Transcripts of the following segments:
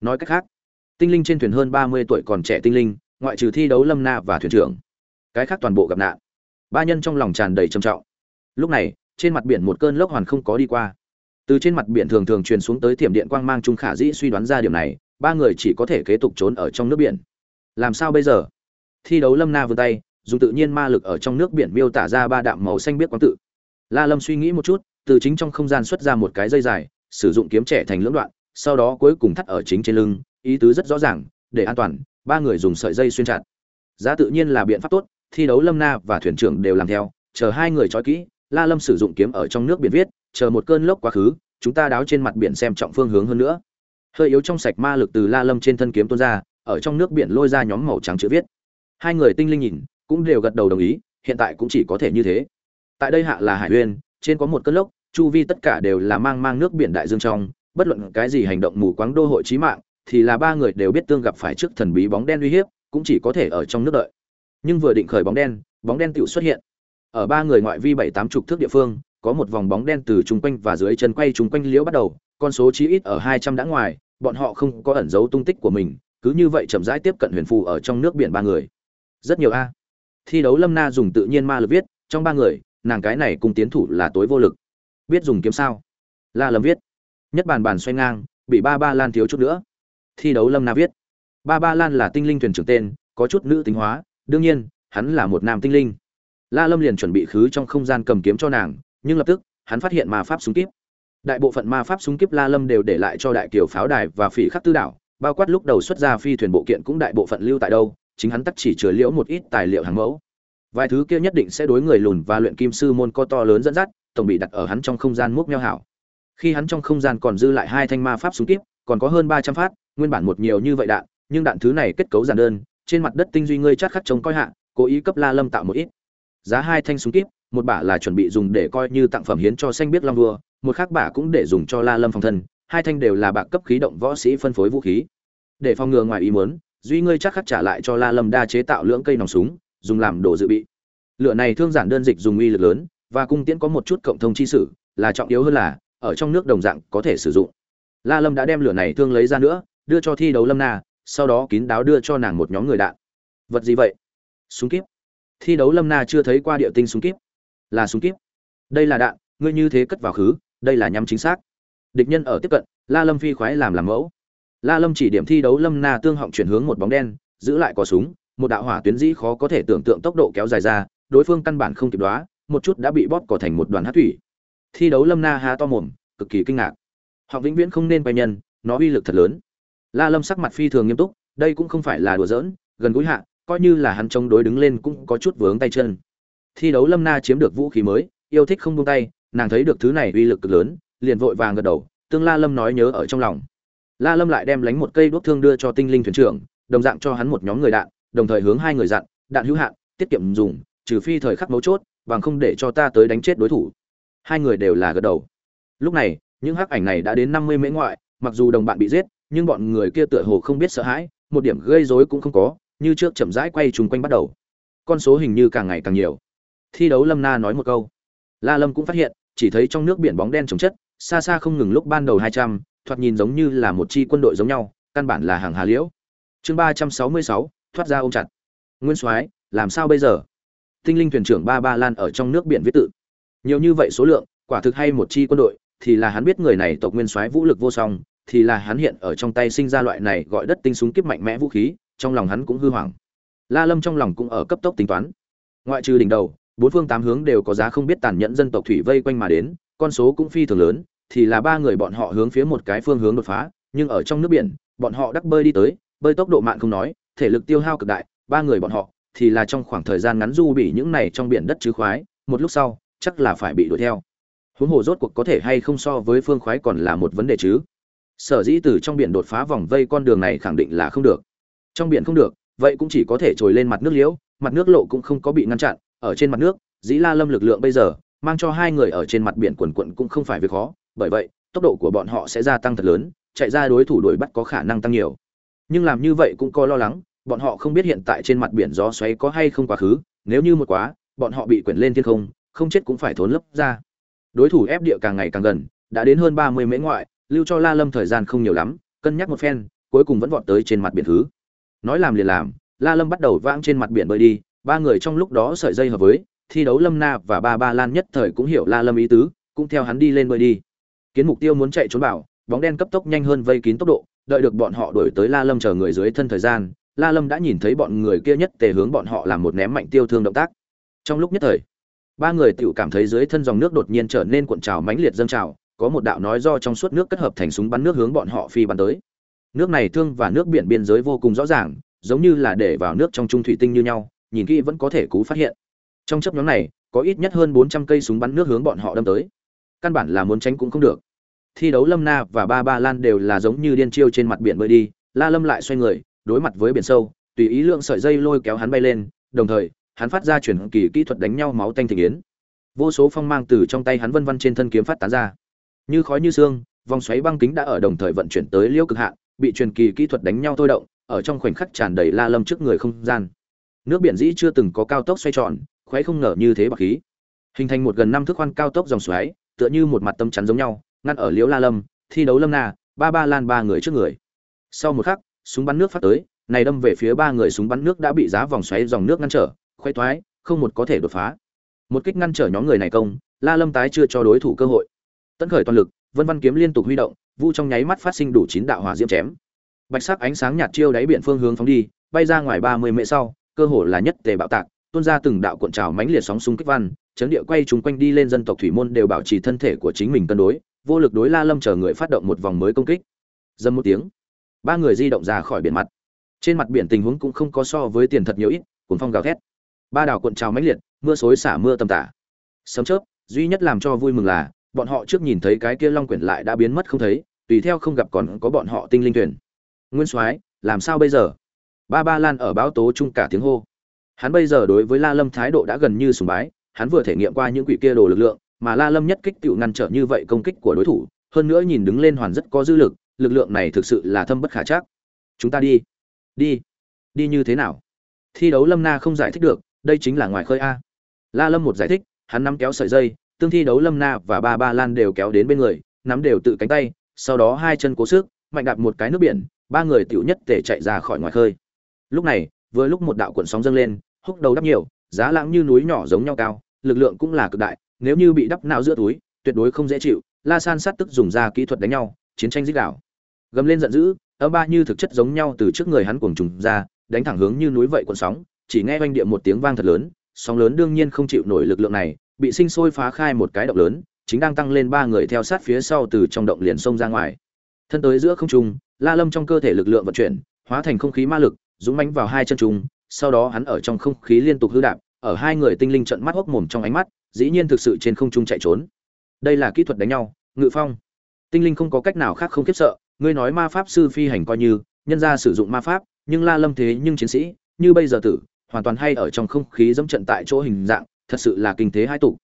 nói cách khác, tinh linh trên thuyền hơn ba mươi tuổi còn trẻ tinh linh, ngoại trừ thi đấu lâm na và thuyền trưởng, cái khác toàn bộ gặp nạn. Ba nhân trong lòng tràn đầy trầm trọng. Lúc này, trên mặt biển một cơn lốc hoàn không có đi qua. Từ trên mặt biển thường thường truyền xuống tới tiềm điện quang mang trung khả dĩ suy đoán ra điểm này, ba người chỉ có thể kế tục trốn ở trong nước biển. Làm sao bây giờ? Thi đấu lâm na vươn tay, dùng tự nhiên ma lực ở trong nước biển miêu tả ra ba đạm màu xanh biết quang tự. La lâm suy nghĩ một chút, từ chính trong không gian xuất ra một cái dây dài, sử dụng kiếm trẻ thành lưỡng đoạn sau đó cuối cùng thắt ở chính trên lưng, ý tứ rất rõ ràng, để an toàn, ba người dùng sợi dây xuyên chặt. Giá tự nhiên là biện pháp tốt, thi đấu lâm na và thuyền trưởng đều làm theo, chờ hai người trói kỹ, la lâm sử dụng kiếm ở trong nước biển viết, chờ một cơn lốc quá khứ, chúng ta đáo trên mặt biển xem trọng phương hướng hơn nữa. Hơi yếu trong sạch ma lực từ la lâm trên thân kiếm tuôn ra, ở trong nước biển lôi ra nhóm màu trắng chữ viết. Hai người tinh linh nhìn, cũng đều gật đầu đồng ý, hiện tại cũng chỉ có thể như thế. Tại đây hạ là hải uyên trên có một cơn lốc, chu vi tất cả đều là mang mang nước biển đại dương trong bất luận cái gì hành động mù quáng đô hội trí mạng, thì là ba người đều biết tương gặp phải trước thần bí bóng đen uy hiếp, cũng chỉ có thể ở trong nước đợi. Nhưng vừa định khởi bóng đen bóng đen tự xuất hiện. Ở ba người ngoại vi bảy tám chục thước địa phương, có một vòng bóng đen từ chung quanh và dưới chân quay chung quanh liễu bắt đầu, con số chí ít ở hai trăm đã ngoài, bọn họ không có ẩn giấu tung tích của mình, cứ như vậy chậm rãi tiếp cận huyền phù ở trong nước biển ba người. Rất nhiều a. Thi đấu lâm na dùng tự nhiên ma lực viết, trong ba người, nàng cái này cùng tiến thủ là tối vô lực. Biết dùng kiếm sao? La lâm viết nhất bàn bàn xoay ngang, bị ba ba lan thiếu chút nữa. Thi đấu lâm na viết. Ba ba lan là tinh linh thuyền trưởng tên, có chút nữ tính hóa. Đương nhiên, hắn là một nam tinh linh. La lâm liền chuẩn bị khứ trong không gian cầm kiếm cho nàng, nhưng lập tức, hắn phát hiện ma pháp súng kíp. Đại bộ phận ma pháp súng kíp la lâm đều để lại cho đại kiều pháo đài và phỉ khắc tư đảo, bao quát lúc đầu xuất ra phi thuyền bộ kiện cũng đại bộ phận lưu tại đâu, chính hắn tắt chỉ chứa liễu một ít tài liệu hàng mẫu. Vài thứ kia nhất định sẽ đối người lùn và luyện kim sư môn co to lớn dẫn dắt, tổng bị đặt ở hắn trong không gian múc neo hảo khi hắn trong không gian còn dư lại hai thanh ma pháp súng kíp, còn có hơn ba trăm phát, nguyên bản một nhiều như vậy đạn, nhưng đạn thứ này kết cấu giản đơn, trên mặt đất tinh duy ngươi chát khắc trông coi hạ, cố ý cấp la lâm tạo một ít. Giá hai thanh súng kíp, một bả là chuẩn bị dùng để coi như tặng phẩm hiến cho xanh biết long vua, một khác bả cũng để dùng cho la lâm phòng thân, hai thanh đều là bạc cấp khí động võ sĩ phân phối vũ khí. Để phòng ngừa ngoài ý muốn, duy ngươi chắc khắc trả lại cho la lâm đa chế tạo lưỡng cây nòng súng, dùng làm đồ dự bị. Lựa này thương giản đơn dịch dùng uy lực lớn, và cung tiễn có một chút cộng thông chi sử, là trọng yếu hơn là ở trong nước đồng dạng có thể sử dụng. La lâm đã đem lửa này thương lấy ra nữa, đưa cho thi đấu lâm na, sau đó kín đáo đưa cho nàng một nhóm người đạn. Vật gì vậy? Súng kíp. Thi đấu lâm na chưa thấy qua địa tinh súng kíp. Là súng kíp. Đây là đạn, ngươi như thế cất vào khứ, đây là nhắm chính xác. Địch nhân ở tiếp cận, la lâm phi khoái làm làm mẫu. La lâm chỉ điểm thi đấu lâm na tương họng chuyển hướng một bóng đen, giữ lại có súng, một đạo hỏa tuyến dĩ khó có thể tưởng tượng tốc độ kéo dài ra, đối phương căn bản không kịp đoá, một chút đã bị bóp cỏ thành một đoàn hát thủy thi đấu lâm na há to mồm, cực kỳ kinh ngạc. Họ vĩnh viễn không nên bay nhân, nó uy lực thật lớn. La lâm sắc mặt phi thường nghiêm túc, đây cũng không phải là đùa giỡn, gần gũi hạ, coi như là hắn chống đối đứng lên cũng có chút vướng tay chân. Thi đấu lâm na chiếm được vũ khí mới, yêu thích không buông tay, nàng thấy được thứ này uy lực cực lớn, liền vội vàng gật đầu, tương la lâm nói nhớ ở trong lòng. La lâm lại đem lánh một cây đuốc thương đưa cho tinh linh thuyền trưởng, đồng dạng cho hắn một nhóm người đạn, đồng thời hướng hai người dặn, đạn hữu hạn, tiết kiệm dùng, trừ phi thời khắc mấu chốt, bằng không để cho ta tới đánh chết đối thủ hai người đều là gật đầu. Lúc này, những hắc ảnh này đã đến năm mươi mễ ngoại, mặc dù đồng bạn bị giết, nhưng bọn người kia tựa hồ không biết sợ hãi, một điểm gây rối cũng không có, như trước chậm rãi quay chung quanh bắt đầu. Con số hình như càng ngày càng nhiều. Thi đấu lâm na nói một câu. La lâm cũng phát hiện, chỉ thấy trong nước biển bóng đen trồng chất, xa xa không ngừng lúc ban đầu hai trăm, thoạt nhìn giống như là một chi quân đội giống nhau, căn bản là hàng hà liễu. Chương ba trăm sáu mươi sáu, thoát ra ôm chặt. Nguyên soái, làm sao bây giờ? Tinh linh thuyền trưởng ba ba lan ở trong nước biển viết tự nhiều như vậy số lượng, quả thực hay một chi quân đội, thì là hắn biết người này tộc nguyên soái vũ lực vô song, thì là hắn hiện ở trong tay sinh ra loại này gọi đất tinh súng kiếp mạnh mẽ vũ khí, trong lòng hắn cũng hư hoảng. La lâm trong lòng cũng ở cấp tốc tính toán. Ngoại trừ đỉnh đầu, bốn phương tám hướng đều có giá không biết tàn nhẫn dân tộc thủy vây quanh mà đến, con số cũng phi thường lớn, thì là ba người bọn họ hướng phía một cái phương hướng đột phá, nhưng ở trong nước biển, bọn họ đắc bơi đi tới, bơi tốc độ mạng không nói, thể lực tiêu hao cực đại, ba người bọn họ, thì là trong khoảng thời gian ngắn du bị những này trong biển đất chứ khoái, một lúc sau chắc là phải bị đuổi theo. Huống hồ rốt cuộc có thể hay không so với phương khoái còn là một vấn đề chứ. Sở dĩ từ trong biển đột phá vòng vây con đường này khẳng định là không được. Trong biển không được, vậy cũng chỉ có thể trồi lên mặt nước liễu, mặt nước lộ cũng không có bị ngăn chặn, ở trên mặt nước, dĩ la lâm lực lượng bây giờ, mang cho hai người ở trên mặt biển quần quận cũng không phải việc khó, bởi vậy, tốc độ của bọn họ sẽ gia tăng thật lớn, chạy ra đối thủ đuổi bắt có khả năng tăng nhiều. Nhưng làm như vậy cũng có lo lắng, bọn họ không biết hiện tại trên mặt biển gió xoáy có hay không quá khứ, nếu như một quá, bọn họ bị quyển lên thiên không không chết cũng phải thốn lấp ra. Đối thủ ép địa càng ngày càng gần, đã đến hơn ba mươi mễ ngoại, lưu cho la lâm thời gian không nhiều lắm, cân nhắc một phen, cuối cùng vẫn vọt tới trên mặt biển thứ. Nói làm liền làm, la lâm bắt đầu vãng trên mặt biển bơi đi, ba người trong lúc đó sợi dây hợp với, thi đấu lâm na và ba ba lan nhất thời cũng hiểu la lâm ý tứ, cũng theo hắn đi lên bơi đi. Kiến mục tiêu muốn chạy trốn bảo, bóng đen cấp tốc nhanh hơn vây kín tốc độ, đợi được bọn họ đuổi tới la lâm chờ người dưới thân thời gian, la lâm đã nhìn thấy bọn người kia nhất tề hướng bọn họ làm một ném mạnh tiêu thương động tác. Trong lúc nhất thời ba người tựu cảm thấy dưới thân dòng nước đột nhiên trở nên cuộn trào mãnh liệt dâng trào, có một đạo nói do trong suốt nước kết hợp thành súng bắn nước hướng bọn họ phi bắn tới. Nước này thương và nước biển biên giới vô cùng rõ ràng, giống như là để vào nước trong trung thủy tinh như nhau, nhìn kỹ vẫn có thể cú phát hiện. Trong chấp nhóm này, có ít nhất hơn bốn trăm cây súng bắn nước hướng bọn họ đâm tới. Căn bản là muốn tránh cũng không được. Thi đấu lâm na và ba ba lan đều là giống như điên chiêu trên mặt biển bơi đi, la lâm lại xoay người, đối mặt với biển sâu, tùy ý lượng sợi dây lôi kéo hắn bay lên, đồng thời hắn phát ra chuyển kỳ kỹ thuật đánh nhau máu tanh thịnh yến. Vô số phong mang từ trong tay hắn vân vân trên thân kiếm phát tán ra. Như khói như xương vòng xoáy băng kính đã ở đồng thời vận chuyển tới liêu cực hạn, bị truyền kỳ kỹ thuật đánh nhau thôi động, ở trong khoảnh khắc tràn đầy la lâm trước người không gian. Nước biển dĩ chưa từng có cao tốc xoay tròn khoáy không ngờ như thế bạc khí. Hình thành một gần năm thước khoan cao tốc dòng xoáy, tựa như một mặt tâm chắn giống nhau, ngăn ở liễu la lâm, thi đấu lâm na, ba ba lan ba người trước người. Sau một khắc, súng bắn nước phát tới, này đâm về phía ba người súng bắn nước đã bị giá vòng xoáy dòng nước ngăn trở khoe thoái, không một có thể đột phá. Một kích ngăn trở nhóm người này công, la lâm tái chưa cho đối thủ cơ hội. Tấn khởi toàn lực, vân văn kiếm liên tục huy động, vu trong nháy mắt phát sinh đủ chín đạo hỏa diễm chém. Bạch sắc ánh sáng nhạt chiêu đáy biển phương hướng phóng đi, bay ra ngoài ba mươi mễ sau, cơ hồ là nhất tề bạo tạc, tuôn ra từng đạo cuộn trào mãnh liệt sóng xung kích văn, chấn địa quay chúng quanh đi lên dân tộc thủy môn đều bảo trì thân thể của chính mình cân đối, vô lực đối la lâm chờ người phát động một vòng mới công kích. Dâm một tiếng, ba người di động ra khỏi biển mặt. Trên mặt biển tình huống cũng không có so với tiền thật nhiều ít cuốn phong gào thét ba đảo cuộn trào mãnh liệt, mưa xối xả mưa tầm tả. Sấm chớp, duy nhất làm cho vui mừng là, bọn họ trước nhìn thấy cái kia long quyển lại đã biến mất không thấy, tùy theo không gặp còn có bọn họ tinh linh thuyền. Nguyên soái, làm sao bây giờ? Ba ba lan ở báo tố chung cả tiếng hô. Hắn bây giờ đối với la lâm thái độ đã gần như sùng bái, hắn vừa thể nghiệm qua những quỷ kia đồ lực lượng, mà la lâm nhất kích tựu ngăn trở như vậy công kích của đối thủ, hơn nữa nhìn đứng lên hoàn rất có dư lực lực lượng này thực sự là thâm bất khả chắc. Chúng ta đi. Đi. Đi như thế nào? Thi đấu lâm na không giải thích được đây chính là ngoài khơi a. La lâm một giải thích, hắn nắm kéo sợi dây, tương thi đấu lâm na và ba ba lan đều kéo đến bên người, nắm đều tự cánh tay, sau đó hai chân cố sức, mạnh đạp một cái nước biển, ba người tiểu nhất tể chạy ra khỏi ngoài khơi. Lúc này, vừa lúc một đạo cuộn sóng dâng lên, húc đầu đắp nhiều, giá lãng như núi nhỏ giống nhau cao, lực lượng cũng là cực đại, nếu như bị đắp não giữa túi, tuyệt đối không dễ chịu, la san sát tức dùng ra kỹ thuật đánh nhau, chiến tranh dích đảo gầm lên giận dữ, âm ba như thực chất giống nhau từ trước người hắn cuồng trùng ra, đánh thẳng hướng như núi vậy cuộn sóng chỉ nghe oanh địa một tiếng vang thật lớn, sóng lớn đương nhiên không chịu nổi lực lượng này, bị sinh sôi phá khai một cái động lớn, chính đang tăng lên ba người theo sát phía sau từ trong động liền xông ra ngoài. Thân tới giữa không trung, la lâm trong cơ thể lực lượng vận chuyển, hóa thành không khí ma lực, dũng mãnh vào hai chân trung, sau đó hắn ở trong không khí liên tục hư đạp, ở hai người tinh linh trận mắt hốc mồm trong ánh mắt, dĩ nhiên thực sự trên không trung chạy trốn. Đây là kỹ thuật đánh nhau, ngự phong. Tinh linh không có cách nào khác không khiếp sợ, ngươi nói ma pháp sư phi hành coi như, nhân ra sử dụng ma pháp, nhưng la lâm thế nhưng chiến sĩ, như bây giờ tử hoàn toàn hay ở trong không khí dẫm trận tại chỗ hình dạng, thật sự là kinh thế hai tụ.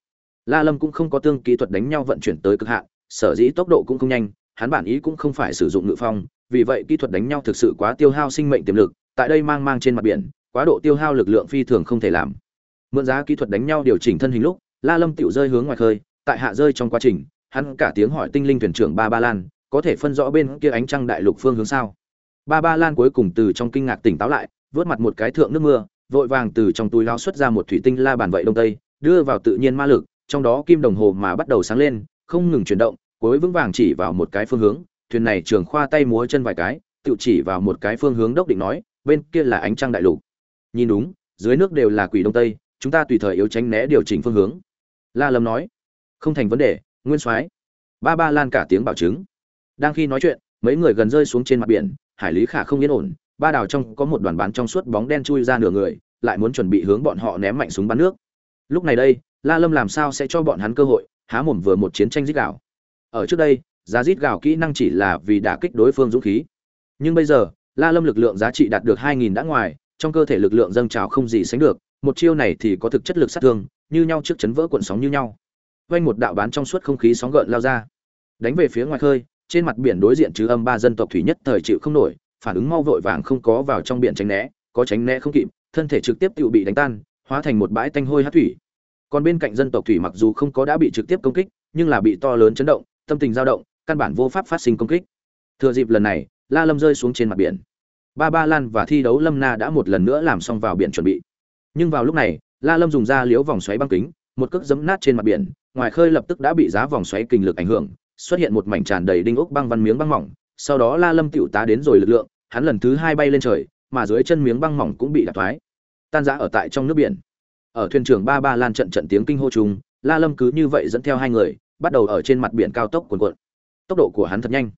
La lâm cũng không có tương kỹ thuật đánh nhau vận chuyển tới cực hạn, sở dĩ tốc độ cũng không nhanh, hắn bản ý cũng không phải sử dụng ngự phong, vì vậy kỹ thuật đánh nhau thực sự quá tiêu hao sinh mệnh tiềm lực, tại đây mang mang trên mặt biển, quá độ tiêu hao lực lượng phi thường không thể làm. Mượn giá kỹ thuật đánh nhau điều chỉnh thân hình lúc, la lâm tiểu rơi hướng ngoài khơi, tại hạ rơi trong quá trình, hắn cả tiếng hỏi tinh linh thuyền trưởng ba ba lan, có thể phân rõ bên kia ánh trăng đại lục phương hướng sao? Ba ba lan cuối cùng từ trong kinh ngạc tỉnh táo lại, vớt mặt một cái thượng nước mưa vội vàng từ trong túi lao xuất ra một thủy tinh la bàn vậy đông tây, đưa vào tự nhiên ma lực, trong đó kim đồng hồ mà bắt đầu sáng lên, không ngừng chuyển động, cuối vững vàng chỉ vào một cái phương hướng, thuyền này trường khoa tay múa chân vài cái, tự chỉ vào một cái phương hướng đốc định nói, bên kia là ánh trăng đại lục. Nhìn đúng, dưới nước đều là quỷ đông tây, chúng ta tùy thời yếu tránh né điều chỉnh phương hướng. La lâm nói, không thành vấn đề, nguyên soái. Ba ba lan cả tiếng bảo chứng. Đang khi nói chuyện, mấy người gần rơi xuống trên mặt biển, hải lý khả không yên ổn ba đào trong có một đoàn bán trong suốt bóng đen chui ra nửa người, lại muốn chuẩn bị hướng bọn họ ném mạnh súng bắn nước. Lúc này đây, la lâm làm sao sẽ cho bọn hắn cơ hội, há mồm vừa một chiến tranh rít gạo. Ở trước đây, giá rít gạo kỹ năng chỉ là vì đả kích đối phương dũng khí. Nhưng bây giờ, la lâm lực lượng giá trị đạt được 2.000 đã ngoài, trong cơ thể lực lượng dâng trào không gì sánh được, một chiêu này thì có thực chất lực sát thương, như nhau trước chấn vỡ cuộn sóng như nhau. Vanh một đạo bán trong suốt không khí sóng gợn lao ra. Đánh về phía ngoài khơi, trên mặt biển đối diện chứ âm ba dân tộc thủy nhất thời chịu không nổi phản ứng mau vội vàng không có vào trong biển tránh né, có tránh né không kịp, thân thể trực tiếp tự bị đánh tan, hóa thành một bãi tanh hôi hát thủy. Còn bên cạnh dân tộc thủy mặc dù không có đã bị trực tiếp công kích, nhưng là bị to lớn chấn động, tâm tình dao động, căn bản vô pháp phát sinh công kích. Thừa dịp lần này, la lâm rơi xuống trên mặt biển. Ba ba lan và thi đấu lâm na đã một lần nữa làm xong vào biển chuẩn bị. Nhưng vào lúc này, la lâm dùng ra liếu vòng xoáy băng kính, một cước giấm nát trên mặt biển, ngoài khơi lập tức đã bị giá vòng xoáy kinh lực ảnh hưởng, xuất hiện một mảnh tràn đầy đinh ốc băng văn miếng băng mỏng, sau đó la lâm tựu tá đến rồi lực lượng hắn lần thứ hai bay lên trời, mà dưới chân miếng băng mỏng cũng bị đạp thoái. Tan rã ở tại trong nước biển. Ở thuyền trưởng ba ba lan trận trận tiếng kinh hô chung la lâm cứ như vậy dẫn theo hai người, bắt đầu ở trên mặt biển cao tốc cuồn cuộn. Tốc độ của hắn thật nhanh.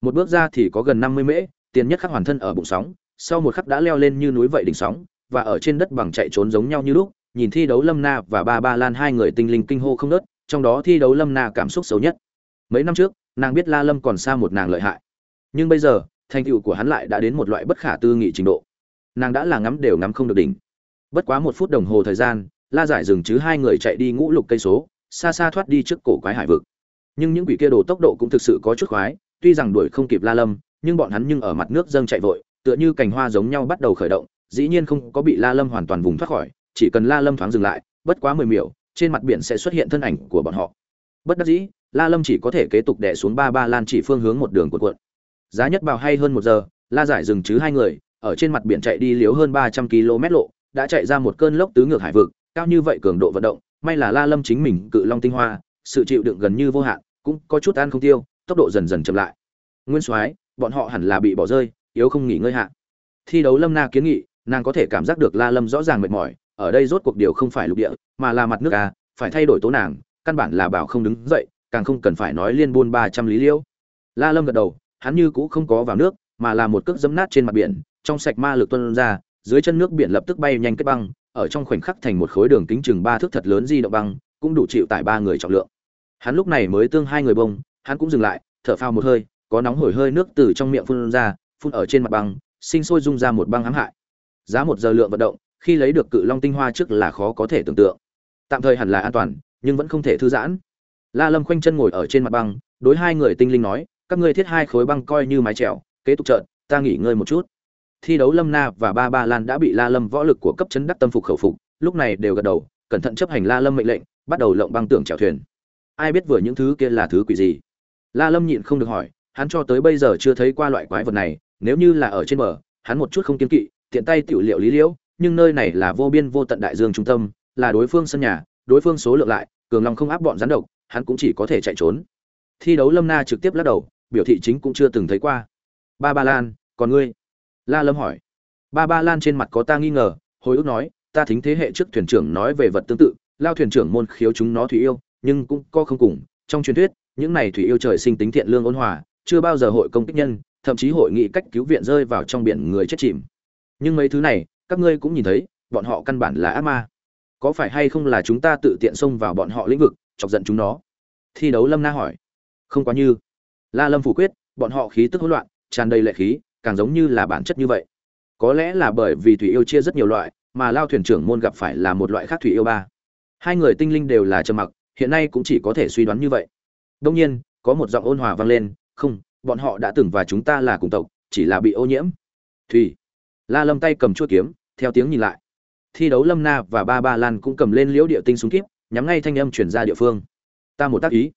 Một bước ra thì có gần năm mươi mễ, tiền nhất khắc hoàn thân ở bụng sóng, sau một khắc đã leo lên như núi vậy đỉnh sóng, và ở trên đất bằng chạy trốn giống nhau như lúc, nhìn thi đấu lâm na và ba ba lan hai người tinh linh kinh hô không nớt trong đó thi đấu lâm na cảm xúc xấu nhất. Mấy năm trước, nàng biết la lâm còn xa một nàng lợi hại. Nhưng bây giờ thành tựu của hắn lại đã đến một loại bất khả tư nghị trình độ. Nàng đã là ngắm đều ngắm không được đỉnh. Bất quá một phút đồng hồ thời gian, la giải dừng chứ hai người chạy đi ngũ lục cây số, xa xa thoát đi trước cổ quái hải vực. Nhưng những quỷ kia đồ tốc độ cũng thực sự có chút khoái, tuy rằng đuổi không kịp la lâm, nhưng bọn hắn nhưng ở mặt nước dâng chạy vội, tựa như cành hoa giống nhau bắt đầu khởi động, dĩ nhiên không có bị la lâm hoàn toàn vùng thoát khỏi, chỉ cần la lâm thoáng dừng lại, bất quá mười miểu, trên mặt biển sẽ xuất hiện thân ảnh của bọn họ. Bất đắc dĩ, la lâm chỉ có thể kế tục đẻ xuống ba ba lan chỉ phương hướng một đường cuộn cuộn giá nhất bào hay hơn một giờ, la giải dừng chứ hai người, ở trên mặt biển chạy đi liếu hơn ba trăm km lộ, đã chạy ra một cơn lốc tứ ngược hải vực, cao như vậy cường độ vận động, may là la lâm chính mình cự long tinh hoa, sự chịu đựng gần như vô hạn, cũng có chút ăn không tiêu, tốc độ dần dần chậm lại. Nguyên soái, bọn họ hẳn là bị bỏ rơi, yếu không nghỉ ngơi hạ. Thi đấu lâm na kiến nghị, nàng có thể cảm giác được la lâm rõ ràng mệt mỏi, ở đây rốt cuộc điều không phải lục địa, mà là mặt nước à phải thay đổi tố nàng, căn bản là bảo không đứng dậy, càng không cần phải nói liên buôn ba trăm lý liễu la lâm gật đầu hắn như cũ không có vào nước, mà là một cước dẫm nát trên mặt biển, trong sạch ma lực tuôn ra, dưới chân nước biển lập tức bay nhanh kết băng, ở trong khoảnh khắc thành một khối đường kính chừng ba thước thật lớn di động băng, cũng đủ chịu tải ba người trọng lượng. Hắn lúc này mới tương hai người bông, hắn cũng dừng lại, thở phào một hơi, có nóng hổi hơi nước từ trong miệng phun ra, phun ở trên mặt băng, sinh sôi dung ra một băng hãm hại. Giá một giờ lượng vận động, khi lấy được cự long tinh hoa trước là khó có thể tưởng tượng. Tạm thời hẳn là an toàn, nhưng vẫn không thể thư giãn. La lâm khoanh chân ngồi ở trên mặt băng, đối hai người tinh linh nói các ngươi thiết hai khối băng coi như mái trèo kế tục trận ta nghỉ ngơi một chút. Thi đấu lâm na và ba ba lan đã bị la lâm võ lực của cấp chấn đắc tâm phục khẩu phục, lúc này đều gật đầu, cẩn thận chấp hành la lâm mệnh lệnh, bắt đầu lộng băng tưởng chèo thuyền. Ai biết vừa những thứ kia là thứ quỷ gì? La lâm nhịn không được hỏi, hắn cho tới bây giờ chưa thấy qua loại quái vật này, nếu như là ở trên bờ, hắn một chút không kiên kỵ, tiện tay tiểu liệu lý liễu, nhưng nơi này là vô biên vô tận đại dương trung tâm, là đối phương sân nhà, đối phương số lượng lại, cường long không áp bọn rắn độc, hắn cũng chỉ có thể chạy trốn. Thi đấu lâm na trực tiếp lắc đầu biểu thị chính cũng chưa từng thấy qua. Ba ba lan, còn ngươi? La lâm hỏi. Ba ba lan trên mặt có ta nghi ngờ, hồi ức nói, ta thính thế hệ trước thuyền trưởng nói về vật tương tự, lao thuyền trưởng môn khiếu chúng nó thủy yêu, nhưng cũng có không cùng. Trong truyền thuyết, những này thủy yêu trời sinh tính thiện lương ôn hòa, chưa bao giờ hội công kích nhân, thậm chí hội nghị cách cứu viện rơi vào trong biển người chết chìm. Nhưng mấy thứ này, các ngươi cũng nhìn thấy, bọn họ căn bản là ác ma. Có phải hay không là chúng ta tự tiện xông vào bọn họ lĩnh vực, chọc giận chúng nó? Thi đấu lâm na hỏi. Không quá như la lâm phủ quyết, bọn họ khí tức hỗn loạn, tràn đầy lệ khí, càng giống như là bản chất như vậy. Có lẽ là bởi vì thủy yêu chia rất nhiều loại, mà lao thuyền trưởng môn gặp phải là một loại khác thủy yêu ba. Hai người tinh linh đều là trầm mặc, hiện nay cũng chỉ có thể suy đoán như vậy. Đông nhiên, có một giọng ôn hòa vang lên, không, bọn họ đã từng và chúng ta là cùng tộc, chỉ là bị ô nhiễm. Thủy. La lâm tay cầm chuôi kiếm, theo tiếng nhìn lại. Thi đấu lâm na và ba ba lan cũng cầm lên liễu địa tinh súng kíp, nhắm ngay thanh âm truyền ra địa phương. Ta một tác ý.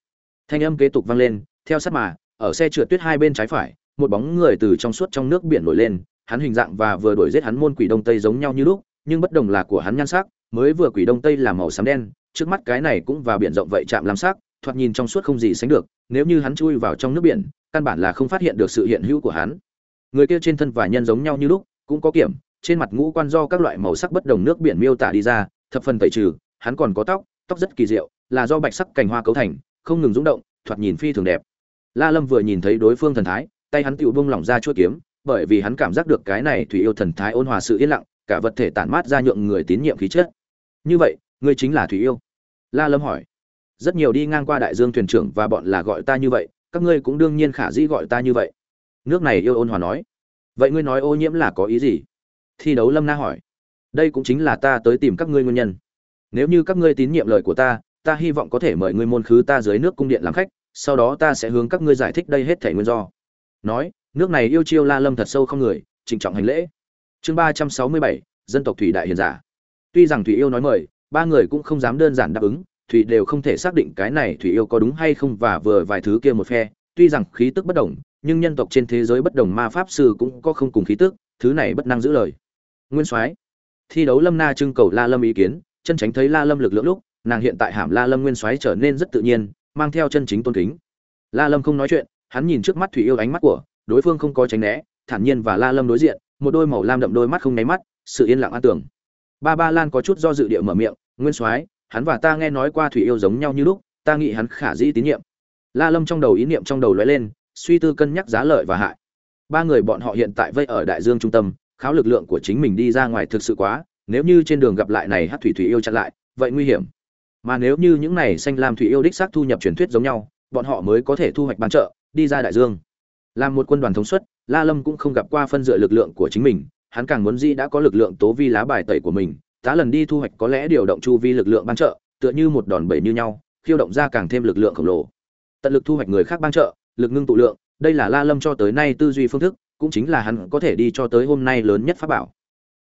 Thanh âm kế tục vang lên, theo sát mà ở xe trượt tuyết hai bên trái phải, một bóng người từ trong suốt trong nước biển nổi lên, hắn hình dạng và vừa đuổi giết hắn môn quỷ đông tây giống nhau như lúc, nhưng bất đồng là của hắn nhan sắc, mới vừa quỷ đông tây là màu xám đen, trước mắt cái này cũng vào biển rộng vậy chạm làm sắc, thoạt nhìn trong suốt không gì sánh được, nếu như hắn chui vào trong nước biển, căn bản là không phát hiện được sự hiện hữu của hắn. Người kia trên thân và nhân giống nhau như lúc, cũng có kiểm, trên mặt ngũ quan do các loại màu sắc bất đồng nước biển miêu tả đi ra, thập phần tẩy trừ, hắn còn có tóc tóc rất kỳ diệu, là do bạch sắc cành hoa cấu thành, không ngừng rung động, thoạt nhìn phi thường đẹp la lâm vừa nhìn thấy đối phương thần thái, tay hắn tựu buông lỏng ra chuôi kiếm, bởi vì hắn cảm giác được cái này thủy yêu thần thái ôn hòa sự yên lặng, cả vật thể tản mát ra nhượng người tín nhiệm khí chất. Như vậy, ngươi chính là thủy yêu? La lâm hỏi. Rất nhiều đi ngang qua đại dương thuyền trưởng và bọn là gọi ta như vậy, các ngươi cũng đương nhiên khả dĩ gọi ta như vậy. Nước này yêu ôn hòa nói. Vậy ngươi nói ô nhiễm là có ý gì? Thi đấu lâm na hỏi. Đây cũng chính là ta tới tìm các ngươi nguyên nhân. Nếu như các ngươi tín nhiệm lời của ta ta hy vọng có thể mời ngươi môn khứ ta dưới nước cung điện làm khách sau đó ta sẽ hướng các ngươi giải thích đây hết thể nguyên do. Nói, nước này yêu chiêu la lâm thật sâu không người, trịnh trọng hành lễ. Chương ba trăm sáu mươi bảy, dân tộc thủy đại hiền giả. Tuy rằng thủy yêu nói mời, ba người cũng không dám đơn giản đáp ứng, thủy đều không thể xác định cái này thủy yêu có đúng hay không và vừa vài thứ kia một phe. Tuy rằng khí tức bất đồng, nhưng nhân tộc trên thế giới bất đồng ma pháp sư cũng có không cùng khí tức, thứ này bất năng giữ lời. Nguyên soái, thi đấu lâm na trưng cầu la lâm ý kiến, chân tránh thấy la lâm lực lượng lúc, nàng hiện tại hàm la lâm nguyên soái trở nên rất tự nhiên mang theo chân chính tôn kính. La lâm không nói chuyện, hắn nhìn trước mắt thủy yêu ánh mắt của đối phương không có tránh né, thản nhiên và la lâm đối diện, một đôi màu lam đậm đôi mắt không nháy mắt, sự yên lặng an tưởng ba ba lan có chút do dự địa mở miệng, nguyên soái, hắn và ta nghe nói qua thủy yêu giống nhau như lúc, ta nghĩ hắn khả dĩ tín nhiệm. La lâm trong đầu ý niệm trong đầu lóe lên, suy tư cân nhắc giá lợi và hại. Ba người bọn họ hiện tại vây ở đại dương trung tâm, kháo lực lượng của chính mình đi ra ngoài thực sự quá, nếu như trên đường gặp lại này hát thủy thủy yêu chặn lại, vậy nguy hiểm mà nếu như những này xanh lam thủy yêu đích xác thu nhập truyền thuyết giống nhau, bọn họ mới có thể thu hoạch ban trợ đi ra đại dương. Làm một quân đoàn thống suất, la lâm cũng không gặp qua phân dựa lực lượng của chính mình, hắn càng muốn di đã có lực lượng tố vi lá bài tẩy của mình, tá lần đi thu hoạch có lẽ điều động chu vi lực lượng ban trợ tựa như một đòn bẩy như nhau, khiêu động ra càng thêm lực lượng khổng lồ. Tận lực thu hoạch người khác ban trợ lực ngưng tụ lượng, đây là la lâm cho tới nay tư duy phương thức, cũng chính là hắn có thể đi cho tới hôm nay lớn nhất pháp bảo.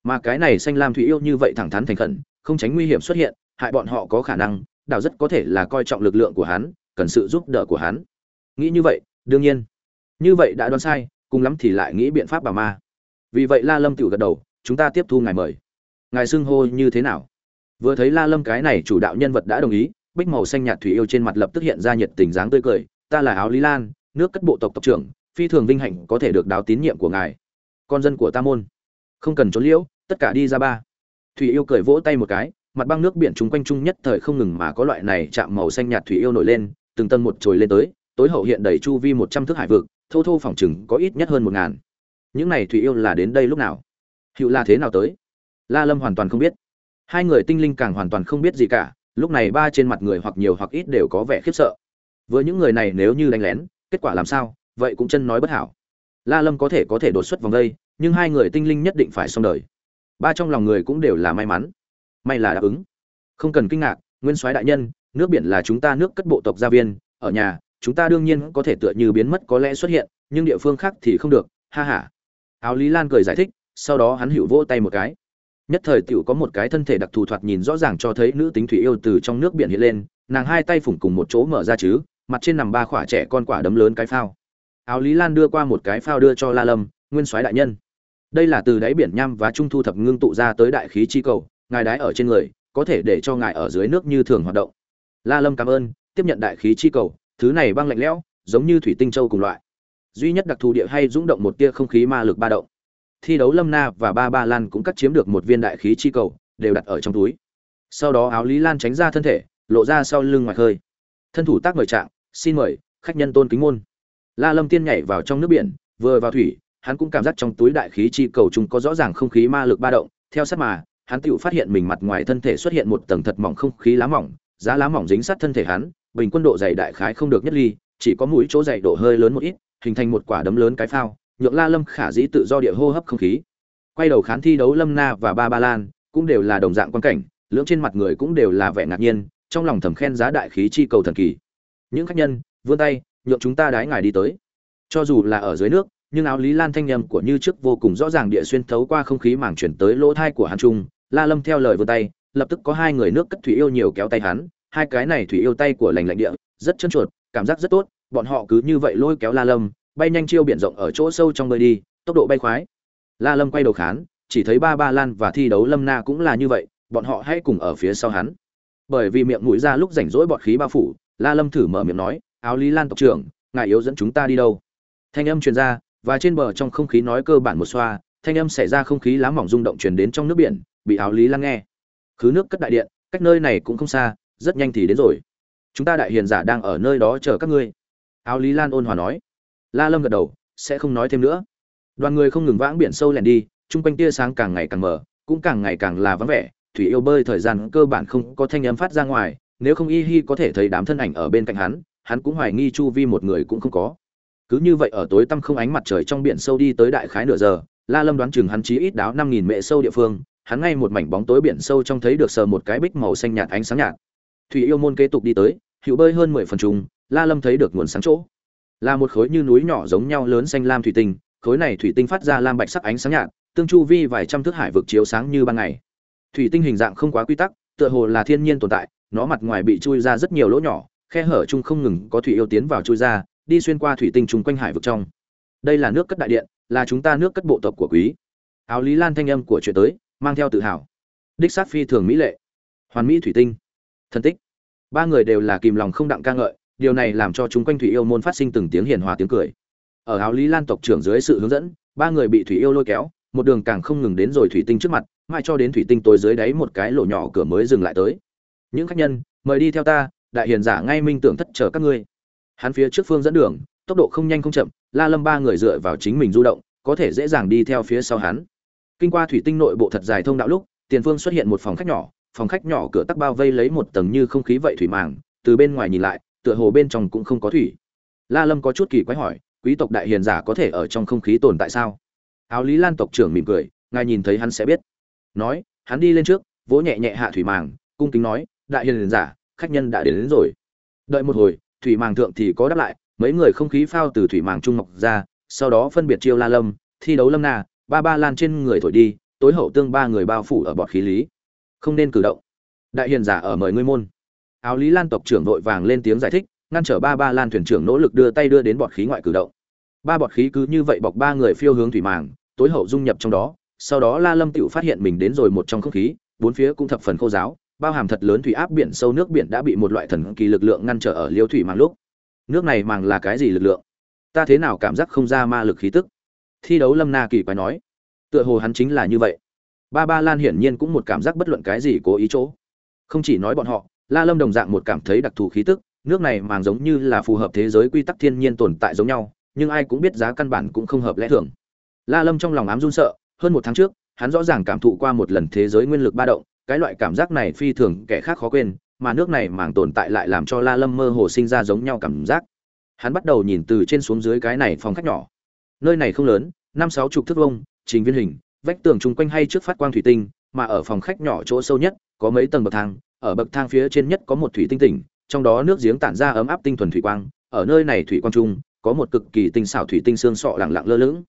Mà cái này xanh lam thủy yêu như vậy thẳng thắn thành khẩn, không tránh nguy hiểm xuất hiện hại bọn họ có khả năng, đảo rất có thể là coi trọng lực lượng của hắn, cần sự giúp đỡ của hắn. Nghĩ như vậy, đương nhiên. Như vậy đã đoán sai, cùng lắm thì lại nghĩ biện pháp bà ma. Vì vậy la lâm tự gật đầu, chúng ta tiếp thu ngài mời. Ngài xưng hô như thế nào? Vừa thấy la lâm cái này chủ đạo nhân vật đã đồng ý, bích màu xanh nhạt thủy yêu trên mặt lập tức hiện ra nhiệt tình dáng tươi cười. Ta là áo lý lan, nước cất bộ tộc tộc trưởng, phi thường vinh hạnh có thể được đáo tín nhiệm của ngài. Con dân của ta môn. Không cần trốn liễu, tất cả đi ra ba. Thủy yêu cười vỗ tay một cái mặt băng nước biển chúng quanh chung nhất thời không ngừng mà có loại này chạm màu xanh nhạt thủy yêu nổi lên, từng tầng một trồi lên tới, tối hậu hiện đầy chu vi một trăm thước hải vực, thô thô phòng chừng có ít nhất hơn một ngàn. Những này thủy yêu là đến đây lúc nào? Hữu là thế nào tới? La lâm hoàn toàn không biết. Hai người tinh linh càng hoàn toàn không biết gì cả, lúc này ba trên mặt người hoặc nhiều hoặc ít đều có vẻ khiếp sợ. Với những người này nếu như đánh lén, kết quả làm sao? Vậy cũng chân nói bất hảo. La lâm có thể có thể đột xuất vòng đây, nhưng hai người tinh linh nhất định phải xong đời. Ba trong lòng người cũng đều là may mắn may là đáp ứng. Không cần kinh ngạc, nguyên soái đại nhân, nước biển là chúng ta nước cất bộ tộc gia viên, ở nhà, chúng ta đương nhiên có thể tựa như biến mất có lẽ xuất hiện, nhưng địa phương khác thì không được, ha ha. Áo lý lan cười giải thích, sau đó hắn hữu vỗ tay một cái. Nhất thời tiểu có một cái thân thể đặc thù thoạt nhìn rõ ràng cho thấy nữ tính thủy yêu từ trong nước biển hiện lên, nàng hai tay phủng cùng một chỗ mở ra chứ, mặt trên nằm ba khỏa trẻ con quả đấm lớn cái phao. Áo lý lan đưa qua một cái phao đưa cho la lâm, nguyên soái đại nhân. Đây là từ đáy biển nham và trung thu thập ngưng tụ ra tới đại khí chi cầu ngài đái ở trên người, có thể để cho ngài ở dưới nước như thường hoạt động. La lâm cảm ơn, tiếp nhận đại khí chi cầu, thứ này băng lạnh lẽo, giống như thủy tinh châu cùng loại. Duy nhất đặc thù địa hay rung động một tia không khí ma lực ba động. Thi đấu lâm na và ba ba lan cũng cắt chiếm được một viên đại khí chi cầu, đều đặt ở trong túi. Sau đó áo lý lan tránh ra thân thể, lộ ra sau lưng ngoài khơi. Thân thủ tác mời trạng, xin mời, khách nhân tôn kính môn. La lâm tiên nhảy vào trong nước biển, vừa vào thủy, hắn cũng cảm giác trong túi đại khí chi cầu chúng có rõ ràng không khí ma lực ba động, theo sát mà hắn tựu phát hiện mình mặt ngoài thân thể xuất hiện một tầng thật mỏng không khí lá mỏng, giá lá mỏng dính sát thân thể hắn, bình quân độ dày đại khái không được nhất ly, chỉ có mũi chỗ dày độ hơi lớn một ít, hình thành một quả đấm lớn cái phao, nhượng la lâm khả dĩ tự do địa hô hấp không khí. Quay đầu khán thi đấu lâm na và ba ba lan cũng đều là đồng dạng quan cảnh, lưỡng trên mặt người cũng đều là vẻ ngạc nhiên, trong lòng thầm khen giá đại khí chi cầu thần kỳ. Những khách nhân, vươn tay, nhượng chúng ta đái ngài đi tới. Cho dù là ở dưới nước nhưng áo lý lan thanh nhầm của như trước vô cùng rõ ràng địa xuyên thấu qua không khí màng chuyển tới lỗ thai của hắn trung. La lâm theo lời vươn tay, lập tức có hai người nước cất thủy yêu nhiều kéo tay hắn. Hai cái này thủy yêu tay của lành lạnh địa, rất chân chuột cảm giác rất tốt. Bọn họ cứ như vậy lôi kéo la lâm, bay nhanh chiêu biển rộng ở chỗ sâu trong bơi đi, tốc độ bay khoái. La lâm quay đầu khán, chỉ thấy ba ba lan và thi đấu lâm na cũng là như vậy, bọn họ hãy cùng ở phía sau hắn. Bởi vì miệng mũi ra lúc rảnh rỗi bọt khí bao phủ, la lâm thử mở miệng nói, áo lý lan tộc trưởng, ngài yếu dẫn chúng ta đi đâu? Thanh âm truyền ra và trên bờ trong không khí nói cơ bản một xoa, thanh âm xảy ra không khí lá mỏng rung động truyền đến trong nước biển, bị áo lý lắng nghe. Khứ nước cất đại điện, cách nơi này cũng không xa, rất nhanh thì đến rồi. Chúng ta đại hiền giả đang ở nơi đó chờ các ngươi. Áo lý lan ôn hòa nói. La lâm gật đầu, sẽ không nói thêm nữa. Đoàn người không ngừng vãng biển sâu lẻn đi, chung quanh tia sáng càng ngày càng mờ, cũng càng ngày càng là vắng vẻ, thủy yêu bơi thời gian cơ bản không có thanh âm phát ra ngoài, nếu không y hi có thể thấy đám thân ảnh ở bên cạnh hắn hắn cũng hoài nghi chu vi một người cũng không có cứ như vậy ở tối tăm không ánh mặt trời trong biển sâu đi tới đại khái nửa giờ, la lâm đoán chừng hắn chí ít đáo năm nghìn mệ sâu địa phương, hắn ngay một mảnh bóng tối biển sâu trong thấy được sờ một cái bích màu xanh nhạt ánh sáng nhạt. Thủy yêu môn kế tục đi tới, hữu bơi hơn mười phần trùng, la lâm thấy được nguồn sáng chỗ. Là một khối như núi nhỏ giống nhau lớn xanh lam thủy tinh, khối này thủy tinh phát ra lam bạch sắc ánh sáng nhạt, tương chu vi vài trăm thước hải vực chiếu sáng như ban ngày. Thủy tinh hình dạng không quá quy tắc, tựa hồ là thiên nhiên tồn tại, nó mặt ngoài bị chui ra rất nhiều lỗ nhỏ, khe hở chung không ngừng có thủy yêu tiến vào chui ra đi xuyên qua thủy tinh trùng quanh hải vực trong. Đây là nước cất đại điện, là chúng ta nước cất bộ tộc của quý. Áo lý lan thanh âm của chuyện tới, mang theo tự hào. Đích sát phi thường mỹ lệ. Hoàn mỹ thủy tinh. Thân tích. Ba người đều là kìm lòng không đặng ca ngợi, điều này làm cho chúng quanh thủy yêu môn phát sinh từng tiếng hiền hòa tiếng cười. Ở áo lý lan tộc trưởng dưới sự hướng dẫn, ba người bị thủy yêu lôi kéo, một đường càng không ngừng đến rồi thủy tinh trước mặt mai cho đến thủy tinh tối dưới đáy một cái lỗ nhỏ cửa mới dừng lại tới. Những khách nhân, mời đi theo ta, đại hiền giả ngay minh tưởng thất chờ các ngươi hắn phía trước phương dẫn đường tốc độ không nhanh không chậm la lâm ba người dựa vào chính mình du động có thể dễ dàng đi theo phía sau hắn. Kinh qua thủy tinh nội bộ thật dài thông đạo lúc tiền phương xuất hiện một phòng khách nhỏ phòng khách nhỏ cửa tắc bao vây lấy một tầng như không khí vậy thủy màng từ bên ngoài nhìn lại tựa hồ bên trong cũng không có thủy. La lâm có chút kỳ quái hỏi quý tộc đại hiền giả có thể ở trong không khí tồn tại sao? Áo lý lan tộc trưởng mỉm cười ngài nhìn thấy hắn sẽ biết. Nói hắn đi lên trước vỗ nhẹ nhẹ hạ thủy màng cung kính nói đại hiền giả khách nhân đã đến, đến rồi. Đợi một hồi thủy màng thượng thì có đáp lại, mấy người không khí phao từ thủy màng trung ngọc ra, sau đó phân biệt chiêu la lâm, thi đấu lâm na, ba ba lan trên người thổi đi, tối hậu tương ba người bao phủ ở bọt khí lý. Không nên cử động. Đại hiền giả ở mời ngươi môn. Áo lý lan tộc trưởng vội vàng lên tiếng giải thích, ngăn trở ba ba lan thuyền trưởng nỗ lực đưa tay đưa đến bọt khí ngoại cử động. Ba bọt khí cứ như vậy bọc ba người phiêu hướng thủy màng, tối hậu dung nhập trong đó, sau đó la lâm tựu phát hiện mình đến rồi một trong không khí, bốn phía cũng thập phần khô giáo bao hàm thật lớn thủy áp biển sâu nước biển đã bị một loại thần kỳ lực lượng ngăn trở ở liêu thủy màng lúc. Nước này màng là cái gì lực lượng? Ta thế nào cảm giác không ra ma lực khí tức? Thi đấu lâm na kỳ quái nói. Tựa hồ hắn chính là như vậy. Ba ba lan hiển nhiên cũng một cảm giác bất luận cái gì cố ý chỗ. Không chỉ nói bọn họ, la lâm đồng dạng một cảm thấy đặc thù khí tức, nước này màng giống như là phù hợp thế giới quy tắc thiên nhiên tồn tại giống nhau, nhưng ai cũng biết giá căn bản cũng không hợp lẽ thường. La lâm trong lòng ám run sợ, hơn một tháng trước, hắn rõ ràng cảm thụ qua một lần thế giới nguyên lực ba động cái loại cảm giác này phi thường kẻ khác khó quên, mà nước này màng tồn tại lại làm cho la lâm mơ hồ sinh ra giống nhau cảm giác. Hắn bắt đầu nhìn từ trên xuống dưới cái này phòng khách nhỏ. Nơi này không lớn, năm sáu chục thước vông trình viên hình, vách tường chung quanh hay trước phát quang thủy tinh, mà ở phòng khách nhỏ chỗ sâu nhất, có mấy tầng bậc thang, ở bậc thang phía trên nhất có một thủy tinh tỉnh, trong đó nước giếng tản ra ấm áp tinh thuần thủy quang, ở nơi này thủy quang trung có một cực kỳ tinh xảo thủy tinh xương sọ lẳng lặng lơ lửng.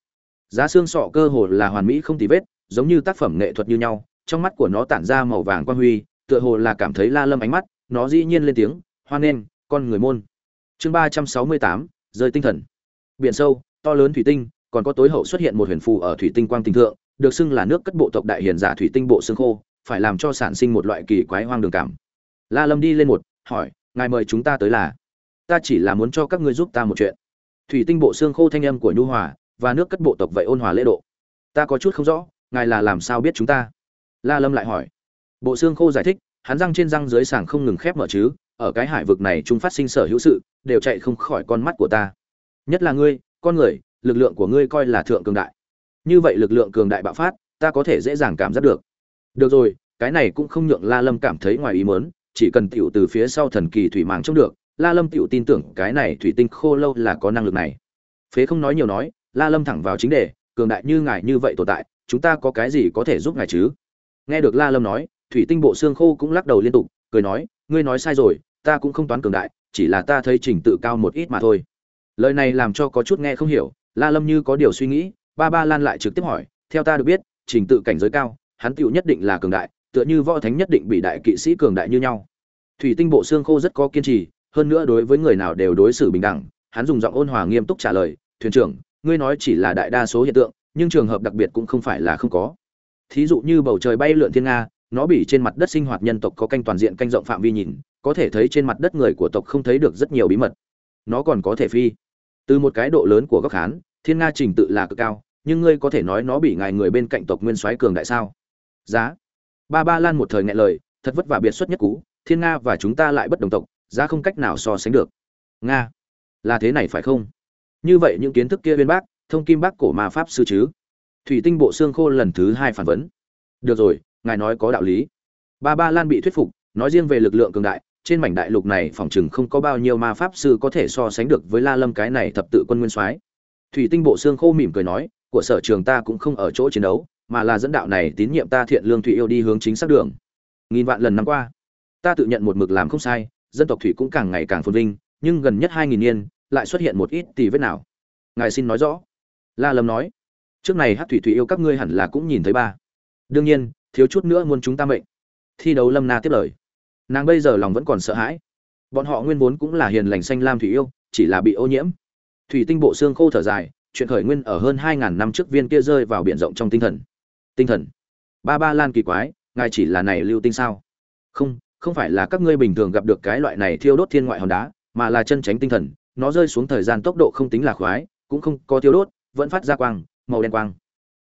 Giá xương sọ cơ hồ là hoàn mỹ không tì vết, giống như tác phẩm nghệ thuật như nhau trong mắt của nó tản ra màu vàng quang huy, tựa hồ là cảm thấy la lâm ánh mắt, nó dĩ nhiên lên tiếng, hoan nghênh, con người môn. Chương ba trăm sáu mươi tám, rơi tinh thần. Biển sâu, to lớn thủy tinh, còn có tối hậu xuất hiện một huyền phù ở thủy tinh quang tinh thượng, được xưng là nước cất bộ tộc đại hiền giả thủy tinh bộ xương khô, phải làm cho sản sinh một loại kỳ quái hoang đường cảm. La lâm đi lên một, hỏi, ngài mời chúng ta tới là? Ta chỉ là muốn cho các ngươi giúp ta một chuyện. Thủy tinh bộ xương khô thanh âm của nhu hòa và nước cất bộ tộc vậy ôn hòa lễ độ. Ta có chút không rõ, ngài là làm sao biết chúng ta? La lâm lại hỏi. Bộ xương khô giải thích, hắn răng trên răng dưới sàng không ngừng khép mở chứ, ở cái hải vực này chúng phát sinh sở hữu sự, đều chạy không khỏi con mắt của ta. Nhất là ngươi, con người, lực lượng của ngươi coi là thượng cường đại. Như vậy lực lượng cường đại bạo phát, ta có thể dễ dàng cảm giác được. Được rồi, cái này cũng không nhượng la lâm cảm thấy ngoài ý mớn chỉ cần tiểu từ phía sau thần kỳ thủy màng trông được, la lâm tiểu tin tưởng cái này thủy tinh khô lâu là có năng lực này. Phế không nói nhiều nói, la lâm thẳng vào chính đề, cường đại như ngài như vậy tồn tại, chúng ta có cái gì có thể giúp ngài chứ? Nghe được la lâm nói, thủy tinh bộ xương khô cũng lắc đầu liên tục, cười nói, ngươi nói sai rồi, ta cũng không toán cường đại, chỉ là ta thấy trình tự cao một ít mà thôi. Lời này làm cho có chút nghe không hiểu, la lâm như có điều suy nghĩ, ba ba lan lại trực tiếp hỏi, theo ta được biết, trình tự cảnh giới cao, hắn tựu nhất định là cường đại, tựa như võ thánh nhất định bị đại kỵ sĩ cường đại như nhau. Thủy tinh bộ xương khô rất có kiên trì, hơn nữa đối với người nào đều đối xử bình đẳng, hắn dùng giọng ôn hòa nghiêm túc trả lời, thuyền trưởng, ngươi nói chỉ là đại đa số hiện tượng, nhưng trường hợp đặc biệt cũng không phải là không có thí dụ như bầu trời bay lượn thiên nga, nó bị trên mặt đất sinh hoạt nhân tộc có canh toàn diện canh rộng phạm vi nhìn, có thể thấy trên mặt đất người của tộc không thấy được rất nhiều bí mật. Nó còn có thể phi. Từ một cái độ lớn của góc hán, thiên nga trình tự là cực cao, nhưng ngươi có thể nói nó bị ngài người bên cạnh tộc nguyên soái cường đại sao? Giá. Ba ba lan một thời ngại lời, thật vất vả biệt xuất nhất cú, thiên nga và chúng ta lại bất đồng tộc, giá không cách nào so sánh được. Nga. Là thế này phải không? Như vậy những kiến thức kia bên bác thông kim bác cổ mà pháp sư chứ? Thủy tinh bộ xương khô lần thứ hai phản vấn. Được rồi, ngài nói có đạo lý. Ba ba lan bị thuyết phục, nói riêng về lực lượng cường đại, trên mảnh đại lục này phòng chừng không có bao nhiêu ma pháp sư có thể so sánh được với la lâm cái này thập tự quân nguyên soái. Thủy tinh bộ xương khô mỉm cười nói, của sở trường ta cũng không ở chỗ chiến đấu, mà là dẫn đạo này tín nhiệm ta thiện lương thủy yêu đi hướng chính xác đường. Nghìn vạn lần năm qua, ta tự nhận một mực làm không sai, dân tộc thủy cũng càng ngày càng phồn vinh, nhưng gần nhất hai nghìn niên, lại xuất hiện một ít tỷ vết nào. Ngài xin nói rõ. La lâm nói trước này hát thủy thủy yêu các ngươi hẳn là cũng nhìn thấy ba. Đương nhiên, thiếu chút nữa muốn chúng ta mệnh. Thi đấu lâm na tiếp lời. Nàng bây giờ lòng vẫn còn sợ hãi. Bọn họ nguyên vốn cũng là hiền lành xanh lam thủy yêu, chỉ là bị ô nhiễm. Thủy tinh bộ xương khô thở dài, chuyện khởi nguyên ở hơn hai ngàn năm trước viên kia rơi vào biển rộng trong tinh thần. Tinh thần. Ba ba lan kỳ quái, ngài chỉ là này lưu tinh sao? Không không phải là các ngươi bình thường gặp được cái loại này thiêu đốt thiên ngoại hòn đá, mà là chân tránh tinh thần, nó rơi xuống thời gian tốc độ không tính là khoái, cũng không có thiêu đốt, vẫn phát ra quang màu đen quang.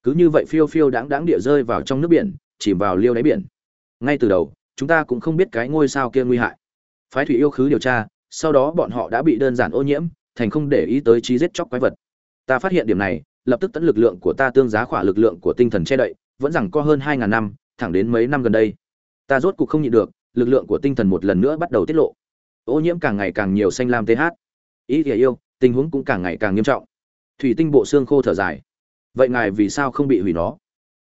Cứ như vậy phiêu phiêu đáng đáng địa rơi vào trong nước biển, chìm vào liêu đáy biển. Ngay từ đầu, chúng ta cũng không biết cái ngôi sao kia nguy hại. Phái thủy yêu khứ điều tra, sau đó bọn họ đã bị đơn giản ô nhiễm, thành không để ý tới trí giết chóc quái vật. Ta phát hiện điểm này, lập tức tận lực lượng của ta tương giá khỏa lực lượng của tinh thần che đậy, vẫn rằng có hơn hai ngàn năm, thẳng đến mấy năm gần đây. Ta rốt cục không nhịn được, lực lượng của tinh thần một lần nữa bắt đầu tiết lộ. Ô nhiễm càng ngày càng nhiều xanh lam th. Ý thì yêu, tình huống cũng càng ngày càng nghiêm trọng. Thủy tinh bộ xương khô thở dài vậy ngài vì sao không bị hủy nó?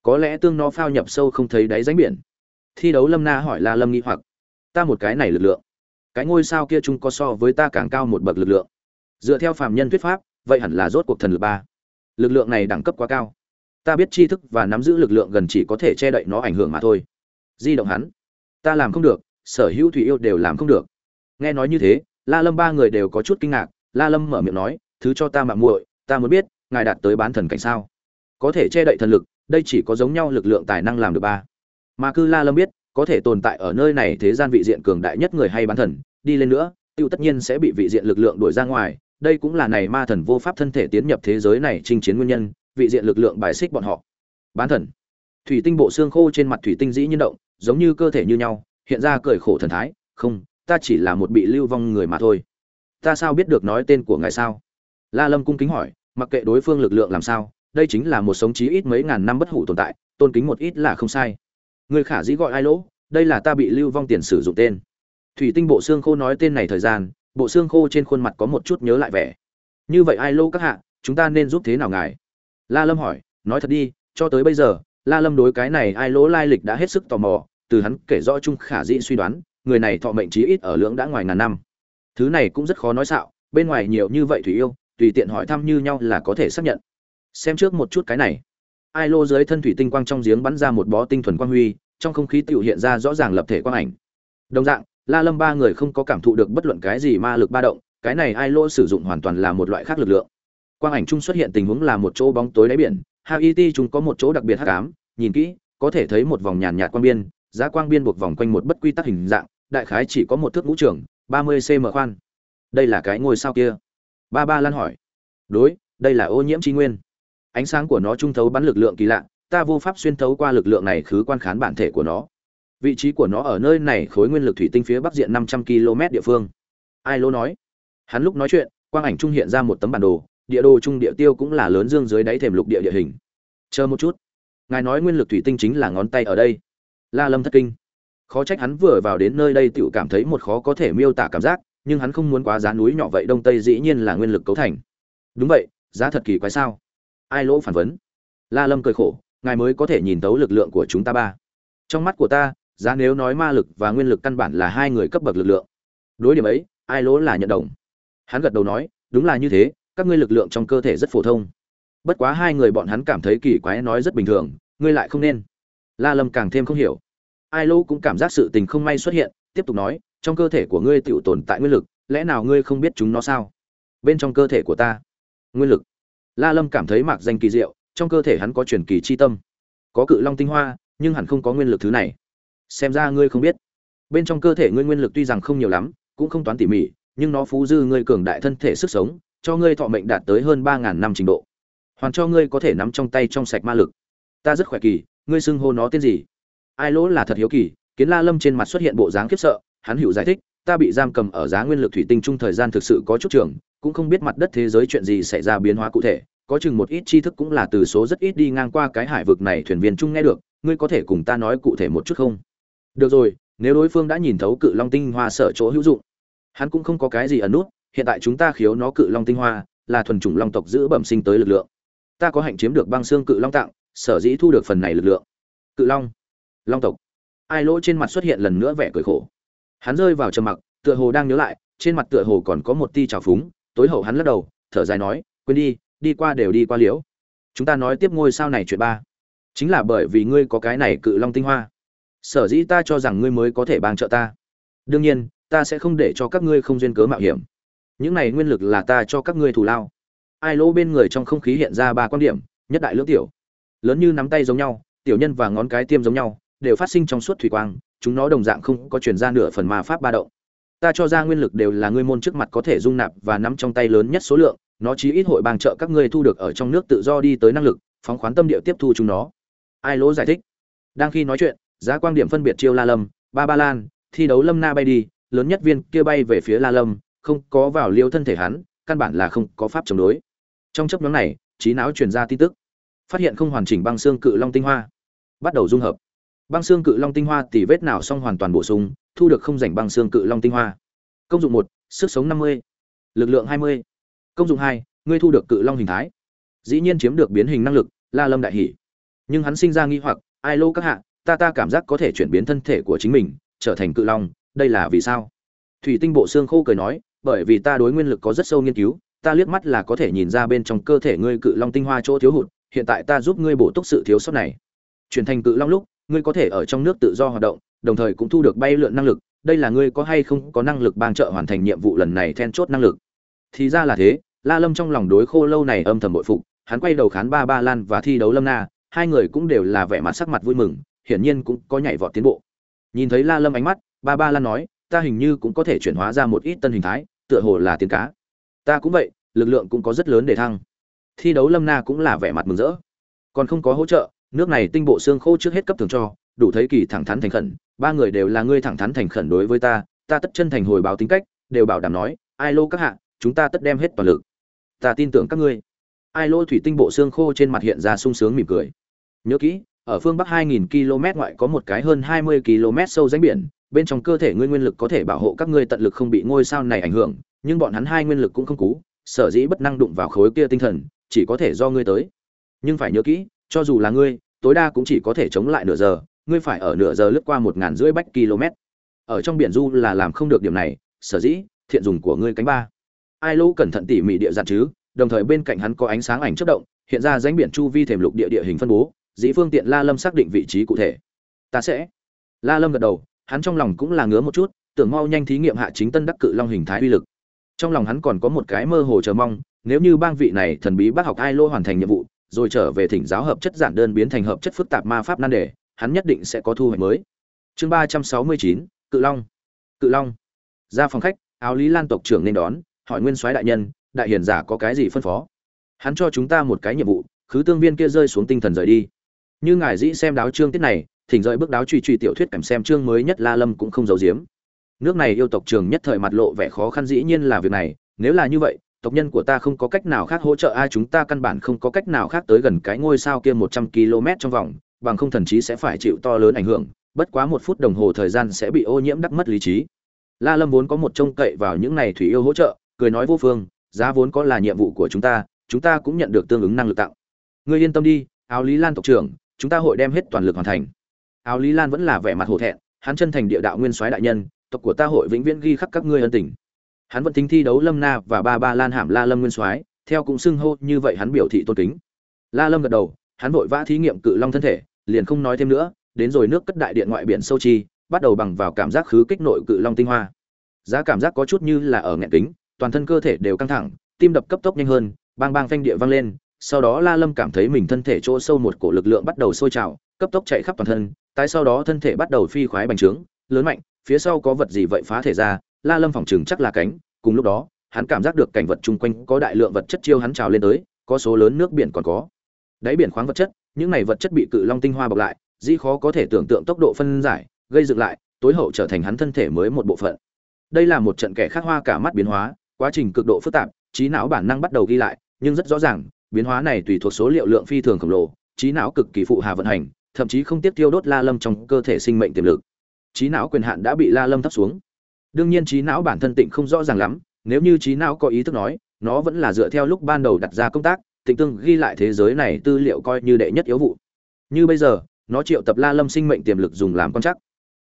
Có lẽ tương nó phao nhập sâu không thấy đáy ránh biển. Thi đấu lâm na hỏi la lâm nghi hoặc. Ta một cái này lực lượng. Cái ngôi sao kia chúng có so với ta càng cao một bậc lực lượng. Dựa theo phàm nhân thuyết pháp, vậy hẳn là rốt cuộc thần lực ba. Lực lượng này đẳng cấp quá cao. Ta biết tri thức và nắm giữ lực lượng gần chỉ có thể che đậy nó ảnh hưởng mà thôi. Di động hắn. Ta làm không được, sở hữu thủy yêu đều làm không được. Nghe nói như thế, la lâm ba người đều có chút kinh ngạc. La lâm mở miệng nói, thứ cho ta mạng muội, ta muốn biết, ngài đạt tới bán thần cảnh sao? Có thể che đậy thần lực, đây chỉ có giống nhau lực lượng tài năng làm được ba. Mà cư la lâm biết, có thể tồn tại ở nơi này thế gian vị diện cường đại nhất người hay bán thần, đi lên nữa, tiêu tất nhiên sẽ bị vị diện lực lượng đuổi ra ngoài, đây cũng là này ma thần vô pháp thân thể tiến nhập thế giới này chinh chiến nguyên nhân, vị diện lực lượng bài xích bọn họ. Bán thần. Thủy tinh bộ xương khô trên mặt thủy tinh dĩ nhiên động, giống như cơ thể như nhau, hiện ra cười khổ thần thái, không, ta chỉ là một bị lưu vong người mà thôi. Ta sao biết được nói tên của ngài sao? La lâm cung kính hỏi, mặc kệ đối phương lực lượng làm sao đây chính là một sống chí ít mấy ngàn năm bất hủ tồn tại, tôn kính một ít là không sai. Người khả dĩ gọi ai lỗ, đây là ta bị lưu vong tiền sử dụng tên. Thủy tinh bộ xương khô nói tên này thời gian, bộ xương khô trên khuôn mặt có một chút nhớ lại vẻ. Như vậy ai lỗ các hạ, chúng ta nên giúp thế nào ngài? La lâm hỏi, nói thật đi, cho tới bây giờ, la lâm đối cái này ai lỗ lai lịch đã hết sức tò mò, từ hắn kể rõ chung khả dĩ suy đoán, người này thọ mệnh chí ít ở lưỡng đã ngoài ngàn năm. Thứ này cũng rất khó nói xạo, bên ngoài nhiều như vậy thủy yêu, tùy tiện hỏi thăm như nhau là có thể xác nhận xem trước một chút cái này. Ai lô dưới thân thủy tinh quang trong giếng bắn ra một bó tinh thuần quang huy trong không khí tự hiện ra rõ ràng lập thể quang ảnh. Đồng dạng la lâm ba người không có cảm thụ được bất luận cái gì ma lực ba động cái này ai lô sử dụng hoàn toàn là một loại khác lực lượng. Quang ảnh chung xuất hiện tình huống là một chỗ bóng tối đáy biển haiti chúng có một chỗ đặc biệt hắc ám nhìn kỹ có thể thấy một vòng nhàn nhạt quang biên giá quang biên buộc vòng quanh một bất quy tắc hình dạng đại khái chỉ có một thước ngũ trưởng, ba mươi cm khoan. Đây là cái ngôi sao kia? Ba ba lan hỏi. Đối đây là ô nhiễm tri nguyên ánh sáng của nó trung thấu bắn lực lượng kỳ lạ, ta vô pháp xuyên thấu qua lực lượng này khứ quan khán bản thể của nó. Vị trí của nó ở nơi này khối nguyên lực thủy tinh phía bắc diện năm trăm km địa phương. Ai lô nói? Hắn lúc nói chuyện, quang ảnh trung hiện ra một tấm bản đồ, địa đồ trung địa tiêu cũng là lớn dương dưới đáy thềm lục địa địa hình. Chờ một chút. Ngài nói nguyên lực thủy tinh chính là ngón tay ở đây. La lâm thất kinh. Khó trách hắn vừa vào đến nơi đây tự cảm thấy một khó có thể miêu tả cảm giác, nhưng hắn không muốn quá giá núi nhỏ vậy, đông tây dĩ nhiên là nguyên lực cấu thành. Đúng vậy, giá thật kỳ quái sao? Ai lỗ phản vấn? La lâm cười khổ, ngài mới có thể nhìn tấu lực lượng của chúng ta ba. Trong mắt của ta, giá nếu nói ma lực và nguyên lực căn bản là hai người cấp bậc lực lượng. Đối điểm ấy, ai lỗ là nhận đồng. Hắn gật đầu nói, đúng là như thế, các ngươi lực lượng trong cơ thể rất phổ thông. Bất quá hai người bọn hắn cảm thấy kỳ quái nói rất bình thường, ngươi lại không nên. La lâm càng thêm không hiểu. Ai lỗ cũng cảm giác sự tình không may xuất hiện, tiếp tục nói, trong cơ thể của ngươi tự tồn tại nguyên lực, lẽ nào ngươi không biết chúng nó sao? Bên trong cơ thể của ta, nguyên lực la lâm cảm thấy mạc danh kỳ diệu, trong cơ thể hắn có truyền kỳ chi tâm. Có cự long tinh hoa, nhưng hẳn không có nguyên lực thứ này. Xem ra ngươi không biết. Bên trong cơ thể ngươi nguyên lực tuy rằng không nhiều lắm, cũng không toán tỉ mỉ, nhưng nó phú dư ngươi cường đại thân thể sức sống, cho ngươi thọ mệnh đạt tới hơn ba ngàn năm trình độ. Hoàn cho ngươi có thể nắm trong tay trong sạch ma lực. Ta rất khỏe kỳ, ngươi xưng hô nó tên gì? Ai lỗ là thật hiếu kỳ, kiến la lâm trên mặt xuất hiện bộ dáng khiếp sợ, hắn hiểu giải thích, ta bị giam cầm ở giá nguyên lực thủy tinh trung thời gian thực sự có chút trường, cũng không biết mặt đất thế giới chuyện gì xảy ra biến hóa cụ thể có chừng một ít tri thức cũng là từ số rất ít đi ngang qua cái hải vực này thuyền viên chung nghe được, ngươi có thể cùng ta nói cụ thể một chút không? Được rồi, nếu đối phương đã nhìn thấu cự long tinh hoa sở chỗ hữu dụng, hắn cũng không có cái gì ẩn nút, hiện tại chúng ta khiếu nó cự long tinh hoa, là thuần chủng long tộc giữ bẩm sinh tới lực lượng. Ta có hạnh chiếm được băng xương cự long tặng, sở dĩ thu được phần này lực lượng. Cự long long tộc. Ai lỗ trên mặt xuất hiện lần nữa vẻ cười khổ. Hắn rơi vào trầm mặc, tựa hồ đang nhớ lại, trên mặt tựa hồ còn có một ti trào phúng, tối hậu hắn lắc đầu, thở dài nói, quên đi đi qua đều đi qua liễu. Chúng ta nói tiếp ngôi sao này chuyện ba. Chính là bởi vì ngươi có cái này cự long tinh hoa. Sở dĩ ta cho rằng ngươi mới có thể bang trợ ta. Đương nhiên, ta sẽ không để cho các ngươi không duyên cớ mạo hiểm. Những này nguyên lực là ta cho các ngươi thù lao. Ai lỗ bên người trong không khí hiện ra ba quan điểm, nhất đại lưỡng tiểu. Lớn như nắm tay giống nhau, tiểu nhân và ngón cái tiêm giống nhau, đều phát sinh trong suốt thủy quang, chúng nó đồng dạng không có truyền ra nửa phần ma pháp ba động. Ta cho ra nguyên lực đều là ngươi môn trước mặt có thể dung nạp và nắm trong tay lớn nhất số lượng nó chí ít hội bang trợ các ngươi thu được ở trong nước tự do đi tới năng lực, phóng khoán tâm địa tiếp thu chúng nó. Ai lỗ giải thích? Đang khi nói chuyện, giá quang điểm phân biệt chiêu la lâm, ba ba lan, thi đấu lâm na bay đi, lớn nhất viên kia bay về phía la lâm, không có vào liêu thân thể hắn, căn bản là không có pháp chống đối. Trong chấp nhóm này, trí não truyền ra tin tức. Phát hiện không hoàn chỉnh băng xương cự long tinh hoa. Bắt đầu dung hợp. Băng xương cự long tinh hoa tỷ vết nào xong hoàn toàn bổ sung, thu được không rảnh băng xương cự long tinh hoa. Công dụng một, sức sống năm mươi, lực lượng hai mươi công dụng hai, ngươi thu được cự long hình thái. Dĩ nhiên chiếm được biến hình năng lực, la lâm đại hỷ nhưng hắn sinh ra nghi hoặc, ai lô các hạ, ta ta cảm giác có thể chuyển biến thân thể của chính mình, trở thành cự long, đây là vì sao? Thủy tinh bộ xương khô cười nói, bởi vì ta đối nguyên lực có rất sâu nghiên cứu, ta liếc mắt là có thể nhìn ra bên trong cơ thể ngươi cự long tinh hoa chỗ thiếu hụt, hiện tại ta giúp ngươi bổ túc sự thiếu sót này. Chuyển thành cự long lúc, ngươi có thể ở trong nước tự do hoạt động, đồng thời cũng thu được bay lượn năng lực, đây là ngươi có hay không có năng lực bang trợ hoàn thành nhiệm vụ lần này then chốt năng lực thì ra là thế, la lâm trong lòng đối khô lâu này âm thầm bội phục, hắn quay đầu khán ba ba lan và thi đấu lâm na, hai người cũng đều là vẻ mặt sắc mặt vui mừng, hiển nhiên cũng có nhảy vọt tiến bộ. Nhìn thấy la lâm ánh mắt, ba ba lan nói, ta hình như cũng có thể chuyển hóa ra một ít tân hình thái, tựa hồ là tiền cá. Ta cũng vậy, lực lượng cũng có rất lớn để thăng. Thi đấu lâm na cũng là vẻ mặt mừng rỡ. Còn không có hỗ trợ, nước này tinh bộ xương khô trước hết cấp thường cho, đủ thấy kỳ thẳng thắn thành khẩn, ba người đều là ngươi thẳng thắn thành khẩn đối với ta ta tất chân thành hồi báo tính cách, đều bảo đảm nói, ai lô các hạ chúng ta tất đem hết toàn lực. Ta tin tưởng các ngươi. Ai lô thủy tinh bộ xương khô trên mặt hiện ra sung sướng mỉm cười. Nhớ kỹ, ở phương bắc 2000 km ngoại có một cái hơn 20 km sâu rãnh biển, bên trong cơ thể ngươi nguyên lực có thể bảo hộ các ngươi tận lực không bị ngôi sao này ảnh hưởng, nhưng bọn hắn hai nguyên lực cũng không cú sở dĩ bất năng đụng vào khối kia tinh thần, chỉ có thể do ngươi tới. Nhưng phải nhớ kỹ, cho dù là ngươi, tối đa cũng chỉ có thể chống lại nửa giờ, ngươi phải ở nửa giờ lướt qua một ngàn rưỡi bách km. Ở trong biển du là làm không được điểm này, sở dĩ, thiện dùng của ngươi cánh ba ai lô cẩn thận tỉ mỉ địa giặt chứ, đồng thời bên cạnh hắn có ánh sáng ảnh chất động, hiện ra danh biển chu vi thềm lục địa địa hình phân bố, dĩ phương tiện la lâm xác định vị trí cụ thể. Ta sẽ. La lâm gật đầu, hắn trong lòng cũng là ngứa một chút, tưởng mau nhanh thí nghiệm hạ chính tân đắc cự long hình thái uy lực. Trong lòng hắn còn có một cái mơ hồ chờ mong, nếu như bang vị này thần bí bác học ai lô hoàn thành nhiệm vụ, rồi trở về thỉnh giáo hợp chất giản đơn biến thành hợp chất phức tạp ma pháp nan đề, hắn nhất định sẽ có thu hoạch mới. Chương ba trăm sáu mươi chín, cự long. Cự long. Ra phòng khách, áo lý lan tộc trưởng nên đón hỏi nguyên soái đại nhân, đại hiền giả có cái gì phân phó? Hắn cho chúng ta một cái nhiệm vụ, khứ tương viên kia rơi xuống tinh thần rời đi. Như ngài dĩ xem đáo trương tiết này, thỉnh rời bước đáo truy truy tiểu thuyết cảm xem chương mới nhất la lâm cũng không giấu giếm. Nước này yêu tộc trường nhất thời mặt lộ vẻ khó khăn dĩ nhiên là việc này, nếu là như vậy, tộc nhân của ta không có cách nào khác hỗ trợ ai, chúng ta căn bản không có cách nào khác tới gần cái ngôi sao kia một trăm km trong vòng, bằng không thần trí sẽ phải chịu to lớn ảnh hưởng, bất quá một phút đồng hồ thời gian sẽ bị ô nhiễm đắc mất lý trí. La lâm vốn có một trông cậy vào những này thủy yêu hỗ trợ cười nói vô phương, giá vốn có là nhiệm vụ của chúng ta chúng ta cũng nhận được tương ứng năng lực tặng ngươi yên tâm đi, áo lý lan tộc trưởng, chúng ta hội đem hết toàn lực hoàn thành. Áo lý lan vẫn là vẻ mặt hổ thẹn, hắn chân thành địa đạo nguyên soái đại nhân, tộc của ta hội vĩnh viễn ghi khắc các ngươi ân tình. Hắn vẫn tính thi đấu lâm na và ba ba lan hàm la lâm nguyên soái, theo cũng xưng hô, như vậy hắn biểu thị tôn kính. La lâm gật đầu, hắn vội vã thí nghiệm cự long thân thể, liền không nói thêm nữa, đến rồi nước cất đại điện ngoại biển sâu chi, bắt đầu bằng vào cảm giác khứ kích nội cự long tinh hoa. Giá cảm giác có chút như là ở nghẹn kính toàn thân cơ thể đều căng thẳng, tim đập cấp tốc nhanh hơn, bang bang phanh địa vang lên, sau đó la lâm cảm thấy mình thân thể chỗ sâu một cổ lực lượng bắt đầu sôi trào, cấp tốc chạy khắp toàn thân, tái sau đó thân thể bắt đầu phi khoái bành trướng, lớn mạnh, phía sau có vật gì vậy phá thể ra, la lâm phòng chừng chắc là cánh, cùng lúc đó, hắn cảm giác được cảnh vật chung quanh có đại lượng vật chất chiêu hắn trào lên tới, có số lớn nước biển còn có. Đáy biển khoáng vật chất, những này vật chất bị cự long tinh hoa bọc lại, dĩ khó có thể tưởng tượng tốc độ phân giải, gây dựng lại, tối hậu trở thành hắn thân thể mới một bộ phận. Đây là một trận kẻ khác hoa cả mắt biến hóa quá trình cực độ phức tạp, trí não bản năng bắt đầu ghi lại, nhưng rất rõ ràng, biến hóa này tùy thuộc số liệu lượng phi thường khổng lồ, trí não cực kỳ phụ hà vận hành, thậm chí không tiếp tiêu đốt la lâm trong cơ thể sinh mệnh tiềm lực. Trí não quyền hạn đã bị la lâm thấp xuống. Đương nhiên trí não bản thân tịnh không rõ ràng lắm, nếu như trí não có ý thức nói, nó vẫn là dựa theo lúc ban đầu đặt ra công tác, tịnh tương ghi lại thế giới này tư liệu coi như đệ nhất yếu vụ. Như bây giờ, nó triệu tập la lâm sinh mệnh tiềm lực dùng làm con chắc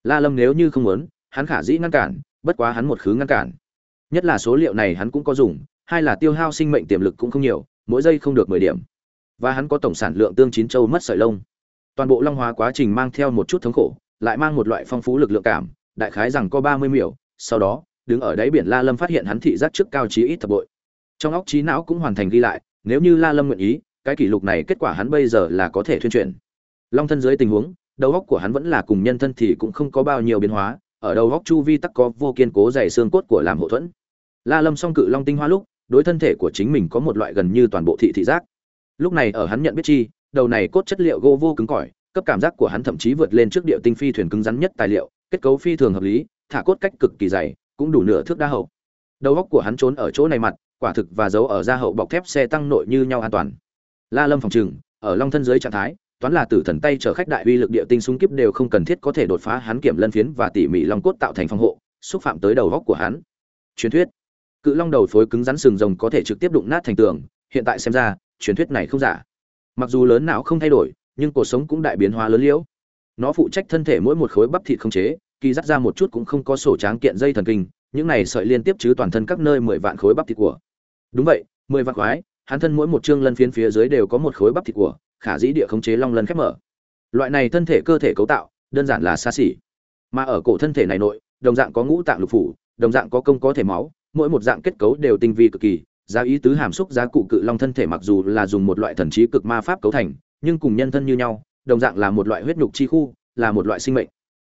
la lâm nếu như không muốn, hắn khả dĩ ngăn cản, bất quá hắn một khứ ngăn cản nhất là số liệu này hắn cũng có dùng, hai là tiêu hao sinh mệnh tiềm lực cũng không nhiều, mỗi giây không được mười điểm. Và hắn có tổng sản lượng tương chín châu mất sợi lông. Toàn bộ long hóa quá trình mang theo một chút thống khổ, lại mang một loại phong phú lực lượng cảm, đại khái rằng có ba mươi miểu, sau đó, đứng ở đáy biển la lâm phát hiện hắn thị giác trước cao trí ít thập bội. Trong óc trí não cũng hoàn thành ghi lại, nếu như la lâm nguyện ý, cái kỷ lục này kết quả hắn bây giờ là có thể thuyên truyền. long thân dưới tình huống, đầu óc của hắn vẫn là cùng nhân thân thì cũng không có bao nhiêu biến hóa, ở đầu óc chu vi tắc có vô kiên cố dày xương cốt của làm hậu thuẫn la lâm song cự long tinh hoa lúc, đối thân thể của chính mình có một loại gần như toàn bộ thị thị giác. Lúc này ở hắn nhận biết chi, đầu này cốt chất liệu gỗ vô cứng cỏi, cấp cảm giác của hắn thậm chí vượt lên trước địa tinh phi thuyền cứng rắn nhất tài liệu, kết cấu phi thường hợp lý, thả cốt cách cực kỳ dày, cũng đủ nửa thước đa hậu. Đầu góc của hắn trốn ở chỗ này mặt, quả thực và giấu ở da hậu bọc thép xe tăng nội như nhau an toàn. La lâm phòng trừng, ở long thân dưới trạng thái, toán là tử thần tay chở khách đại uy lực địa tinh súng kiếp đều không cần thiết có thể đột phá hắn kiểm lân phiến và tỉ mỉ long cốt tạo thành phòng hộ, xúc phạm tới đầu góc của hắn. Truyền thuyết cự long đầu phối cứng rắn sừng rồng có thể trực tiếp đụng nát thành tường, hiện tại xem ra, truyền thuyết này không giả. Mặc dù lớn não không thay đổi, nhưng cuộc sống cũng đại biến hóa lớn liễu. Nó phụ trách thân thể mỗi một khối bắp thịt không chế, kỳ dắt ra một chút cũng không có sổ tráng kiện dây thần kinh, những này sợi liên tiếp chứ toàn thân các nơi mười vạn khối bắp thịt của. Đúng vậy, mười vạn khoái, hắn thân mỗi một chương lân phiến phía dưới đều có một khối bắp thịt của, khả dĩ địa khống chế long lân khép mở. Loại này thân thể cơ thể cấu tạo, đơn giản là xa xỉ. Mà ở cổ thân thể này nội, đồng dạng có ngũ tạng lục phủ, đồng dạng có công có thể máu mỗi một dạng kết cấu đều tinh vi cực kỳ, giá ý tứ hàm xúc giá cụ cự long thân thể mặc dù là dùng một loại thần trí cực ma pháp cấu thành, nhưng cùng nhân thân như nhau, đồng dạng là một loại huyết nhục chi khu, là một loại sinh mệnh.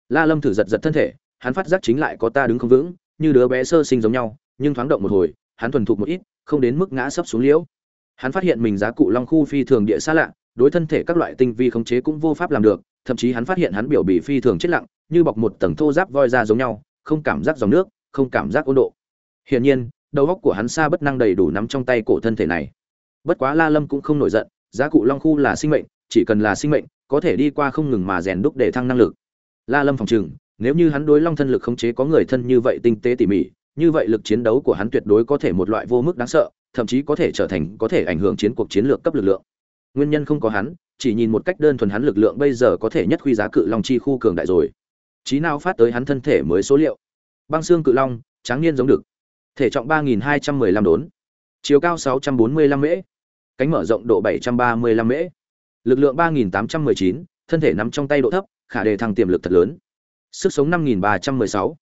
La lâm thử giật giật thân thể, hắn phát giác chính lại có ta đứng không vững, như đứa bé sơ sinh giống nhau, nhưng thoáng động một hồi, hắn thuần thục một ít, không đến mức ngã sấp xuống liễu. Hắn phát hiện mình giá cụ long khu phi thường địa xa lạ, đối thân thể các loại tinh vi khống chế cũng vô pháp làm được, thậm chí hắn phát hiện hắn biểu bị phi thường chết lặng, như bọc một tầng thô giáp voi ra giống nhau, không cảm giác dòng nước, không cảm giác ôn độ hiển nhiên, đầu óc của hắn xa bất năng đầy đủ nắm trong tay cổ thân thể này. Bất quá la lâm cũng không nổi giận, giá cụ long khu là sinh mệnh, chỉ cần là sinh mệnh, có thể đi qua không ngừng mà rèn đúc để thăng năng lực. La lâm phòng trừng, nếu như hắn đối long thân lực khống chế có người thân như vậy tinh tế tỉ mỉ, như vậy lực chiến đấu của hắn tuyệt đối có thể một loại vô mức đáng sợ, thậm chí có thể trở thành, có thể ảnh hưởng chiến cuộc chiến lược cấp lực lượng. Nguyên nhân không có hắn, chỉ nhìn một cách đơn thuần hắn lực lượng bây giờ có thể nhất huy giá cự long chi khu cường đại rồi. Trí nào phát tới hắn thân thể mới số liệu. Băng xương cự long, tráng niên giống được thể trọng ba nghìn hai trăm mười lăm đốn. Chiều cao sáu trăm bốn mươi lăm mễ. Cánh mở rộng độ bảy trăm ba mươi lăm mễ. Lực lượng ba nghìn tám trăm mười chín thân thể nằm trong tay độ thấp khả đề thăng tiềm lực thật lớn. Sức sống năm nghìn ba trăm mười sáu.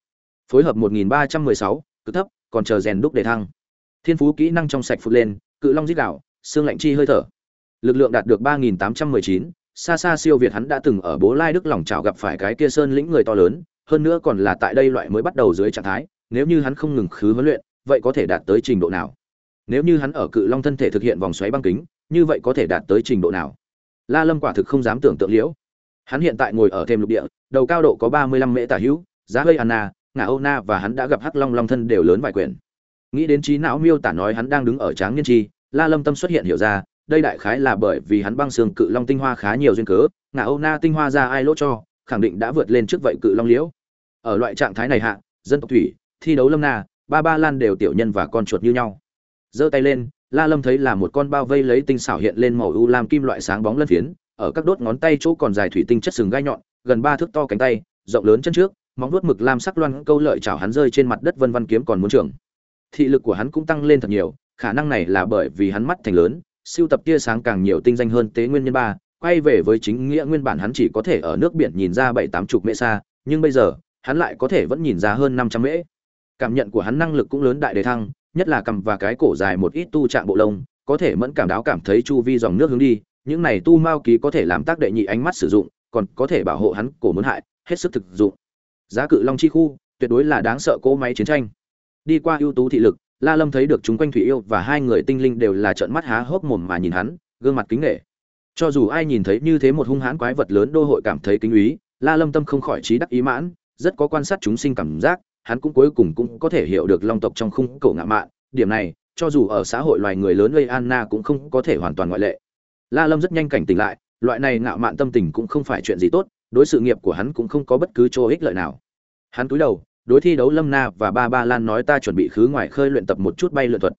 Phối hợp một nghìn ba trăm mười sáu cực thấp còn chờ rèn đúc đề thăng. Thiên phú kỹ năng trong sạch phụt lên cự long giết đảo, xương lạnh chi hơi thở. Lực lượng đạt được ba nghìn tám trăm mười chín xa xa siêu việt hắn đã từng ở bố lai đức lòng chảo gặp phải cái kia sơn lĩnh người to lớn hơn nữa còn là tại đây loại mới bắt đầu dưới trạng thái nếu như hắn không ngừng khứ huấn luyện vậy có thể đạt tới trình độ nào? Nếu như hắn ở cự long thân thể thực hiện vòng xoáy băng kính, như vậy có thể đạt tới trình độ nào? La lâm quả thực không dám tưởng tượng liễu. Hắn hiện tại ngồi ở thêm lục địa, đầu cao độ có ba mươi lăm mễ tả hữu, giá hơi anna ngã âu na và hắn đã gặp hắc long long thân đều lớn vài quyển. Nghĩ đến trí não miêu tả nói hắn đang đứng ở tráng niên chi, la lâm tâm xuất hiện hiểu ra, đây đại khái là bởi vì hắn băng xương cự long tinh hoa khá nhiều duyên cớ ngã âu na tinh hoa ra ai lỗ cho, khẳng định đã vượt lên trước vậy cự long liễu. Ở loại trạng thái này hạ, dân tộc thủy, thi đấu lâm na ba ba lan đều tiểu nhân và con chuột như nhau. Giơ tay lên, la lâm thấy là một con bao vây lấy tinh xảo hiện lên màu u lam kim loại sáng bóng lân phiến, ở các đốt ngón tay chỗ còn dài thủy tinh chất sừng gai nhọn, gần ba thước to cánh tay, rộng lớn chân trước, móng vuốt mực lam sắc loan câu lợi chảo hắn rơi trên mặt đất vân văn kiếm còn muốn trưởng. Thị lực của hắn cũng tăng lên thật nhiều, khả năng này là bởi vì hắn mắt thành lớn, siêu tập tia sáng càng nhiều tinh danh hơn tế nguyên nhân ba, quay về với chính nghĩa nguyên bản hắn chỉ có thể ở nước biển nhìn ra bảy tám chục mễ xa, nhưng bây giờ, hắn lại có thể vẫn nhìn ra hơn năm trăm mễ cảm nhận của hắn năng lực cũng lớn đại đề thăng, nhất là cầm và cái cổ dài một ít tu trạng bộ lông, có thể mẫn cảm đáo cảm thấy chu vi dòng nước hướng đi, những này tu mao ký có thể làm tác đệ nhị ánh mắt sử dụng, còn có thể bảo hộ hắn cổ muốn hại, hết sức thực dụng. Giá cự long chi khu, tuyệt đối là đáng sợ cỗ máy chiến tranh. Đi qua ưu tú thị lực, la lâm thấy được chúng quanh thủy yêu và hai người tinh linh đều là trợn mắt há hốc mồm mà nhìn hắn, gương mặt kính nghệ cho dù ai nhìn thấy như thế một hung hãn quái vật lớn đô hội cảm thấy kính úy, la lâm tâm không khỏi trí đắc ý mãn, rất có quan sát chúng sinh cảm giác hắn cũng cuối cùng cũng có thể hiểu được long tộc trong khung cổ ngạ mạn. Điểm này, cho dù ở xã hội loài người lớn gây anna cũng không có thể hoàn toàn ngoại lệ. La lâm rất nhanh cảnh tỉnh lại, loại này ngạo mạn tâm tình cũng không phải chuyện gì tốt, đối sự nghiệp của hắn cũng không có bất cứ chỗ ích lợi nào. Hắn cúi đầu, đối thi đấu lâm na và ba ba lan nói ta chuẩn bị khứ ngoài khơi luyện tập một chút bay lượn thuật.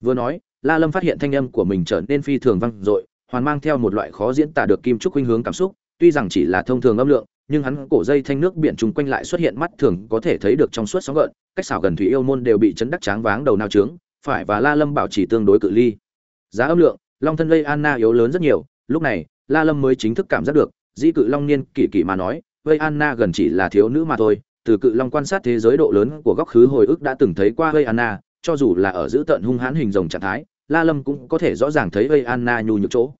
Vừa nói, la lâm phát hiện thanh âm của mình trở nên phi thường vang dội, hoàn mang theo một loại khó diễn tả được kim trúc khuynh hướng cảm xúc, tuy rằng chỉ là thông thường âm lượng nhưng hắn cổ dây thanh nước biển trùng quanh lại xuất hiện mắt thường có thể thấy được trong suốt sóng gợn, cách xảo gần thủy yêu môn đều bị chấn đắc tráng váng đầu nao trướng, phải và la lâm bảo trì tương đối cự ly. Giá âm lượng, long thân lây anna yếu lớn rất nhiều, lúc này, la lâm mới chính thức cảm giác được, dĩ cự long niên kỳ kỳ mà nói vây anna gần chỉ là thiếu nữ mà thôi, từ cự long quan sát thế giới độ lớn của góc khứ hồi ức đã từng thấy qua vây anna, cho dù là ở giữ tận hung hãn hình rồng trạng thái, la lâm cũng có thể rõ ràng thấy vây anna nhu nhược chỗ.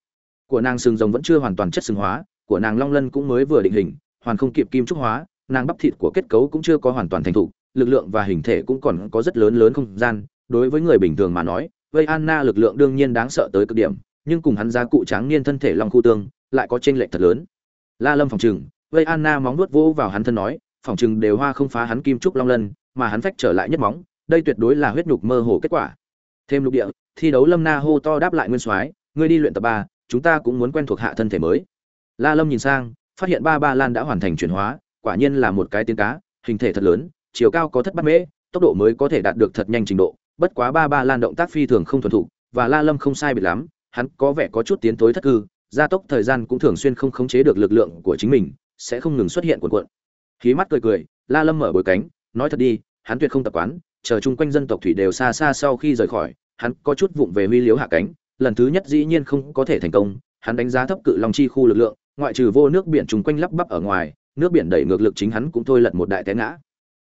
Của nàng sừng rồng vẫn chưa hoàn toàn chất xương hóa, của nàng long lân cũng mới vừa định hình hoàn không kịp kim trúc hóa, nàng bắp thịt của kết cấu cũng chưa có hoàn toàn thành thục, lực lượng và hình thể cũng còn có rất lớn lớn không gian. Đối với người bình thường mà nói, vây anna lực lượng đương nhiên đáng sợ tới cực điểm, nhưng cùng hắn ra cụ tráng niên thân thể long khu tương lại có chênh lệch thật lớn. La lâm phòng trừng, vây anna móng vuốt vỗ vào hắn thân nói, phòng trừng đều hoa không phá hắn kim trúc long lân, mà hắn phách trở lại nhất móng, đây tuyệt đối là huyết nhục mơ hồ kết quả. Thêm lục địa, thi đấu lâm na hô to đáp lại nguyên soái, ngươi đi luyện tập ba, chúng ta cũng muốn quen thuộc hạ thân thể mới. La lâm nhìn sang phát hiện ba ba lan đã hoàn thành chuyển hóa, quả nhiên là một cái tiếng cá, hình thể thật lớn, chiều cao có thất bát mễ, tốc độ mới có thể đạt được thật nhanh trình độ, bất quá ba ba lan động tác phi thường không thuần thục, và la lâm không sai biệt lắm, hắn có vẻ có chút tiến tối thất cư, gia tốc thời gian cũng thường xuyên không khống chế được lực lượng của chính mình, sẽ không ngừng xuất hiện cuộn cuộn. Khí mắt cười cười, la lâm mở bồi cánh, nói thật đi, hắn tuyệt không tập quán, chờ chung quanh dân tộc thủy đều xa xa sau khi rời khỏi, hắn có chút vụng về huy liếu hạ cánh, lần thứ nhất dĩ nhiên không có thể thành công, hắn đánh giá thấp cự long chi khu lực lượng ngoại trừ vô nước biển trùng quanh lắp bắp ở ngoài, nước biển đẩy ngược lực chính hắn cũng thôi lật một đại té ngã.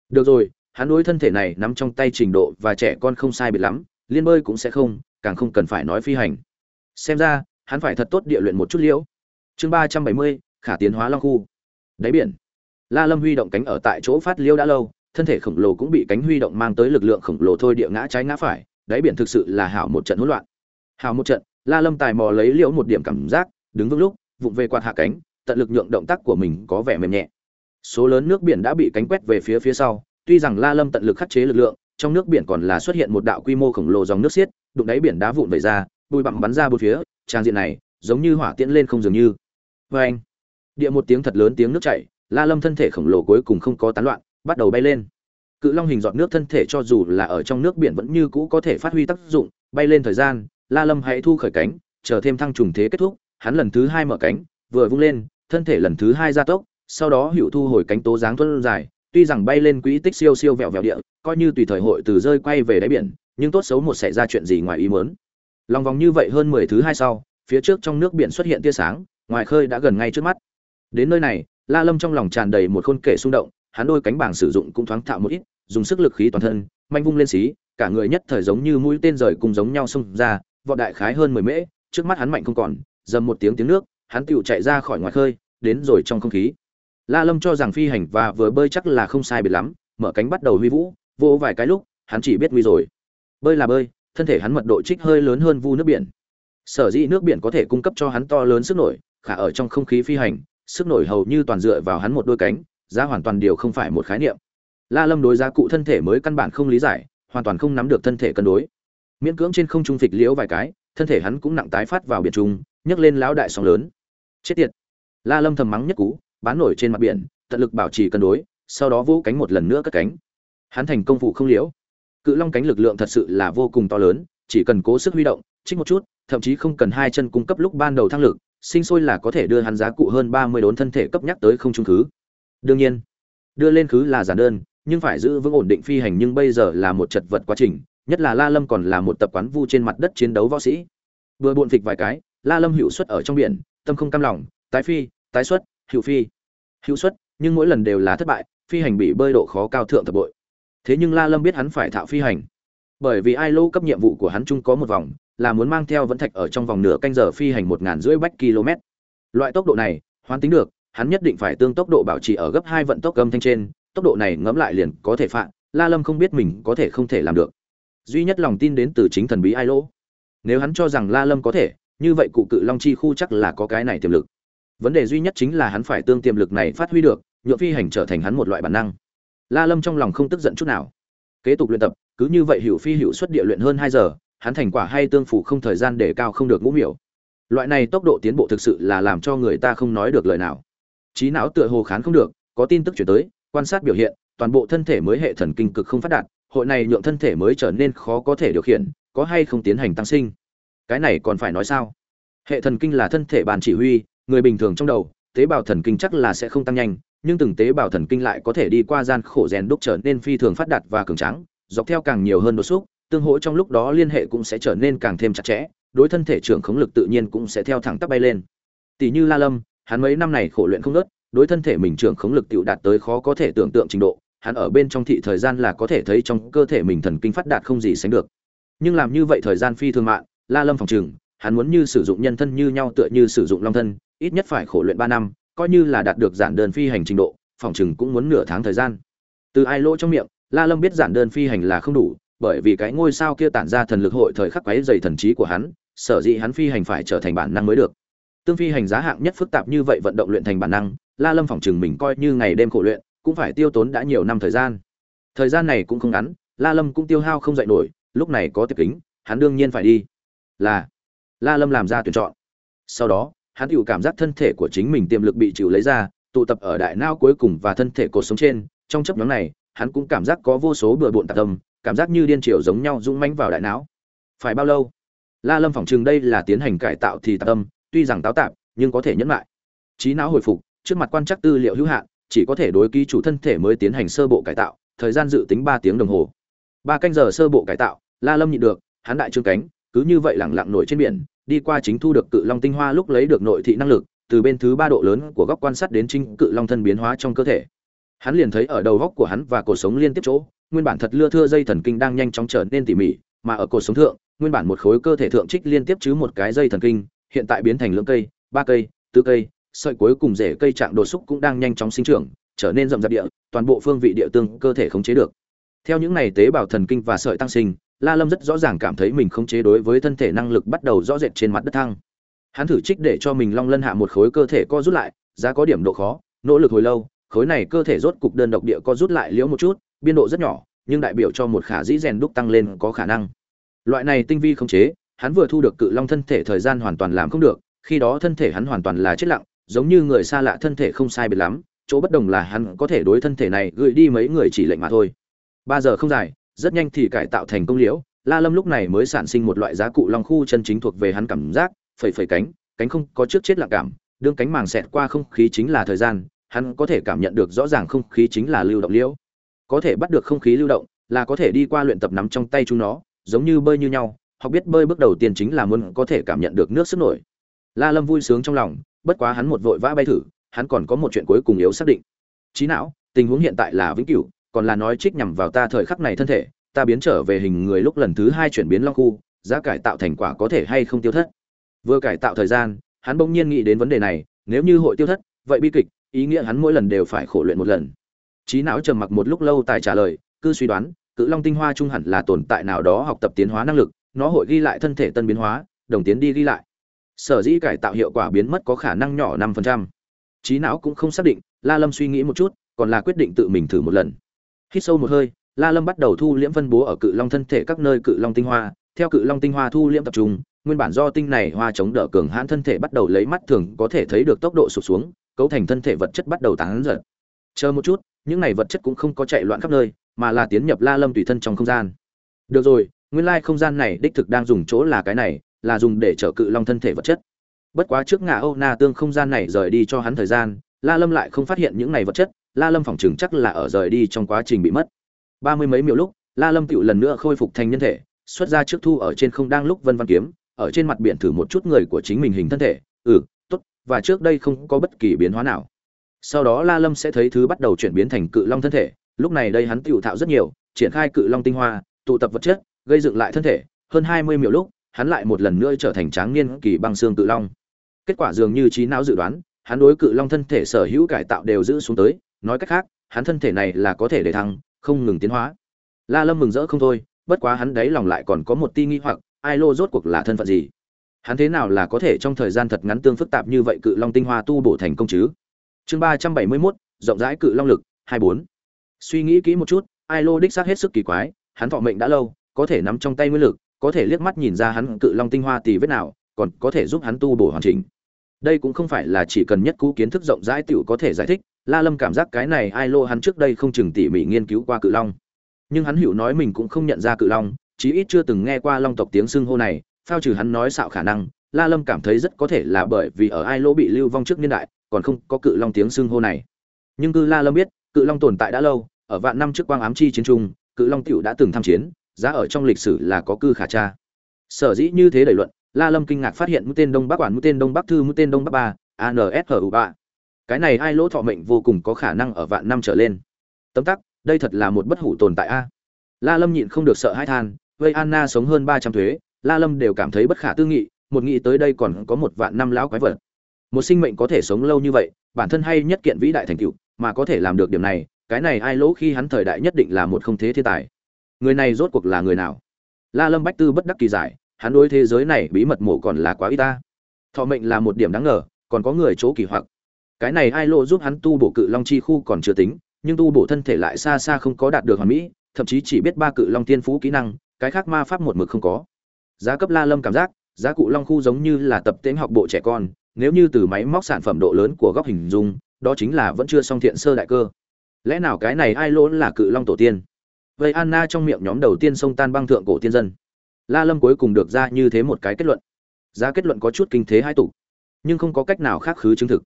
Được rồi, hắn đối thân thể này nắm trong tay trình độ và trẻ con không sai biệt lắm, liên bơi cũng sẽ không, càng không cần phải nói phi hành. Xem ra, hắn phải thật tốt địa luyện một chút liễu. Chương ba trăm bảy mươi, khả tiến hóa long khu. Đáy biển. La lâm huy động cánh ở tại chỗ phát liêu đã lâu, thân thể khổng lồ cũng bị cánh huy động mang tới lực lượng khổng lồ thôi địa ngã trái ngã phải, đáy biển thực sự là hảo một trận hỗn loạn. Hảo một trận, la lâm tài mò lấy liễu một điểm cảm giác, đứng vững lúc vụng về quạt hạ cánh, tận lực nhượng động tác của mình có vẻ mềm nhẹ. Số lớn nước biển đã bị cánh quét về phía phía sau, tuy rằng la lâm tận lực khắc chế lực lượng, trong nước biển còn là xuất hiện một đạo quy mô khổng lồ dòng nước xiết, đụng đáy biển đá vụn vẩy ra, bụi bặm bắn ra bốn phía, trang diện này giống như hỏa tiễn lên không dường như. Vê anh, địa một tiếng thật lớn tiếng nước chảy, la lâm thân thể khổng lồ cuối cùng không có tán loạn, bắt đầu bay lên. Cự long hình giọt nước thân thể cho dù là ở trong nước biển vẫn như cũ có thể phát huy tác dụng, bay lên thời gian, la lâm hãy thu khởi cánh, chờ thêm thăng trùng thế kết thúc hắn lần thứ hai mở cánh, vừa vung lên, thân thể lần thứ hai gia tốc, sau đó hữu thu hồi cánh tố dáng tuân dài, tuy rằng bay lên quỹ tích siêu siêu vẹo vẹo địa, coi như tùy thời hội từ rơi quay về đáy biển, nhưng tốt xấu một xảy ra chuyện gì ngoài ý muốn. Lòng vòng như vậy hơn mười thứ hai sau, phía trước trong nước biển xuất hiện tia sáng, ngoài khơi đã gần ngay trước mắt. Đến nơi này, la lâm trong lòng tràn đầy một khôn kể xung động, hắn đôi cánh bảng sử dụng cũng thoáng thạo một ít, dùng sức lực khí toàn thân, manh vung lên xí, cả người nhất thời giống như mũi tên rời cùng giống nhau xông ra vọt đại khái hơn mười mễ, trước mắt hắn mạnh không còn dầm một tiếng tiếng nước, hắn tựu chạy ra khỏi ngoài khơi, đến rồi trong không khí. La lâm cho rằng phi hành và vừa bơi chắc là không sai biệt lắm, mở cánh bắt đầu huy vũ vô vài cái lúc, hắn chỉ biết nguy rồi. Bơi là bơi, thân thể hắn mật độ trích hơi lớn hơn vu nước biển. Sở dĩ nước biển có thể cung cấp cho hắn to lớn sức nổi, khả ở trong không khí phi hành, sức nổi hầu như toàn dựa vào hắn một đôi cánh, giá hoàn toàn điều không phải một khái niệm. La lâm đối giá cụ thân thể mới căn bản không lý giải, hoàn toàn không nắm được thân thể cân đối. Miễn cưỡng trên không trung phịch liễu vài cái thân thể hắn cũng nặng tái phát vào biển trung, nhấc lên lão đại sóng lớn. Chết tiệt. La lâm thầm mắng nhất cú bán nổi trên mặt biển, tận lực bảo trì cân đối, sau đó vỗ cánh một lần nữa cất cánh. Hắn thành công vụ không liễu. Cự long cánh lực lượng thật sự là vô cùng to lớn, chỉ cần cố sức huy động trích một chút, thậm chí không cần hai chân cung cấp lúc ban đầu thăng lực, sinh sôi là có thể đưa hắn giá cụ hơn ba mươi đốn thân thể cấp nhắc tới không trung khứ. Đương nhiên, đưa lên khứ là giản đơn, nhưng phải giữ vững ổn định phi hành nhưng bây giờ là một chật vật quá trình nhất là la lâm còn là một tập quán vu trên mặt đất chiến đấu võ sĩ. Vừa buồn phịch vài cái, la lâm hữu xuất ở trong biển, tâm không cam lòng, tái phi, tái xuất hữu phi. Hữu xuất nhưng mỗi lần đều là thất bại, phi hành bị bơi độ khó cao thượng thập bội. Thế nhưng la lâm biết hắn phải thạo phi hành. Bởi vì ai lô cấp nhiệm vụ của hắn chung có một vòng, là muốn mang theo vẫn thạch ở trong vòng nửa canh giờ phi hành một ngàn rưỡi bách km. Loại tốc độ này, hoán tính được, hắn nhất định phải tương tốc độ bảo trì ở gấp hai vận tốc âm thanh trên, tốc độ này ngẫm lại liền có thể phạm la lâm không biết mình có thể không thể làm được duy nhất lòng tin đến từ chính thần bí ai lỗ. Nếu hắn cho rằng la lâm có thể, như vậy cụ cự long chi khu chắc là có cái này tiềm lực. Vấn đề duy nhất chính là hắn phải tương tiềm lực này phát huy được nhựa phi hành trở thành hắn một loại bản năng. La lâm trong lòng không tức giận chút nào. Kế tục luyện tập, cứ như vậy hữu phi hữu xuất địa luyện hơn hai giờ, hắn thành quả hay tương phủ không thời gian để cao không được ngũ miểu. Loại này tốc độ tiến bộ thực sự là làm cho người ta không nói được lời nào. Trí não tựa hồ khán không được, có tin tức chuyển tới, quan sát biểu hiện, toàn bộ thân thể mới hệ thần kinh cực không phát đạt hội này nhượng thân thể mới trở nên khó có thể điều khiển, có hay không tiến hành tăng sinh? Cái này còn phải nói sao? Hệ thần kinh là thân thể bàn chỉ huy, người bình thường trong đầu, tế bào thần kinh chắc là sẽ không tăng nhanh, nhưng từng tế bào thần kinh lại có thể đi qua gian khổ rèn đúc trở nên phi thường phát đạt và cường tráng, dọc theo càng nhiều hơn đột xúc, tương hỗ trong lúc đó liên hệ cũng sẽ trở nên càng thêm chặt chẽ, đối thân thể trưởng khống lực tự nhiên cũng sẽ theo thẳng tắp bay lên. Tỷ như la lâm, hắn mấy năm này khổ luyện không nớt đối thân thể mình trưởng khống lực tiểu đạt tới khó có thể tưởng tượng trình độ hắn ở bên trong thị thời gian là có thể thấy trong cơ thể mình thần kinh phát đạt không gì sánh được. Nhưng làm như vậy thời gian phi thường mạng la lâm phòng trừng hắn muốn như sử dụng nhân thân như nhau tựa như sử dụng long thân, ít nhất phải khổ luyện ba năm, coi như là đạt được giản đơn phi hành trình độ, phòng trừng cũng muốn nửa tháng thời gian. Từ ai lỗ trong miệng, la lâm biết giản đơn phi hành là không đủ, bởi vì cái ngôi sao kia tản ra thần lực hội thời khắc quấy dày thần trí của hắn, sở dĩ hắn phi hành phải trở thành bản năng mới được. Tương phi hành giá hạng nhất phức tạp như vậy vận động luyện thành bản năng, la lâm phòng trừng mình coi như ngày đêm khổ luyện cũng phải tiêu tốn đã nhiều năm thời gian. Thời gian này cũng không ngắn, la lâm cũng tiêu hao không dậy nổi, lúc này có tiệc kính, hắn đương nhiên phải đi. Là, la lâm làm ra tuyển chọn. Sau đó, hắn tự cảm giác thân thể của chính mình tiềm lực bị chịu lấy ra, tụ tập ở đại não cuối cùng và thân thể cột sống trên. Trong chấp nhóm này, hắn cũng cảm giác có vô số bừa bộn tạc tâm, cảm giác như điên triều giống nhau rung manh vào đại não. Phải bao lâu? La lâm phỏng chừng đây là tiến hành cải tạo thì tạc tâm, tuy rằng táo tạp, nhưng có thể nhẫn lại. Trí não hồi phục, trước mặt quan trắc tư liệu hữu hạn chỉ có thể đối ký chủ thân thể mới tiến hành sơ bộ cải tạo, thời gian dự tính ba tiếng đồng hồ. Ba canh giờ sơ bộ cải tạo, la lâm nhịn được, hắn đại trương cánh, cứ như vậy lẳng lặng nổi trên biển, đi qua chính thu được cự long tinh hoa lúc lấy được nội thị năng lực, từ bên thứ ba độ lớn của góc quan sát đến chính cự long thân biến hóa trong cơ thể. Hắn liền thấy ở đầu góc của hắn và cổ sống liên tiếp chỗ, nguyên bản thật lưa thưa dây thần kinh đang nhanh chóng trở nên tỉ mỉ, mà ở cổ sống thượng, nguyên bản một khối cơ thể thượng trích liên tiếp chứ một cái dây thần kinh, hiện tại biến thành lưỡng cây, ba cây, tứ cây sợi cuối cùng rễ cây trạng đột xúc cũng đang nhanh chóng sinh trưởng, trở nên rậm rạp địa, toàn bộ phương vị địa tương cơ thể khống chế được. Theo những này tế bào thần kinh và sợi tăng sinh, la lâm rất rõ ràng cảm thấy mình khống chế đối với thân thể năng lực bắt đầu rõ rệt trên mặt đất thăng. Hắn thử trích để cho mình long lân hạ một khối cơ thể co rút lại, giá có điểm độ khó, nỗ lực hồi lâu, khối này cơ thể rốt cục đơn độc địa co rút lại liễu một chút, biên độ rất nhỏ, nhưng đại biểu cho một khả dĩ rèn đúc tăng lên có khả năng. Loại này tinh vi khống chế, hắn vừa thu được cự long thân thể thời gian hoàn toàn làm không được, khi đó thân thể hắn hoàn toàn là chết lặng giống như người xa lạ thân thể không sai biệt lắm, chỗ bất đồng là hắn có thể đối thân thể này gửi đi mấy người chỉ lệnh mà thôi. Ba giờ không dài, rất nhanh thì cải tạo thành công liễu, la lâm lúc này mới sản sinh một loại giá cụ long khu chân chính thuộc về hắn cảm giác, phẩy phẩy cánh cánh không có trước chết lặng cảm, đương cánh màng xẹt qua không khí chính là thời gian, hắn có thể cảm nhận được rõ ràng không khí chính là lưu động liễu. Có thể bắt được không khí lưu động là có thể đi qua luyện tập nắm trong tay chúng nó, giống như bơi như nhau họ biết bơi bước đầu tiên chính là muốn có thể cảm nhận được nước sức nổi. La lâm vui sướng trong lòng bất quá hắn một vội vã bay thử, hắn còn có một chuyện cuối cùng yếu xác định. Trí não, tình huống hiện tại là vĩnh cửu, còn là nói trích nhằm vào ta thời khắc này thân thể, ta biến trở về hình người lúc lần thứ hai chuyển biến long khu, giá cải tạo thành quả có thể hay không tiêu thất. Vừa cải tạo thời gian, hắn bỗng nhiên nghĩ đến vấn đề này, nếu như hội tiêu thất, vậy bi kịch, ý nghĩa hắn mỗi lần đều phải khổ luyện một lần. Trí não trầm mặc một lúc lâu tài trả lời, cứ suy đoán, cự long tinh hoa trung hẳn là tồn tại nào đó học tập tiến hóa năng lực, nó hội ghi lại thân thể tân biến hóa, đồng tiến đi ghi lại sở dĩ cải tạo hiệu quả biến mất có khả năng nhỏ năm phần trăm. Trí não cũng không xác định, la lâm suy nghĩ một chút, còn là quyết định tự mình thử một lần. Hít sâu một hơi, la lâm bắt đầu thu liễm phân bố ở cự long thân thể các nơi cự long tinh hoa. Theo cự long tinh hoa thu liễm tập trung, nguyên bản do tinh này hoa chống đỡ cường hãn thân thể bắt đầu lấy mắt thường có thể thấy được tốc độ sụt xuống, cấu thành thân thể vật chất bắt đầu tán dần. Chờ một chút, những này vật chất cũng không có chạy loạn khắp nơi, mà là tiến nhập la lâm tùy thân trong không gian. Được rồi, nguyên lai không gian này đích thực đang dùng chỗ là cái này là dùng để chở cự long thân thể vật chất. Bất quá trước ngã âu na tương không gian này rời đi cho hắn thời gian, la lâm lại không phát hiện những này vật chất, la lâm phỏng chừng chắc là ở rời đi trong quá trình bị mất. Ba mươi mấy miểu lúc, la lâm tựu lần nữa khôi phục thành nhân thể, xuất ra trước thu ở trên không đang lúc vân văn kiếm, ở trên mặt biển thử một chút người của chính mình hình thân thể ừ tốt, và trước đây không có bất kỳ biến hóa nào. Sau đó la lâm sẽ thấy thứ bắt đầu chuyển biến thành cự long thân thể, lúc này đây hắn tựu thạo rất nhiều, triển khai cự long tinh hoa, tụ tập vật chất, gây dựng lại thân thể, hơn hai mươi miểu lúc hắn lại một lần nữa trở thành tráng niên kỳ băng xương cự long. Kết quả dường như trí não dự đoán, hắn đối cự long thân thể sở hữu cải tạo đều giữ xuống tới, nói cách khác, hắn thân thể này là có thể để thăng, không ngừng tiến hóa. La lâm mừng rỡ không thôi, bất quá hắn đấy lòng lại còn có một ti nghi hoặc, ai lô rốt cuộc là thân phận gì? Hắn thế nào là có thể trong thời gian thật ngắn tương phức tạp như vậy cự long tinh hoa tu bổ thành công chứ? Chương ba trăm bảy mươi mốt, rộng rãi cự long lực, hai bốn. Suy nghĩ kỹ một chút, ai lô đích xác hết sức kỳ quái, hắn thọ mệnh đã lâu, có thể nắm trong tay nguyên lực có thể liếc mắt nhìn ra hắn cự long tinh hoa tì vết nào, còn có thể giúp hắn tu bổ hoàn chỉnh. Đây cũng không phải là chỉ cần nhất cú kiến thức rộng rãi tiểu có thể giải thích, la lâm cảm giác cái này ai lô hắn trước đây không chừng tỉ mỉ nghiên cứu qua cự long. Nhưng hắn hiểu nói mình cũng không nhận ra cự long, chí ít chưa từng nghe qua long tộc tiếng xưng hô này, phao trừ hắn nói xạo khả năng, la lâm cảm thấy rất có thể là bởi vì ở ai lô bị lưu vong trước niên đại, còn không có cự long tiếng xưng hô này. Nhưng cư la lâm biết, cự long tồn tại đã lâu, ở vạn năm trước quang ám chi chiến trung, cự long tiểu đã từng tham chiến giá ở trong lịch sử là có cư khả tra. Sở dĩ như thế đẩy luận, la lâm kinh ngạc phát hiện mũi tên đông bắc quản mũi tên đông bắc thư mũi tên đông bắc ba anshu ba. Cái này ai lỗ thọ mệnh vô cùng có khả năng ở vạn năm trở lên. Tấm tắc, đây thật là một bất hủ tồn tại a. La lâm nhịn không được sợ hãi than vây anna sống hơn ba trăm thuế, la lâm đều cảm thấy bất khả tư nghị, một nghĩ tới đây còn có một vạn năm lão quái vật. Một sinh mệnh có thể sống lâu như vậy, bản thân hay nhất kiện vĩ đại thành tựu, mà có thể làm được điểm này, cái này ai lỗ khi hắn thời đại nhất định là một không thế thiên tài người này rốt cuộc là người nào? La lâm bách tư bất đắc kỳ giải, hắn đối thế giới này bí mật mổ còn là quá ít ta. Thọ mệnh là một điểm đáng ngờ, còn có người chỗ kỳ hoặc. Cái này ai lộ giúp hắn tu bổ cự long chi khu còn chưa tính, nhưng tu bổ thân thể lại xa xa không có đạt được hoàn mỹ, thậm chí chỉ biết ba cự long tiên phú kỹ năng, cái khác ma pháp một mực không có. Giá cấp la lâm cảm giác, giá cụ long khu giống như là tập tễnh học bộ trẻ con, nếu như từ máy móc sản phẩm độ lớn của góc hình dung, đó chính là vẫn chưa song thiện sơ đại cơ. Lẽ nào cái này ai lỗ là cự long tổ tiên? Vậy anna trong miệng nhóm đầu tiên sông tan băng thượng cổ tiên dân. La lâm cuối cùng được ra như thế một cái kết luận. Giá kết luận có chút kinh thế hai tủ nhưng không có cách nào khác khứ chứng thực.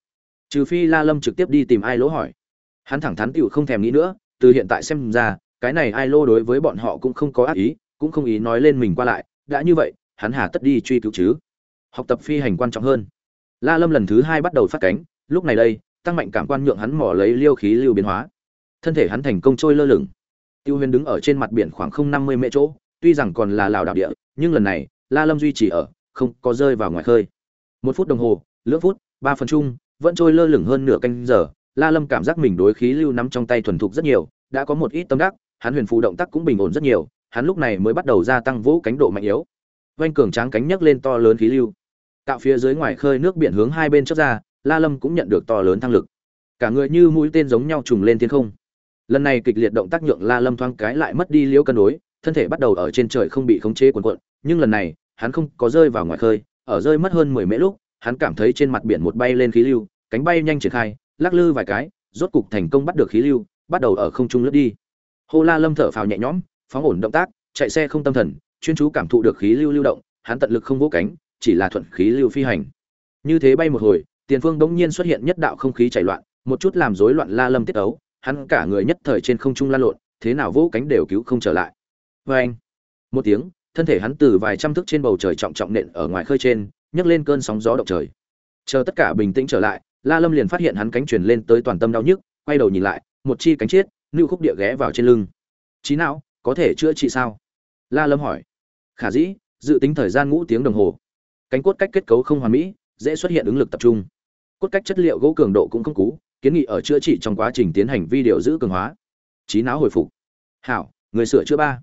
Trừ phi la lâm trực tiếp đi tìm ai lỗ hỏi. Hắn thẳng thắn tựu không thèm nghĩ nữa, từ hiện tại xem ra, cái này ai lô đối với bọn họ cũng không có ác ý, cũng không ý nói lên mình qua lại, đã như vậy, hắn hà tất đi truy cứu chứ? Học tập phi hành quan trọng hơn. La lâm lần thứ hai bắt đầu phát cánh, lúc này đây, tăng mạnh cảm quan nhượng hắn mỏ lấy liêu khí lưu biến hóa. Thân thể hắn thành công trôi lơ lửng tiêu huyền đứng ở trên mặt biển khoảng không 50 mét chỗ, tuy rằng còn là lão đảo địa, nhưng lần này, la lâm duy trì ở, không có rơi vào ngoài khơi. Một phút đồng hồ, lưỡng phút, ba phần chung, vẫn trôi lơ lửng hơn nửa canh giờ, la lâm cảm giác mình đối khí lưu nắm trong tay thuần thục rất nhiều, đã có một ít tâm đắc, hắn huyền phù động tác cũng bình ổn rất nhiều, hắn lúc này mới bắt đầu gia tăng vũ cánh độ mạnh yếu. Vành cường tráng cánh nhấc lên to lớn khí lưu. Tạo phía dưới ngoài khơi nước biển hướng hai bên chớp ra, la lâm cũng nhận được to lớn thăng lực. Cả người như mũi tên giống nhau trùng lên thiên không lần này kịch liệt động tác nhượng la lâm thoáng cái lại mất đi liễu cân đối, thân thể bắt đầu ở trên trời không bị khống chế cuộn cuộn, nhưng lần này, hắn không có rơi vào ngoài khơi, ở rơi mất hơn mười mễ lúc, hắn cảm thấy trên mặt biển một bay lên khí lưu, cánh bay nhanh triển khai, lắc lư vài cái, rốt cục thành công bắt được khí lưu, bắt đầu ở không trung lướt đi. Hô la lâm thở phào nhẹ nhõm, phóng ổn động tác, chạy xe không tâm thần, chuyên chú cảm thụ được khí lưu lưu động, hắn tận lực không vỗ cánh, chỉ là thuận khí lưu phi hành. Như thế bay một hồi, tiền phương đống nhiên xuất hiện nhất đạo không khí chảy loạn, một chút làm rối loạn la lâm tiết ấu hắn cả người nhất thời trên không trung lan lộn, thế nào vỗ cánh đều cứu không trở lại. Vê anh, một tiếng, thân thể hắn từ vài trăm thước trên bầu trời trọng trọng nện ở ngoài khơi trên, nhấc lên cơn sóng gió động trời. Chờ tất cả bình tĩnh trở lại, la lâm liền phát hiện hắn cánh truyền lên tới toàn tâm đau nhức, quay đầu nhìn lại, một chi cánh chết lưu khúc địa ghé vào trên lưng. Trí não, có thể chữa trị sao? La lâm hỏi. Khả dĩ, dự tính thời gian ngũ tiếng đồng hồ. Cánh cốt cách kết cấu không hoàn mỹ, dễ xuất hiện ứng lực tập trung. Cốt cách chất liệu gỗ cường độ cũng không cú kiến nghị ở chữa trị trong quá trình tiến hành vi điều giữ cường hóa. Trí não hồi phục. Hảo, người sửa chữa ba.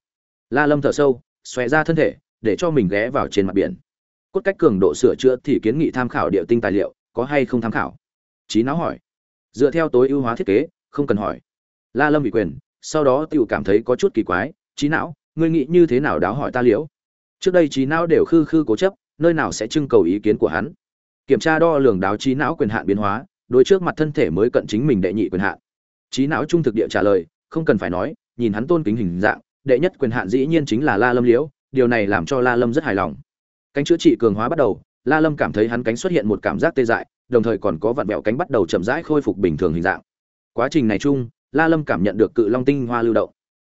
La lâm thở sâu, xòe ra thân thể, để cho mình ghé vào trên mặt biển. Cốt cách cường độ sửa chữa thì kiến nghị tham khảo địa tinh tài liệu, có hay không tham khảo? Trí não hỏi. Dựa theo tối ưu hóa thiết kế, không cần hỏi. La lâm bị quyền, sau đó tự cảm thấy có chút kỳ quái, trí não, ngươi nghĩ như thế nào đáo hỏi ta liễu? Trước đây trí não đều khư khư cố chấp, nơi nào sẽ trưng cầu ý kiến của hắn? Kiểm tra đo lường đáo trí não quyền hạn biến hóa đối trước mặt thân thể mới cận chính mình đệ nhị quyền hạn. Trí não trung thực địa trả lời, không cần phải nói, nhìn hắn tôn kính hình dạng, đệ nhất quyền hạn dĩ nhiên chính là la lâm liễu, điều này làm cho la lâm rất hài lòng. Cánh chữa trị cường hóa bắt đầu, la lâm cảm thấy hắn cánh xuất hiện một cảm giác tê dại, đồng thời còn có vặn vẹo cánh bắt đầu chậm rãi khôi phục bình thường hình dạng. Quá trình này chung, la lâm cảm nhận được cự long tinh hoa lưu động.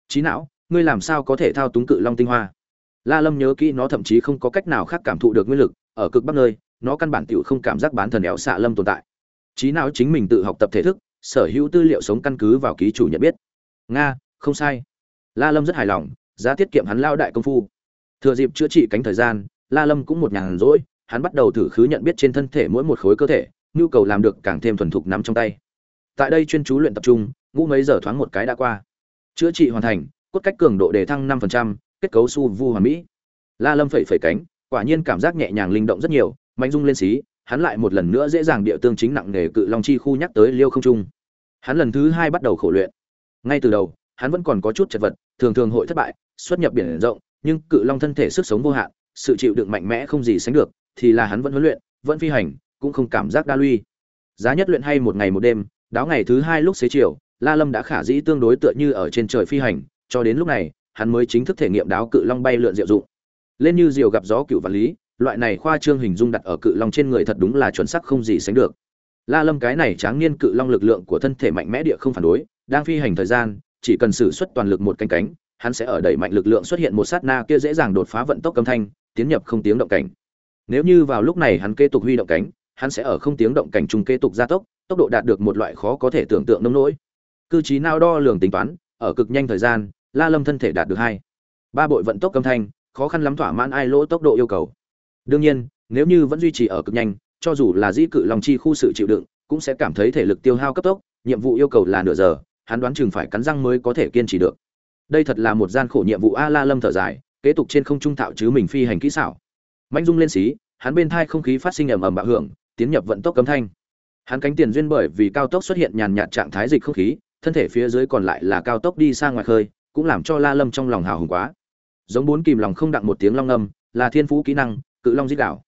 Trí não, ngươi làm sao có thể thao túng cự long tinh hoa? La lâm nhớ kỹ nó thậm chí không có cách nào khác cảm thụ được nguyên lực, ở cực bắc nơi, nó căn bản tựu không cảm giác bán thần éo xạ lâm tồn tại trí não chính mình tự học tập thể thức sở hữu tư liệu sống căn cứ vào ký chủ nhận biết. Nga không sai. La lâm rất hài lòng giá tiết kiệm hắn lao đại công phu. Thừa dịp chữa trị cánh thời gian la lâm cũng một nhàn rỗi hắn bắt đầu thử khứ nhận biết trên thân thể mỗi một khối cơ thể nhu cầu làm được càng thêm thuần thục nắm trong tay. Tại đây chuyên chú luyện tập trung ngũ mấy giờ thoáng một cái đã qua. Chữa trị hoàn thành cốt cách cường độ đề thăng 5%, kết cấu su vu hoàn mỹ. La lâm phẩy phẩy cánh quả nhiên cảm giác nhẹ nhàng linh động rất nhiều mạnh dung lên xí hắn lại một lần nữa dễ dàng địa tương chính nặng nề cự long chi khu nhắc tới liêu không trung. Hắn lần thứ hai bắt đầu khổ luyện. Ngay từ đầu, hắn vẫn còn có chút chật vật, thường thường hội thất bại, xuất nhập biển rộng, nhưng cự long thân thể sức sống vô hạn, sự chịu đựng mạnh mẽ không gì sánh được, thì là hắn vẫn huấn luyện, vẫn phi hành, cũng không cảm giác đa luy. Giá nhất luyện hay một ngày một đêm, đáo ngày thứ hai lúc xế chiều, la lâm đã khả dĩ tương đối tựa như ở trên trời phi hành, cho đến lúc này, hắn mới chính thức thể nghiệm đáo cự long bay lượn diệu dụng. Lên như diều gặp gió cựu vật lý loại này khoa trương hình dung đặt ở cự long trên người thật đúng là chuẩn xác không gì sánh được. La lâm cái này tráng niên cự long lực lượng của thân thể mạnh mẽ địa không phản đối, đang phi hành thời gian, chỉ cần sử xuất toàn lực một cánh cánh, hắn sẽ ở đẩy mạnh lực lượng xuất hiện một sát na kia dễ dàng đột phá vận tốc âm thanh, tiến nhập không tiếng động cảnh. Nếu như vào lúc này hắn kế tục huy động cánh, hắn sẽ ở không tiếng động cảnh trung kế tục gia tốc tốc độ đạt được một loại khó có thể tưởng tượng nông nỗi. Cư trí nào đo lường tính toán, ở cực nhanh thời gian, la lâm thân thể đạt được hai, ba bội vận tốc âm thanh, khó khăn lắm thỏa mãn ai lỗ tốc độ yêu cầu đương nhiên, nếu như vẫn duy trì ở cực nhanh, cho dù là dĩ cự lòng chi khu sự chịu đựng, cũng sẽ cảm thấy thể lực tiêu hao cấp tốc, nhiệm vụ yêu cầu là nửa giờ, hắn đoán chừng phải cắn răng mới có thể kiên trì được. Đây thật là một gian khổ nhiệm vụ a la lâm thở dài, kế tục trên không trung thạo chứ mình phi hành kỹ xảo. Mạnh dung lên xí, hắn bên thai không khí phát sinh ầm ầm bạo hưởng, tiến nhập vận tốc cấm thanh. Hắn cánh tiền duyên bởi vì cao tốc xuất hiện nhàn nhạt trạng thái dịch không khí, thân thể phía dưới còn lại là cao tốc đi sang ngoài khơi, cũng làm cho la lâm trong lòng hào hùng quá. Giống bốn kìm lòng không đặng một tiếng long âm, là thiên phú kỹ năng cự long dít đảo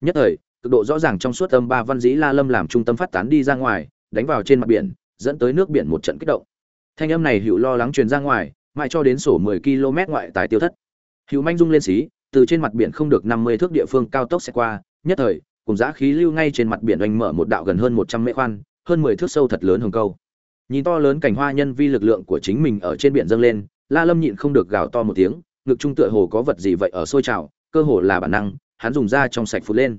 nhất thời, cực độ rõ ràng trong suốt âm ba văn dĩ la lâm làm trung tâm phát tán đi ra ngoài, đánh vào trên mặt biển, dẫn tới nước biển một trận kích động. Thanh âm này hữu lo lắng truyền ra ngoài, mãi cho đến sổ 10 km ngoại tái tiêu thất. Hữu manh dung lên xí, từ trên mặt biển không được 50 thước địa phương cao tốc sẽ qua, nhất thời, cùng giã khí lưu ngay trên mặt biển oanh mở một đạo gần hơn 100 mét khoan, hơn 10 thước sâu thật lớn hồng câu. Nhìn to lớn cảnh hoa nhân vi lực lượng của chính mình ở trên biển dâng lên, la lâm nhịn không được gào to một tiếng, ngực trung tựa hồ có vật gì vậy ở sôi trào, cơ hồ là bản năng hắn dùng ra trong sạch phụt lên.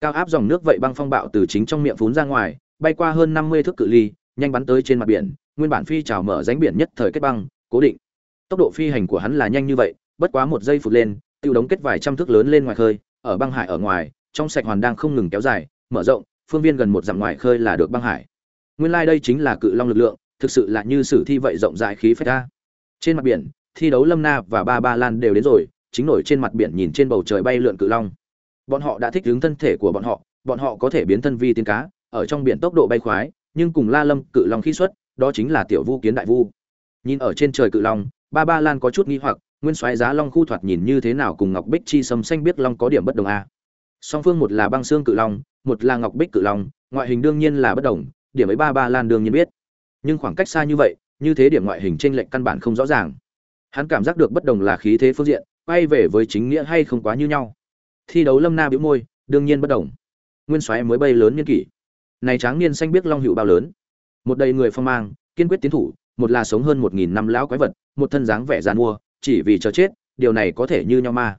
Cao áp dòng nước vậy băng phong bạo từ chính trong miệng phún ra ngoài, bay qua hơn 50 thước cự ly, nhanh bắn tới trên mặt biển, nguyên bản phi trào mở rãnh biển nhất thời kết băng, cố định. Tốc độ phi hành của hắn là nhanh như vậy, bất quá một giây phụt lên, tiêu đống kết vài trăm thước lớn lên ngoài khơi, ở băng hải ở ngoài, trong sạch hoàn đang không ngừng kéo dài, mở rộng, phương viên gần một dặm ngoài khơi là được băng hải. Nguyên lai đây chính là cự long lực lượng, thực sự là như sử thi vậy rộng rãi khí phách ta trên mặt biển, thi đấu lâm na và ba ba lan đều đến rồi chính nổi trên mặt biển nhìn trên bầu trời bay lượn cự long. Bọn họ đã thích ứng thân thể của bọn họ bọn họ có thể biến thân vi tiên cá, ở trong biển tốc độ bay khoái, nhưng cùng la lâm cự long khí xuất, đó chính là tiểu vu kiến đại vu. Nhìn ở trên trời cự long, ba ba lan có chút nghi hoặc, nguyên soái giá long khu thoạt nhìn như thế nào cùng ngọc bích chi sâm xanh biết long có điểm bất đồng a song phương một là băng xương cự long, một là ngọc bích cự long, ngoại hình đương nhiên là bất đồng, điểm ấy ba ba lan đương nhiên biết. Nhưng khoảng cách xa như vậy, như thế điểm ngoại hình trên lệnh căn bản không rõ ràng. Hắn cảm giác được bất đồng là khí thế phương diện quay về với chính nghĩa hay không quá như nhau. Thi đấu lâm na bĩu môi, đương nhiên bất đồng. Nguyên soái mới bay lớn niên kỷ. Này tráng niên xanh biết long hữu bao lớn. Một đầy người phong mang, kiên quyết tiến thủ, một là sống hơn một nghìn năm lão quái vật, một thân dáng vẻ gian mua, chỉ vì chờ chết, điều này có thể như nhau ma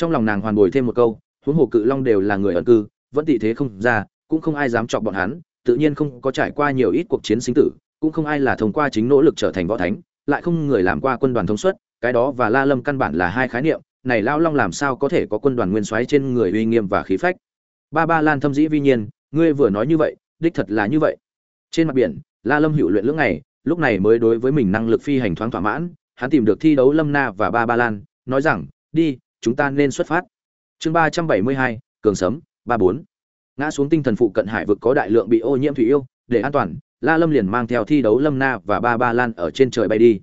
trong lòng nàng hoàn bồi thêm một câu, huống hồ cự long đều là người ẩn cư, vẫn tị thế không ra, cũng không ai dám chọc bọn hắn, tự nhiên không có trải qua nhiều ít cuộc chiến sinh tử, cũng không ai là thông qua chính nỗ lực trở thành võ thánh, lại không người làm qua quân đoàn thông suất cái đó và la lâm căn bản là hai khái niệm, này lão long làm sao có thể có quân đoàn nguyên soái trên người uy nghiêm và khí phách? Ba ba lan thâm dĩ vi nhiên, ngươi vừa nói như vậy, đích thật là như vậy. Trên mặt biển, la lâm hữu luyện lưỡng ngày, lúc này mới đối với mình năng lực phi hành thoáng thỏa mãn, hắn tìm được thi đấu lâm na và ba ba lan, nói rằng, đi, chúng ta nên xuất phát. Chương ba trăm bảy mươi hai, cường sấm, ba bốn. Ngã xuống tinh thần phụ cận hải vực có đại lượng bị ô nhiễm thủy yêu, để an toàn, la lâm liền mang theo thi đấu lâm na và ba ba lan ở trên trời bay đi.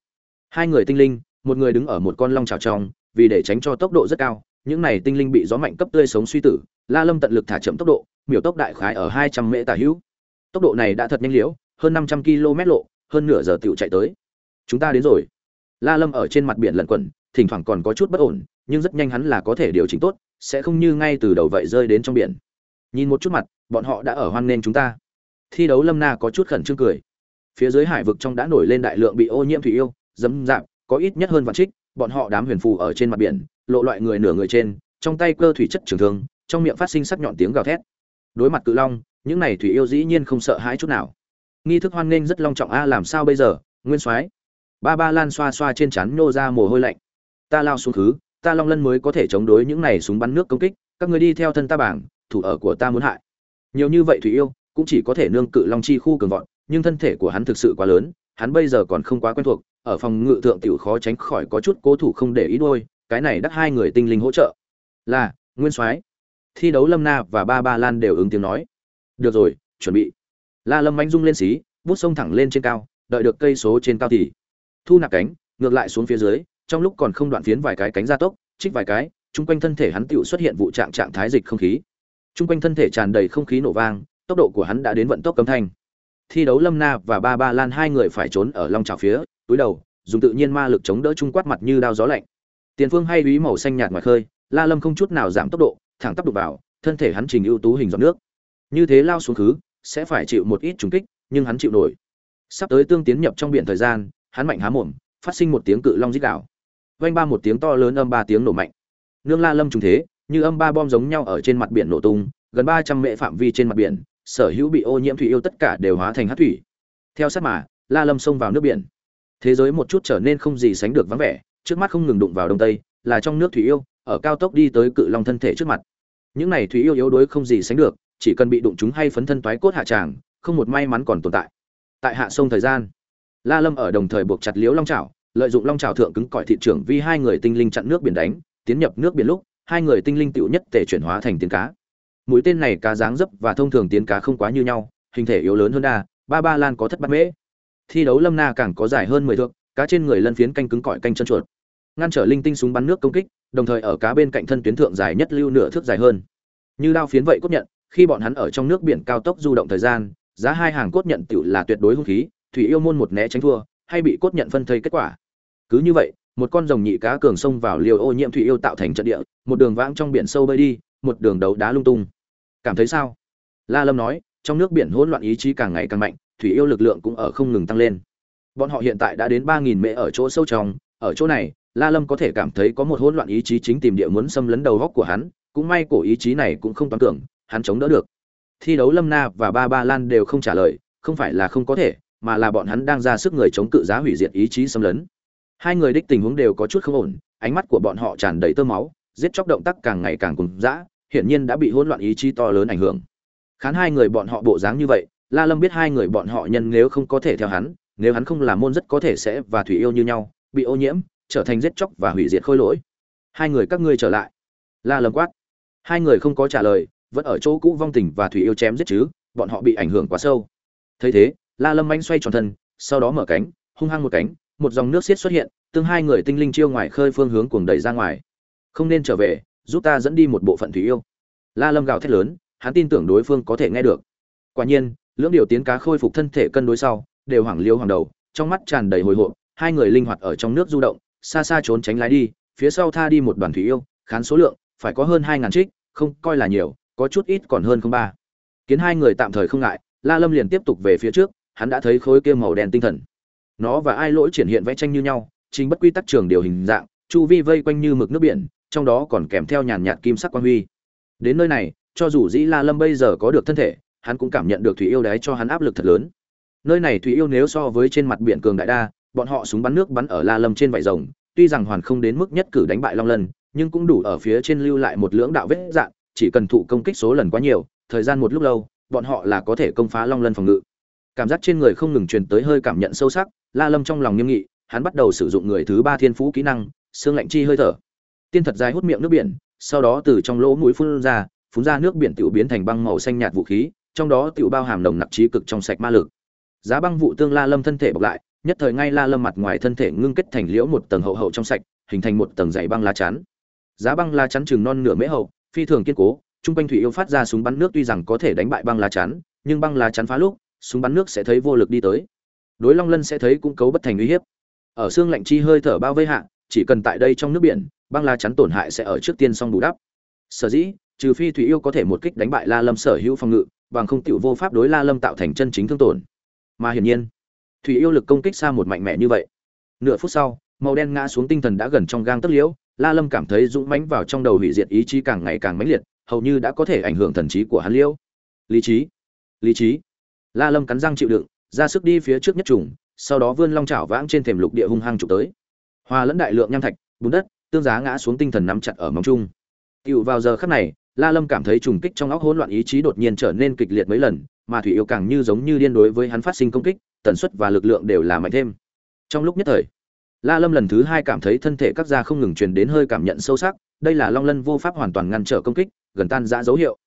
Hai người tinh linh một người đứng ở một con long trào trong, vì để tránh cho tốc độ rất cao, những này tinh linh bị gió mạnh cấp tươi sống suy tử, la lâm tận lực thả chậm tốc độ, miểu tốc đại khái ở hai trăm mễ tả hữu. Tốc độ này đã thật nhanh liễu, hơn năm trăm km lộ, hơn nửa giờ tựu chạy tới. Chúng ta đến rồi. La lâm ở trên mặt biển lẩn quẩn, thỉnh thoảng còn có chút bất ổn, nhưng rất nhanh hắn là có thể điều chỉnh tốt, sẽ không như ngay từ đầu vậy rơi đến trong biển. Nhìn một chút mặt, bọn họ đã ở hoan nghênh chúng ta. Thi đấu lâm na có chút khẩn trương cười. Phía dưới hải vực trong đã nổi lên đại lượng bị ô nhiễm thủy yêu dấm dạp có ít nhất hơn vạn trích bọn họ đám huyền phù ở trên mặt biển lộ loại người nửa người trên trong tay cơ thủy chất trường thương trong miệng phát sinh sắc nhọn tiếng gào thét. Đối mặt cự long những này thủy yêu dĩ nhiên không sợ hãi chút nào. Nghi thức hoan nghênh rất long trọng a làm sao bây giờ nguyên soái? Ba ba lan xoa xoa trên chắn nô ra mồ hôi lạnh. Ta lao xuống khứ ta long lân mới có thể chống đối những này súng bắn nước công kích các người đi theo thân ta bảng thủ ở của ta muốn hại. Nhiều như vậy thủy yêu cũng chỉ có thể nương cự long chi khu cường vọt, nhưng thân thể của hắn thực sự quá lớn hắn bây giờ còn không quá quen thuộc ở phòng ngự thượng tiểu khó tránh khỏi có chút cố thủ không để ý đôi, cái này đắc hai người tinh linh hỗ trợ. Là, nguyên soái. Thi đấu lâm na và ba ba lan đều ứng tiếng nói. Được rồi, chuẩn bị. La lâm anh rung lên xí, bút sông thẳng lên trên cao, đợi được cây số trên cao thì thu nạp cánh, ngược lại xuống phía dưới, trong lúc còn không đoạn phiến vài cái cánh ra tốc, trích vài cái, chung quanh thân thể hắn tiểu xuất hiện vụ trạng trạng thái dịch không khí. Chung quanh thân thể tràn đầy không khí nổ vang, tốc độ của hắn đã đến vận tốc cấm thanh. Thi đấu lâm na và ba ba lan hai người phải trốn ở long trào phía túi đầu, dùng tự nhiên ma lực chống đỡ trung quát mặt như đao gió lạnh. Tiền phương hay úy màu xanh nhạt ngoài khơi, la lâm không chút nào giảm tốc độ, thẳng tắp đục vào, thân thể hắn trình ưu tú hình giọt nước. Như thế lao xuống khứ, sẽ phải chịu một ít trùng kích, nhưng hắn chịu nổi. Sắp tới tương tiến nhập trong biển thời gian, hắn mạnh há mồm, phát sinh một tiếng cự long dích đảo vang ba một tiếng to lớn âm ba tiếng nổ mạnh. Nương la lâm trùng thế, như âm ba bom giống nhau ở trên mặt biển nổ tung, gần ba trăm mệ phạm vi trên mặt biển, sở hữu bị ô nhiễm thủy yêu tất cả đều hóa thành hát thủy. Theo sát mà, la lâm xông vào nước biển thế giới một chút trở nên không gì sánh được vắng vẻ, trước mắt không ngừng đụng vào đông tây, là trong nước thủy yêu, ở cao tốc đi tới cự long thân thể trước mặt. Những này thủy yêu yếu đuối không gì sánh được, chỉ cần bị đụng chúng hay phấn thân toái cốt hạ tràng, không một may mắn còn tồn tại. Tại hạ sông thời gian, la lâm ở đồng thời buộc chặt liễu long trào lợi dụng long trào thượng cứng cỏi thị trường vì hai người tinh linh chặn nước biển đánh, tiến nhập nước biển lúc, hai người tinh linh tựu nhất tể chuyển hóa thành tiến cá. Mũi tên này cá dáng dấp và thông thường tiến cá không quá như nhau, hình thể yếu lớn hơn đa, ba ba lan có thất bát mễ thi đấu lâm na càng có dài hơn mười thước, cá trên người lân phiến canh cứng cỏi canh chân chuột. Ngăn trở linh tinh súng bắn nước công kích, đồng thời ở cá bên cạnh thân tuyến thượng dài nhất lưu nửa thước dài hơn. Như đao phiến vậy cốt nhận, khi bọn hắn ở trong nước biển cao tốc du động thời gian, giá hai hàng cốt nhận tựu là tuyệt đối hung khí, thủy yêu môn một né tránh thua, hay bị cốt nhận phân thây kết quả. Cứ như vậy, một con rồng nhị cá cường xông vào liều ô nhiễm thủy yêu tạo thành trận địa, một đường vãng trong biển sâu bơi đi, một đường đấu đá lung tung. Cảm thấy sao? La lâm nói, trong nước biển hỗn loạn ý chí càng ngày càng mạnh thủy yêu lực lượng cũng ở không ngừng tăng lên. Bọn họ hiện tại đã đến ba nghìn mễ ở chỗ sâu trong, ở chỗ này, la lâm có thể cảm thấy có một hỗn loạn ý chí chính tìm địa muốn xâm lấn đầu góc của hắn, cũng may cổ ý chí này cũng không toàn cường, hắn chống đỡ được. Thi đấu lâm na và ba ba lan đều không trả lời, không phải là không có thể, mà là bọn hắn đang ra sức người chống cự giá hủy diệt ý chí xâm lấn. Hai người đích tình huống đều có chút không ổn, ánh mắt của bọn họ tràn đầy tơ máu, giết chóc động tác càng ngày càng cùng dã, hiển nhiên đã bị hỗn loạn ý chí to lớn ảnh hưởng. Khán hai người bọn họ bộ dáng như vậy la lâm biết hai người bọn họ nhân nếu không có thể theo hắn, nếu hắn không làm môn rất có thể sẽ và thủy yêu như nhau, bị ô nhiễm, trở thành giết chóc và hủy diệt khôi lỗi. Hai người các ngươi trở lại. La lâm quát. Hai người không có trả lời, vẫn ở chỗ cũ vong tình và thủy yêu chém giết chứ, bọn họ bị ảnh hưởng quá sâu. Thấy thế, la lâm manh xoay tròn thân, sau đó mở cánh, hung hăng một cánh, một dòng nước xiết xuất hiện, tương hai người tinh linh chiêu ngoài khơi phương hướng cuồng đẩy ra ngoài. Không nên trở về, giúp ta dẫn đi một bộ phận thủy yêu. La lâm gào thét lớn, hắn tin tưởng đối phương có thể nghe được. Quả nhiên lưỡng điều tiến cá khôi phục thân thể cân đối sau, đều hoảng liêu hoàng đầu, trong mắt tràn đầy hồi hộp, hai người linh hoạt ở trong nước du động, xa xa trốn tránh lái đi, phía sau tha đi một đoàn thủy yêu, khán số lượng, phải có hơn hai ngàn trích, không, coi là nhiều, có chút ít còn hơn không ba. Kiến hai người tạm thời không ngại, la lâm liền tiếp tục về phía trước, hắn đã thấy khối kia màu đen tinh thần. Nó và ai lỗi triển hiện vẽ tranh như nhau, chính bất quy tắc trường điều hình dạng, chu vi vây quanh như mực nước biển, trong đó còn kèm theo nhàn nhạt kim sắc quan huy. Đến nơi này, cho dù dĩ la lâm bây giờ có được thân thể hắn cũng cảm nhận được thủy yêu đáy cho hắn áp lực thật lớn. Nơi này thủy yêu nếu so với trên mặt biển cường đại đa, bọn họ súng bắn nước bắn ở la lâm trên vải rồng, tuy rằng hoàn không đến mức nhất cử đánh bại long lân, nhưng cũng đủ ở phía trên lưu lại một lưỡng đạo vết dạng, chỉ cần thụ công kích số lần quá nhiều, thời gian một lúc lâu, bọn họ là có thể công phá long lân phòng ngự. Cảm giác trên người không ngừng truyền tới hơi cảm nhận sâu sắc, la lâm trong lòng nghiêm nghị, hắn bắt đầu sử dụng người thứ ba thiên phú kỹ năng, xương lạnh chi hơi thở. Tiên thật dài hút miệng nước biển, sau đó từ trong lỗ mũi phun ra phun ra nước biển tiểu biến thành băng màu xanh nhạt vũ khí trong đó tiểu bao hàm nồng nặc trí cực trong sạch ma lực. Giá băng vụ tương la lâm thân thể bọc lại, nhất thời ngay la lâm mặt ngoài thân thể ngưng kết thành liễu một tầng hậu hậu trong sạch, hình thành một tầng dày băng lá chắn. Giá băng lá chắn chừng non nửa mễ hậu, phi thường kiên cố, trung quanh thủy yêu phát ra súng bắn nước tuy rằng có thể đánh bại băng lá chắn, nhưng băng lá chắn phá lúc, súng bắn nước sẽ thấy vô lực đi tới. Đối long lân sẽ thấy cũng cấu bất thành uy hiếp. Ở xương lạnh chi hơi thở bao vây hạ, chỉ cần tại đây trong nước biển, băng lá chắn tổn hại sẽ ở trước tiên xong bù đắp. Sở dĩ, trừ phi thủy yêu có thể một kích đánh bại la lâm sở hữu phòng ngự bằng không tiểu vô pháp đối la lâm tạo thành chân chính thương tổn. Mà hiển nhiên, thủy yêu lực công kích xa một mạnh mẽ như vậy. Nửa phút sau, màu đen ngã xuống tinh thần đã gần trong gang tấc liễu, la lâm cảm thấy dũng mãnh vào trong đầu hủy diệt ý chí càng ngày càng mãnh liệt, hầu như đã có thể ảnh hưởng thần trí của hắn liễu. Lý trí lý trí. La lâm cắn răng chịu đựng, ra sức đi phía trước nhất trùng, sau đó vươn long chảo vãng trên thềm lục địa hung hăng chụp tới. Hòa lẫn đại lượng nham thạch, bùn đất, tương giá ngã xuống tinh thần nắm chặt ở móng trung Tiểu vào giờ khắc này la lâm cảm thấy trùng kích trong óc hỗn loạn ý chí đột nhiên trở nên kịch liệt mấy lần, mà thủy yêu càng như giống như điên đối với hắn phát sinh công kích, tần suất và lực lượng đều là mạnh thêm. Trong lúc nhất thời, la lâm lần thứ hai cảm thấy thân thể các da không ngừng truyền đến hơi cảm nhận sâu sắc, đây là long lân vô pháp hoàn toàn ngăn trở công kích, gần tan rã dấu hiệu.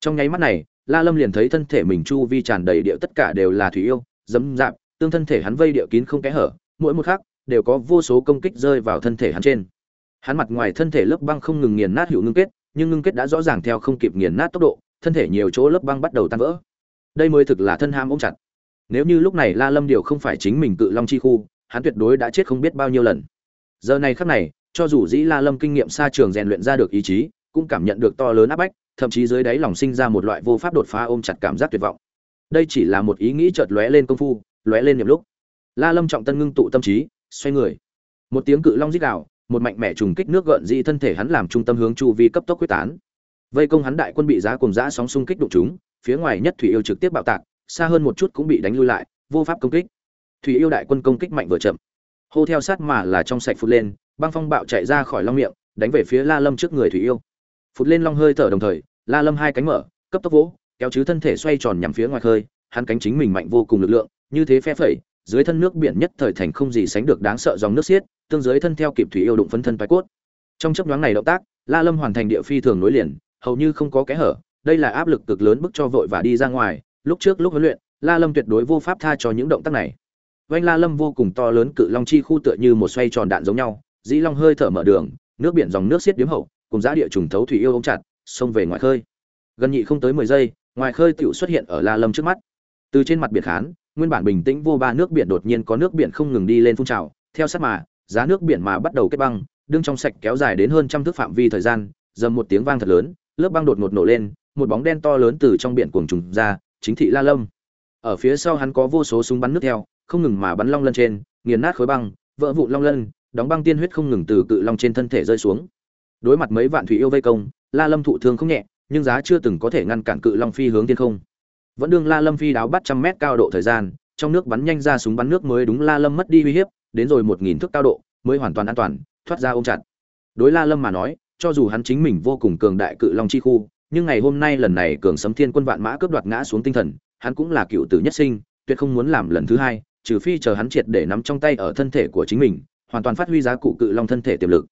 Trong nháy mắt này, la lâm liền thấy thân thể mình chu vi tràn đầy địa tất cả đều là thủy yêu dấm dạp, tương thân thể hắn vây địa kín không kẽ hở, mỗi một khắc đều có vô số công kích rơi vào thân thể hắn trên. Hắn mặt ngoài thân thể lớp băng không ngừng nghiền nát hữu ngưng kết nhưng ngưng kết đã rõ ràng theo không kịp nghiền nát tốc độ, thân thể nhiều chỗ lớp băng bắt đầu tan vỡ. Đây mới thực là thân ham ôm chặt. Nếu như lúc này la lâm điều không phải chính mình cự long chi khu, hắn tuyệt đối đã chết không biết bao nhiêu lần. Giờ này khắc này, cho dù dĩ la lâm kinh nghiệm xa trường rèn luyện ra được ý chí, cũng cảm nhận được to lớn áp bách, thậm chí dưới đáy lòng sinh ra một loại vô pháp đột phá ôm chặt cảm giác tuyệt vọng. Đây chỉ là một ý nghĩ chợt lóe lên công phu, lóe lên niệm lúc. La lâm trọng tân ngưng tụ tâm trí, xoay người. Một tiếng cự long rít gào một mạnh mẽ trùng kích nước gợn dị thân thể hắn làm trung tâm hướng chu vi cấp tốc quyết tán. Vây công hắn đại quân bị giá cùng giã sóng xung kích đụng chúng phía ngoài nhất thủy yêu trực tiếp bạo tạc, xa hơn một chút cũng bị đánh lui lại, vô pháp công kích. Thủy yêu đại quân công kích mạnh vừa chậm. Hô theo sát mà là trong sạch phụt lên, băng phong bạo chạy ra khỏi long miệng, đánh về phía la lâm trước người thủy yêu. Phụt lên long hơi thở đồng thời, la lâm hai cánh mở, cấp tốc vỗ, kéo chứ thân thể xoay tròn nhằm phía ngoài khơi, hắn cánh chính mình mạnh vô cùng lực lượng, như thế phe phẩy, dưới thân nước biển nhất thời thành không gì sánh được đáng sợ dòng nước xiết tương dưới thân theo kịp thủy yêu đụng phân thân toái cốt. Trong chấp nhoáng này động tác, la lâm hoàn thành địa phi thường nối liền, hầu như không có kẽ hở, đây là áp lực cực lớn bức cho vội và đi ra ngoài, lúc trước lúc huấn luyện, la lâm tuyệt đối vô pháp tha cho những động tác này. Vanh la lâm vô cùng to lớn cự long chi khu tựa như một xoay tròn đạn giống nhau, dĩ long hơi thở mở đường, nước biển dòng nước xiết điếm hậu, cùng giá địa trùng thấu thủy yêu ống chặt, xông về ngoài khơi. Gần nhị không tới mười giây, ngoài khơi tựu xuất hiện ở la lâm trước mắt. Từ trên mặt biển khán, nguyên bản bình tĩnh vô ba nước biển đột nhiên có nước biển không ngừng đi lên phun trào, theo sát mà giá nước biển mà bắt đầu kết băng, đương trong sạch kéo dài đến hơn trăm thước phạm vi thời gian, dầm một tiếng vang thật lớn, lớp băng đột ngột nổ lên, một bóng đen to lớn từ trong biển cuồng trùng ra, chính thị la lâm. Ở phía sau hắn có vô số súng bắn nước theo, không ngừng mà bắn long lân trên, nghiền nát khối băng, vỡ vụn long lân, đóng băng tiên huyết không ngừng từ cự long trên thân thể rơi xuống. Đối mặt mấy vạn thủy yêu vây công, la lâm thụ thương không nhẹ, nhưng giá chưa từng có thể ngăn cản cự long phi hướng thiên không. Vẫn đương la lâm phi đáo bắt trăm mét cao độ thời gian, trong nước bắn nhanh ra súng bắn nước mới đúng la lâm mất đi uy hiếp đến rồi một nghìn thước cao độ, mới hoàn toàn an toàn, thoát ra ôm chặt. Đối la lâm mà nói, cho dù hắn chính mình vô cùng cường đại cự long chi khu, nhưng ngày hôm nay lần này cường sấm thiên quân vạn mã cướp đoạt ngã xuống tinh thần, hắn cũng là cựu tử nhất sinh, tuyệt không muốn làm lần thứ hai, trừ phi chờ hắn triệt để nắm trong tay ở thân thể của chính mình, hoàn toàn phát huy giá cụ cự long thân thể tiềm lực.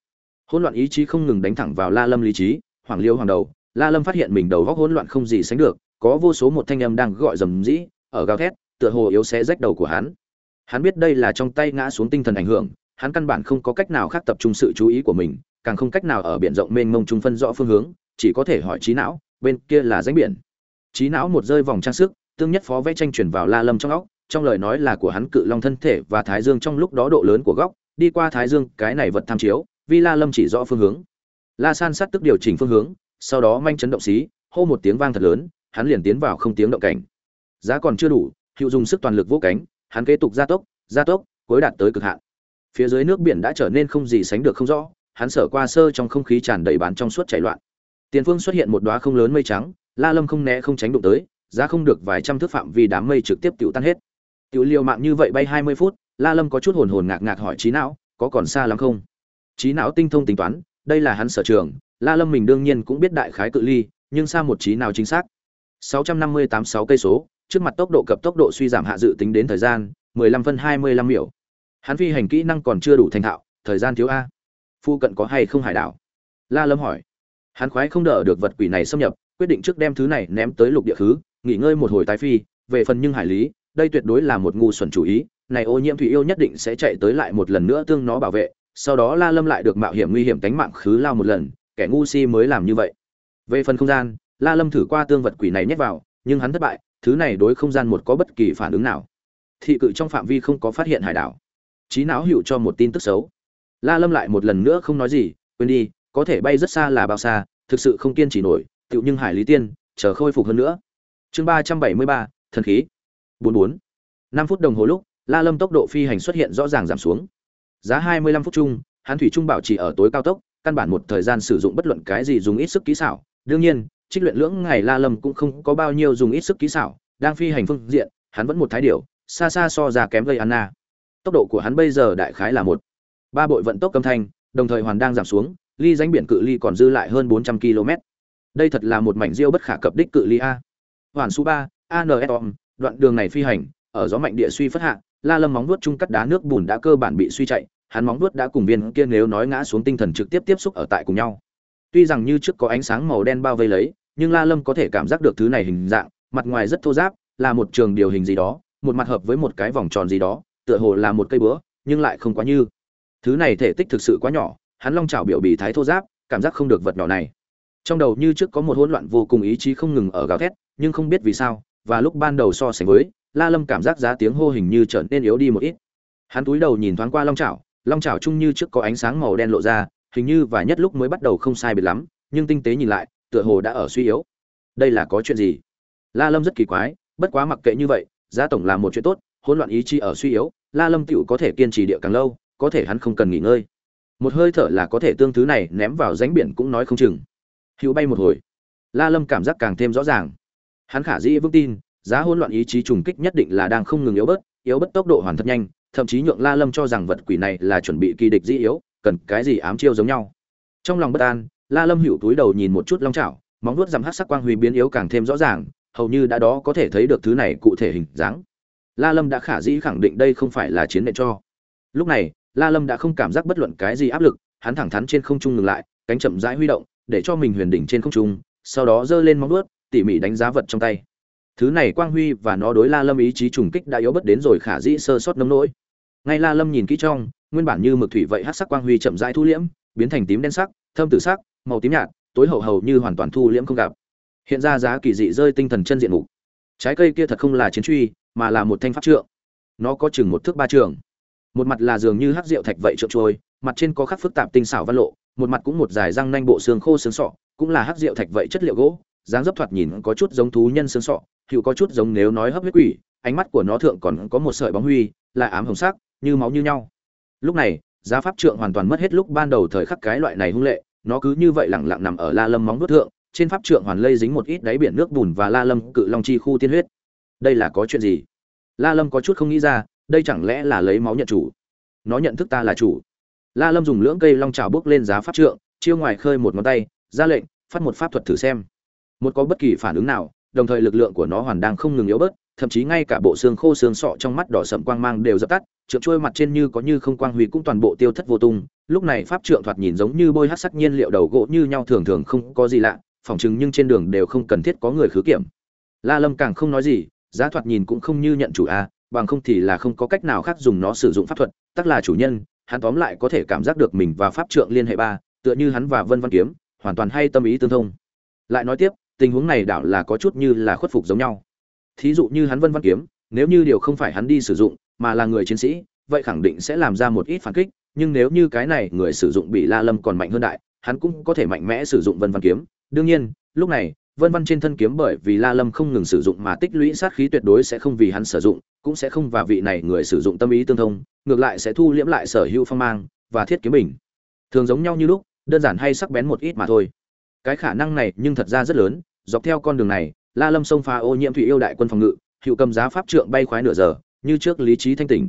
Hỗn loạn ý chí không ngừng đánh thẳng vào la lâm lý trí, hoàng liêu hoàng đầu, la lâm phát hiện mình đầu góc hỗn loạn không gì sánh được, có vô số một thanh âm đang gọi rầm rĩ, ở gào thét, tựa hồ yếu xé rách đầu của hắn hắn biết đây là trong tay ngã xuống tinh thần ảnh hưởng, hắn căn bản không có cách nào khác tập trung sự chú ý của mình, càng không cách nào ở biển rộng mênh mông trung phân rõ phương hướng, chỉ có thể hỏi trí não, bên kia là rãnh biển. Trí não một rơi vòng trang sức, tương nhất phó vẽ tranh chuyển vào la lâm trong óc, trong lời nói là của hắn cự long thân thể và thái dương trong lúc đó độ lớn của góc, đi qua thái dương, cái này vật tham chiếu, vì la lâm chỉ rõ phương hướng. La san sát tức điều chỉnh phương hướng, sau đó manh chấn động xí, hô một tiếng vang thật lớn, hắn liền tiến vào không tiếng động cảnh. Giá còn chưa đủ, hữu dùng sức toàn lực vỗ cánh hắn kế tục gia tốc gia tốc, cuối đạt tới cực hạn. Phía dưới nước biển đã trở nên không gì sánh được không rõ, hắn sở qua sơ trong không khí tràn đầy bán trong suốt chảy loạn. Tiền phương xuất hiện một đóa không lớn mây trắng, la lâm không né không tránh đụng tới, giá không được vài trăm thước phạm vì đám mây trực tiếp tiêu tan hết. Tiểu liều mạng như vậy bay hai mươi phút, la lâm có chút hồn hồn ngạc ngạc hỏi trí não, có còn xa lắm không? Trí não tinh thông tính toán, đây là hắn sở trường, la lâm mình đương nhiên cũng biết đại khái cự ly, nhưng xa một trí nào chính xác. 658 cây số trước mặt tốc độ cập tốc độ suy giảm hạ dự tính đến thời gian 15 phân 25 miểu. Hắn phi hành kỹ năng còn chưa đủ thành thạo, thời gian thiếu a. Phu cận có hay không hải đảo? La lâm hỏi. Hắn khoái không đỡ được vật quỷ này xâm nhập, quyết định trước đem thứ này ném tới lục địa khứ, nghỉ ngơi một hồi tái phi, về phần nhưng hải lý, đây tuyệt đối là một ngu xuẩn chủ ý, này ô nhiễm thủy yêu nhất định sẽ chạy tới lại một lần nữa tương nó bảo vệ, sau đó la lâm lại được mạo hiểm nguy hiểm cánh mạng khứ lao một lần, kẻ ngu si mới làm như vậy. Về phần không gian, la lâm thử qua tương vật quỷ này nhét vào, nhưng hắn thất bại thứ này đối không gian một có bất kỳ phản ứng nào. Thị cự trong phạm vi không có phát hiện hải đảo. Trí não hiệu cho một tin tức xấu. La lâm lại một lần nữa không nói gì, quên đi, có thể bay rất xa là bao xa, thực sự không kiên trì nổi, tựu nhưng hải lý tiên, chờ khôi phục hơn nữa. Chương ba trăm bảy mươi ba, thần khí. Bốn bốn. Năm phút đồng hồ lúc, la lâm tốc độ phi hành xuất hiện rõ ràng giảm xuống. Giá hai mươi lăm phút chung, hắn thủy trung bảo trì ở tối cao tốc, căn bản một thời gian sử dụng bất luận cái gì dùng ít sức kỹ xảo. Đương nhiên trích luyện lưỡng ngày la lâm cũng không có bao nhiêu dùng ít sức kỹ xảo, đang phi hành phương diện, hắn vẫn một thái điều xa xa so ra kém gây anna. Tốc độ của hắn bây giờ đại khái là một. Ba bội vận tốc âm thanh, đồng thời hoàn đang giảm xuống, ly danh biển cự ly còn dư lại hơn bốn trăm km đây thật là một mảnh diêu bất khả cập đích cự ly a. Hoàn su ba ansom đoạn đường này phi hành, ở gió mạnh địa suy phất hạ, la lâm móng vuốt chung cắt đá nước bùn đã cơ bản bị suy chạy, hắn móng vuốt đã cùng viên kia nếu nói ngã xuống tinh thần trực tiếp tiếp xúc ở tại cùng nhau. Tuy rằng như trước có ánh sáng màu đen bao vây lấy nhưng la lâm có thể cảm giác được thứ này hình dạng mặt ngoài rất thô ráp là một trường điều hình gì đó một mặt hợp với một cái vòng tròn gì đó tựa hồ là một cây búa nhưng lại không quá như. Thứ này thể tích thực sự quá nhỏ hắn long chảo biểu bì thái thô ráp, cảm giác không được vật nhỏ này. Trong đầu như trước có một hỗn loạn vô cùng ý chí không ngừng ở gào thét nhưng không biết vì sao và lúc ban đầu so sánh với la lâm cảm giác giá tiếng hô hình như trở nên yếu đi một ít. Hắn túi đầu nhìn thoáng qua long chảo long chảo chung như trước có ánh sáng màu đen lộ ra hình như và nhất lúc mới bắt đầu không sai biệt lắm nhưng tinh tế nhìn lại tựa hồ đã ở suy yếu. Đây là có chuyện gì? La lâm rất kỳ quái, bất quá mặc kệ như vậy giá tổng là một chuyện tốt, hỗn loạn ý chí ở suy yếu, la lâm tựu có thể kiên trì địa càng lâu, có thể hắn không cần nghỉ ngơi. Một hơi thở là có thể tương thứ này ném vào rãnh biển cũng nói không chừng. Hữu bay một hồi. La lâm cảm giác càng thêm rõ ràng. Hắn khả dĩ vững tin, giá hỗn loạn ý chí trùng kích nhất định là đang không ngừng yếu bớt yếu bớt tốc độ hoàn thật nhanh, thậm chí nhượng la lâm cho rằng vật quỷ này là chuẩn bị kỳ địch dĩ yếu, cần cái gì ám chiêu giống nhau. Trong lòng bất an la lâm hữu túi đầu nhìn một chút long chảo móng vuốt rằm hắc sắc quang huy biến yếu càng thêm rõ ràng, hầu như đã đó có thể thấy được thứ này cụ thể hình dáng. La lâm đã khả dĩ khẳng định đây không phải là chiến nện cho. Lúc này, la lâm đã không cảm giác bất luận cái gì áp lực, hắn thẳng thắn trên không trung ngừng lại, cánh chậm rãi huy động, để cho mình huyền đỉnh trên không trung, sau đó giơ lên móng vuốt, tỉ mỉ đánh giá vật trong tay. Thứ này quang huy và nó đối la lâm ý chí trùng kích đã yếu bất đến rồi khả dĩ sơ sót nấm nỗi. Ngay la lâm nhìn kỹ trong, nguyên bản như mực thủy vậy hắc sắc quang huy chậm rãi thu liễm, biến thành tím đen sắc thâm tử sắc màu tím nhạt, tối hậu hầu như hoàn toàn thu liễm không gặp. Hiện ra giá kỳ dị rơi tinh thần chân diện mục. Trái cây kia thật không là chiến truy, mà là một thanh pháp trượng. Nó có chừng một thước ba trường. Một mặt là dường như hắc rượu thạch vậy trượng trôi, mặt trên có khắc phức tạp tinh xảo văn lộ, một mặt cũng một dài răng nanh bộ xương khô xương sọ, cũng là hắc rượu thạch vậy chất liệu gỗ, dáng dấp thoạt nhìn có chút giống thú nhân xương sọ, hữu có chút giống nếu nói hấp huyết quỷ, ánh mắt của nó thượng còn có một sợi bóng huy, là ám hồng sắc, như máu như nhau. Lúc này, giá pháp trượng hoàn toàn mất hết lúc ban đầu thời khắc cái loại này hung lệ nó cứ như vậy lẳng lặng nằm ở la lâm móng vuốt thượng, trên pháp trượng hoàn lây dính một ít đáy biển nước bùn và la lâm cự long chi khu tiên huyết. Đây là có chuyện gì? La lâm có chút không nghĩ ra, đây chẳng lẽ là lấy máu nhận chủ? Nó nhận thức ta là chủ. La lâm dùng lưỡng cây long chảo bước lên giá pháp trượng, chiêu ngoài khơi một ngón tay, ra lệnh, phát một pháp thuật thử xem. Một có bất kỳ phản ứng nào, đồng thời lực lượng của nó hoàn đang không ngừng yếu bớt thậm chí ngay cả bộ xương khô xương sọ trong mắt đỏ sậm quang mang đều dập tắt, trượng trôi mặt trên như có như không quang huy cũng toàn bộ tiêu thất vô tung. Lúc này pháp trượng thoạt nhìn giống như bôi hắc sắc nhiên liệu đầu gỗ như nhau thường thường không có gì lạ phỏng chừng nhưng trên đường đều không cần thiết có người khứ kiểm. La lâm càng không nói gì, giá thoạt nhìn cũng không như nhận chủ a, bằng không thì là không có cách nào khác dùng nó sử dụng pháp thuật tức là chủ nhân, hắn tóm lại có thể cảm giác được mình và pháp trượng liên hệ ba, tựa như hắn và vân văn kiếm, hoàn toàn hay tâm ý tương thông. Lại nói tiếp, tình huống này đảo là có chút như là khuất phục giống nhau thí dụ như hắn vân văn kiếm, nếu như điều không phải hắn đi sử dụng, mà là người chiến sĩ, vậy khẳng định sẽ làm ra một ít phản kích, nhưng nếu như cái này người sử dụng bị la lâm còn mạnh hơn đại, hắn cũng có thể mạnh mẽ sử dụng vân văn kiếm. Đương nhiên, lúc này, vân văn trên thân kiếm bởi vì la lâm không ngừng sử dụng mà tích lũy sát khí tuyệt đối sẽ không vì hắn sử dụng, cũng sẽ không và vị này người sử dụng tâm ý tương thông, ngược lại sẽ thu liễm lại sở hữu phong mang và thiết kiếm bình thường giống nhau như lúc, đơn giản hay sắc bén một ít mà thôi. Cái khả năng này nhưng thật ra rất lớn, dọc theo con đường này la lâm xông pha ô nhiễm thủy yêu đại quân phòng ngự hiệu cầm giá pháp trượng bay khoái nửa giờ, như trước lý trí thanh tỉnh.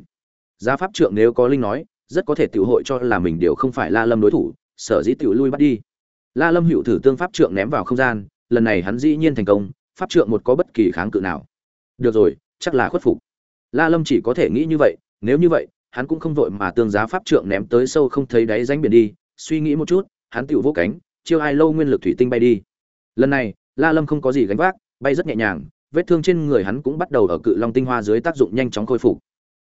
Giá pháp trượng nếu có linh nói, rất có thể tiểu hội cho là mình đều không phải la lâm đối thủ, sở dĩ tiểu lui bắt đi. La lâm hữu thử tương pháp trượng ném vào không gian, lần này hắn dĩ nhiên thành công, pháp trượng một có bất kỳ kháng cự nào. Được rồi, chắc là khuất phục. La lâm chỉ có thể nghĩ như vậy, nếu như vậy, hắn cũng không vội mà tương giá pháp trượng ném tới sâu không thấy đáy rãnh biển đi, suy nghĩ một chút, hắn tiểu vô cánh, chiêu ai lâu nguyên lực thủy tinh bay đi. Lần này, la lâm không có gì gánh vác bay rất nhẹ nhàng, vết thương trên người hắn cũng bắt đầu ở cự long tinh hoa dưới tác dụng nhanh chóng khôi phục.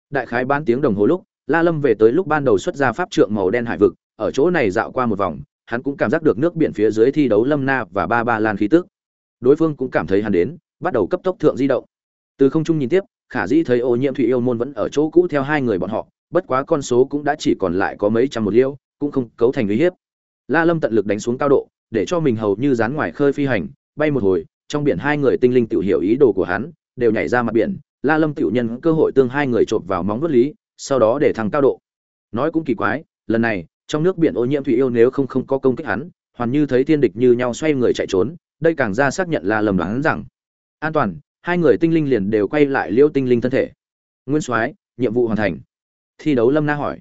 Đại khái bán tiếng đồng hồ lúc, la lâm về tới lúc ban đầu xuất ra pháp trượng màu đen hải vực, ở chỗ này dạo qua một vòng, hắn cũng cảm giác được nước biển phía dưới thi đấu lâm na và ba ba lan khí tức. Đối phương cũng cảm thấy hắn đến, bắt đầu cấp tốc thượng di động. Từ không trung nhìn tiếp, khả dĩ thấy ô nhiễm thủy yêu môn vẫn ở chỗ cũ theo hai người bọn họ, bất quá con số cũng đã chỉ còn lại có mấy trăm một liêu, cũng không cấu thành uy hiếp. La lâm tận lực đánh xuống cao độ, để cho mình hầu như dán ngoài khơi phi hành, bay một hồi trong biển hai người tinh linh tự hiểu ý đồ của hắn, đều nhảy ra mặt biển, la lâm tiểu nhân cơ hội tương hai người trộm vào móng vuốt lý, sau đó để thằng cao độ. Nói cũng kỳ quái, lần này, trong nước biển ô nhiễm thủy yêu nếu không không có công kích hắn, hoàn như thấy thiên địch như nhau xoay người chạy trốn, đây càng ra xác nhận là lầm đoán rằng, an toàn, hai người tinh linh liền đều quay lại liêu tinh linh thân thể. Nguyên soái, nhiệm vụ hoàn thành. Thi đấu lâm na hỏi.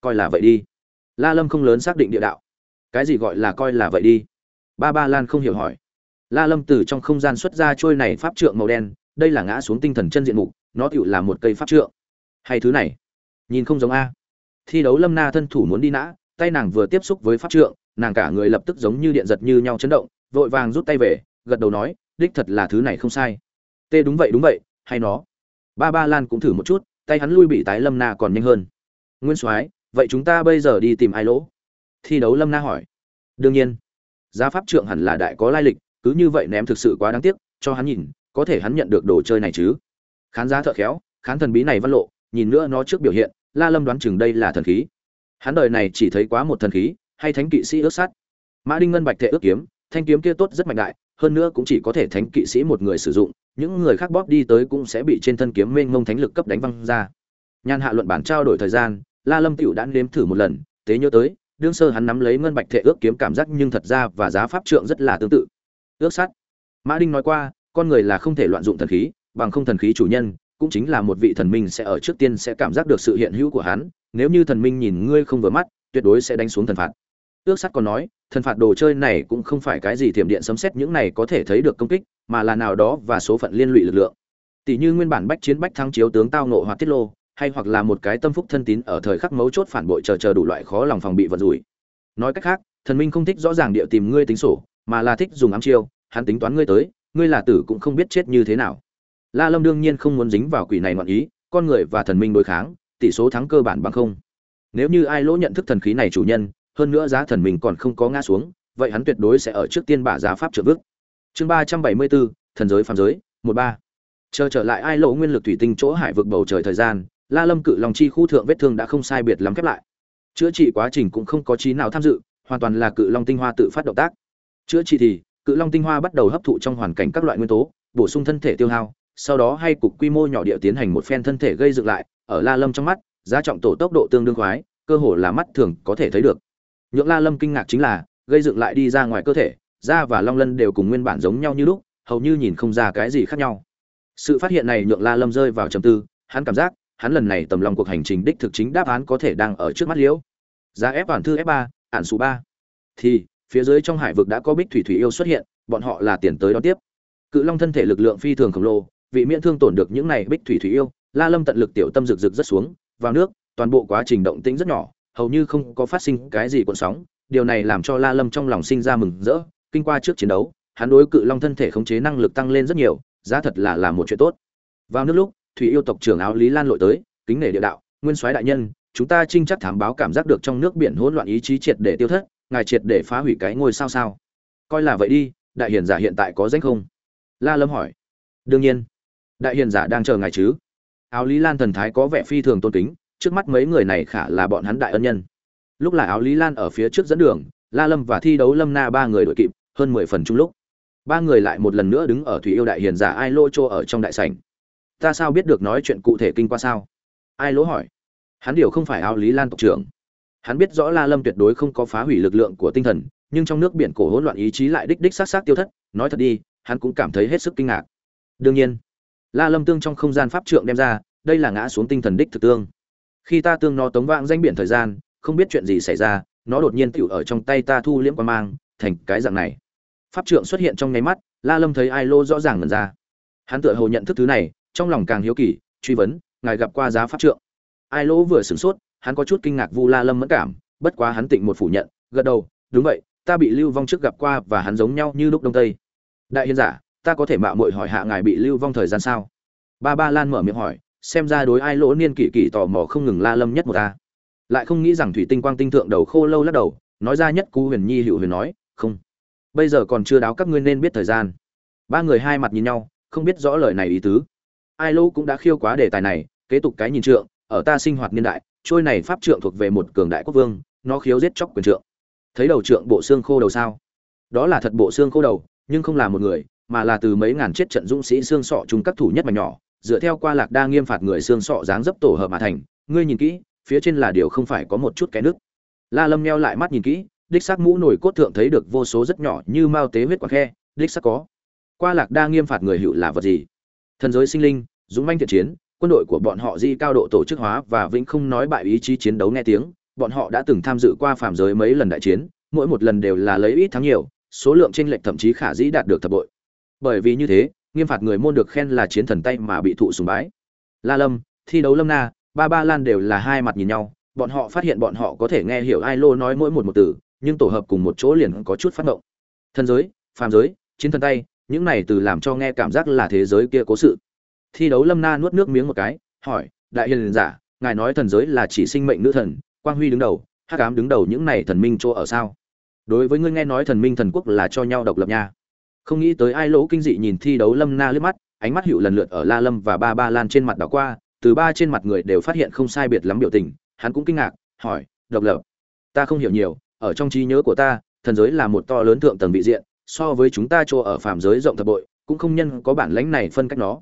Coi là vậy đi. La lâm không lớn xác định địa đạo. Cái gì gọi là coi là vậy đi? Ba ba lan không hiểu hỏi la lâm từ trong không gian xuất ra trôi này pháp trượng màu đen, đây là ngã xuống tinh thần chân diện mục, nó tựu là một cây pháp trượng. Hay thứ này, nhìn không giống a. Thi đấu lâm na thân thủ muốn đi nã, tay nàng vừa tiếp xúc với pháp trượng, nàng cả người lập tức giống như điện giật như nhau chấn động, vội vàng rút tay về, gật đầu nói, đích thật là thứ này không sai. Tê đúng vậy đúng vậy, hay nó. Ba ba lan cũng thử một chút, tay hắn lui bị tái lâm na còn nhanh hơn. Nguyên soái, vậy chúng ta bây giờ đi tìm ai lỗ? Thi đấu lâm na hỏi. Đương nhiên, giá pháp trượng hẳn là đại có lai lịch cứ như vậy ném thực sự quá đáng tiếc, cho hắn nhìn, có thể hắn nhận được đồ chơi này chứ? Khán giá thợ khéo, khán thần bí này văn lộ, nhìn nữa nó trước biểu hiện, la lâm đoán chừng đây là thần khí. Hắn đời này chỉ thấy quá một thần khí, hay thánh kỵ sĩ ước sát. Mã đinh ngân bạch thệ ước kiếm, thanh kiếm kia tốt rất mạnh đại, hơn nữa cũng chỉ có thể thánh kỵ sĩ một người sử dụng, những người khác bóp đi tới cũng sẽ bị trên thân kiếm mênh mông thánh lực cấp đánh văng ra. Nhan hạ luận bản trao đổi thời gian, la lâm tựu đã nếm thử một lần tế nhớ tới, đương sơ hắn nắm lấy ngân bạch thệ ước kiếm cảm giác nhưng thật ra và giá pháp trượng rất là tương tự ước sắt mã đinh nói qua, con người là không thể loạn dụng thần khí, bằng không thần khí chủ nhân, cũng chính là một vị thần minh sẽ ở trước tiên sẽ cảm giác được sự hiện hữu của hắn, nếu như thần minh nhìn ngươi không vừa mắt, tuyệt đối sẽ đánh xuống thần phạt. Ước sắt còn nói, thần phạt đồ chơi này cũng không phải cái gì thiểm điện sấm xét những này có thể thấy được công kích, mà là nào đó và số phận liên lụy lực lượng. Tỷ như nguyên bản bách chiến bách thắng chiếu tướng tao nộ hoặc tiết lô, hay hoặc là một cái tâm phúc thân tín ở thời khắc mấu chốt phản bội chờ chờ đủ loại khó lòng phòng bị vật rủi. Nói cách khác, thần minh không thích rõ ràng địa tìm ngươi tính sổ mà là thích dùng ám chiêu, hắn tính toán ngươi tới, ngươi là tử cũng không biết chết như thế nào. La lâm đương nhiên không muốn dính vào quỷ này ngoạn ý, con người và thần minh đối kháng, tỷ số thắng cơ bản bằng không. Nếu như ai lỗ nhận thức thần khí này chủ nhân, hơn nữa giá thần mình còn không có ngã xuống, vậy hắn tuyệt đối sẽ ở trước tiên bả giá pháp trợ vức chương ba trăm bảy mươi bốn, thần giới phàm giới, một ba. Chờ trở lại ai lỗ nguyên lực thủy tinh chỗ hải vực bầu trời thời gian, la lâm cự lòng chi khu thượng vết thương đã không sai biệt lắm khép lại. Chữa trị quá trình cũng không có trí nào tham dự, hoàn toàn là cự long tinh hoa tự phát động tác chữa trị thì, cự long tinh hoa bắt đầu hấp thụ trong hoàn cảnh các loại nguyên tố, bổ sung thân thể tiêu hao, sau đó hay cục quy mô nhỏ địa tiến hành một phen thân thể gây dựng lại, ở la lâm trong mắt, giá trọng tổ tốc độ tương đương khoái, cơ hồ là mắt thường có thể thấy được. Nhượng la lâm kinh ngạc chính là, gây dựng lại đi ra ngoài cơ thể, da và long lân đều cùng nguyên bản giống nhau như lúc, hầu như nhìn không ra cái gì khác nhau. Sự phát hiện này nhượng la lâm rơi vào trầm tư, hắn cảm giác, hắn lần này tầm lòng cuộc hành trình đích thực chính đáp án có thể đang ở trước mắt liễu. Giá ép bản thư f ba, ản số ba. Thì phía dưới trong hải vực đã có bích thủy thủy yêu xuất hiện, bọn họ là tiền tới đón tiếp. Cự long thân thể lực lượng phi thường khổng lồ, vị miễn thương tổn được những này bích thủy thủy yêu, la lâm tận lực tiểu tâm rực rực rất xuống, vào nước, toàn bộ quá trình động tĩnh rất nhỏ, hầu như không có phát sinh cái gì cuộn sóng, điều này làm cho la lâm trong lòng sinh ra mừng rỡ, kinh qua trước chiến đấu, hắn đối cự long thân thể khống chế năng lực tăng lên rất nhiều, giá thật là là một chuyện tốt. Vào nước lúc, thủy yêu tộc trưởng áo lý lan lội tới, kính nể địa đạo, nguyên soái đại nhân, chúng ta trinh chắc thám báo cảm giác được trong nước biển hỗn loạn ý chí triệt để tiêu thất ngài triệt để phá hủy cái ngôi sao sao? Coi là vậy đi, đại hiền giả hiện tại có danh không? La lâm hỏi. Đương nhiên. Đại hiền giả đang chờ ngài chứ? Áo lý lan thần thái có vẻ phi thường tôn kính, trước mắt mấy người này khả là bọn hắn đại ân nhân. Lúc là áo lý lan ở phía trước dẫn đường, la lâm và thi đấu lâm na ba người đội kịp, hơn mười phần chung lúc. Ba người lại một lần nữa đứng ở thủy yêu đại hiền giả ai lô chô ở trong đại sảnh. Ta sao biết được nói chuyện cụ thể kinh qua sao? Ai lỗ hỏi. Hắn điều không phải áo lý lan tộc trưởng hắn biết rõ la lâm tuyệt đối không có phá hủy lực lượng của tinh thần, nhưng trong nước biển cổ hỗn loạn ý chí lại đích đích sát sát tiêu thất, nói thật đi, hắn cũng cảm thấy hết sức kinh ngạc. Đương nhiên, la lâm tương trong không gian pháp trượng đem ra, đây là ngã xuống tinh thần đích thực tương. Khi ta tương nó tống vãng danh biển thời gian, không biết chuyện gì xảy ra, nó đột nhiên tựu ở trong tay ta thu liễm qua mang, thành cái dạng này. Pháp trượng xuất hiện trong nháy mắt, la lâm thấy ai lô rõ ràng lần ra. Hắn tựa hồ nhận thức thứ này, trong lòng càng hiếu kỳ, truy vấn, ngài gặp qua giá pháp trượng? Ai lô vừa sửng sốt hắn có chút kinh ngạc vu la lâm mẫn cảm, bất quá hắn tịnh một phủ nhận, gật đầu, đúng vậy, ta bị lưu vong trước gặp qua và hắn giống nhau như lúc đông tây. Đại hiền giả, ta có thể mạo muội hỏi hạ ngài bị lưu vong thời gian sao? Ba ba lan mở miệng hỏi, xem ra đối ai lỗ niên kỷ kỷ tò mò không ngừng la lâm nhất một ta. Lại không nghĩ rằng thủy tinh quang tinh thượng đầu khô lâu lắc đầu, nói ra nhất cú huyền nhi hữu huyền nói, không, bây giờ còn chưa đáo các ngươi nên biết thời gian. Ba người hai mặt nhìn nhau, không biết rõ lời này ý tứ. Ai lỗ cũng đã khiêu quá đề tài này, kế tục cái nhìn trượng ở ta sinh hoạt niên đại, trôi này pháp trượng thuộc về một cường đại quốc vương, nó khiếu giết chóc quyền trượng. Thấy đầu trượng bộ xương khô đầu sao? Đó là thật bộ xương khô đầu, nhưng không là một người, mà là từ mấy ngàn chết trận dũng sĩ xương sọ chúng các thủ nhất mà nhỏ, dựa theo qua lạc đa nghiêm phạt người xương sọ dáng dấp tổ hợp mà thành. Ngươi nhìn kỹ, phía trên là điều không phải có một chút cái nước la lâm neo lại mắt nhìn kỹ, đích xác mũ nổi cốt thượng thấy được vô số rất nhỏ như mao tế huyết quả khe, đích xác có. Qua lạc đa nghiêm phạt người hữu là vật gì? Thần giới sinh linh, dũng manh thiện chiến quân đội của bọn họ di cao độ tổ chức hóa và vĩnh không nói bại ý chí chiến đấu nghe tiếng, bọn họ đã từng tham dự qua phàm giới mấy lần đại chiến, mỗi một lần đều là lấy ít thắng nhiều, số lượng tranh lệch thậm chí khả dĩ đạt được thập bội. Bởi vì như thế, nghiêm phạt người môn được khen là chiến thần tay mà bị thụ sùng bái. La lâm, thi đấu lâm na, ba ba lan đều là hai mặt nhìn nhau, bọn họ phát hiện bọn họ có thể nghe hiểu ai lô nói mỗi một một từ, nhưng tổ hợp cùng một chỗ liền có chút phát động Thần giới, phàm giới, chiến thần tay, những này từ làm cho nghe cảm giác là thế giới kia cố sự thi đấu lâm na nuốt nước miếng một cái, hỏi, đại hiền giả, ngài nói thần giới là chỉ sinh mệnh nữ thần, quang huy đứng đầu, hắc ám đứng đầu những này thần minh chỗ ở sao? Đối với ngươi nghe nói thần minh thần quốc là cho nhau độc lập nha. Không nghĩ tới ai lỗ kinh dị nhìn thi đấu lâm na liếc mắt, ánh mắt hiệu lần lượt ở la lâm và ba ba lan trên mặt đảo qua, từ ba trên mặt người đều phát hiện không sai biệt lắm biểu tình, hắn cũng kinh ngạc, hỏi, độc lập? Ta không hiểu nhiều, ở trong trí nhớ của ta, thần giới là một to lớn thượng tầng vị diện, so với chúng ta chỗ ở phàm giới rộng thập bội, cũng không nhân có bản lãnh này phân cách nó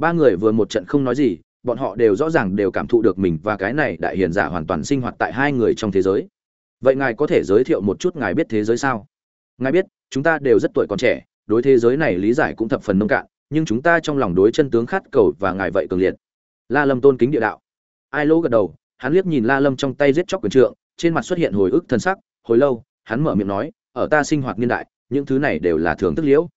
ba người vừa một trận không nói gì, bọn họ đều rõ ràng đều cảm thụ được mình và cái này đại hiền giả hoàn toàn sinh hoạt tại hai người trong thế giới. Vậy ngài có thể giới thiệu một chút ngài biết thế giới sao? Ngài biết, chúng ta đều rất tuổi còn trẻ, đối thế giới này lý giải cũng thập phần nông cạn, nhưng chúng ta trong lòng đối chân tướng khát cầu và ngài vậy cường liệt. La lâm tôn kính địa đạo. Ai lỗ gật đầu, hắn liếc nhìn la lâm trong tay giết chóc quyền trượng, trên mặt xuất hiện hồi ức thân sắc, hồi lâu, hắn mở miệng nói, ở ta sinh hoạt niên đại, những thứ này đều là thường thức liễu.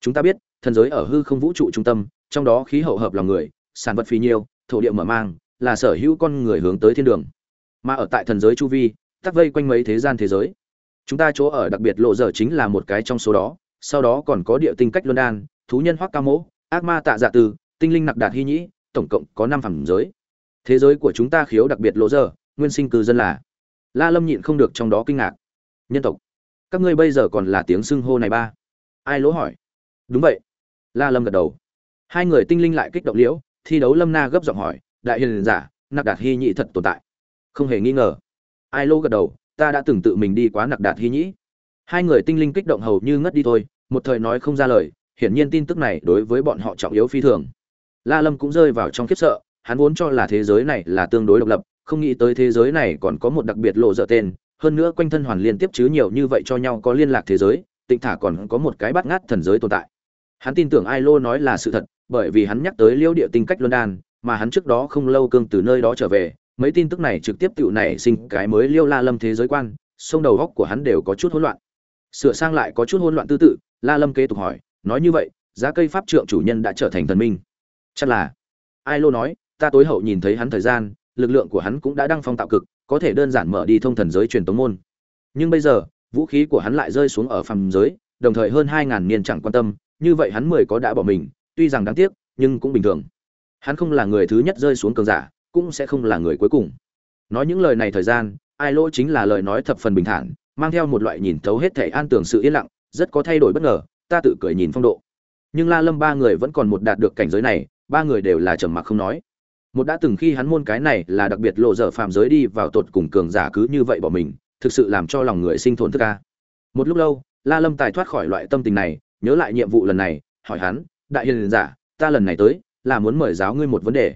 Chúng ta biết, thần giới ở hư không vũ trụ trung tâm trong đó khí hậu hợp lòng người sản vật phì nhiêu thổ địa mở mang là sở hữu con người hướng tới thiên đường. Mà ở tại thần giới chu vi tắc vây quanh mấy thế gian thế giới. Chúng ta chỗ ở đặc biệt lộ giờ chính là một cái trong số đó sau đó còn có địa tinh cách luân đan thú nhân hoắc ca mỗ ác ma tạ dạ tư, tinh linh nặc đạt hy nhĩ tổng cộng có năm phẩm giới. Thế giới của chúng ta khiếu đặc biệt lộ giờ nguyên sinh cư dân là la lâm nhịn không được trong đó kinh ngạc. Nhân tộc các ngươi bây giờ còn là tiếng xưng hô này ba? Ai lỗ hỏi? Đúng vậy. La lâm gật đầu hai người tinh linh lại kích động liễu, thi đấu lâm na gấp giọng hỏi, đại hiền giả, nặc đạt hy nhĩ thật tồn tại. Không hề nghi ngờ. Ai lô gật đầu, ta đã từng tự mình đi quá nặc đạt hy nhĩ. Hai người tinh linh kích động hầu như ngất đi thôi, một thời nói không ra lời, hiển nhiên tin tức này đối với bọn họ trọng yếu phi thường. La lâm cũng rơi vào trong khiếp sợ, hắn vốn cho là thế giới này là tương đối độc lập, không nghĩ tới thế giới này còn có một đặc biệt lộ dở tên, hơn nữa quanh thân hoàn liên tiếp chứ nhiều như vậy cho nhau có liên lạc thế giới, tịnh thả còn có một cái bắt ngát thần giới tồn tại hắn tin tưởng ai lô nói là sự thật, bởi vì hắn nhắc tới liêu địa tinh cách luân đan, mà hắn trước đó không lâu cương từ nơi đó trở về, mấy tin tức này trực tiếp tựu nảy sinh cái mới liêu la lâm thế giới quan, sông đầu góc của hắn đều có chút hỗn loạn. Sửa sang lại có chút hỗn loạn tư tự, la lâm kế tục hỏi, nói như vậy, giá cây pháp trượng chủ nhân đã trở thành thần minh. Chắc là. Ai lô nói, ta tối hậu nhìn thấy hắn thời gian, lực lượng của hắn cũng đã đăng phong tạo cực, có thể đơn giản mở đi thông thần giới truyền tống môn. Nhưng bây giờ, vũ khí của hắn lại rơi xuống ở phàm giới, đồng thời hơn hai ngàn niên chẳng quan tâm như vậy hắn mười có đã bỏ mình, tuy rằng đáng tiếc, nhưng cũng bình thường. Hắn không là người thứ nhất rơi xuống cường giả, cũng sẽ không là người cuối cùng. Nói những lời này thời gian, ai lỗ chính là lời nói thập phần bình thản, mang theo một loại nhìn thấu hết thể an tưởng sự yên lặng, rất có thay đổi bất ngờ, ta tự cười nhìn phong độ. Nhưng la lâm ba người vẫn còn một đạt được cảnh giới này, ba người đều là trầm mặc không nói. Một đã từng khi hắn môn cái này là đặc biệt lộ dở phàm giới đi vào tột cùng cường giả cứ như vậy bỏ mình, thực sự làm cho lòng người sinh thốn thức ca một lúc lâu, la lâm tài thoát khỏi loại tâm tình này nhớ lại nhiệm vụ lần này, hỏi hắn, đại hiền giả, ta lần này tới là muốn mời giáo ngươi một vấn đề.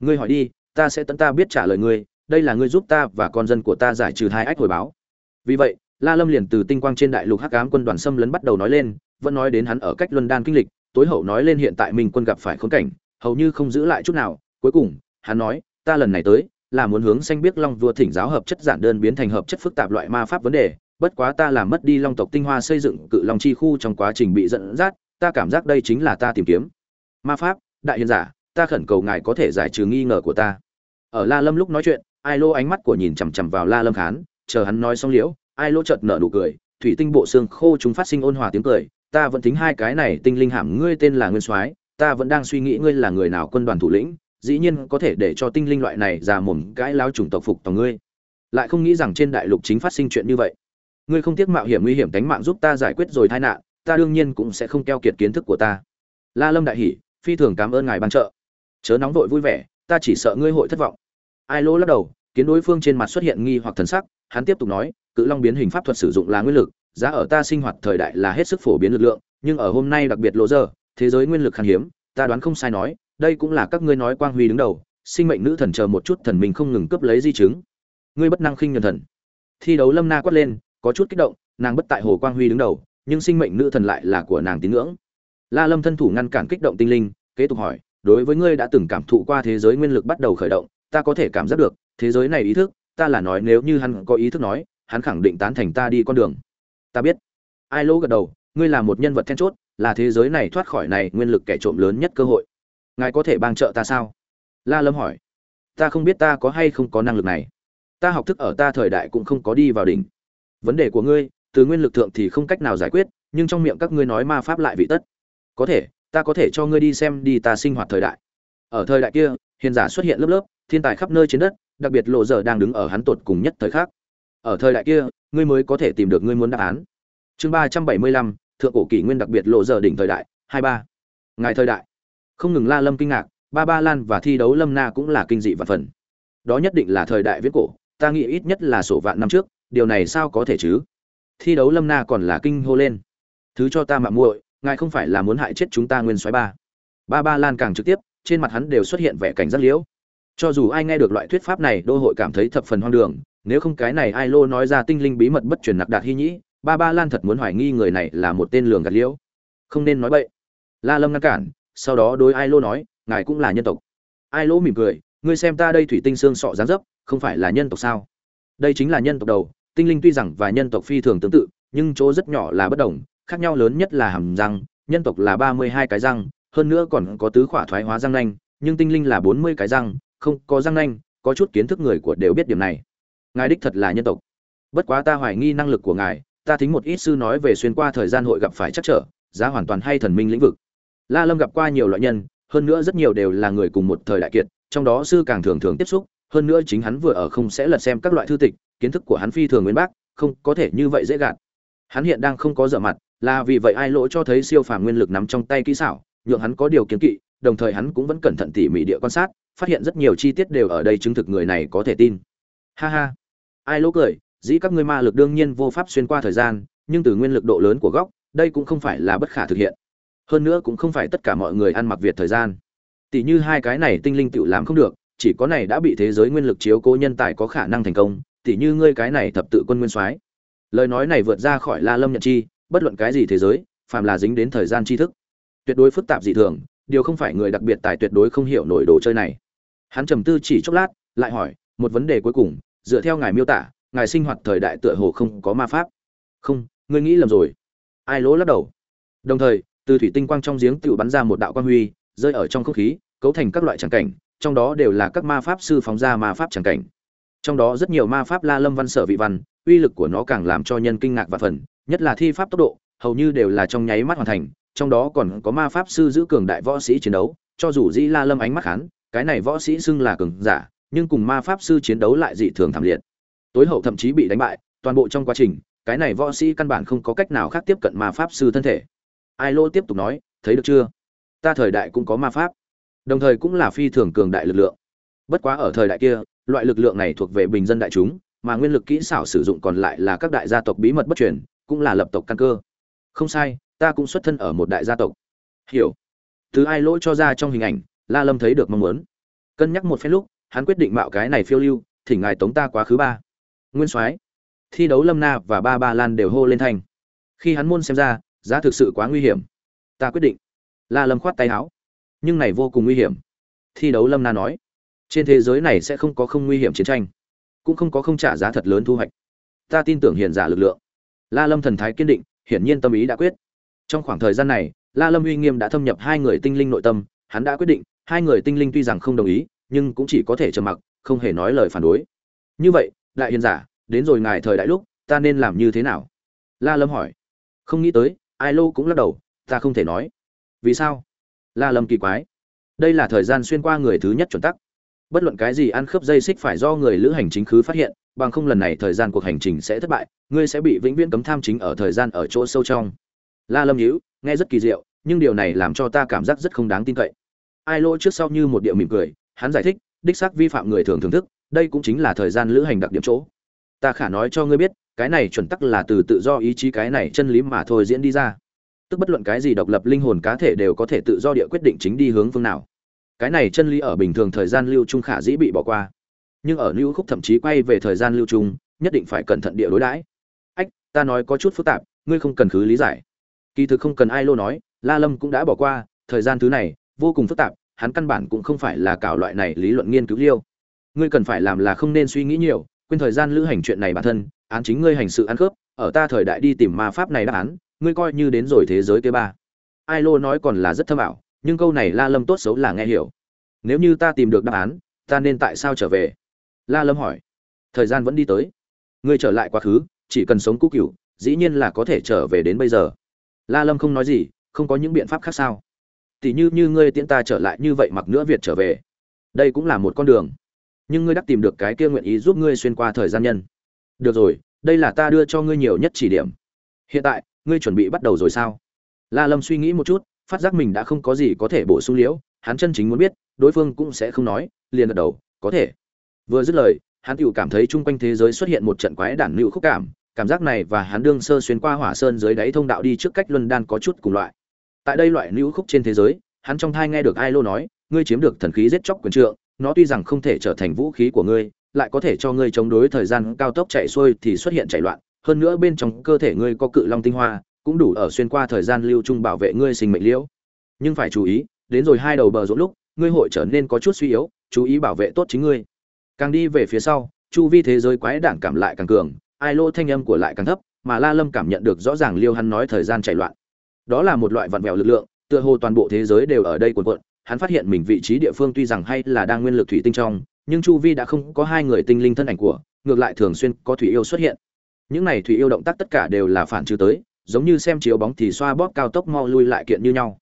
Ngươi hỏi đi, ta sẽ tận ta biết trả lời ngươi, đây là ngươi giúp ta và con dân của ta giải trừ hai ách hồi báo. Vì vậy, la lâm liền từ tinh quang trên đại lục hắc ám quân đoàn xâm lấn bắt đầu nói lên, vẫn nói đến hắn ở cách luân đan kinh lịch, tối hậu nói lên hiện tại mình quân gặp phải khốn cảnh, hầu như không giữ lại chút nào. Cuối cùng, hắn nói, ta lần này tới là muốn hướng xanh biết long vua thỉnh giáo hợp chất giản đơn biến thành hợp chất phức tạp loại ma pháp vấn đề bất quá ta làm mất đi long tộc tinh hoa xây dựng cự long chi khu trong quá trình bị dẫn dắt, ta cảm giác đây chính là ta tìm kiếm. Ma pháp, đại hiền giả, ta khẩn cầu ngài có thể giải trừ nghi ngờ của ta. Ở la lâm lúc nói chuyện, ai lô ánh mắt của nhìn chằm chằm vào la lâm khán, chờ hắn nói xong liễu, ai lô chợt nở nụ cười, thủy tinh bộ xương khô chúng phát sinh ôn hòa tiếng cười, ta vẫn tính hai cái này tinh linh hàm, ngươi tên là nguyên soái, ta vẫn đang suy nghĩ ngươi là người nào quân đoàn thủ lĩnh, dĩ nhiên có thể để cho tinh linh loại này già mồm cãi lao chủng tộc phục tòng ngươi. Lại không nghĩ rằng trên đại lục chính phát sinh chuyện như vậy ngươi không tiếc mạo hiểm nguy hiểm tính mạng giúp ta giải quyết rồi tai nạn, ta đương nhiên cũng sẽ không keo kiệt kiến thức của ta. La lâm đại hỉ, phi thường cảm ơn ngài ban trợ. Chớ nóng vội vui vẻ, ta chỉ sợ ngươi hội thất vọng. Ai lỗ lắc đầu, kiến đối phương trên mặt xuất hiện nghi hoặc thần sắc, hắn tiếp tục nói, cự long biến hình pháp thuật sử dụng là nguyên lực, giá ở ta sinh hoạt thời đại là hết sức phổ biến lực lượng, nhưng ở hôm nay đặc biệt lỗ giờ, thế giới nguyên lực khan hiếm, ta đoán không sai nói, đây cũng là các ngươi nói quang huy đứng đầu, sinh mệnh nữ thần chờ một chút thần mình không ngừng cướp lấy di chứng. Ngươi bất năng khinh nhân thần. Thi đấu lâm na quát lên có chút kích động, nàng bất tại hồ quang huy đứng đầu, nhưng sinh mệnh nữ thần lại là của nàng tín ngưỡng. La lâm thân thủ ngăn cản kích động tinh linh, kế tục hỏi, đối với ngươi đã từng cảm thụ qua thế giới nguyên lực bắt đầu khởi động, ta có thể cảm giác được, thế giới này ý thức, ta là nói nếu như hắn có ý thức nói, hắn khẳng định tán thành ta đi con đường. Ta biết. Ai lỗ gật đầu, ngươi là một nhân vật then chốt, là thế giới này thoát khỏi này nguyên lực kẻ trộm lớn nhất cơ hội. Ngài có thể bang trợ ta sao? La lâm hỏi. Ta không biết ta có hay không có năng lực này. Ta học thức ở ta thời đại cũng không có đi vào đỉnh vấn đề của ngươi, từ nguyên lực thượng thì không cách nào giải quyết, nhưng trong miệng các ngươi nói ma pháp lại vị tất. Có thể, ta có thể cho ngươi đi xem đi ta sinh hoạt thời đại. Ở thời đại kia, hiền giả xuất hiện lớp lớp, thiên tài khắp nơi trên đất, đặc biệt lộ giờ đang đứng ở hắn tột cùng nhất thời khắc ở thời đại kia, ngươi mới có thể tìm được ngươi muốn đáp án. Chương ba trăm bảy mươi lăm, thượng cổ kỷ nguyên đặc biệt lộ giờ đỉnh thời đại, hai ba. Ngài thời đại. Không ngừng la lâm kinh ngạc, ba ba lan và thi đấu lâm na cũng là kinh dị và phần. Đó nhất định là thời đại viết cổ, ta nghĩ ít nhất là sổ vạn năm trước điều này sao có thể chứ? Thi đấu lâm na còn là kinh hô lên. Thứ cho ta mạng muội, ngài không phải là muốn hại chết chúng ta nguyên soái ba. Ba ba lan càng trực tiếp, trên mặt hắn đều xuất hiện vẻ cảnh giác liễu. Cho dù ai nghe được loại thuyết pháp này, đô hội cảm thấy thập phần hoang đường, nếu không cái này ai lô nói ra tinh linh bí mật bất truyền nặc đạt hy nhĩ, ba ba lan thật muốn hoài nghi người này là một tên lường gạt liễu. Không nên nói bậy. La lâm ngăn cản, sau đó đối ai lô nói, ngài cũng là nhân tộc. Ai lô mỉm cười, ngươi xem ta đây thủy tinh xương sọ dáng dấp, không phải là nhân tộc sao? Đây chính là nhân tộc đầu tinh linh tuy rằng và nhân tộc phi thường tương tự, nhưng chỗ rất nhỏ là bất đồng, khác nhau lớn nhất là hàm răng, nhân tộc là ba mươi hai cái răng, hơn nữa còn có tứ khỏa thoái hóa răng nanh, nhưng tinh linh là bốn mươi cái răng, không có răng nanh, có chút kiến thức người của đều biết điểm này. Ngài đích thật là nhân tộc. Bất quá ta hoài nghi năng lực của ngài, ta thính một ít sư nói về xuyên qua thời gian hội gặp phải chắc trở, giá hoàn toàn hay thần minh lĩnh vực. La lâm gặp qua nhiều loại nhân, hơn nữa rất nhiều đều là người cùng một thời đại kiệt, trong đó sư càng thường thường tiếp xúc hơn nữa chính hắn vừa ở không sẽ lật xem các loại thư tịch, kiến thức của hắn phi thường nguyên bác, không có thể như vậy dễ gạt. Hắn hiện đang không có dở mặt, là vì vậy ai lỗ cho thấy siêu phàm nguyên lực nắm trong tay kỹ xảo, nhượng hắn có điều kiến kỵ, đồng thời hắn cũng vẫn cẩn thận tỉ mỉ địa quan sát, phát hiện rất nhiều chi tiết đều ở đây chứng thực người này có thể tin. Ha ha. Ai lỗ cười, dĩ các ngươi ma lực đương nhiên vô pháp xuyên qua thời gian, nhưng từ nguyên lực độ lớn của góc, đây cũng không phải là bất khả thực hiện. Hơn nữa cũng không phải tất cả mọi người ăn mặc việt thời gian. Tỷ như hai cái này tinh linh tự làm không được chỉ có này đã bị thế giới nguyên lực chiếu cố nhân tài có khả năng thành công tỷ như ngươi cái này thập tự quân nguyên soái. Lời nói này vượt ra khỏi la lâm nhận chi, bất luận cái gì thế giới, phàm là dính đến thời gian tri thức, tuyệt đối phức tạp dị thường, điều không phải người đặc biệt tài tuyệt đối không hiểu nổi đồ chơi này. Hắn trầm tư chỉ chốc lát, lại hỏi, một vấn đề cuối cùng, dựa theo ngài miêu tả, ngài sinh hoạt thời đại tựa hồ không có ma pháp. Không, ngươi nghĩ lầm rồi. Ai lỗ lắc đầu. Đồng thời, từ thủy tinh quang trong giếng tự bắn ra một đạo quang huy, rơi ở trong không khí, cấu thành các loại tràng cảnh trong đó đều là các ma pháp sư phóng ra ma pháp tràng cảnh. Trong đó rất nhiều ma pháp la lâm văn sở vị văn, uy lực của nó càng làm cho nhân kinh ngạc và phần, nhất là thi pháp tốc độ, hầu như đều là trong nháy mắt hoàn thành, trong đó còn có ma pháp sư giữ cường đại võ sĩ chiến đấu, cho dù dĩ la lâm ánh mắt khán cái này võ sĩ xưng là cường giả, nhưng cùng ma pháp sư chiến đấu lại dị thường thảm liệt. Tối hậu thậm chí bị đánh bại, toàn bộ trong quá trình, cái này võ sĩ căn bản không có cách nào khác tiếp cận ma pháp sư thân thể. Ai lô tiếp tục nói, thấy được chưa? Ta thời đại cũng có ma pháp đồng thời cũng là phi thường cường đại lực lượng. Bất quá ở thời đại kia, loại lực lượng này thuộc về bình dân đại chúng, mà nguyên lực kỹ xảo sử dụng còn lại là các đại gia tộc bí mật bất truyền, cũng là lập tộc căn cơ. Không sai, ta cũng xuất thân ở một đại gia tộc. Hiểu. Từ ai lỗi cho ra trong hình ảnh, la lâm thấy được mong muốn. Cân nhắc một phen lúc, hắn quyết định mạo cái này phiêu lưu, thỉnh ngài tống ta quá khứ ba. Nguyên soái, thi đấu lâm na và ba ba lan đều hô lên thành. khi hắn môn xem ra, giá thực sự quá nguy hiểm. Ta quyết định. La lâm khoát tay áo nhưng này vô cùng nguy hiểm. Thi đấu lâm na nói, trên thế giới này sẽ không có không nguy hiểm chiến tranh, cũng không có không trả giá thật lớn thu hoạch. Ta tin tưởng hiền giả lực lượng. La lâm thần thái kiên định, hiển nhiên tâm ý đã quyết. Trong khoảng thời gian này, la lâm uy nghiêm đã thâm nhập hai người tinh linh nội tâm, hắn đã quyết định, hai người tinh linh tuy rằng không đồng ý, nhưng cũng chỉ có thể trầm mặc, không hề nói lời phản đối. Như vậy, đại hiền giả, đến rồi ngài thời đại lúc, ta nên làm như thế nào? La lâm hỏi. Không nghĩ tới, ai lô cũng lắc đầu, ta không thể nói. Vì sao? La lâm kỳ quái. Đây là thời gian xuyên qua người thứ nhất chuẩn tắc. Bất luận cái gì ăn khớp dây xích phải do người lữ hành chính khứ phát hiện, bằng không lần này thời gian cuộc hành trình sẽ thất bại, ngươi sẽ bị vĩnh viễn cấm tham chính ở thời gian ở chỗ sâu trong. La lâm nhíu, nghe rất kỳ diệu, nhưng điều này làm cho ta cảm giác rất không đáng tin cậy. Ai lỗ trước sau như một điệu mỉm cười, hắn giải thích, đích xác vi phạm người thường thưởng thức, đây cũng chính là thời gian lữ hành đặc điểm chỗ. Ta khả nói cho ngươi biết, cái này chuẩn tắc là từ tự do ý chí cái này chân lý mà thôi diễn đi ra tức bất luận cái gì độc lập linh hồn cá thể đều có thể tự do địa quyết định chính đi hướng phương nào. Cái này chân lý ở bình thường thời gian lưu trung khả dĩ bị bỏ qua. Nhưng ở lưu khúc thậm chí quay về thời gian lưu trung, nhất định phải cẩn thận địa đối đãi. Ách, ta nói có chút phức tạp, ngươi không cần khứ lý giải. Kỳ thực không cần ai lô nói, la lâm cũng đã bỏ qua, thời gian thứ này, vô cùng phức tạp, hắn căn bản cũng không phải là cảo loại này lý luận nghiên cứu liêu. Ngươi cần phải làm là không nên suy nghĩ nhiều, quên thời gian lữ hành chuyện này bản thân, án chính ngươi hành sự ăn khớp ở ta thời đại đi tìm ma pháp này đáp án ngươi coi như đến rồi thế giới kế ba. Ai lô nói còn là rất thâm ảo, nhưng câu này la lâm tốt xấu là nghe hiểu. Nếu như ta tìm được đáp án, ta nên tại sao trở về? La lâm hỏi. Thời gian vẫn đi tới. Ngươi trở lại quá khứ, chỉ cần sống cũ cựu, dĩ nhiên là có thể trở về đến bây giờ. La lâm không nói gì, không có những biện pháp khác sao? Tỉ như như ngươi tiễn ta trở lại như vậy mặc nữa việt trở về. Đây cũng là một con đường. Nhưng ngươi đắc tìm được cái kia nguyện ý giúp ngươi xuyên qua thời gian nhân. Được rồi, đây là ta đưa cho ngươi nhiều nhất chỉ điểm. Hiện tại ngươi chuẩn bị bắt đầu rồi sao? La lâm suy nghĩ một chút, phát giác mình đã không có gì có thể bổ sung liễu, hắn chân chính muốn biết, đối phương cũng sẽ không nói, liền gật đầu, có thể. Vừa dứt lời, hắn tự cảm thấy chung quanh thế giới xuất hiện một trận quái đản lưu khúc cảm cảm giác này và hắn đương sơ xuyên qua hỏa sơn dưới đáy thông đạo đi trước cách luân đan có chút cùng loại. Tại đây loại lưu khúc trên thế giới, hắn trong thai nghe được ai lô nói, ngươi chiếm được thần khí giết chóc quyền trượng, nó tuy rằng không thể trở thành vũ khí của ngươi, lại có thể cho ngươi chống đối thời gian cao tốc chạy xuôi thì xuất hiện chạy loạn hơn nữa bên trong cơ thể ngươi có cự long tinh hoa, cũng đủ ở xuyên qua thời gian lưu trung bảo vệ ngươi sinh mệnh liễu. Nhưng phải chú ý, đến rồi hai đầu bờ rỗ lúc, ngươi hội trở nên có chút suy yếu, chú ý bảo vệ tốt chính ngươi. Càng đi về phía sau, chu vi thế giới quái đản cảm lại càng cường, ai lô thanh âm của lại càng thấp, mà la lâm cảm nhận được rõ ràng liêu hắn nói thời gian chạy loạn. Đó là một loại vặn vẹo lực lượng, tựa hồ toàn bộ thế giới đều ở đây cuộn cuộn, hắn phát hiện mình vị trí địa phương tuy rằng hay là đang nguyên lực thủy tinh trong, nhưng chu vi đã không có hai người tinh linh thân ảnh của, ngược lại thường xuyên có thủy yêu xuất hiện những này thủy yêu động tác tất cả đều là phản trừ tới, giống như xem chiếu bóng thì xoa bóp cao tốc mau lui lại kiện như nhau.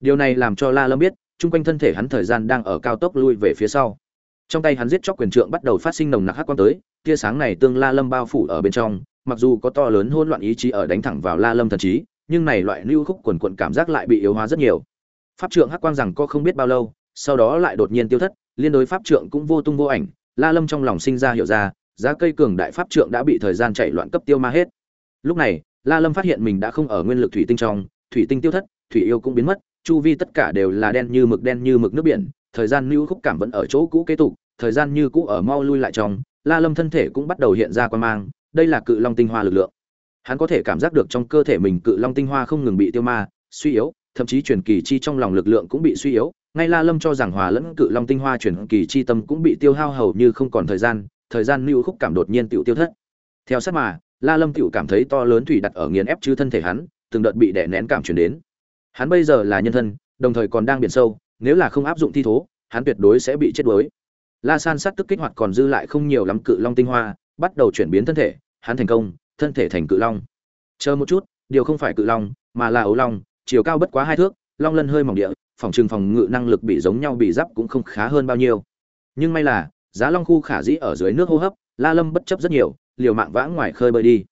Điều này làm cho la lâm biết, chung quanh thân thể hắn thời gian đang ở cao tốc lui về phía sau. Trong tay hắn giết chóc quyền trượng bắt đầu phát sinh nồng nặc hắc quang tới, tia sáng này tương la lâm bao phủ ở bên trong, mặc dù có to lớn hỗn loạn ý chí ở đánh thẳng vào la lâm thần trí, nhưng này loại lưu khúc quần quận cảm giác lại bị yếu hóa rất nhiều. Pháp trượng hắc quang rằng có không biết bao lâu, sau đó lại đột nhiên tiêu thất, liên đối pháp trượng cũng vô tung vô ảnh, la lâm trong lòng sinh ra hiểu ra giá cây cường đại pháp trượng đã bị thời gian chạy loạn cấp tiêu ma hết. Lúc này, la lâm phát hiện mình đã không ở nguyên lực thủy tinh trong, thủy tinh tiêu thất, thủy yêu cũng biến mất, chu vi tất cả đều là đen như mực đen như mực nước biển, thời gian lưu khúc cảm vẫn ở chỗ cũ kế tục, thời gian như cũ ở mau lui lại trong, la lâm thân thể cũng bắt đầu hiện ra quan mang, đây là cự long tinh hoa lực lượng. Hắn có thể cảm giác được trong cơ thể mình cự long tinh hoa không ngừng bị tiêu ma, suy yếu, thậm chí truyền kỳ chi trong lòng lực lượng cũng bị suy yếu. Ngay la lâm cho rằng hòa lẫn cự long tinh hoa truyền kỳ chi tâm cũng bị tiêu hao hầu như không còn thời gian thời gian lưu khúc cảm đột nhiên tiểu tiêu thất. Theo sát mà, la lâm tiểu cảm thấy to lớn thủy đặt ở nghiền ép chứ thân thể hắn, từng đợt bị đè nén cảm truyền đến. Hắn bây giờ là nhân thân, đồng thời còn đang biển sâu, nếu là không áp dụng thi thố, hắn tuyệt đối sẽ bị chết đuối. La san sát tức kích hoạt còn dư lại không nhiều lắm cự long tinh hoa, bắt đầu chuyển biến thân thể, hắn thành công, thân thể thành cự long. Chờ một chút, điều không phải cự long, mà là ấu long, chiều cao bất quá hai thước, long lân hơi mỏng địa, phòng trường phòng ngự năng lực bị giống nhau bị giáp cũng không khá hơn bao nhiêu. Nhưng may là giá long khu khả dĩ ở dưới nước hô hấp, la lâm bất chấp rất nhiều, liều mạng vãng ngoài khơi bơi đi.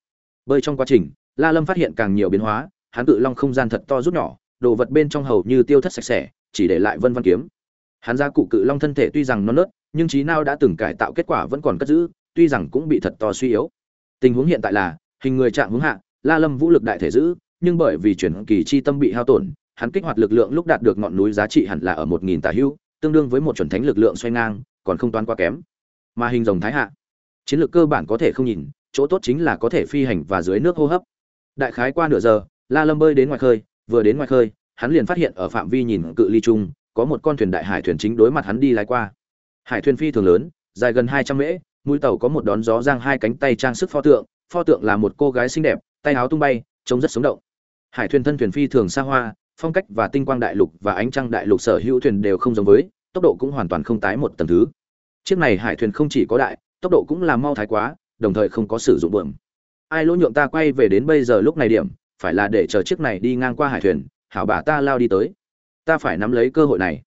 Bơi trong quá trình, la lâm phát hiện càng nhiều biến hóa, hắn cự long không gian thật to rút nhỏ, đồ vật bên trong hầu như tiêu thất sạch sẽ, chỉ để lại vân vân kiếm. Hắn ra cụ cự long thân thể tuy rằng non nớt, nhưng trí nào đã từng cải tạo kết quả vẫn còn cất giữ, tuy rằng cũng bị thật to suy yếu. Tình huống hiện tại là, hình người trạng hướng hạ, la lâm vũ lực đại thể giữ, nhưng bởi vì chuyển kỳ chi tâm bị hao tổn, hắn kích hoạt lực lượng lúc đạt được ngọn núi giá trị hẳn là ở một nghìn tà hưu, tương đương với một chuẩn thánh lực lượng xoay ngang còn không toán quá kém. Mà hình rồng thái hạ, chiến lược cơ bản có thể không nhìn, chỗ tốt chính là có thể phi hành và dưới nước hô hấp. Đại khái qua nửa giờ, la lâm bơi đến ngoài khơi, vừa đến ngoài khơi, hắn liền phát hiện ở phạm vi nhìn cự ly chung, có một con thuyền đại hải thuyền chính đối mặt hắn đi lái qua. Hải thuyền phi thường lớn, dài gần hai trăm mễ, mũi tàu có một đón gió giang hai cánh tay trang sức pho tượng pho tượng là một cô gái xinh đẹp, tay áo tung bay, trông rất sống động. Hải thuyền thân thuyền phi thường xa hoa, phong cách và tinh quang đại lục và ánh trăng đại lục sở hữu thuyền đều không giống với, tốc độ cũng hoàn toàn không tái một tầng thứ chiếc này hải thuyền không chỉ có đại, tốc độ cũng là mau thái quá, đồng thời không có sử dụng bượm. Ai lỗ nhượng ta quay về đến bây giờ lúc này điểm, phải là để chờ chiếc này đi ngang qua hải thuyền, hảo bà ta lao đi tới. Ta phải nắm lấy cơ hội này.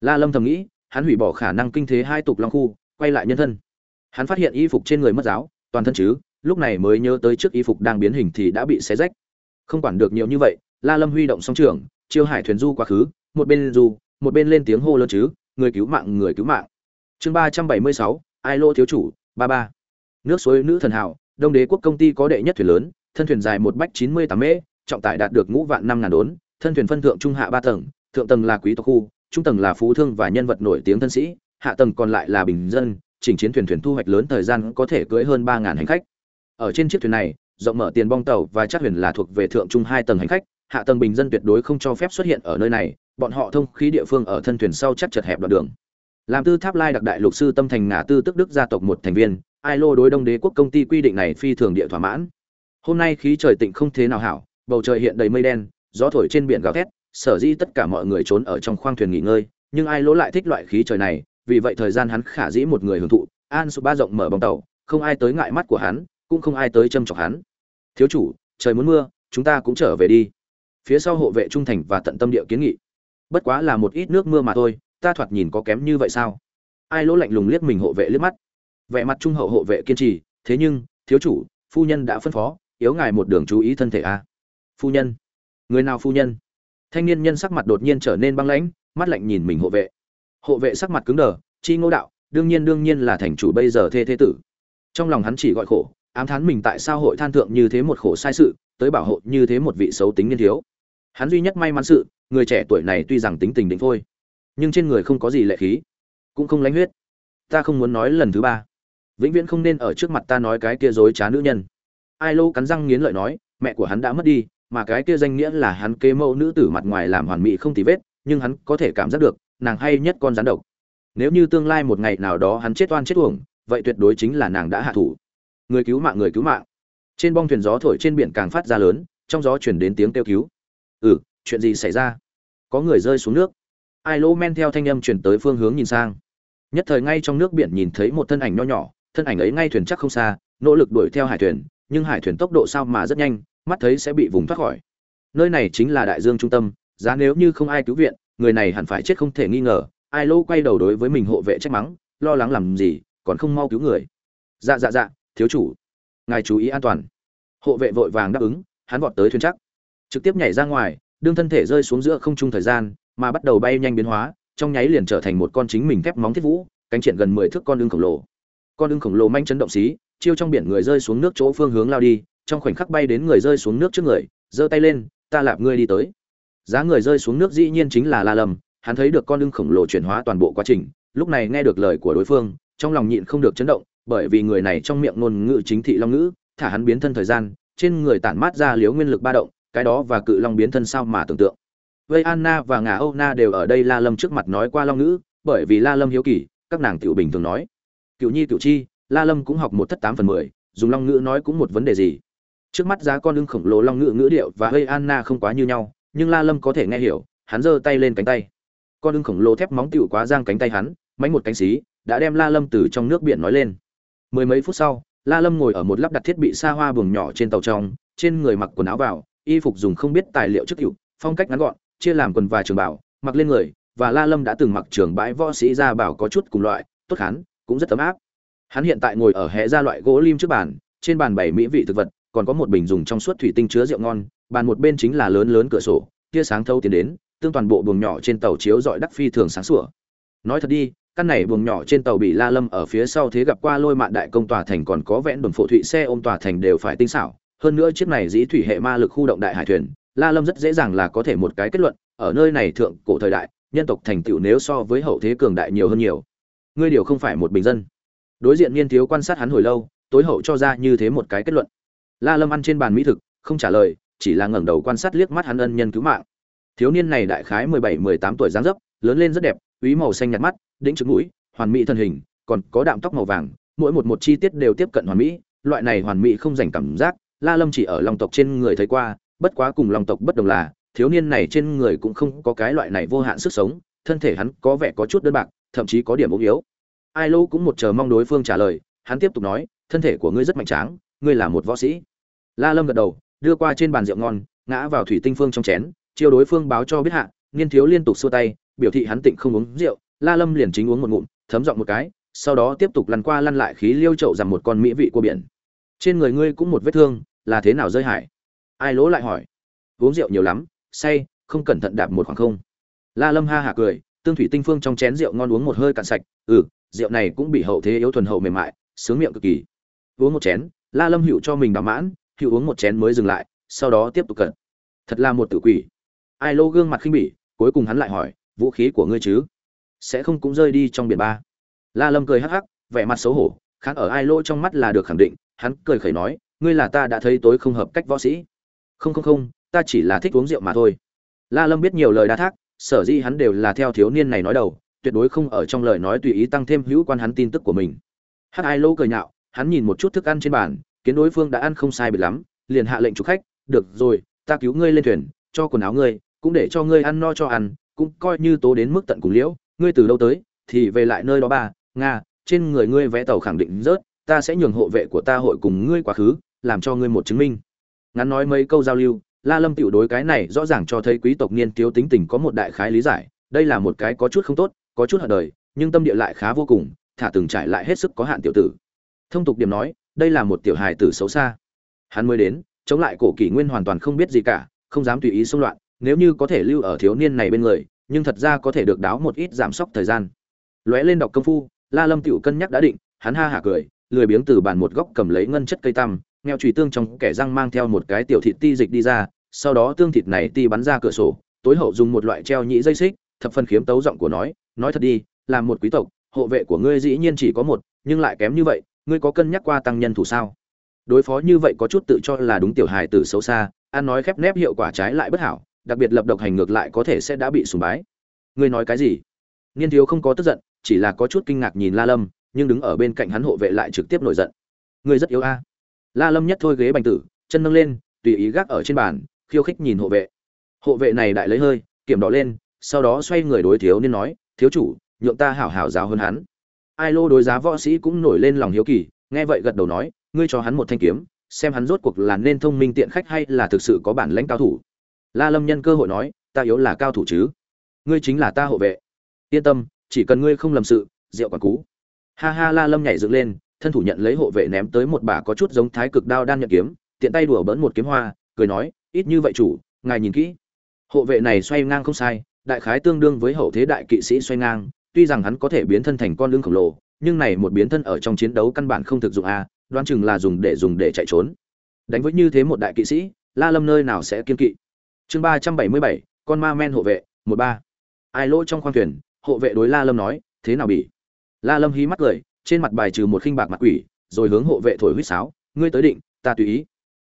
La lâm thầm nghĩ, hắn hủy bỏ khả năng kinh thế hai tục long khu, quay lại nhân thân. Hắn phát hiện y phục trên người mất giáo, toàn thân chứ, lúc này mới nhớ tới trước y phục đang biến hình thì đã bị xé rách. Không quản được nhiều như vậy, la lâm huy động song trường chiêu hải thuyền du quá khứ, một bên du, một bên lên tiếng hô lớn chứ, người cứu mạng, người cứu mạng chương ba trăm bảy mươi sáu, ai lô thiếu chủ, ba ba. Nước suối nữ thần hảo đông đế quốc công ty có đệ nhất thuyền lớn, thân thuyền dài một bách chín mươi tám mễ, trọng tải đạt được ngũ vạn năm ngàn đốn, thân thuyền phân thượng trung hạ ba tầng, thượng tầng là quý tộc khu, trung tầng là phú thương và nhân vật nổi tiếng thân sĩ, hạ tầng còn lại là bình dân, chỉnh chiến thuyền thuyền thu hoạch lớn thời gian có thể cưỡi hơn ba ngàn hành khách. Ở trên chiếc thuyền này, rộng mở tiền bong tàu và chắc thuyền là thuộc về thượng trung hai tầng hành khách, hạ tầng bình dân tuyệt đối không cho phép xuất hiện ở nơi này, bọn họ thông khí địa phương ở thân thuyền sau chắc chật hẹp đoạn đường làm tư tháp lai đặc đại lục sư tâm thành ngã tư tức đức gia tộc một thành viên, ai lô đối đông đế quốc công ty quy định này phi thường địa thỏa mãn. Hôm nay khí trời tịnh không thế nào hảo, bầu trời hiện đầy mây đen, gió thổi trên biển gào thét, sở dĩ tất cả mọi người trốn ở trong khoang thuyền nghỉ ngơi, nhưng ai lỗ lại thích loại khí trời này, vì vậy thời gian hắn khả dĩ một người hưởng thụ, an số ba rộng mở bóng tàu, không ai tới ngại mắt của hắn, cũng không ai tới châm chọc hắn. Thiếu chủ, trời muốn mưa, chúng ta cũng trở về đi. Phía sau hộ vệ trung thành và tận tâm địa kiến nghị. Bất quá là một ít nước mưa mà thôi ta thoạt nhìn có kém như vậy sao? Ai lỗ lạnh lùng liếc mình hộ vệ liếc mắt. Vẻ mặt trung hậu hộ vệ kiên trì, thế nhưng, thiếu chủ, phu nhân đã phân phó, yếu ngài một đường chú ý thân thể a phu nhân. Người nào phu nhân? Thanh niên nhân sắc mặt đột nhiên trở nên băng lãnh, mắt lạnh nhìn mình hộ vệ. Hộ vệ sắc mặt cứng đờ, chi ngô đạo, đương nhiên đương nhiên là thành chủ bây giờ thê thế tử. Trong lòng hắn chỉ gọi khổ, ám thán mình tại sao hội than thượng như thế một khổ sai sự, tới bảo hộ như thế một vị xấu tính niên thiếu. Hắn duy nhất may mắn sự, người trẻ tuổi này tuy rằng tính tình định thôi nhưng trên người không có gì lệ khí, cũng không lánh huyết. Ta không muốn nói lần thứ ba. Vĩnh viễn không nên ở trước mặt ta nói cái kia dối trá nữ nhân. Ai lô cắn răng nghiến lợi nói, mẹ của hắn đã mất đi, mà cái kia danh nghĩa là hắn kế mẫu nữ tử mặt ngoài làm hoàn mỹ không tì vết, nhưng hắn có thể cảm giác được, nàng hay nhất con rắn độc. Nếu như tương lai một ngày nào đó hắn chết oan chết uổng, vậy tuyệt đối chính là nàng đã hạ thủ. Người cứu mạng, người cứu mạng. Trên bong thuyền gió thổi trên biển càng phát ra lớn, trong gió chuyển đến tiếng kêu cứu. Ừ chuyện gì xảy ra? Có người rơi xuống nước ai lô men theo thanh âm chuyển tới phương hướng nhìn sang. Nhất thời ngay trong nước biển nhìn thấy một thân ảnh nho nhỏ, thân ảnh ấy ngay thuyền chắc không xa, nỗ lực đuổi theo hải thuyền, nhưng hải thuyền tốc độ sao mà rất nhanh, mắt thấy sẽ bị vùng thoát khỏi. Nơi này chính là đại dương trung tâm, giá nếu như không ai cứu viện, người này hẳn phải chết không thể nghi ngờ. Ai lô quay đầu đối với mình hộ vệ trách mắng, lo lắng làm gì, còn không mau cứu người. Dạ dạ dạ thiếu chủ. Ngài chú ý an toàn. Hộ vệ vội vàng đáp ứng, hắn vọt tới thuyền chắc. Trực tiếp nhảy ra ngoài, đương thân thể rơi xuống giữa không trung thời gian mà bắt đầu bay nhanh biến hóa, trong nháy liền trở thành một con chính mình thép móng thiết vũ, cánh triển gần mười thước con đương khổng lồ. Con đương khổng lồ manh chấn động xí, chiêu trong biển người rơi xuống nước chỗ phương hướng lao đi, trong khoảnh khắc bay đến người rơi xuống nước trước người, giơ tay lên, ta lạp ngươi đi tới. Giá người rơi xuống nước dĩ nhiên chính là la lâm, hắn thấy được con đương khổng lồ chuyển hóa toàn bộ quá trình, lúc này nghe được lời của đối phương, trong lòng nhịn không được chấn động, bởi vì người này trong miệng ngôn ngữ chính thị long ngữ, thả hắn biến thân thời gian, trên người tản mát ra liếu nguyên lực ba động, cái đó và cự long biến thân sao mà tưởng tượng vây anna và ngà âu na đều ở đây la lâm trước mặt nói qua long ngữ, bởi vì la lâm hiếu kỳ, các nàng tiểu bình thường nói. Cựu nhi, cựu chi, la lâm cũng học một thất tám phần mười, dùng long ngữ nói cũng một vấn đề gì? Trước mắt giá con lưng khổng lồ long ngữ ngữ điệu và hơi anna không quá như nhau, nhưng la lâm có thể nghe hiểu, hắn giơ tay lên cánh tay. Con lưng khổng lồ thép móng tiểu quá giang cánh tay hắn, mánh một cánh xí, đã đem la lâm từ trong nước biển nói lên. Mười mấy phút sau, la lâm ngồi ở một lắp đặt thiết bị xa hoa buồng nhỏ trên tàu trong, trên người mặc quần áo vào, y phục dùng không biết tài liệu trước hiệu, phong cách ngắn gọn chia làm quần và trường bảo, mặc lên người, và la lâm đã từng mặc trường bãi võ sĩ ra bảo có chút cùng loại, tốt hắn cũng rất ấm áp. Hắn hiện tại ngồi ở hệ ra loại gỗ lim trước bàn, trên bàn bảy mỹ vị thực vật, còn có một bình dùng trong suốt thủy tinh chứa rượu ngon, bàn một bên chính là lớn lớn cửa sổ, tia sáng thâu tiến đến, tương toàn bộ buồng nhỏ trên tàu chiếu dọi đắc phi thường sáng sủa. Nói thật đi, căn này buồng nhỏ trên tàu bị la lâm ở phía sau thế gặp qua lôi mạn đại công tòa thành còn có vẽn đồn phổ thụy xe ôm tòa thành đều phải tinh xảo. Hơn nữa chiếc này dĩ thủy hệ ma lực khu động đại hải thuyền la lâm rất dễ dàng là có thể một cái kết luận, ở nơi này thượng cổ thời đại, nhân tộc thành tựu nếu so với hậu thế cường đại nhiều hơn nhiều. Ngươi điều không phải một bình dân. Đối diện niên thiếu quan sát hắn hồi lâu, tối hậu cho ra như thế một cái kết luận. La lâm ăn trên bàn mỹ thực, không trả lời, chỉ là ngẩng đầu quan sát liếc mắt hắn ân nhân cứu mạng. Thiếu niên này đại khái mười bảy, mười tám tuổi dáng dấp, lớn lên rất đẹp, úy màu xanh nhạt mắt đỉnh trứng mũi, hoàn mỹ thân hình, còn có đạm tóc màu vàng, mỗi một một chi tiết đều tiếp cận hoàn mỹ, loại này hoàn mỹ không dành cảm giác, la lâm chỉ ở long tộc trên người thấy qua bất quá cùng lòng tộc bất đồng là, thiếu niên này trên người cũng không có cái loại này vô hạn sức sống, thân thể hắn có vẻ có chút đơn bạc, thậm chí có điểm ốm yếu. Ai lâu cũng một chờ mong đối phương trả lời, hắn tiếp tục nói, thân thể của ngươi rất mạnh tráng, ngươi là một võ sĩ. La lâm gật đầu, đưa qua trên bàn rượu ngon, ngã vào thủy tinh phương trong chén, chiêu đối phương báo cho biết hạ nghiên thiếu liên tục xua tay, biểu thị hắn tịnh không uống rượu. La lâm liền chính uống một ngụm, thấm giọng một cái, sau đó tiếp tục lăn qua lăn lại khí liêu chậu rằng một con mỹ vị của biển. Trên người ngươi cũng một vết thương, là thế nào rơi hải ai lỗ lại hỏi. Uống rượu nhiều lắm, say, không cẩn thận đạp một khoảng không. La lâm ha hả cười, tương thủy tinh phương trong chén rượu ngon uống một hơi cạn sạch. Ừ rượu này cũng bị hậu thế yếu thuần hậu mềm mại, sướng miệng cực kỳ. Uống một chén, la lâm hữu cho mình bảo mãn, hữu uống một chén mới dừng lại, sau đó tiếp tục cận. Thật là một tử quỷ. Ai lô gương mặt khinh bỉ, cuối cùng hắn lại hỏi, vũ khí của ngươi chứ? Sẽ không cũng rơi đi trong biển ba? La lâm cười hắc hắc, vẻ mặt xấu hổ khác ở ai lô trong mắt là được khẳng định, hắn cười khẩy nói, ngươi là ta đã thấy tối không hợp cách võ sĩ không không không, ta chỉ là thích uống rượu mà thôi. La lâm biết nhiều lời đa thác, sở dĩ hắn đều là theo thiếu niên này nói đầu, tuyệt đối không ở trong lời nói tùy ý tăng thêm hữu quan hắn tin tức của mình. Hắc ai lô cười nhạo, hắn nhìn một chút thức ăn trên bàn, kiến đối phương đã ăn không sai biệt lắm, liền hạ lệnh chủ khách, được rồi, ta cứu ngươi lên thuyền, cho quần áo ngươi, cũng để cho ngươi ăn no cho ăn, cũng coi như tố đến mức tận cùng liễu, ngươi từ đâu tới, thì về lại nơi đó ba, nga, trên người ngươi vé tàu khẳng định rớt, ta sẽ nhường hộ vệ của ta hội cùng ngươi quá khứ, làm cho ngươi một chứng minh ngắn nói mấy câu giao lưu, la lâm tiểu đối cái này rõ ràng cho thấy quý tộc niên thiếu tính tình có một đại khái lý giải, đây là một cái có chút không tốt, có chút hận đời, nhưng tâm địa lại khá vô cùng, thả từng trải lại hết sức có hạn tiểu tử. Thông tục điểm nói, đây là một tiểu hài tử xấu xa. Hắn mới đến, chống lại cổ kỷ nguyên hoàn toàn không biết gì cả, không dám tùy ý xung loạn, nếu như có thể lưu ở thiếu niên này bên người, nhưng thật ra có thể được đáo một ít giảm sốc thời gian. Lóe lên đọc công phu, la lâm tiểu cân nhắc đã định, hắn ha hả cười, lười biếng từ bàn một góc cầm lấy ngân chất cây tăm nghèo trùy tương trong kẻ răng mang theo một cái tiểu thịt ti dịch đi ra, sau đó tương thịt này ti bắn ra cửa sổ, tối hậu dùng một loại treo nhĩ dây xích, thập phân khiếm tấu giọng của nói nói thật đi làm một quý tộc, hộ vệ của ngươi dĩ nhiên chỉ có một, nhưng lại kém như vậy, ngươi có cân nhắc qua tăng nhân thủ sao? Đối phó như vậy có chút tự cho là đúng tiểu hài tử xấu xa, ăn nói khép nép hiệu quả trái lại bất hảo, đặc biệt lập độc hành ngược lại có thể sẽ đã bị sùng bái. Ngươi nói cái gì? Niên thiếu không có tức giận, chỉ là có chút kinh ngạc nhìn la lâm, nhưng đứng ở bên cạnh hắn hộ vệ lại trực tiếp nổi giận. Ngươi rất yếu a la lâm nhất thôi ghế bành tử, chân nâng lên, tùy ý gác ở trên bàn, khiêu khích nhìn hộ vệ. Hộ vệ này đại lấy hơi, kiểm đỏ lên, sau đó xoay người đối thiếu niên nói, thiếu chủ, nhượng ta hảo hảo giáo hơn hắn. Ai lô đối giá võ sĩ cũng nổi lên lòng hiếu kỳ, nghe vậy gật đầu nói, ngươi cho hắn một thanh kiếm, xem hắn rốt cuộc là nên thông minh tiện khách hay là thực sự có bản lãnh cao thủ. La lâm nhân cơ hội nói, ta yếu là cao thủ chứ. Ngươi chính là ta hộ vệ. Yên tâm, chỉ cần ngươi không lầm sự, rượu quản cú. Ha ha, la lâm nhảy dựng lên thân thủ nhận lấy hộ vệ ném tới một bà có chút giống thái cực đao đan nhận kiếm, tiện tay đùa bỡn một kiếm hoa, cười nói, ít như vậy chủ, ngài nhìn kỹ. Hộ vệ này xoay ngang không sai, đại khái tương đương với hậu thế đại kỵ sĩ xoay ngang, tuy rằng hắn có thể biến thân thành con lưng khổng lồ, nhưng này một biến thân ở trong chiến đấu căn bản không thực dụng a, đoán chừng là dùng để dùng để chạy trốn. Đánh với như thế một đại kỵ sĩ, la lâm nơi nào sẽ kiên kỵ? Chương ba trăm bảy mươi bảy, con ma men hộ vệ, một ba. Ai lỗ trong khoang thuyền, hộ vệ đối la lâm nói, thế nào bị la lâm hí mắt cười trên mặt bài trừ một khinh bạc mặt quỷ, rồi hướng hộ vệ thổi huýt sáo, ngươi tới định, ta tùy ý.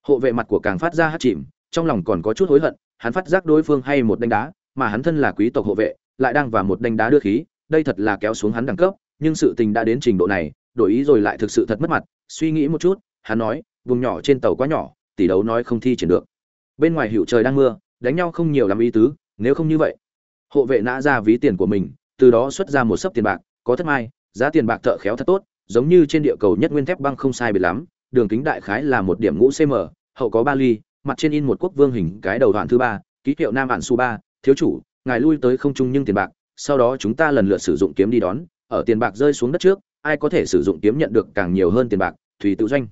Hộ vệ mặt của càng phát ra hát chìm, trong lòng còn có chút hối hận, hắn phát giác đối phương hay một đánh đá, mà hắn thân là quý tộc hộ vệ, lại đang vào một đánh đá đưa khí, đây thật là kéo xuống hắn đẳng cấp, nhưng sự tình đã đến trình độ này, đổi ý rồi lại thực sự thật mất mặt, suy nghĩ một chút, hắn nói, vùng nhỏ trên tàu quá nhỏ, tỷ đấu nói không thi triển được. Bên ngoài hiệu trời đang mưa, đánh nhau không nhiều làm ý tứ, nếu không như vậy. Hộ vệ nã ra ví tiền của mình, từ đó xuất ra một sấp tiền bạc, có thất mai giá tiền bạc thợ khéo thật tốt, giống như trên địa cầu nhất nguyên thép băng không sai biệt lắm, đường kính đại khái là một điểm ngũ cm hậu có ba ly, mặt trên in một quốc vương hình cái đầu đoạn thứ ba, ký hiệu nam ạn su ba, thiếu chủ, ngài lui tới không trung nhưng tiền bạc, sau đó chúng ta lần lượt sử dụng kiếm đi đón, ở tiền bạc rơi xuống đất trước, ai có thể sử dụng kiếm nhận được càng nhiều hơn tiền bạc thùy tự doanh.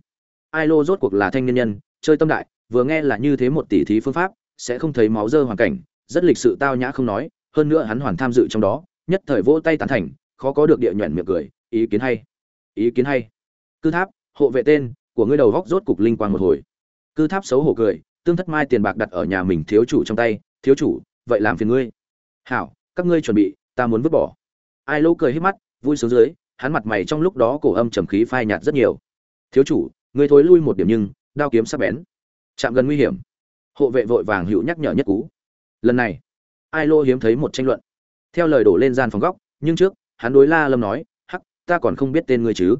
Ai lô rốt cuộc là thanh niên nhân, chơi tâm đại, vừa nghe là như thế một tỷ thí phương pháp, sẽ không thấy máu dơ hoàn cảnh, rất lịch sự tao nhã không nói, hơn nữa hắn hoàn tham dự trong đó, nhất thời vỗ tay tán thành khó có được địa nhuận miệng cười, ý kiến hay, ý kiến hay. Cư tháp, hộ vệ tên của ngươi đầu góc rốt cục linh quang một hồi. Cư tháp xấu hổ cười, tương thất mai tiền bạc đặt ở nhà mình thiếu chủ trong tay, thiếu chủ, vậy làm phiền ngươi. Hảo, các ngươi chuẩn bị, ta muốn vứt bỏ. Ai lâu cười hết mắt, vui sướng dưới, hắn mặt mày trong lúc đó cổ âm trầm khí phai nhạt rất nhiều. Thiếu chủ, ngươi thối lui một điểm nhưng, đao kiếm sắc bén, chạm gần nguy hiểm. Hộ vệ vội vàng hữu nhắc nhở nhất cú. Lần này, ai lô hiếm thấy một tranh luận. Theo lời đổ lên gian phòng góc, nhưng trước hắn đối la lâm nói, hắc, ta còn không biết tên ngươi chứ.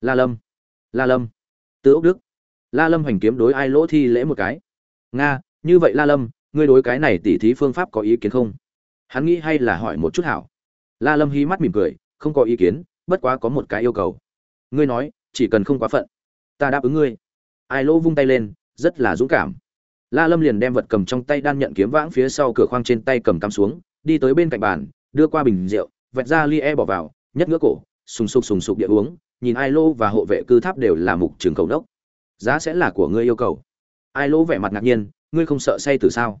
La lâm la lâm tứ ốc đức. La lâm hành kiếm đối ai lỗ thi lễ một cái. Nga, như vậy la lâm, ngươi đối cái này tỉ thí phương pháp có ý kiến không? Hắn nghĩ hay là hỏi một chút hảo. La lâm hí mắt mỉm cười, không có ý kiến, bất quá có một cái yêu cầu. Ngươi nói, chỉ cần không quá phận, ta đáp ứng ngươi. Ai lỗ vung tay lên, rất là dũng cảm. La lâm liền đem vật cầm trong tay đan nhận kiếm vãng phía sau cửa khoang trên tay cầm cắm xuống, đi tới bên cạnh bàn, đưa qua bình rượu vẹt ra li e bỏ vào, nhất ngứa cổ, sùng sục sùng sục địa uống, nhìn ai lô và hộ vệ cư tháp đều là mục trường cầu đốc giá sẽ là của ngươi yêu cầu. Ai lô vẻ mặt ngạc nhiên, ngươi không sợ say từ sao?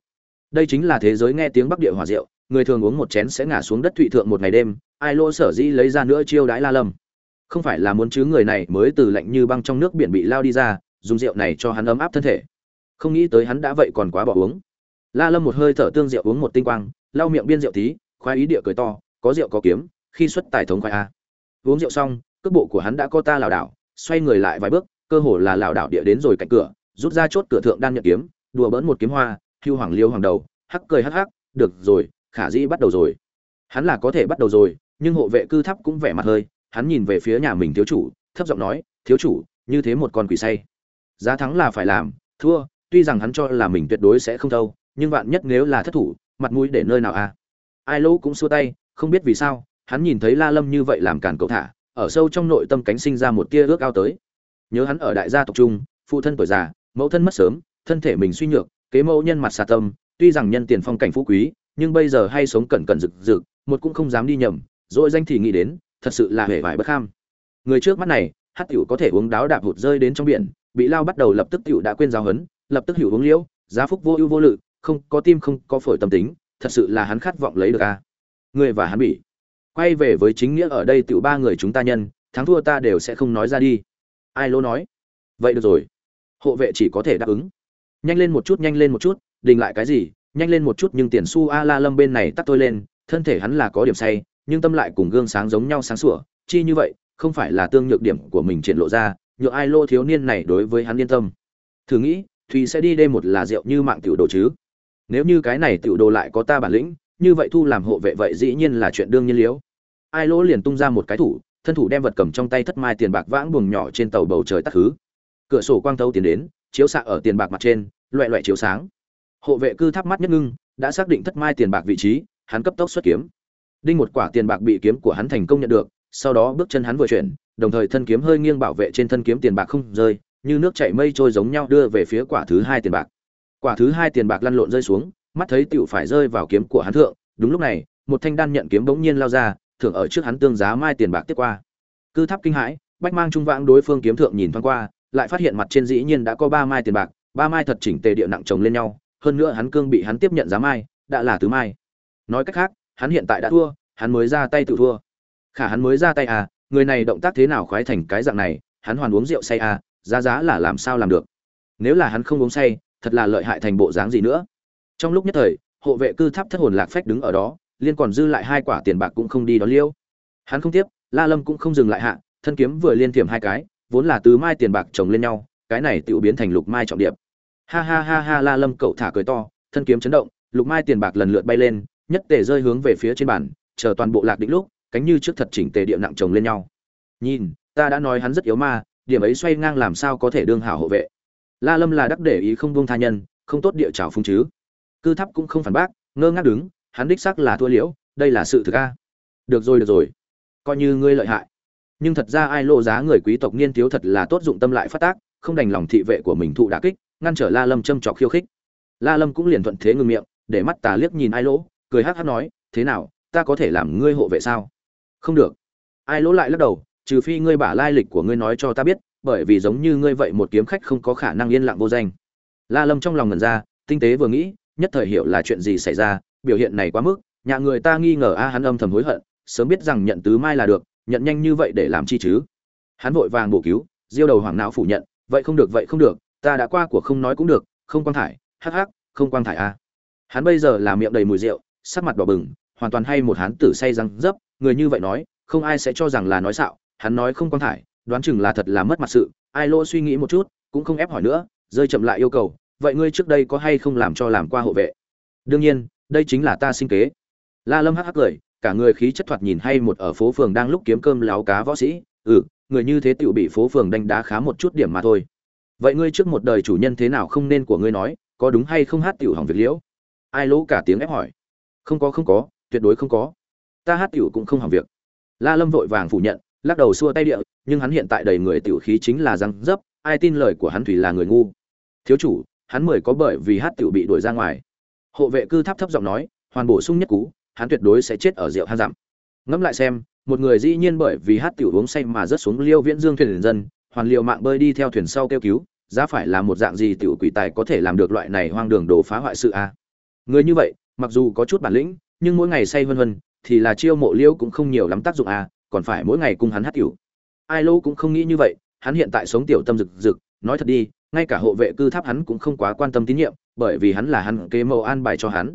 Đây chính là thế giới nghe tiếng bắc địa hòa rượu, người thường uống một chén sẽ ngả xuống đất thụy thượng một ngày đêm, ai lô sở dĩ lấy ra nữa chiêu đãi la lâm. Không phải là muốn chứ người này mới từ lạnh như băng trong nước biển bị lao đi ra, dùng rượu này cho hắn ấm áp thân thể. Không nghĩ tới hắn đã vậy còn quá bỏ uống. La lâm một hơi thở tương rượu uống một tinh quang, lau miệng biên rượu tí, khoái ý địa cười to có rượu có kiếm, khi xuất tài thống khoái a. Uống rượu xong, cước bộ của hắn đã co ta lảo đảo, xoay người lại vài bước, cơ hồ là lảo đảo địa đến rồi cạnh cửa, rút ra chốt cửa thượng đang nhận kiếm, đùa bỡn một kiếm hoa, hưu hoàng liêu hoàng đầu, hắc cười hắc hắc, được rồi, khả dĩ bắt đầu rồi. Hắn là có thể bắt đầu rồi, nhưng hộ vệ cư thắp cũng vẻ mặt hơi, hắn nhìn về phía nhà mình thiếu chủ, thấp giọng nói, thiếu chủ, như thế một con quỷ say. Giá thắng là phải làm, thua, tuy rằng hắn cho là mình tuyệt đối sẽ không thâu, nhưng vạn nhất nếu là thất thủ, mặt mũi để nơi nào a? À? ai lỗ cũng xua tay không biết vì sao, hắn nhìn thấy la lâm như vậy làm càn cậu thả, ở sâu trong nội tâm cánh sinh ra một tia ước ao tới. Nhớ hắn ở đại gia tộc trung phụ thân tuổi già, mẫu thân mất sớm, thân thể mình suy nhược, kế mẫu nhân mặt xà tâm, tuy rằng nhân tiền phong cảnh phú quý, nhưng bây giờ hay sống cẩn cẩn rực rực, một cũng không dám đi nhầm rồi danh thì nghĩ đến, thật sự là hề vải bất kham người trước mắt này, hát tiểu có thể uống đáo đạp hụt rơi đến trong biển, bị lao bắt đầu lập tức tiểu đã quên giáo hấn lập tức hiểu uống liễu, giá phúc vô ưu vô lự, không có tim không có phổi tâm tính, thật sự là hắn khát vọng lấy được a. Ngươi và hắn bị quay về với chính nghĩa ở đây tiểu ba người chúng ta nhân, thắng thua ta đều sẽ không nói ra đi. Ai lỗ nói? Vậy được rồi. Hộ vệ chỉ có thể đáp ứng. Nhanh lên một chút, nhanh lên một chút, đình lại cái gì? Nhanh lên một chút, nhưng tiền su a la lâm bên này tắt tôi lên, thân thể hắn là có điểm say, nhưng tâm lại cùng gương sáng giống nhau sáng sủa. Chi như vậy, không phải là tương nhược điểm của mình triển lộ ra nhựa ai lô thiếu niên này đối với hắn yên tâm. Thử nghĩ, thùy sẽ đi đêm một là rượu như mạng tiểu đồ chứ? Nếu như cái này tiểu đồ lại có ta bản lĩnh như vậy thu làm hộ vệ vậy dĩ nhiên là chuyện đương nhiên liếu. Ai lỗ liền tung ra một cái thủ, thân thủ đem vật cầm trong tay thất mai tiền bạc vãng buồng nhỏ trên tàu bầu trời tắt thứ cửa sổ quang thấu tiến đến, chiếu xạ ở tiền bạc mặt trên, loẹ loẹ chiếu sáng. Hộ vệ cư tháp mắt nhất ngưng, đã xác định thất mai tiền bạc vị trí, hắn cấp tốc xuất kiếm. Đinh một quả tiền bạc bị kiếm của hắn thành công nhận được, sau đó bước chân hắn vừa chuyển, đồng thời thân kiếm hơi nghiêng bảo vệ trên thân kiếm tiền bạc không rơi, như nước chảy mây trôi giống nhau đưa về phía quả thứ hai tiền bạc. Quả thứ hai tiền bạc lăn lộn rơi xuống mắt thấy tiểu phải rơi vào kiếm của hắn thượng, đúng lúc này, một thanh đan nhận kiếm bỗng nhiên lao ra, thưởng ở trước hắn tương giá mai tiền bạc tiếp qua. Cư tháp kinh hãi, bách mang trung vãng đối phương kiếm thượng nhìn thoáng qua, lại phát hiện mặt trên dĩ nhiên đã có ba mai tiền bạc, ba mai thật chỉnh tề địa nặng chồng lên nhau, hơn nữa hắn cương bị hắn tiếp nhận giá mai, đã là tứ mai. Nói cách khác, hắn hiện tại đã thua, hắn mới ra tay tự thua. Khả hắn mới ra tay à người này động tác thế nào khoái thành cái dạng này, hắn hoàn uống rượu say à giá giá là làm sao làm được. Nếu là hắn không uống say, thật là lợi hại thành bộ dáng gì nữa trong lúc nhất thời, hộ vệ cư tháp thất hồn lạc phách đứng ở đó, liên còn dư lại hai quả tiền bạc cũng không đi đó liêu. Hắn không tiếp, la lâm cũng không dừng lại hạ, thân kiếm vừa liên thiểm hai cái, vốn là tứ mai tiền bạc chồng lên nhau, cái này tự biến thành lục mai trọng điệp. Ha ha ha ha, la lâm cậu thả cười to, thân kiếm chấn động, lục mai tiền bạc lần lượt bay lên, nhất tề rơi hướng về phía trên bàn, chờ toàn bộ lạc định lúc, cánh như trước thật chỉnh tề địa nặng chồng lên nhau. Nhìn, ta đã nói hắn rất yếu ma, điểm ấy xoay ngang làm sao có thể đương hảo hộ vệ. La lâm là đắc để ý không buông tha nhân, không tốt địa trào phung chứ cư thắp cũng không phản bác, ngơ ngác đứng, hắn đích xác là thua liễu, đây là sự thực a. Được rồi được rồi. Coi như ngươi lợi hại. Nhưng thật ra ai lộ giá người quý tộc niên thiếu thật là tốt dụng tâm lại phát tác, không đành lòng thị vệ của mình thụ đả kích, ngăn trở la lâm châm trọc khiêu khích. La lâm cũng liền thuận thế ngừng miệng, để mắt tà liếc nhìn ai lỗ, cười hắc hắc nói, thế nào, ta có thể làm ngươi hộ vệ sao? Không được. Ai lỗ lại lắc đầu, trừ phi ngươi bả lai lịch của ngươi nói cho ta biết, bởi vì giống như ngươi vậy một kiếm khách không có khả năng yên lặng vô danh. La lâm trong lòng ngần ra, tinh tế vừa nghĩ nhất thời hiểu là chuyện gì xảy ra, biểu hiện này quá mức, nhà người ta nghi ngờ, a, hắn âm thầm hối hận, sớm biết rằng nhận tứ mai là được, nhận nhanh như vậy để làm chi chứ? Hắn vội vàng bổ cứu, diêu đầu hoàng não phủ nhận, vậy không được, vậy không được, ta đã qua của không nói cũng được, không quang thải, hắc hắc, không quang thải a. Hắn bây giờ là miệng đầy mùi rượu, sắc mặt đỏ bừng, hoàn toàn hay một hắn tử say răng dấp, người như vậy nói, không ai sẽ cho rằng là nói xạo, hắn nói không quang thải, đoán chừng là thật là mất mặt sự, ai lô suy nghĩ một chút, cũng không ép hỏi nữa, rơi chậm lại yêu cầu vậy ngươi trước đây có hay không làm cho làm qua hộ vệ? Đương nhiên, đây chính là ta sinh kế. La lâm hắc hắc cười, cả người khí chất thoạt nhìn hay một ở phố phường đang lúc kiếm cơm láo cá võ sĩ. Ừ người như thế tựu bị phố phường đánh đá khá một chút điểm mà thôi. Vậy ngươi trước một đời chủ nhân thế nào không nên của ngươi nói, có đúng hay không hát tiểu hỏng việc liễu? Ai lỗ cả tiếng ép hỏi. Không có không có, tuyệt đối không có. Ta hát tiểu cũng không hỏng việc. La lâm vội vàng phủ nhận, lắc đầu xua tay địa, nhưng hắn hiện tại đầy người tiểu khí chính là răng dấp, ai tin lời của hắn thủy là người ngu. Thiếu chủ hắn mười có bởi vì hát tiểu bị đuổi ra ngoài. Hộ vệ cư tháp thấp giọng nói, hoàn bổ sung nhất cú, hắn tuyệt đối sẽ chết ở rượu hang dặm. Ngẫm lại xem, một người dĩ nhiên bởi vì hát tiểu uống say mà rớt xuống liêu viễn dương thuyền dân, hoàn liệu mạng bơi đi theo thuyền sau kêu cứu, giá phải là một dạng gì tiểu quỷ tài có thể làm được loại này hoang đường đổ phá hoại sự a? Người như vậy, mặc dù có chút bản lĩnh, nhưng mỗi ngày say vân vân, thì là chiêu mộ liêu cũng không nhiều lắm tác dụng a, còn phải mỗi ngày cùng hắn hát tiểu. Ai lâu cũng không nghĩ như vậy, hắn hiện tại sống tiểu tâm rực rực, nói thật đi ngay cả hộ vệ cư tháp hắn cũng không quá quan tâm tín nhiệm, bởi vì hắn là hắn kế mẫu an bài cho hắn.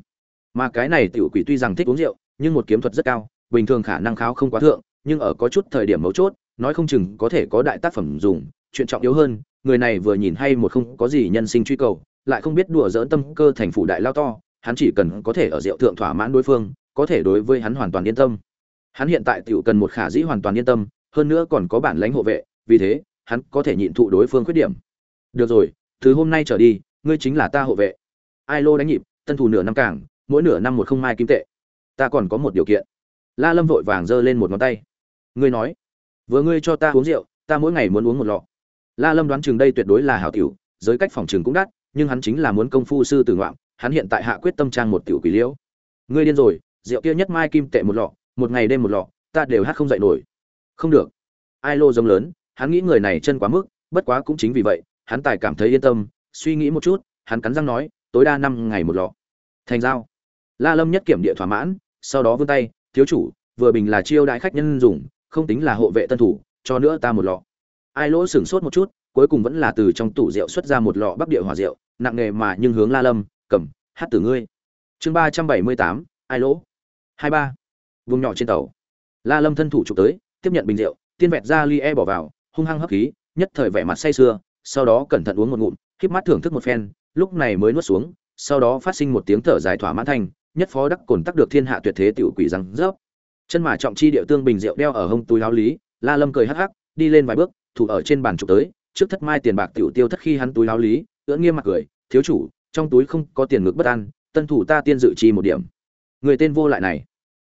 Mà cái này tiểu quỷ tuy rằng thích uống rượu, nhưng một kiếm thuật rất cao, bình thường khả năng kháo không quá thượng, nhưng ở có chút thời điểm mấu chốt, nói không chừng có thể có đại tác phẩm dùng, chuyện trọng yếu hơn, người này vừa nhìn hay một không có gì nhân sinh truy cầu, lại không biết đùa dỡn tâm cơ thành phủ đại lao to, hắn chỉ cần có thể ở rượu thượng thỏa mãn đối phương, có thể đối với hắn hoàn toàn yên tâm. Hắn hiện tại tiểu cần một khả dĩ hoàn toàn yên tâm, hơn nữa còn có bản lãnh hộ vệ, vì thế, hắn có thể nhịn thụ đối phương khuyết điểm được rồi, từ hôm nay trở đi, ngươi chính là ta hộ vệ. Ai lô đánh nhịp, tân thủ nửa năm cảng mỗi nửa năm một không mai kim tệ. Ta còn có một điều kiện. La lâm vội vàng giơ lên một ngón tay. Ngươi nói, vừa ngươi cho ta uống rượu, ta mỗi ngày muốn uống một lọ. La lâm đoán chừng đây tuyệt đối là hảo tiểu, giới cách phòng trường cũng đắt, nhưng hắn chính là muốn công phu sư tử ngoạm, hắn hiện tại hạ quyết tâm trang một tiểu quỷ liễu. Ngươi điên rồi, rượu kia nhất mai kim tệ một lọ, một ngày đêm một lọ, ta đều hát không dậy nổi. Không được. Ai lô giống lớn, hắn nghĩ người này chân quá mức, bất quá cũng chính vì vậy hắn tài cảm thấy yên tâm, suy nghĩ một chút, hắn cắn răng nói, tối đa năm ngày một lọ. Thành giao. La lâm nhất kiểm địa thỏa mãn, sau đó vươn tay, thiếu chủ, vừa bình là chiêu đãi khách nhân dùng, không tính là hộ vệ tân thủ, cho nữa ta một lọ. Ai lỗ sửng sốt một chút, cuối cùng vẫn là từ trong tủ rượu xuất ra một lọ bắc địa hỏa rượu, nặng nghề mà nhưng hướng la lâm, cầm, hát tử ngươi. Chương ba trăm bảy mươi tám, ai lỗ? Hai ba. Vùng nhỏ trên tàu. La lâm thân thủ chụp tới, tiếp nhận bình rượu, tiên vẹt ra ly e bỏ vào, hung hăng hấp khí, nhất thời vẻ mặt say sưa sau đó cẩn thận uống một ngụm, híp mắt thưởng thức một phen, lúc này mới nuốt xuống, sau đó phát sinh một tiếng thở dài thỏa mãn thanh, nhất phó đắc cồn tắc được thiên hạ tuyệt thế tiểu quỷ răng rớp. Chân mà trọng chi điệu tương bình rượu đeo ở hông túi áo lý, la lâm cười hắc hắc, đi lên vài bước, thủ ở trên bàn chụp tới, trước thất mai tiền bạc tiểu tiêu thất khi hắn túi áo lý, ưỡn nghiêm mặt cười, thiếu chủ, trong túi không có tiền ngực bất an, tân thủ ta tiên dự chi một điểm. Người tên vô lại này.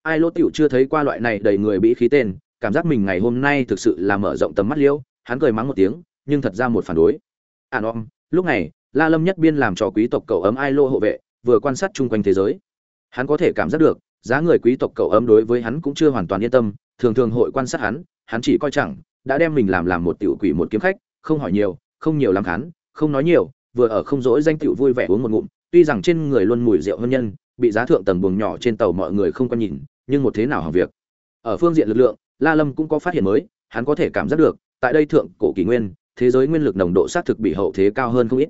Ai lỗ tiểu chưa thấy qua loại này đầy người bị khí tên, cảm giác mình ngày hôm nay thực sự là mở rộng tầm mắt liêu, hắn cười mắng một tiếng nhưng thật ra một phản đối. À om lúc này, la lâm nhất biên làm cho quý tộc cậu ấm ai lô hộ vệ, vừa quan sát chung quanh thế giới. Hắn có thể cảm giác được, giá người quý tộc cậu ấm đối với hắn cũng chưa hoàn toàn yên tâm, thường thường hội quan sát hắn hắn chỉ coi chẳng, đã đem mình làm làm một tiểu quỷ một kiếm khách, không hỏi nhiều, không nhiều lắm khán không nói nhiều, vừa ở không dỗi danh tiểu vui vẻ uống một ngụm, tuy rằng trên người luôn mùi rượu hơn nhân, bị giá thượng tầng buồng nhỏ trên tàu mọi người không quan nhìn, nhưng một thế nào hỏng việc. Ở phương diện lực lượng, la lâm cũng có phát hiện mới, hắn có thể cảm giác được, tại đây thượng cổ kỷ nguyên thế giới nguyên lực nồng độ xác thực bị hậu thế cao hơn không ít.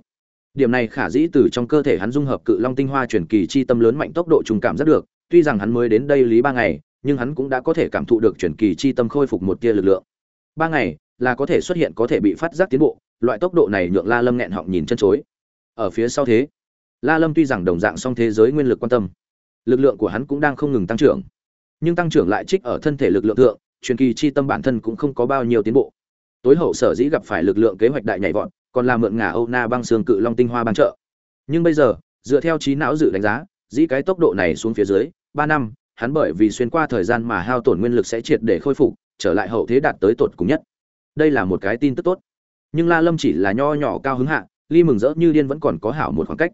Điểm này khả dĩ từ trong cơ thể hắn dung hợp cự long tinh hoa truyền kỳ chi tâm lớn mạnh tốc độ trùng cảm rất được, tuy rằng hắn mới đến đây lý ba ngày, nhưng hắn cũng đã có thể cảm thụ được truyền kỳ chi tâm khôi phục một tia lực lượng. Ba ngày, là có thể xuất hiện có thể bị phát giác tiến bộ, loại tốc độ này nhượng la lâm nghẹn họng nhìn chân chối. Ở phía sau thế, la lâm tuy rằng đồng dạng song thế giới nguyên lực quan tâm, lực lượng của hắn cũng đang không ngừng tăng trưởng, nhưng tăng trưởng lại trích ở thân thể lực lượng thượng, truyền kỳ chi tâm bản thân cũng không có bao nhiêu tiến bộ tối hậu sở dĩ gặp phải lực lượng kế hoạch đại nhảy vọt, còn là mượn ngả âu na băng xương cự long tinh hoa ban trợ. Nhưng bây giờ, dựa theo trí não dự đánh giá, dĩ cái tốc độ này xuống phía dưới, ba năm, hắn bởi vì xuyên qua thời gian mà hao tổn nguyên lực sẽ triệt để khôi phục, trở lại hậu thế đạt tới tột cùng nhất. Đây là một cái tin tức tốt. Nhưng la lâm chỉ là nho nhỏ cao hứng hạ, ly mừng rỡ như điên vẫn còn có hảo một khoảng cách.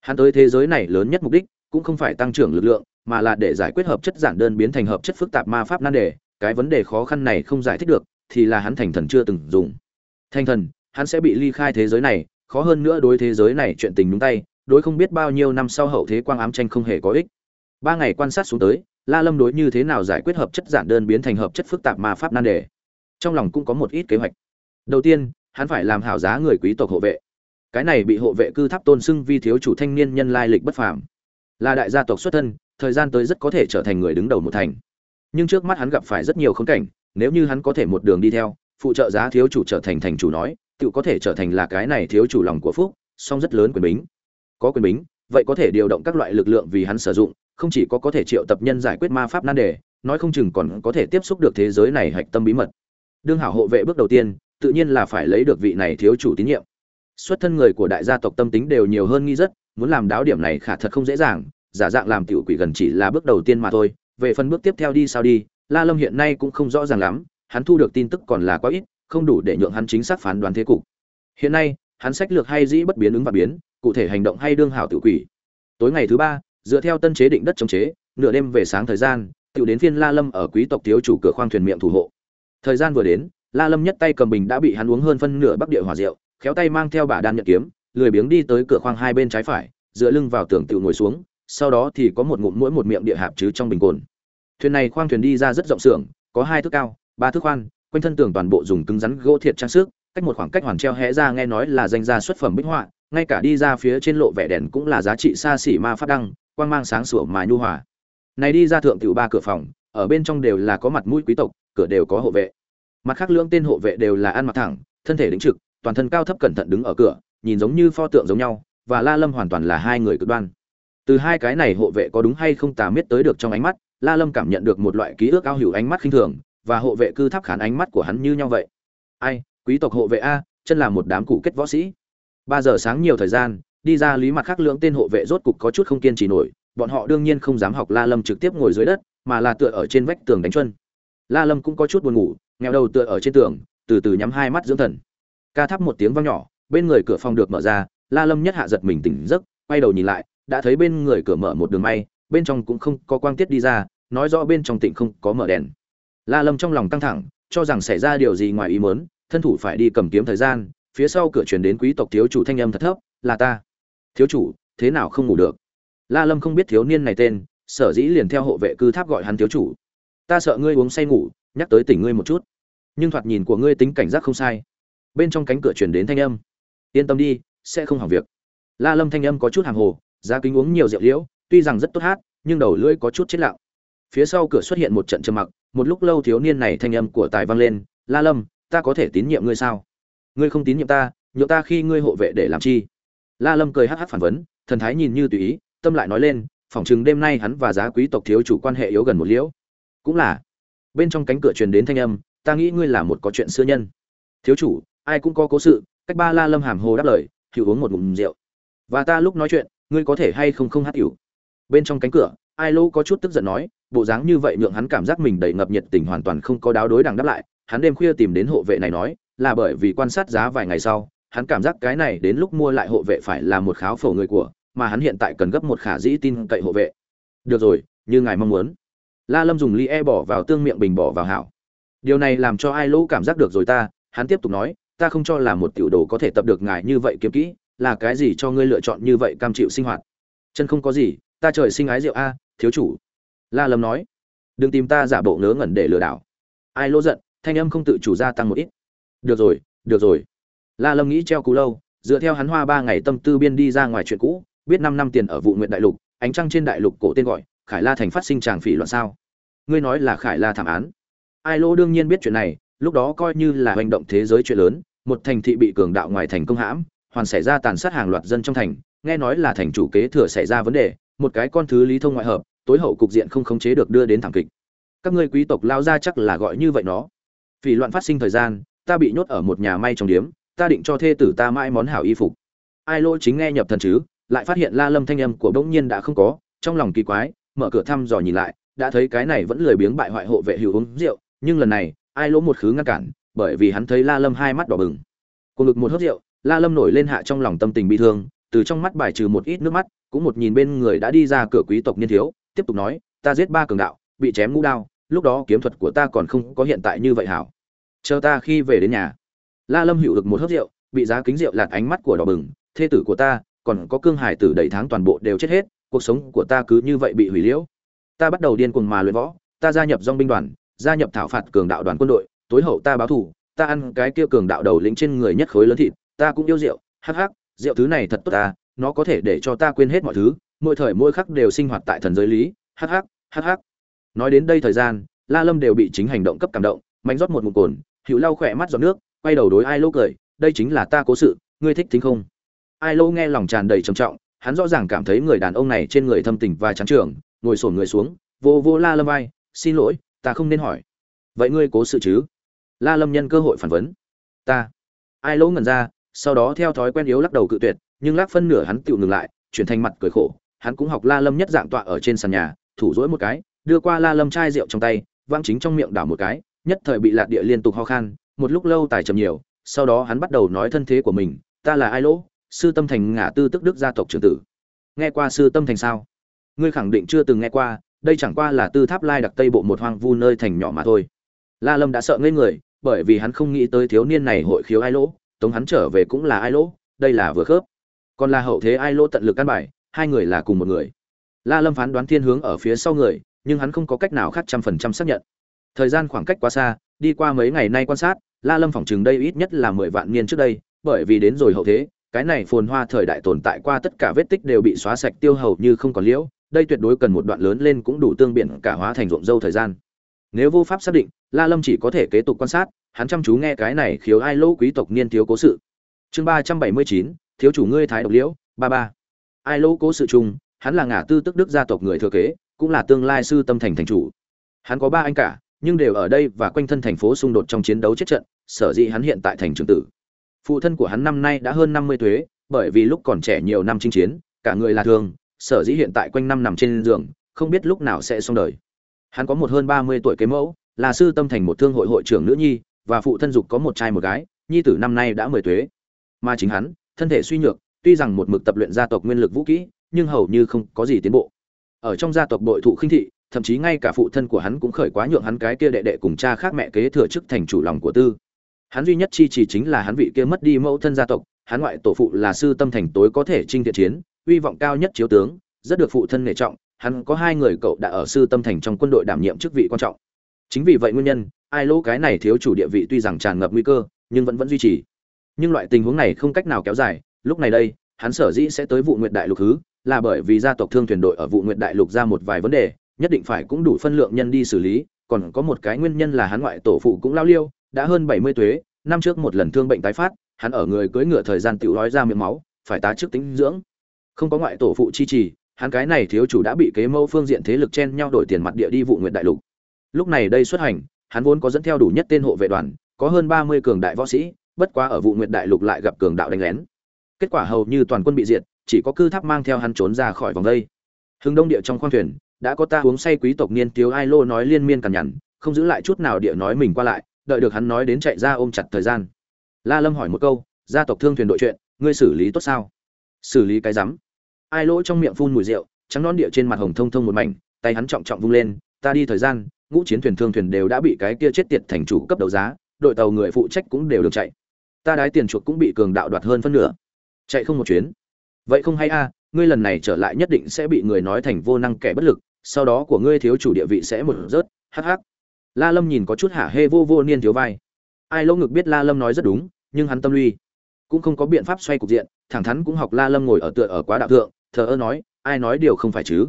Hắn tới thế giới này lớn nhất mục đích, cũng không phải tăng trưởng lực lượng, mà là để giải quyết hợp chất giản đơn biến thành hợp chất phức tạp ma pháp nan đề, cái vấn đề khó khăn này không giải thích được thì là hắn thành thần chưa từng dùng. Thành thần, hắn sẽ bị ly khai thế giới này, khó hơn nữa đối thế giới này chuyện tình đúng tay, đối không biết bao nhiêu năm sau hậu thế quang ám tranh không hề có ích. Ba ngày quan sát xuống tới, la lâm đối như thế nào giải quyết hợp chất giản đơn biến thành hợp chất phức tạp ma pháp nan đề. Trong lòng cũng có một ít kế hoạch. Đầu tiên, hắn phải làm hảo giá người quý tộc hộ vệ. Cái này bị hộ vệ cư tháp tôn xưng vi thiếu chủ thanh niên nhân lai lịch bất phàm. Là đại gia tộc xuất thân, thời gian tới rất có thể trở thành người đứng đầu một thành. Nhưng trước mắt hắn gặp phải rất nhiều khốn cảnh nếu như hắn có thể một đường đi theo, phụ trợ giá thiếu chủ trở thành thành chủ nói tự có thể trở thành là cái này thiếu chủ lòng của phúc, song rất lớn quyền bính. Có quyền bính, vậy có thể điều động các loại lực lượng vì hắn sử dụng, không chỉ có có thể triệu tập nhân giải quyết ma pháp nan đề, nói không chừng còn có thể tiếp xúc được thế giới này hạch tâm bí mật. Đương hảo hộ vệ bước đầu tiên, tự nhiên là phải lấy được vị này thiếu chủ tín nhiệm. Xuất thân người của đại gia tộc tâm tính đều nhiều hơn nghi rất, muốn làm đáo điểm này khả thật không dễ dàng, giả dạng làm tiểu quỷ gần chỉ là bước đầu tiên mà thôi, về phần bước tiếp theo đi sao đi la lâm hiện nay cũng không rõ ràng lắm, hắn thu được tin tức còn là quá ít, không đủ để nhượng hắn chính xác phán đoán thế cục. Hiện nay, hắn sách lược hay dĩ bất biến ứng và biến, cụ thể hành động hay đương hảo tự quỷ. Tối ngày thứ ba, dựa theo tân chế định đất chống chế, nửa đêm về sáng thời gian, tiểu đến phiên la lâm ở quý tộc thiếu chủ cửa khoang thuyền miệng thủ hộ. Thời gian vừa đến, la lâm nhất tay cầm bình đã bị hắn uống hơn phân nửa bắc địa hỏa rượu, khéo tay mang theo bả đan nhận kiếm, lười biếng đi tới cửa khoang hai bên trái phải, dựa lưng vào tường tiểu ngồi xuống, sau đó thì có một ngụm mũi một miệng địa hạp chứ trong bình cồn thuyền này khoang thuyền đi ra rất rộng xưởng, có hai thước cao, ba thước khoan, quanh thân tường toàn bộ dùng cứng rắn gỗ thiệt trang sức, cách một khoảng cách hoàn treo hẽ ra nghe nói là danh gia xuất phẩm bích họa, ngay cả đi ra phía trên lộ vẻ đèn cũng là giá trị xa xỉ ma phát đăng, quang mang sáng sủa mà nhu hòa. Này đi ra thượng tiểu ba cửa phòng, ở bên trong đều là có mặt mũi quý tộc, cửa đều có hộ vệ. Mặt khác lưỡng tên hộ vệ đều là ăn mặc thẳng, thân thể đứng trực, toàn thân cao thấp cẩn thận đứng ở cửa, nhìn giống như pho tượng giống nhau, và la lâm hoàn toàn là hai người cực đoan. Từ hai cái này hộ vệ có đúng hay không tà miết tới được trong ánh mắt la lâm cảm nhận được một loại ký ức ao hữu ánh mắt khinh thường, và hộ vệ cư tháp khán ánh mắt của hắn như nhau vậy. Ai, quý tộc hộ vệ a, chân là một đám cụ kết võ sĩ. Ba giờ sáng nhiều thời gian, đi ra lý mặt khác lượng tên hộ vệ rốt cục có chút không kiên trì nổi, bọn họ đương nhiên không dám học la lâm trực tiếp ngồi dưới đất, mà là tựa ở trên vách tường đánh chân. La lâm cũng có chút buồn ngủ, nghèo đầu tựa ở trên tường, từ từ nhắm hai mắt dưỡng thần. Ca tháp một tiếng vang nhỏ, bên người cửa phòng được mở ra, la lâm nhất hạ giật mình tỉnh giấc, quay đầu nhìn lại, đã thấy bên người cửa mở một đường may bên trong cũng không có quang tiết đi ra, nói rõ bên trong tỉnh không có mở đèn. La lâm trong lòng căng thẳng, cho rằng xảy ra điều gì ngoài ý muốn, thân thủ phải đi cầm kiếm thời gian, phía sau cửa truyền đến quý tộc thiếu chủ thanh âm thật thấp, là ta. Thiếu chủ, thế nào không ngủ được? La lâm không biết thiếu niên này tên, sở dĩ liền theo hộ vệ cư tháp gọi hắn thiếu chủ. Ta sợ ngươi uống say ngủ, nhắc tới tỉnh ngươi một chút. Nhưng thoạt nhìn của ngươi tính cảnh giác không sai. Bên trong cánh cửa truyền đến thanh âm. Yên tâm đi, sẽ không hỏng việc. La lâm thanh âm có chút hàng hồ, giá kính uống nhiều rượu liễu tuy rằng rất tốt hát, nhưng đầu lưỡi có chút chết lặng. Phía sau cửa xuất hiện một trận trầm mặc, một lúc lâu thiếu niên này thanh âm của tài vang lên, la lâm, ta có thể tín nhiệm ngươi sao? Ngươi không tín nhiệm ta nhựa ta khi ngươi hộ vệ để làm chi? La lâm cười hắc hắc phản vấn, thần thái nhìn như tùy ý, tâm lại nói lên, phỏng chừng đêm nay hắn và giá quý tộc thiếu chủ quan hệ yếu gần một liễu. Cũng là. Bên trong cánh cửa truyền đến thanh âm, ta nghĩ ngươi là một có chuyện xưa nhân. Thiếu chủ, ai cũng có cố sự. Cách ba la lâm hàm hồ đáp lời hiệu uống một ngụm rượu. Và ta lúc nói chuyện, ngươi có thể hay không không hát hiểu bên trong cánh cửa, ai lô có chút tức giận nói, bộ dáng như vậy nhượng hắn cảm giác mình đầy ngập nhiệt tình hoàn toàn không có đáo đối đằng đáp lại. Hắn đêm khuya tìm đến hộ vệ này nói, là bởi vì quan sát giá vài ngày sau, hắn cảm giác cái này đến lúc mua lại hộ vệ phải là một kháo phổ người của, mà hắn hiện tại cần gấp một khả dĩ tin cậy hộ vệ. Được rồi, như ngài mong muốn. La lâm dùng ly e bỏ vào tương miệng bình bỏ vào hảo. Điều này làm cho ai lỗ cảm giác được rồi ta, hắn tiếp tục nói, ta không cho là một tiểu đồ có thể tập được ngài như vậy kiếm kỹ, là cái gì cho ngươi lựa chọn như vậy cam chịu sinh hoạt. Chân không có gì ta trời sinh ái rượu a, thiếu chủ. La lâm nói, đừng tìm ta giả bộ ngớ ngẩn để lừa đảo. Ai lỗ giận, thanh âm không tự chủ gia tăng một ít. Được rồi được rồi. La lâm nghĩ treo cú lâu, dựa theo hắn hoa ba ngày tâm tư biên đi ra ngoài chuyện cũ, biết năm năm tiền ở vụ nguyện đại lục, ánh trăng trên đại lục cổ tên gọi, khải la thành phát sinh tràng phỉ loạn sao? Ngươi nói là khải la thảm án. Ai lô đương nhiên biết chuyện này, lúc đó coi như là hành động thế giới chuyện lớn, một thành thị bị cường đạo ngoài thành công hãm, hoàn xảy ra tàn sát hàng loạt dân trong thành, nghe nói là thành chủ kế thừa xảy ra vấn đề một cái con thứ lý thông ngoại hợp, tối hậu cục diện không khống chế được đưa đến thảm kịch. Các ngươi quý tộc lao ra chắc là gọi như vậy nó. Vì loạn phát sinh thời gian, ta bị nhốt ở một nhà may trong điếm, ta định cho thê tử ta mãi món hảo y phục. Ai lỗi chính nghe nhập thần chứ, lại phát hiện la lâm thanh âm của bỗng nhiên đã không có, trong lòng kỳ quái, mở cửa thăm dò nhìn lại, đã thấy cái này vẫn lười biếng bại hoại hộ vệ hữu uống rượu, nhưng lần này, ai lỗ một khứ ngăn cản, bởi vì hắn thấy la lâm hai mắt đỏ bừng. Cùng ngực một hớt rượu, la lâm nổi lên hạ trong lòng tâm tình bi thương từ trong mắt bài trừ một ít nước mắt, cũng một nhìn bên người đã đi ra cửa quý tộc niên thiếu, tiếp tục nói, ta giết ba cường đạo, bị chém ngũ đao, lúc đó kiếm thuật của ta còn không có hiện tại như vậy hảo. Chờ ta khi về đến nhà. La lâm hữu được một hớp rượu, bị giá kính rượu lạt ánh mắt của đỏ bừng, thê tử của ta, còn có cương hải tử đầy tháng toàn bộ đều chết hết, cuộc sống của ta cứ như vậy bị hủy liễu. Ta bắt đầu điên cuồng mà luyện võ, ta gia nhập dong binh đoàn, gia nhập thảo phạt cường đạo đoàn quân đội, tối hậu ta báo thù, ta ăn cái kia cường đạo đầu lĩnh trên người nhất khối lớn thịt, ta cũng yêu rượu, hắc hắc rượu thứ này thật tốt ta, nó có thể để cho ta quên hết mọi thứ, mỗi thời mỗi khắc đều sinh hoạt tại thần giới lý, hắc hắc hắc hắc. Nói đến đây thời gian, la lâm đều bị chính hành động cấp cảm động, mạnh rót một ngụm cồn, hữu lau khỏe mắt giọt nước, quay đầu đối ai lô cười, đây chính là ta cố sự, ngươi thích thính không? Ai lô nghe lòng tràn đầy trầm trọng, hắn rõ ràng cảm thấy người đàn ông này trên người thâm tình và trắng trường ngồi sổn người xuống, vô vô la lâm vai, xin lỗi, ta không nên hỏi. Vậy ngươi cố sự chứ? La lâm nhân cơ hội phản vấn. Ta. Ai lỗ ngần ra sau đó theo thói quen yếu lắc đầu cự tuyệt, nhưng lắc phân nửa hắn tựu ngừng lại, chuyển thành mặt cười khổ. Hắn cũng học la lâm nhất dạng tọa ở trên sàn nhà, thủ dỗi một cái, đưa qua la lâm chai rượu trong tay, vang chính trong miệng đảo một cái, nhất thời bị lạc địa liên tục ho khan, một lúc lâu tài trầm nhiều, sau đó hắn bắt đầu nói thân thế của mình, ta là ai lỗ? Sư tâm thành ngả tư tức đức gia tộc trưởng tử. Nghe qua sư tâm thành sao? Ngươi khẳng định chưa từng nghe qua, đây chẳng qua là tư tháp lai đặc tây bộ một hoang vu nơi thành nhỏ mà thôi. La lâm đã sợ ngây người, bởi vì hắn không nghĩ tới thiếu niên này hội khiếu ai lỗ tống hắn trở về cũng là ai lỗ, đây là vừa khớp. Còn là hậu thế ai lỗ tận lực căn bài, hai người là cùng một người. La lâm phán đoán thiên hướng ở phía sau người, nhưng hắn không có cách nào khác trăm phần trăm xác nhận. Thời gian khoảng cách quá xa, đi qua mấy ngày nay quan sát, la lâm phỏng chừng đây ít nhất là mười vạn niên trước đây, bởi vì đến rồi hậu thế, cái này phồn hoa thời đại tồn tại qua tất cả vết tích đều bị xóa sạch tiêu hầu như không còn liễu, đây tuyệt đối cần một đoạn lớn lên cũng đủ tương biện cả hóa thành ruộng dâu thời gian. Nếu vô pháp xác định, la lâm chỉ có thể kế tục quan sát hắn chăm chú nghe cái này khiếu ai lỗ quý tộc niên thiếu cố sự. Chương ba trăm bảy mươi chín, thiếu chủ ngươi thái độc liễu, ba ba. Ai lỗ cố sự chung, hắn là ngả tư tức đức gia tộc người thừa kế, cũng là tương lai sư tâm thành thành chủ. Hắn có ba anh cả, nhưng đều ở đây và quanh thân thành phố xung đột trong chiến đấu chết trận, sở dĩ hắn hiện tại thành trường tử. Phụ thân của hắn năm nay đã hơn năm mươi thuế bởi vì lúc còn trẻ nhiều năm chinh chiến, cả người là thường, sở dĩ hiện tại quanh năm nằm trên giường, không biết lúc nào sẽ xong đời. Hắn có một hơn ba mươi tuổi kế mẫu, là sư tâm thành một thương hội hội trưởng nữ nhi và phụ thân dục có một trai một gái, nhi tử năm nay đã mười tuế. Mà chính hắn, thân thể suy nhược, tuy rằng một mực tập luyện gia tộc nguyên lực vũ kỹ, nhưng hầu như không có gì tiến bộ. Ở trong gia tộc bội thụ khinh thị, thậm chí ngay cả phụ thân của hắn cũng khởi quá nhượng hắn cái kia đệ đệ cùng cha khác mẹ kế thừa chức thành chủ lòng của tư. Hắn duy nhất chi chỉ chính là hắn vị kia mất đi mẫu thân gia tộc, hắn ngoại tổ phụ là sư tâm thành tối có thể trinh thiện chiến uy vọng cao nhất chiếu tướng, rất được phụ thân nể trọng, hắn có hai người cậu đã ở sư tâm thành trong quân đội đảm nhiệm chức vị quan trọng chính vì vậy nguyên nhân, ai lỗ cái này thiếu chủ địa vị tuy rằng tràn ngập nguy cơ, nhưng vẫn vẫn duy trì. Nhưng loại tình huống này không cách nào kéo dài. Lúc này đây, hắn sở dĩ sẽ tới vụ nguyện đại lục thứ, là bởi vì gia tộc thương thuyền đội ở vụ nguyện đại lục ra một vài vấn đề, nhất định phải cũng đủ phân lượng nhân đi xử lý, còn có một cái nguyên nhân là hắn ngoại tổ phụ cũng lao liêu, đã hơn bảy mươi tuế, năm trước một lần thương bệnh tái phát, hắn ở người cưỡi ngựa thời gian tiểu nói ra miệng máu, phải tá trước tính dưỡng. Không có ngoại tổ phụ chi trì, hắn cái này thiếu chủ đã bị kế mẫu phương diện thế lực chen nhau đổi tiền mặt địa đi vụ nguyện đại lục lúc này đây xuất hành, hắn vốn có dẫn theo đủ nhất tên hộ vệ đoàn, có hơn ba mươi cường đại võ sĩ, bất quá ở vụ nguyện đại lục lại gặp cường đạo đánh lén. Kết quả hầu như toàn quân bị diệt, chỉ có cư tháp mang theo hắn trốn ra khỏi vòng đây. Hưng đông địa trong khoang thuyền, đã có ta uống say quý tộc niên thiếu ai lô nói liên miên cằn nhằn, không giữ lại chút nào địa nói mình qua lại, đợi được hắn nói đến chạy ra ôm chặt thời gian. La lâm hỏi một câu, gia tộc thương thuyền đội chuyện, ngươi xử lý tốt sao? Xử lý cái rắm. Ai lỗ trong miệng phun mùi rượu, trắng non địa trên mặt hồng thông thông một mảnh, tay hắn trọng trọng vung lên, ta đi thời gian ngũ chiến thuyền thương thuyền đều đã bị cái kia chết tiệt thành chủ cấp đấu giá, đội tàu người phụ trách cũng đều được chạy. Ta đái tiền chuộc cũng bị cường đạo đoạt hơn phân nửa. Chạy không một chuyến. Vậy không hay a, ngươi lần này trở lại nhất định sẽ bị người nói thành vô năng kẻ bất lực, sau đó của ngươi thiếu chủ địa vị sẽ một rớt, hắc hắc. La lâm nhìn có chút hả hê vô vô niên thiếu vai. Ai lỗ ngực biết la lâm nói rất đúng, nhưng hắn tâm lui cũng không có biện pháp xoay cục diện, thẳng thắn cũng học la lâm ngồi ở tựa ở quá đạo thượng, thờ ơ nói, ai nói điều không phải chứ?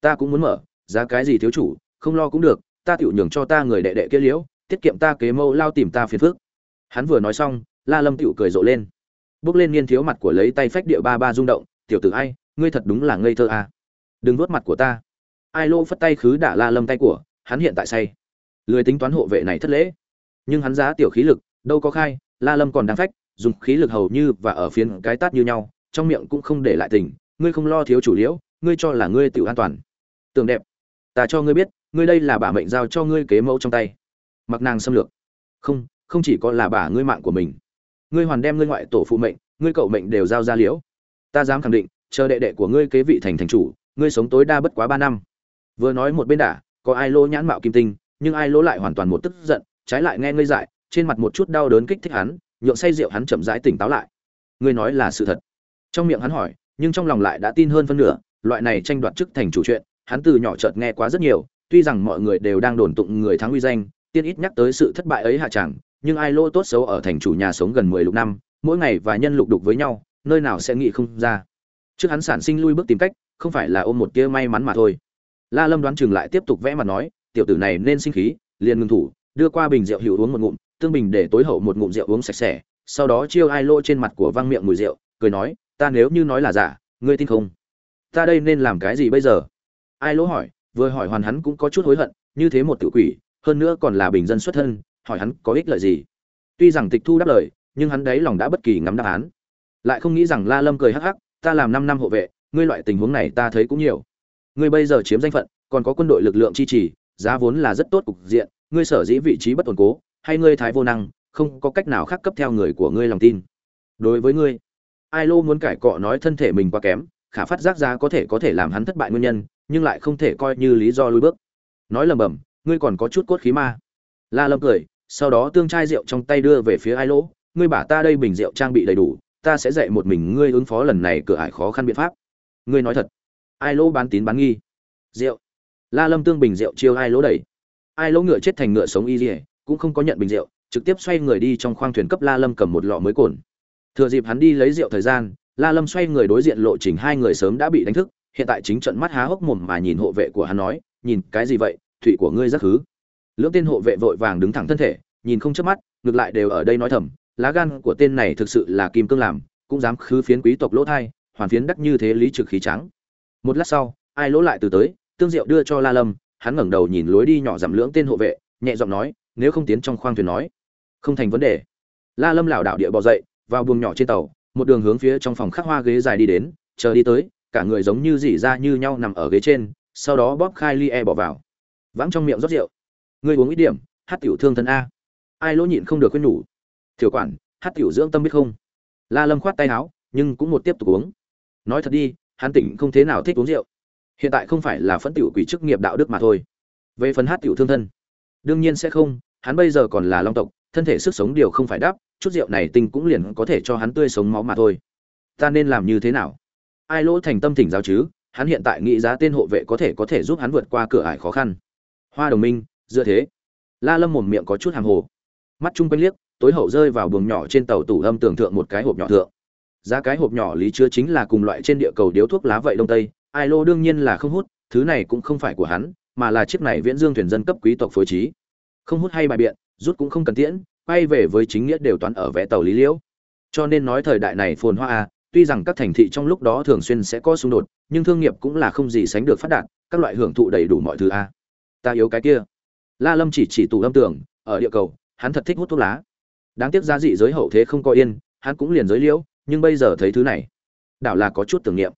Ta cũng muốn mở, giá cái gì thiếu chủ, không lo cũng được ta tiểu nhường cho ta người đệ đệ kia liễu, tiết kiệm ta kế mâu lao tìm ta phiền phức. Hắn vừa nói xong, la lâm tiểu cười rộ lên. Bước lên niên thiếu mặt của lấy tay phách địa ba ba rung động, tiểu tử ai, ngươi thật đúng là ngây thơ à. đừng vuốt mặt của ta. Ai lô phất tay khứ đả la lâm tay của, hắn hiện tại say. Lười tính toán hộ vệ này thất lễ. Nhưng hắn giá tiểu khí lực, đâu có khai, la lâm còn đang phách, dùng khí lực hầu như và ở phiến cái tát như nhau, trong miệng cũng không để lại tình, ngươi không lo thiếu chủ liễu, ngươi cho là ngươi tiểu an toàn. Tường đẹp, ta cho ngươi biết ngươi đây là bả mệnh giao cho ngươi kế mẫu trong tay. Mặc nàng xâm lược. Không không chỉ có là bả ngươi mạng của mình. Ngươi hoàn đem ngươi ngoại tổ phụ mệnh, ngươi cậu mệnh đều giao ra liễu. Ta dám khẳng định, chờ đệ đệ của ngươi kế vị thành thành chủ, ngươi sống tối đa bất quá ba năm. Vừa nói một bên đả, có ai lô nhãn mạo kim tinh, nhưng ai lô lại hoàn toàn một tức giận, trái lại nghe ngươi dại, trên mặt một chút đau đớn kích thích hắn, nhượng say rượu hắn chậm rãi tỉnh táo lại. Ngươi nói là sự thật. Trong miệng hắn hỏi, nhưng trong lòng lại đã tin hơn phân nửa, loại này tranh đoạt chức thành chủ chuyện, hắn từ nhỏ chợt nghe quá rất nhiều tuy rằng mọi người đều đang đồn tụng người thắng uy danh, tiên ít nhắc tới sự thất bại ấy hạ chẳng, nhưng ai lô tốt xấu ở thành chủ nhà sống gần mười lục năm, mỗi ngày và nhân lục đục với nhau, nơi nào sẽ nghĩ không ra. Trước hắn sản sinh lui bước tìm cách, không phải là ôm một tia may mắn mà thôi. La lâm đoán chừng lại tiếp tục vẽ mặt nói, tiểu tử này nên sinh khí, liền ngừng thủ, đưa qua bình rượu hữu uống một ngụm, tương bình để tối hậu một ngụm rượu uống sạch sẽ, sau đó chiêu ai lô trên mặt của văng miệng mùi rượu, cười nói, ta nếu như nói là giả, ngươi tin không? Ta đây nên làm cái gì bây giờ? Ai lỗ hỏi vừa hỏi hoàn hắn cũng có chút hối hận, như thế một tự quỷ, hơn nữa còn là bình dân xuất thân, hỏi hắn có ích lợi gì? Tuy rằng tịch thu đáp lời, nhưng hắn đấy lòng đã bất kỳ ngắm đáp án. Lại không nghĩ rằng la lâm cười hắc hắc, ta làm năm năm hộ vệ, ngươi loại tình huống này ta thấy cũng nhiều. Ngươi bây giờ chiếm danh phận, còn có quân đội lực lượng chi trì, giá vốn là rất tốt cục diện, ngươi sở dĩ vị trí bất ổn cố, hay ngươi thái vô năng, không có cách nào khác cấp theo người của ngươi lòng tin. Đối với ngươi, ai lô muốn cải cọ nói thân thể mình quá kém, khả phát giác ra có thể có thể làm hắn thất bại nguyên nhân nhưng lại không thể coi như lý do lùi bước. Nói lầm bầm, ngươi còn có chút cốt khí ma. La lâm cười, sau đó tương chai rượu trong tay đưa về phía ai lỗ, ngươi bảo ta đây bình rượu trang bị đầy đủ, ta sẽ dạy một mình ngươi ứng phó lần này cửa ải khó khăn biện pháp. Ngươi nói thật. Ai lỗ bán tín bán nghi. Rượu. La lâm tương bình rượu chiêu ai lỗ đẩy. Ai lỗ ngựa chết thành ngựa sống y dỉa cũng không có nhận bình rượu, trực tiếp xoay người đi trong khoang thuyền cấp la lâm cầm một lọ mới cồn. Thừa dịp hắn đi lấy rượu thời gian, la lâm xoay người đối diện lộ trình hai người sớm đã bị đánh thức hiện tại chính trận mắt há hốc mồm mà nhìn hộ vệ của hắn nói, nhìn, cái gì vậy? Thủy của ngươi rất hứ lưỡng tên hộ vệ vội vàng đứng thẳng thân thể, nhìn không chớp mắt, ngược lại đều ở đây nói thầm, lá gan của tên này thực sự là kim cương làm, cũng dám khứ phiến quý tộc lỗ thai, hoàn phiến đắc như thế lý trực khí trắng. Một lát sau, ai lỗ lại từ tới, tương diệu đưa cho la lâm, hắn ngẩng đầu nhìn lối đi nhỏ giảm lưỡng tên hộ vệ, nhẹ giọng nói, nếu không tiến trong khoang thuyền nói, không thành vấn đề. La lâm lảo đảo địa bò dậy, vào buồng nhỏ trên tàu, một đường hướng phía trong phòng khắc hoa ghế dài đi đến, chờ đi tới cả người giống như dỉ ra như nhau nằm ở ghế trên, sau đó bóp khai ly e bỏ vào. Vãng trong miệng rót rượu. Ngươi uống ít điểm, hát tiểu thương thân a. Ai lỗ nhịn không được khuyên nhủ. Thiểu quản, hát tiểu dưỡng tâm biết không? La lâm khoát tay áo, nhưng cũng một tiếp tục uống. Nói thật đi, hắn tỉnh không thế nào thích uống rượu. Hiện tại không phải là phẫn tiểu quỷ chức nghiệp đạo đức mà thôi. Về phần hát tiểu thương thân, đương nhiên sẽ không, hắn bây giờ còn là long tộc, thân thể sức sống điều không phải đáp, chút rượu này tinh cũng liền có thể cho hắn tươi sống máu mà thôi. Ta nên làm như thế nào? Ai lỗ thành tâm thỉnh giáo chứ, hắn hiện tại nghĩ giá tên hộ vệ có thể có thể giúp hắn vượt qua cửa ải khó khăn. Hoa đồng minh, dựa thế. La lâm mồm miệng có chút hàng hồ. Mắt chung quanh liếc, tối hậu rơi vào buồng nhỏ trên tàu tủ âm tưởng thượng một cái hộp nhỏ thượng. Giá cái hộp nhỏ lý chứa chính là cùng loại trên địa cầu điếu thuốc lá vậy đông tây, ai lô đương nhiên là không hút, thứ này cũng không phải của hắn, mà là chiếc này viễn dương thuyền dân cấp quý tộc phối trí. Không hút hay bài biện, rút cũng không cần tiễn, quay về với chính nghĩa đều toán ở vẽ tàu lý liễu. Cho nên nói thời đại này phồn hoa à tuy rằng các thành thị trong lúc đó thường xuyên sẽ có xung đột, nhưng thương nghiệp cũng là không gì sánh được phát đạt, các loại hưởng thụ đầy đủ mọi thứ a. Ta yếu cái kia. La lâm chỉ chỉ tủ lâm tưởng ở địa cầu, hắn thật thích hút thuốc lá. Đáng tiếc giá dị giới hậu thế không có yên, hắn cũng liền giới liễu, nhưng bây giờ thấy thứ này. Đảo là có chút tưởng niệm.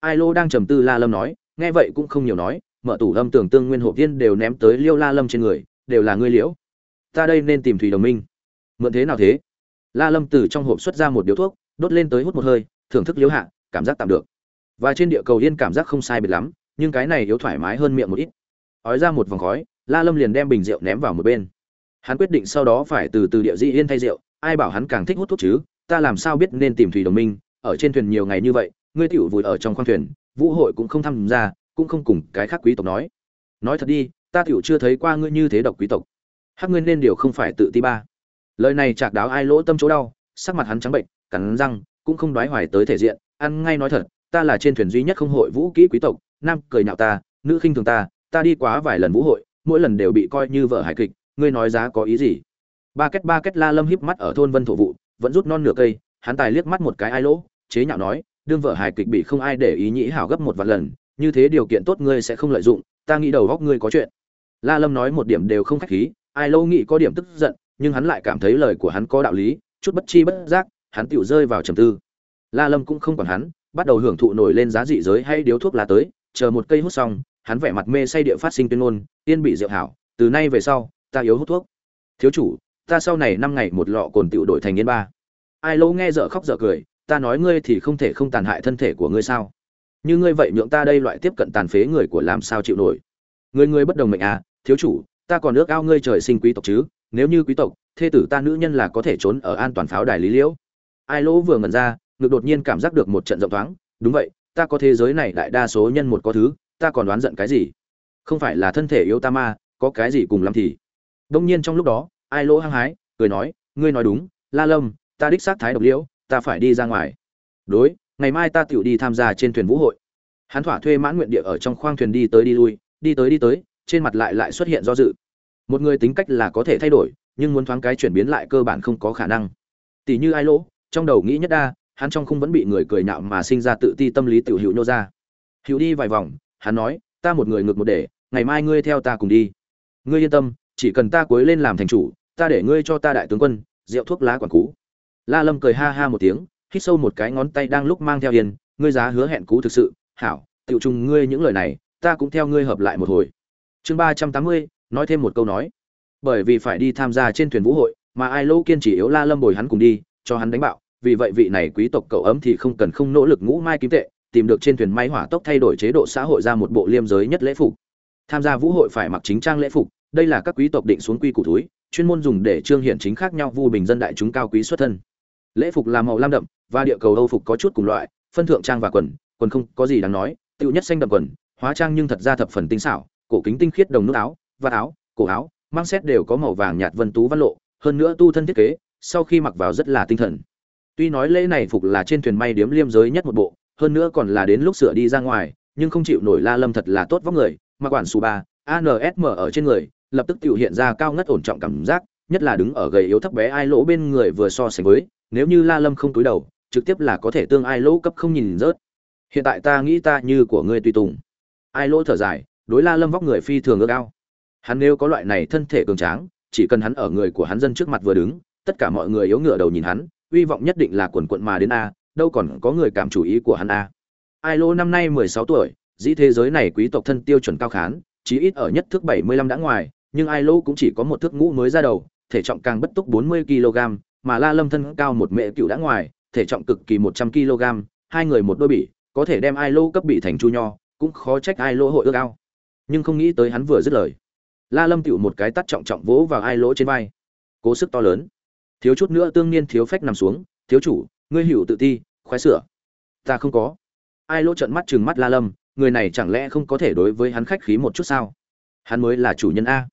Ai lô đang trầm tư la lâm nói, nghe vậy cũng không nhiều nói, mở tủ lâm tưởng tương nguyên hộp viên đều ném tới liêu la lâm trên người, đều là ngươi liễu. Ta đây nên tìm thủy đồng minh. Mượn thế nào thế? La lâm từ trong hộp xuất ra một điếu thuốc, đốt lên tới hút một hơi thưởng thức liễu hạ, cảm giác tạm được. Và trên địa cầu yên cảm giác không sai biệt lắm, nhưng cái này yếu thoải mái hơn miệng một ít. Ói ra một vòng khói, la lâm liền đem bình rượu ném vào một bên. Hắn quyết định sau đó phải từ từ địa di yên thay rượu, ai bảo hắn càng thích hút thuốc chứ, ta làm sao biết nên tìm thủy đồng minh, ở trên thuyền nhiều ngày như vậy, ngươi tiểu vùi ở trong khoang thuyền, vũ hội cũng không tham gia, cũng không cùng cái khác quý tộc nói. Nói thật đi, ta tiểu chưa thấy qua ngươi như thế độc quý tộc. Hắc ngươi nên điều không phải tự ti ba. Lời này chạc đáo ai lỗ tâm chỗ đau, sắc mặt hắn trắng bệnh, cắn răng cũng không đoái hoài tới thể diện, ăn ngay nói thật, ta là trên thuyền duy nhất không hội vũ kỹ quý tộc, nam cười nhạo ta, nữ khinh thường ta ta đi quá vài lần vũ hội, mỗi lần đều bị coi như vợ hài kịch, ngươi nói giá có ý gì? Ba két ba két la lâm híp mắt ở thôn vân thổ vụ, vẫn rút non nửa cây, hắn tài liếc mắt một cái ai lỗ, chế nhạo nói, đương vợ hài kịch bị không ai để ý nhĩ hảo gấp một vạn lần, như thế điều kiện tốt ngươi sẽ không lợi dụng, ta nghĩ đầu góc ngươi có chuyện. La lâm nói một điểm đều không khách khí, ai lâu nghĩ có điểm tức giận, nhưng hắn lại cảm thấy lời của hắn có đạo lý, chút bất chi bất giác hắn tựu rơi vào trầm tư. La lâm cũng không còn hắn, bắt đầu hưởng thụ nổi lên giá dị giới hay điếu thuốc lá tới, chờ một cây hút xong, hắn vẻ mặt mê say địa phát sinh tuyên ngôn, tiên bị rượu hảo, từ nay về sau, ta yếu hút thuốc. Thiếu chủ, ta sau này năm ngày một lọ cồn tựu đổi thành yên ba. Ai lâu nghe dở khóc dở cười, ta nói ngươi thì không thể không tàn hại thân thể của ngươi sao? Như ngươi vậy nhượng ta đây loại tiếp cận tàn phế người của làm sao chịu nổi? Người người bất đồng mệnh à thiếu chủ, ta còn ước ao ngươi trời sinh quý tộc chứ, nếu như quý tộc, thê tử ta nữ nhân là có thể trốn ở an toàn pháo đài lý liễu ai lỗ vừa ngẩn ra, ngực đột nhiên cảm giác được một trận rộng thoáng. Đúng vậy, ta có thế giới này, đại đa số nhân một có thứ, ta còn đoán giận cái gì? Không phải là thân thể yêu ta ma có cái gì cùng lắm thì? Đông nhiên trong lúc đó, ai lỗ hăng hái, cười nói, ngươi nói đúng, la lâm, ta đích xác thái độc liễu, ta phải đi ra ngoài. Đối, ngày mai ta tựu đi tham gia trên thuyền vũ hội. Hắn thỏa thuê mãn nguyện địa ở trong khoang thuyền đi tới đi lui, đi tới đi tới, trên mặt lại lại xuất hiện do dự. Một người tính cách là có thể thay đổi, nhưng muốn thoáng cái chuyển biến lại cơ bản không có khả năng. Tỷ như ai lỗ trong đầu nghĩ nhất đa, hắn trong không vẫn bị người cười nhạo mà sinh ra tự ti tâm lý tiểu hữu nô ra hữu đi vài vòng, hắn nói, ta một người ngược một để, ngày mai ngươi theo ta cùng đi. Ngươi yên tâm, chỉ cần ta cuối lên làm thành chủ, ta để ngươi cho ta đại tướng quân, rượu thuốc lá quản cú. La lâm cười ha ha một tiếng, hít sâu một cái ngón tay đang lúc mang theo yên, ngươi giá hứa hẹn cú thực sự, hảo, tiểu trùng ngươi những lời này, ta cũng theo ngươi hợp lại một hồi. Chương ba trăm tám mươi, nói thêm một câu nói. Bởi vì phải đi tham gia trên thuyền vũ hội, mà ai lâu kiên chỉ yếu la lâm bồi hắn cùng đi cho hắn đánh bạo, vì vậy vị này quý tộc cậu ấm thì không cần không nỗ lực ngũ mai kim tệ, tìm được trên thuyền máy hỏa tốc thay đổi chế độ xã hội ra một bộ liêm giới nhất lễ phục. Tham gia vũ hội phải mặc chính trang lễ phục, đây là các quý tộc định xuống quy củ túi chuyên môn dùng để trương hiển chính khác nhau vu bình dân đại chúng cao quý xuất thân. Lễ phục là màu lam đậm, và địa cầu âu phục có chút cùng loại, phân thượng trang và quần quần không có gì đáng nói, tựu nhất xanh đậm quần, hóa trang nhưng thật ra thập phần tinh xảo, cổ kính tinh khiết đồng nút áo, vạt áo, cổ áo, mang xét đều có màu vàng nhạt vân tú văn lộ, hơn nữa tu thân thiết kế sau khi mặc vào rất là tinh thần. Tuy nói lễ này phục là trên thuyền may điếm liêm giới nhất một bộ, hơn nữa còn là đến lúc sửa đi ra ngoài, nhưng không chịu nổi la lâm thật là tốt vóc người mà quản xù ba ansm ở trên người, lập tức tự hiện ra cao ngất ổn trọng cảm giác, nhất là đứng ở gầy yếu thấp bé ai lỗ bên người vừa so sánh với, nếu như la lâm không túi đầu, trực tiếp là có thể tương ai lỗ cấp không nhìn rớt. Hiện tại ta nghĩ ta như của ngươi tùy tùng. Ai lỗ thở dài, đối la lâm vóc người phi thường ước ao. Hắn nếu có loại này thân thể cường tráng, chỉ cần hắn ở người của hắn dân trước mặt vừa đứng tất cả mọi người yếu ngựa đầu nhìn hắn uy vọng nhất định là quần quận mà đến a, đâu còn có người cảm chủ ý của hắn a. Ai lô năm nay mười sáu tuổi, dĩ thế giới này quý tộc thân tiêu chuẩn cao khán, chí ít ở nhất thước bảy mươi lăm đã ngoài, nhưng ai lô cũng chỉ có một thước ngũ mới ra đầu, thể trọng càng bất túc bốn mươi kg mà la lâm thân cao một mệ cựu đã ngoài, thể trọng cực kỳ một trăm kg hai người một đôi bỉ, có thể đem ai lô cấp bị thành chu nho, cũng khó trách ai lô hội ước ao. Nhưng không nghĩ tới hắn vừa dứt lời. La lâm tựu một cái tắt trọng trọng vỗ vào ai lỗ trên vai. Cố sức to lớn thiếu chút nữa tương niên thiếu phách nằm xuống, thiếu chủ, ngươi hữu tự ti, khoái sửa. Ta không có. Ai lỗ trận mắt chừng mắt la lâm, người này chẳng lẽ không có thể đối với hắn khách khí một chút sao? Hắn mới là chủ nhân a.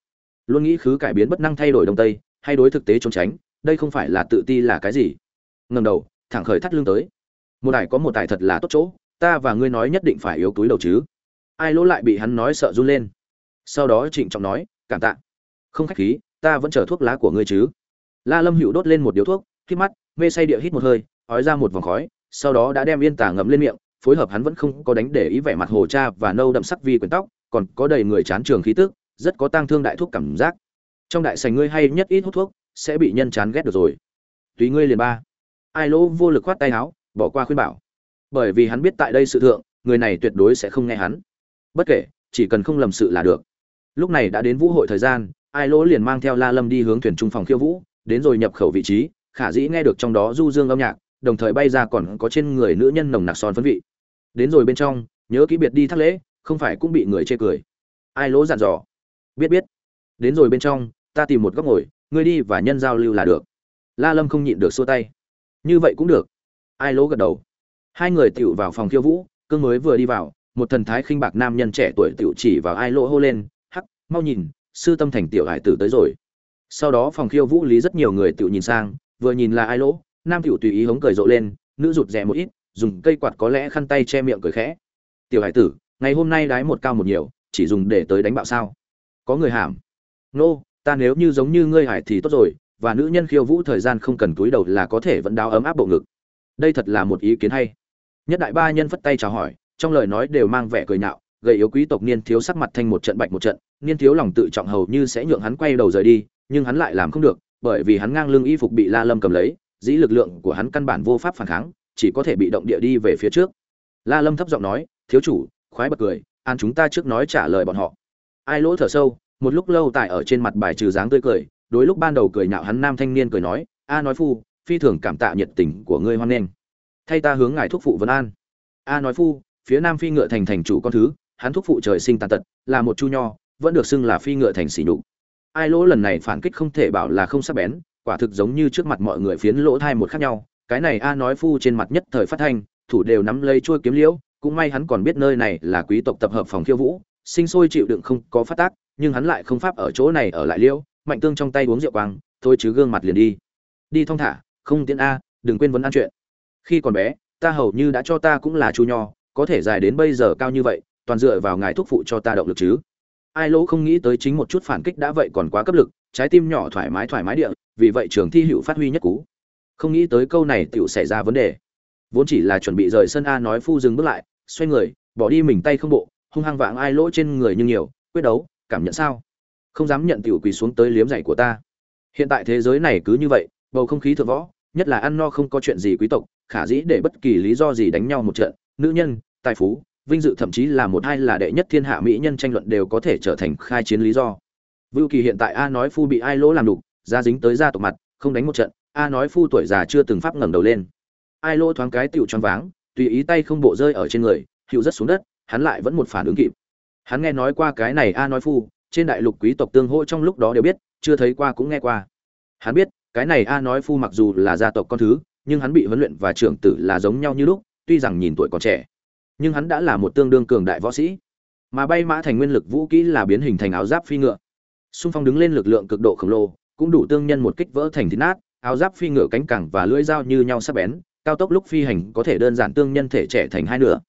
Luôn nghĩ khứ cải biến bất năng thay đổi đông tây, hay đối thực tế trốn tránh, đây không phải là tự ti là cái gì? Ngầm đầu, thẳng khởi thắt lưng tới. Một đại có một tài thật là tốt chỗ, ta và ngươi nói nhất định phải yếu túi đầu chứ. Ai lỗ lại bị hắn nói sợ run lên. Sau đó trịnh trọng nói, cảm tạ. Không khách khí, ta vẫn chờ thuốc lá của ngươi chứ la lâm hữu đốt lên một điếu thuốc khi mắt, mê say địa hít một hơi, ói ra một vòng khói, sau đó đã đem yên tà ngậm lên miệng, phối hợp hắn vẫn không có đánh để ý vẻ mặt hồ cha và nâu đậm sắc vi quyển tóc, còn có đầy người chán trường khí tức, rất có tang thương đại thuốc cảm giác. Trong đại sành ngươi hay nhất ít hút thuốc, sẽ bị nhân chán ghét được rồi. Tùy ngươi liền ba. Ai lỗ vô lực khoát tay áo, bỏ qua khuyên bảo. Bởi vì hắn biết tại đây sự thượng, người này tuyệt đối sẽ không nghe hắn. Bất kể, chỉ cần không lầm sự là được. Lúc này đã đến vũ hội thời gian, ai lỗ liền mang theo la lâm đi hướng thuyền trung phòng khiêu vũ đến rồi nhập khẩu vị trí, khả dĩ nghe được trong đó du dương âm nhạc, đồng thời bay ra còn có trên người nữ nhân nồng nặc son phấn vị. Đến rồi bên trong, nhớ kỹ biệt đi thắt lễ, không phải cũng bị người chê cười. Ai lỗ dặn dò? Biết biết. Đến rồi bên trong, ta tìm một góc ngồi, ngươi đi và nhân giao lưu là được. La lâm không nhịn được xua tay. Như vậy cũng được. Ai lỗ gật đầu. Hai người tựu vào phòng khiêu vũ, cương mới vừa đi vào, một thần thái khinh bạc nam nhân trẻ tuổi tựu chỉ vào ai lỗ hô lên, hắc, mau nhìn, sư tâm thành tiểu hải tử tới rồi sau đó phòng khiêu vũ lý rất nhiều người tự nhìn sang, vừa nhìn là ai lỗ, nam tiểu tùy ý hống cười rộ lên, nữ rụt rè một ít, dùng cây quạt có lẽ khăn tay che miệng cười khẽ. Tiểu hải tử, ngày hôm nay đái một cao một nhiều, chỉ dùng để tới đánh bạo sao? Có người hàm. Nô, ta nếu như giống như ngươi hải thì tốt rồi, và nữ nhân khiêu vũ thời gian không cần túi đầu là có thể vẫn đáo ấm áp bộ ngực. Đây thật là một ý kiến hay. Nhất đại ba nhân phất tay chào hỏi, trong lời nói đều mang vẻ cười nhạo, gầy yếu quý tộc niên thiếu sắc mặt thanh một trận bạch một trận, niên thiếu lòng tự trọng hầu như sẽ nhượng hắn quay đầu rời đi nhưng hắn lại làm không được, bởi vì hắn ngang lưng y phục bị la lâm cầm lấy, dĩ lực lượng của hắn căn bản vô pháp phản kháng, chỉ có thể bị động địa đi về phía trước. La lâm thấp giọng nói, thiếu chủ, khoái bật cười, an chúng ta trước nói trả lời bọn họ. Ai lỗ thở sâu, một lúc lâu tại ở trên mặt bài trừ dáng tươi cười, đối lúc ban đầu cười nhạo hắn nam thanh niên cười nói, a nói phu, phi thường cảm tạ nhiệt tình của ngươi hoan nghênh. Thay ta hướng ngài thúc phụ vân an. A nói phu, phía nam phi ngựa thành thành chủ con thứ, hắn thúc phụ trời sinh tàn tật, là một chu nho, vẫn được xưng là phi ngựa thành xỉ nhục ai lỗ lần này phản kích không thể bảo là không sắc bén, quả thực giống như trước mặt mọi người phiến lỗ thai một khác nhau. Cái này a nói phu trên mặt nhất thời phát thanh, thủ đều nắm lấy chuôi kiếm liễu, cũng may hắn còn biết nơi này là quý tộc tập hợp phòng khiêu vũ, sinh sôi chịu đựng không có phát tác, nhưng hắn lại không pháp ở chỗ này ở lại liễu, mạnh tương trong tay uống rượu quang, thôi chứ gương mặt liền đi. Đi thong thả, không tiễn a, đừng quên vấn ăn chuyện. Khi còn bé, ta hầu như đã cho ta cũng là chu nho, có thể dài đến bây giờ cao như vậy, toàn dựa vào ngài thúc phụ cho ta động lực chứ ai lỗ không nghĩ tới chính một chút phản kích đã vậy còn quá cấp lực, trái tim nhỏ thoải mái thoải mái địa, vì vậy trường thi hữu phát huy nhất cú. Không nghĩ tới câu này tựu xảy ra vấn đề. Vốn chỉ là chuẩn bị rời sân a nói phu dừng bước lại, xoay người, bỏ đi mình tay không bộ, hung hăng vạng ai lỗ trên người nhưng nhiều, quyết đấu, cảm nhận sao? Không dám nhận tiểu quỳ xuống tới liếm dạy của ta. Hiện tại thế giới này cứ như vậy, bầu không khí thượng võ, nhất là ăn no không có chuyện gì quý tộc, khả dĩ để bất kỳ lý do gì đánh nhau một trận, nữ nhân, tài phú vinh dự thậm chí là một hai là đệ nhất thiên hạ mỹ nhân tranh luận đều có thể trở thành khai chiến lý do. Vưu kỳ hiện tại a nói phu bị ai lỗ làm đục, ra dính tới gia tộc mặt, không đánh một trận, a nói phu tuổi già chưa từng pháp ngẩng đầu lên. Ai lỗ thoáng cái tựu choáng váng, tùy ý tay không bộ rơi ở trên người hiệu rất xuống đất, hắn lại vẫn một phản ứng kịp. Hắn nghe nói qua cái này a nói phu, trên đại lục quý tộc tương hỗ trong lúc đó đều biết, chưa thấy qua cũng nghe qua. Hắn biết, cái này a nói phu mặc dù là gia tộc con thứ, nhưng hắn bị huấn luyện và trưởng tử là giống nhau như lúc, tuy rằng nhìn tuổi còn trẻ nhưng hắn đã là một tương đương cường đại võ sĩ. Mà bay mã thành nguyên lực vũ kỹ là biến hình thành áo giáp phi ngựa. Xung phong đứng lên lực lượng cực độ khổng lồ, cũng đủ tương nhân một kích vỡ thành thịt nát, áo giáp phi ngựa cánh cẳng và lưỡi dao như nhau sắc bén, cao tốc lúc phi hành có thể đơn giản tương nhân thể trẻ thành hai nửa.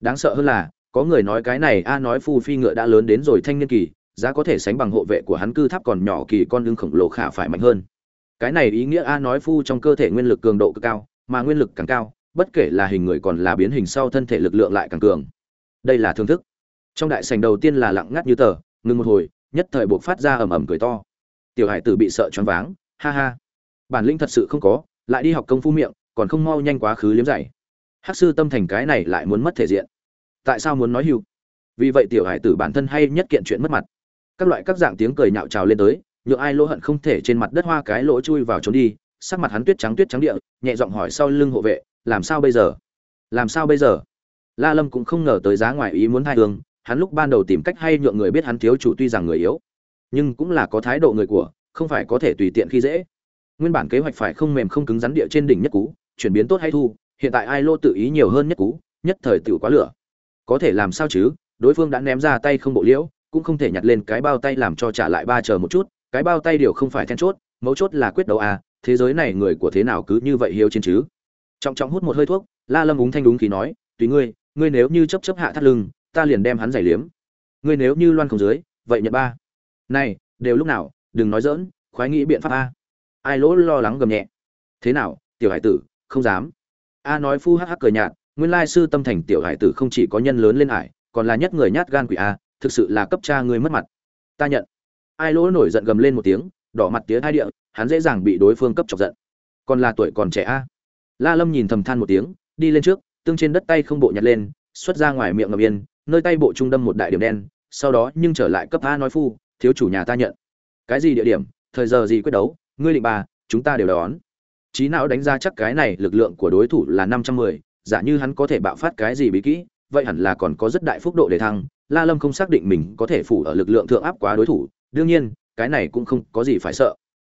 Đáng sợ hơn là, có người nói cái này, a nói phu phi ngựa đã lớn đến rồi thanh niên kỳ, giá có thể sánh bằng hộ vệ của hắn cư tháp còn nhỏ kỳ con lưng khổng lồ khả phải mạnh hơn. Cái này ý nghĩa a nói phu trong cơ thể nguyên lực cường độ cực cao, mà nguyên lực càng cao bất kể là hình người còn là biến hình sau thân thể lực lượng lại càng cường. Đây là thương thức. Trong đại sành đầu tiên là lặng ngắt như tờ, ngừng một hồi, nhất thời buộc phát ra ầm ầm cười to. Tiểu hải tử bị sợ choáng váng, ha ha. Bản lĩnh thật sự không có, lại đi học công phu miệng, còn không mau nhanh quá khứ liếm dày hắc sư tâm thành cái này lại muốn mất thể diện. Tại sao muốn nói hưu? Vì vậy tiểu hải tử bản thân hay nhất kiện chuyện mất mặt. Các loại các dạng tiếng cười nhạo trào lên tới, nhượng ai lỗ hận không thể trên mặt đất hoa cái lỗ chui vào trốn đi, sắc mặt hắn tuyết trắng tuyết trắng địa, nhẹ giọng hỏi sau lưng hộ vệ làm sao bây giờ? Làm sao bây giờ? La lâm cũng không ngờ tới giá ngoài ý muốn hai hương hắn lúc ban đầu tìm cách hay nhượng người biết hắn thiếu chủ tuy rằng người yếu, nhưng cũng là có thái độ người của, không phải có thể tùy tiện khi dễ. Nguyên bản kế hoạch phải không mềm không cứng rắn địa trên đỉnh nhất cú chuyển biến tốt hay thu, hiện tại ai lô tự ý nhiều hơn nhất cú nhất thời tiểu quá lửa. Có thể làm sao chứ? Đối phương đã ném ra tay không bộ liễu, cũng không thể nhặt lên cái bao tay làm cho trả lại ba chờ một chút, cái bao tay điều không phải then chốt, mấu chốt là quyết đấu à thế giới này người của thế nào cứ như vậy hiếu chiến chứ? Trọng trọng hút một hơi thuốc, la lâm úng thanh đúng khí nói, tùy ngươi ngươi nếu như chấp chấp hạ thắt lưng, ta liền đem hắn giải liếm. Ngươi nếu như loan không dưới, vậy nhận ba. Này, đều lúc nào, đừng nói dỡn khoái nghĩ biện pháp a. Ai lỗ lo lắng gầm nhẹ. Thế nào, tiểu hải tử, không dám. A nói phu hắc hắc cười nhạt, nguyên lai sư tâm thành tiểu hải tử không chỉ có nhân lớn lên hải còn là nhất người nhát gan quỷ a, thực sự là cấp cha người mất mặt. Ta nhận. Ai lỗ nổi giận gầm lên một tiếng, đỏ mặt tía hai địa, hắn dễ dàng bị đối phương cấp chọc giận. Còn là tuổi còn trẻ a la lâm nhìn thầm than một tiếng, đi lên trước, tương trên đất tay không bộ nhặt lên, xuất ra ngoài miệng ngầm yên, nơi tay bộ trung đâm một đại điểm đen, sau đó nhưng trở lại cấp a nói phu, thiếu chủ nhà ta nhận. Cái gì địa điểm? Thời giờ gì quyết đấu? Ngươi định bà, chúng ta đều đón. Trí não đánh ra chắc cái này lực lượng của đối thủ là năm trăm mười, giả như hắn có thể bạo phát cái gì bí kỹ, vậy hẳn là còn có rất đại phúc độ để thăng, la lâm không xác định mình có thể phủ ở lực lượng thượng áp quá đối thủ, đương nhiên, cái này cũng không có gì phải sợ.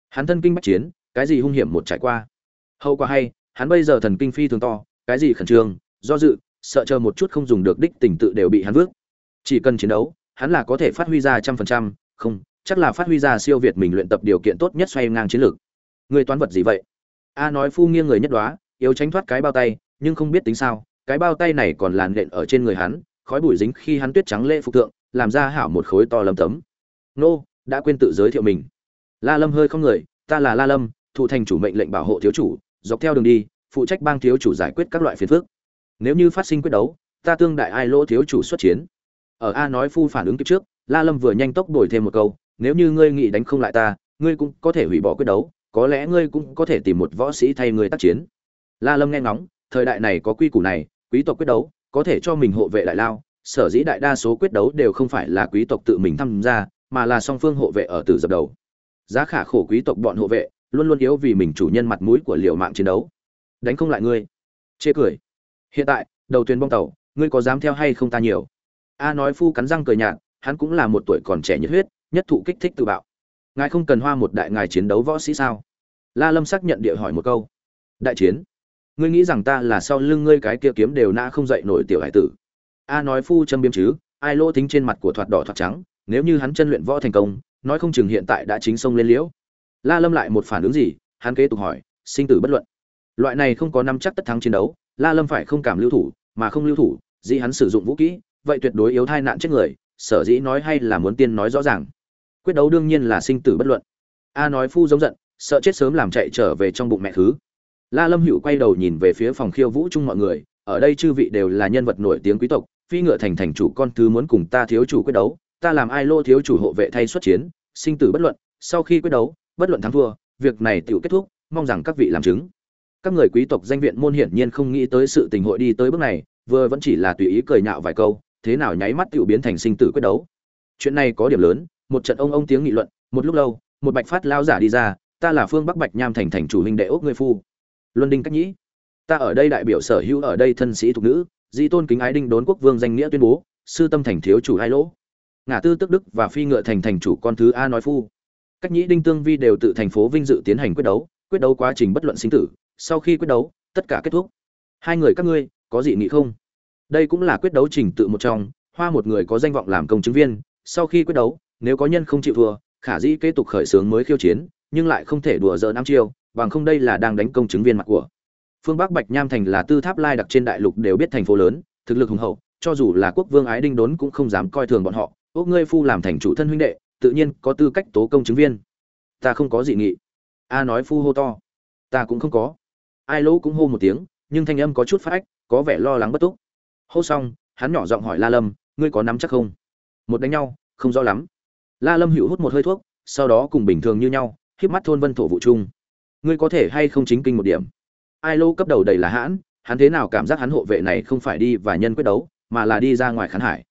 Hắn thân kinh bách chiến, cái gì hung hiểm một trải qua. Hậu quả hay hắn bây giờ thần kinh phi thường to, cái gì khẩn trương, do dự, sợ chờ một chút không dùng được đích tình tự đều bị hắn vước. Chỉ cần chiến đấu, hắn là có thể phát huy ra trăm phần trăm, không, chắc là phát huy ra siêu việt mình luyện tập điều kiện tốt nhất xoay ngang chiến lược. Người toán vật gì vậy? A nói phu nghiêng người nhất đoá, yếu tránh thoát cái bao tay, nhưng không biết tính sao, cái bao tay này còn làn nện ở trên người hắn, khói bụi dính khi hắn tuyết trắng lễ phục tượng làm ra hảo một khối to lầm tấm. Nô, đã quên tự giới thiệu mình. La lâm hơi không người, ta là la lâm, thụ thành chủ mệnh lệnh bảo hộ thiếu chủ dọc theo đường đi, phụ trách bang thiếu chủ giải quyết các loại phiền phức. Nếu như phát sinh quyết đấu, ta tương đại ai lỗ thiếu chủ xuất chiến. Ở a nói phu phản ứng kịp trước, la lâm vừa nhanh tốc đổi thêm một câu, nếu như ngươi nghĩ đánh không lại ta, ngươi cũng có thể hủy bỏ quyết đấu, có lẽ ngươi cũng có thể tìm một võ sĩ thay ngươi tác chiến. La lâm nghe ngóng, thời đại này có quy củ này, quý tộc quyết đấu, có thể cho mình hộ vệ đại lao, sở dĩ đại đa số quyết đấu đều không phải là quý tộc tự mình tham gia, mà là song phương hộ vệ ở từ dập đầu. Giá khả khổ quý tộc bọn hộ vệ luôn luôn yếu vì mình chủ nhân mặt mũi của liều mạng chiến đấu. Đánh không lại ngươi. Chê cười. Hiện tại, đầu thuyền bong tàu, ngươi có dám theo hay không ta nhiều? A nói phu cắn răng cười nhạt, hắn cũng là một tuổi còn trẻ nhiệt huyết, nhất thụ kích thích tự bạo. Ngài không cần hoa một đại ngài chiến đấu võ sĩ sao? La lâm xác nhận địa hỏi một câu. Đại chiến? Ngươi nghĩ rằng ta là sau lưng ngươi cái kia kiếm đều na không dậy nổi tiểu hải tử? A nói phu châm biếm chứ, ai lỗ tính trên mặt của thoạt đỏ thoạt trắng, nếu như hắn chân luyện võ thành công, nói không chừng hiện tại đã chính sông lên liễu la lâm lại một phản ứng gì? Hắn kế tục hỏi sinh tử bất luận. Loại này không có năm chắc tất thắng chiến đấu la lâm phải không cảm lưu thủ mà không lưu thủ dĩ hắn sử dụng vũ khí, vậy tuyệt đối yếu thai nạn chết người sở dĩ nói hay là muốn tiên nói rõ ràng. Quyết đấu đương nhiên là sinh tử bất luận. A nói phu giống giận sợ chết sớm làm chạy trở về trong bụng mẹ thứ. La lâm hữu quay đầu nhìn về phía phòng khiêu vũ chung mọi người ở đây chư vị đều là nhân vật nổi tiếng quý tộc phi ngựa thành thành chủ con thứ muốn cùng ta thiếu chủ quyết đấu ta làm ai lô thiếu chủ hộ vệ thay xuất chiến sinh tử bất luận sau khi quyết đấu bất luận thắng thua, việc này tự kết thúc, mong rằng các vị làm chứng. Các người quý tộc danh viện môn hiển nhiên không nghĩ tới sự tình hội đi tới bước này, vừa vẫn chỉ là tùy ý cười nhạo vài câu, thế nào nháy mắt tự biến thành sinh tử quyết đấu. Chuyện này có điểm lớn, một trận ông ông tiếng nghị luận, một lúc lâu, một bạch phát lao giả đi ra, ta là phương bắc bạch nham thành thành chủ huynh đệ ốc ngươi phu. Luân đinh cách nhĩ, ta ở đây đại biểu sở hữu ở đây thân sĩ thuộc nữ, di tôn kính ái đinh đốn quốc vương danh nghĩa tuyên bố, sư tâm thành thiếu chủ hai lỗ. Ngã tư tức đức và phi ngựa thành thành chủ con thứ a nói phu cách nhĩ đinh tương vi đều tự thành phố vinh dự tiến hành quyết đấu quyết đấu quá trình bất luận sinh tử, sau khi quyết đấu, tất cả kết thúc. Hai người các ngươi, có gì nghị không? Đây cũng là quyết đấu trình tự một trong, hoa một người có danh vọng làm công chứng viên, sau khi quyết đấu, nếu có nhân không chịu thua, khả dĩ kế tục khởi xướng mới khiêu chiến, nhưng lại không thể đùa giỡn năm chiêu, bằng không đây là đang đánh công chứng viên mặt của. Phương bắc bạch nham thành là tư tháp lai đặc trên đại lục đều biết thành phố lớn, thực lực hùng hậu, cho dù là quốc vương ái đinh đốn cũng không dám coi thường bọn họ. Ốc ngươi phu làm thành chủ thân huynh đệ tự nhiên có tư cách tố công chứng viên. Ta không có gì nghị. A nói phu hô to. Ta cũng không có. Ai lỗ cũng hô một tiếng, nhưng thanh âm có chút phát ách có vẻ lo lắng bất túc. Hô xong, hắn nhỏ giọng hỏi la lâm, ngươi có nắm chắc không? Một đánh nhau, không rõ lắm. La lâm hữu hút một hơi thuốc, sau đó cùng bình thường như nhau, híp mắt thôn vân thổ vụ chung. Ngươi có thể hay không chính kinh một điểm? Ai lô cấp đầu đầy là hãn, hắn thế nào cảm giác hắn hộ vệ này không phải đi và nhân quyết đấu, mà là đi ra ngoài khán hải.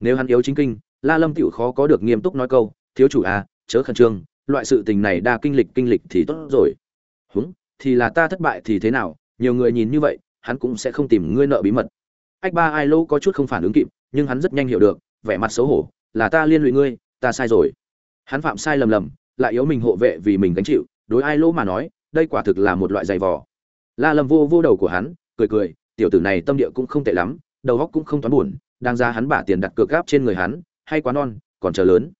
Nếu hắn yếu chính kinh la lâm tiểu khó có được nghiêm túc nói câu, thiếu chủ à chớ khẩn trương, loại sự tình này đa kinh lịch kinh lịch thì tốt rồi. Húng, thì là ta thất bại thì thế nào? Nhiều người nhìn như vậy, hắn cũng sẽ không tìm ngươi nợ bí mật. Ách ba ai lô có chút không phản ứng kịp, nhưng hắn rất nhanh hiểu được, vẻ mặt xấu hổ, là ta liên lụy ngươi, ta sai rồi. Hắn phạm sai lầm lầm, lại yếu mình hộ vệ vì mình gánh chịu, đối ai lỗ mà nói, đây quả thực là một loại giày vò. La lâm vô vô đầu của hắn, cười cười, tiểu tử này tâm địa cũng không tệ lắm, đầu óc cũng không toán buồn, đang ra hắn bả tiền đặt cược gáp trên người hắn hay quá non còn chờ lớn.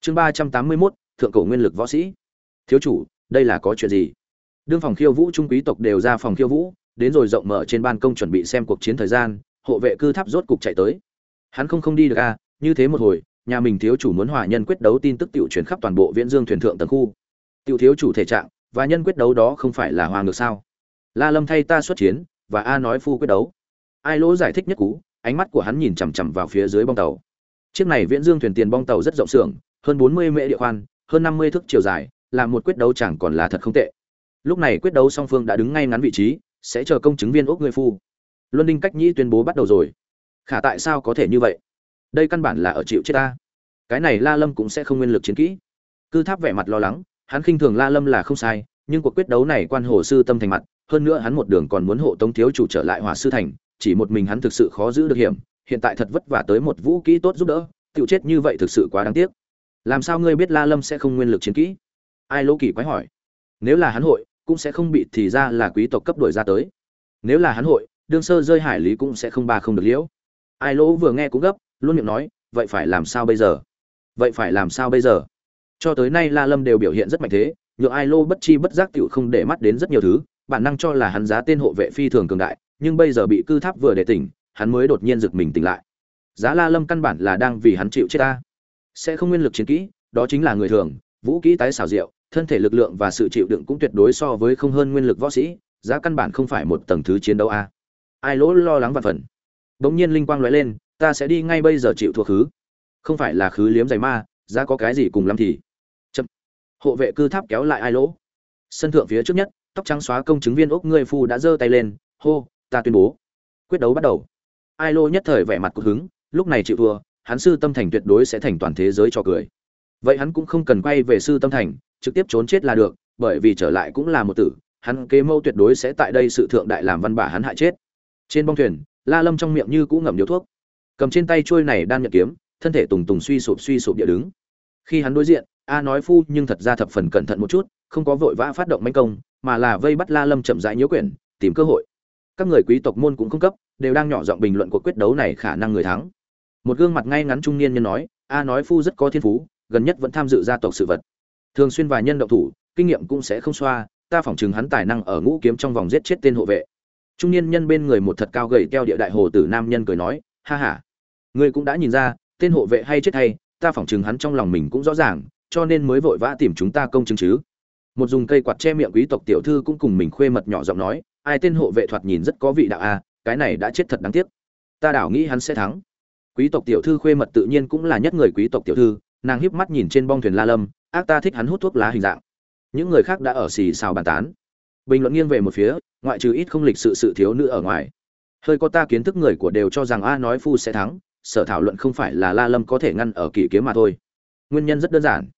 Chương ba trăm tám mươi 381, thượng cổ nguyên lực võ sĩ. Thiếu chủ đây là có chuyện gì? Đương phòng khiêu vũ trung quý tộc đều ra phòng khiêu vũ đến rồi rộng mở trên ban công chuẩn bị xem cuộc chiến thời gian hộ vệ cư tháp rốt cục chạy tới. Hắn không không đi được à, như thế một hồi nhà mình thiếu chủ muốn hòa nhân quyết đấu tin tức tiểu truyền khắp toàn bộ viễn dương thuyền thượng tầng khu. Tiểu thiếu chủ thể trạng và nhân quyết đấu đó không phải là hoa ngược sao? La lâm thay ta xuất chiến và a nói phu quyết đấu. Ai lỗ giải thích nhất cú ánh mắt của hắn nhìn chằm chằm vào phía dưới bong tàu chiếc này viễn dương thuyền tiền bong tàu rất rộng xưởng, hơn bốn mươi mễ địa khoan, hơn năm mươi thước chiều dài, là một quyết đấu chẳng còn là thật không tệ. Lúc này quyết đấu song phương đã đứng ngay ngắn vị trí, sẽ chờ công chứng viên ốc người phu. Luân đinh cách nhĩ tuyên bố bắt đầu rồi. Khả tại sao có thể như vậy? Đây căn bản là ở chịu chết ta. Cái này la lâm cũng sẽ không nguyên lực chiến kỹ. Cư tháp vẻ mặt lo lắng, hắn khinh thường la lâm là không sai, nhưng cuộc quyết đấu này quan hồ sư tâm thành mặt, hơn nữa hắn một đường còn muốn hộ tống thiếu chủ trở lại hỏa sư thành, chỉ một mình hắn thực sự khó giữ được hiểm hiện tại thật vất vả tới một vũ kỹ tốt giúp đỡ tự chết như vậy thực sự quá đáng tiếc. Làm sao ngươi biết la lâm sẽ không nguyên lực chiến kỹ? Ai lỗ kỳ quái hỏi. Nếu là hắn hội, cũng sẽ không bị thì ra là quý tộc cấp đổi ra tới. Nếu là hắn hội, đương sơ rơi hải lý cũng sẽ không ba không được liễu. Ai lỗ vừa nghe cũng gấp, luôn miệng nói, vậy phải làm sao bây giờ? Vậy phải làm sao bây giờ? Cho tới nay la lâm đều biểu hiện rất mạnh thế nhượng ai lô bất chi bất giác tiểu không để mắt đến rất nhiều thứ, bản năng cho là hắn giá tên hộ vệ phi thường cường đại, nhưng bây giờ bị cư tháp vừa để tỉnh hắn mới đột nhiên giật mình tỉnh lại. Giá la lâm căn bản là đang vì hắn chịu chết ta. Sẽ không nguyên lực chiến kỹ, đó chính là người thường, vũ kỹ tái xảo diệu, thân thể lực lượng và sự chịu đựng cũng tuyệt đối so với không hơn nguyên lực võ sĩ, giá căn bản không phải một tầng thứ chiến đấu a. Ai lỗ lo lắng vạn phần. Bỗng nhiên linh quang lóe lên, ta sẽ đi ngay bây giờ chịu thua khứ. Không phải là khứ liếm giày ma, giá có cái gì cùng lắm thì. Chậm. Hộ vệ cư tháp kéo lại ai lỗ. Sân thượng phía trước nhất, tóc trắng xóa công chứng viên ốc ngươi phu đã giơ tay lên, hô, ta tuyên bố. Quyết đấu bắt đầu ai lô nhất thời vẻ mặt cục hứng, lúc này chịu thua, hắn sư tâm thành tuyệt đối sẽ thành toàn thế giới cho cười. Vậy hắn cũng không cần quay về sư tâm thành, trực tiếp trốn chết là được, bởi vì trở lại cũng là một tử, hắn kế mâu tuyệt đối sẽ tại đây sự thượng đại làm văn bả hắn hại chết. Trên bong thuyền, la lâm trong miệng như cũ ngậm điếu thuốc. Cầm trên tay trôi này đang nhận kiếm, thân thể tùng tùng suy sụp suy sụp địa đứng. Khi hắn đối diện, a nói phu nhưng thật ra thập phần cẩn thận một chút, không có vội vã phát động manh công, mà là vây bắt la lâm chậm rãi nhiễu quyển, tìm cơ hội. Các người quý tộc môn cũng không cấp đều đang nhỏ giọng bình luận cuộc quyết đấu này khả năng người thắng. Một gương mặt ngay ngắn trung niên nhân nói, a nói phu rất có thiên phú, gần nhất vẫn tham dự gia tộc sự vật. Thường xuyên vài nhân động thủ, kinh nghiệm cũng sẽ không xoa, ta phỏng chừng hắn tài năng ở ngũ kiếm trong vòng giết chết tên hộ vệ. Trung niên nhân bên người một thật cao gầy keo địa đại hồ tử nam nhân cười nói, ha ha, ngươi cũng đã nhìn ra, tên hộ vệ hay chết hay, ta phỏng chừng hắn trong lòng mình cũng rõ ràng, cho nên mới vội vã tìm chúng ta công chứng chứ. Một dùng cây quạt che miệng quý tộc tiểu thư cũng cùng mình khuê mật nhỏ giọng nói, ai tên hộ vệ thoạt nhìn rất có vị đạo a cái này đã chết thật đáng tiếc. Ta đảo nghĩ hắn sẽ thắng. Quý tộc tiểu thư khuê mật tự nhiên cũng là nhất người quý tộc tiểu thư, nàng híp mắt nhìn trên bong thuyền la lâm, ác ta thích hắn hút thuốc lá hình dạng. Những người khác đã ở xì xào bàn tán. Bình luận nghiêng về một phía, ngoại trừ ít không lịch sự sự thiếu nữ ở ngoài. Hơi có ta kiến thức người của đều cho rằng a nói phu sẽ thắng, sở thảo luận không phải là la lâm có thể ngăn ở kỷ kiếm mà thôi. Nguyên nhân rất đơn giản.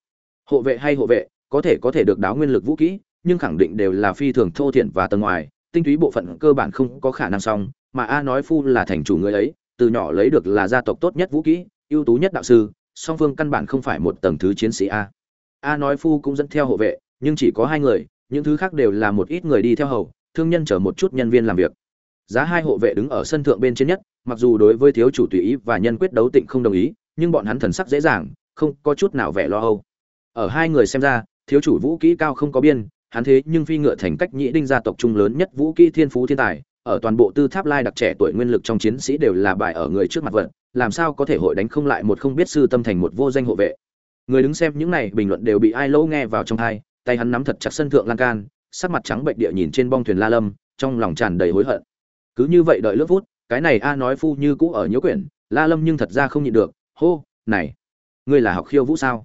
Hộ vệ hay hộ vệ, có thể có thể được đáo nguyên lực vũ kỹ, nhưng khẳng định đều là phi thường thô thiển và tầng ngoài tinh túy bộ phận cơ bản không có khả năng xong, mà a nói phu là thành chủ người ấy, từ nhỏ lấy được là gia tộc tốt nhất vũ kỹ, ưu tú nhất đạo sư, song phương căn bản không phải một tầng thứ chiến sĩ a. A nói phu cũng dẫn theo hộ vệ, nhưng chỉ có hai người, những thứ khác đều là một ít người đi theo hầu, thương nhân chở một chút nhân viên làm việc. Giá hai hộ vệ đứng ở sân thượng bên trên nhất, mặc dù đối với thiếu chủ tùy ý và nhân quyết đấu tịnh không đồng ý, nhưng bọn hắn thần sắc dễ dàng, không có chút nào vẻ lo âu. Ở hai người xem ra, thiếu chủ vũ kỹ cao không có biên hắn thế nhưng phi ngựa thành cách nhĩ đinh gia tộc trung lớn nhất vũ kỹ thiên phú thiên tài, ở toàn bộ tư tháp lai đặc trẻ tuổi nguyên lực trong chiến sĩ đều là bại ở người trước mặt vận, làm sao có thể hội đánh không lại một không biết sư tâm thành một vô danh hộ vệ. Người đứng xem những này bình luận đều bị ai lỗ nghe vào trong thai tay hắn nắm thật chặt sân thượng lan can, sắc mặt trắng bệnh địa nhìn trên bong thuyền la lâm, trong lòng tràn đầy hối hận. Cứ như vậy đợi lướt phút cái này a nói phu như cũ ở nhiễu quyển, la lâm nhưng thật ra không nhịn được, hô, này, ngươi là học khiêu vũ sao?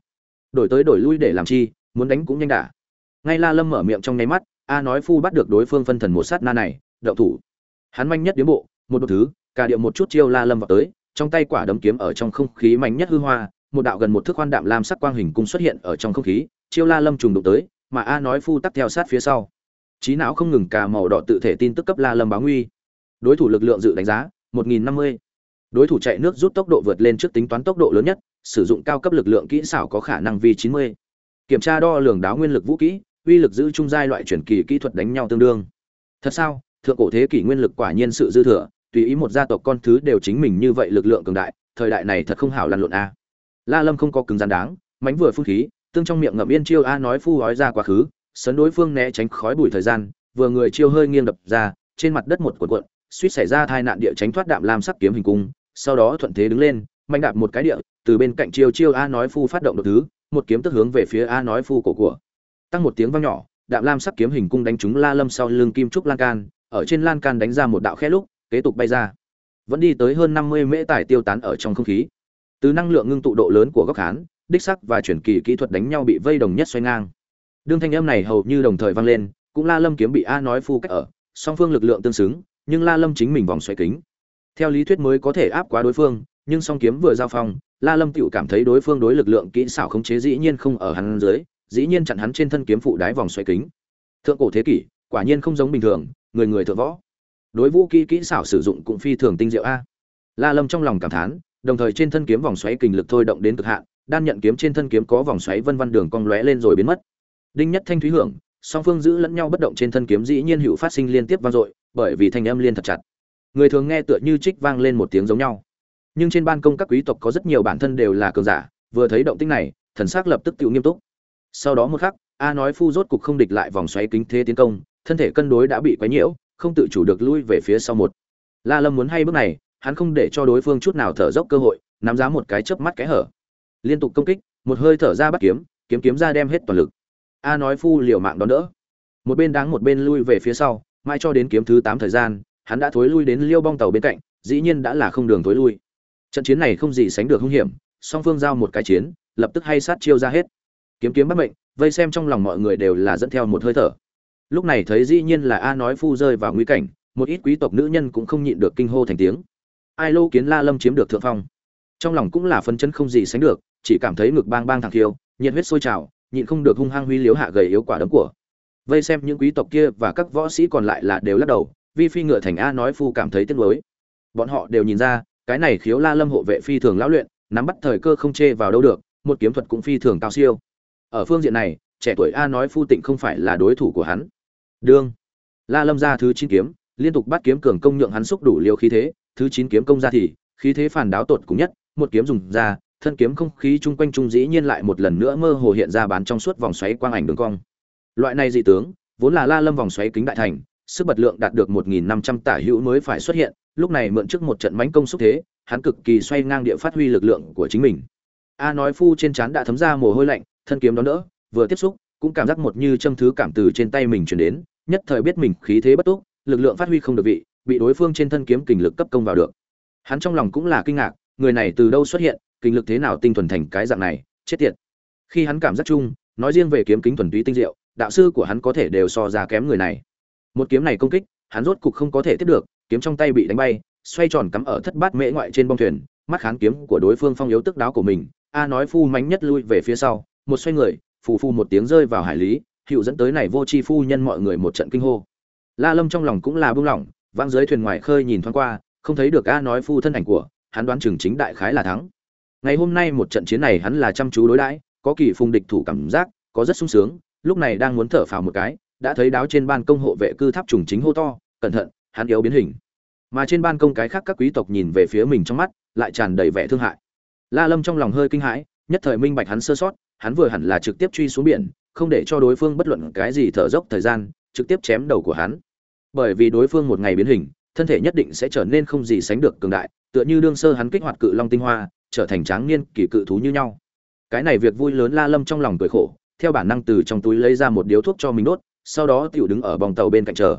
Đổi tới đổi lui để làm chi, muốn đánh cũng nhanh đả ngay la lâm mở miệng trong nháy mắt, a nói phu bắt được đối phương phân thần một sát na này đậu thủ hắn manh nhất điếm bộ, một đột thứ, cả điệu một chút chiêu la lâm vào tới, trong tay quả đấm kiếm ở trong không khí mạnh nhất hư hoa, một đạo gần một thước khoan đạm lam sắc quang hình cung xuất hiện ở trong không khí, chiêu la lâm trùng đụng tới, mà a nói phu tắt theo sát phía sau trí não không ngừng cà màu đỏ tự thể tin tức cấp la lâm báo nguy đối thủ lực lượng dự đánh giá 1050. đối thủ chạy nước rút tốc độ vượt lên trước tính toán tốc độ lớn nhất, sử dụng cao cấp lực lượng kỹ xảo có khả năng vi 90. kiểm tra đo lường đáo nguyên lực vũ kỹ uy lực giữ trung giai loại chuyển kỳ kỹ thuật đánh nhau tương đương. Thật sao? Thượng cổ thế kỷ nguyên lực quả nhiên sự dư thừa, tùy ý một gia tộc con thứ đều chính mình như vậy lực lượng cường đại, thời đại này thật không hảo lăn lộn a. La lâm không có cứng rắn đáng mánh vừa phun khí, tương trong miệng ngậm yên chiêu a nói phu ói ra quá khứ, sấn đối phương né tránh khói bụi thời gian, vừa người chiêu hơi nghiêng đập ra, trên mặt đất một cuộn cuộn, suýt xảy ra tai nạn địa tránh thoát đạm lam sắc kiếm hình cung, sau đó thuận thế đứng lên, mạnh đạp một cái địa, từ bên cạnh chiêu chiêu a nói phu phát động đột thứ, một kiếm tức hướng về phía a nói phu cổ của tăng một tiếng vang nhỏ, đạm lam sắc kiếm hình cung đánh trúng la lâm sau lưng kim trúc lan can, ở trên lan can đánh ra một đạo khe lúc, kế tục bay ra. Vẫn đi tới hơn năm mươi mễ tải tiêu tán ở trong không khí. Từ năng lượng ngưng tụ độ lớn của góc hán, đích sắc và chuyển kỳ kỹ thuật đánh nhau bị vây đồng nhất xoay ngang. Đương thanh âm này hầu như đồng thời vang lên, cũng la lâm kiếm bị a nói phu cách ở, song phương lực lượng tương xứng, nhưng la lâm chính mình vòng xoay kính. Theo lý thuyết mới có thể áp quá đối phương, nhưng song kiếm vừa giao phong, la lâm tựu cảm thấy đối phương đối lực lượng kỹ xảo khống chế dĩ nhiên không ở hắn dưới dĩ nhiên chặn hắn trên thân kiếm phụ đái vòng xoay kính. Thượng cổ thế kỷ, quả nhiên không giống bình thường, người người thượng võ. Đối vũ kỹ kỹ xảo sử dụng cũng phi thường tinh diệu a. La lâm trong lòng cảm thán, đồng thời trên thân kiếm vòng xoáy kình lực thôi động đến cực hạn, đan nhận kiếm trên thân kiếm có vòng xoáy vân vân đường cong lóe lên rồi biến mất. Đinh nhất thanh thúy hưởng, song phương giữ lẫn nhau bất động trên thân kiếm dĩ nhiên hữu phát sinh liên tiếp vang dội, bởi vì thanh âm liên thật chặt. Người thường nghe tựa như trích vang lên một tiếng giống nhau. Nhưng trên ban công các quý tộc có rất nhiều bản thân đều là cường giả, vừa thấy động tĩnh này, thần sắc lập tức tự nghiêm túc sau đó một khắc, a nói phu rốt cục không địch lại vòng xoáy kính thế tiến công, thân thể cân đối đã bị quấy nhiễu, không tự chủ được lui về phía sau một. La lâm muốn hay bước này, hắn không để cho đối phương chút nào thở dốc cơ hội, nắm giá một cái chớp mắt cái hở. Liên tục công kích, một hơi thở ra bắt kiếm kiếm kiếm ra đem hết toàn lực. A nói phu liều mạng đón đỡ. Một bên đáng một bên lui về phía sau mai cho đến kiếm thứ tám thời gian, hắn đã thối lui đến liêu bong tàu bên cạnh, dĩ nhiên đã là không đường thối lui. Trận chiến này không gì sánh được hung hiểm, song phương giao một cái chiến, lập tức hay sát chiêu ra hết kiếm kiếm bắt mệnh, vây xem trong lòng mọi người đều là dẫn theo một hơi thở. Lúc này thấy dĩ nhiên là a nói phu rơi vào nguy cảnh, một ít quý tộc nữ nhân cũng không nhịn được kinh hô thành tiếng. Ai lô kiến la lâm chiếm được thượng phong. Trong lòng cũng là phấn chấn không gì sánh được, chỉ cảm thấy ngực bang bang thẳng thiêu nhiệt huyết sôi trào, nhịn không được hung hăng huy liếu hạ gầy yếu quả đấm của. Vây xem những quý tộc kia và các võ sĩ còn lại là đều lắc đầu, vi phi ngựa thành a nói phu cảm thấy tiếc nuối. Bọn họ đều nhìn ra, cái này khiếu la lâm hộ vệ phi thường lão luyện, nắm bắt thời cơ không chê vào đâu được, một kiếm thuật cũng phi thường cao siêu ở phương diện này, trẻ tuổi a nói phu tịnh không phải là đối thủ của hắn. Đương. La lâm ra thứ chín kiếm, liên tục bắt kiếm cường công nhượng hắn xúc đủ liều khí thế, thứ chín kiếm công ra thì, khí thế phản đáo tột cùng nhất, một kiếm dùng ra, thân kiếm không khí chung quanh trung dĩ nhiên lại một lần nữa mơ hồ hiện ra bán trong suốt vòng xoáy quang ảnh đường cong. Loại này dị tướng, vốn là la lâm vòng xoáy kính đại thành, sức bật lượng đạt được 1.500 tả hữu mới phải xuất hiện, lúc này mượn trước một trận mãnh công xúc thế, hắn cực kỳ xoay ngang địa phát huy lực lượng của chính mình. A nói phu trên trán đã thấm ra mồ hôi lạnh thân kiếm đó đỡ, vừa tiếp xúc, cũng cảm giác một như châm thứ cảm từ trên tay mình truyền đến, nhất thời biết mình khí thế bất túc, lực lượng phát huy không được vị, bị đối phương trên thân kiếm kình lực cấp công vào được. Hắn trong lòng cũng là kinh ngạc, người này từ đâu xuất hiện, kình lực thế nào tinh thuần thành cái dạng này, chết tiệt. Khi hắn cảm giác chung, nói riêng về kiếm kính thuần túy tinh diệu, đạo sư của hắn có thể đều so ra kém người này. Một kiếm này công kích, hắn rốt cục không có thể tiếp được, kiếm trong tay bị đánh bay, xoay tròn cắm ở thất bát mễ ngoại trên bông thuyền, mắt kháng kiếm của đối phương phong yếu tức đáo của mình, a nói phu mánh nhất lui về phía sau một xoay người, phù phu một tiếng rơi vào hải lý hiệu dẫn tới này vô chi phu nhân mọi người một trận kinh hô. La lâm trong lòng cũng là bưng lỏng vang dưới thuyền ngoài khơi nhìn thoáng qua, không thấy được a nói phu thân ảnh của, hắn đoán chừng chính đại khái là thắng. Ngày hôm nay một trận chiến này hắn là chăm chú đối đãi, có kỳ phùng địch thủ cảm giác, có rất sung sướng, lúc này đang muốn thở phào một cái, đã thấy đáo trên ban công hộ vệ cư tháp trùng chính hô to, cẩn thận, hắn yếu biến hình. Mà trên ban công cái khác các quý tộc nhìn về phía mình trong mắt, lại tràn đầy vẻ thương hại. La lâm trong lòng hơi kinh hãi, nhất thời minh bạch hắn sơ sót hắn vừa hẳn là trực tiếp truy xuống biển, không để cho đối phương bất luận cái gì thở dốc thời gian, trực tiếp chém đầu của hắn. Bởi vì đối phương một ngày biến hình, thân thể nhất định sẽ trở nên không gì sánh được cường đại, tựa như đương sơ hắn kích hoạt cự long tinh hoa, trở thành tráng niên kỳ cự thú như nhau. Cái này việc vui lớn la lâm trong lòng cười khổ, theo bản năng từ trong túi lấy ra một điếu thuốc cho mình đốt, sau đó tiểu đứng ở bong tàu bên cạnh chờ.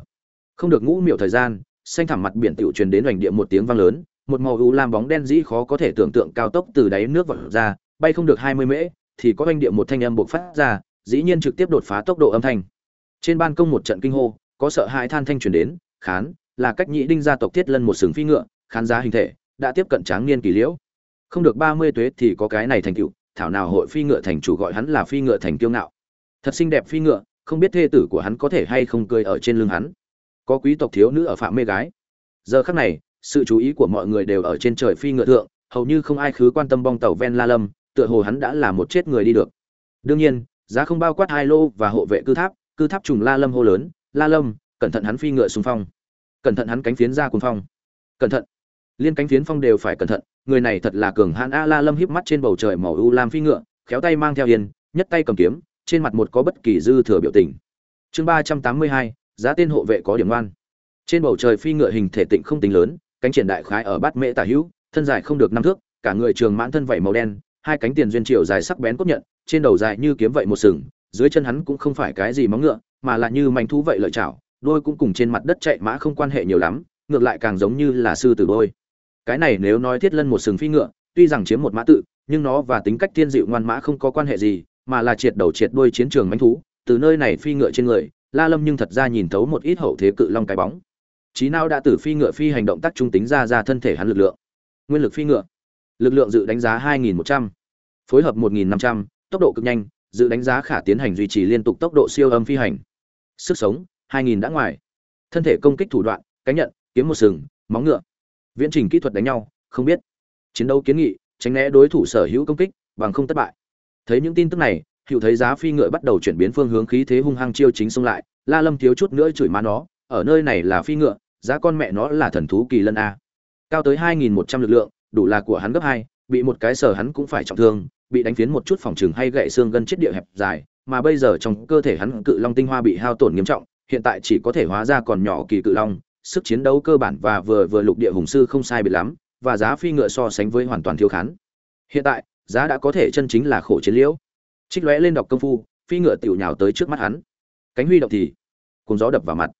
Không được ngũ miệu thời gian, xanh thẳm mặt biển tiểu truyền đến hoành địa một tiếng vang lớn, một màu u lam bóng đen dĩ khó có thể tưởng tượng cao tốc từ đáy nước vọt ra, bay không được hai mươi mễ thì có oanh địa một thanh âm bộc phát ra, dĩ nhiên trực tiếp đột phá tốc độ âm thanh. Trên ban công một trận kinh hô, có sợ hãi than thanh truyền đến, khán, là cách nhị đinh gia tộc thiết lân một sừng phi ngựa, khán giá hình thể, đã tiếp cận tráng niên kỳ liễu. Không được ba mươi tuế thì có cái này thành tựu, thảo nào hội phi ngựa thành chủ gọi hắn là phi ngựa thành kiêu ngạo. Thật xinh đẹp phi ngựa, không biết thê tử của hắn có thể hay không cười ở trên lưng hắn. Có quý tộc thiếu nữ ở phạm mê gái. Giờ khắc này, sự chú ý của mọi người đều ở trên trời phi ngựa thượng, hầu như không ai khứ quan tâm bong tàu ven la lâm tựa hồ hắn đã là một chết người đi được. Đương nhiên, giá không bao quát hai lô và hộ vệ cư tháp cư tháp trùng la lâm hô lớn, la lâm, cẩn thận hắn phi ngựa xung phong. Cẩn thận hắn cánh phiến ra cuồng phong. Cẩn thận. Liên cánh phiến phong đều phải cẩn thận, người này thật là cường hãn a la lâm híp mắt trên bầu trời màu u lam phi ngựa, khéo tay mang theo yên, nhất tay cầm kiếm, trên mặt một có bất kỳ dư thừa biểu tình. Chương ba trăm tám mươi hai, giá tên hộ vệ có điểm ngoan trên bầu trời phi ngựa hình thể tịnh không tính lớn, cánh triển đại khái ở bát mễ tả hữu, thân dài không được năm thước, cả người trường mãn thân vảy màu đen hai cánh tiền duyên triều dài sắc bén cốt nhận, trên đầu dài như kiếm vậy một sừng, dưới chân hắn cũng không phải cái gì móng ngựa, mà là như manh thú vậy lợi chảo, đôi cũng cùng trên mặt đất chạy mã không quan hệ nhiều lắm, ngược lại càng giống như là sư tử đôi. Cái này nếu nói thiết lân một sừng phi ngựa, tuy rằng chiếm một mã tự, nhưng nó và tính cách thiên dịu ngoan mã không có quan hệ gì, mà là triệt đầu triệt đuôi chiến trường manh thú, từ nơi này phi ngựa trên người, la lâm nhưng thật ra nhìn thấu một ít hậu thế cự long cái bóng. Trí não đã tử phi ngựa phi hành động tác trung tính ra ra thân thể hắn lực lượng. Nguyên lực phi ngựa lực lượng dự đánh giá 2.100, phối hợp 1.500, tốc độ cực nhanh dự đánh giá khả tiến hành duy trì liên tục tốc độ siêu âm phi hành. Sức sống 2.000 đã ngoài. Thân thể công kích thủ đoạn cánh nhận kiếm một sừng móng ngựa. Viễn trình kỹ thuật đánh nhau không biết. Chiến đấu kiến nghị tránh né đối thủ sở hữu công kích bằng không thất bại. Thấy những tin tức này hiểu thấy giá phi ngựa bắt đầu chuyển biến phương hướng khí thế hung hăng chiêu chính xông lại la lâm thiếu chút nữa chửi má nó ở nơi này là phi ngựa giá con mẹ nó là thần thú kỳ lân a. Cao tới 2.100 lực lượng đủ là của hắn gấp hai, bị một cái sở hắn cũng phải trọng thương, bị đánh phiến một chút phòng trừng hay gãy xương gân chết địa hẹp dài, mà bây giờ trong cơ thể hắn cự long tinh hoa bị hao tổn nghiêm trọng, hiện tại chỉ có thể hóa ra còn nhỏ kỳ cự long, sức chiến đấu cơ bản và vừa vừa lục địa hùng sư không sai biệt lắm, và giá phi ngựa so sánh với hoàn toàn thiếu khán. Hiện tại, giá đã có thể chân chính là khổ chiến liễu. Trích lóe lên đọc công phu, phi ngựa tiểu nhào tới trước mắt hắn. Cánh huy động thì cùng gió đập vào mặt.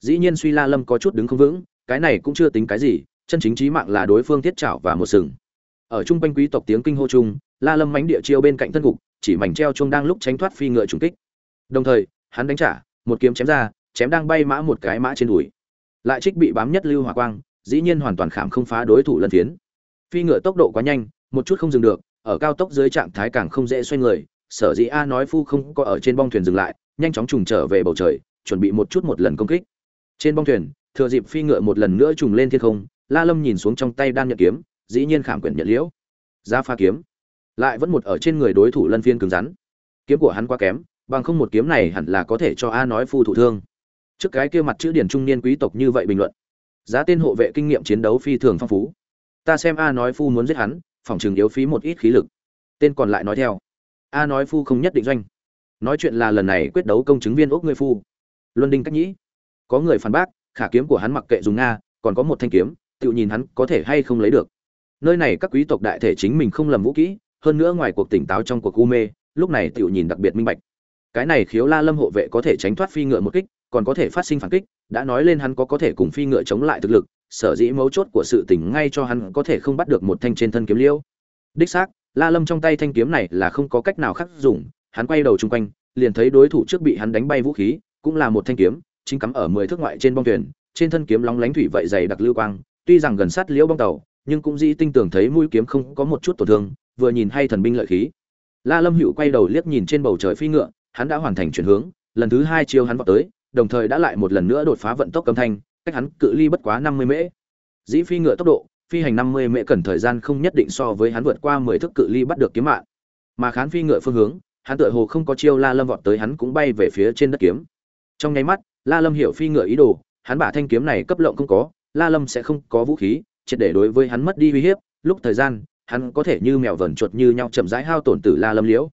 Dĩ nhiên suy la lâm có chút đứng không vững, cái này cũng chưa tính cái gì chân chính chí mạng là đối phương thiết chảo và một sừng. Ở trung quanh quý tộc tiếng kinh hô chung, la lâm mánh địa chiêu bên cạnh thân cục, chỉ mảnh treo chung đang lúc tránh thoát phi ngựa trùng kích. Đồng thời, hắn đánh trả, một kiếm chém ra, chém đang bay mã một cái mã trên đùi. Lại trích bị bám nhất lưu hỏa quang, dĩ nhiên hoàn toàn khảm không phá đối thủ lần phiến. Phi ngựa tốc độ quá nhanh, một chút không dừng được, ở cao tốc dưới trạng thái càng không dễ xoay người, sở dĩ a nói phu không có ở trên bong thuyền dừng lại, nhanh chóng trùng trở về bầu trời, chuẩn bị một chút một lần công kích. Trên bong thuyền, thừa dịp phi ngựa một lần nữa trùng lên thiên không la lâm nhìn xuống trong tay đan nhận kiếm, dĩ nhiên khảm quyển nhận liễu. Ra pha kiếm. Lại vẫn một ở trên người đối thủ lân phiên cứng rắn. Kiếm của hắn quá kém, bằng không một kiếm này hẳn là có thể cho a nói phu thụ thương. Trước cái kia mặt chữ điển trung niên quý tộc như vậy bình luận. Giá tên hộ vệ kinh nghiệm chiến đấu phi thường phong phú. Ta xem a nói phu muốn giết hắn, phòng trường yếu phí một ít khí lực. Tên còn lại nói theo. A nói phu không nhất định doanh. Nói chuyện là lần này quyết đấu công chứng viên ốc người phu. Luân đinh cách nhĩ. Có người phản bác, khả kiếm của hắn mặc kệ dùng nga, còn có một thanh kiếm tự nhìn hắn có thể hay không lấy được. Nơi này các quý tộc đại thể chính mình không lầm vũ kỹ, hơn nữa ngoài cuộc tỉnh táo trong cuộc u mê, lúc này tự nhìn đặc biệt minh bạch. Cái này khiếu la lâm hộ vệ có thể tránh thoát phi ngựa một kích, còn có thể phát sinh phản kích, đã nói lên hắn có có thể cùng phi ngựa chống lại thực lực, sở dĩ mấu chốt của sự tỉnh ngay cho hắn có thể không bắt được một thanh trên thân kiếm liêu. Đích xác, la lâm trong tay thanh kiếm này là không có cách nào khác dùng, hắn quay đầu chung quanh, liền thấy đối thủ trước bị hắn đánh bay vũ khí, cũng là một thanh kiếm, chính cắm ở mười thước ngoại trên bong thuyền, trên thân kiếm lóng lánh thủy vậy dày đặc lưu quang tuy rằng gần sát liễu bong tàu, nhưng cũng dĩ tinh tưởng thấy mũi kiếm không có một chút tổn thương, vừa nhìn hay thần binh lợi khí. La lâm hữu quay đầu liếc nhìn trên bầu trời phi ngựa, hắn đã hoàn thành chuyển hướng, lần thứ hai chiêu hắn vọt tới, đồng thời đã lại một lần nữa đột phá vận tốc âm thanh, cách hắn cự ly bất quá năm mươi mễ. Dĩ phi ngựa tốc độ, phi hành năm mươi mễ cần thời gian không nhất định so với hắn vượt qua mười thước cự ly bắt được kiếm mạng. Mà khán phi ngựa phương hướng, hắn tựa hồ không có chiêu la lâm vọt tới hắn cũng bay về phía trên đất kiếm. Trong nháy mắt, la lâm hiểu phi ngựa ý đồ, hắn bả thanh kiếm này cấp lộng không có la lâm sẽ không có vũ khí, triệt để đối với hắn mất đi uy hiếp, lúc thời gian, hắn có thể như mèo vờn chuột như nhau chậm rãi hao tổn tử la lâm liễu.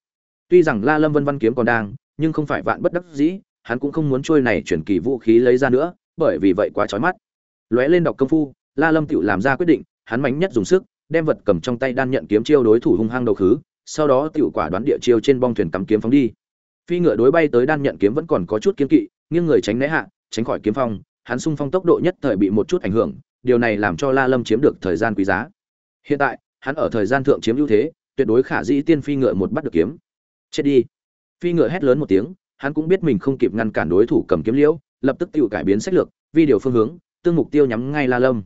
Tuy rằng la lâm vân văn kiếm còn đang, nhưng không phải vạn bất đắc dĩ, hắn cũng không muốn trôi này chuyển kỳ vũ khí lấy ra nữa, bởi vì vậy quá chói mắt. Lóe lên đọc công phu, la lâm tiểu làm ra quyết định, hắn mánh nhất dùng sức, đem vật cầm trong tay đan nhận kiếm chiêu đối thủ hung hăng đầu khứ, sau đó tiểu quả đoán địa chiêu trên bong thuyền cắm kiếm phóng đi. Phi ngựa đối bay tới đan nhận kiếm vẫn còn có chút kiếm kỵ, nghiêng người tránh né hạ, tránh khỏi kiếm phong hắn xung phong tốc độ nhất thời bị một chút ảnh hưởng, điều này làm cho la lâm chiếm được thời gian quý giá. Hiện tại, hắn ở thời gian thượng chiếm ưu thế, tuyệt đối khả dĩ tiên phi ngựa một bắt được kiếm. Chết đi. Phi ngựa hét lớn một tiếng, hắn cũng biết mình không kịp ngăn cản đối thủ cầm kiếm liễu, lập tức tiểu cải biến sách lược, vi điều phương hướng, tương mục tiêu nhắm ngay la lâm.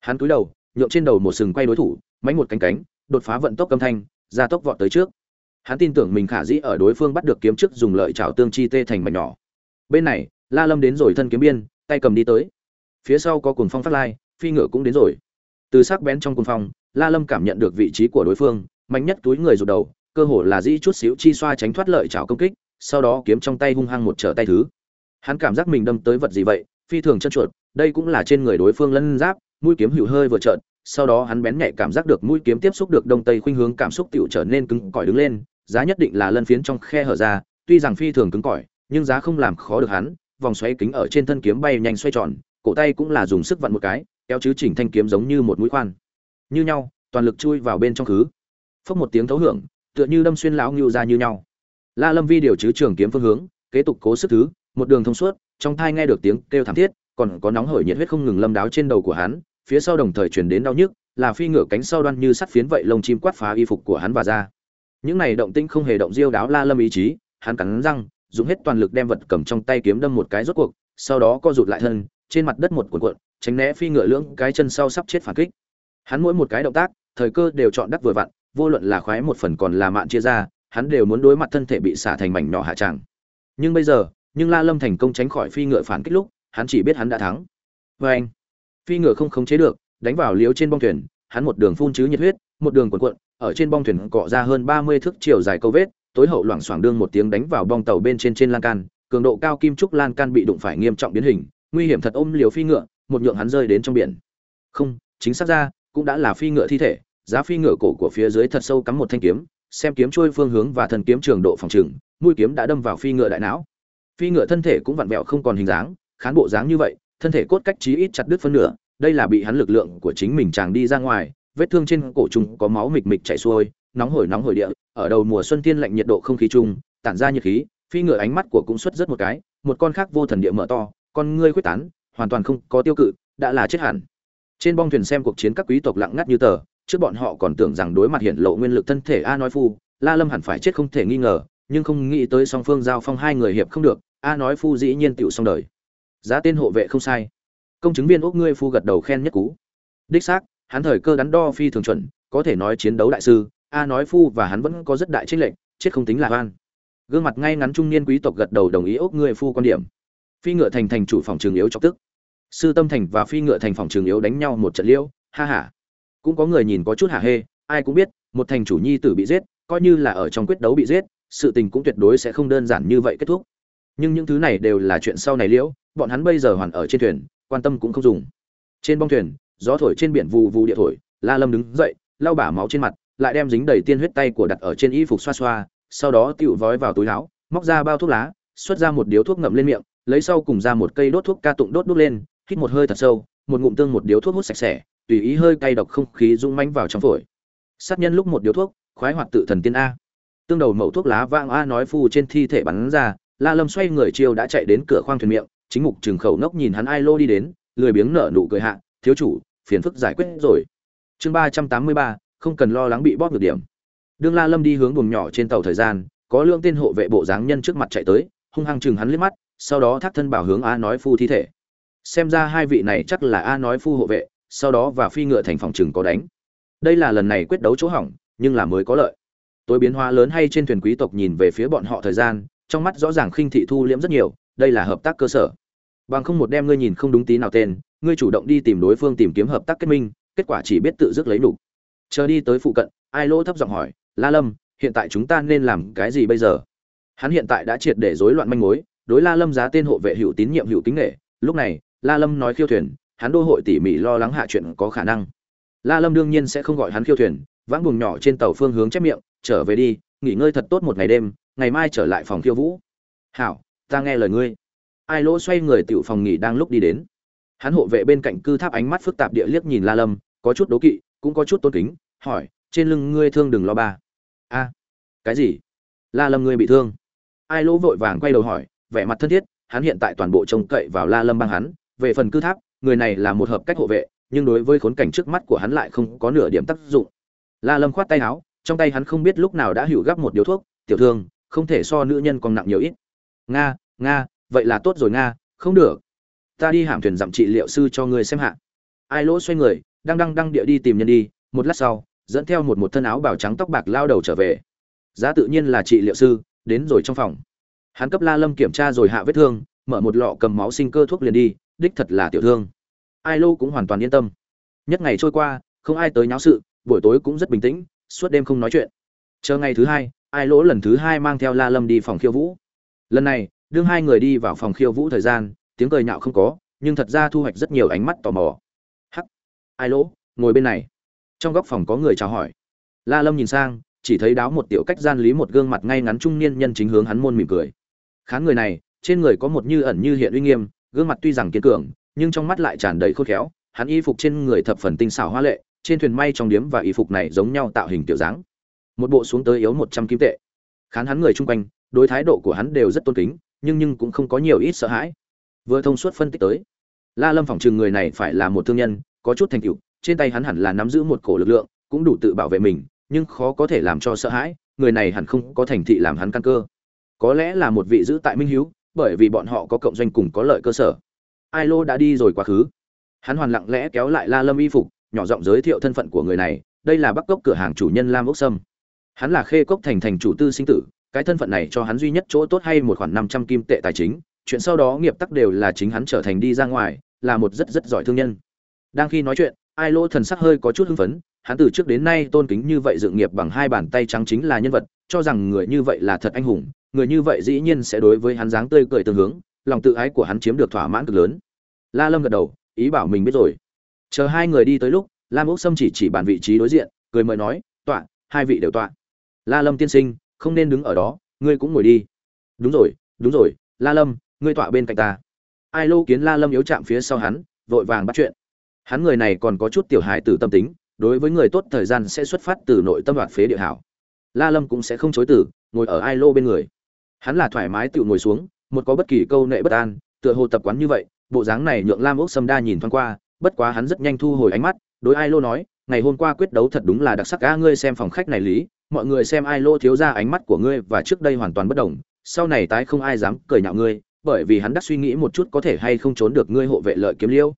Hắn cúi đầu, nhượng trên đầu một sừng quay đối thủ, mánh một cánh cánh, đột phá vận tốc âm thanh, ra tốc vọt tới trước. Hắn tin tưởng mình khả dĩ ở đối phương bắt được kiếm trước dùng lợi chảo tương chi tê thành mảnh nhỏ. Bên này, la lâm đến rồi thân kiếm biên tay cầm đi tới. Phía sau có cuồng phong phát lai, phi ngựa cũng đến rồi. Từ sắc bén trong cuồng phong, la lâm cảm nhận được vị trí của đối phương, mạnh nhất túi người rụt đầu, cơ hồ là dĩ chút xíu chi xoa tránh thoát lợi chảo công kích, sau đó kiếm trong tay hung hăng một trở tay thứ. Hắn cảm giác mình đâm tới vật gì vậy, phi thường chân chuột, đây cũng là trên người đối phương lân giáp, mũi kiếm hữu hơi vừa trợn, sau đó hắn bén nhạy cảm giác được mũi kiếm tiếp xúc được đông tây khuynh hướng cảm xúc tựu trở nên cứng cỏi đứng lên, giá nhất định là lân phiến trong khe hở ra, tuy rằng phi thường cứng cỏi, nhưng giá không làm khó được hắn vòng xoáy kính ở trên thân kiếm bay nhanh xoay tròn, cổ tay cũng là dùng sức vặn một cái, kéo chứ chỉnh thanh kiếm giống như một mũi khoan. Như nhau, toàn lực chui vào bên trong khứ. Phốc một tiếng thấu hưởng, tựa như đâm xuyên lão ngưu ra như nhau. La lâm vi điều chứ trường kiếm phương hướng, kế tục cố sức thứ, một đường thông suốt, trong thai nghe được tiếng kêu thảm thiết, còn có nóng hổi nhiệt huyết không ngừng lâm đáo trên đầu của hắn, phía sau đồng thời truyền đến đau nhức, là phi ngựa cánh sau đoan như sắt phiến vậy lông chim quát phá y phục của hắn và ra. Những này động tĩnh không hề động diêu đáo la lâm ý chí, hắn cắn răng dùng hết toàn lực đem vật cầm trong tay kiếm đâm một cái rốt cuộc, sau đó co rụt lại thân, trên mặt đất một cuộn cuộn, tránh né phi ngựa lưỡng cái chân sau sắp chết phản kích. Hắn mỗi một cái động tác, thời cơ đều chọn đắc vừa vặn, vô luận là khoái một phần còn là mạn chia ra, hắn đều muốn đối mặt thân thể bị xả thành mảnh nhỏ hạ trạng. nhưng bây giờ, nhưng la lâm thành công tránh khỏi phi ngựa phản kích lúc, hắn chỉ biết hắn đã thắng. Và anh phi ngựa không khống chế được, đánh vào liếu trên bong thuyền, hắn một đường phun chứ nhiệt huyết, một đường cuộn cuộn, ở trên bong thuyền cọ ra hơn ba mươi thước chiều dài câu vết tối hậu loảng xoảng đương một tiếng đánh vào bong tàu bên trên trên lan can, cường độ cao kim trúc lan can bị đụng phải nghiêm trọng biến hình, nguy hiểm thật ôm liều phi ngựa, một nhượng hắn rơi đến trong biển. Không, chính xác ra, cũng đã là phi ngựa thi thể, giá phi ngựa cổ của phía dưới thật sâu cắm một thanh kiếm, xem kiếm trôi phương hướng và thần kiếm trường độ phòng trừng mũi kiếm đã đâm vào phi ngựa đại não. Phi ngựa thân thể cũng vặn vẹo không còn hình dáng, khán bộ dáng như vậy, thân thể cốt cách chí ít chặt đứt phân nửa, đây là bị hắn lực lượng của chính mình chàng đi ra ngoài, vết thương trên cổ trùng có máu mịch mịch chảy xuôi nóng hổi nóng hổi địa, ở đầu mùa xuân thiên lạnh nhiệt độ không khí chung, tản ra nhiệt khí, phi ngựa ánh mắt của cũng xuất rất một cái, một con khác vô thần địa mở to, con ngươi quyết tán, hoàn toàn không có tiêu cự, đã là chết hẳn. Trên bong thuyền xem cuộc chiến các quý tộc lặng ngắt như tờ, trước bọn họ còn tưởng rằng đối mặt hiện lộ nguyên lực thân thể a nói phu, la lâm hẳn phải chết không thể nghi ngờ, nhưng không nghĩ tới song phương giao phong hai người hiệp không được, a nói phu dĩ nhiên tựu xong đời. Giá tên hộ vệ không sai. Công chứng viên úc ngươi phu gật đầu khen nhất cú. Đích xác, hắn thời cơ đắn đo phi thường chuẩn, có thể nói chiến đấu đại sư a nói phu và hắn vẫn có rất đại trích lệnh chết không tính là oan. Gương mặt ngay ngắn trung niên quý tộc gật đầu đồng ý ốc người phu quan điểm. Phi ngựa thành thành chủ phòng trường yếu chọc tức. Sư tâm thành và phi ngựa thành phòng trường yếu đánh nhau một trận liêu, ha ha. Cũng có người nhìn có chút hả hê, ai cũng biết, một thành chủ nhi tử bị giết, coi như là ở trong quyết đấu bị giết, sự tình cũng tuyệt đối sẽ không đơn giản như vậy kết thúc. Nhưng những thứ này đều là chuyện sau này liễu bọn hắn bây giờ hoàn ở trên thuyền, quan tâm cũng không dùng. Trên bong thuyền, gió thổi trên biển vù vù địa thổi, la lâm đứng dậy, lau bả máu trên mặt lại đem dính đầy tiên huyết tay của đặt ở trên y phục xoa xoa, sau đó tựu vói vào túi áo, móc ra bao thuốc lá, xuất ra một điếu thuốc ngậm lên miệng, lấy sau cùng ra một cây đốt thuốc ca tụng đốt đốt lên, hít một hơi thật sâu, một ngụm tương một điếu thuốc hút sạch sẽ, tùy ý hơi cay độc không khí rung manh vào trong phổi. Sát nhân lúc một điếu thuốc, khoái hoạt tự thần tiên a. Tương đầu mẩu thuốc lá vang a nói phu trên thi thể bắn ra, la lâm xoay người chiêu đã chạy đến cửa khoang thuyền miệng, chính mục trường khẩu nốc nhìn hắn ai lô đi đến, lười biếng nở nụ cười hạ, thiếu chủ, phiền phức giải quyết rồi. Chương ba trăm tám mươi ba không cần lo lắng bị bóp được điểm. Đương la lâm đi hướng buồng nhỏ trên tàu thời gian, có lượng tên hộ vệ bộ dáng nhân trước mặt chạy tới, hung hăng chừng hắn liếc mắt, sau đó thác thân bảo hướng a nói phu thi thể. Xem ra hai vị này chắc là a nói phu hộ vệ, sau đó và phi ngựa thành phòng chừng có đánh. Đây là lần này quyết đấu chỗ hỏng, nhưng là mới có lợi. Tối biến hóa lớn hay trên thuyền quý tộc nhìn về phía bọn họ thời gian, trong mắt rõ ràng khinh thị thu liễm rất nhiều, đây là hợp tác cơ sở. Bằng không một đem ngươi nhìn không đúng tí nào tên, ngươi chủ động đi tìm đối phương tìm kiếm hợp tác kết minh, kết quả chỉ biết tự dứt lấy đủ chờ đi tới phụ cận, ai lỗ thấp giọng hỏi, la lâm, hiện tại chúng ta nên làm cái gì bây giờ? Hắn hiện tại đã triệt để rối loạn manh mối, đối la lâm giá tên hộ vệ hữu tín nhiệm hữu kính nghệ. Lúc này, la lâm nói khiêu thuyền, hắn đô hội tỉ mỉ lo lắng hạ chuyện có khả năng. La lâm đương nhiên sẽ không gọi hắn khiêu thuyền, vãng buồng nhỏ trên tàu phương hướng chép miệng, trở về đi, nghỉ ngơi thật tốt một ngày đêm, ngày mai trở lại phòng khiêu vũ. Hảo, ta nghe lời ngươi. Ai lỗ xoay người tiểu phòng nghỉ đang lúc đi đến. Hắn hộ vệ bên cạnh cư tháp ánh mắt phức tạp địa liếc nhìn la lâm, có chút đố kỵ, cũng có chút tôn kính hỏi, trên lưng ngươi thương đừng lo ba. A, cái gì? La lâm ngươi bị thương? Ai lỗ vội vàng quay đầu hỏi, vẻ mặt thân thiết, hắn hiện tại toàn bộ trông cậy vào la lâm băng hắn, về phần cư tháp, người này là một hợp cách hộ vệ, nhưng đối với khốn cảnh trước mắt của hắn lại không có nửa điểm tác dụng. La lâm khoát tay áo, trong tay hắn không biết lúc nào đã hiểu gấp một điếu thuốc, tiểu thương, không thể so nữ nhân còn nặng nhiều ít. Nga nga, vậy là tốt rồi nga, không được. Ta đi hạm thuyền dặm trị liệu sư cho ngươi xem hạ. Ai lỗ xoay người đang đăng đăng địa đi tìm nhân đi, một lát sau dẫn theo một một thân áo bào trắng tóc bạc lao đầu trở về. Giá tự nhiên là trị liệu sư, đến rồi trong phòng. Hắn cấp la lâm kiểm tra rồi hạ vết thương, mở một lọ cầm máu sinh cơ thuốc liền đi, đích thật là tiểu thương. Ai lô cũng hoàn toàn yên tâm. Nhất ngày trôi qua, không ai tới nháo sự, buổi tối cũng rất bình tĩnh, suốt đêm không nói chuyện. Chờ ngày thứ hai, ai lỗ lần thứ hai mang theo la lâm đi phòng khiêu vũ. Lần này, đương hai người đi vào phòng khiêu vũ thời gian, tiếng cười nhạo không có, nhưng thật ra thu hoạch rất nhiều ánh mắt tò mò. Hắc. Ai lỗ, ngồi bên này trong góc phòng có người chào hỏi. La lâm nhìn sang, chỉ thấy đáo một tiểu cách gian lý một gương mặt ngay ngắn trung niên nhân chính hướng hắn môn mỉm cười. Khán người này, trên người có một như ẩn như hiện uy nghiêm, gương mặt tuy rằng kiên cường, nhưng trong mắt lại tràn đầy khôn khéo, hắn y phục trên người thập phần tinh xảo hoa lệ, trên thuyền may trong điếm và y phục này giống nhau tạo hình tiểu dáng. Một bộ xuống tới yếu một trăm kim tệ. Khán hắn người chung quanh, đối thái độ của hắn đều rất tôn kính, nhưng nhưng cũng không có nhiều ít sợ hãi. Vừa thông suốt phân tích tới, la lâm phỏng chừng người này phải là một thương nhân, có chút thành tựu trên tay hắn hẳn là nắm giữ một cổ lực lượng, cũng đủ tự bảo vệ mình, nhưng khó có thể làm cho sợ hãi, người này hẳn không có thành thị làm hắn căn cơ. Có lẽ là một vị giữ tại minh hiếu, bởi vì bọn họ có cộng doanh cùng có lợi cơ sở. Ai lô đã đi rồi quá khứ. Hắn hoàn lặng lẽ kéo lại la lâm y phục, nhỏ giọng giới thiệu thân phận của người này, đây là bắc cốc cửa hàng chủ nhân lam ốc sâm. Hắn là khê cốc thành thành chủ tư sinh tử, cái thân phận này cho hắn duy nhất chỗ tốt hay một khoản năm trăm kim tệ tài chính, chuyện sau đó nghiệp tắc đều là chính hắn trở thành đi ra ngoài, là một rất rất giỏi thương nhân. Đang khi nói chuyện ai lô thần sắc hơi có chút hưng phấn, hắn từ trước đến nay tôn kính như vậy dựng nghiệp bằng hai bàn tay trắng chính là nhân vật, cho rằng người như vậy là thật anh hùng, người như vậy dĩ nhiên sẽ đối với hắn dáng tươi cười tương hướng, lòng tự ái của hắn chiếm được thỏa mãn cực lớn. La lâm gật đầu, ý bảo mình biết rồi. Chờ hai người đi tới lúc, lam úc sâm chỉ chỉ bàn vị trí đối diện, cười mời nói, tọa, hai vị đều tọa. La lâm tiên sinh, không nên đứng ở đó, ngươi cũng ngồi đi. Đúng rồi đúng rồi, la lâm, ngươi tọa bên cạnh ta. Ai lô kiến la lâm yếu chạm phía sau hắn, vội vàng bắt chuyện hắn người này còn có chút tiểu hài tử tâm tính, đối với người tốt thời gian sẽ xuất phát từ nội tâm đoạt phế địa hảo. La lâm cũng sẽ không chối từ, ngồi ở ai lô bên người. Hắn là thoải mái tự ngồi xuống, một có bất kỳ câu nệ bất an, tựa hồ tập quán như vậy, bộ dáng này nhượng lam ốc sâm đa nhìn thoáng qua, bất quá hắn rất nhanh thu hồi ánh mắt, đối ai lô nói, ngày hôm qua quyết đấu thật đúng là đặc sắc a ngươi xem phòng khách này lý, mọi người xem ai lô thiếu ra ánh mắt của ngươi và trước đây hoàn toàn bất đồng, sau này tái không ai dám cười nhạo ngươi, bởi vì hắn đắc suy nghĩ một chút có thể hay không trốn được ngươi hộ vệ lợi kiếm liêu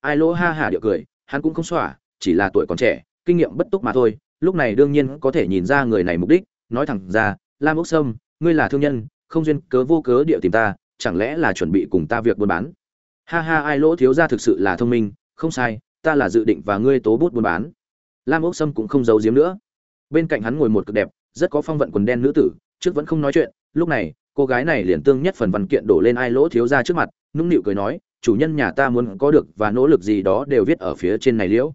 ai lỗ ha hả điệu cười, hắn cũng không xỏa chỉ là tuổi còn trẻ, kinh nghiệm bất túc mà thôi, lúc này đương nhiên có thể nhìn ra người này mục đích, nói thẳng ra, lam ốc sâm, ngươi là thương nhân, không duyên cớ vô cớ địa tìm ta, chẳng lẽ là chuẩn bị cùng ta việc buôn bán? Ha ha, ai lỗ thiếu ra thực sự là thông minh, không sai, ta là dự định và ngươi tố bút buôn bán. Lam ốc sâm cũng không giấu giếm nữa. Bên cạnh hắn ngồi một cực đẹp, rất có phong vận quần đen nữ tử, trước vẫn không nói chuyện, lúc này, cô gái này liền tương nhất phần văn kiện đổ lên ai lỗ thiếu ra trước mặt, nũng nịu cười nói chủ nhân nhà ta muốn có được và nỗ lực gì đó đều viết ở phía trên này liễu.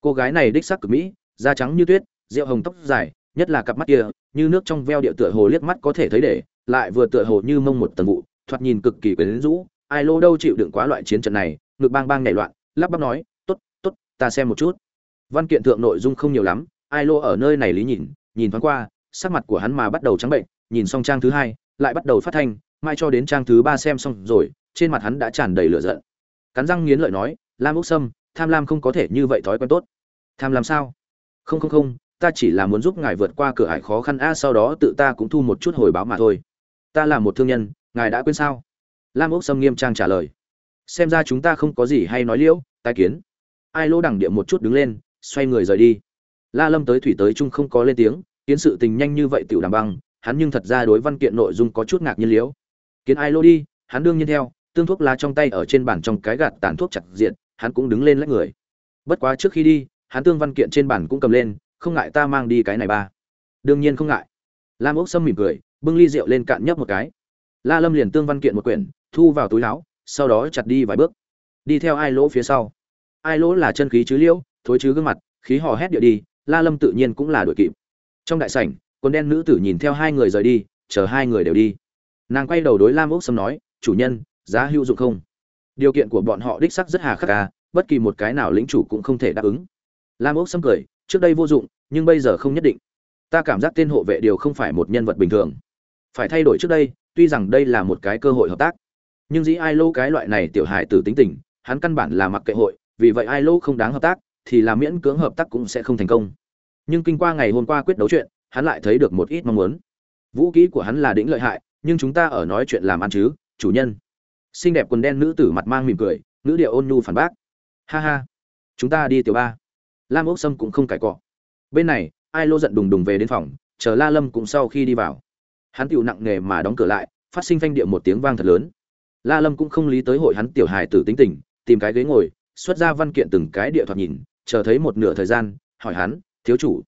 Cô gái này đích sắc cực mỹ, da trắng như tuyết, rượu hồng tóc dài, nhất là cặp mắt kia, như nước trong veo điệu tựa hồ liếc mắt có thể thấy để, lại vừa tựa hồ như mông một tầng vụ, thoạt nhìn cực kỳ quyến rũ, ai lô đâu chịu đựng quá loại chiến trận này, ngực bang bang nhảy loạn, lắp bắp nói, tốt tốt, ta xem một chút. Văn kiện thượng nội dung không nhiều lắm, ai lô ở nơi này lý nhìn nhìn thoáng qua, sắc mặt của hắn mà bắt đầu trắng bệnh, nhìn xong trang thứ hai, lại bắt đầu phát thanh, mai cho đến trang thứ ba xem xong rồi trên mặt hắn đã tràn đầy lửa giận. Cắn răng nghiến lợi nói, lam úc sâm, tham lam không có thể như vậy thói quen tốt. Tham lam sao? Không không không, ta chỉ là muốn giúp ngài vượt qua cửa ải khó khăn, a, sau đó tự ta cũng thu một chút hồi báo mà thôi. Ta là một thương nhân, ngài đã quên sao? Lam úc sâm nghiêm trang trả lời. Xem ra chúng ta không có gì hay nói liễu, tai kiến. Ai lỗ đẳng địa một chút đứng lên, xoay người rời đi. La lâm tới thủy tới trung không có lên tiếng, kiến sự tình nhanh như vậy tiểu đàm băng, hắn nhưng thật ra đối văn kiện nội dung có chút ngạc nhiên liễu. Kiến ai lỗ đi, hắn đương nhiên theo tương thuốc lá trong tay ở trên bàn trong cái gạt tàn thuốc chặt diện, hắn cũng đứng lên lách người. Bất quá trước khi đi, hắn tương văn kiện trên bàn cũng cầm lên, không ngại ta mang đi cái này ba. Đương nhiên không ngại. Lam ốc sâm mỉm cười, bưng ly rượu lên cạn nhấp một cái. La lâm liền tương văn kiện một quyển, thu vào túi áo, sau đó chặt đi vài bước. Đi theo ai lỗ phía sau. Ai lỗ là chân khí chứ liễu, thối chứ gương mặt, khí hò hét địa đi, la lâm tự nhiên cũng là đuổi kịp. Trong đại sảnh con đen nữ tử nhìn theo hai người rời đi, chờ hai người đều đi. Nàng quay đầu đối lam ốc sâm nói, chủ nhân giá hữu dụng không? Điều kiện của bọn họ đích sắc rất hà khắc ca bất kỳ một cái nào lĩnh chủ cũng không thể đáp ứng. Lam ốc sâm cười, trước đây vô dụng, nhưng bây giờ không nhất định. Ta cảm giác tên hộ vệ đều không phải một nhân vật bình thường. Phải thay đổi trước đây, tuy rằng đây là một cái cơ hội hợp tác. Nhưng dĩ ai lô cái loại này tiểu hài tử tính tình, hắn căn bản là mặc kệ hội, vì vậy ai lô không đáng hợp tác, thì là miễn cưỡng hợp tác cũng sẽ không thành công. Nhưng kinh qua ngày hôm qua quyết đấu chuyện, hắn lại thấy được một ít mong muốn. Vũ kỹ của hắn là đỉnh lợi hại, nhưng chúng ta ở nói chuyện làm ăn chứ, chủ nhân xinh đẹp quần đen nữ tử mặt mang mỉm cười nữ địa ôn nhu phản bác. Ha ha, chúng ta đi tiểu ba. Lam ốc sâm cũng không cãi cọ. Bên này, ai lô giận đùng đùng về đến phòng, chờ la lâm cũng sau khi đi vào. Hắn tiểu nặng nề mà đóng cửa lại, phát sinh phanh địa một tiếng vang thật lớn. La lâm cũng không lý tới hội hắn tiểu hài tử tính tình, tìm cái ghế ngồi, xuất ra văn kiện từng cái địa thoạt nhìn, chờ thấy một nửa thời gian, hỏi hắn, thiếu chủ,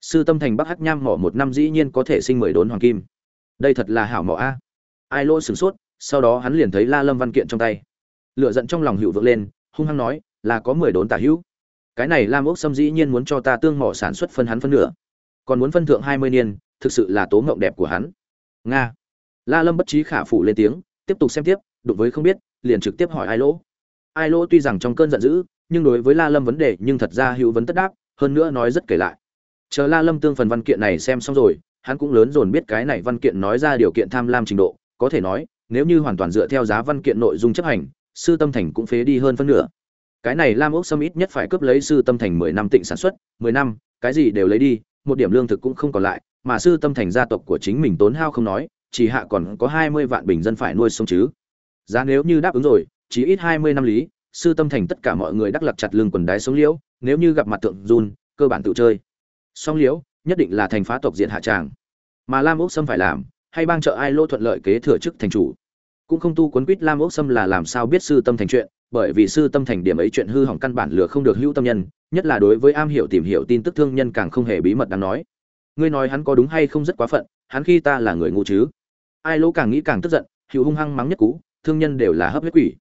sư tâm thành bắc hắc nham mỏ một năm dĩ nhiên có thể sinh mười đốn hoàng kim. Đây thật là hảo mỏ a. Ai lô sửng sốt sau đó hắn liền thấy la lâm văn kiện trong tay. Lựa giận trong lòng hữu vượng lên, hung hăng nói, là có mười đốn tả hữu. Cái này lam ốc sâm dĩ nhiên muốn cho ta tương mỏ sản xuất phân hắn phân nửa. Còn muốn phân thượng hai mươi niên, thực sự là tố ngộng đẹp của hắn. Nga. La lâm bất trí khả phủ lên tiếng, tiếp tục xem tiếp, đụng với không biết, liền trực tiếp hỏi ai lỗ. Ai lỗ tuy rằng trong cơn giận dữ, nhưng đối với la lâm vấn đề nhưng thật ra hữu vấn tất đáp, hơn nữa nói rất kể lại. Chờ la lâm tương phần văn kiện này xem xong rồi, hắn cũng lớn dồn biết cái này văn kiện nói ra điều kiện tham lam trình độ, có thể nói nếu như hoàn toàn dựa theo giá văn kiện nội dung chấp hành, sư tâm thành cũng phế đi hơn phân nửa. Cái này lam ốc sâm ít nhất phải cướp lấy sư tâm thành mười năm tịnh sản xuất, mười năm, cái gì đều lấy đi, một điểm lương thực cũng không còn lại, mà sư tâm thành gia tộc của chính mình tốn hao không nói, chỉ hạ còn có hai mươi vạn bình dân phải nuôi sống chứ. Giá nếu như đáp ứng rồi, chỉ ít hai mươi năm lý, sư tâm thành tất cả mọi người đắc lặc chặt lưng quần đái sống liễu, nếu như gặp mặt tượng run cơ bản tự chơi. Song liễu, nhất định là thành phá tộc diện hạ tràng. Mà lam ốc sâm phải làm hay bang trợ ai lô thuận lợi kế thừa chức thành chủ. Cũng không tu quấn quýt lam ốc sâm là làm sao biết sư tâm thành chuyện, bởi vì sư tâm thành điểm ấy chuyện hư hỏng căn bản lừa không được hữu tâm nhân, nhất là đối với am hiểu tìm hiểu tin tức thương nhân càng không hề bí mật đáng nói. Ngươi nói hắn có đúng hay không rất quá phận, hắn khi ta là người ngu chứ? Ai lỗ càng nghĩ càng tức giận, hữu hung hăng mắng nhất cú, thương nhân đều là hấp huyết quỷ.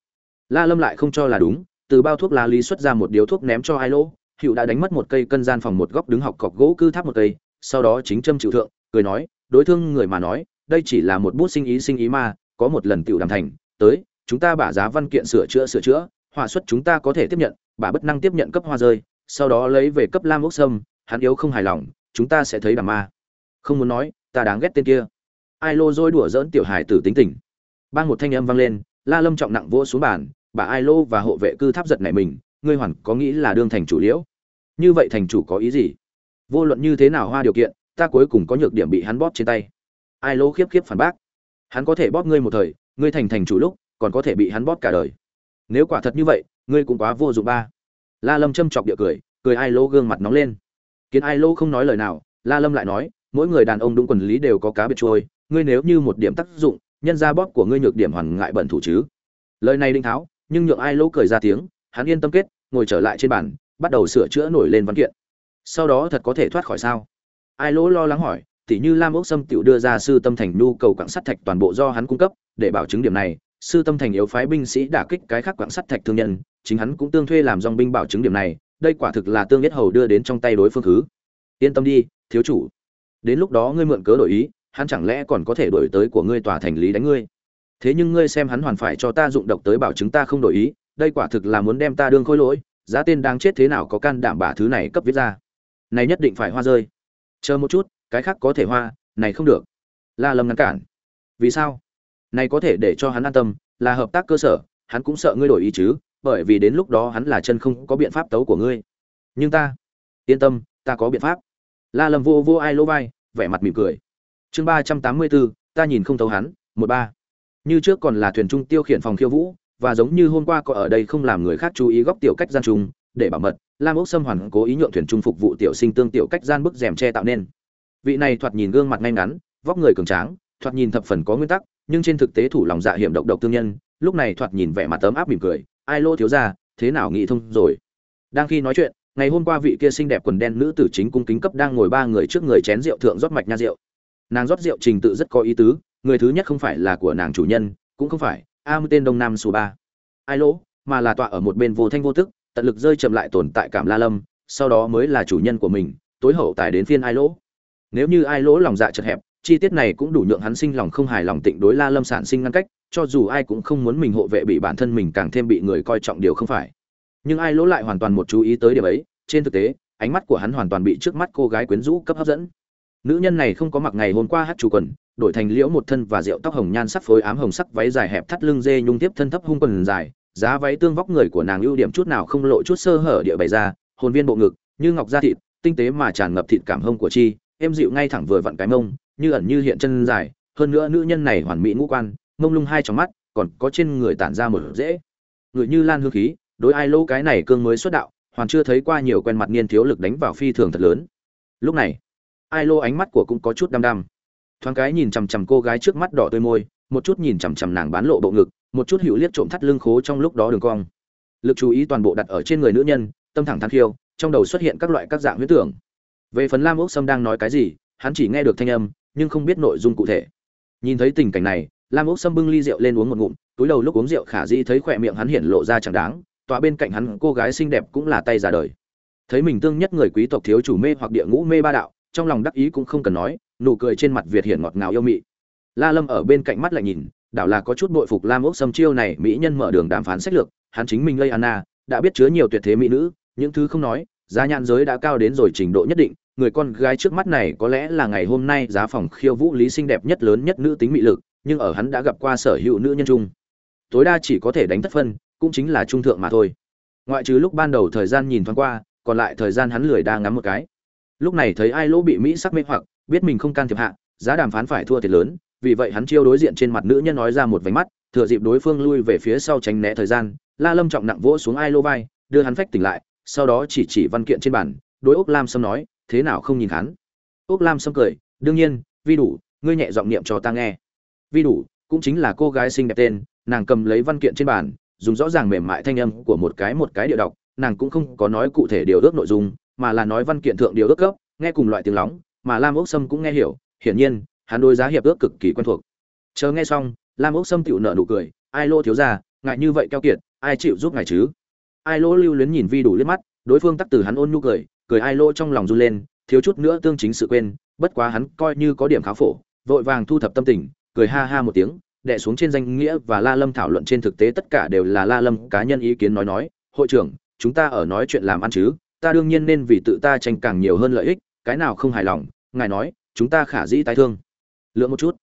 La lâm lại không cho là đúng, từ bao thuốc lá lý xuất ra một điếu thuốc ném cho ai lỗ, hữu đã đánh mất một cây cân gian phòng một góc đứng học cọc gỗ cư tháp một cây, sau đó chính châm chịu thượng, cười nói, đối thương người mà nói đây chỉ là một bút sinh ý sinh ý mà, có một lần tiểu đàm thành, tới, chúng ta bả giá văn kiện sửa chữa sửa chữa hòa suất chúng ta có thể tiếp nhận bà bất năng tiếp nhận cấp hoa rơi, sau đó lấy về cấp lam ốc sâm, hắn yếu không hài lòng, chúng ta sẽ thấy đàm ma. Không muốn nói, ta đáng ghét tên kia. Ai lô dôi đùa dỡn tiểu hài tử tính tình. Bang một thanh âm vang lên, la lâm trọng nặng vỗ xuống bàn bà ai lô và hộ vệ cư tháp giật này mình, ngươi hoàn có nghĩ là đương thành chủ liễu? Như vậy thành chủ có ý gì? Vô luận như thế nào hoa điều kiện, ta cuối cùng có nhược điểm bị hắn bóp trên tay ai lô khiếp khiếp phản bác. Hắn có thể bóp ngươi một thời, ngươi thành thành chủ lúc, còn có thể bị hắn bóp cả đời. Nếu quả thật như vậy, ngươi cũng quá vô dụng ba. La lâm châm chọc địa cười cười ai lô gương mặt nóng lên. Kiến ai lô không nói lời nào, la lâm lại nói, mỗi người đàn ông đúng quần lý đều có cá biệt trôi, ngươi nếu như một điểm tác dụng, nhân ra bóp của ngươi nhược điểm hoàn ngại bẩn thủ chứ. Lời này đinh tháo, nhưng nhượng ai lô cười ra tiếng, hắn yên tâm kết, ngồi trở lại trên bàn, bắt đầu sửa chữa nổi lên văn kiện. Sau đó thật có thể thoát khỏi sao? Ai lỗ lo lắng hỏi tỉ như lam ốc sâm tiểu đưa ra sư tâm thành nhu cầu quặng sắt thạch toàn bộ do hắn cung cấp, để bảo chứng điểm này, sư tâm thành yếu phái binh sĩ đả kích cái khác quặng sắt thạch thương nhân, chính hắn cũng tương thuê làm dòng binh bảo chứng điểm này, đây quả thực là tương nhất hầu đưa đến trong tay đối phương thứ. yên tâm đi, thiếu chủ. Đến lúc đó ngươi mượn cớ đổi ý, hắn chẳng lẽ còn có thể đổi tới của ngươi tòa thành lý đánh ngươi? Thế nhưng ngươi xem hắn hoàn phải cho ta dụng độc tới bảo chứng ta không đổi ý, đây quả thực là muốn đem ta đương khôi lỗi, giá tên đang chết thế nào có can đảm bả thứ này cấp viết ra. Này nhất định phải hoa rơi chờ một chút, cái khác có thể hoa, này không được. La lâm ngăn cản. Vì sao? Này có thể để cho hắn an tâm, là hợp tác cơ sở, hắn cũng sợ ngươi đổi ý chứ, bởi vì đến lúc đó hắn là chân không có biện pháp tấu của ngươi. Nhưng ta, yên tâm, ta có biện pháp. La lâm vô vô ai lỗ vai, vẻ mặt mỉm cười. Chương ba trăm tám mươi bốn, ta nhìn không thấu hắn, một ba. Như trước còn là thuyền trung tiêu khiển phòng khiêu vũ, và giống như hôm qua có ở đây không làm người khác chú ý góc tiểu cách gian trùng, để bảo mật lam ốc xâm hoàn cố ý nhượng thuyền trung phục vụ tiểu sinh tương tiểu cách gian bức rèm che tạo nên. Vị này thoạt nhìn gương mặt ngay ngắn, vóc người cường tráng, thoạt nhìn thập phần có nguyên tắc, nhưng trên thực tế thủ lòng dạ hiểm độc độc tương nhân, lúc này thoạt nhìn vẻ mặt tấm áp mỉm cười, ai lô thiếu ra thế nào nghĩ thông rồi? Đang khi nói chuyện, ngày hôm qua vị kia xinh đẹp quần đen nữ tử chính cung kính cấp đang ngồi ba người trước người chén rượu thượng rót mạch nha rượu. Nàng rót rượu trình tự rất có ý tứ, người thứ nhất không phải là của nàng chủ nhân, cũng không phải, a tên đông nam số ba. Ai lỗ, mà là tọa ở một bên vô thanh vô tức tận lực rơi chậm lại tồn tại cảm la lâm, sau đó mới là chủ nhân của mình, tối hậu tài đến phiên ai lỗ. Nếu như ai lỗ lòng dạ chật hẹp, chi tiết này cũng đủ nhượng hắn sinh lòng không hài lòng tịnh đối la lâm sản sinh ngăn cách, cho dù ai cũng không muốn mình hộ vệ bị bản thân mình càng thêm bị người coi trọng điều không phải. Nhưng ai lỗ lại hoàn toàn một chú ý tới điểm ấy, trên thực tế, ánh mắt của hắn hoàn toàn bị trước mắt cô gái quyến rũ cấp hấp dẫn. Nữ nhân này không có mặc ngày hôm qua hát chủ quần, đổi thành liễu một thân và rượu tóc hồng nhan sắc phối ám hồng sắc váy dài hẹp thắt lưng dê nhung tiếp thân thấp hung quần dài giá váy tương vóc người của nàng ưu điểm chút nào không lộ chút sơ hở địa bày ra, hồn viên bộ ngực, như ngọc da thịt, tinh tế mà tràn ngập thịt cảm hông của chi em dịu ngay thẳng vừa vặn cái mông, như ẩn như hiện chân dài. Hơn nữa nữ nhân này hoàn mỹ ngũ quan, mông lung hai trong mắt, còn có trên người tản ra một dễ. Người như lan hương khí, đối ai lô cái này cương mới xuất đạo, hoàn chưa thấy qua nhiều quen mặt niên thiếu lực đánh vào phi thường thật lớn. Lúc này, ai lô ánh mắt của cũng có chút đăm đăm. Thoáng cái nhìn chằm chằm cô gái trước mắt đỏ tươi môi, một chút nhìn chằm chằm nàng bán lộ bộ ngực một chút hữu liếc trộm thắt lưng khố trong lúc đó đường cong. Lực chú ý toàn bộ đặt ở trên người nữ nhân, tâm thẳng thắn khiêu, trong đầu xuất hiện các loại các dạng huyết tưởng. Về phần lam ốc sâm đang nói cái gì, hắn chỉ nghe được thanh âm, nhưng không biết nội dung cụ thể. Nhìn thấy tình cảnh này, lam ốc sâm bưng ly rượu lên uống một ngụm, túi đầu lúc uống rượu khả dĩ thấy khỏe miệng hắn hiện lộ ra chẳng đáng, tọa bên cạnh hắn cô gái xinh đẹp cũng là tay ra đời. Thấy mình tương nhất người quý tộc thiếu chủ mê hoặc địa ngũ mê ba đạo, trong lòng đắc ý cũng không cần nói, nụ cười trên mặt việt hiển ngọt ngào yêu mị. La lâm ở bên cạnh mắt lại nhìn đảo là có chút bội phục lam ốc sâm chiêu này, mỹ nhân mở đường đàm phán sách lược, hắn chính mình lây anna, đã biết chứa nhiều tuyệt thế mỹ nữ, những thứ không nói, giá nhãn giới đã cao đến rồi trình độ nhất định, người con gái trước mắt này có lẽ là ngày hôm nay giá phòng khiêu vũ lý xinh đẹp nhất lớn nhất nữ tính mị lực, nhưng ở hắn đã gặp qua sở hữu nữ nhân trung tối đa chỉ có thể đánh thất phân, cũng chính là trung thượng mà thôi. Ngoại trừ lúc ban đầu thời gian nhìn thoáng qua, còn lại thời gian hắn lười đang ngắm một cái. Lúc này thấy ai lỗ bị mỹ sắc mê hoặc, biết mình không can thiệp hạ, giá đàm phán phải thua thiệt lớn vì vậy hắn chiêu đối diện trên mặt nữ nhân nói ra một vánh mắt, thừa dịp đối phương lui về phía sau tránh né thời gian, la lâm trọng nặng vỗ xuống ai lô vai, đưa hắn phách tỉnh lại, sau đó chỉ chỉ văn kiện trên bàn, đối úc lam sâm nói, thế nào không nhìn hắn? Úc lam sâm cười, đương nhiên, vi đủ, ngươi nhẹ giọng niệm cho ta nghe. Vi đủ cũng chính là cô gái xinh đẹp tên, nàng cầm lấy văn kiện trên bàn, dùng rõ ràng mềm mại thanh âm của một cái một cái điệu đọc, nàng cũng không có nói cụ thể điều ước nội dung, mà là nói văn kiện thượng điều ước cấp nghe cùng loại tiếng lóng, mà lam ốc sâm cũng nghe hiểu, hiển nhiên hắn đối giá hiệp ước cực kỳ quen thuộc. Chờ nghe xong, lam ốc sâm tựu nợ nụ cười, ai lô thiếu ra ngại như vậy keo kiệt, ai chịu giúp ngài chứ? Ai lô lưu luyến nhìn vi đủ liếc mắt, đối phương tắc từ hắn ôn nhu cười cười ai lô trong lòng run lên, thiếu chút nữa tương chính sự quên, bất quá hắn coi như có điểm khá phổ, vội vàng thu thập tâm tình, cười ha ha một tiếng, đè xuống trên danh nghĩa và la lâm thảo luận trên thực tế tất cả đều là la lâm cá nhân ý kiến nói nói, hội trưởng, chúng ta ở nói chuyện làm ăn chứ, ta đương nhiên nên vì tự ta tranh càng nhiều hơn lợi ích, cái nào không hài lòng, ngài nói, chúng ta khả dĩ tái thương lượng một chút.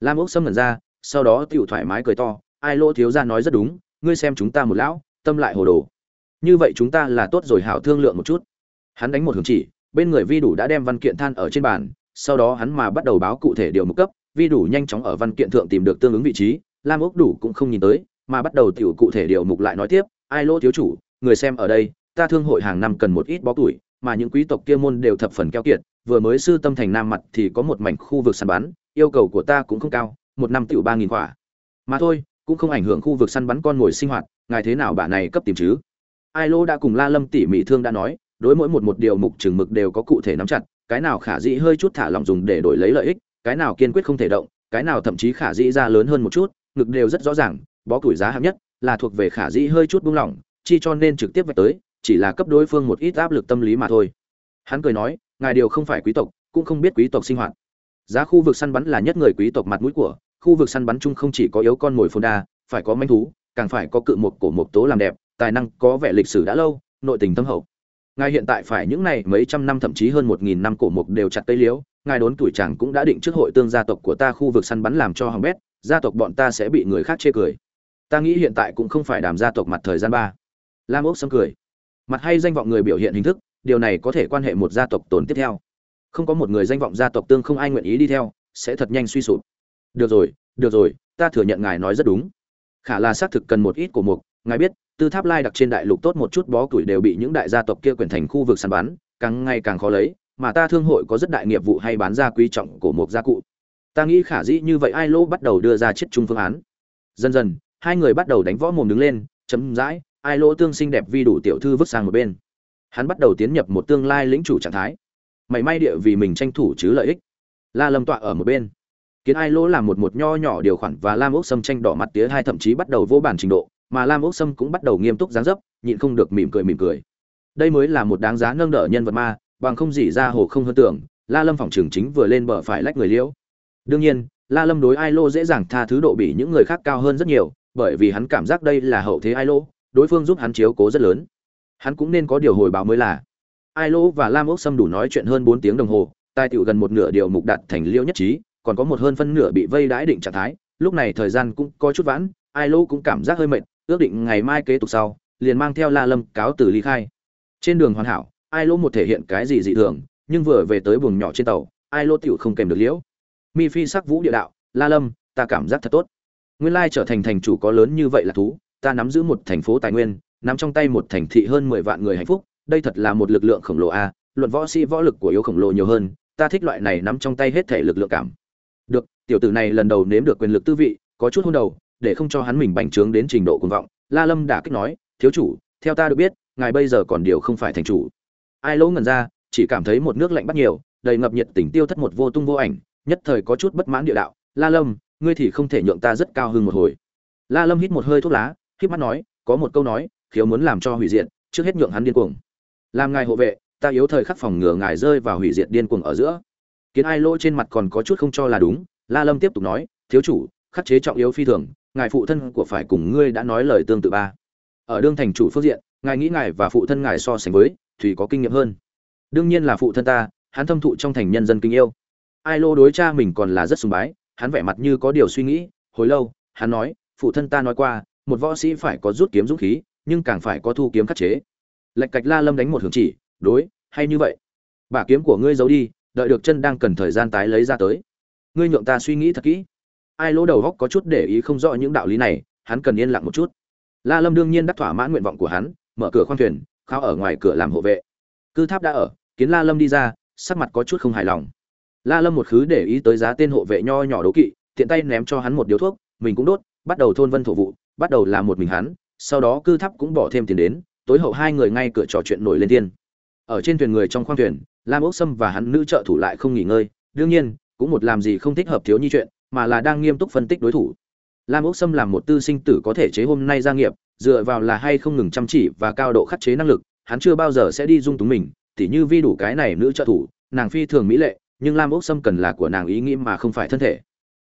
Lam ốc xâm ngẩn ra, sau đó tựu thoải mái cười to, ai lô thiếu ra nói rất đúng, ngươi xem chúng ta một lão, tâm lại hồ đồ. Như vậy chúng ta là tốt rồi hảo thương lượng một chút. Hắn đánh một hướng chỉ, bên người vi đủ đã đem văn kiện than ở trên bàn, sau đó hắn mà bắt đầu báo cụ thể điều mục cấp, vi đủ nhanh chóng ở văn kiện thượng tìm được tương ứng vị trí, lam ốc đủ cũng không nhìn tới, mà bắt đầu tiểu cụ thể điều mục lại nói tiếp, ai lô thiếu chủ, người xem ở đây, ta thương hội hàng năm cần một ít bó tuổi, mà những quý tộc kia môn đều thập phần keo kiệt, vừa mới sư tâm thành nam mặt thì có một mảnh khu vực săn bắn yêu cầu của ta cũng không cao, một năm tiểu ba nghìn quả. Mà thôi, cũng không ảnh hưởng khu vực săn bắn con mồi sinh hoạt, ngài thế nào bà này cấp tìm chứ? Ai lô đã cùng la lâm tỉ mỉ thương đã nói, đối mỗi một một điều mục chừng mực đều có cụ thể nắm chặt, cái nào khả dĩ hơi chút thả lỏng dùng để đổi lấy lợi ích, cái nào kiên quyết không thể động, cái nào thậm chí khả dĩ ra lớn hơn một chút, ngực đều rất rõ ràng, bó củi giá hạng nhất là thuộc về khả dĩ hơi chút buông lỏng, chi cho nên trực tiếp vạch tới, chỉ là cấp đối phương một ít áp lực tâm lý mà thôi. Hắn cười nói, ngài điều không phải quý tộc, cũng không biết quý tộc sinh hoạt giá khu vực săn bắn là nhất người quý tộc mặt mũi của, khu vực săn bắn chung không chỉ có yếu con mồi phồn đa, phải có manh thú, càng phải có cự một cổ một tố làm đẹp, tài năng có vẻ lịch sử đã lâu, nội tình tâm hậu. Ngài hiện tại phải những này mấy trăm năm thậm chí hơn một nghìn năm cổ mục đều chặt cây liếu ngài đốn tuổi chàng cũng đã định trước hội tương gia tộc của ta khu vực săn bắn làm cho hỏng bét, gia tộc bọn ta sẽ bị người khác chê cười. Ta nghĩ hiện tại cũng không phải đàm gia tộc mặt thời gian ba. Lam ốc sâm cười. Mặt hay danh vọng người biểu hiện hình thức, điều này có thể quan hệ một gia tộc tồn tiếp theo không có một người danh vọng gia tộc tương không ai nguyện ý đi theo, sẽ thật nhanh suy sụp. Được rồi được rồi, ta thừa nhận ngài nói rất đúng. Khả là xác thực cần một ít của mục. Ngài biết, tư tháp lai đặc trên đại lục tốt một chút bó củi đều bị những đại gia tộc kia quyển thành khu vực săn bắn, càng ngày càng khó lấy, mà ta thương hội có rất đại nghiệp vụ hay bán ra quý trọng của một gia cụ. Ta nghĩ khả dĩ như vậy ai lỗ bắt đầu đưa ra chiết chung phương án. Dần dần, hai người bắt đầu đánh võ mồm đứng lên, chấm dãi, ai lỗ tương xinh đẹp vi đủ tiểu thư vứt sang một bên. Hắn bắt đầu tiến nhập một tương lai lĩnh chủ trạng thái mảy may địa vì mình tranh thủ chứ lợi ích. La lâm tọa ở một bên. Kiến ai lỗ làm một một nho nhỏ điều khoản và lam ốc sâm tranh đỏ mặt tía hai thậm chí bắt đầu vô bản trình độ, mà lam ốc sâm cũng bắt đầu nghiêm túc dáng dấp, nhịn không được mỉm cười mỉm cười. Đây mới là một đáng giá nâng đỡ nhân vật ma, bằng không gì ra hồ không hơn tưởng, la lâm phòng trường chính vừa lên bờ phải lách người liễu. Đương nhiên, la lâm đối ai lô dễ dàng tha thứ độ bị những người khác cao hơn rất nhiều, bởi vì hắn cảm giác đây là hậu thế ai lô đối phương giúp hắn chiếu cố rất lớn. Hắn cũng nên có điều hồi báo mới là ai lỗ và lam ốc sâm đủ nói chuyện hơn bốn tiếng đồng hồ tai tựu gần một nửa điều mục đặt thành liễu nhất trí, còn có một hơn phân nửa bị vây đãi định trạng thái. Lúc này thời gian cũng có chút vãn, ai lỗ cũng cảm giác hơi mệt, ước định ngày mai kế tục sau, liền mang theo la lâm cáo từ ly khai. Trên đường hoàn hảo, ai lỗ một thể hiện cái gì dị thường, nhưng vừa về tới buồng nhỏ trên tàu, ai lỗ tiểu không kèm được liễu. Mi phi sắc vũ địa đạo, la lâm, ta cảm giác thật tốt. Nguyên lai trở thành thành chủ có lớn như vậy là thú, ta nắm giữ một thành phố tài nguyên, nắm trong tay một thành thị hơn mười vạn người hạnh phúc đây thật là một lực lượng khổng lồ a, luận võ sĩ võ lực của yếu khổng lồ nhiều hơn, ta thích loại này nắm trong tay hết thể lực lượng cảm. Được, tiểu tử này lần đầu nếm được quyền lực tư vị, có chút hôn đầu, để không cho hắn mình bành trướng đến trình độ cuồng vọng, la lâm đã kích nói, thiếu chủ, theo ta được biết, ngài bây giờ còn điều không phải thành chủ. Ai lỗ ngần ra, chỉ cảm thấy một nước lạnh bắt nhiều, đầy ngập nhiệt tình tiêu thất một vô tung vô ảnh, nhất thời có chút bất mãn địa đạo, la lâm, ngươi thì không thể nhượng ta rất cao hơn một hồi. La lâm hít một hơi thuốc lá hít mắt nói, có một câu nói, khiếu muốn làm cho hủy diệt, trước hết nhượng hắn điên cuồng làm ngài hộ vệ, ta yếu thời khắc phòng ngừa ngài rơi vào hủy diệt điên cuồng ở giữa. Kiến ai lỗ trên mặt còn có chút không cho là đúng, la lâm tiếp tục nói, thiếu chủ, khắc chế trọng yếu phi thường, ngài phụ thân của phải cùng ngươi đã nói lời tương tự ba. Ở đương thành chủ phương diện, ngài nghĩ ngài và phụ thân ngài so sánh với thùy có kinh nghiệm hơn. Đương nhiên là phụ thân ta, hắn thâm thụ trong thành nhân dân kính yêu. Ai lô đối cha mình còn là rất sùng bái, hắn vẻ mặt như có điều suy nghĩ, hồi lâu, hắn nói, phụ thân ta nói qua, một võ sĩ phải có rút kiếm dũng khí, nhưng càng phải có thu kiếm khắc chế lệch cạch la lâm đánh một hướng chỉ, đối, hay như vậy. Bả kiếm của ngươi giấu đi, đợi được chân đang cần thời gian tái lấy ra tới. Ngươi nhượng ta suy nghĩ thật kỹ. Ai lỗ đầu góc có chút để ý không rõ những đạo lý này, hắn cần yên lặng một chút. La lâm đương nhiên đắc thỏa mãn nguyện vọng của hắn, mở cửa khoang thuyền, khao ở ngoài cửa làm hộ vệ. Cư tháp đã ở, kiến la lâm đi ra, sắc mặt có chút không hài lòng. La lâm một khứ để ý tới giá tên hộ vệ nho nhỏ đố kỵ, tiện tay ném cho hắn một điếu thuốc, mình cũng đốt, bắt đầu thôn vân thổ vụ, bắt đầu làm một mình hắn, sau đó cư tháp cũng bỏ thêm tiền đến tối hậu hai người ngay cửa trò chuyện nổi lên tiên ở trên thuyền người trong khoang thuyền, lam ốc sâm và hắn nữ trợ thủ lại không nghỉ ngơi. Đương nhiên, cũng một làm gì không thích hợp thiếu nhi chuyện, mà là đang nghiêm túc phân tích đối thủ. Lam ốc sâm làm một tư sinh tử có thể chế hôm nay gia nghiệp, dựa vào là hay không ngừng chăm chỉ và cao độ khắc chế năng lực, hắn chưa bao giờ sẽ đi dung túng mình, tỉ như vi đủ cái này nữ trợ thủ, nàng phi thường mỹ lệ, nhưng lam ốc sâm cần là của nàng ý nghĩ mà không phải thân thể.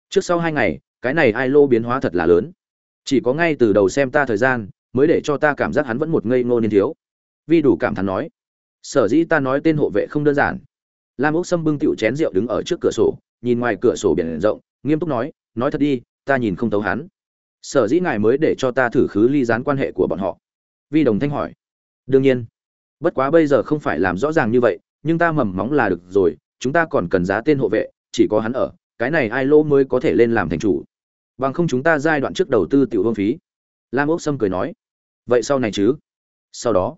Trước sau hai ngày, cái này ai lô biến hóa thật là lớn. Chỉ có ngay từ đầu xem ta thời gian mới để cho ta cảm giác hắn vẫn một ngây ngô niên thiếu. Vi đủ cảm thán nói. Sở dĩ ta nói tên hộ vệ không đơn giản. Lam ốc sâm bưng tịu chén rượu đứng ở trước cửa sổ, nhìn ngoài cửa sổ biển rộng, nghiêm túc nói nói thật đi, ta nhìn không thấu hắn. Sở dĩ ngài mới để cho ta thử khứ ly gián quan hệ của bọn họ? Vi đồng thanh hỏi. Đương nhiên. Bất quá bây giờ không phải làm rõ ràng như vậy, nhưng ta mầm móng là được rồi, chúng ta còn cần giá tên hộ vệ, chỉ có hắn ở, cái này ai lô mới có thể lên làm thành chủ. Bằng không chúng ta giai đoạn trước đầu tư tiểu hương phí. Lam ốc sâm cười nói vậy sau này chứ? Sau đó,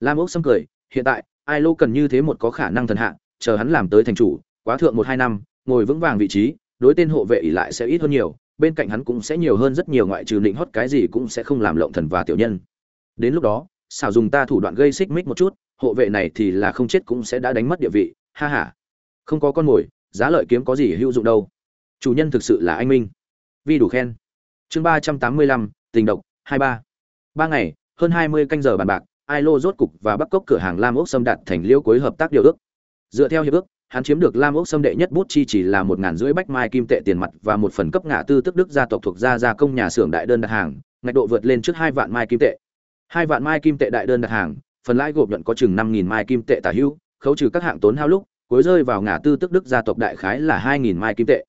lam ốc sâm cười, hiện tại, ai lô cần như thế một có khả năng thần hạ, chờ hắn làm tới thành chủ, quá thượng một hai năm, ngồi vững vàng vị trí, đối tên hộ vệ ỉ lại sẽ ít hơn nhiều, bên cạnh hắn cũng sẽ nhiều hơn rất nhiều ngoại trừ định hót cái gì cũng sẽ không làm lộng thần và tiểu nhân. Đến lúc đó, xảo dùng ta thủ đoạn gây xích mích một chút, hộ vệ này thì là không chết cũng sẽ đã đánh mất địa vị, ha ha. Không có con mồi, giá lợi kiếm có gì hữu dụng đâu. Chủ nhân thực sự là anh minh. Vi đủ khen. Chương ba trăm tám mươi lăm, tình độc, hai ba ba ngày, hơn hai mươi canh giờ bàn bạc, ai lô rốt cục và bắc cốc cửa hàng lam ốc xâm đạt thành liêu cuối hợp tác điều ước. Dựa theo hiệp ước, hắn chiếm được lam ốc xâm đệ nhất bút chi chỉ là một ngàn rưỡi bách mai kim tệ tiền mặt và một phần cấp ngã tư tức đức gia tộc thuộc gia gia công nhà xưởng đại đơn đặt hàng, ngạch độ vượt lên trước hai vạn mai kim tệ. Hai vạn mai kim tệ đại đơn đặt hàng, phần lãi gộp nhận có chừng năm nghìn mai kim tệ tả hữu, khấu trừ các hạng tốn hao lúc, cuối rơi vào ngã tư tức đức gia tộc đại khái là hai nghìn mai kim tệ.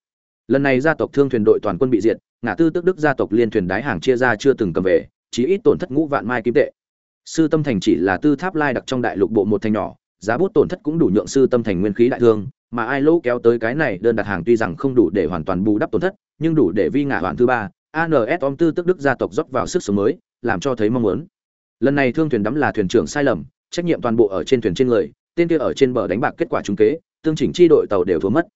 Lần này gia tộc thương thuyền đội toàn quân bị diệt ngã tư tức đức gia tộc liên thuyền đái hàng chia ra chưa từng cầm về chỉ ít tổn thất ngũ vạn mai kim tệ. Sư tâm thành chỉ là tư tháp lai đặc trong đại lục bộ một thành nhỏ, giá bút tổn thất cũng đủ nhượng sư tâm thành nguyên khí đại thương, mà ai lỗ kéo tới cái này đơn đặt hàng tuy rằng không đủ để hoàn toàn bù đắp tổn thất, nhưng đủ để vi ngã hoàn thứ ba ans om tư tức đức gia tộc dốc vào sức sống mới, làm cho thấy mong muốn. Lần này thương thuyền đắm là thuyền trưởng sai lầm, trách nhiệm toàn bộ ở trên thuyền trên người, tên kia ở trên bờ đánh bạc kết quả trúng kế, tương chỉnh chi đội tàu đều thua mất.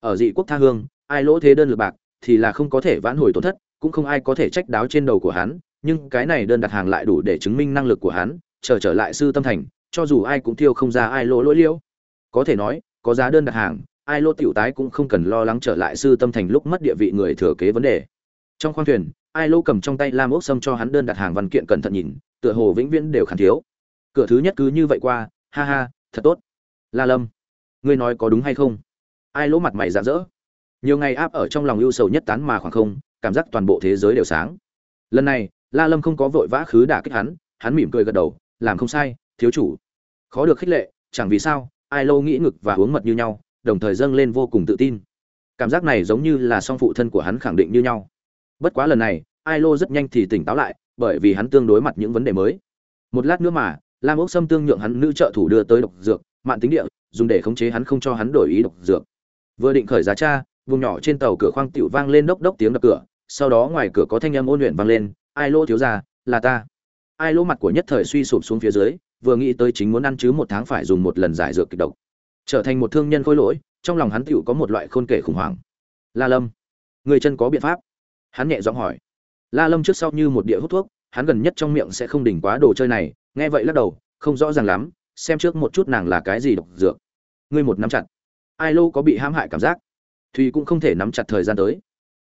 Ở dị quốc tha hương, ai lỗ thế đơn lượt bạc, thì là không có thể vãn hồi tổn thất, cũng không ai có thể trách đáo trên đầu của hắn nhưng cái này đơn đặt hàng lại đủ để chứng minh năng lực của hắn, chờ trở lại sư tâm thành, cho dù ai cũng thiêu không ra ai lỗ lỗi liễu. Có thể nói, có giá đơn đặt hàng, ai lỗ tiểu tái cũng không cần lo lắng trở lại sư tâm thành lúc mất địa vị người thừa kế vấn đề. Trong khoang thuyền, ai lỗ cầm trong tay lam ốc sâm cho hắn đơn đặt hàng văn kiện cẩn thận nhìn, tựa hồ vĩnh viễn đều khản thiếu. Cửa thứ nhất cứ như vậy qua, ha ha, thật tốt. La lâm, ngươi nói có đúng hay không? Ai lỗ mặt mày rạng rỡ. Nhiều ngày áp ở trong lòng ưu sầu nhất tán mà khoảng không, cảm giác toàn bộ thế giới đều sáng. Lần này la lâm không có vội vã khứ đả kích hắn hắn mỉm cười gật đầu, làm không sai, thiếu chủ. Khó được khích lệ, chẳng vì sao, ai lâu nghĩ ngực và uống mật như nhau, đồng thời dâng lên vô cùng tự tin. Cảm giác này giống như là song phụ thân của hắn khẳng định như nhau. Bất quá lần này, ai lô rất nhanh thì tỉnh táo lại, bởi vì hắn tương đối mặt những vấn đề mới. Một lát nữa mà lam ốc sâm tương nhượng hắn nữ trợ thủ đưa tới độc dược mạng tính địa, dùng để khống chế hắn không cho hắn đổi ý độc dược. Vừa định khởi giá cha vùng nhỏ trên tàu cửa khoang tiểu vang lên đốc đốc tiếng đập cửa, sau đó ngoài cửa có thanh âm ôn luyện vang lên ai lô thiếu gia, là ta. Ai lô mặt của nhất thời suy sụp xuống phía dưới, vừa nghĩ tới chính muốn ăn chứ một tháng phải dùng một lần giải dược kịch độc. Trở thành một thương nhân khôi lỗi, trong lòng hắn tựu có một loại khôn kể khủng hoảng. La lâm, người chân có biện pháp? Hắn nhẹ giọng hỏi. La lâm trước sau như một địa hút thuốc, hắn gần nhất trong miệng sẽ không đỉnh quá đồ chơi này, nghe vậy lắc đầu, không rõ ràng lắm, xem trước một chút nàng là cái gì độc dược. Ngươi một nắm chặt. Ai lô có bị hãm hại cảm giác? Thùy cũng không thể nắm chặt thời gian tới.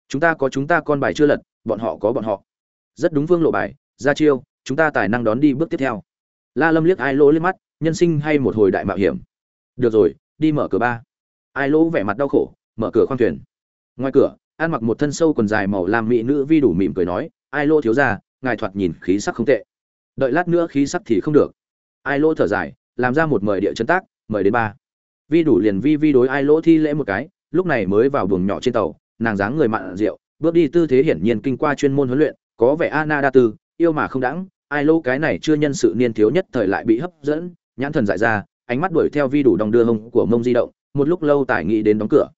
Chúng ta có chúng ta con bài chưa lật, bọn họ có bọn họ rất đúng vương lộ bài, ra chiêu, chúng ta tài năng đón đi bước tiếp theo. La lâm liếc ai lỗ liếc mắt, nhân sinh hay một hồi đại mạo hiểm. Được rồi, đi mở cửa ba. Ai lỗ vẻ mặt đau khổ, mở cửa khoang thuyền. Ngoài cửa an mặc một thân sâu quần dài màu làm mỹ nữ vi đủ mỉm cười nói, ai lỗ thiếu ra ngài thoạt nhìn khí sắc không tệ. Đợi lát nữa khí sắc thì không được. Ai lỗ thở dài, làm ra một mời địa chân tác, mời đến ba. Vi đủ liền vi vi đối ai lỗ thi lễ một cái, lúc này mới vào buồng nhỏ trên tàu, nàng dáng người mặn rượu, bước đi tư thế hiển nhiên kinh qua chuyên môn huấn luyện có vẻ Anna đa tư yêu mà không đãng, ai lâu cái này chưa nhân sự niên thiếu nhất thời lại bị hấp dẫn. Nhãn thần dại ra, ánh mắt đuổi theo vi đủ đong đưa hông của mông di động, một lúc lâu tài nghĩ đến đóng cửa.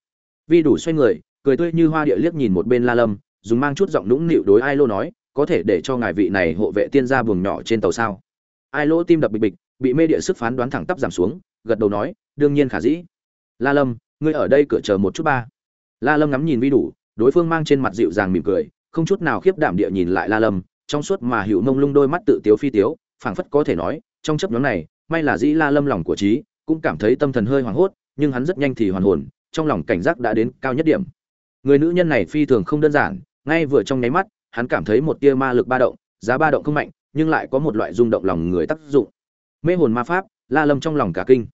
Vi đủ xoay người, cười tươi như hoa địa liếc nhìn một bên la lâm, dùng mang chút giọng nũng nịu đối ai lô nói, có thể để cho ngài vị này hộ vệ tiên gia buồng nhỏ trên tàu sao? Ai lỗ tim đập bịch bịch, bị mê địa sức phán đoán thẳng tắp giảm xuống, gật đầu nói, đương nhiên khả dĩ. La lâm, ngươi ở đây cửa chờ một chút ba. La lâm ngắm nhìn vi đủ, đối phương mang trên mặt dịu dàng mỉm cười không chút nào khiếp đảm địa nhìn lại la lâm, trong suốt mà hữu mông lung đôi mắt tự tiếu phi tiếu, phảng phất có thể nói, trong chấp nhóm này, may là dĩ la lâm lòng của trí, cũng cảm thấy tâm thần hơi hoảng hốt, nhưng hắn rất nhanh thì hoàn hồn, trong lòng cảnh giác đã đến cao nhất điểm. Người nữ nhân này phi thường không đơn giản, ngay vừa trong nháy mắt, hắn cảm thấy một tia ma lực ba động, giá ba động không mạnh, nhưng lại có một loại rung động lòng người tác dụng. Mê hồn ma pháp, la lâm trong lòng cả kinh.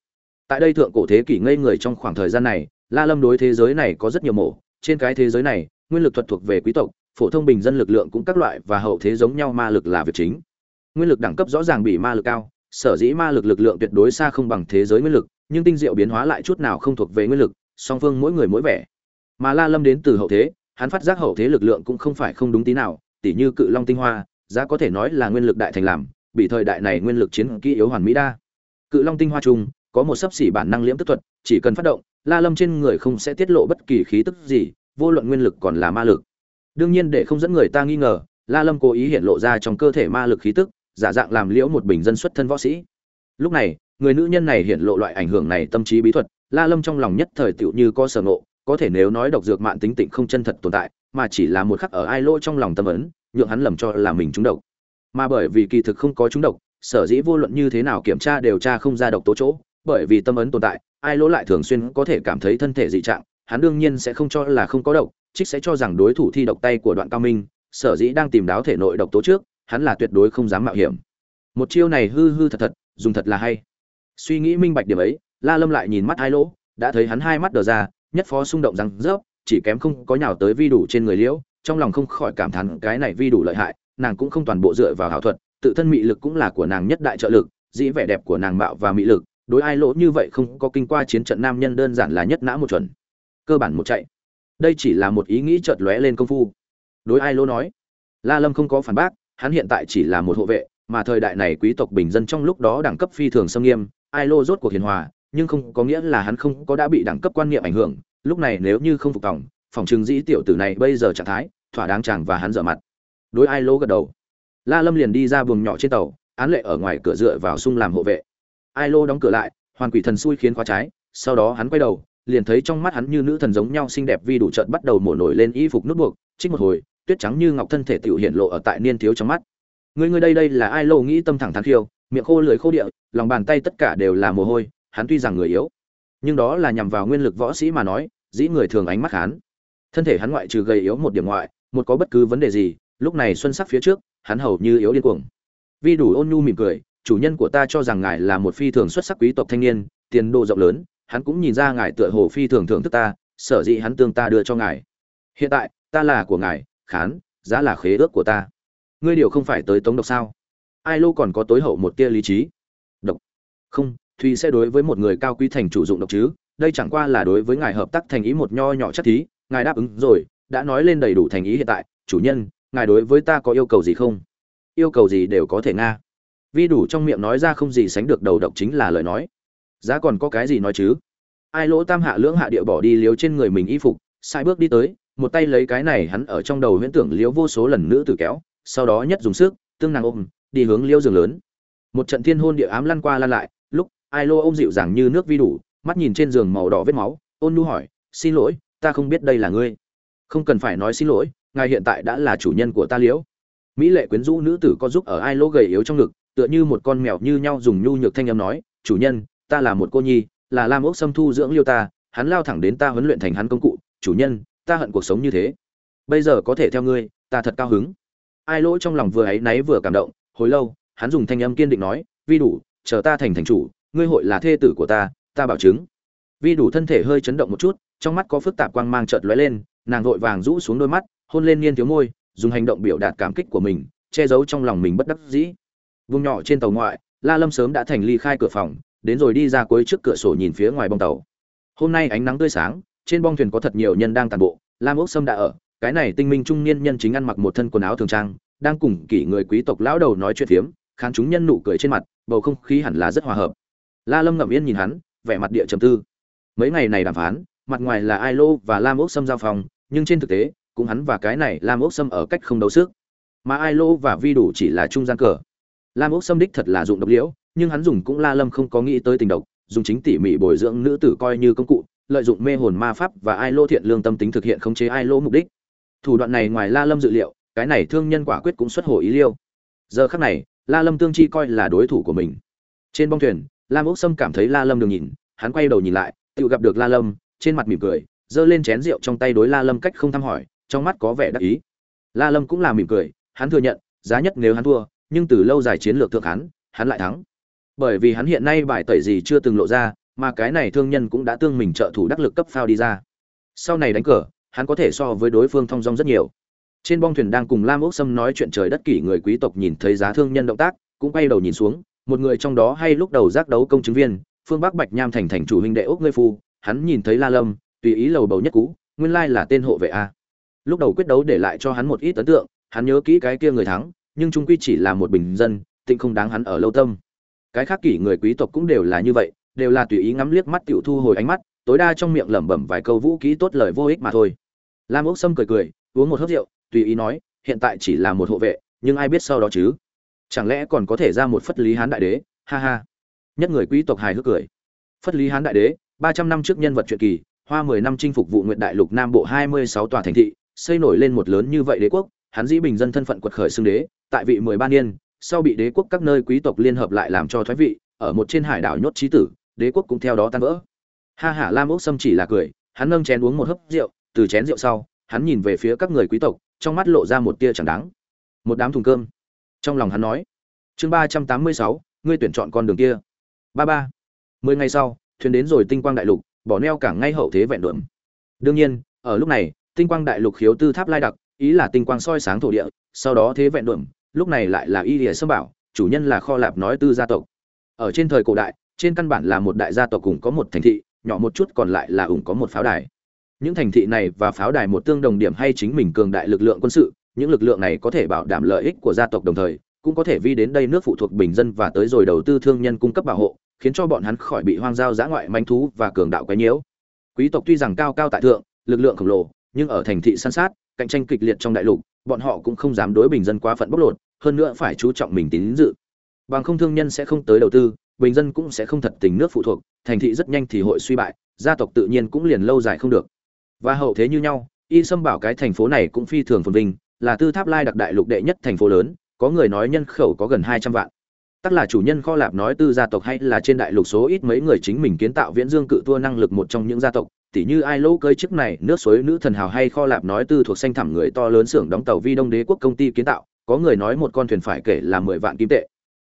Tại đây thượng cổ thế kỷ ngây người trong khoảng thời gian này, la lâm đối thế giới này có rất nhiều mổ, trên cái thế giới này, nguyên lực thuật thuộc về quý tộc phổ thông bình dân lực lượng cũng các loại và hậu thế giống nhau ma lực là việc chính. Nguyên lực đẳng cấp rõ ràng bị ma lực cao, sở dĩ ma lực lực lượng tuyệt đối xa không bằng thế giới nguyên lực, nhưng tinh diệu biến hóa lại chút nào không thuộc về nguyên lực, song phương mỗi người mỗi vẻ. Mà la lâm đến từ hậu thế, hắn phát giác hậu thế lực lượng cũng không phải không đúng tí nào, tỉ như cự long tinh hoa, giá có thể nói là nguyên lực đại thành làm, bị thời đại này nguyên lực chiến kỹ yếu hoàn mỹ đa. Cự long tinh hoa chung, có một sấp xỉ bản năng liễm tức thuật, chỉ cần phát động, la lâm trên người không sẽ tiết lộ bất kỳ khí tức gì, vô luận nguyên lực còn là ma lực đương nhiên để không dẫn người ta nghi ngờ, la lâm cố ý hiện lộ ra trong cơ thể ma lực khí tức, giả dạng làm liễu một bình dân xuất thân võ sĩ. Lúc này, người nữ nhân này hiện lộ loại ảnh hưởng này tâm trí bí thuật, la lâm trong lòng nhất thời tựu như có sở ngộ, có thể nếu nói độc dược mạng tính tịnh không chân thật tồn tại, mà chỉ là một khắc ở ai lỗ trong lòng tâm ấn, nhượng hắn lầm cho là mình trúng độc. Mà bởi vì kỳ thực không có trúng độc, sở dĩ vô luận như thế nào kiểm tra điều tra không ra độc tố chỗ, bởi vì tâm ấn tồn tại, ai lỗ lại thường xuyên có thể cảm thấy thân thể dị trạng, hắn đương nhiên sẽ không cho là không có độc trích sẽ cho rằng đối thủ thi độc tay của đoạn cao minh, sở dĩ đang tìm đáo thể nội độc tố trước, hắn là tuyệt đối không dám mạo hiểm. Một chiêu này hư hư thật thật, dùng thật là hay. Suy nghĩ minh bạch điểm ấy, la lâm lại nhìn mắt hai lỗ, đã thấy hắn hai mắt đờ ra, nhất phó xung động răng rớp, chỉ kém không có nhào tới vi đủ trên người liễu, trong lòng không khỏi cảm thán cái này vi đủ lợi hại, nàng cũng không toàn bộ dựa vào hảo thuật, tự thân mị lực cũng là của nàng nhất đại trợ lực, dĩ vẻ đẹp của nàng mạo và mị lực, đối ai lỗ như vậy không có kinh qua chiến trận nam nhân đơn giản là nhất nã một chuẩn. Cơ bản một chạy đây chỉ là một ý nghĩ chợt lóe lên công phu. Đối ai lô nói? La lâm không có phản bác, hắn hiện tại chỉ là một hộ vệ, mà thời đại này quý tộc bình dân trong lúc đó đẳng cấp phi thường xâm nghiêm, ai lô rốt cuộc hiền hòa, nhưng không có nghĩa là hắn không có đã bị đẳng cấp quan niệm ảnh hưởng, lúc này nếu như không phục tòng, phòng trường dĩ tiểu tử này bây giờ trạng thái, thỏa đáng chàng và hắn dở mặt. Đối ai lô gật đầu. La lâm liền đi ra buồng nhỏ trên tàu, án lệ ở ngoài cửa dựa vào sung làm hộ vệ. Ai lô đóng cửa lại, hoàn quỷ thần xui khiến khóa trái, sau đó hắn quay đầu liền thấy trong mắt hắn như nữ thần giống nhau xinh đẹp vi đủ trận bắt đầu mổ nổi lên y phục nút buộc trích một hồi, tuyết trắng như ngọc thân thể tiểu hiện lộ ở tại niên thiếu trong mắt. Người người đây đây là ai lâu nghĩ tâm thẳng thắn khiêu, miệng khô lưỡi khô địa, lòng bàn tay tất cả đều là mồ hôi, hắn tuy rằng người yếu, nhưng đó là nhằm vào nguyên lực võ sĩ mà nói, dĩ người thường ánh mắt hắn. Thân thể hắn ngoại trừ gầy yếu một điểm ngoại, một có bất cứ vấn đề gì, lúc này xuân sắc phía trước, hắn hầu như yếu điên cuồng. Vi đủ ôn nhu mỉm cười, chủ nhân của ta cho rằng ngài là một phi thường xuất sắc quý tộc thanh niên, tiền đồ rộng lớn hắn cũng nhìn ra ngài tựa hồ phi thường thưởng thức ta, sở dĩ hắn tương ta đưa cho ngài. Hiện tại, ta là của ngài, khán, giá là khế ước của ta. Ngươi điều không phải tới tống độc sao? Ai lô còn có tối hậu một tia lý trí? Độc. Không, thùy sẽ đối với một người cao quý thành chủ dụng độc chứ, đây chẳng qua là đối với ngài hợp tác thành ý một nho nhỏ chắc thí, ngài đáp ứng rồi, đã nói lên đầy đủ thành ý hiện tại. Chủ nhân, ngài đối với ta có yêu cầu gì không? Yêu cầu gì đều có thể nga. Vi đủ trong miệng nói ra không gì sánh được đầu độc chính là lời nói giá còn có cái gì nói chứ? Ai lỗ tam hạ lưỡng hạ địa bỏ đi liếu trên người mình y phục, sai bước đi tới, một tay lấy cái này hắn ở trong đầu huyễn tưởng liếu vô số lần nữ tử kéo, sau đó nhất dùng sức, tương nàng ôm, đi hướng liêu giường lớn. Một trận thiên hôn địa ám lăn qua lăn lại, lúc, ai lô ôm dịu dàng như nước vi đủ, mắt nhìn trên giường màu đỏ vết máu, ôn nu hỏi, xin lỗi, ta không biết đây là ngươi. Không cần phải nói xin lỗi, ngài hiện tại đã là chủ nhân của ta liễu mỹ lệ quyến rũ nữ tử có giúp ở ai lô gầy yếu trong ngực, tựa như một con mèo như nhau dùng nhu nhược thanh âm nói, chủ nhân ta là một cô nhi, là lam ốc xâm thu dưỡng liêu ta, hắn lao thẳng đến ta huấn luyện thành hắn công cụ, chủ nhân, ta hận cuộc sống như thế. Bây giờ có thể theo ngươi, ta thật cao hứng. Ai lỗ trong lòng vừa ấy náy vừa cảm động, hồi lâu, hắn dùng thanh âm kiên định nói, vi đủ, chờ ta thành thành chủ, ngươi hội là thê tử của ta ta bảo chứng. Vi đủ thân thể hơi chấn động một chút, trong mắt có phức tạp quang mang chợt lóe lên, nàng vội vàng rũ xuống đôi mắt, hôn lên nghiên thiếu môi, dùng hành động biểu đạt cảm kích của mình, che giấu trong lòng mình bất đắc dĩ. Vùng nhỏ trên tàu ngoại, la lâm sớm đã thành ly khai cửa phòng đến rồi đi ra cuối trước cửa sổ nhìn phía ngoài bong tàu. Hôm nay ánh nắng tươi sáng, trên bong thuyền có thật nhiều nhân đang tàn bộ, lam ốc sâm đã ở, cái này tinh minh trung niên nhân chính ăn mặc một thân quần áo thường trang, đang cùng kỷ người quý tộc lão đầu nói chuyện phiếm, khán chúng nhân nụ cười trên mặt, bầu không khí hẳn là rất hòa hợp. La lâm ngậm yên nhìn hắn, vẻ mặt địa trầm tư. Mấy ngày này đàm phán, mặt ngoài là ai lô và lam ốc sâm giao phòng, nhưng trên thực tế, cũng hắn và cái này lam ốc sâm ở cách không đấu sức. Mà ai lô và vi đủ chỉ là trung gian cờ. Lam ốc sâm đích thật là dụng độc liễu nhưng hắn dùng cũng la lâm không có nghĩ tới tình độc, dùng chính tỉ mỉ bồi dưỡng nữ tử coi như công cụ, lợi dụng mê hồn ma pháp và ai lô thiện lương tâm tính thực hiện khống chế ai lô mục đích. Thủ đoạn này ngoài la lâm dự liệu, cái này thương nhân quả quyết cũng xuất hồ ý liêu. Giờ khắc này, la lâm tương chi coi là đối thủ của mình. Trên bong thuyền, lam ốc sâm cảm thấy la lâm đường nhìn, hắn quay đầu nhìn lại, tự gặp được la lâm, trên mặt mỉm cười, giơ lên chén rượu trong tay đối la lâm cách không thăm hỏi, trong mắt có vẻ đắc ý. La lâm cũng là mỉm cười, hắn thừa nhận, giá nhất nếu hắn thua, nhưng từ lâu dài chiến lược thượng hắn hắn lại thắng bởi vì hắn hiện nay bài tẩy gì chưa từng lộ ra, mà cái này thương nhân cũng đã tương mình trợ thủ đắc lực cấp phao đi ra. Sau này đánh cờ, hắn có thể so với đối phương thong dong rất nhiều. Trên bong thuyền đang cùng lam ốc sâm nói chuyện trời đất kỷ người quý tộc nhìn thấy giá thương nhân động tác, cũng quay đầu nhìn xuống, một người trong đó hay lúc đầu giác đấu công chứng viên, phương bắc bạch nham thành thành chủ huynh đệ ốc ngươi phu, hắn nhìn thấy la lâm, tùy ý lầu bầu nhất cũ, nguyên lai là tên hộ vệ a. Lúc đầu quyết đấu để lại cho hắn một ít ấn tượng, hắn nhớ kỹ cái kia người thắng, nhưng trung quy chỉ là một bình dân, tịnh không đáng hắn ở lâu tâm cái khác kỷ người quý tộc cũng đều là như vậy, đều là tùy ý ngắm liếc mắt tiểu thu hồi ánh mắt, tối đa trong miệng lẩm bẩm vài câu vũ kỹ tốt lời vô ích mà thôi. Lam ốc sâm cười cười, uống một hớp rượu, tùy ý nói, hiện tại chỉ là một hộ vệ, nhưng ai biết sau đó chứ? Chẳng lẽ còn có thể ra một phất lý hán đại đế? Ha ha. Nhất người quý tộc hài hước cười. Phất lý hán đại đế, ba trăm năm trước nhân vật truyện kỳ, hoa mười năm chinh phục vụ nguyện đại lục nam bộ hai mươi sáu tòa thành thị, xây nổi lên một lớn như vậy đế quốc, hắn dĩ bình dân thân phận quật khởi xưng đế, tại vị mười ba niên sau bị đế quốc các nơi quý tộc liên hợp lại làm cho thoái vị, ở một trên hải đảo nhốt trí tử, đế quốc cũng theo đó tan vỡ. Ha hả lam ốc sâm chỉ là cười, hắn nâng chén uống một hớp rượu, từ chén rượu sau, hắn nhìn về phía các người quý tộc, trong mắt lộ ra một tia chẳng đáng. Một đám thùng cơm. Trong lòng hắn nói, chương ba trăm tám mươi sáu, ngươi tuyển chọn con đường kia. Ba ba. Mười ngày sau, thuyền đến rồi tinh quang đại lục, bỏ neo cảng ngay hậu thế vẹn đượm. Đương nhiên, ở lúc này, tinh quang đại lục khiếu tư tháp lai đặc, ý là tinh quang soi sáng thổ địa, sau đó thế vẹn đượm lúc này lại là y lìa sâm bảo, chủ nhân là kho lạp nói tư gia tộc. Ở trên thời cổ đại, trên căn bản là một đại gia tộc cùng có một thành thị, nhỏ một chút còn lại là ủng có một pháo đài. Những thành thị này và pháo đài một tương đồng điểm hay chính mình cường đại lực lượng quân sự, những lực lượng này có thể bảo đảm lợi ích của gia tộc đồng thời, cũng có thể vi đến đây nước phụ thuộc bình dân và tới rồi đầu tư thương nhân cung cấp bảo hộ, khiến cho bọn hắn khỏi bị hoang giao giã ngoại manh thú và cường đạo quấy nhiễu. Quý tộc tuy rằng cao cao tại thượng, lực lượng khổng lồ, nhưng ở thành thị săn sát, cạnh tranh kịch liệt trong đại lục bọn họ cũng không dám đối bình dân quá phận bóc lột, hơn nữa phải chú trọng mình tín dự. Bằng không thương nhân sẽ không tới đầu tư, bình dân cũng sẽ không thật tình nước phụ thuộc, thành thị rất nhanh thì hội suy bại, gia tộc tự nhiên cũng liền lâu dài không được. Và hậu thế như nhau, y sâm bảo cái thành phố này cũng phi thường phồn vinh, là tư tháp lai đặc đại lục đệ nhất thành phố lớn, có người nói nhân khẩu có gần hai trăm vạn tắc là chủ nhân kho lạp nói tư gia tộc hay là trên đại lục số ít mấy người chính mình kiến tạo viễn dương cự tua năng lực một trong những gia tộc, tỉ như ai lỗ cơi chức này, nước suối nữ thần hào hay kho lạp nói tư thuộc xanh thẳm người to lớn xưởng đóng tàu vi đông đế quốc công ty kiến tạo, có người nói một con thuyền phải kể là mười vạn kim tệ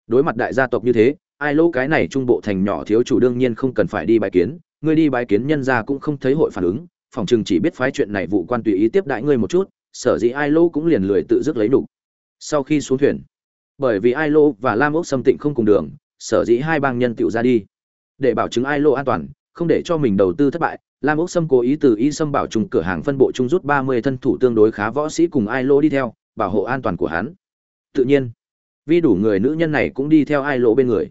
đối mặt đại gia tộc như thế, ai lỗ cái này trung bộ thành nhỏ thiếu chủ đương nhiên không cần phải đi bài kiến, người đi bài kiến nhân gia cũng không thấy hội phản ứng, phòng chừng chỉ biết phái chuyện này vụ quan tùy ý tiếp đại ngươi một chút, sở dĩ ai lỗ cũng liền lười tự dứt lấy đủ. sau khi xuống thuyền bởi vì ai Lô và lam ốc xâm tịnh không cùng đường, sở dĩ hai bang nhân tựu ra đi. Để bảo chứng ai Lô an toàn, không để cho mình đầu tư thất bại, lam ốc xâm cố ý từ y xâm bảo trùng cửa hàng phân bộ trung rút ba mươi thân thủ tương đối khá võ sĩ cùng ai Lô đi theo, bảo hộ an toàn của hắn. Tự nhiên, vì đủ người nữ nhân này cũng đi theo ai Lô bên người.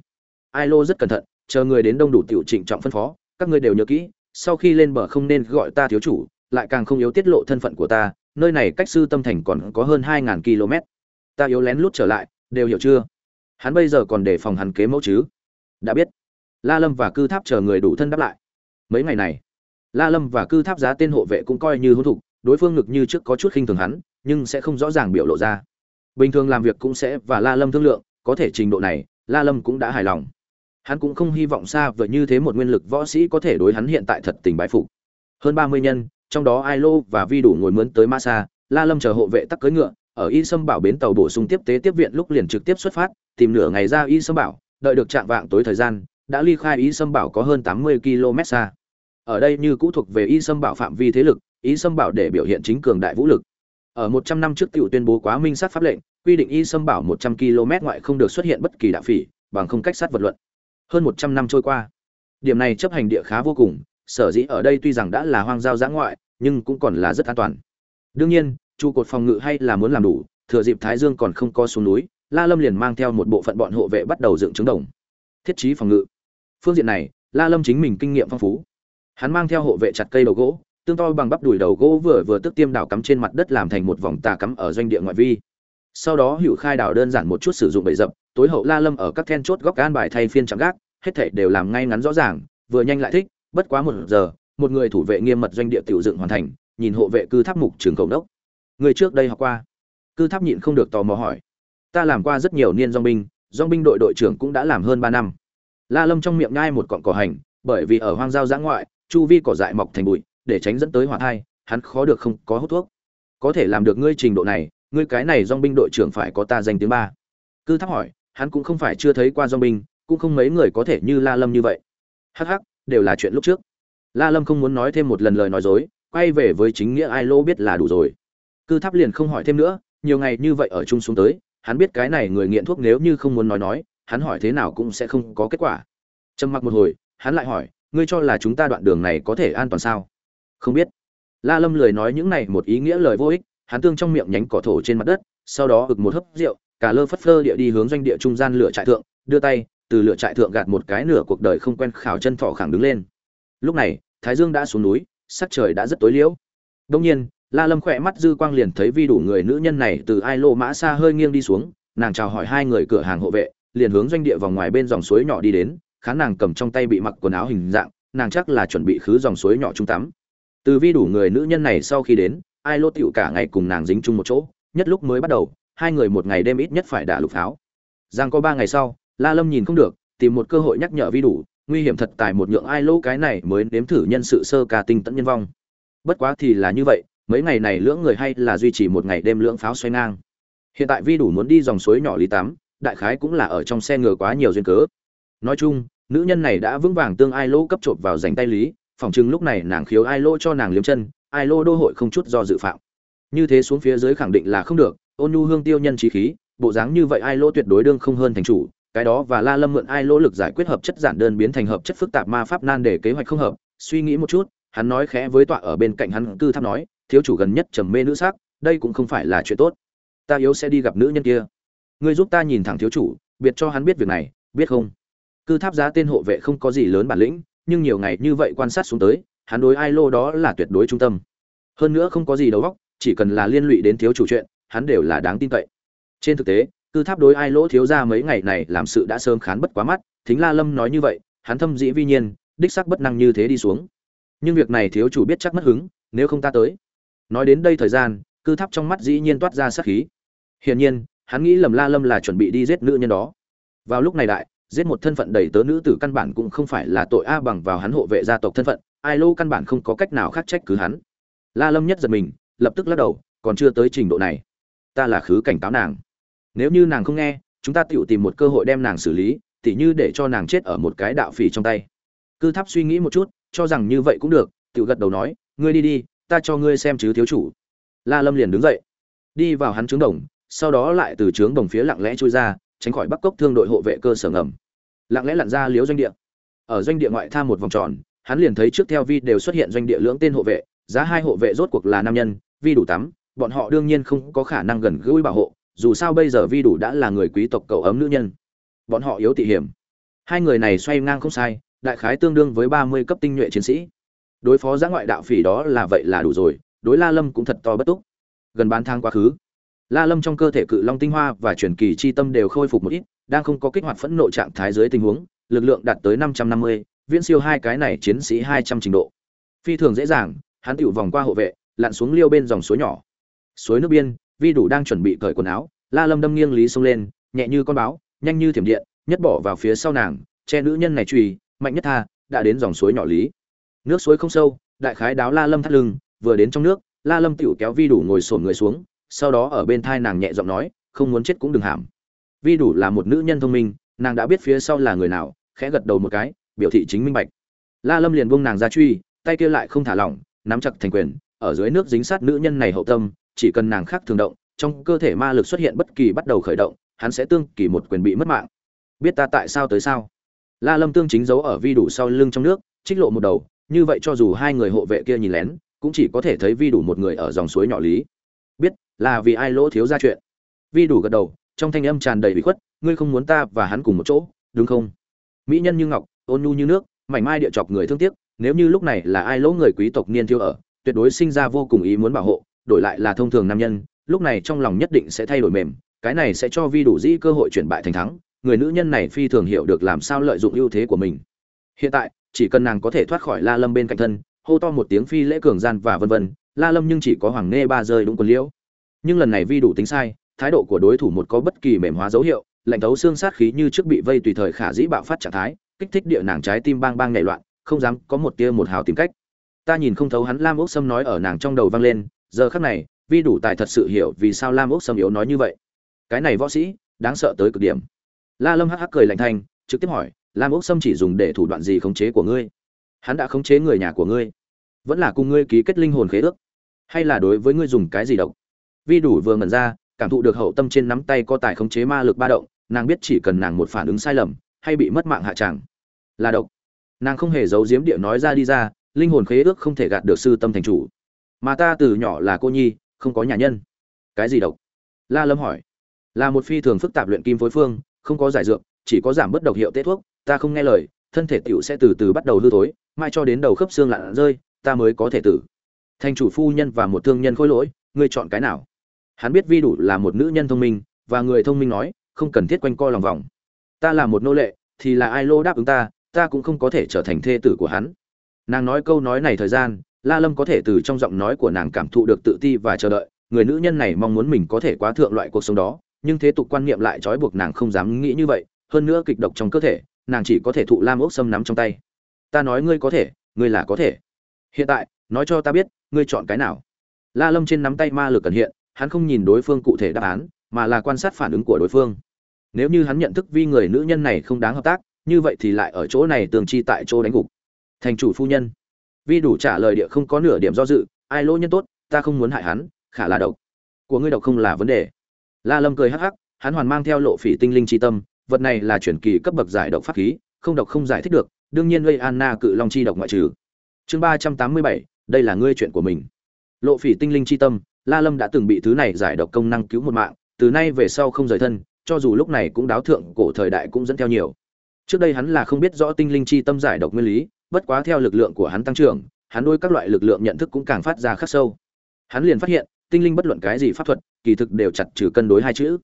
Ai Lô rất cẩn thận, chờ người đến đông đủ tiểu trịnh trọng phân phó, các ngươi đều nhớ kỹ, sau khi lên bờ không nên gọi ta thiếu chủ, lại càng không yếu tiết lộ thân phận của ta, nơi này cách sư tâm thành còn có hơn hai ngàn km ta yếu lén lút trở lại đều hiểu chưa? Hắn bây giờ còn đề phòng hắn kế mẫu chứ? Đã biết. La lâm và cư tháp chờ người đủ thân đáp lại. Mấy ngày này, la lâm và cư tháp giá tên hộ vệ cũng coi như hữu thục, đối phương ngực như trước có chút khinh thường hắn, nhưng sẽ không rõ ràng biểu lộ ra. Bình thường làm việc cũng sẽ và la lâm thương lượng, có thể trình độ này, la lâm cũng đã hài lòng. Hắn cũng không hy vọng xa vời như thế một nguyên lực võ sĩ có thể đối hắn hiện tại thật tình bái phục. Hơn ba mươi nhân, trong đó ai lô và vi đủ ngồi mướn tới ma sa la lâm chờ hộ vệ tắc cưỡi ngựa ở y sâm bảo bến tàu bổ sung tiếp tế tiếp viện lúc liền trực tiếp xuất phát, tìm nửa ngày ra y sâm bảo, đợi được trạng vạng tối thời gian, đã ly khai y sâm bảo có hơn tám mươi km xa. Ở đây như cũ thuộc về y sâm bảo phạm vi thế lực, y sâm bảo để biểu hiện chính cường đại vũ lực. Ở một trăm năm trước tiểu tuyên bố quá minh sát pháp lệnh, quy định y sâm bảo một trăm km ngoại không được xuất hiện bất kỳ đạo phỉ, bằng không cách sát vật luận. Hơn một trăm năm trôi qua, điểm này chấp hành địa khá vô cùng, sở dĩ ở đây tuy rằng đã là hoang giao giã ngoại, nhưng cũng còn là rất an toàn. Đương nhiên trụ cột phòng ngự hay là muốn làm đủ, thừa dịp thái dương còn không có xuống núi, la lâm liền mang theo một bộ phận bọn hộ vệ bắt đầu dựng trứng đồng. Thiết trí phòng ngự. Phương diện này, la lâm chính mình kinh nghiệm phong phú. Hắn mang theo hộ vệ chặt cây đầu gỗ, tương to bằng bắp đùi đầu gỗ vừa vừa tức tiêm đào cắm trên mặt đất làm thành một vòng tà cắm ở doanh địa ngoại vi. Sau đó hữu khai đào đơn giản một chút sử dụng bẫy dập, tối hậu la lâm ở các then chốt góc an bài thay phiên chạm gác, hết thảy đều làm ngay ngắn rõ ràng, vừa nhanh lại thích, bất quá một giờ, một người thủ vệ nghiêm mật doanh địa tiểu dựng hoàn thành, nhìn hộ vệ cư tháp mục trường cầu đốc người trước đây học qua. Cư tháp nhịn không được tò mò hỏi. Ta làm qua rất nhiều niên dong binh dong binh đội đội trưởng cũng đã làm hơn ba năm. La lâm trong miệng nhai một cọng cỏ hành, bởi vì ở hoang giao giã ngoại, chu vi cỏ dại mọc thành bụi, để tránh dẫn tới hỏa thai, hắn khó được không có hút thuốc. Có thể làm được ngươi trình độ này, ngươi cái này dong binh đội trưởng phải có ta danh tiếng ba. Cư tháp hỏi, hắn cũng không phải chưa thấy qua dong binh, cũng không mấy người có thể như la lâm như vậy. Hắc hắc, đều là chuyện lúc trước. La lâm không muốn nói thêm một lần lời nói dối, quay về với chính nghĩa ai lô biết là đủ rồi cư tháp liền không hỏi thêm nữa, nhiều ngày như vậy ở chung xuống tới, hắn biết cái này người nghiện thuốc nếu như không muốn nói nói, hắn hỏi thế nào cũng sẽ không có kết quả. Trầm mặc một hồi, hắn lại hỏi, ngươi cho là chúng ta đoạn đường này có thể an toàn sao? Không biết. La lâm lười nói những này một ý nghĩa lời vô ích, hắn tương trong miệng nhánh cỏ thổ trên mặt đất, sau đó ực một hớp rượu, cả lơ phất phơ địa đi hướng doanh địa trung gian lửa trại thượng, đưa tay, từ lửa trại thượng gạt một cái nửa cuộc đời không quen khảo chân thỏ khẳng đứng lên. Lúc này, thái dương đã xuống núi, sắc trời đã rất tối liễu. Đông nhiên la lâm khỏe mắt dư quang liền thấy vi đủ người nữ nhân này từ ai lô mã xa hơi nghiêng đi xuống, nàng chào hỏi hai người cửa hàng hộ vệ, liền hướng doanh địa vòng ngoài bên dòng suối nhỏ đi đến, khán nàng cầm trong tay bị mặc quần áo hình dạng, nàng chắc là chuẩn bị khứ dòng suối nhỏ trung tắm. Từ vi đủ người nữ nhân này sau khi đến, ai lô tiểu cả ngày cùng nàng dính chung một chỗ, nhất lúc mới bắt đầu, hai người một ngày đêm ít nhất phải đả lục pháo. Giang có ba ngày sau, la lâm nhìn không được, tìm một cơ hội nhắc nhở vi đủ, nguy hiểm thật tài một nhượng ai lô cái này mới nếm thử nhân sự sơ ca tinh tận nhân vong. Bất quá thì là như vậy mấy ngày này lưỡng người hay là duy trì một ngày đêm lưỡng pháo xoay ngang. Hiện tại vi đủ muốn đi dòng suối nhỏ lý Tám, đại khái cũng là ở trong xe ngựa quá nhiều duyên cớ. Nói chung nữ nhân này đã vững vàng tương ai lô cấp trộm vào dành tay lý phỏng chừng lúc này nàng khiếu ai lô cho nàng liếm chân ai lô đô hội không chút do dự phạm. Như thế xuống phía dưới khẳng định là không được ôn nhu hương tiêu nhân trí khí bộ dáng như vậy ai lô tuyệt đối đương không hơn thành chủ cái đó và la lâm mượn ai lô lực giải quyết hợp chất giản đơn biến thành hợp chất phức tạp ma pháp nan để kế hoạch không hợp suy nghĩ một chút hắn nói khẽ với tọa ở bên cạnh hắn cư tháp nói thiếu chủ gần nhất trầm mê nữ sắc, đây cũng không phải là chuyện tốt. Ta yếu sẽ đi gặp nữ nhân kia. Ngươi giúp ta nhìn thẳng thiếu chủ, biệt cho hắn biết việc này, biết không? Cư tháp giá tên hộ vệ không có gì lớn bản lĩnh, nhưng nhiều ngày như vậy quan sát xuống tới, hắn đối ai lô đó là tuyệt đối trung tâm. Hơn nữa không có gì đầu óc, chỉ cần là liên lụy đến thiếu chủ chuyện, hắn đều là đáng tin cậy. Trên thực tế, cư tháp đối ai lỗ thiếu gia mấy ngày này làm sự đã sớm khán bất quá mắt, thính la lâm nói như vậy, hắn thâm dĩ vi nhiên, đích xác bất năng như thế đi xuống. Nhưng việc này thiếu chủ biết chắc mất hứng, nếu không ta tới nói đến đây thời gian, cư tháp trong mắt dĩ nhiên toát ra sát khí. Hiển nhiên, hắn nghĩ lầm la lâm là chuẩn bị đi giết nữ nhân đó. Vào lúc này đại, giết một thân phận đầy tớ nữ tử căn bản cũng không phải là tội a bằng vào hắn hộ vệ gia tộc thân phận, ai lô căn bản không có cách nào khác trách cứ hắn. La lâm nhất giật mình, lập tức lắc đầu, còn chưa tới trình độ này. Ta là khứ cảnh cáo nàng. Nếu như nàng không nghe, chúng ta tự tìm một cơ hội đem nàng xử lý, tỉ như để cho nàng chết ở một cái đạo phỉ trong tay. Cư tháp suy nghĩ một chút, cho rằng như vậy cũng được tự gật đầu nói, ngươi đi đi ta cho ngươi xem chứ thiếu chủ. La lâm liền đứng dậy, đi vào hắn trướng đồng, sau đó lại từ trướng đồng phía lặng lẽ trôi ra, tránh khỏi bắc cốc thương đội hộ vệ cơ sở ngầm. Lặng lẽ lặn ra liếu doanh địa. Ở doanh địa ngoại tham một vòng tròn, hắn liền thấy trước theo vi đều xuất hiện doanh địa lưỡng tên hộ vệ, giá hai hộ vệ rốt cuộc là nam nhân, vi đủ tắm, bọn họ đương nhiên không có khả năng gần gũi bảo hộ, dù sao bây giờ vi đủ đã là người quý tộc cậu ấm nữ nhân. Bọn họ yếu tị hiểm. Hai người này xoay ngang không sai, đại khái tương đương với ba mươi cấp tinh nhuệ chiến sĩ đối phó giã ngoại đạo phỉ đó là vậy là đủ rồi, đối la lâm cũng thật to bất túc. Gần bán thang quá khứ, la lâm trong cơ thể cự long tinh hoa và truyền kỳ chi tâm đều khôi phục một ít, đang không có kích hoạt phẫn nộ trạng thái dưới tình huống, lực lượng đạt tới năm trăm năm mươi, viễn siêu hai cái này chiến sĩ hai trăm trình độ. Phi thường dễ dàng, hắn tựu vòng qua hộ vệ, lặn xuống liêu bên dòng suối nhỏ. Suối nước biên, vi đủ đang chuẩn bị cởi quần áo, la lâm đâm nghiêng lý xông lên, nhẹ như con báo, nhanh như thiểm điện, nhất bỏ vào phía sau nàng, che nữ nhân này truy, mạnh nhất tha, đã đến dòng suối nhỏ lý nước suối không sâu, đại khái đáo la lâm thắt lưng, vừa đến trong nước, la lâm tựu kéo vi đủ ngồi sổn người xuống, sau đó ở bên thai nàng nhẹ giọng nói, không muốn chết cũng đừng hàm vi đủ là một nữ nhân thông minh, nàng đã biết phía sau là người nào, khẽ gật đầu một cái, biểu thị chính minh bạch. La lâm liền buông nàng ra truy, tay kia lại không thả lỏng, nắm chặt thành quyền, ở dưới nước dính sát nữ nhân này hậu tâm, chỉ cần nàng khác thường động, trong cơ thể ma lực xuất hiện bất kỳ bắt đầu khởi động, hắn sẽ tương kỳ một quyền bị mất mạng. Biết ta tại sao tới sao? La lâm tương chính giấu ở vi đủ sau lưng trong nước, trích lộ một đầu như vậy cho dù hai người hộ vệ kia nhìn lén, cũng chỉ có thể thấy vi đủ một người ở dòng suối nhỏ lý. Biết là vì ai lỗ thiếu ra chuyện. Vi đủ gật đầu, trong thanh âm tràn đầy bị khuất, ngươi không muốn ta và hắn cùng một chỗ, đúng không? Mỹ nhân như ngọc, ôn nhu như nước, mảnh mai địa chọc người thương tiếc, nếu như lúc này là ai lỗ người quý tộc niên thiếu ở, tuyệt đối sinh ra vô cùng ý muốn bảo hộ, đổi lại là thông thường nam nhân, lúc này trong lòng nhất định sẽ thay đổi mềm, cái này sẽ cho vi đủ dĩ cơ hội chuyển bại thành thắng, người nữ nhân này phi thường hiểu được làm sao lợi dụng ưu thế của mình. Hiện tại chỉ cần nàng có thể thoát khỏi la lâm bên cạnh thân, hô to một tiếng phi lễ cường gian và vân vân, la lâm nhưng chỉ có hoàng nghe ba rơi đúng quần liễu. Nhưng lần này vi đủ tính sai, thái độ của đối thủ một có bất kỳ mềm hóa dấu hiệu, lạnh thấu xương sát khí như trước bị vây tùy thời khả dĩ bạo phát trạng thái, kích thích địa nàng trái tim bang bang nhảy loạn, không dám có một tia một hào tìm cách. Ta nhìn không thấu hắn lam ốc sâm nói ở nàng trong đầu vang lên, giờ khắc này, vi đủ tài thật sự hiểu vì sao lam ốc sâm yếu nói như vậy. Cái này võ sĩ, đáng sợ tới cực điểm. La lâm hắc hắc cười lạnh thành, trực tiếp hỏi lam ốc sâm chỉ dùng để thủ đoạn gì khống chế của ngươi? Hắn đã khống chế người nhà của ngươi. Vẫn là cùng ngươi ký kết linh hồn khế ước. Hay là đối với ngươi dùng cái gì độc? Vi đủ vừa ngẩn ra, cảm thụ được hậu tâm trên nắm tay có tài khống chế ma lực ba động, nàng biết chỉ cần nàng một phản ứng sai lầm, hay bị mất mạng hạ tràng là độc. Nàng không hề giấu giếm địa nói ra đi ra, linh hồn khế ước không thể gạt được sư tâm thành chủ. Mà ta từ nhỏ là cô nhi, không có nhà nhân. Cái gì độc? La lâm hỏi. Là một phi thường phức tạp luyện kim phối phương, không có giải dược, chỉ có giảm bớt độc hiệu tết thuốc ta không nghe lời, thân thể tiểu sẽ từ từ bắt đầu hư thối, mai cho đến đầu khớp xương lặn rơi, ta mới có thể tử. Thành chủ phu nhân và một thương nhân khôi lỗi, ngươi chọn cái nào? Hắn biết vi đủ là một nữ nhân thông minh, và người thông minh nói, không cần thiết quanh co lòng vòng. Ta là một nô lệ, thì là ai lô đáp ứng ta ta cũng không có thể trở thành thê tử của hắn. Nàng nói câu nói này thời gian, la lâm có thể từ trong giọng nói của nàng cảm thụ được tự ti và chờ đợi, người nữ nhân này mong muốn mình có thể quá thượng loại cuộc sống đó, nhưng thế tục quan niệm lại trói buộc nàng không dám nghĩ như vậy, hơn nữa kịch độc trong cơ thể nàng chỉ có thể thụ lam ốc sâm nắm trong tay. Ta nói ngươi có thể, ngươi là có thể. Hiện tại, nói cho ta biết, ngươi chọn cái nào? La lâm trên nắm tay ma lực cần hiện, hắn không nhìn đối phương cụ thể đáp án, mà là quan sát phản ứng của đối phương. Nếu như hắn nhận thức vi người nữ nhân này không đáng hợp tác, như vậy thì lại ở chỗ này tường chi tại chỗ đánh gục. Thành chủ phu nhân. Vi đủ trả lời địa không có nửa điểm do dự, ai lỗ nhân tốt, ta không muốn hại hắn, khả là độc. Của ngươi độc không là vấn đề. La lâm cười hắc hắc, hắn hoàn mang theo lộ phỉ tinh linh chi tâm vật này là chuyển kỳ cấp bậc giải độc pháp khí, không độc không giải thích được, đương nhiên gây anna cự long chi độc ngoại trừ. Chương ba trăm tám mươi bảy, đây là ngươi chuyện của mình. Lộ phỉ tinh linh chi tâm, la lâm đã từng bị thứ này giải độc công năng cứu một mạng, từ nay về sau không rời thân, cho dù lúc này cũng đáo thượng, cổ thời đại cũng dẫn theo nhiều. Trước đây hắn là không biết rõ tinh linh chi tâm giải độc nguyên lý, bất quá theo lực lượng của hắn tăng trưởng, hắn đối các loại lực lượng nhận thức cũng càng phát ra khắc sâu. Hắn liền phát hiện, tinh linh bất luận cái gì pháp thuật, kỳ thực đều chặt trừ cân đối hai chữ.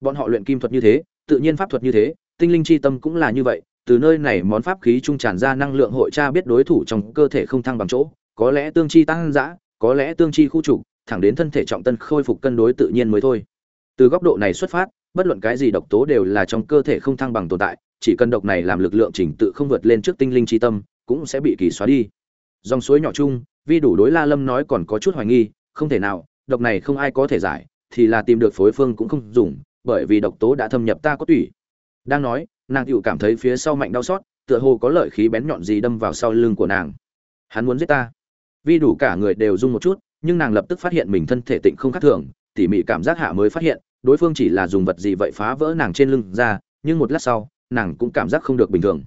Bọn họ luyện kim thuật như thế tự nhiên pháp thuật như thế, tinh linh chi tâm cũng là như vậy, từ nơi này món pháp khí trung tràn ra năng lượng hội tra biết đối thủ trong cơ thể không thăng bằng chỗ, có lẽ tương chi tăng dã, có lẽ tương chi khu trục, thẳng đến thân thể trọng tân khôi phục cân đối tự nhiên mới thôi. Từ góc độ này xuất phát, bất luận cái gì độc tố đều là trong cơ thể không thăng bằng tồn tại, chỉ cần độc này làm lực lượng chỉnh tự không vượt lên trước tinh linh chi tâm, cũng sẽ bị kỳ xóa đi. Dòng suối nhỏ chung, vi đủ đối la lâm nói còn có chút hoài nghi, không thể nào, độc này không ai có thể giải, thì là tìm được phối phương cũng không dùng bởi vì độc tố đã thâm nhập ta có tủy. Đang nói, nàng tựu cảm thấy phía sau mạnh đau xót, tựa hồ có lợi khí bén nhọn gì đâm vào sau lưng của nàng. Hắn muốn giết ta. Vi đủ cả người đều rung một chút, nhưng nàng lập tức phát hiện mình thân thể tịnh không khác thường, tỉ mỉ cảm giác hạ mới phát hiện, đối phương chỉ là dùng vật gì vậy phá vỡ nàng trên lưng ra, nhưng một lát sau, nàng cũng cảm giác không được bình thường.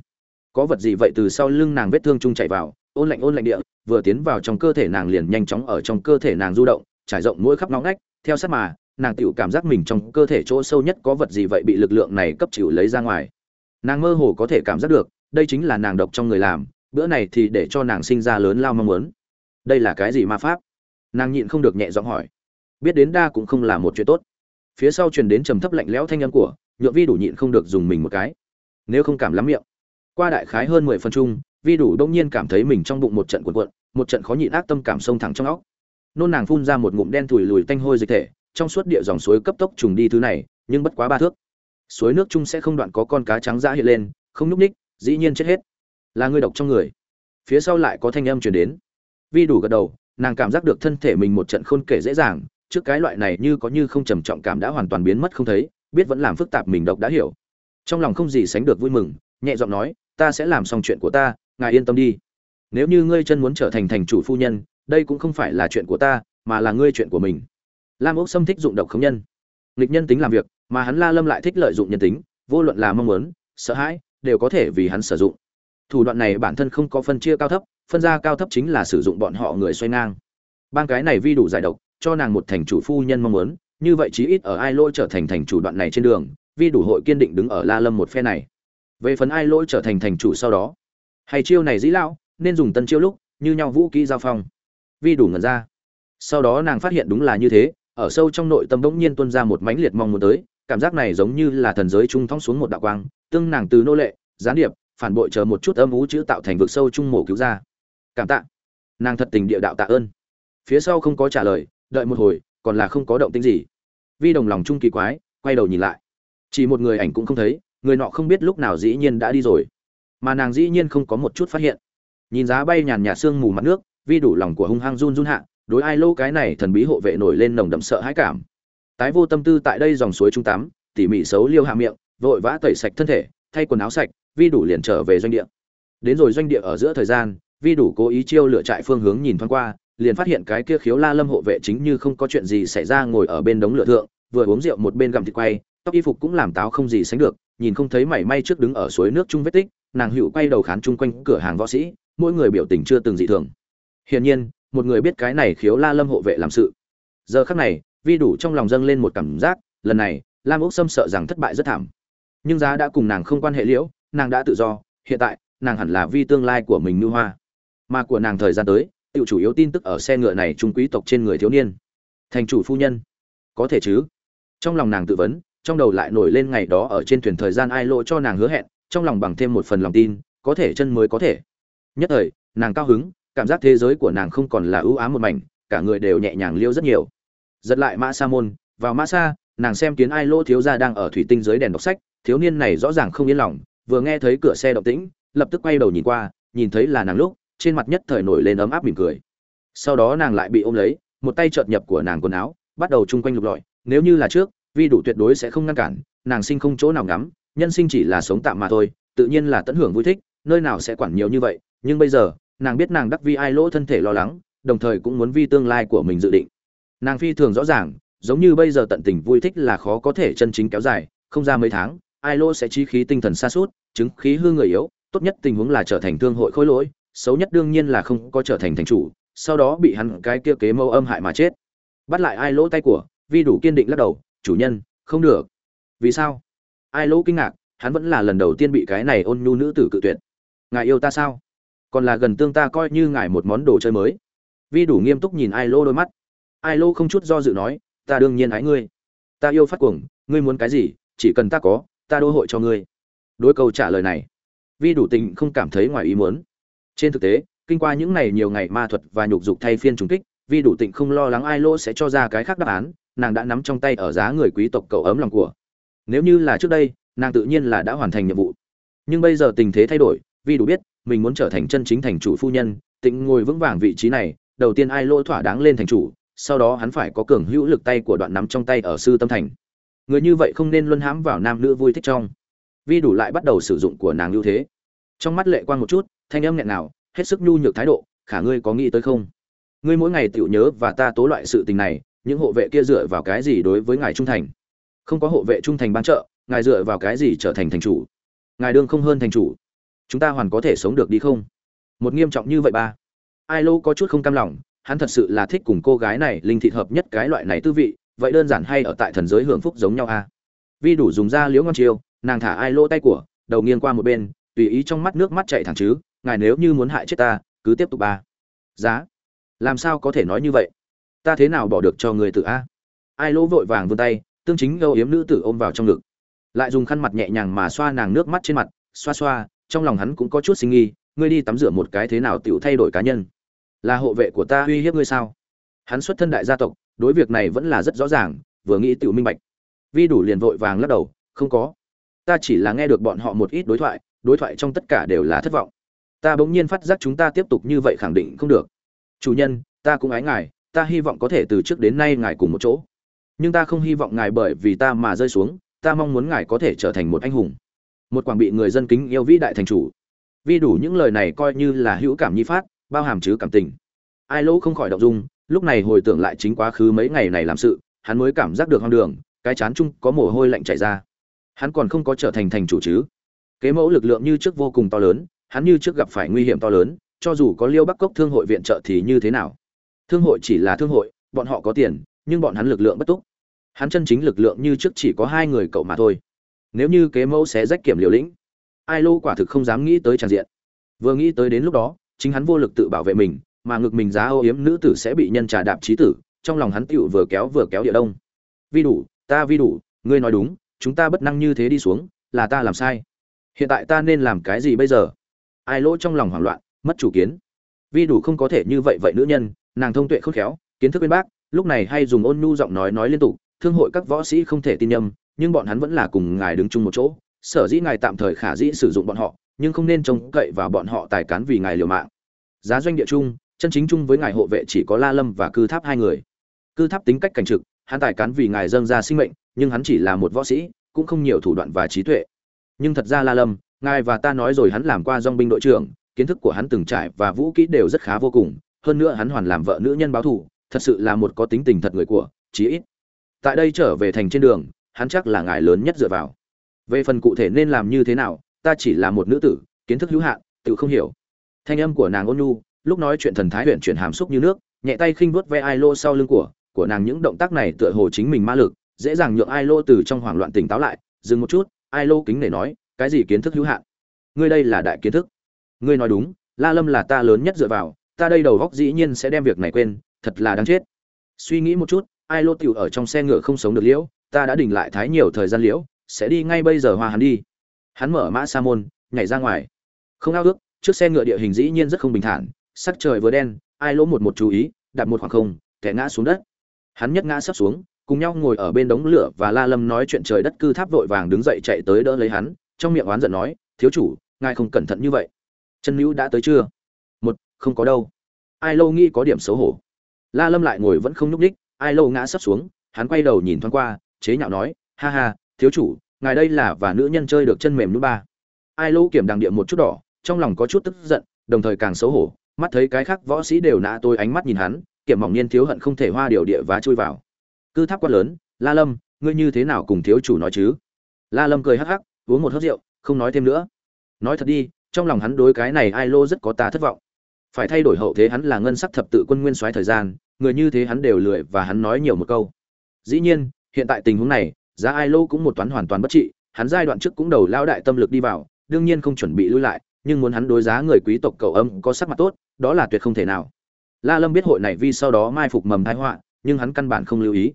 Có vật gì vậy từ sau lưng nàng vết thương chung chạy vào, ôn lạnh ôn lạnh địa, vừa tiến vào trong cơ thể nàng liền nhanh chóng ở trong cơ thể nàng du động, trải rộng mỗi khắp nóng ngách, theo sát mà nàng tựu cảm giác mình trong cơ thể chỗ sâu nhất có vật gì vậy bị lực lượng này cấp chịu lấy ra ngoài. Nàng mơ hồ có thể cảm giác được, đây chính là nàng độc trong người làm, bữa này thì để cho nàng sinh ra lớn lao mong muốn. Đây là cái gì ma pháp? Nàng nhịn không được nhẹ giọng hỏi. Biết đến đa cũng không là một chuyện tốt. Phía sau truyền đến trầm thấp lạnh lẽo thanh âm của nhựa vi đủ nhịn không được dùng mình một cái. Nếu không cảm lắm miệng. Qua đại khái hơn mười phân chung, vi đủ đông nhiên cảm thấy mình trong bụng một trận cuộn cuộn, một trận khó nhịn ác tâm cảm sông thẳng trong óc. Nôn nàng phun ra một ngụm đen thùi lùi tanh hôi dịch thể trong suốt địa dòng suối cấp tốc trùng đi thứ này, nhưng bất quá ba thước. Suối nước chung sẽ không đoạn có con cá trắng dã hiện lên, không nhúc ních dĩ nhiên chết hết. Là người độc trong người. Phía sau lại có thanh âm truyền đến. Vi đủ gật đầu, nàng cảm giác được thân thể mình một trận khôn kể dễ dàng, trước cái loại này như có như không trầm trọng cảm đã hoàn toàn biến mất không thấy, biết vẫn làm phức tạp mình độc đã hiểu. Trong lòng không gì sánh được vui mừng, nhẹ giọng nói, ta sẽ làm xong chuyện của ta, ngài yên tâm đi. Nếu như ngươi chân muốn trở thành thành chủ phu nhân, đây cũng không phải là chuyện của ta, mà là ngươi chuyện của mình lam ốc xâm thích dụng độc khống nhân. Nghịch nhân tính làm việc, mà hắn la lâm lại thích lợi dụng nhân tính, vô luận là mong muốn, sợ hãi, đều có thể vì hắn sử dụng. Thủ đoạn này bản thân không có phân chia cao thấp, phân ra cao thấp chính là sử dụng bọn họ người xoay ngang. Bang cái này vi đủ giải độc, cho nàng một thành chủ phu nhân mong muốn, như vậy chí ít ở ai lỗi trở thành thành chủ đoạn này trên đường, vi đủ hội kiên định đứng ở la lâm một phe này. Về phần ai lỗi trở thành thành chủ sau đó, hay chiêu này dĩ lão, nên dùng tân chiêu lúc, như nhau vũ kỹ giao phong. Vi đủ ngẩn ra. Sau đó nàng phát hiện đúng là như thế ở sâu trong nội tâm bỗng nhiên tuôn ra một mãnh liệt mong muốn tới, cảm giác này giống như là thần giới trung thong xuống một đạo quang, tương nàng từ nô lệ, gián điệp, phản bội chờ một chút âm u chữ tạo thành vực sâu trung mổ cứu ra. Cảm tạ. Nàng thật tình địa đạo tạ ơn. Phía sau không có trả lời, đợi một hồi, còn là không có động tĩnh gì. Vi đồng lòng trung kỳ quái, quay đầu nhìn lại. Chỉ một người ảnh cũng không thấy, người nọ không biết lúc nào dĩ nhiên đã đi rồi. Mà nàng dĩ nhiên không có một chút phát hiện. Nhìn giá bay nhàn nhạt sương mù mặt nước, vi đủ lòng của hung hăng run run hạ đối ai lô cái này thần bí hộ vệ nổi lên nồng đậm sợ hãi cảm. Tái vô tâm tư tại đây dòng suối trung tắm, tỉ mỉ xấu liêu hạ miệng, vội vã tẩy sạch thân thể, thay quần áo sạch, vi đủ liền trở về doanh địa. Đến rồi doanh địa ở giữa thời gian, vi đủ cố ý chiêu lựa trại phương hướng nhìn thoáng qua, liền phát hiện cái kia khiếu la lâm hộ vệ chính như không có chuyện gì xảy ra ngồi ở bên đống lửa thượng, vừa uống rượu một bên gặm thịt quay, tóc y phục cũng làm táo không gì sánh được, nhìn không thấy mảy may trước đứng ở suối nước chung vết tích, nàng hữu quay đầu khán chung quanh cửa hàng võ sĩ, mỗi người biểu tình chưa từng dị thường. Hiển nhiên một người biết cái này khiếu la lâm hộ vệ làm sự. Giờ khắc này, vi đủ trong lòng dâng lên một cảm giác, lần này, lam úc sâm sợ rằng thất bại rất thảm. Nhưng giá đã cùng nàng không quan hệ liễu, nàng đã tự do, hiện tại, nàng hẳn là vi tương lai của mình như hoa. Mà của nàng thời gian tới tự chủ yếu tin tức ở xe ngựa này trung quý tộc trên người thiếu niên. Thành chủ phu nhân. Có thể chứ? Trong lòng nàng tự vấn, trong đầu lại nổi lên ngày đó ở trên thuyền thời gian ai lộ cho nàng hứa hẹn, trong lòng bằng thêm một phần lòng tin, có thể chân mới có thể. Nhất thời, nàng cao hứng cảm giác thế giới của nàng không còn là ưu ám một mảnh, cả người đều nhẹ nhàng liêu rất nhiều. Giật lại mã sa môn, vào mã sa, nàng xem kiến ai lỗ thiếu gia đang ở thủy tinh dưới đèn đọc sách, thiếu niên này rõ ràng không yên lòng, vừa nghe thấy cửa xe động tĩnh, lập tức quay đầu nhìn qua, nhìn thấy là nàng lúc, trên mặt nhất thời nổi lên ấm áp mỉm cười. Sau đó nàng lại bị ôm lấy, một tay chợt nhập của nàng quần áo, bắt đầu chung quanh lục lọi, nếu như là trước, vi đủ tuyệt đối sẽ không ngăn cản, nàng sinh không chỗ nào ngắm, nhân sinh chỉ là sống tạm mà thôi, tự nhiên là tận hưởng vui thích, nơi nào sẽ quản nhiều như vậy, nhưng bây giờ nàng biết nàng đắc vi ai lỗ thân thể lo lắng, đồng thời cũng muốn vi tương lai của mình dự định. Nàng phi thường rõ ràng, giống như bây giờ tận tình vui thích là khó có thể chân chính kéo dài, không ra mấy tháng, ai lỗ sẽ chi khí tinh thần xa suốt chứng khí hư người yếu, tốt nhất tình huống là trở thành thương hội khối lỗi, xấu nhất đương nhiên là không có trở thành thành chủ, sau đó bị hắn cái kia kế mâu âm hại mà chết. Bắt lại ai lỗ tay của, vi đủ kiên định lắc đầu, chủ nhân, không được. Vì sao? Ai lỗ kinh ngạc, hắn vẫn là lần đầu tiên bị cái này ôn nhu nữ tử cự tuyệt. Ngài yêu ta sao? Còn là gần tương ta coi như ngài một món đồ chơi mới. Vi đủ nghiêm túc nhìn ai lô đôi mắt. Ai lô không chút do dự nói, ta đương nhiên ái ngươi. Ta yêu phát cuồng, ngươi muốn cái gì, chỉ cần ta có, ta đô hội cho ngươi. Đối câu trả lời này, vi đủ tình không cảm thấy ngoài ý muốn. Trên thực tế, kinh qua những ngày nhiều ngày ma thuật và nhục dục thay phiên trùng kích, vi đủ tịnh không lo lắng ai lô sẽ cho ra cái khác đáp án, nàng đã nắm trong tay ở giá người quý tộc cậu ấm lòng của. Nếu như là trước đây, nàng tự nhiên là đã hoàn thành nhiệm vụ. Nhưng bây giờ tình thế thay đổi, vi đủ biết mình muốn trở thành chân chính thành chủ phu nhân, tịnh ngồi vững vàng vị trí này, đầu tiên ai lỗ thỏa đáng lên thành chủ, sau đó hắn phải có cường hữu lực tay của đoạn nắm trong tay ở sư tâm thành. Người như vậy không nên luân hãm vào nam nữ vui thích trong. Vi đủ lại bắt đầu sử dụng của nàng ưu thế. Trong mắt lệ quan một chút, thanh âm nghẹn nào hết sức nhu nhược thái độ, khả ngươi có nghĩ tới không? Ngươi mỗi ngày tiểu nhớ và ta tố loại sự tình này, những hộ vệ kia dựa vào cái gì đối với ngài trung thành? Không có hộ vệ trung thành ban trợ, ngài dựa vào cái gì trở thành thành chủ? Ngài đương không hơn thành chủ chúng ta hoàn có thể sống được đi không? Một nghiêm trọng như vậy ba. Ai lô có chút không cam lòng, hắn thật sự là thích cùng cô gái này linh thịt hợp nhất cái loại này tư vị, vậy đơn giản hay ở tại thần giới hưởng phúc giống nhau à vi đủ dùng da liễu ngon chiêu, nàng thả ai lô tay của, đầu nghiêng qua một bên, tùy ý trong mắt nước mắt chạy thẳng chứ, ngài nếu như muốn hại chết ta, cứ tiếp tục ba. Giá. Làm sao có thể nói như vậy? Ta thế nào bỏ được cho người tự a? Ai lỗ vội vàng vươn tay, tương chính âu yếm nữ tử ôm vào trong ngực. Lại dùng khăn mặt nhẹ nhàng mà xoa nàng nước mắt trên mặt, xoa xoa trong lòng hắn cũng có chút sinh nghi, ngươi đi tắm rửa một cái thế nào tiểu thay đổi cá nhân? Là hộ vệ của ta uy hiếp ngươi sao? Hắn xuất thân đại gia tộc, đối việc này vẫn là rất rõ ràng, vừa nghĩ tiểu minh bạch. Vi đủ liền vội vàng lắc đầu, không có. Ta chỉ là nghe được bọn họ một ít đối thoại đối thoại trong tất cả đều là thất vọng. Ta bỗng nhiên phát giác chúng ta tiếp tục như vậy khẳng định không được. Chủ nhân, ta cũng ái ngài, ta hy vọng có thể từ trước đến nay ngài cùng một chỗ. Nhưng ta không hy vọng ngài bởi vì ta mà rơi xuống, ta mong muốn ngài có thể trở thành một anh hùng một quảng bị người dân kính yêu vĩ đại thành chủ. Vì đủ những lời này coi như là hữu cảm nhi phát, bao hàm chứ cảm tình. Ai lỗ không khỏi động dung, lúc này hồi tưởng lại chính quá khứ mấy ngày này làm sự, hắn mới cảm giác được hoang đường, cái chán chung có mồ hôi lạnh chảy ra. Hắn còn không có trở thành thành chủ chứ. Kế mẫu lực lượng như trước vô cùng to lớn, hắn như trước gặp phải nguy hiểm to lớn, cho dù có liêu bắc cốc thương hội viện trợ thì như thế nào? Thương hội chỉ là thương hội, bọn họ có tiền, nhưng bọn hắn lực lượng bất túc. Hắn chân chính lực lượng như trước chỉ có hai người cậu mà thôi nếu như kế mẫu sẽ rách kiểm liều lĩnh, ai lô quả thực không dám nghĩ tới tràn diện. Vừa nghĩ tới đến lúc đó, chính hắn vô lực tự bảo vệ mình, mà ngực mình giá âu yếm nữ tử sẽ bị nhân trà đạp trí tử, trong lòng hắn tựu vừa kéo vừa kéo địa đông. Vi đủ, ta vi đủ, ngươi nói đúng, chúng ta bất năng như thế đi xuống, là ta làm sai. Hiện tại ta nên làm cái gì bây giờ? Ai lỗ trong lòng hoảng loạn, mất chủ kiến. Vi đủ không có thể như vậy vậy nữ nhân, nàng thông tuệ khôn khéo, kiến thức bên bác, lúc này hay dùng ôn nhu giọng nói nói liên tục, thương hội các võ sĩ không thể tin nhầm nhưng bọn hắn vẫn là cùng ngài đứng chung một chỗ, sở dĩ ngài tạm thời khả dĩ sử dụng bọn họ, nhưng không nên trông cậy vào bọn họ tài cán vì ngài liều mạng. Giá doanh địa chung, chân chính chung với ngài hộ vệ chỉ có la lâm và cư tháp hai người. Cư tháp tính cách cảnh trực, hắn tài cán vì ngài dâng ra sinh mệnh, nhưng hắn chỉ là một võ sĩ, cũng không nhiều thủ đoạn và trí tuệ. Nhưng thật ra la lâm, ngài và ta nói rồi hắn làm qua dong binh đội trưởng, kiến thức của hắn từng trải và vũ kỹ đều rất khá vô cùng, hơn nữa hắn hoàn làm vợ nữ nhân báo thù, thật sự là một có tính tình thật người của, chí ít. Tại đây trở về thành trên đường hắn chắc là ngài lớn nhất dựa vào. Về phần cụ thể nên làm như thế nào, ta chỉ là một nữ tử, kiến thức hữu hạn, tự không hiểu. Thanh âm của nàng ôn nhu, lúc nói chuyện thần thái huyện chuyển hàm xúc như nước, nhẹ tay khinh vuốt ve ai lô sau lưng của của nàng những động tác này tựa hồ chính mình ma lực, dễ dàng nhượng ai lô từ trong hoảng loạn tỉnh táo lại, dừng một chút, ai lô kính để nói, cái gì kiến thức hữu hạn? Ngươi đây là đại kiến thức. Ngươi nói đúng, la lâm là ta lớn nhất dựa vào, ta đây đầu góc dĩ nhiên sẽ đem việc này quên, thật là đáng chết. Suy nghĩ một chút, ai lô tiểu ở trong xe ngựa không sống được liễu ta đã đỉnh lại thái nhiều thời gian liễu, sẽ đi ngay bây giờ hoa hắn đi. Hắn mở mã sa môn, nhảy ra ngoài. Không ao ước trước xe ngựa địa hình dĩ nhiên rất không bình thản, sắc trời vừa đen, ai lỗ một một chú ý đặt một khoảng không, kẻ ngã xuống đất. Hắn nhất ngã sắp xuống, cùng nhau ngồi ở bên đống lửa và la lâm nói chuyện trời đất cư tháp vội vàng đứng dậy chạy tới đỡ lấy hắn, trong miệng oán giận nói, thiếu chủ, ngài không cẩn thận như vậy. Chân nữ đã tới chưa? Một, không có đâu. Ai lâu nghĩ có điểm xấu hổ. La lâm lại ngồi vẫn không nhúc đích ai lâu ngã sắp xuống, hắn quay đầu nhìn thoáng qua chế nhạo nói, ha ha, thiếu chủ, ngài đây là và nữ nhân chơi được chân mềm núi ba. Ai lâu kiểm đằng địa một chút đỏ, trong lòng có chút tức giận, đồng thời càng xấu hổ, mắt thấy cái khác võ sĩ đều nã tôi ánh mắt nhìn hắn, kiểm mỏng niên thiếu hận không thể hoa điều địa và chui vào. Cư tháp quát lớn, la lâm, ngươi như thế nào cùng thiếu chủ nói chứ? La lâm cười hắc hắc, uống một hớp rượu, không nói thêm nữa. Nói thật đi, trong lòng hắn đối cái này ai lô rất có ta thất vọng. Phải thay đổi hậu thế hắn là ngân sắc thập tự quân nguyên soái thời gian, người như thế hắn đều lười và hắn nói nhiều một câu. Dĩ nhiên hiện tại tình huống này, giá ai lô cũng một toán hoàn toàn bất trị, hắn giai đoạn trước cũng đầu lao đại tâm lực đi vào, đương nhiên không chuẩn bị lui lại, nhưng muốn hắn đối giá người quý tộc cầu âm có sắc mặt tốt, đó là tuyệt không thể nào. La lâm biết hội này vì sau đó mai phục mầm thái họa, nhưng hắn căn bản không lưu ý.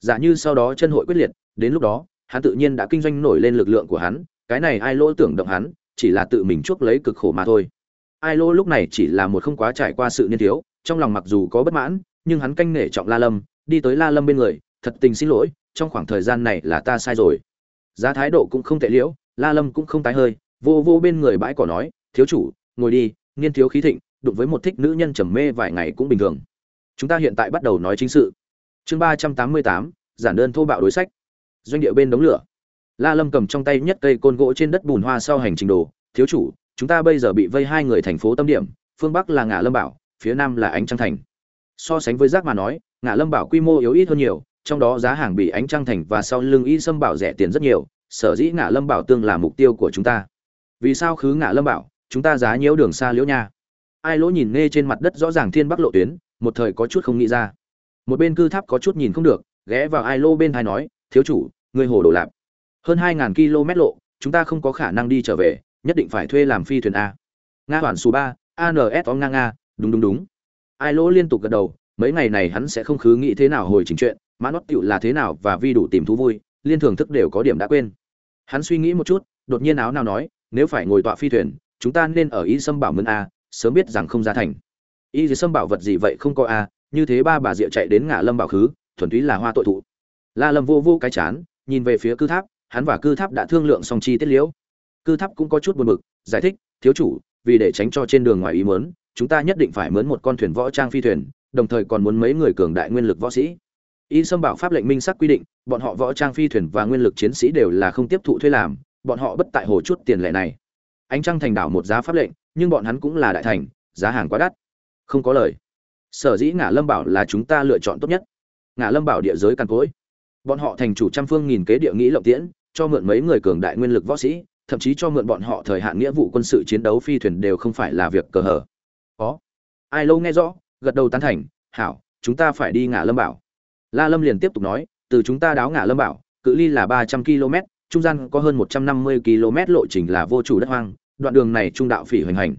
Giả như sau đó chân hội quyết liệt, đến lúc đó, hắn tự nhiên đã kinh doanh nổi lên lực lượng của hắn, cái này ai lỗ tưởng động hắn, chỉ là tự mình chuốc lấy cực khổ mà thôi. Ai lỗ lúc này chỉ là một không quá trải qua sự niên thiếu, trong lòng mặc dù có bất mãn, nhưng hắn canh nể trọng la lâm, đi tới la lâm bên người, thật tình xin lỗi trong khoảng thời gian này là ta sai rồi. Giá thái độ cũng không tệ liễu, la lâm cũng không tái hơi, vô vô bên người bãi cỏ nói, thiếu chủ, ngồi đi, niên thiếu khí thịnh, đụng với một thích nữ nhân trầm mê vài ngày cũng bình thường. Chúng ta hiện tại bắt đầu nói chính sự. Chương ba trăm tám mươi tám, giản đơn thô bạo đối sách. Doanh địa bên đống lửa. La lâm cầm trong tay nhất cây côn gỗ trên đất bùn hoa sau hành trình đồ, thiếu chủ, chúng ta bây giờ bị vây hai người thành phố tâm điểm, phương bắc là ngã lâm bảo, phía nam là ánh trăng thành. So sánh với giác mà nói, ngã lâm bảo quy mô yếu ít hơn nhiều trong đó giá hàng bị ánh trăng thành và sau lưng y sâm bảo rẻ tiền rất nhiều, sở dĩ ngã lâm bảo tương là mục tiêu của chúng ta. Vì sao khứ ngã lâm bảo, chúng ta giá nhiễu đường xa liễu nha? Ai lỗ nhìn nghe trên mặt đất rõ ràng thiên bắc lộ tuyến, một thời có chút không nghĩ ra. Một bên cư tháp có chút nhìn không được, ghé vào ai lô bên hai nói, thiếu chủ người hồ đồ lạp. Hơn hai ngàn km lộ, chúng ta không có khả năng đi trở về, nhất định phải thuê làm phi thuyền a. Nga hoàn số ba ans o nga nga, đúng đúng đúng. Ai lỗ liên tục gật đầu, mấy ngày này hắn sẽ không khứ nghĩ thế nào hồi chỉnh chuyện mã nót tựu là thế nào và vi đủ tìm thú vui, liên thường thức đều có điểm đã quên. Hắn suy nghĩ một chút, đột nhiên áo nào nói, nếu phải ngồi tọa phi thuyền, chúng ta nên ở y sâm bảo mân a, sớm biết rằng không ra thành. Y gì sâm bảo vật gì vậy không có a, như thế ba bà diệu chạy đến ngã lâm bảo khứ, thuần túy là hoa tội thụ. La lâm vô vô cái chán, nhìn về phía cư tháp, hắn và cư tháp đã thương lượng song chi tiết liễu. Cư tháp cũng có chút buồn bực, giải thích, thiếu chủ, vì để tránh cho trên đường ngoài ý mớn chúng ta nhất định phải mướn một con thuyền võ trang phi thuyền, đồng thời còn muốn mấy người cường đại nguyên lực võ sĩ y xâm bảo pháp lệnh minh sắc quy định, bọn họ võ trang phi thuyền và nguyên lực chiến sĩ đều là không tiếp thụ thuê làm, bọn họ bất tại hồ chút tiền lệ này. Ánh trăng thành đảo một giá pháp lệnh, nhưng bọn hắn cũng là đại thành, giá hàng quá đắt. Không có lời. Sở dĩ ngã lâm bảo là chúng ta lựa chọn tốt nhất. Ngã lâm bảo địa giới càn cối bọn họ thành chủ trăm phương nghìn kế địa nghĩ lộng tiễn, cho mượn mấy người cường đại nguyên lực võ sĩ, thậm chí cho mượn bọn họ thời hạn nghĩa vụ quân sự chiến đấu phi thuyền đều không phải là việc cờ hở có. Ai lâu nghe rõ, gật đầu tán thành, hảo, chúng ta phải đi ngã lâm bảo la lâm liền tiếp tục nói, từ chúng ta đáo ngã lâm bảo, cự ly là ba trăm km trung gian có hơn một trăm năm mươi km lộ trình là vô chủ đất hoang, đoạn đường này trung đạo phỉ hoành hành.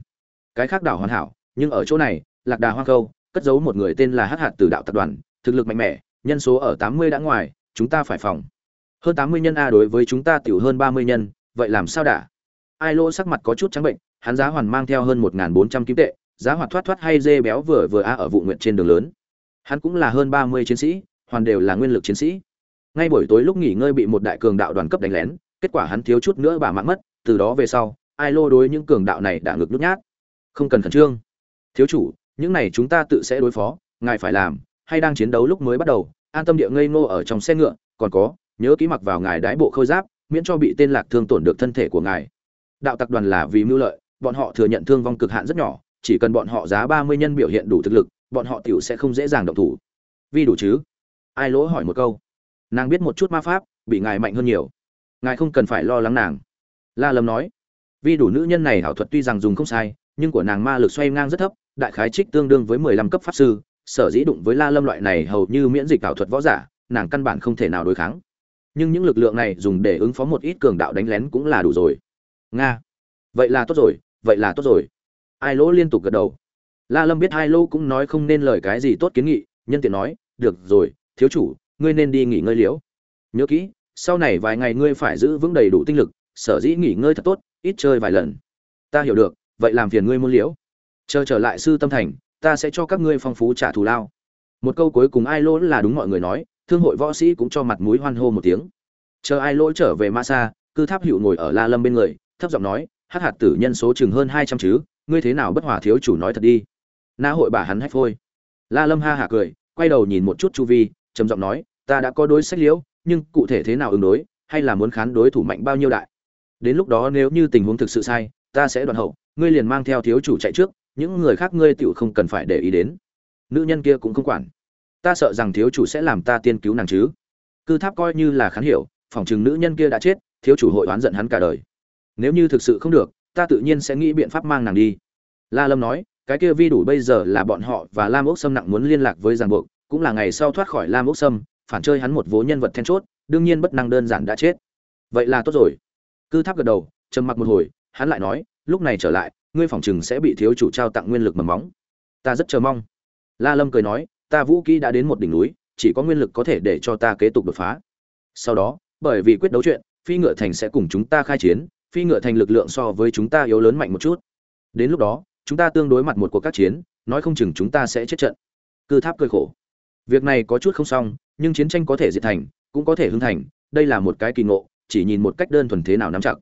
Cái khác đảo hoàn hảo, nhưng ở chỗ này, lạc đà hoang câu, cất giấu một người tên là hắc hạt từ đạo tập đoàn, thực lực mạnh mẽ, nhân số ở tám mươi đã ngoài, chúng ta phải phòng. Hơn tám mươi nhân a đối với chúng ta tiểu hơn ba mươi nhân, vậy làm sao đã ai Lô sắc mặt có chút trắng bệnh, hắn giá hoàn mang theo hơn một bốn trăm kim tệ, giá hoạt thoát thoát hay dê béo vừa vừa a ở vụ nguyện trên đường lớn. Hắn cũng là hơn ba mươi chiến sĩ hoàn đều là nguyên lực chiến sĩ. Ngay buổi tối lúc nghỉ ngơi bị một đại cường đạo đoàn cấp đánh lén, kết quả hắn thiếu chút nữa bà mạng mất, từ đó về sau, ai lô đối những cường đạo này đã ngược nhút nhát. Không cần khẩn trương. Thiếu chủ, những này chúng ta tự sẽ đối phó, ngài phải làm, hay đang chiến đấu lúc mới bắt đầu, an tâm địa ngây ngô ở trong xe ngựa, còn có, nhớ ký mặc vào ngài đái bộ khôi giáp, miễn cho bị tên lạc thương tổn được thân thể của ngài. Đạo tặc đoàn là vì mưu lợi, bọn họ thừa nhận thương vong cực hạn rất nhỏ, chỉ cần bọn họ giá ba mươi nhân biểu hiện đủ thực lực, bọn họ tiểu sẽ không dễ dàng động thủ. Vì đủ chứ? Ai lỗ hỏi một câu. Nàng biết một chút ma pháp, bị ngài mạnh hơn nhiều. Ngài không cần phải lo lắng nàng. La lâm nói vì đủ nữ nhân này hảo thuật tuy rằng dùng không sai, nhưng của nàng ma lực xoay ngang rất thấp, đại khái trích tương đương với mười lăm cấp pháp sư, sở dĩ đụng với la lâm loại này hầu như miễn dịch ảo thuật võ giả, nàng căn bản không thể nào đối kháng. Nhưng những lực lượng này dùng để ứng phó một ít cường đạo đánh lén cũng là đủ rồi. Nga. Vậy là tốt rồi, vậy là tốt rồi. Ai lỗ liên tục gật đầu. La lâm biết hai lỗ cũng nói không nên lời cái gì tốt kiến nghị, nhân tiện nói, được rồi thiếu chủ, ngươi nên đi nghỉ ngơi liễu. Nhớ kỹ, sau này vài ngày ngươi phải giữ vững đầy đủ tinh lực, sở dĩ nghỉ ngơi thật tốt, ít chơi vài lần. Ta hiểu được, vậy làm phiền ngươi muốn liễu. Chờ trở lại sư tâm thành, ta sẽ cho các ngươi phong phú trả thù lao. Một câu cuối cùng ai lỗ là đúng mọi người nói, thương hội võ sĩ cũng cho mặt mũi hoan hô một tiếng. Chờ ai lỗ trở về ma sa, cư tháp hữu ngồi ở la lâm bên người, thấp giọng nói hát hạt tử nhân số chừng hơn hai trăm chứ, ngươi thế nào bất hòa thiếu chủ nói thật đi. Na hội bà hắn hách phôi. La lâm ha hả cười, quay đầu nhìn một chút chu vi trầm giọng nói, ta đã có đối sách liễu, nhưng cụ thể thế nào ứng đối, hay là muốn khán đối thủ mạnh bao nhiêu đại? Đến lúc đó nếu như tình huống thực sự sai, ta sẽ đoạn hậu, ngươi liền mang theo thiếu chủ chạy trước, những người khác ngươi tựu không cần phải để ý đến. Nữ nhân kia cũng không quản. Ta sợ rằng thiếu chủ sẽ làm ta tiên cứu nàng chứ. Cư tháp coi như là khán hiểu, phỏng chừng nữ nhân kia đã chết, thiếu chủ hội oán giận hắn cả đời. Nếu như thực sự không được, ta tự nhiên sẽ nghĩ biện pháp mang nàng đi. La lâm nói, cái kia vi đủ bây giờ là bọn họ và lam ốc xâm nặng muốn liên lạc với giang buộc cũng là ngày sau thoát khỏi lam ốc sâm, phản chơi hắn một vố nhân vật then chốt, đương nhiên bất năng đơn giản đã chết. Vậy là tốt rồi. Cư tháp gật đầu, trầm mặc một hồi, hắn lại nói, lúc này trở lại, ngươi phỏng chừng sẽ bị thiếu chủ trao tặng nguyên lực mầm móng. Ta rất chờ mong. La lâm cười nói, ta vũ kỹ đã đến một đỉnh núi, chỉ có nguyên lực có thể để cho ta kế tục đột phá. Sau đó, bởi vì quyết đấu chuyện, phi ngựa thành sẽ cùng chúng ta khai chiến, phi ngựa thành lực lượng so với chúng ta yếu lớn mạnh một chút. Đến lúc đó, chúng ta tương đối mặt một cuộc các chiến, nói không chừng chúng ta sẽ chết trận. Cư tháp cười khổ việc này có chút không xong, nhưng chiến tranh có thể diệt thành, cũng có thể hưng thành, đây là một cái kỳ ngộ, chỉ nhìn một cách đơn thuần thế nào nắm chặt.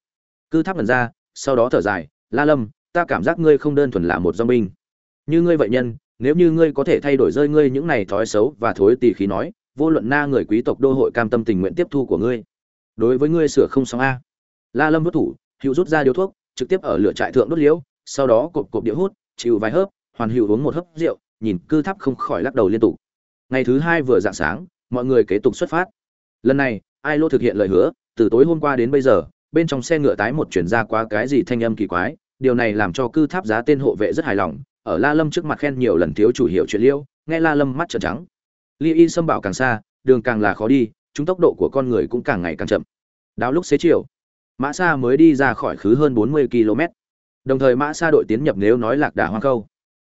Cư tháp lần ra, sau đó thở dài, la lâm, ta cảm giác ngươi không đơn thuần là một dòng binh như ngươi vậy nhân, nếu như ngươi có thể thay đổi rơi ngươi những này thói xấu và thối tỳ khí nói, vô luận na người quý tộc đô hội cam tâm tình nguyện tiếp thu của ngươi. Đối với ngươi sửa không xong a. La lâm bất thủ, hữu rút ra điếu thuốc, trực tiếp ở lửa trại thượng đốt liễu, sau đó cộp cộp địa hút, chịu vài hớp, hoàn hữu uống một hớp rượu, nhìn cư tháp không khỏi lắc đầu liên tục ngày thứ hai vừa dạng sáng, mọi người kế tục xuất phát. Lần này, ai lô thực hiện lời hứa, từ tối hôm qua đến bây giờ, bên trong xe ngựa tái một chuyển ra qua cái gì thanh âm kỳ quái, điều này làm cho cư tháp giá tên hộ vệ rất hài lòng, ở la lâm trước mặt khen nhiều lần thiếu chủ hiệu chuyện liêu, nghe la lâm mắt trợn trắng. Li y xâm bảo càng xa, đường càng là khó đi, chúng tốc độ của con người cũng càng ngày càng chậm. Đáo lúc xế chiều, mã sa mới đi ra khỏi khứ hơn 40 km. Đồng thời mã sa đội tiến nhập nếu nói lạc đà hoang khâu.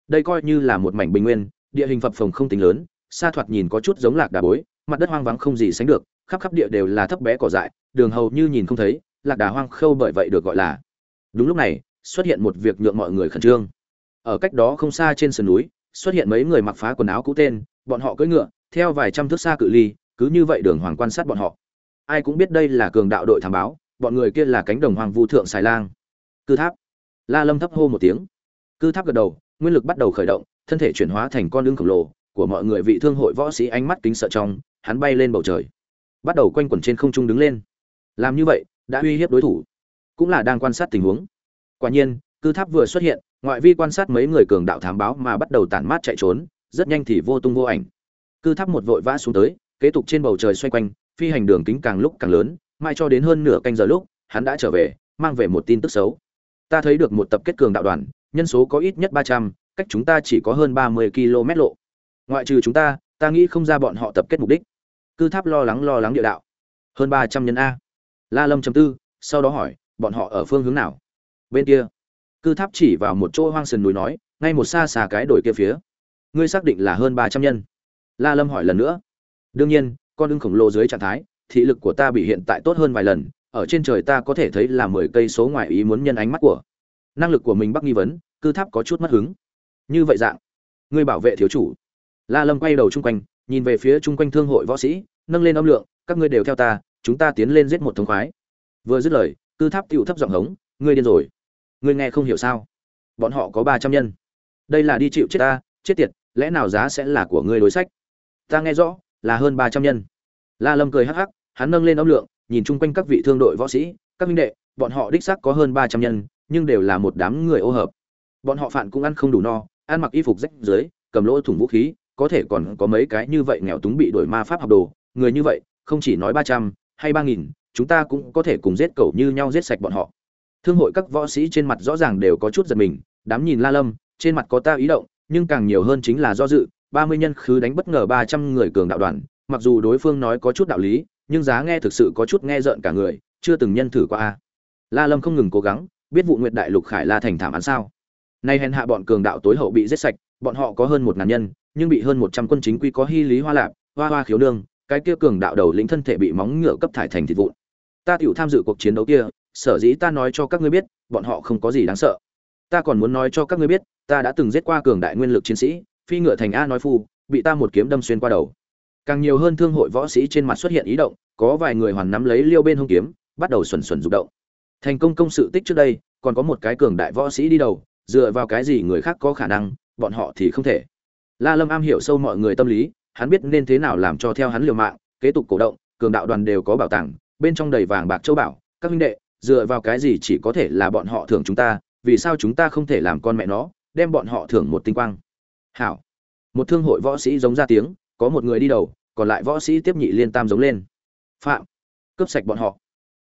Đây coi như là một mảnh bình nguyên, địa hình phập phồng không tính lớn sa thoạt nhìn có chút giống lạc đà bối, mặt đất hoang vắng không gì sánh được, khắp khắp địa đều là thấp bé cỏ dại, đường hầu như nhìn không thấy, lạc đà hoang khâu bởi vậy được gọi là. Đúng lúc này, xuất hiện một việc nhượng mọi người khẩn trương. Ở cách đó không xa trên sườn núi, xuất hiện mấy người mặc phá quần áo cũ tên, bọn họ cưỡi ngựa, theo vài trăm thước xa cự ly, cứ như vậy đường hoàng quan sát bọn họ. Ai cũng biết đây là cường đạo đội thám báo, bọn người kia là cánh đồng hoàng vu thượng xài lang. Cư tháp. La lâm thấp hô một tiếng. Cư tháp gật đầu, nguyên lực bắt đầu khởi động, thân thể chuyển hóa thành con lưng khổng lồ của mọi người vị thương hội võ sĩ ánh mắt kính sợ trong, hắn bay lên bầu trời. Bắt đầu quanh quẩn trên không trung đứng lên. Làm như vậy, đã uy hiếp đối thủ. Cũng là đang quan sát tình huống. Quả nhiên, cư tháp vừa xuất hiện, ngoại vi quan sát mấy người cường đạo thám báo mà bắt đầu tản mát chạy trốn, rất nhanh thì vô tung vô ảnh. Cư tháp một vội vã xuống tới, kế tục trên bầu trời xoay quanh, phi hành đường kính càng lúc càng lớn mai cho đến hơn nửa canh giờ lúc, hắn đã trở về, mang về một tin tức xấu. Ta thấy được một tập kết cường đạo đoàn, nhân số có ít nhất ba trăm, cách chúng ta chỉ có hơn ba mươi km lộ ngoại trừ chúng ta ta nghĩ không ra bọn họ tập kết mục đích. Cư tháp lo lắng lo lắng địa đạo. Hơn ba trăm nhân a. La lâm chấm tư, sau đó hỏi, bọn họ ở phương hướng nào? Bên kia. Cư tháp chỉ vào một chỗ hoang sườn núi nói, ngay một xa xa cái đồi kia phía. Ngươi xác định là hơn ba trăm nhân. La lâm hỏi lần nữa. Đương nhiên, con ưng khổng lồ dưới trạng thái, thị lực của ta bị hiện tại tốt hơn vài lần, ở trên trời ta có thể thấy là mười cây số ngoài ý muốn nhân ánh mắt của. Năng lực của mình bắc nghi vấn, cư tháp có chút mất hứng. Như vậy dạng, ngươi bảo vệ thiếu chủ la lâm quay đầu chung quanh, nhìn về phía chung quanh thương hội võ sĩ, nâng lên âm lượng, các ngươi đều theo ta, chúng ta tiến lên giết một thống khoái. Vừa dứt lời cư tháp tựu thấp giọng hống, ngươi điên rồi. Ngươi nghe không hiểu sao? Bọn họ có ba trăm nhân. Đây là đi chịu chết ta, chết tiệt, lẽ nào giá sẽ là của ngươi đối sách? Ta nghe rõ, là hơn ba trăm nhân. La lâm cười hắc hắc, hắn nâng lên âm lượng, nhìn chung quanh các vị thương đội võ sĩ, các minh đệ, bọn họ đích xác có hơn ba trăm nhân, nhưng đều là một đám người ô hợp. Bọn họ phản cũng ăn không đủ no, ăn mặc y phục rách dưới, cầm lỗ thủng vũ khí có thể còn có mấy cái như vậy nghèo túng bị đổi ma pháp học đồ, người như vậy, không chỉ nói ba trăm hay ba nghìn, chúng ta cũng có thể cùng giết cẩu như nhau giết sạch bọn họ. Thương hội các võ sĩ trên mặt rõ ràng đều có chút giật mình, đám nhìn la lâm, trên mặt có ta ý động, nhưng càng nhiều hơn chính là do dự, ba mươi nhân khứ đánh bất ngờ ba trăm người cường đạo đoàn, mặc dù đối phương nói có chút đạo lý, nhưng giá nghe thực sự có chút nghe rợn cả người, chưa từng nhân thử qua a. La lâm không ngừng cố gắng, biết vụ nguyệt đại lục khải la thành thảm án sao nay hèn hạ bọn cường đạo tối hậu bị giết sạch, bọn họ có hơn một ngàn nhân, nhưng bị hơn một trăm quân chính quy có hy lý hoa lạp, hoa hoa khiếu nương, cái kia cường đạo đầu lĩnh thân thể bị móng ngựa cấp thải thành thịt vụn. Ta tiểu tham dự cuộc chiến đấu kia, sở dĩ ta nói cho các ngươi biết, bọn họ không có gì đáng sợ. Ta còn muốn nói cho các ngươi biết, ta đã từng giết qua cường đại nguyên lực chiến sĩ, phi ngựa thành a nói phu, bị ta một kiếm đâm xuyên qua đầu. Càng nhiều hơn thương hội võ sĩ trên mặt xuất hiện ý động, có vài người hoàn nắm lấy liêu bên hông kiếm, bắt đầu xuẩn xuẩn rụng động. Thành công công sự tích trước đây, còn có một cái cường đại võ sĩ đi đầu dựa vào cái gì người khác có khả năng, bọn họ thì không thể. La lâm am hiểu sâu mọi người tâm lý, hắn biết nên thế nào làm cho theo hắn liều mạng, kế tục cổ động, cường đạo đoàn đều có bảo tàng, bên trong đầy vàng bạc châu bảo, các huynh đệ, dựa vào cái gì chỉ có thể là bọn họ thưởng chúng ta, vì sao chúng ta không thể làm con mẹ nó, đem bọn họ thưởng một tinh quang. Hảo. Một thương hội võ sĩ giống ra tiếng, có một người đi đầu, còn lại võ sĩ tiếp nhị liên tam giống lên. Phạm. Cướp sạch bọn họ.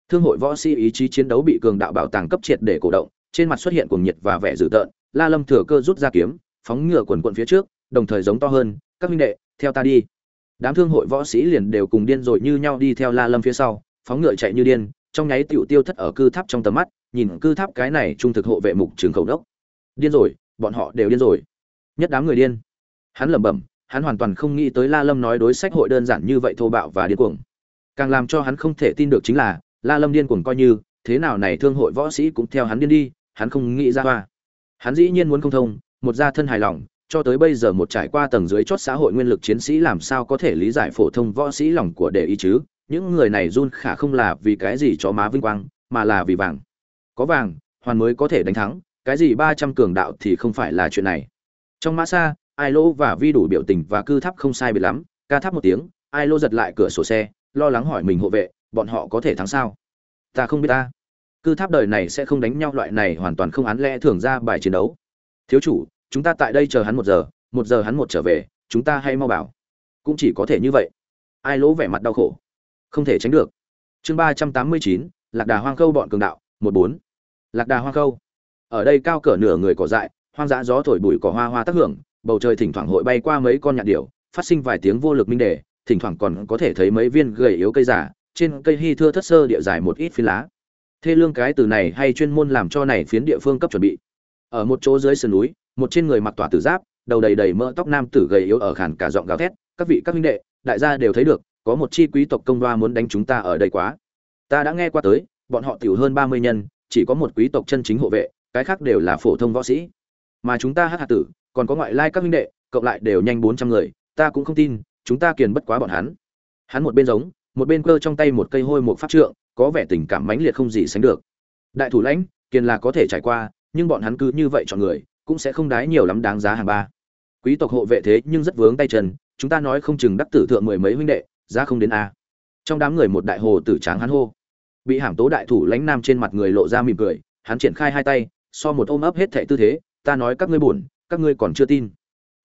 Thương hội võ sĩ ý chí chiến đấu bị cường đạo bảo tàng cấp triệt để cổ động trên mặt xuất hiện cuồng nhiệt và vẻ dữ tợn, la lâm thừa cơ rút ra kiếm, phóng ngựa quần quần phía trước, đồng thời giống to hơn, các huynh đệ, theo ta đi. Đám thương hội võ sĩ liền đều cùng điên rồi như nhau đi theo la lâm phía sau, phóng ngựa chạy như điên, trong nháy tiểu tiêu thất ở cư tháp trong tầm mắt, nhìn cư tháp cái này trung thực hộ vệ mục trường khẩu đốc. Điên rồi, bọn họ đều điên rồi. Nhất đám người điên. Hắn lẩm bẩm, hắn hoàn toàn không nghĩ tới la lâm nói đối sách hội đơn giản như vậy thô bạo và điên cuồng. Càng làm cho hắn không thể tin được chính là, la lâm điên cuồng coi như, thế nào này thương hội võ sĩ cũng theo hắn điên đi hắn không nghĩ ra hoa. Hắn dĩ nhiên muốn không thông, một gia thân hài lòng, cho tới bây giờ một trải qua tầng dưới chót xã hội nguyên lực chiến sĩ làm sao có thể lý giải phổ thông võ sĩ lòng của để ý chứ? Những người này run khả không là vì cái gì cho má vinh quang, mà là vì vàng. Có vàng, hoàn mới có thể đánh thắng, cái gì ba trăm cường đạo thì không phải là chuyện này. Trong mã xa, ai lô và vi đủ biểu tình và cư tháp không sai biệt lắm, ca tháp một tiếng, ai lô giật lại cửa sổ xe, lo lắng hỏi mình hộ vệ, bọn họ có thể thắng sao? Ta không biết ta cư tháp đời này sẽ không đánh nhau, loại này hoàn toàn không án lẽ thường ra bài chiến đấu. Thiếu chủ, chúng ta tại đây chờ hắn một giờ một giờ hắn một trở về, chúng ta hay mau bảo. Cũng chỉ có thể như vậy. Ai lỗ vẻ mặt đau khổ? Không thể tránh được. Chương ba trăm tám mươi chín, lạc đà hoang khâu bọn cường đạo, một bốn. Lạc đà hoang khâu. Ở đây cao cỡ nửa người cỏ dại, hoang dã gió thổi bụi cỏ hoa hoa tác hưởng, bầu trời thỉnh thoảng hội bay qua mấy con nhạn điểu, phát sinh vài tiếng vô lực minh đề, thỉnh thoảng còn có thể thấy mấy viên gầy yếu cây giả trên cây hy thưa thất sơ địa dài một ít phi lá thê lương cái từ này hay chuyên môn làm cho này phiến địa phương cấp chuẩn bị. Ở một chỗ dưới sườn núi, một trên người mặc tỏa tử giáp, đầu đầy đầy mỡ tóc nam tử gầy yếu ở khàn cả giọng gào thét, các vị các huynh đệ, đại gia đều thấy được, có một chi quý tộc công đoa muốn đánh chúng ta ở đây quá. Ta đã nghe qua tới, bọn họ tiểu hơn ba mươi nhân, chỉ có một quý tộc chân chính hộ vệ, cái khác đều là phổ thông võ sĩ. Mà chúng ta hát hạt tử, còn có ngoại lai các huynh đệ, cộng lại đều nhanh bốn trăm người, ta cũng không tin, chúng ta kiền bất quá bọn hắn. Hắn một bên giống một bên cơ trong tay một cây hôi một pháp trượng, có vẻ tình cảm mãnh liệt không gì sánh được. Đại thủ lãnh, kiền là có thể trải qua, nhưng bọn hắn cứ như vậy chọn người, cũng sẽ không đái nhiều lắm đáng giá hàng ba. Quý tộc hộ vệ thế nhưng rất vướng tay chân, chúng ta nói không chừng đắc tử thượng mười mấy huynh đệ, giá không đến a. Trong đám người một đại hồ tử tráng hắn hô. Bị hàm tố đại thủ lãnh nam trên mặt người lộ ra mỉm cười, hắn triển khai hai tay, so một ôm ấp hết thệ tư thế, ta nói các ngươi buồn, các ngươi còn chưa tin.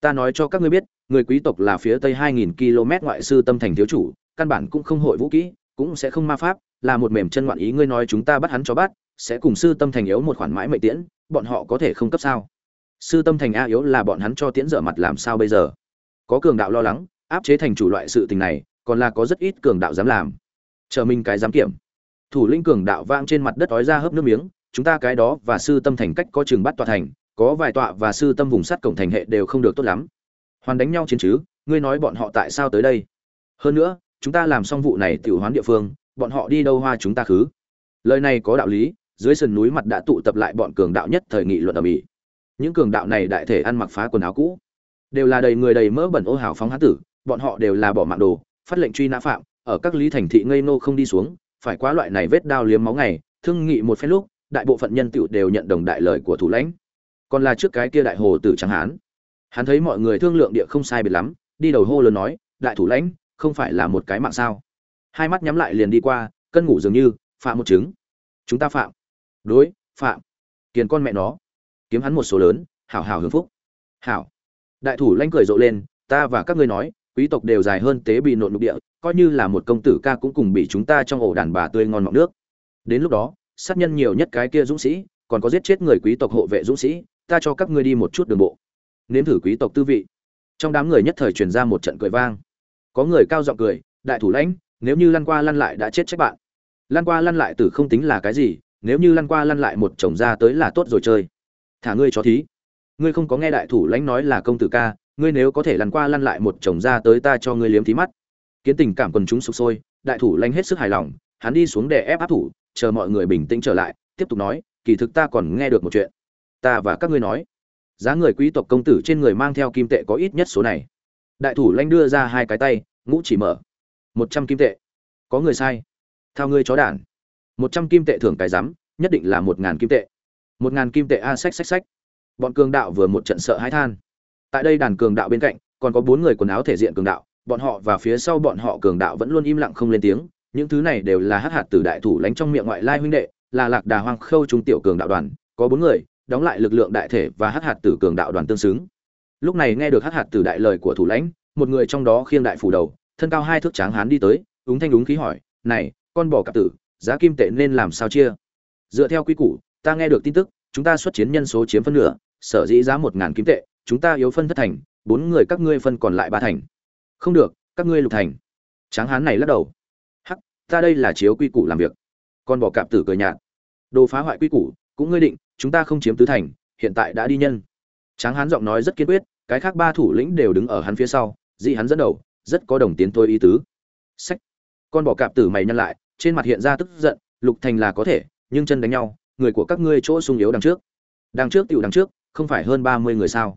Ta nói cho các ngươi biết, người quý tộc là phía tây 2000 km ngoại sư tâm thành thiếu chủ căn bản cũng không hội vũ kỹ, cũng sẽ không ma pháp, là một mềm chân ngoạn ý ngươi nói chúng ta bắt hắn cho bắt, sẽ cùng sư tâm thành yếu một khoản mãi mệnh tiễn, bọn họ có thể không cấp sao? Sư tâm thành a yếu là bọn hắn cho tiễn dở mặt làm sao bây giờ? Có cường đạo lo lắng, áp chế thành chủ loại sự tình này, còn là có rất ít cường đạo dám làm. Chờ mình cái dám kiểm. Thủ lĩnh cường đạo vang trên mặt đất ói ra hớp nước miếng, chúng ta cái đó và sư tâm thành cách có trường bắt tòa thành, có vài tọa và sư tâm vùng sắt cổng thành hệ đều không được tốt lắm. Hoàn đánh nhau chiến chứ, ngươi nói bọn họ tại sao tới đây? Hơn nữa chúng ta làm xong vụ này tiểu hoán địa phương, bọn họ đi đâu hoa chúng ta khứ? Lời này có đạo lý, dưới sườn núi mặt đã tụ tập lại bọn cường đạo nhất thời nghị luận ở ĩ. những cường đạo này đại thể ăn mặc phá quần áo cũ. Đều là đầy người đầy mỡ bẩn ô hào phóng hán tử, bọn họ đều là bỏ mạng đồ, phát lệnh truy nã phạm, ở các lý thành thị ngây nô không đi xuống, phải quá loại này vết đao liếm máu ngày, thương nghị một phen lúc, đại bộ phận nhân tiểu đều nhận đồng đại lời của thủ lãnh. Còn là trước cái kia đại hồ tử trắng hán. Hắn thấy mọi người thương lượng địa không sai biệt lắm, đi đầu hô lớn nói, đại thủ lãnh không phải là một cái mạng sao? Hai mắt nhắm lại liền đi qua, cân ngủ dường như, phạm một chứng. Chúng ta phạm. Đối, phạm. Kiền con mẹ nó. Kiếm hắn một số lớn, hảo hảo hưởng phúc. Hảo. Đại thủ lanh cười rộ lên, ta và các ngươi nói, quý tộc đều dài hơn tế bị nộn lục địa, coi như là một công tử ca cũng cùng bị chúng ta trong ổ đàn bà tươi ngon mọng nước. Đến lúc đó, sát nhân nhiều nhất cái kia dũng sĩ, còn có giết chết người quý tộc hộ vệ dũng sĩ, ta cho các ngươi đi một chút đường bộ. Nếm thử quý tộc tư vị. Trong đám người nhất thời truyền ra một trận cười vang có người cao giọng cười, đại thủ lãnh, nếu như lăn qua lăn lại đã chết trách bạn. Lăn qua lăn lại tử không tính là cái gì, nếu như lăn qua lăn lại một chồng ra tới là tốt rồi chơi. Thả ngươi cho thí. Ngươi không có nghe đại thủ lãnh nói là công tử ca, ngươi nếu có thể lăn qua lăn lại một chồng ra tới ta cho ngươi liếm thí mắt. Kiến tình cảm quần chúng sụp sôi, đại thủ lãnh hết sức hài lòng, hắn đi xuống để ép áp thủ, chờ mọi người bình tĩnh trở lại, tiếp tục nói, kỳ thực ta còn nghe được một chuyện. Ta và các ngươi nói, giá người quý tộc công tử trên người mang theo kim tệ có ít nhất số này đại thủ lanh đưa ra hai cái tay, ngũ chỉ mở. Một trăm kim tệ. Có người sai. Thao ngươi chó đản. Một trăm kim tệ thưởng cái rắm nhất định là một ngàn kim tệ. Một ngàn kim tệ a sách sách sách bọn cường đạo vừa một trận sợ hãi than. Tại đây đàn cường đạo bên cạnh, còn có bốn người quần áo thể diện cường đạo, bọn họ và phía sau bọn họ cường đạo vẫn luôn im lặng không lên tiếng. Những thứ này đều là hát hạt từ đại thủ lánh trong miệng ngoại lai huynh đệ, là lạc đà hoang khâu trung tiểu cường đạo đoàn. Có bốn người, đóng lại lực lượng đại thể và hát hạt từ cường đạo đoàn tương xứng lúc này nghe được hắc hạt tử đại lời của thủ lãnh, một người trong đó khiêng đại phủ đầu, thân cao hai thước tráng hán đi tới, úng thanh úng khí hỏi, này, con bò cặp tử, giá kim tệ nên làm sao chia? Dựa theo quy củ, ta nghe được tin tức, chúng ta xuất chiến nhân số chiếm phân nửa, sở dĩ giá một ngàn kim tệ, chúng ta yếu phân thất thành, bốn người các ngươi phân còn lại ba thành. Không được, các ngươi lục thành. Tráng hán này lắc đầu. Hắc, ta đây là chiếu quy củ làm việc. Con bò cạp tử cười nhạt. Đồ phá hoại quy củ, cũng ngươi định, chúng ta không chiếm tứ thành, hiện tại đã đi nhân. Tráng hán giọng nói rất kiên quyết cái khác ba thủ lĩnh đều đứng ở hắn phía sau dị hắn dẫn đầu, rất có đồng tiến thôi ý tứ. Sách con bỏ cạp tử mày nhăn lại, trên mặt hiện ra tức giận, lục thành là có thể, nhưng chân đánh nhau, người của các ngươi chỗ sung yếu đằng trước. Đằng trước tiểu đằng trước, không phải hơn ba mươi người sao?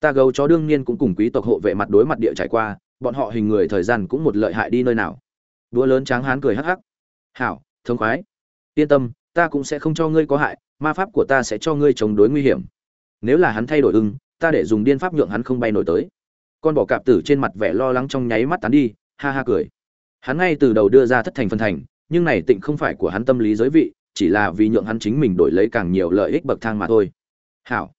Ta gấu chó đương nhiên cũng cùng quý tộc hộ vệ mặt đối mặt địa trải qua, bọn họ hình người thời gian cũng một lợi hại đi nơi nào. Đũa lớn tráng hán cười hắc hắc. Hảo thống khoái. Yên tâm, ta cũng sẽ không cho ngươi có hại, ma pháp của ta sẽ cho ngươi chống đối nguy hiểm. Nếu là hắn thay đổi ưng ta để dùng điên pháp nhượng hắn không bay nổi tới. Con bò cạp tử trên mặt vẻ lo lắng trong nháy mắt tán đi, ha ha cười. Hắn ngay từ đầu đưa ra thất thành phân thành, nhưng này tịnh không phải của hắn tâm lý giới vị, chỉ là vì nhượng hắn chính mình đổi lấy càng nhiều lợi ích bậc thang mà thôi. Hảo.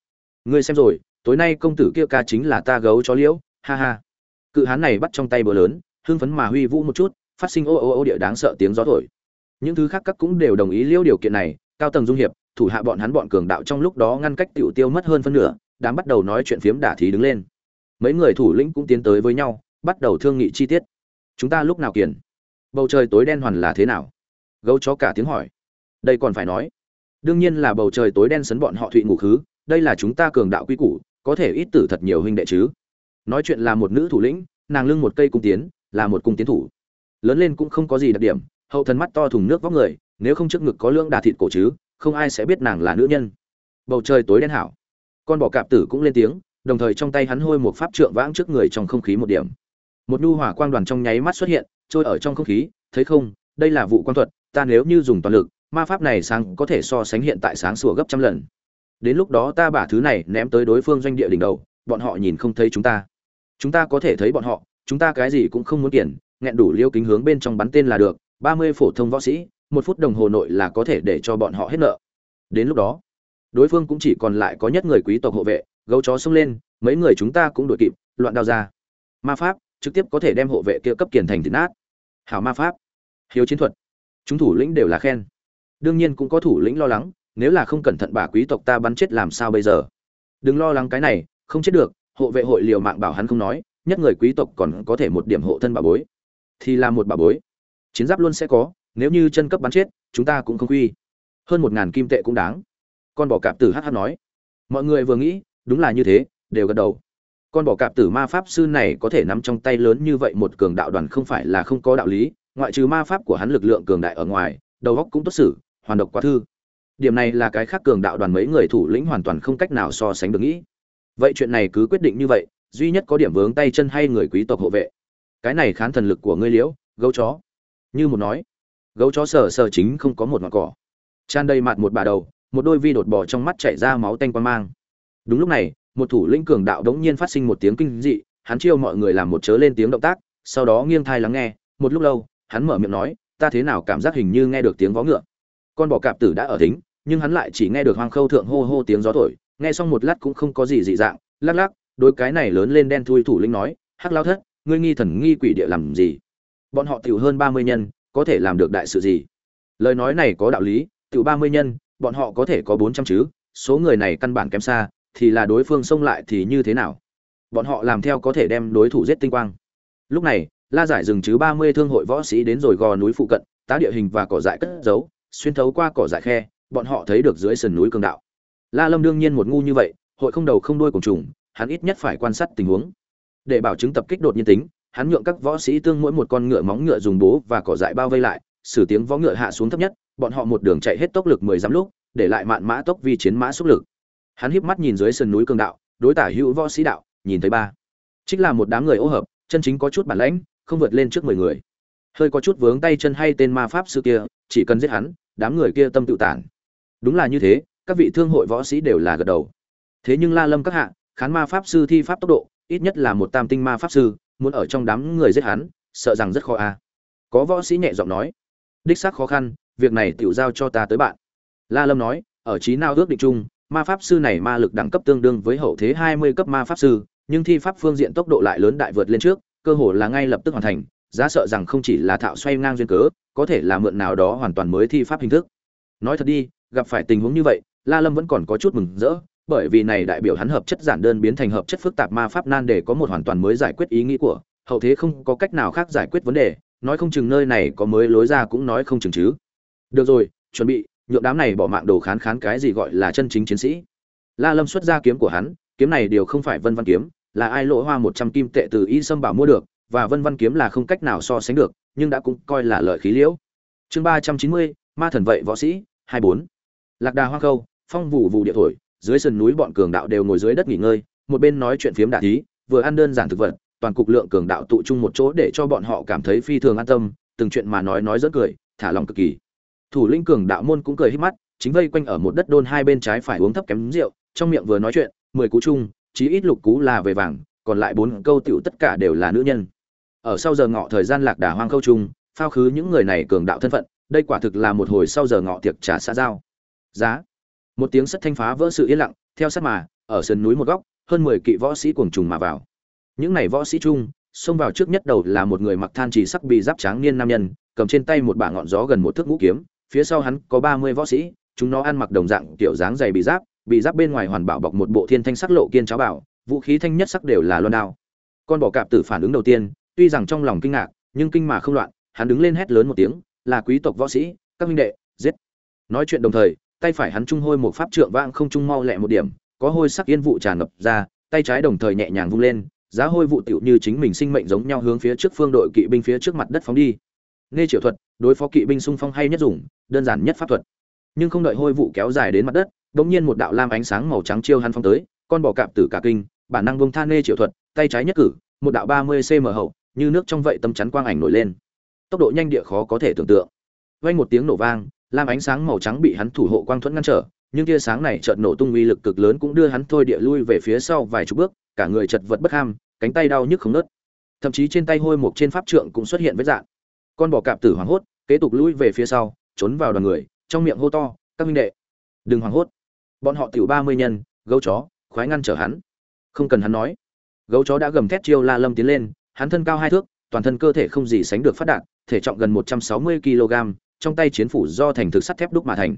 Ngươi xem rồi, tối nay công tử kia ca chính là ta gấu chó liễu, ha ha. Cự hắn này bắt trong tay bờ lớn, hưng phấn mà huy vũ một chút, phát sinh ô ô ô địa đáng sợ tiếng gió thổi. Những thứ khác các cũng đều đồng ý liễu điều kiện này, cao tầng dung hiệp, thủ hạ bọn hắn bọn cường đạo trong lúc đó ngăn cách tiểu tiêu mất hơn phân nửa đám bắt đầu nói chuyện phiếm đả thí đứng lên. Mấy người thủ lĩnh cũng tiến tới với nhau, bắt đầu thương nghị chi tiết. Chúng ta lúc nào kiền? Bầu trời tối đen hoàn là thế nào? Gấu chó cả tiếng hỏi. Đây còn phải nói. Đương nhiên là bầu trời tối đen sấn bọn họ thụy ngủ khứ, đây là chúng ta cường đạo quy củ, có thể ít tử thật nhiều huynh đệ chứ. Nói chuyện là một nữ thủ lĩnh, nàng lưng một cây cung tiến, là một cung tiến thủ. Lớn lên cũng không có gì đặc điểm, hậu thân mắt to thùng nước vóc người, nếu không trước ngực có lưỡng đà thịt cổ chứ, không ai sẽ biết nàng là nữ nhân. Bầu trời tối đen hảo con bò cạp tử cũng lên tiếng đồng thời trong tay hắn hôi một pháp trượng vãng trước người trong không khí một điểm. Một nhu hỏa quang đoàn trong nháy mắt xuất hiện trôi ở trong không khí thấy không đây là vụ quan thuật ta nếu như dùng toàn lực ma pháp này sáng có thể so sánh hiện tại sáng sủa gấp trăm lần. Đến lúc đó ta bả thứ này ném tới đối phương doanh địa đỉnh đầu bọn họ nhìn không thấy chúng ta. Chúng ta có thể thấy bọn họ chúng ta cái gì cũng không muốn tiền, nghẹn đủ liêu kính hướng bên trong bắn tên là được ba mươi phổ thông võ sĩ một phút đồng hồ nội là có thể để cho bọn họ hết nợ. Đến lúc đó đối phương cũng chỉ còn lại có nhất người quý tộc hộ vệ, gấu chó xông lên, mấy người chúng ta cũng đuổi kịp, loạn đao ra. Ma pháp, trực tiếp có thể đem hộ vệ kia cấp kiền thành thịt nát. Hảo ma pháp. Hiếu chiến thuật. Chúng thủ lĩnh đều là khen. Đương nhiên cũng có thủ lĩnh lo lắng, nếu là không cẩn thận bà quý tộc ta bắn chết làm sao bây giờ? Đừng lo lắng cái này, không chết được, hộ vệ hội liều mạng bảo hắn không nói, nhất người quý tộc còn có thể một điểm hộ thân bà bối. Thì là một bà bối. Chiến giáp luôn sẽ có, nếu như chân cấp bắn chết, chúng ta cũng không quy. Hơn một ngàn kim tệ cũng đáng con bò cạp tử hh nói. Mọi người vừa nghĩ, đúng là như thế, đều gật đầu. Con bò cạp tử ma pháp sư này có thể nắm trong tay lớn như vậy một cường đạo đoàn không phải là không có đạo lý, ngoại trừ ma pháp của hắn lực lượng cường đại ở ngoài, đầu góc cũng tốt xử, hoàn độc quá thư. Điểm này là cái khác cường đạo đoàn mấy người thủ lĩnh hoàn toàn không cách nào so sánh được nghĩ. Vậy chuyện này cứ quyết định như vậy, duy nhất có điểm vướng tay chân hay người quý tộc hộ vệ. Cái này khán thần lực của ngươi liễu, gấu chó. Như một nói. Gấu chó sờ sờ chính không có một ngọn cỏ. Tràn đầy mặt một bà đầu một đôi vi đột bò trong mắt chảy ra máu tanh quan mang. Đúng lúc này, một thủ lĩnh cường đạo đống nhiên phát sinh một tiếng kinh dị, hắn chiêu mọi người làm một chớ lên tiếng động tác, sau đó nghiêng thai lắng nghe, một lúc lâu, hắn mở miệng nói, ta thế nào cảm giác hình như nghe được tiếng vó ngựa. Con bò cạp tử đã ở thính nhưng hắn lại chỉ nghe được hoang khâu thượng hô hô tiếng gió thổi, nghe xong một lát cũng không có gì dị dạng, lắc lắc, đôi cái này lớn lên đen thui thủ lĩnh nói, hắc lao thất, ngươi nghi thần nghi quỷ địa làm gì? Bọn họ tiểu hơn ba mươi nhân, có thể làm được đại sự gì? Lời nói này có đạo lý, tiểu ba mươi nhân bọn họ có thể có bốn trăm chứ, số người này căn bản kém xa, thì là đối phương xông lại thì như thế nào? Bọn họ làm theo có thể đem đối thủ giết tinh quang. Lúc này, la giải dừng chứ ba mươi thương hội võ sĩ đến rồi gò núi phụ cận, tá địa hình và cỏ dại cất giấu, xuyên thấu qua cỏ dại khe, bọn họ thấy được dưới sườn núi cường đạo. La lâm đương nhiên một ngu như vậy, hội không đầu không đuôi cùng trùng, hắn ít nhất phải quan sát tình huống. Để bảo chứng tập kích đột nhiên tính, hắn nhượng các võ sĩ tương mỗi một con ngựa móng ngựa dùng bố và cỏ dại bao vây lại, sử tiếng võ ngựa hạ xuống thấp nhất bọn họ một đường chạy hết tốc lực mười dặm lúc, để lại mạn mã tốc vi chiến mã xúc lực. Hắn híp mắt nhìn dưới sườn núi cường đạo, đối tả hữu võ sĩ đạo, nhìn thấy ba. Chính là một đám người ô hợp, chân chính có chút bản lãnh, không vượt lên trước mười người. Hơi có chút vướng tay chân hay tên ma pháp sư kia, chỉ cần giết hắn, đám người kia tâm tự tản. Đúng là như thế, các vị thương hội võ sĩ đều là gật đầu. Thế nhưng la lâm các hạ, khán ma pháp sư thi pháp tốc độ, ít nhất là một tam tinh ma pháp sư, muốn ở trong đám người giết hắn, sợ rằng rất khó a. Có võ sĩ nhẹ giọng nói, đích xác khó khăn việc này tiểu giao cho ta tới bạn. La lâm nói, ở trí nào ước định chung, ma pháp sư này ma lực đẳng cấp tương đương với hậu thế hai mươi cấp ma pháp sư, nhưng thi pháp phương diện tốc độ lại lớn đại vượt lên trước, cơ hồ là ngay lập tức hoàn thành, giá sợ rằng không chỉ là thạo xoay ngang duyên cớ, có thể là mượn nào đó hoàn toàn mới thi pháp hình thức. Nói thật đi, gặp phải tình huống như vậy, la lâm vẫn còn có chút mừng rỡ, bởi vì này đại biểu hắn hợp chất giản đơn biến thành hợp chất phức tạp ma pháp nan để có một hoàn toàn mới giải quyết ý nghĩ của, hậu thế không có cách nào khác giải quyết vấn đề, nói không chừng nơi này có mới lối ra cũng nói không chừng chứ được rồi, chuẩn bị, nhượng đám này bỏ mạng đồ khán khán cái gì gọi là chân chính chiến sĩ. La lâm xuất ra kiếm của hắn, kiếm này đều không phải vân văn kiếm, là ai lỗ hoa một trăm kim tệ từ y sâm bảo mua được, và vân văn kiếm là không cách nào so sánh được, nhưng đã cũng coi là lợi khí liễu. Chương ba trăm chín mươi, ma thần vậy võ sĩ, hai bốn. Lạc đà hoa khâu, phong vụ vụ địa thổi, dưới sườn núi bọn cường đạo đều ngồi dưới đất nghỉ ngơi, một bên nói chuyện phiếm đạ thí, vừa ăn đơn giản thực vật, toàn cục lượng cường đạo tụ chung một chỗ để cho bọn họ cảm thấy phi thường an tâm, từng chuyện mà nói nói rất cười, thả lòng cực kỳ thủ lĩnh cường đạo môn cũng cười hít mắt, chính vây quanh ở một đất đôn hai bên trái phải uống thấp kém rượu, trong miệng vừa nói chuyện, mười cú chung, chí ít lục cú là về vàng, còn lại bốn câu tiểu tất cả đều là nữ nhân. Ở sau giờ ngọ thời gian lạc đà hoang câu chung, phao khứ những người này cường đạo thân phận, đây quả thực là một hồi sau giờ ngọ tiệc trà xã giao. Giá. Một tiếng sắt thanh phá vỡ sự yên lặng, theo sát mà, ở sườn núi một góc, hơn mười kỵ võ sĩ cuồng trùng mà vào. Những này võ sĩ chung, xông vào trước nhất đầu là một người mặc than chỉ sắc bị giáp tráng niên nam nhân, cầm trên tay một bả ngọn gió gần một thước ngũ kiếm phía sau hắn có ba mươi võ sĩ, chúng nó ăn mặc đồng dạng kiểu dáng dày bị giáp bị giáp bên ngoài hoàn bảo bọc một bộ thiên thanh sắc lộ kiên cháo bảo, vũ khí thanh nhất sắc đều là loan đao. Con bò cạp tử phản ứng đầu tiên, tuy rằng trong lòng kinh ngạc, nhưng kinh mà không loạn, hắn đứng lên hét lớn một tiếng, là quý tộc võ sĩ, các huynh đệ, giết! Nói chuyện đồng thời, tay phải hắn trung hôi một pháp trượng vang không trung mau lẹ một điểm, có hôi sắc yên vụ tràn ngập ra, tay trái đồng thời nhẹ nhàng vung lên, giá hôi vụ tiểu như chính mình sinh mệnh giống nhau hướng phía trước phương đội kỵ binh phía trước mặt đất phóng đi nghe triệu thuật, đối phó kỵ binh xung phong hay nhất dùng, đơn giản nhất pháp thuật. Nhưng không đợi hôi vụ kéo dài đến mặt đất, đống nhiên một đạo lam ánh sáng màu trắng chiêu hắn phong tới, con bò cạp tử cả kinh, bản năng bông tha nê triệu thuật, tay trái nhất cử, một đạo ba mươi cm hậu, như nước trong vậy tâm chắn quang ảnh nổi lên. Tốc độ nhanh địa khó có thể tưởng tượng. Vang một tiếng nổ vang, lam ánh sáng màu trắng bị hắn thủ hộ quang thuẫn ngăn trở, nhưng tia sáng này chợt nổ tung uy lực cực lớn cũng đưa hắn thôi địa lui về phía sau vài chục bước, cả người chật vật bất ham, cánh tay đau nhức không nớt thậm chí trên tay hôi mục trên pháp trượng cũng xuất hiện vết dạng con bò cạp tử hoảng hốt, kế tục lũi về phía sau, trốn vào đoàn người, trong miệng hô to, các minh đệ, đừng hoảng hốt. Bọn họ tiểu ba mươi nhân, gấu chó, khoái ngăn trở hắn. Không cần hắn nói. Gấu chó đã gầm thét chiêu la lâm tiến lên, hắn thân cao hai thước, toàn thân cơ thể không gì sánh được phát đạt, thể trọng gần một trăm sáu mươi kg trong tay chiến phủ do thành thực sắt thép đúc mà thành.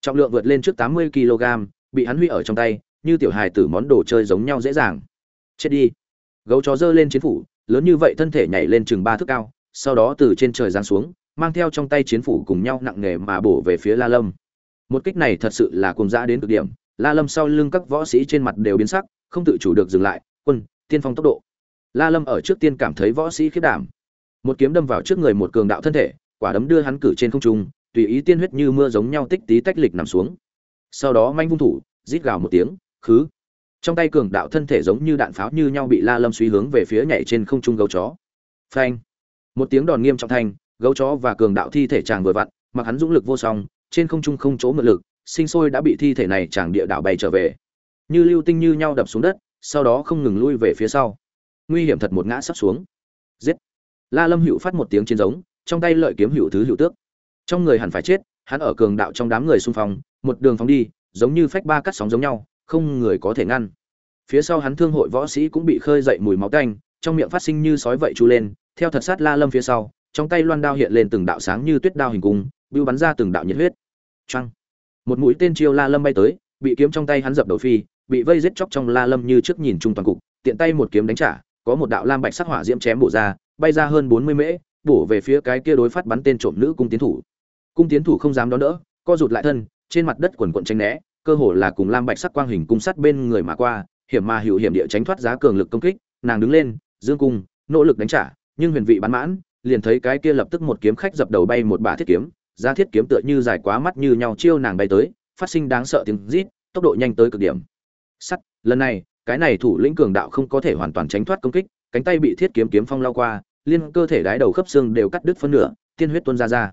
Trọng lượng vượt lên trước tám mươi kg bị hắn huy ở trong tay, như tiểu hài tử món đồ chơi giống nhau dễ dàng. Chết đi. Gấu chó giơ lên chiến phủ, lớn như vậy thân thể nhảy lên chừng ba thước cao sau đó từ trên trời giáng xuống, mang theo trong tay chiến phủ cùng nhau nặng nề mà bổ về phía la lâm. Một kích này thật sự là cuồng dã đến cực điểm, la lâm sau lưng các võ sĩ trên mặt đều biến sắc, không tự chủ được dừng lại, quân, tiên phong tốc độ. La lâm ở trước tiên cảm thấy võ sĩ khiếp đảm. Một kiếm đâm vào trước người một cường đạo thân thể, quả đấm đưa hắn cử trên không trung, tùy ý tiên huyết như mưa giống nhau tích tí tách lịch nằm xuống. Sau đó manh vung thủ, rít gào một tiếng, khứ! Trong tay cường đạo thân thể giống như đạn pháo như nhau bị la lâm suy hướng về phía nhảy trên không trung gấu chó. Phanh! Một tiếng đòn nghiêm trọng thanh, gấu chó và cường đạo thi thể chàng vừa vặn, mặc hắn dũng lực vô song, trên không trung không chỗ mượn lực, sinh sôi đã bị thi thể này chàng địa đảo bay trở về. Như lưu tinh như nhau đập xuống đất, sau đó không ngừng lui về phía sau. Nguy hiểm thật một ngã sắp xuống. Giết. La lâm hữu phát một tiếng chiến giống, trong tay lợi kiếm hữu thứ hữu tước. Trong người hẳn phải chết, hắn ở cường đạo trong đám người xung phong, một đường phóng đi, giống như phách ba cắt sóng giống nhau, không người có thể ngăn. Phía sau hắn thương hội võ sĩ cũng bị khơi dậy mùi máu tanh, trong miệng phát sinh như sói vậy chu lên theo thật sát la lâm phía sau, trong tay loan đao hiện lên từng đạo sáng như tuyết đao hình cung, bưu bắn ra từng đạo nhiệt huyết. Trăng một mũi tên chiêu la lâm bay tới, bị kiếm trong tay hắn dập đầu phi, bị vây giết chóc trong la lâm như trước nhìn trung toàn cục, tiện tay một kiếm đánh trả, có một đạo lam bạch sắc hỏa diễm chém bổ ra, bay ra hơn bốn mươi mễ, bổ về phía cái kia đối phát bắn tên trộm nữ cung tiến thủ. Cung tiến thủ không dám đón đỡ, co rụt lại thân, trên mặt đất quần quận tranh né, cơ hồ là cùng lam bạch sắc quang hình cung sắt bên người mà qua, hiểm mà hữu hiểm địa tránh thoát giá cường lực công kích, nàng đứng lên, dương cung, nỗ lực đánh trả nhưng huyền vị bắn mãn, liền thấy cái kia lập tức một kiếm khách dập đầu bay một bả thiết kiếm ra thiết kiếm tựa như dài quá mắt như nhau chiêu nàng bay tới, phát sinh đáng sợ tiếng rít, tốc độ nhanh tới cực điểm. Sắt, lần này, cái này thủ lĩnh cường đạo không có thể hoàn toàn tránh thoát công kích, cánh tay bị thiết kiếm kiếm phong lao qua, liên cơ thể đái đầu khớp xương đều cắt đứt phân nửa, tiên huyết tuôn ra ra.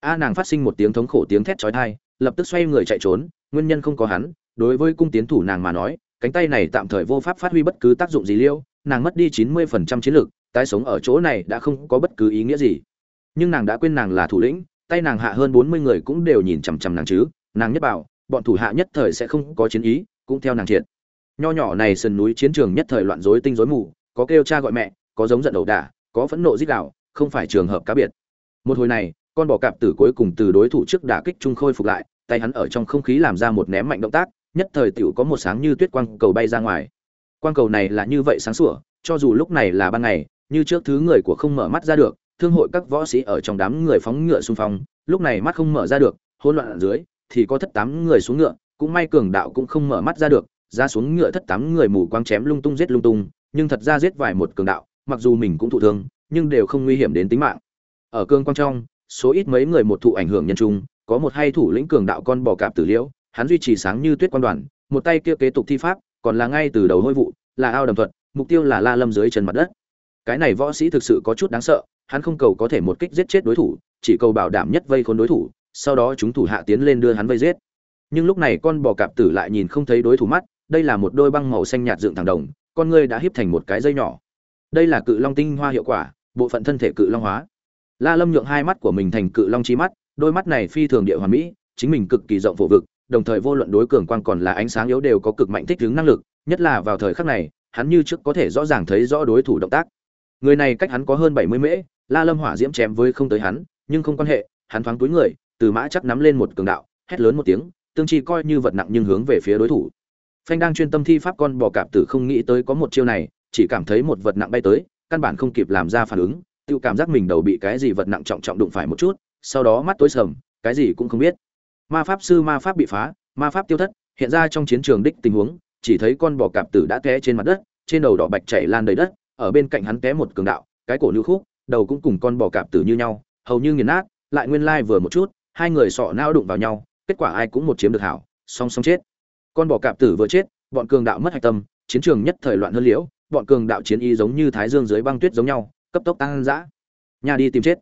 A nàng phát sinh một tiếng thống khổ tiếng thét chói tai, lập tức xoay người chạy trốn, nguyên nhân không có hắn, đối với cung tiến thủ nàng mà nói, cánh tay này tạm thời vô pháp phát huy bất cứ tác dụng gì liêu, nàng mất đi chín mươi phần trăm chiến lược tái sống ở chỗ này đã không có bất cứ ý nghĩa gì. Nhưng nàng đã quên nàng là thủ lĩnh, tay nàng hạ hơn bốn mươi người cũng đều nhìn chằm chằm nàng chứ, nàng nhất bảo, bọn thủ hạ nhất thời sẽ không có chiến ý, cũng theo nàng triệt nho nhỏ này sườn núi chiến trường nhất thời loạn rối tinh rối mù, có kêu cha gọi mẹ, có giống giận đầu đả, có phẫn nộ giết đạo không phải trường hợp cá biệt. Một hồi này, con bò cạp tử cuối cùng từ đối thủ trước đả kích trung khôi phục lại, tay hắn ở trong không khí làm ra một ném mạnh động tác, nhất thời tiểu có một sáng như tuyết quang cầu bay ra ngoài. Quang cầu này là như vậy sáng sủa, cho dù lúc này là ban ngày như trước thứ người của không mở mắt ra được, thương hội các võ sĩ ở trong đám người phóng ngựa xung phong, lúc này mắt không mở ra được, hỗn loạn ở dưới, thì có thất tám người xuống ngựa, cũng may cường đạo cũng không mở mắt ra được, ra xuống ngựa thất tám người mù quang chém lung tung giết lung tung, nhưng thật ra giết vài một cường đạo, mặc dù mình cũng thụ thương, nhưng đều không nguy hiểm đến tính mạng. Ở cương quang trong, số ít mấy người một thụ ảnh hưởng nhân trung, có một hai thủ lĩnh cường đạo con bò cạp tử liễu, hắn duy trì sáng như tuyết quan đoàn, một tay kia kế tục thi pháp, còn là ngay từ đầu hôi vụ, là ao đầm thuật, mục tiêu là la lâm dưới chân mặt đất cái này võ sĩ thực sự có chút đáng sợ, hắn không cầu có thể một kích giết chết đối thủ, chỉ cầu bảo đảm nhất vây khốn đối thủ, sau đó chúng thủ hạ tiến lên đưa hắn vây giết. Nhưng lúc này con bò cạp tử lại nhìn không thấy đối thủ mắt, đây là một đôi băng màu xanh nhạt dựng thẳng đồng, con ngươi đã híp thành một cái dây nhỏ. Đây là cự long tinh hoa hiệu quả, bộ phận thân thể cự long hóa. La lâm nhượng hai mắt của mình thành cự long trí mắt, đôi mắt này phi thường địa hoàn mỹ, chính mình cực kỳ rộng phổ vực, đồng thời vô luận đối cường quang còn là ánh sáng yếu đều có cực mạnh thích ứng năng lực, nhất là vào thời khắc này, hắn như trước có thể rõ ràng thấy rõ đối thủ động tác người này cách hắn có hơn bảy mươi mễ, la lâm hỏa diễm chém với không tới hắn, nhưng không quan hệ, hắn thoáng túi người, từ mã chắc nắm lên một cường đạo, hét lớn một tiếng, tương chi coi như vật nặng nhưng hướng về phía đối thủ. Phanh đang chuyên tâm thi pháp con bò cạp tử không nghĩ tới có một chiêu này, chỉ cảm thấy một vật nặng bay tới, căn bản không kịp làm ra phản ứng, tự cảm giác mình đầu bị cái gì vật nặng trọng trọng đụng phải một chút, sau đó mắt tối sầm, cái gì cũng không biết. Ma pháp sư ma pháp bị phá, ma pháp tiêu thất, hiện ra trong chiến trường đích tình huống, chỉ thấy con bò cạp tử đã té trên mặt đất, trên đầu đỏ bạch chảy lan đầy đất ở bên cạnh hắn té một cường đạo, cái cổ lưu khúc, đầu cũng cùng con bò cạp tử như nhau, hầu như nghiền nát, lại nguyên lai vừa một chút, hai người sọ não đụng vào nhau, kết quả ai cũng một chiếm được hảo, song song chết. Con bò cạp tử vừa chết, bọn cường đạo mất hạch tâm, chiến trường nhất thời loạn hơn liễu, bọn cường đạo chiến y giống như thái dương dưới băng tuyết giống nhau, cấp tốc tăng dã. Nhà đi tìm chết.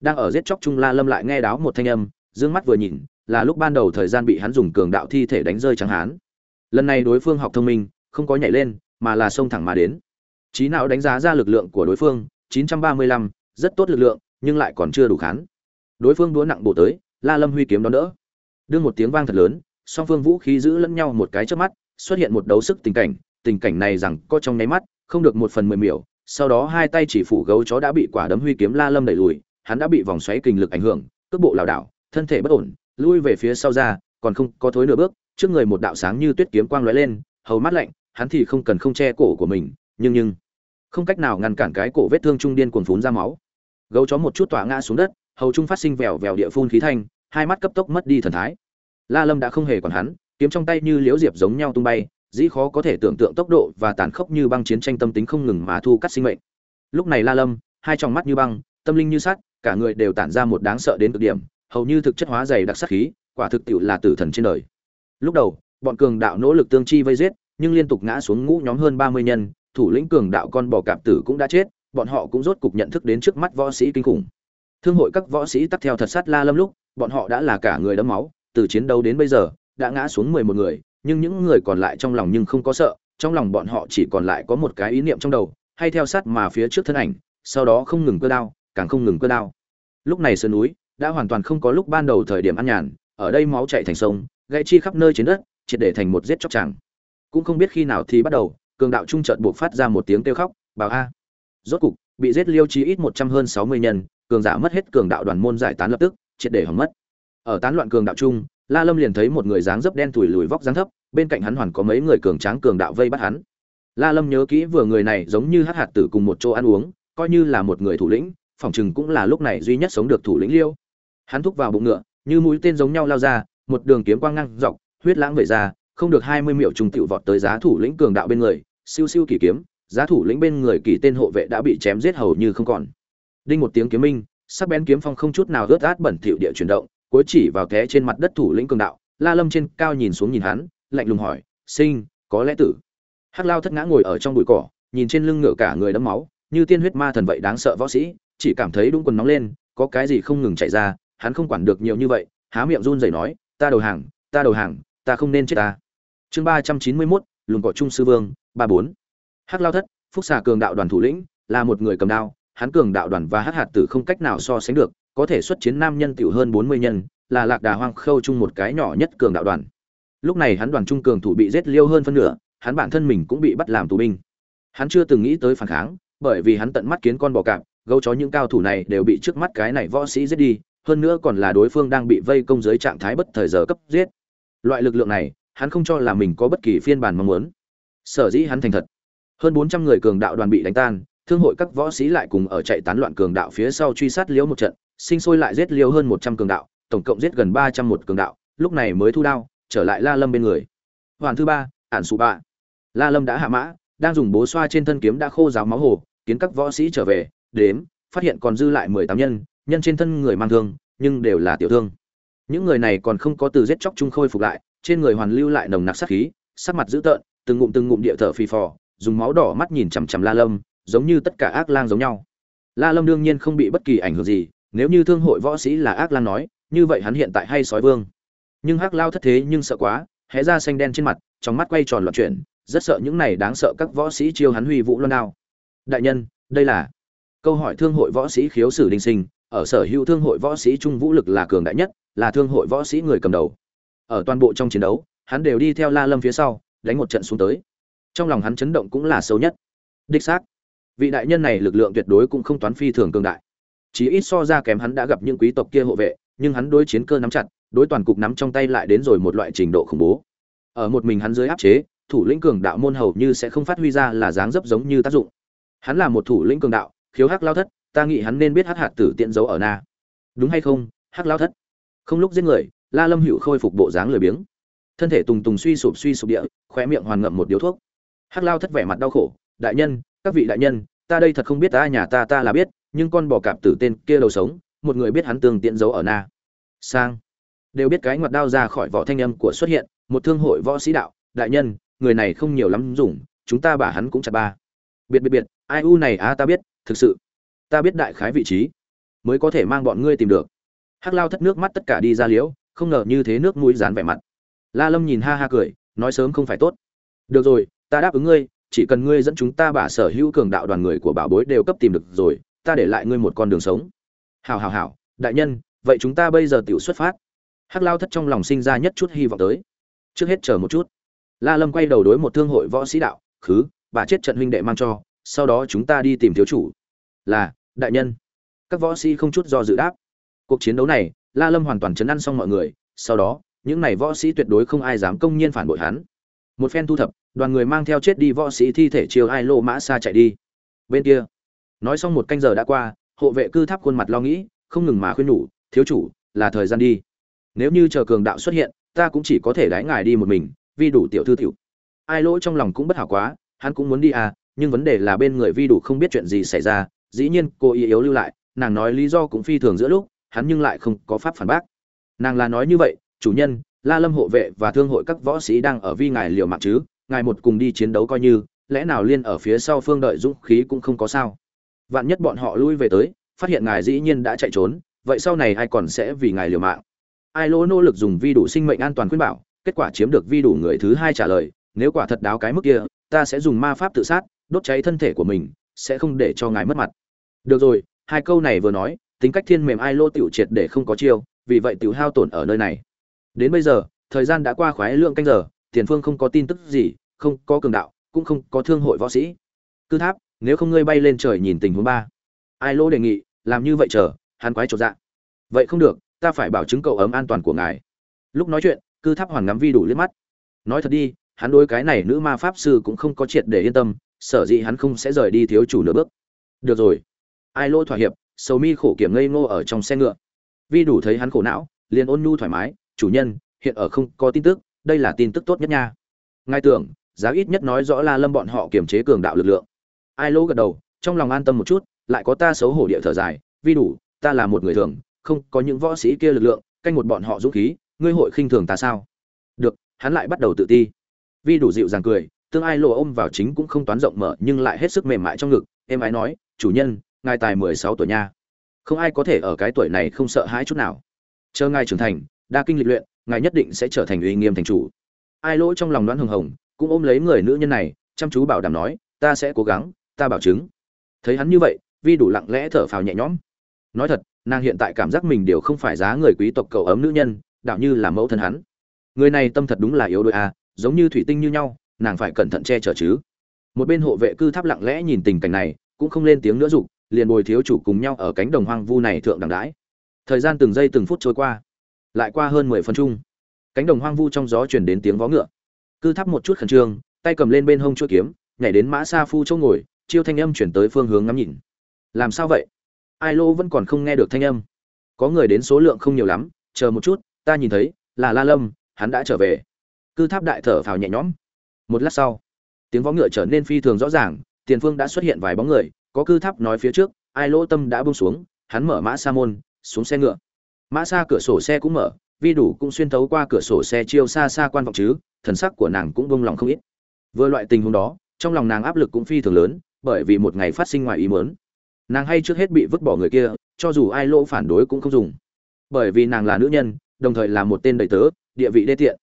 Đang ở giết chóc trung la lâm lại nghe đáo một thanh âm, dương mắt vừa nhìn, là lúc ban đầu thời gian bị hắn dùng cường đạo thi thể đánh rơi trắng hán. Lần này đối phương học thông minh, không có nhảy lên, mà là xông thẳng mà đến trí não đánh giá ra lực lượng của đối phương 935, rất tốt lực lượng nhưng lại còn chưa đủ khán. Đối phương đũa nặng bổ tới la lâm huy kiếm đón đỡ. Đương một tiếng vang thật lớn song phương vũ khí giữ lẫn nhau một cái trước mắt xuất hiện một đấu sức tình cảnh tình cảnh này rằng có trong nháy mắt không được một phần mười miểu sau đó hai tay chỉ phủ gấu chó đã bị quả đấm huy kiếm la lâm đẩy lùi hắn đã bị vòng xoáy kinh lực ảnh hưởng cước bộ lảo đảo thân thể bất ổn lui về phía sau ra còn không có thối nửa bước trước người một đạo sáng như tuyết kiếm quang lóe lên hầu mắt lạnh hắn thì không cần không che cổ của mình nhưng nhưng không cách nào ngăn cản cái cổ vết thương trung điên cuồn phún ra máu. Gấu chó một chút tỏa ngã xuống đất, hầu trung phát sinh vèo vèo địa phun khí thanh, hai mắt cấp tốc mất đi thần thái. La lâm đã không hề còn hắn, kiếm trong tay như liễu diệp giống nhau tung bay, dĩ khó có thể tưởng tượng tốc độ và tàn khốc như băng chiến tranh tâm tính không ngừng mà thu cắt sinh mệnh. Lúc này la lâm, hai tròng mắt như băng, tâm linh như sắt, cả người đều tản ra một đáng sợ đến cực điểm, hầu như thực chất hóa dày đặc sát khí, quả thực tiệu là tử thần trên đời. Lúc đầu, bọn cường đạo nỗ lực tương chi vây giết, nhưng liên tục ngã xuống ngũ nhóm hơn ba mươi nhân thủ lĩnh cường đạo con bò cạp tử cũng đã chết, bọn họ cũng rốt cục nhận thức đến trước mắt võ sĩ kinh khủng. Thương hội các võ sĩ tắt theo thật sát la lâm lúc, bọn họ đã là cả người đẫm máu, từ chiến đấu đến bây giờ, đã ngã xuống mười một người, nhưng những người còn lại trong lòng nhưng không có sợ, trong lòng bọn họ chỉ còn lại có một cái ý niệm trong đầu, hay theo sát mà phía trước thân ảnh, sau đó không ngừng cơ đao, càng không ngừng cơ đao. Lúc này sơn núi đã hoàn toàn không có lúc ban đầu thời điểm ăn nhàn, ở đây máu chạy thành sông, gãy chi khắp nơi trên đất, triệt để thành một giết chóc chẳng cũng không biết khi nào thì bắt đầu cường đạo trung trận buộc phát ra một tiếng kêu khóc, bảo a. Rốt cục, bị giết liêu chí ít một trăm hơn sáu mươi nhân, cường giả mất hết cường đạo đoàn môn giải tán lập tức, triệt để hỏng mất. Ở tán loạn cường đạo trung la lâm liền thấy một người dáng dấp đen tủi lùi vóc dáng thấp, bên cạnh hắn hoàn có mấy người cường tráng cường đạo vây bắt hắn. La lâm nhớ kỹ vừa người này giống như hát hạt tử cùng một chỗ ăn uống, coi như là một người thủ lĩnh phỏng chừng cũng là lúc này duy nhất sống được thủ lĩnh liêu. Hắn thúc vào bụng ngựa, như mũi tên giống nhau lao ra, một đường kiếm quang ngang dọc, huyết lãng về ra không được hai mươi miệu trùng tiểu vọt tới giá thủ lĩnh cường đạo bên người, siêu siêu kỳ kiếm, giá thủ lĩnh bên người kỳ tên hộ vệ đã bị chém giết hầu như không còn. Đinh một tiếng kiếm minh, sắc bén kiếm phong không chút nào rớt át bẩn thỉu địa chuyển động, cuối chỉ vào té trên mặt đất thủ lĩnh cường đạo, la lâm trên cao nhìn xuống nhìn hắn, lạnh lùng hỏi, sinh, có lẽ tử? Hắc lao thất ngã ngồi ở trong bụi cỏ, nhìn trên lưng ngựa cả người đẫm máu, như tiên huyết ma thần vậy đáng sợ võ sĩ, chỉ cảm thấy đúng quần nóng lên, có cái gì không ngừng chạy ra, hắn không quản được nhiều như vậy, há miệng run rẩy nói, ta đầu hàng, ta đầu hàng, ta không nên chết ta chương ba trăm chín mươi mốt lùn cỏ trung sư vương, ba bốn. Hắc lao thất, phúc xà cường đạo đoàn thủ lĩnh, là một người cầm đao, hắn cường đạo đoàn và hắc hạt tử không cách nào so sánh được, có thể xuất chiến nam nhân tiểu hơn bốn mươi nhân, là lạc đà hoang khâu chung một cái nhỏ nhất cường đạo đoàn. Lúc này hắn đoàn trung cường thủ bị giết liêu hơn phân nửa, hắn bản thân mình cũng bị bắt làm tù binh. Hắn chưa từng nghĩ tới phản kháng, bởi vì hắn tận mắt kiến con bò cạp, gấu chó những cao thủ này đều bị trước mắt cái này võ sĩ giết đi, hơn nữa còn là đối phương đang bị vây công dưới trạng thái bất thời giờ cấp giết. Loại lực lượng này hắn không cho là mình có bất kỳ phiên bản mong muốn. Sở dĩ hắn thành thật. Hơn bốn trăm người cường đạo đoàn bị đánh tan, thương hội các võ sĩ lại cùng ở chạy tán loạn cường đạo phía sau truy sát liễu một trận, sinh sôi lại giết liễu hơn một trăm cường đạo, tổng cộng giết gần ba trăm một cường đạo, lúc này mới thu đao, trở lại la lâm bên người. Hoàn thứ ba, ản sụ bạ. La lâm đã hạ mã, đang dùng bố xoa trên thân kiếm đã khô ráo máu hồ, kiến các võ sĩ trở về, đếm, phát hiện còn dư lại mười tám nhân nhân trên thân người mang thương, nhưng đều là tiểu thương. Những người này còn không có từ giết chóc chung khôi phục lại trên người hoàn lưu lại nồng nặc sát khí, sắc mặt dữ tợn, từng ngụm từng ngụm địa thở phì phò, dùng máu đỏ mắt nhìn chằm chằm la lâm, giống như tất cả ác lang giống nhau. La lâm đương nhiên không bị bất kỳ ảnh hưởng gì, nếu như thương hội võ sĩ là ác lang nói, như vậy hắn hiện tại hay sói vương. Nhưng hắc lao thất thế nhưng sợ quá, hé ra xanh đen trên mặt, trong mắt quay tròn loạn chuyển, rất sợ những này đáng sợ các võ sĩ chiêu hắn huy vũ loan đao. Đại nhân, đây là câu hỏi thương hội võ sĩ khiếu sử đinh sinh, ở sở hữu thương hội võ sĩ trung vũ lực là cường đại nhất, là thương hội võ sĩ người cầm đầu ở toàn bộ trong chiến đấu, hắn đều đi theo la lâm phía sau, đánh một trận xuống tới. Trong lòng hắn chấn động cũng là sâu nhất. Đích xác, vị đại nhân này lực lượng tuyệt đối cũng không toán phi thường cường đại. Chỉ ít so ra kém hắn đã gặp những quý tộc kia hộ vệ, nhưng hắn đối chiến cơ nắm chặt, đối toàn cục nắm trong tay lại đến rồi một loại trình độ khủng bố. Ở một mình hắn dưới áp chế, thủ lĩnh cường đạo môn hầu như sẽ không phát huy ra là dáng dấp giống như tác dụng. Hắn là một thủ lĩnh cường đạo, khiếu hắc lao thất, ta nghĩ hắn nên biết hắc hạt tử tiện dấu ở na. Đúng hay không, hắc lao thất? Không lúc giết người la lâm hữu khôi phục bộ dáng lười biếng. Thân thể tùng tùng suy sụp suy sụp địa, khóe miệng hoàn ngậm một điếu thuốc. Hắc lao thất vẻ mặt đau khổ, đại nhân, các vị đại nhân, ta đây thật không biết ta, nhà ta ta là biết, nhưng con bò cạp tử tên kia đầu sống, một người biết hắn tương tiện giấu ở na. Sang. Đều biết cái ngoặt đao ra khỏi vỏ thanh âm của xuất hiện, một thương hội võ sĩ đạo, đại nhân, người này không nhiều lắm dùng, chúng ta bả hắn cũng chặt ba. Biệt biệt biệt, ai u này á ta biết, thực sự, ta biết đại khái vị trí, mới có thể mang bọn ngươi tìm được. Hắc lao thất nước mắt tất cả đi ra liễu không ngờ như thế nước mũi dán vẻ mặt. La lâm nhìn ha ha cười, nói sớm không phải tốt. Được rồi, ta đáp ứng ngươi, chỉ cần ngươi dẫn chúng ta bả sở hữu cường đạo đoàn người của bảo bối đều cấp tìm được rồi, ta để lại ngươi một con đường sống. Hảo hảo hảo, đại nhân, vậy chúng ta bây giờ tiểu xuất phát. Hắc lao thất trong lòng sinh ra nhất chút hy vọng tới. Trước hết chờ một chút. La lâm quay đầu đối một thương hội võ sĩ đạo, khứ bà chết trận huynh đệ mang cho, sau đó chúng ta đi tìm thiếu chủ. Là, đại nhân. Các võ sĩ không chút do dự đáp. Cuộc chiến đấu này la lâm hoàn toàn chấn ăn xong mọi người, sau đó, những này võ sĩ tuyệt đối không ai dám công nhiên phản bội hắn. Một phen thu thập, đoàn người mang theo chết đi võ sĩ thi thể chiều ai lô mã xa chạy đi. Bên kia, nói xong một canh giờ đã qua, hộ vệ cư tháp khuôn mặt lo nghĩ, không ngừng mà khuyên nhủ, thiếu chủ, là thời gian đi. Nếu như chờ cường đạo xuất hiện, ta cũng chỉ có thể đái ngài đi một mình vì đủ tiểu thư tiểu. Ai lỗ trong lòng cũng bất hảo quá, hắn cũng muốn đi à nhưng vấn đề là bên người vi đủ không biết chuyện gì xảy ra, dĩ nhiên cô ý yếu lưu lại, nàng nói lý do cũng phi thường giữa lúc hắn nhưng lại không có pháp phản bác. Nàng là nói như vậy, chủ nhân, la lâm hộ vệ và thương hội các võ sĩ đang ở vi ngài liều mạng chứ, ngài một cùng đi chiến đấu coi như, lẽ nào liên ở phía sau phương đợi dũng khí cũng không có sao? Vạn nhất bọn họ lui về tới, phát hiện ngài dĩ nhiên đã chạy trốn, vậy sau này ai còn sẽ vì ngài liều mạng? Ai lỗ nỗ lực dùng vi đủ sinh mệnh an toàn khuyên bảo, kết quả chiếm được vi đủ người thứ hai trả lời, nếu quả thật đáo cái mức kia, ta sẽ dùng ma pháp tự sát, đốt cháy thân thể của mình, sẽ không để cho ngài mất mặt. Được rồi, hai câu này vừa nói tính cách thiên mềm ai lô tiểu triệt để không có chiêu, vì vậy tiểu hao tổn ở nơi này. Đến bây giờ, thời gian đã qua khoái lượng canh giờ, tiền phương không có tin tức gì, không có cường đạo, cũng không có thương hội võ sĩ. Cư tháp, nếu không ngươi bay lên trời nhìn tình huống ba. Ai lô đề nghị, làm như vậy chờ, hắn quái chột dạ. Vậy không được, ta phải bảo chứng cậu ấm an toàn của ngài. Lúc nói chuyện, cư tháp hoàn ngắm vi đủ liếc mắt. Nói thật đi, hắn đối cái này nữ ma pháp sư cũng không có triệt để yên tâm, sở dĩ hắn không sẽ rời đi thiếu chủ nửa bước. Được rồi. Ai lô thỏa hiệp sầu mi khổ kiểm ngây ngô ở trong xe ngựa. Vi đủ thấy hắn khổ não, liền ôn nhu thoải mái, chủ nhân, hiện ở không có tin tức, đây là tin tức tốt nhất nha. Ngài tưởng, giá ít nhất nói rõ la lâm bọn họ kiềm chế cường đạo lực lượng. Ai lô gật đầu, trong lòng an tâm một chút, lại có ta xấu hổ địa thở dài, vi đủ, ta là một người thường, không có những võ sĩ kia lực lượng, canh một bọn họ dũng khí, ngươi hội khinh thường ta sao? Được, hắn lại bắt đầu tự ti. Vi đủ dịu dàng cười, tương ai lộ ôm vào chính cũng không toán rộng mở, nhưng lại hết sức mềm mại trong ngực em ái nói, chủ nhân ngài tài mười sáu tuổi nha. Không ai có thể ở cái tuổi này không sợ hãi chút nào. Chờ ngài trưởng thành, đa kinh lịch luyện, ngài nhất định sẽ trở thành uy nghiêm thành chủ. Ai lỗi trong lòng đoán hừng hồng, cũng ôm lấy người nữ nhân này, chăm chú bảo đảm nói, ta sẽ cố gắng, ta bảo chứng. Thấy hắn như vậy, vi đủ lặng lẽ thở phào nhẹ nhõm. Nói thật, nàng hiện tại cảm giác mình đều không phải giá người quý tộc cầu ấm nữ nhân, đạo như là mẫu thân hắn. Người này tâm thật đúng là yếu đuối a giống như thủy tinh như nhau, nàng phải cẩn thận che chở chứ. Một bên hộ vệ cư tháp lặng lẽ nhìn tình cảnh này, cũng không lên tiếng nữa dục liền bồi thiếu chủ cùng nhau ở cánh đồng hoang vu này thượng đẳng đãi. Thời gian từng giây từng phút trôi qua, lại qua hơn mười phân chung. Cánh đồng hoang vu trong gió chuyển đến tiếng vó ngựa. Cư tháp một chút khẩn trương, tay cầm lên bên hông chuỗi kiếm, nhảy đến mã xa phu châu ngồi, chiêu thanh âm chuyển tới phương hướng ngắm nhìn. Làm sao vậy? Ai lô vẫn còn không nghe được thanh âm. Có người đến số lượng không nhiều lắm, chờ một chút, ta nhìn thấy, là la lâm, hắn đã trở về. Cư tháp đại thở phào nhẹ nhõm. Một lát sau, tiếng vó ngựa trở nên phi thường rõ ràng, tiền phương đã xuất hiện vài bóng người có cư tháp nói phía trước, ai lỗ tâm đã bông xuống, hắn mở mã sa môn, xuống xe ngựa. Mã xa cửa sổ xe cũng mở, vi đủ cũng xuyên tấu qua cửa sổ xe chiêu xa xa quan vọng chứ, thần sắc của nàng cũng bông lòng không ít. Vừa loại tình huống đó, trong lòng nàng áp lực cũng phi thường lớn, bởi vì một ngày phát sinh ngoài ý mớn nàng hay trước hết bị vứt bỏ người kia, cho dù ai lỗ phản đối cũng không dùng. Bởi vì nàng là nữ nhân, đồng thời là một tên đầy tớ, địa vị đê tiện.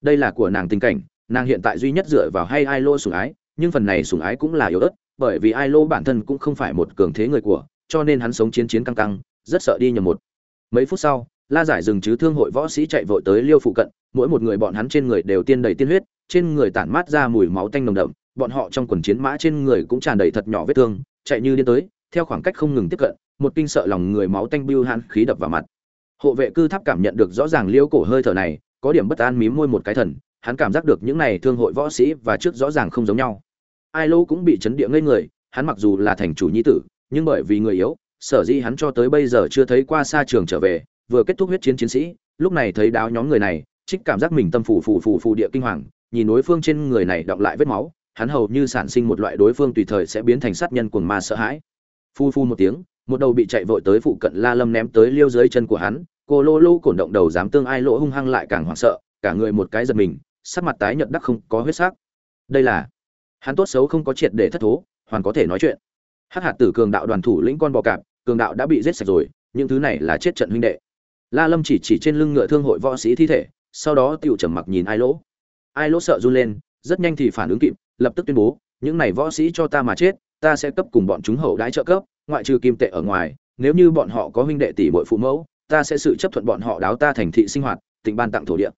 Đây là của nàng tình cảnh, nàng hiện tại duy nhất dựa vào hay ai lỗ sủng ái, nhưng phần này sủng ái cũng là yếu ớt bởi vì ai lô bản thân cũng không phải một cường thế người của, cho nên hắn sống chiến chiến căng căng, rất sợ đi nhầm một. Mấy phút sau, la giải dừng chứ thương hội võ sĩ chạy vội tới liêu phụ cận, mỗi một người bọn hắn trên người đều tiên đầy tiên huyết, trên người tản mát ra mùi máu tanh nồng đậm, bọn họ trong quần chiến mã trên người cũng tràn đầy thật nhỏ vết thương, chạy như điên tới, theo khoảng cách không ngừng tiếp cận, một kinh sợ lòng người máu tanh bưu han khí đập vào mặt. Hộ vệ cư tháp cảm nhận được rõ ràng liêu cổ hơi thở này, có điểm bất an mím môi một cái thần, hắn cảm giác được những này thương hội võ sĩ và trước rõ ràng không giống nhau ai Lô cũng bị chấn địa ngây người, hắn mặc dù là thành chủ nhi tử, nhưng bởi vì người yếu, sở dĩ hắn cho tới bây giờ chưa thấy qua xa trường trở về, vừa kết thúc huyết chiến chiến sĩ, lúc này thấy đáo nhóm người này, trích cảm giác mình tâm phủ phủ phủ phủ địa kinh hoàng, nhìn đối phương trên người này đọng lại vết máu, hắn hầu như sản sinh một loại đối phương tùy thời sẽ biến thành sát nhân cuồng ma sợ hãi. Phu phu một tiếng, một đầu bị chạy vội tới phụ cận la lâm ném tới liêu dưới chân của hắn, cô lô lô cổn động đầu dám tương ai lỗ hung hăng lại càng hoảng sợ, cả người một cái giật mình, sắc mặt tái nhợt đắc không có huyết sắc. Đây là hắn tốt xấu không có triệt để thất thố, hoàn có thể nói chuyện. Hắc hạt tử cường đạo đoàn thủ lĩnh con bò cạp, cường đạo đã bị giết sạch rồi, những thứ này là chết trận huynh đệ. La lâm chỉ chỉ trên lưng ngựa thương hội võ sĩ thi thể, sau đó tựu trầm mặc nhìn ai lỗ. Ai lỗ sợ run lên, rất nhanh thì phản ứng kịp, lập tức tuyên bố, những này võ sĩ cho ta mà chết, ta sẽ cấp cùng bọn chúng hậu đãi trợ cấp, ngoại trừ kim tệ ở ngoài, nếu như bọn họ có huynh đệ tỷ bội phụ mẫu, ta sẽ sự chấp thuận bọn họ đáo ta thành thị sinh hoạt tỉnh ban tặng thổ địa.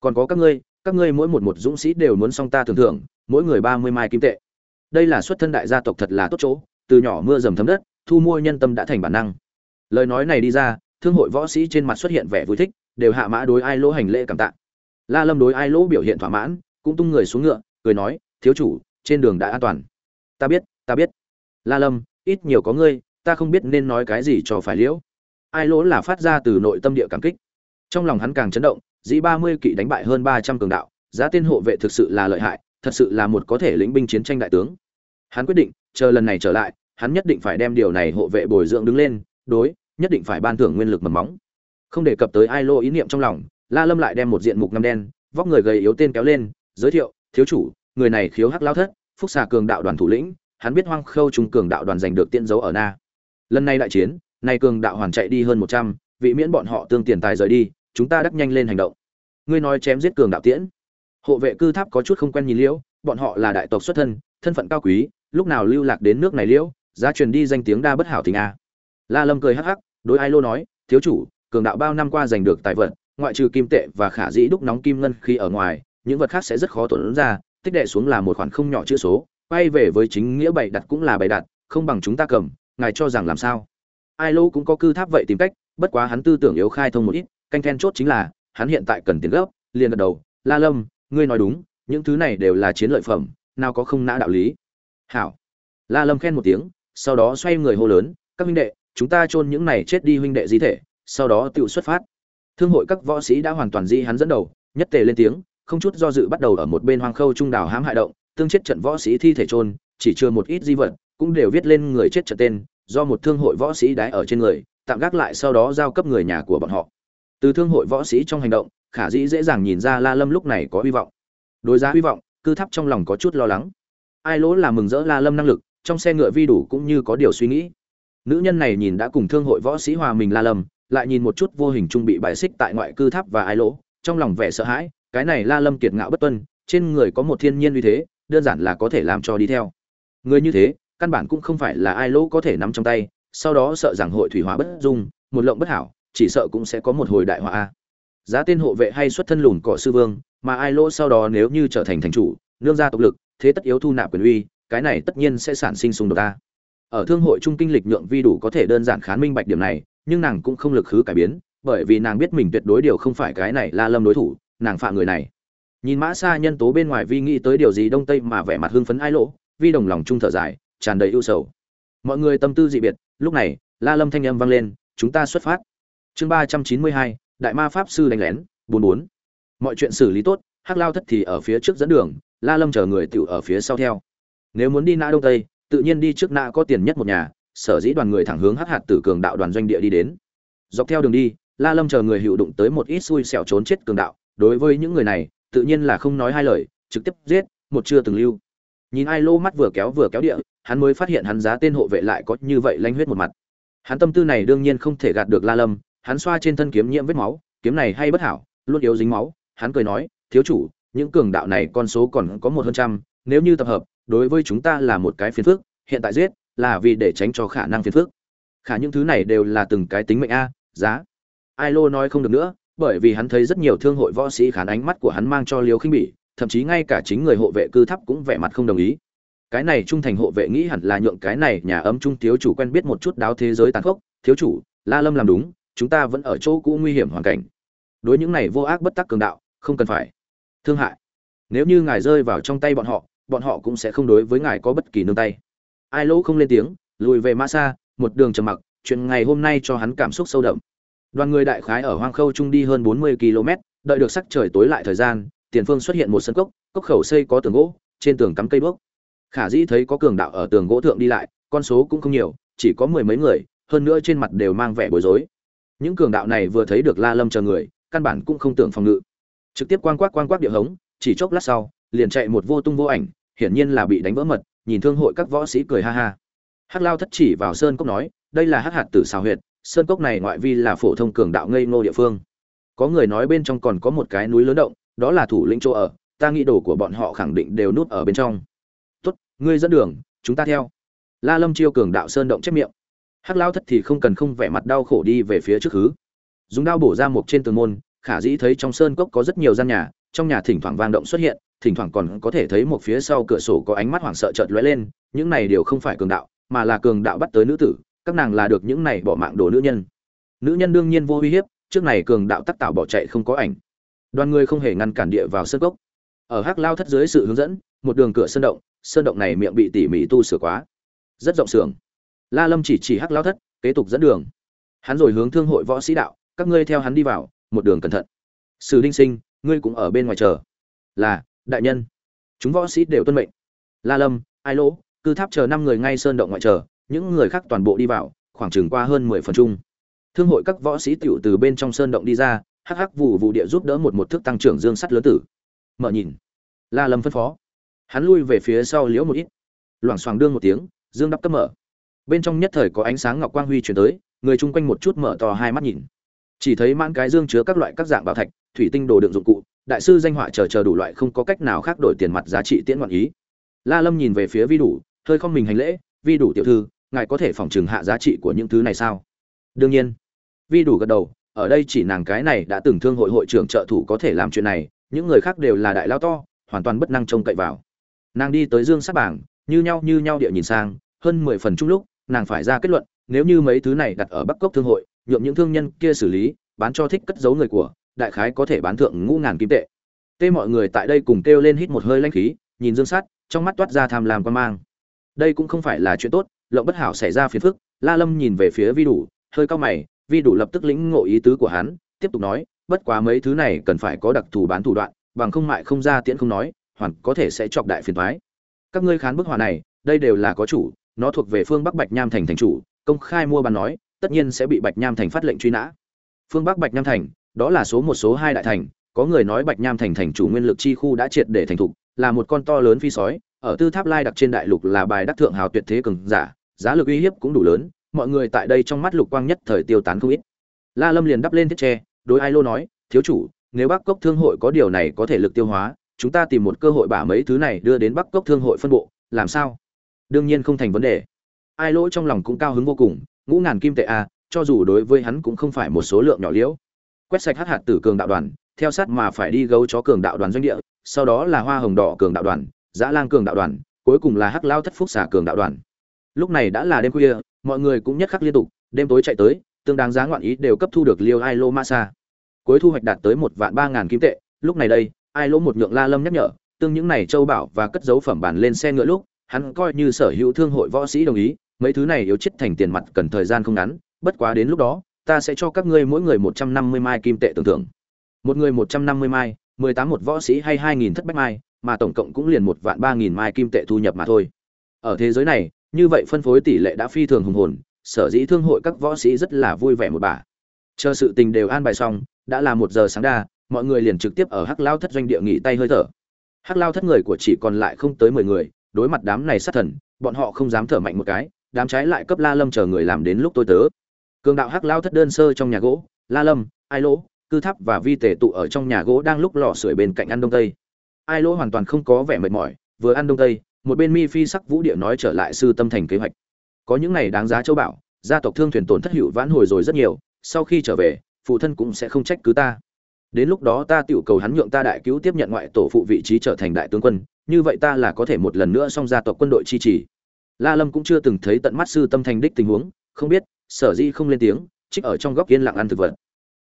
Còn có các ngươi các ngươi mỗi một một dũng sĩ đều muốn xong ta tưởng thưởng, mỗi người ba mươi mai kim tệ. Đây là xuất thân đại gia tộc thật là tốt chỗ, từ nhỏ mưa dầm thấm đất, thu mua nhân tâm đã thành bản năng. Lời nói này đi ra, thương hội võ sĩ trên mặt xuất hiện vẻ vui thích, đều hạ mã đối ai lỗ hành lễ cảm tạ. La lâm đối ai lỗ biểu hiện thỏa mãn, cũng tung người xuống ngựa, cười nói, thiếu chủ, trên đường đã an toàn. Ta biết ta biết. La lâm, ít nhiều có ngươi, ta không biết nên nói cái gì cho phải liễu. Ai lỗ là phát ra từ nội tâm địa cảm kích. Trong lòng hắn càng chấn động dĩ ba mươi kỵ đánh bại hơn ba trăm cường đạo, giá tên hộ vệ thực sự là lợi hại, thật sự là một có thể lĩnh binh chiến tranh đại tướng. Hắn quyết định, chờ lần này trở lại, hắn nhất định phải đem điều này hộ vệ bồi dưỡng đứng lên, đối, nhất định phải ban thưởng nguyên lực mầm móng. Không đề cập tới ai lô ý niệm trong lòng, la lâm lại đem một diện mục năm đen, vóc người gầy yếu tên kéo lên, giới thiệu, thiếu chủ, người này khiếu hắc lao thất, phúc xà cường đạo đoàn thủ lĩnh, hắn biết hoang khâu trung cường đạo đoàn giành được tiên dấu ở na. Lần này đại chiến, nay cường đạo hoàn chạy đi hơn một trăm, vị miễn bọn họ tương tiền tài rời đi chúng ta đắc nhanh lên hành động. Ngươi nói chém giết cường đạo tiễn. Hộ vệ cư tháp có chút không quen nhìn liễu, bọn họ là đại tộc xuất thân thân phận cao quý, lúc nào lưu lạc đến nước này liễu, giá truyền đi danh tiếng đa bất hảo tình a. La lâm cười hắc hắc, đối ai lô nói, thiếu chủ, cường đạo bao năm qua giành được tài vật, ngoại trừ kim tệ và khả dĩ đúc nóng kim ngân khi ở ngoài, những vật khác sẽ rất khó tổn ra, tích đệ xuống là một khoản không nhỏ chữ số, quay về với chính nghĩa bày đặt cũng là bày đặt, không bằng chúng ta cầm, ngài cho rằng làm sao? Ai lô cũng có cư tháp vậy tìm cách, bất quá hắn tư tưởng yếu khai thông một ít canh then chốt chính là, hắn hiện tại cần tiền gấp, liền gật đầu, la lâm, ngươi nói đúng, những thứ này đều là chiến lợi phẩm, nào có không nã đạo lý. Hảo. La lâm khen một tiếng, sau đó xoay người hô lớn, các huynh đệ, chúng ta chôn những này chết đi huynh đệ di thể, sau đó tự xuất phát. Thương hội các võ sĩ đã hoàn toàn di hắn dẫn đầu, nhất tề lên tiếng, không chút do dự bắt đầu ở một bên hoang khâu trung đảo hãm hại động, tương chết trận võ sĩ thi thể chôn, chỉ chưa một ít di vật, cũng đều viết lên người chết trận tên, do một thương hội võ sĩ đái ở trên người, tạm gác lại sau đó giao cấp người nhà của bọn họ từ thương hội võ sĩ trong hành động, khả dĩ dễ dàng nhìn ra la lâm lúc này có hy vọng. Đối giá hy vọng, cư tháp trong lòng có chút lo lắng. Ai lỗ là mừng rỡ la lâm năng lực, trong xe ngựa vi đủ cũng như có điều suy nghĩ. Nữ nhân này nhìn đã cùng thương hội võ sĩ hòa mình la lâm, lại nhìn một chút vô hình trung bị bài xích tại ngoại cư tháp và ai lỗ, trong lòng vẻ sợ hãi, cái này la lâm kiệt ngạo bất tuân, trên người có một thiên nhiên uy thế, đơn giản là có thể làm cho đi theo. Người như thế, căn bản cũng không phải là ai lỗ có thể nắm trong tay, sau đó sợ rằng hội thủy hóa bất dung, một lộng bất hảo chỉ sợ cũng sẽ có một hồi đại họa giá tên hộ vệ hay xuất thân lùn cỏ sư vương, mà ai lỗ sau đó nếu như trở thành thành chủ, nương gia tộc lực, thế tất yếu thu nạp quyền uy, cái này tất nhiên sẽ sản sinh xung đột ta ở thương hội trung kinh lịch nhượng vi đủ có thể đơn giản khán minh bạch điểm này, nhưng nàng cũng không lực khứ cải biến, bởi vì nàng biết mình tuyệt đối điều không phải cái này la lâm đối thủ, nàng phạm người này. Nhìn mã xa nhân tố bên ngoài vi nghĩ tới điều gì đông tây mà vẻ mặt hưng phấn ai lỗ, vi đồng lòng trung thở dài, tràn đầy ưu sầu. Mọi người tâm tư dị biệt, lúc này, la lâm thanh âm vang lên, chúng ta xuất phát chương ba trăm chín mươi hai, đại ma pháp sư đánh lén, bốn bốn. Mọi chuyện xử lý tốt, hắc lao thất thì ở phía trước dẫn đường, la lâm chờ người tựu ở phía sau theo. Nếu muốn đi nã đông tây, tự nhiên đi trước nã có tiền nhất một nhà, sở dĩ đoàn người thẳng hướng hắc hạt tử cường đạo đoàn doanh địa đi đến. Dọc theo đường đi, la lâm chờ người hữu đụng tới một ít xui xẻo trốn chết cường đạo, đối với những người này, tự nhiên là không nói hai lời, trực tiếp giết, một chưa từng lưu. Nhìn ai lô mắt vừa kéo vừa kéo địa, hắn mới phát hiện hắn giá tên hộ vệ lại có như vậy lanh huyết một mặt. Hắn tâm tư này đương nhiên không thể gạt được la lâm hắn xoa trên thân kiếm nhiễm vết máu, kiếm này hay bất hảo, luôn yếu dính máu, hắn cười nói, thiếu chủ, những cường đạo này con số còn có một hơn trăm, nếu như tập hợp, đối với chúng ta là một cái phiền phức, hiện tại giết, là vì để tránh cho khả năng phiền phức. Khả những thứ này đều là từng cái tính mệnh a, giá. Ai lô nói không được nữa, bởi vì hắn thấy rất nhiều thương hội võ sĩ khán ánh mắt của hắn mang cho liều khinh bỉ, thậm chí ngay cả chính người hộ vệ cư thấp cũng vẻ mặt không đồng ý. Cái này trung thành hộ vệ nghĩ hẳn là nhượng cái này nhà ấm trung thiếu chủ quen biết một chút đáo thế giới tàn khốc. Thiếu chủ, la lâm làm đúng chúng ta vẫn ở chỗ cũ nguy hiểm hoàn cảnh. Đối những này vô ác bất tắc cường đạo, không cần phải thương hại. Nếu như ngài rơi vào trong tay bọn họ bọn họ cũng sẽ không đối với ngài có bất kỳ nương tay. Ai lỗ không lên tiếng, lùi về ma xa, một đường trầm mặc, chuyện ngày hôm nay cho hắn cảm xúc sâu đậm. Đoàn người đại khái ở hoang khâu trung đi hơn bốn mươi km, đợi được sắc trời tối lại thời gian, tiền phương xuất hiện một sân cốc cốc khẩu xây có tường gỗ, trên tường cắm cây đuốc. Khả dĩ thấy có cường đạo ở tường gỗ thượng đi lại, con số cũng không nhiều, chỉ có mười mấy người, hơn nữa trên mặt đều mang vẻ bối rối những cường đạo này vừa thấy được la lâm chờ người, căn bản cũng không tưởng phòng ngự. Trực tiếp quang quát quang quát địa hống, chỉ chốc lát sau, liền chạy một vô tung vô ảnh, hiển nhiên là bị đánh vỡ mật, nhìn thương hội các võ sĩ cười ha ha. Hắc lao thất chỉ vào sơn cốc nói, đây là hắc hạt tử xào huyệt, sơn cốc này ngoại vi là phổ thông cường đạo ngây ngô địa phương. Có người nói bên trong còn có một cái núi lớn động, đó là thủ lĩnh chỗ ở, ta nghĩ đồ của bọn họ khẳng định đều núp ở bên trong. Tốt, ngươi dẫn đường, chúng ta theo. La lâm chiêu cường đạo sơn động chép miệng hắc lao thất thì không cần không vẻ mặt đau khổ đi về phía trước hứ. Dùng đao bổ ra một trên tường môn, khả dĩ thấy trong sơn cốc có rất nhiều gian nhà, trong nhà thỉnh thoảng vang động xuất hiện, thỉnh thoảng còn có thể thấy một phía sau cửa sổ có ánh mắt hoảng sợ chợt lóe lên, những này đều không phải cường đạo, mà là cường đạo bắt tới nữ tử, các nàng là được những này bỏ mạng đồ nữ nhân. Nữ nhân đương nhiên vô uy hiếp, trước này cường đạo tắc tạo bỏ chạy không có ảnh. Đoàn người không hề ngăn cản địa vào sơn cốc. Ở hắc lao thất dưới sự hướng dẫn, một đường cửa sơn động sơn động này miệng bị tỉ mỉ tu sửa quá. Rất rộng sưởng la lâm chỉ chỉ hắc lao thất, kế tục dẫn đường. Hắn rồi hướng thương hội võ sĩ đạo, các ngươi theo hắn đi vào, một đường cẩn thận. Sử đinh sinh, ngươi cũng ở bên ngoài chờ. Là, đại nhân. Chúng võ sĩ đều tuân mệnh. La lâm, ai lỗ, cư tháp chờ năm người ngay sơn động ngoại chờ, những người khác toàn bộ đi vào, khoảng chừng qua hơn mười phần chung. Thương hội các võ sĩ tiểu từ bên trong sơn động đi ra, hắc hắc vụ vụ địa giúp đỡ một một thước tăng trưởng dương sắt lớn tử. Mở nhìn. La lâm phân phó. Hắn lui về phía sau liễu một ít. Loảng xoảng đương một tiếng, dương đắp cấp mở bên trong nhất thời có ánh sáng ngọc quang huy chuyển tới, người chung quanh một chút mở to hai mắt nhìn. Chỉ thấy mãn cái dương chứa các loại các dạng bảo thạch, thủy tinh đồ đựng dụng cụ, đại sư danh họa chờ chờ đủ loại không có cách nào khác đổi tiền mặt giá trị tiễn ngoạn ý. La lâm nhìn về phía vi đủ, hơi không mình hành lễ, vi đủ tiểu thư, ngài có thể phòng trừng hạ giá trị của những thứ này sao? Đương nhiên. Vi đủ gật đầu, ở đây chỉ nàng cái này đã từng thương hội hội trưởng trợ thủ có thể làm chuyện này, những người khác đều là đại lao to, hoàn toàn bất năng trông cậy vào. Nàng đi tới dương sát bảng, như nhau như nhau địa nhìn sang, hơn mười phần chung lúc nàng phải ra kết luận, nếu như mấy thứ này đặt ở bắc cốc thương hội, nhượng những thương nhân kia xử lý, bán cho thích cất giấu người của, đại khái có thể bán thượng ngũ ngàn kim tệ. Tê mọi người tại đây cùng kêu lên hít một hơi lanh khí, nhìn dương sát, trong mắt toát ra tham lam quan mang. Đây cũng không phải là chuyện tốt, lộng bất hảo xảy ra phiền phức, la lâm nhìn về phía vi đủ, hơi cao mày, vi đủ lập tức lĩnh ngộ ý tứ của hắn, tiếp tục nói, bất quá mấy thứ này cần phải có đặc thù bán thủ đoạn, bằng không mại không ra tiễn không nói, hoàn có thể sẽ chọc đại phiền thoái các ngươi khán bức họa này, đây đều là có chủ nó thuộc về phương bắc bạch nham thành thành chủ, công khai mua bán nói, tất nhiên sẽ bị bạch nham thành phát lệnh truy nã. Phương bắc bạch nham thành, đó là số một, số hai đại thành, có người nói bạch nham thành thành chủ nguyên lực chi khu đã triệt để thành thục, là một con to lớn phi sói, ở tư tháp lai đặc trên đại lục là bài đắc thượng hào tuyệt thế cường giả, giá lực uy hiếp cũng đủ lớn, mọi người tại đây trong mắt lục quang nhất thời tiêu tán không ít. La lâm liền đắp lên thiết tre, đối ai lô nói, thiếu chủ, nếu bắc cốc thương hội có điều này có thể lực tiêu hóa, chúng ta tìm một cơ hội bả mấy thứ này đưa đến bắc cốc thương hội phân bộ, làm sao? Đương nhiên không thành vấn đề. Ai lỗ trong lòng cũng cao hứng vô cùng ngũ ngàn kim tệ a à, cho dù đối với hắn cũng không phải một số lượng nhỏ liễu. Quét sạch hắc hạt tử cường đạo đoàn theo sát mà phải đi gấu chó cường đạo đoàn doanh địa sau đó là hoa hồng đỏ cường đạo đoàn dã lang cường đạo đoàn cuối cùng là hắc lao thất phúc xả cường đạo đoàn. Lúc này đã là đêm khuya mọi người cũng nhất khắc liên tục đêm tối chạy tới tương đáng giá ngoạn ý đều cấp thu được liêu ai lô ma sa. Cuối thu hoạch đạt tới một vạn ba ngàn kim tệ lúc này đây ai lỗ một nhượng la lâm nhắc nhở tương những này châu bảo và cất dấu phẩm bản lên xe ngựa lúc hắn coi như sở hữu thương hội võ sĩ đồng ý, mấy thứ này yếu chết thành tiền mặt cần thời gian không ngắn, bất quá đến lúc đó, ta sẽ cho các ngươi mỗi người một trăm năm mươi mai kim tệ tưởng thưởng. Một người một trăm năm mươi mai, mười tám một võ sĩ hay hai nghìn thất bách mai, mà tổng cộng cũng liền một vạn ba nghìn mai kim tệ thu nhập mà thôi. Ở thế giới này, như vậy phân phối tỷ lệ đã phi thường hùng hồn, sở dĩ thương hội các võ sĩ rất là vui vẻ một bà. Chờ sự tình đều an bài xong, đã là một giờ sáng đa, mọi người liền trực tiếp ở hắc lao thất doanh địa nghỉ tay hơi thở. Hắc lao thất người của chỉ còn lại không tới mười người đối mặt đám này sát thần, bọn họ không dám thở mạnh một cái, đám trái lại cấp la lâm chờ người làm đến lúc tôi tớ. Cường đạo hắc lao thất đơn sơ trong nhà gỗ, la lâm, ai lỗ, cư tháp và vi tề tụ ở trong nhà gỗ đang lúc lò sưởi bên cạnh ăn đông tây. Ai lỗ hoàn toàn không có vẻ mệt mỏi, vừa ăn đông tây, một bên mi phi sắc vũ địa nói trở lại sư tâm thành kế hoạch. Có những này đáng giá châu bảo, gia tộc thương thuyền tổn thất hữu vãn hồi rồi rất nhiều, sau khi trở về, phụ thân cũng sẽ không trách cứ ta. Đến lúc đó ta tiểu cầu hắn nhượng ta đại cứu tiếp nhận ngoại tổ phụ vị trí trở thành đại tướng quân như vậy ta là có thể một lần nữa xong gia tộc quân đội chi trì. La lâm cũng chưa từng thấy tận mắt sư tâm thành đích tình huống, không biết, sở di không lên tiếng, trích ở trong góc yên lặng ăn thực vật.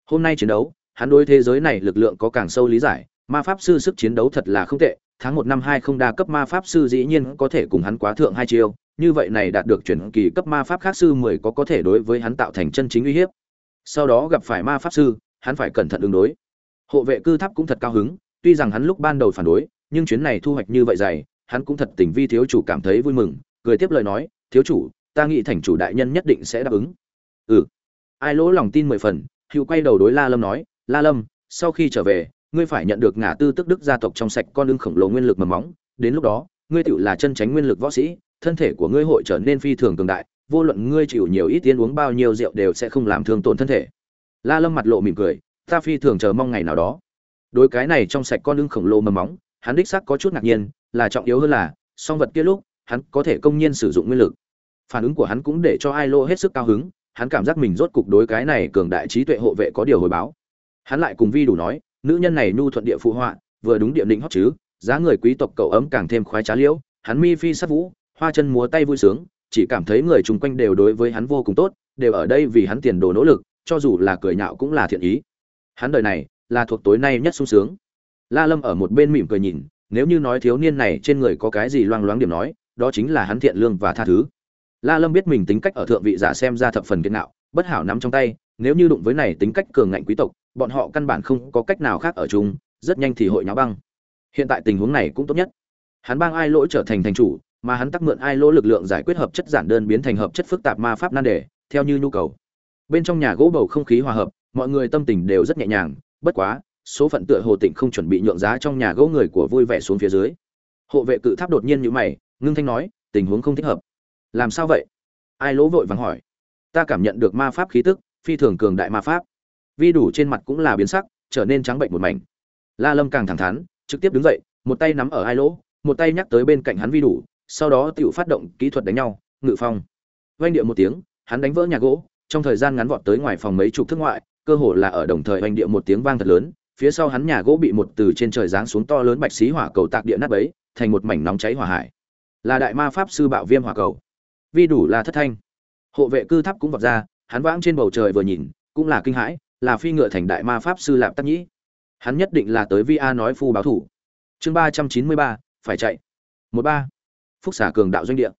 Hôm nay chiến đấu, hắn đối thế giới này lực lượng có càng sâu lý giải, ma pháp sư sức chiến đấu thật là không tệ, tháng một năm hai không đa cấp ma pháp sư dĩ nhiên có thể cùng hắn quá thượng hai chiêu, như vậy này đạt được chuyển kỳ cấp ma pháp khác sư mười có có thể đối với hắn tạo thành chân chính uy hiếp. Sau đó gặp phải ma pháp sư, hắn phải cẩn thận ứng đối. Hộ vệ cư tháp cũng thật cao hứng, tuy rằng hắn lúc ban đầu phản đối nhưng chuyến này thu hoạch như vậy dày, hắn cũng thật tình vi thiếu chủ cảm thấy vui mừng, cười tiếp lời nói, thiếu chủ, ta nghĩ thành chủ đại nhân nhất định sẽ đáp ứng. Ừ. Ai lỗ lòng tin mười phần, hữu quay đầu đối la lâm nói, la lâm, sau khi trở về, ngươi phải nhận được ngả tư tức đức gia tộc trong sạch con lưng khổng lồ nguyên lực mầm móng. Đến lúc đó, ngươi tựu là chân tránh nguyên lực võ sĩ, thân thể của ngươi hội trở nên phi thường cường đại, vô luận ngươi chịu nhiều ít tiên uống bao nhiêu rượu đều sẽ không làm thương tổn thân thể. La lâm mặt lộ mỉm cười, ta phi thường chờ mong ngày nào đó. Đối cái này trong sạch con lưng khổng lồ mầm móng hắn đích xác có chút ngạc nhiên, là trọng yếu hơn là, song vật kia lúc, hắn có thể công nhiên sử dụng nguyên lực. Phản ứng của hắn cũng để cho ai lô hết sức cao hứng, hắn cảm giác mình rốt cục đối cái này cường đại trí tuệ hộ vệ có điều hồi báo. Hắn lại cùng vi đủ nói, nữ nhân này nhu thuận địa phụ họa, vừa đúng địa định hót chứ, giá người quý tộc cậu ấm càng thêm khoái trá liễu, hắn mi phi sát vũ, hoa chân múa tay vui sướng, chỉ cảm thấy người chung quanh đều đối với hắn vô cùng tốt, đều ở đây vì hắn tiền đồ nỗ lực, cho dù là cười nhạo cũng là thiện ý. Hắn đời này là thuộc tối nay nhất sung sướng la lâm ở một bên mỉm cười nhìn, nếu như nói thiếu niên này trên người có cái gì loang loáng điểm nói, đó chính là hắn thiện lương và tha thứ. La lâm biết mình tính cách ở thượng vị giả xem ra thập phần kiên nạo bất hảo nắm trong tay, nếu như đụng với này tính cách cường ngạnh quý tộc, bọn họ căn bản không có cách nào khác ở chung, rất nhanh thì hội nháo băng. Hiện tại tình huống này cũng tốt nhất. Hắn bang ai lỗi trở thành thành chủ, mà hắn tắc mượn ai lỗ lực lượng giải quyết hợp chất giản đơn biến thành hợp chất phức tạp ma pháp nan đề, theo như nhu cầu. Bên trong nhà gỗ bầu không khí hòa hợp, mọi người tâm tình đều rất nhẹ nhàng, bất quá số phận tựa hồ tỉnh không chuẩn bị nhượng giá trong nhà gỗ người của vui vẻ xuống phía dưới. Hộ vệ cự tháp đột nhiên như mày, ngưng thanh nói, tình huống không thích hợp. Làm sao vậy? Ai lỗ vội vàng hỏi. Ta cảm nhận được ma pháp khí tức, phi thường cường đại ma pháp. Vi đủ trên mặt cũng là biến sắc, trở nên trắng bệnh một mảnh. La lâm càng thẳng thắn, trực tiếp đứng dậy, một tay nắm ở ai lỗ, một tay nhắc tới bên cạnh hắn vi đủ, sau đó tự phát động kỹ thuật đánh nhau, ngự phong. Oanh địa một tiếng, hắn đánh vỡ nhà gỗ, trong thời gian ngắn vọt tới ngoài phòng mấy chục thước ngoại, cơ hồ là ở đồng thời oanh địa một tiếng vang thật lớn phía sau hắn nhà gỗ bị một từ trên trời giáng xuống to lớn bạch xí hỏa cầu tạc địa nát bấy, thành một mảnh nóng cháy hỏa hải. Là đại ma pháp sư bạo viêm hỏa cầu. Vi đủ là thất thanh. Hộ vệ cư tháp cũng vọt ra, hắn vãng trên bầu trời vừa nhìn, cũng là kinh hãi, là phi ngựa thành đại ma pháp sư lạp tắc nhĩ. Hắn nhất định là tới vi a nói phu báo thủ. Chương ba trăm chín mươi ba, phải chạy. Một ba. Phúc xả cường đạo doanh địa.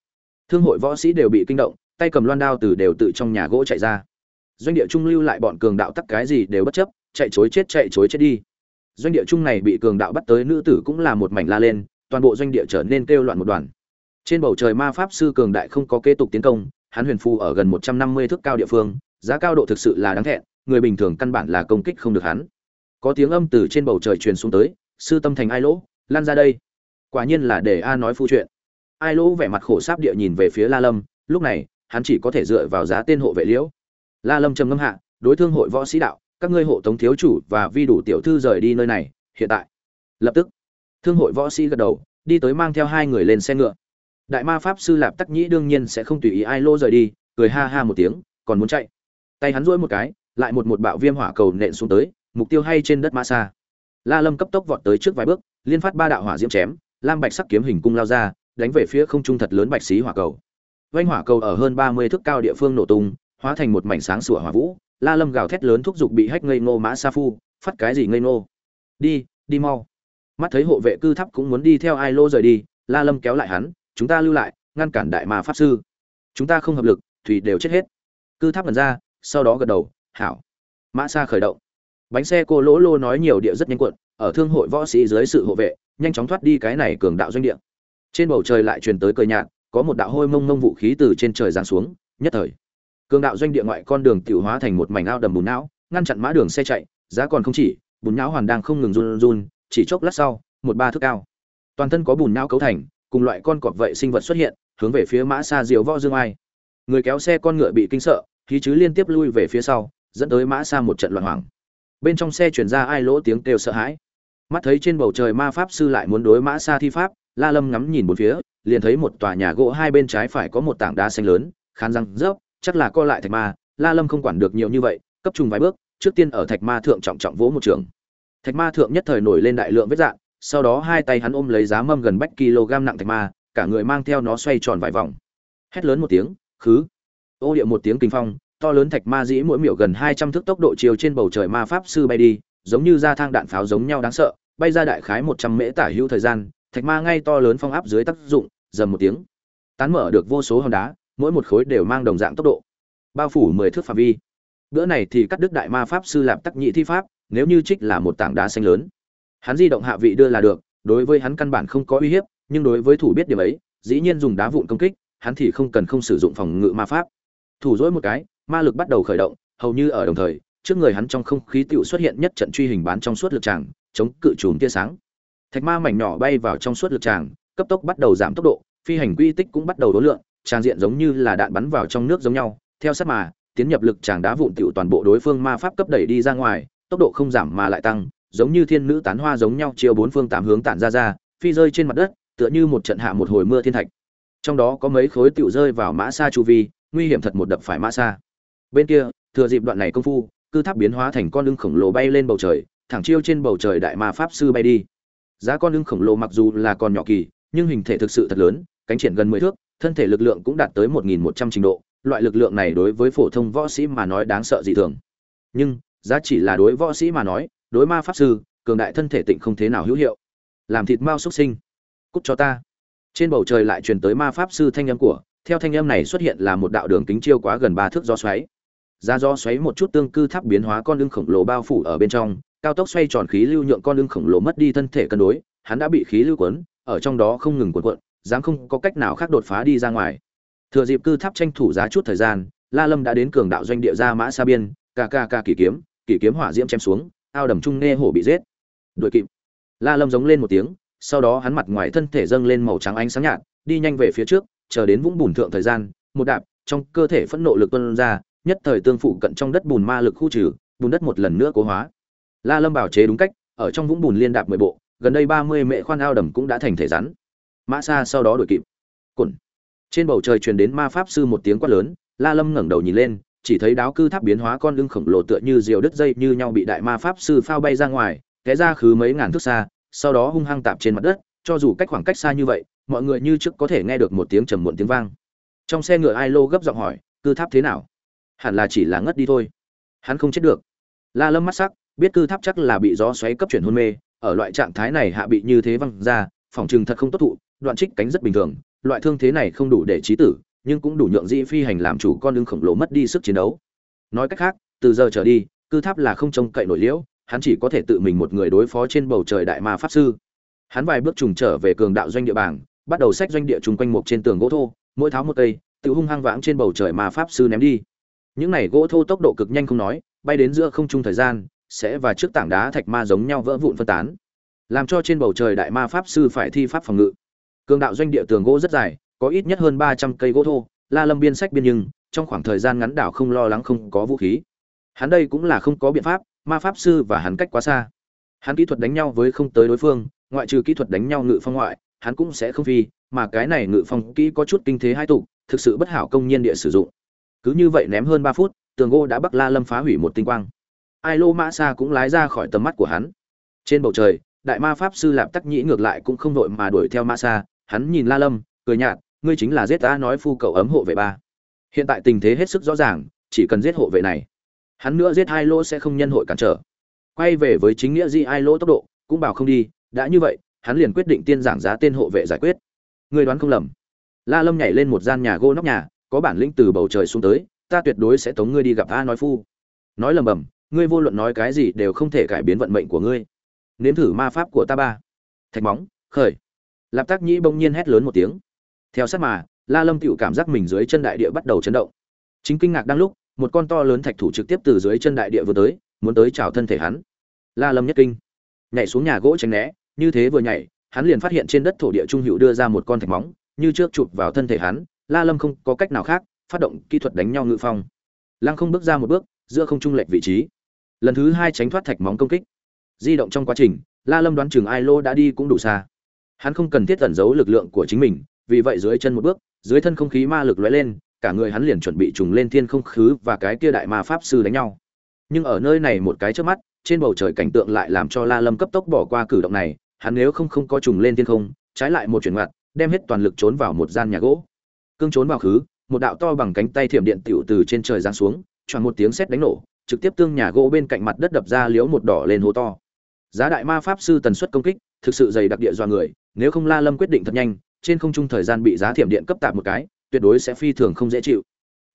Thương hội võ sĩ đều bị kinh động, tay cầm loan đao từ đều tự trong nhà gỗ chạy ra. Doanh địa trung lưu lại bọn cường đạo tắc cái gì đều bất chấp chạy chối chết, chạy chối chết đi. Doanh địa trung này bị cường đạo bắt tới, nữ tử cũng là một mảnh la lên, toàn bộ doanh địa trở nên kêu loạn một đoàn. Trên bầu trời ma pháp sư cường đại không có kế tục tiến công, hắn huyền phu ở gần một trăm năm mươi thước cao địa phương, giá cao độ thực sự là đáng thẹn, người bình thường căn bản là công kích không được hắn. Có tiếng âm từ trên bầu trời truyền xuống tới, sư tâm thành ai lỗ, lan ra đây. Quả nhiên là để a nói phu chuyện. Ai lỗ vẻ mặt khổ sáp địa nhìn về phía la lâm, lúc này, hắn chỉ có thể dựa vào giá tên hộ vệ liễu. La lâm trầm ngâm hạ, đối thương hội võ sĩ đạo các ngươi hộ tống thiếu chủ và vi đủ tiểu thư rời đi nơi này, hiện tại. Lập tức, thương hội võ sĩ gật đầu, đi tới mang theo hai người lên xe ngựa. Đại ma pháp sư lạp tắc nhĩ đương nhiên sẽ không tùy ý ai lô rời đi, cười ha ha một tiếng, còn muốn chạy. Tay hắn rỗi một cái, lại một một bạo viêm hỏa cầu nện xuống tới, mục tiêu hay trên đất ma xa la lâm cấp tốc vọt tới trước vài bước, liên phát ba đạo hỏa diễm chém, lam bạch sắc kiếm hình cung lao ra, đánh về phía không trung thật lớn bạch xí hỏa cầu. Vanh hỏa cầu ở hơn ba mươi thước cao địa phương nổ tung, hóa thành một mảnh sáng sủa hỏa vũ la lâm gào thét lớn thúc giục bị hách ngây ngô mã sa phu, phát cái gì ngây ngô? Đi đi mau. Mắt thấy hộ vệ cư tháp cũng muốn đi theo ai lô rời đi, la lâm kéo lại hắn, chúng ta lưu lại, ngăn cản đại ma pháp sư. Chúng ta không hợp lực, thủy đều chết hết. Cư tháp lần ra, sau đó gật đầu, hảo. Mã sa khởi động. Bánh xe cô lỗ lô nói nhiều địa rất nhanh cuộn, ở thương hội võ sĩ dưới sự hộ vệ, nhanh chóng thoát đi cái này cường đạo doanh địa. Trên bầu trời lại truyền tới cờ nhạt, có một đạo hôi mông mông vũ khí từ trên trời giáng xuống, nhất thời cường đạo doanh địa ngoại con đường tiểu hóa thành một mảnh ao đầm bùn não, ngăn chặn mã đường xe chạy, giá còn không chỉ, bùn não hoàn đang không ngừng run run, chỉ chốc lát sau, một ba thước cao toàn thân có bùn não cấu thành, cùng loại con cọp vậy sinh vật xuất hiện, hướng về phía mã xa diều võ dương ai. Người kéo xe con ngựa bị kinh sợ, khí chứ liên tiếp lui về phía sau, dẫn tới mã xa một trận loạn hoảng. Bên trong xe chuyển ra ai lỗ tiếng kêu sợ hãi. Mắt thấy trên bầu trời ma pháp sư lại muốn đối mã xa thi pháp, la lâm ngắm nhìn bốn phía, liền thấy một tòa nhà gỗ hai bên trái phải có một tảng đá xanh lớn, khán răng rớp chắc là co lại thạch ma, la lâm không quản được nhiều như vậy, cấp trùng vài bước, trước tiên ở thạch ma thượng trọng trọng vỗ một trường. Thạch ma thượng nhất thời nổi lên đại lượng vết dạng sau đó hai tay hắn ôm lấy giá mâm gần bách kg nặng thạch ma, cả người mang theo nó xoay tròn vài vòng. Hét lớn một tiếng, khứ. Ô điệu một tiếng kinh phong, to lớn thạch ma dĩ mỗi miểu gần hai trăm thước tốc độ chiều trên bầu trời ma pháp sư bay đi, giống như ra thang đạn pháo giống nhau đáng sợ, bay ra đại khái một trăm mễ tả hữu thời gian, thạch ma ngay to lớn phong áp dưới tác dụng, dầm một tiếng. Tán mở được vô số hòn đá mỗi một khối đều mang đồng dạng tốc độ. Bao phủ mười thước phạm vi. Bữa này thì cắt đức đại ma pháp sư lạp tắc nhị thi pháp, nếu như trích là một tảng đá xanh lớn. Hắn di động hạ vị đưa là được, đối với hắn căn bản không có uy hiếp, nhưng đối với thủ biết điểm ấy, dĩ nhiên dùng đá vụn công kích, hắn thì không cần không sử dụng phòng ngự ma pháp. Thủ dỗi một cái, ma lực bắt đầu khởi động, hầu như ở đồng thời, trước người hắn trong không khí tựu xuất hiện nhất trận truy hình bán trong suốt lực tràng, chống cự chùm tia sáng. Thạch ma mảnh nhỏ bay vào trong suốt lực tràng, cấp tốc bắt đầu giảm tốc độ, phi hành quy tích cũng bắt đầu đối lượng tràng diện giống như là đạn bắn vào trong nước giống nhau, theo sát mà, tiến nhập lực chàng đá vụn tựu toàn bộ đối phương ma pháp cấp đẩy đi ra ngoài, tốc độ không giảm mà lại tăng, giống như thiên nữ tán hoa giống nhau chiều bốn phương tám hướng tản ra ra, phi rơi trên mặt đất, tựa như một trận hạ một hồi mưa thiên thạch. Trong đó có mấy khối tựu rơi vào mã xa chu vi, nguy hiểm thật một đập phải mã xa. Bên kia, thừa dịp đoạn này công phu, cư tháp biến hóa thành con lưng khổng lồ bay lên bầu trời, thẳng chiêu trên bầu trời đại ma pháp sư bay đi. Giá con lưng khổng lồ mặc dù là còn nhỏ kỳ, nhưng hình thể thực sự thật lớn, cánh triển gần mười thước thân thể lực lượng cũng đạt tới một nghìn một trăm trình độ loại lực lượng này đối với phổ thông võ sĩ mà nói đáng sợ dị thường. Nhưng giá chỉ là đối võ sĩ mà nói đối ma pháp sư cường đại thân thể tịnh không thế nào hữu hiệu. Làm thịt mao xuất sinh. Cút cho ta. Trên bầu trời lại truyền tới ma pháp sư thanh âm của theo thanh âm này xuất hiện là một đạo đường kính chiêu quá gần ba thước gió xoáy. Ra gió xoáy một chút tương cư tháp biến hóa con lưng khổng lồ bao phủ ở bên trong cao tốc xoay tròn khí lưu nhượng con lưng khổng lồ mất đi thân thể cân đối hắn đã bị khí lưu cuốn, ở trong đó không ngừng cuộn cuộn dám không có cách nào khác đột phá đi ra ngoài. Thừa dịp cư tháp tranh thủ giá chút thời gian, la lâm đã đến cường đạo doanh địa ra mã sa biên, ca ca ca kỳ kiếm kỳ kiếm hỏa diễm chém xuống, ao đầm trung nghe hổ bị giết. Đuổi kịp. La lâm giống lên một tiếng, sau đó hắn mặt ngoài thân thể dâng lên màu trắng ánh sáng nhạt, đi nhanh về phía trước, chờ đến vũng bùn thượng thời gian, một đạp, trong cơ thể phẫn nộ lực tuôn ra, nhất thời tương phụ cận trong đất bùn ma lực khu trừ, bùn đất một lần nữa cố hóa. La lâm bảo chế đúng cách, ở trong vũng bùn liên đạp mười bộ, gần đây ba mươi mệ khoan ao đầm cũng đã thành thể rắn mã xa sau đó đuổi kịp. Cồn trên bầu trời truyền đến ma pháp sư một tiếng quát lớn, la lâm ngẩng đầu nhìn lên, chỉ thấy đáo cư tháp biến hóa con lưng khổng lồ tựa như diều đứt dây như nhau bị đại ma pháp sư phao bay ra ngoài, té ra khứ mấy ngàn thước xa, sau đó hung hăng tạp trên mặt đất, cho dù cách khoảng cách xa như vậy, mọi người như trước có thể nghe được một tiếng trầm muộn tiếng vang. Trong xe ngựa ai lô gấp giọng hỏi, cư tháp thế nào? Hẳn là chỉ là ngất đi thôi. Hắn không chết được. La lâm mắt sắc, biết cư tháp chắc là bị gió xoáy cấp chuyển hôn mê, ở loại trạng thái này hạ bị như thế văng ra, phòng chừng thật không tốt thụ đoạn trích cánh rất bình thường, loại thương thế này không đủ để trí tử, nhưng cũng đủ nhượng dĩ phi hành làm chủ con đường khổng lồ mất đi sức chiến đấu. Nói cách khác, từ giờ trở đi, cư tháp là không trông cậy nổi liễu, hắn chỉ có thể tự mình một người đối phó trên bầu trời đại ma pháp sư. Hắn vài bước trùng trở về cường đạo doanh địa bảng, bắt đầu xách doanh địa trùng quanh một trên tường gỗ thô, mỗi tháo một cây, tự hung hăng vãng trên bầu trời ma pháp sư ném đi. Những này gỗ thô tốc độ cực nhanh không nói, bay đến giữa không trung thời gian, sẽ và trước tảng đá thạch ma giống nhau vỡ vụn phân tán, làm cho trên bầu trời đại ma pháp sư phải thi pháp phòng ngự cường đạo doanh địa tường gỗ rất dài, có ít nhất hơn ba trăm cây gỗ thô, la lâm biên sách biên nhưng, trong khoảng thời gian ngắn đảo không lo lắng không có vũ khí. Hắn đây cũng là không có biện pháp, ma pháp sư và hắn cách quá xa. Hắn kỹ thuật đánh nhau với không tới đối phương, ngoại trừ kỹ thuật đánh nhau ngự phong ngoại, hắn cũng sẽ không phi, mà cái này ngự phong kỹ có chút kinh thế hai tụ thực sự bất hảo công nhiên địa sử dụng. Cứ như vậy ném hơn ba phút, tường gỗ đã bắc la lâm phá hủy một tinh quang. Ai lô mã xa cũng lái ra khỏi tầm mắt của hắn. Trên bầu trời đại ma pháp sư lạp tắc nhĩ ngược lại cũng không đội mà đuổi theo Ma xa hắn nhìn la lâm, cười nhạt, ngươi chính là giết ta nói phu cậu ấm hộ vệ ba. Hiện tại tình thế hết sức rõ ràng, chỉ cần giết hộ vệ này, hắn nữa giết hai lỗ sẽ không nhân hội cản trở. Quay về với chính nghĩa di ai lỗ tốc độ, cũng bảo không đi, đã như vậy, hắn liền quyết định tiên giảng giá tên hộ vệ giải quyết. Ngươi đoán không lầm. La lâm nhảy lên một gian nhà gỗ nóc nhà, có bản lĩnh từ bầu trời xuống tới, ta tuyệt đối sẽ tống ngươi đi gặp a nói phu. Nói lầm bầm, ngươi vô luận nói cái gì đều không thể cải biến vận mệnh của ngươi nếm thử ma pháp của ta ba. Thạch móng, khởi. Lạp tác nhĩ bỗng nhiên hét lớn một tiếng. Theo sát mà, la lâm tựu cảm giác mình dưới chân đại địa bắt đầu chấn động. Chính kinh ngạc đang lúc, một con to lớn thạch thủ trực tiếp từ dưới chân đại địa vừa tới, muốn tới chào thân thể hắn. La lâm nhất kinh. Nhảy xuống nhà gỗ tránh né, như thế vừa nhảy, hắn liền phát hiện trên đất thổ địa trung hữu đưa ra một con thạch móng, như trước chụp vào thân thể hắn, la lâm không có cách nào khác, phát động kỹ thuật đánh nhau ngự phong. Lăng không bước ra một bước, giữa không trung lệch vị trí. Lần thứ hai tránh thoát thạch móng công kích di động trong quá trình, la lâm đoán chừng ai lô đã đi cũng đủ xa. Hắn không cần thiết tẩn giấu lực lượng của chính mình, vì vậy dưới chân một bước, dưới thân không khí ma lực lóe lên, cả người hắn liền chuẩn bị trùng lên thiên không khứ và cái kia đại ma pháp sư đánh nhau. Nhưng ở nơi này một cái trước mắt, trên bầu trời cảnh tượng lại làm cho la lâm cấp tốc bỏ qua cử động này, hắn nếu không không có trùng lên thiên không, trái lại một chuyển ngoặt, đem hết toàn lực trốn vào một gian nhà gỗ. Cương trốn vào khứ, một đạo to bằng cánh tay thiểm điện tiểu từ trên trời giáng xuống, choàng một tiếng sét đánh nổ, trực tiếp tương nhà gỗ bên cạnh mặt đất đập ra liếu một đỏ lên hố to giá đại ma pháp sư tần suất công kích, thực sự dày đặc địa do người, nếu không la lâm quyết định thật nhanh, trên không trung thời gian bị giá thiểm điện cấp tạp một cái, tuyệt đối sẽ phi thường không dễ chịu.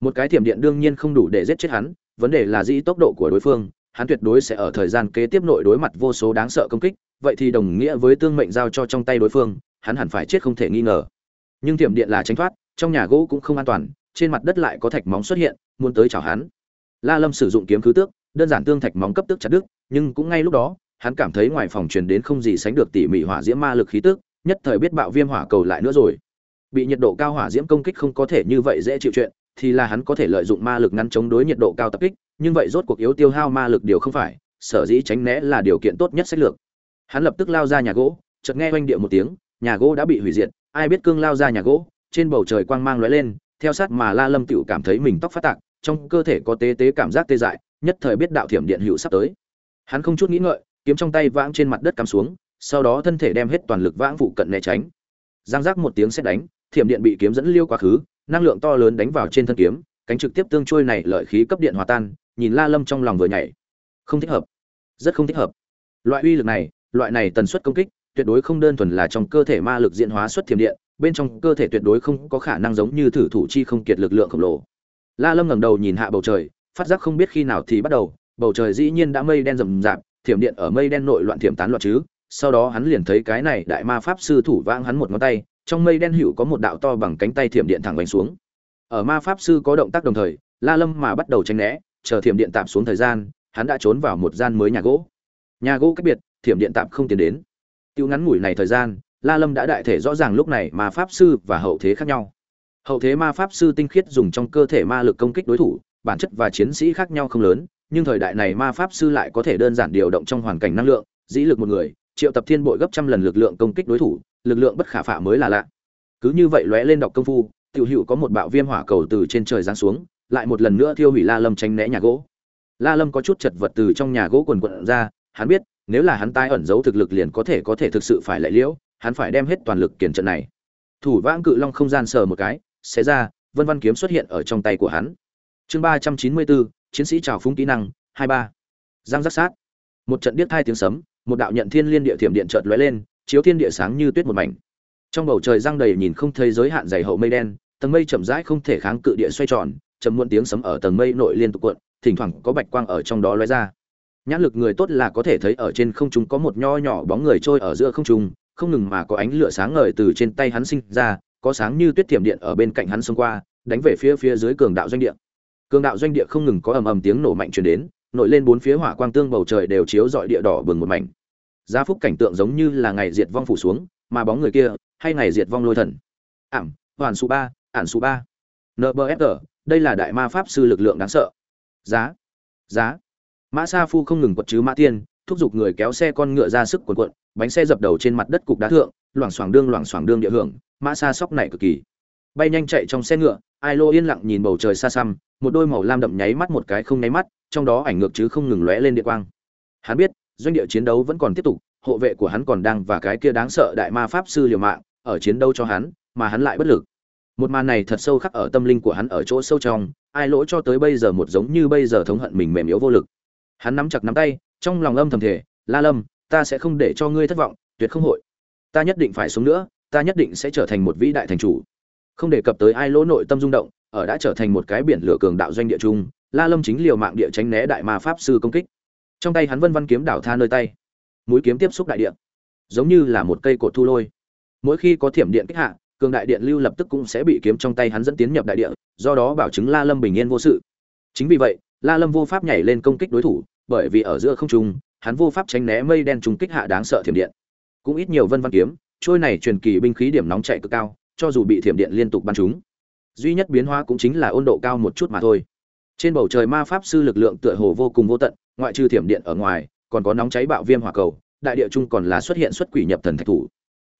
Một cái thiểm điện đương nhiên không đủ để giết chết hắn, vấn đề là dĩ tốc độ của đối phương, hắn tuyệt đối sẽ ở thời gian kế tiếp nội đối mặt vô số đáng sợ công kích, vậy thì đồng nghĩa với tương mệnh giao cho trong tay đối phương, hắn hẳn phải chết không thể nghi ngờ. Nhưng thiểm điện là tránh thoát, trong nhà gỗ cũng không an toàn, trên mặt đất lại có thạch móng xuất hiện, muốn tới chào hắn. La lâm sử dụng kiếm khứ tước, đơn giản tương thạch móng cấp tức chặt đứt, nhưng cũng ngay lúc đó hắn cảm thấy ngoài phòng truyền đến không gì sánh được tỉ mỉ hỏa diễm ma lực khí tức, nhất thời biết bạo viêm hỏa cầu lại nữa rồi. Bị nhiệt độ cao hỏa diễm công kích không có thể như vậy dễ chịu chuyện, thì là hắn có thể lợi dụng ma lực ngăn chống đối nhiệt độ cao tập kích, nhưng vậy rốt cuộc yếu tiêu hao ma lực điều không phải, sở dĩ tránh né là điều kiện tốt nhất sách lược. Hắn lập tức lao ra nhà gỗ, chợt nghe oanh địa một tiếng, nhà gỗ đã bị hủy diệt, ai biết cương lao ra nhà gỗ, trên bầu trời quang mang lóe lên, theo sát mà la lâm tựu cảm thấy mình tóc phát tạc, trong cơ thể có tế tế cảm giác tê dại, nhất thời biết đạo thiểm điện hữu sắp tới. Hắn không chút nghĩ ngợi kiếm trong tay vãng trên mặt đất cắm xuống, sau đó thân thể đem hết toàn lực vãng phụ cận né tránh. Giang giác một tiếng xét đánh, thiểm điện bị kiếm dẫn liêu quá khứ, năng lượng to lớn đánh vào trên thân kiếm, cánh trực tiếp tương trôi này lợi khí cấp điện hòa tan, nhìn la lâm trong lòng vừa nhảy. Không thích hợp. Rất không thích hợp. Loại uy lực này, loại này tần suất công kích, tuyệt đối không đơn thuần là trong cơ thể ma lực diễn hóa xuất thiểm điện, bên trong cơ thể tuyệt đối không có khả năng giống như thử thủ chi không kiệt lực lượng khổng lồ. La lâm ngẩng đầu nhìn hạ bầu trời, phát giác không biết khi nào thì bắt đầu, bầu trời dĩ nhiên đã mây đen rậm rạp thiểm điện ở mây đen nội loạn thiểm tán loạn chứ, sau đó hắn liền thấy cái này đại ma pháp sư thủ vang hắn một ngón tay, trong mây đen hữu có một đạo to bằng cánh tay thiểm điện thẳng đánh xuống. Ở ma pháp sư có động tác đồng thời, la lâm mà bắt đầu tránh né, chờ thiểm điện tạm xuống thời gian, hắn đã trốn vào một gian mới nhà gỗ. Nhà gỗ cách biệt, thiểm điện tạm không tiến đến. Tiêu ngắn ngủi này thời gian, la lâm đã đại thể rõ ràng lúc này ma pháp sư và hậu thế khác nhau. Hậu thế ma pháp sư tinh khiết dùng trong cơ thể ma lực công kích đối thủ, bản chất và chiến sĩ khác nhau không lớn nhưng thời đại này ma pháp sư lại có thể đơn giản điều động trong hoàn cảnh năng lượng, dĩ lực một người, triệu tập thiên bội gấp trăm lần lực lượng công kích đối thủ, lực lượng bất khả phả mới là lạ. Cứ như vậy lóe lên đọc công phu, tiểu hữu có một bạo viêm hỏa cầu từ trên trời giáng xuống, lại một lần nữa thiêu hủy la lâm tránh né nhà gỗ. La lâm có chút chật vật từ trong nhà gỗ quần quận ra, hắn biết, nếu là hắn tai ẩn giấu thực lực liền có thể có thể thực sự phải lại liễu, hắn phải đem hết toàn lực kiển trận này. Thủ vãng cự long không gian sờ một cái, xé ra, vân văn kiếm xuất hiện ở trong tay của hắn. Chương ba trăm chín mươi bốn chiến sĩ trào phúng kỹ năng, hai ba. Giang giác sát. Một trận điếc thai tiếng sấm, một đạo nhận thiên liên địa thiểm điện chợt lóe lên, chiếu thiên địa sáng như tuyết một mảnh. Trong bầu trời giang đầy nhìn không thấy giới hạn dày hậu mây đen, tầng mây chậm rãi không thể kháng cự địa xoay tròn chầm muộn tiếng sấm ở tầng mây nội liên tục cuộn, thỉnh thoảng có bạch quang ở trong đó lóe ra. Nhãn lực người tốt là có thể thấy ở trên không trung có một nho nhỏ bóng người trôi ở giữa không trung, không ngừng mà có ánh lửa sáng ngời từ trên tay hắn sinh ra, có sáng như tuyết thiểm điện ở bên cạnh hắn xông qua, đánh về phía phía dưới cường đạo doanh địa cường đạo doanh địa không ngừng có ầm ầm tiếng nổ mạnh truyền đến, nổi lên bốn phía hỏa quang tương bầu trời đều chiếu dọi địa đỏ bừng một mảnh. Giá phúc cảnh tượng giống như là ngày diệt vong phủ xuống, mà bóng người kia hay ngày diệt vong lôi thần. Ảm, hoàn số ba, ản số ba. Nbfg đây là đại ma pháp sư lực lượng đáng sợ. Giá giá. Mã sa phu không ngừng quật chứ mã tiên, thúc giục người kéo xe con ngựa ra sức cuộn cuộn, bánh xe dập đầu trên mặt đất cục đá thượng, loảng xoảng đương loảng xoảng đương địa hưởng, mã sa sóc này cực kỳ bay nhanh chạy trong xe ngựa, ai lô yên lặng nhìn bầu trời xa xăm, một đôi màu lam đậm nháy mắt một cái không nháy mắt, trong đó ảnh ngược chứ không ngừng lóe lên địa quang. Hắn biết, doanh địa chiến đấu vẫn còn tiếp tục, hộ vệ của hắn còn đang và cái kia đáng sợ đại ma pháp sư liều mạng, ở chiến đấu cho hắn, mà hắn lại bất lực. Một màn này thật sâu khắc ở tâm linh của hắn ở chỗ sâu trong, ai lỗ cho tới bây giờ một giống như bây giờ thống hận mình mềm yếu vô lực. Hắn nắm chặt nắm tay, trong lòng âm thầm thể la lâm, ta sẽ không để cho ngươi thất vọng, tuyệt không hội. Ta nhất định phải sống nữa, ta nhất định sẽ trở thành một vĩ đại thành chủ không đề cập tới ai lỗ nội tâm rung động, ở đã trở thành một cái biển lửa cường đạo doanh địa trung la lâm chính liều mạng địa tránh né đại ma pháp sư công kích. Trong tay hắn vân văn kiếm đảo tha nơi tay. Mũi kiếm tiếp xúc đại điện giống như là một cây cột thu lôi. Mỗi khi có thiểm điện kích hạ, cường đại điện lưu lập tức cũng sẽ bị kiếm trong tay hắn dẫn tiến nhập đại địa, do đó bảo chứng la lâm bình yên vô sự. Chính vì vậy, la lâm vô pháp nhảy lên công kích đối thủ, bởi vì ở giữa không trung, hắn vô pháp tránh né mây đen trùng kích hạ đáng sợ thiểm điện. Cũng ít nhiều vân văn kiếm, trôi này truyền kỳ binh khí điểm nóng chạy cực cao cho dù bị thiểm điện liên tục bắn trúng duy nhất biến hóa cũng chính là ôn độ cao một chút mà thôi. Trên bầu trời ma pháp sư lực lượng tựa hồ vô cùng vô tận, ngoại trừ thiểm điện ở ngoài, còn có nóng cháy bạo viêm hỏa cầu, đại địa trung còn là xuất hiện xuất quỷ nhập thần thạch thủ.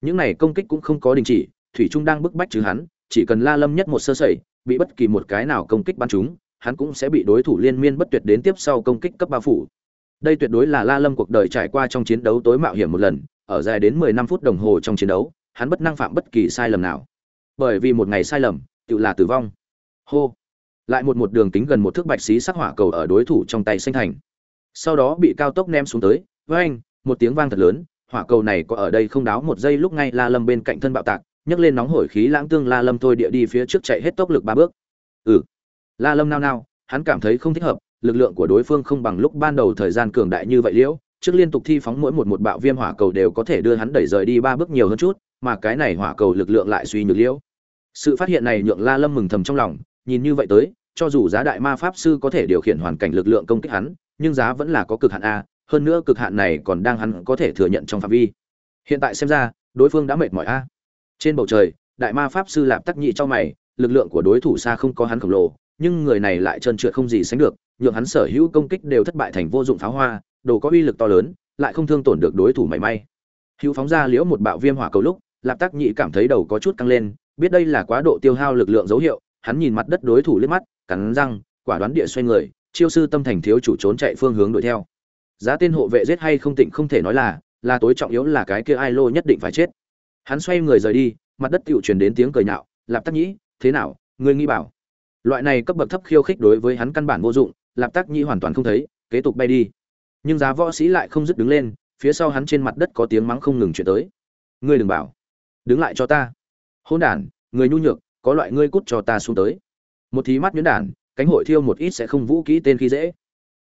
Những này công kích cũng không có đình chỉ, thủy trung đang bức bách chứ hắn, chỉ cần la lâm nhất một sơ sẩy, bị bất kỳ một cái nào công kích bắn chúng, hắn cũng sẽ bị đối thủ liên miên bất tuyệt đến tiếp sau công kích cấp ba phủ. Đây tuyệt đối là la lâm cuộc đời trải qua trong chiến đấu tối mạo hiểm một lần, ở dài đến mười năm phút đồng hồ trong chiến đấu hắn bất năng phạm bất kỳ sai lầm nào. Bởi vì một ngày sai lầm, tự là tử vong. Hô. Lại một một đường kính gần một thước bạch xí sắc hỏa cầu ở đối thủ trong tay sinh thành. Sau đó bị cao tốc ném xuống tới với anh một tiếng vang thật lớn, hỏa cầu này có ở đây không đáo một giây lúc ngay la lâm bên cạnh thân bạo tạc, nhấc lên nóng hổi khí lãng tương la lâm thôi địa đi phía trước chạy hết tốc lực ba bước. Ừ. La lâm nao nao, hắn cảm thấy không thích hợp, lực lượng của đối phương không bằng lúc ban đầu thời gian cường đại như vậy liễu, trước liên tục thi phóng mỗi một một bạo viêm hỏa cầu đều có thể đưa hắn đẩy rời đi ba bước nhiều hơn chút mà cái này hỏa cầu lực lượng lại suy nhược liễu. Sự phát hiện này nhượng la lâm mừng thầm trong lòng, nhìn như vậy tới, cho dù giá đại ma pháp sư có thể điều khiển hoàn cảnh lực lượng công kích hắn, nhưng giá vẫn là có cực hạn a, hơn nữa cực hạn này còn đang hắn có thể thừa nhận trong phạm vi. Hiện tại xem ra, đối phương đã mệt mỏi a. Trên bầu trời, đại ma pháp sư lạp tắc nhị cho mày, lực lượng của đối thủ xa không có hắn khổng lồ, nhưng người này lại trơn trượt không gì sánh được, nhượng hắn sở hữu công kích đều thất bại thành vô dụng pháo hoa, đồ có uy lực to lớn, lại không thương tổn được đối thủ mảy may. Hữu phóng ra liễu một bạo viêm hỏa cầu lúc lạp tắc nhị cảm thấy đầu có chút căng lên, biết đây là quá độ tiêu hao lực lượng dấu hiệu, hắn nhìn mặt đất đối thủ liếc mắt, cắn răng, quả đoán địa xoay người, chiêu sư tâm thành thiếu chủ trốn chạy phương hướng đuổi theo. Giá tên hộ vệ giết hay không tịnh không thể nói là là tối trọng yếu là cái kia ai lô nhất định phải chết. Hắn xoay người rời đi, mặt đất tựu truyền đến tiếng cười nhạo, lạp tắc nhĩ, thế nào? Ngươi nghi bảo? Loại này cấp bậc thấp khiêu khích đối với hắn căn bản vô dụng, lạp tắc nhĩ hoàn toàn không thấy, kế tục bay đi. Nhưng giá võ sĩ lại không dứt đứng lên, phía sau hắn trên mặt đất có tiếng mắng không ngừng chuyển tới. Ngươi đừng bảo đứng lại cho ta. Hôn đản người nhu nhược, có loại ngươi cút cho ta xuống tới. Một thí mắt nhuyễn đản cánh hội thiêu một ít sẽ không vũ kỹ tên khi dễ.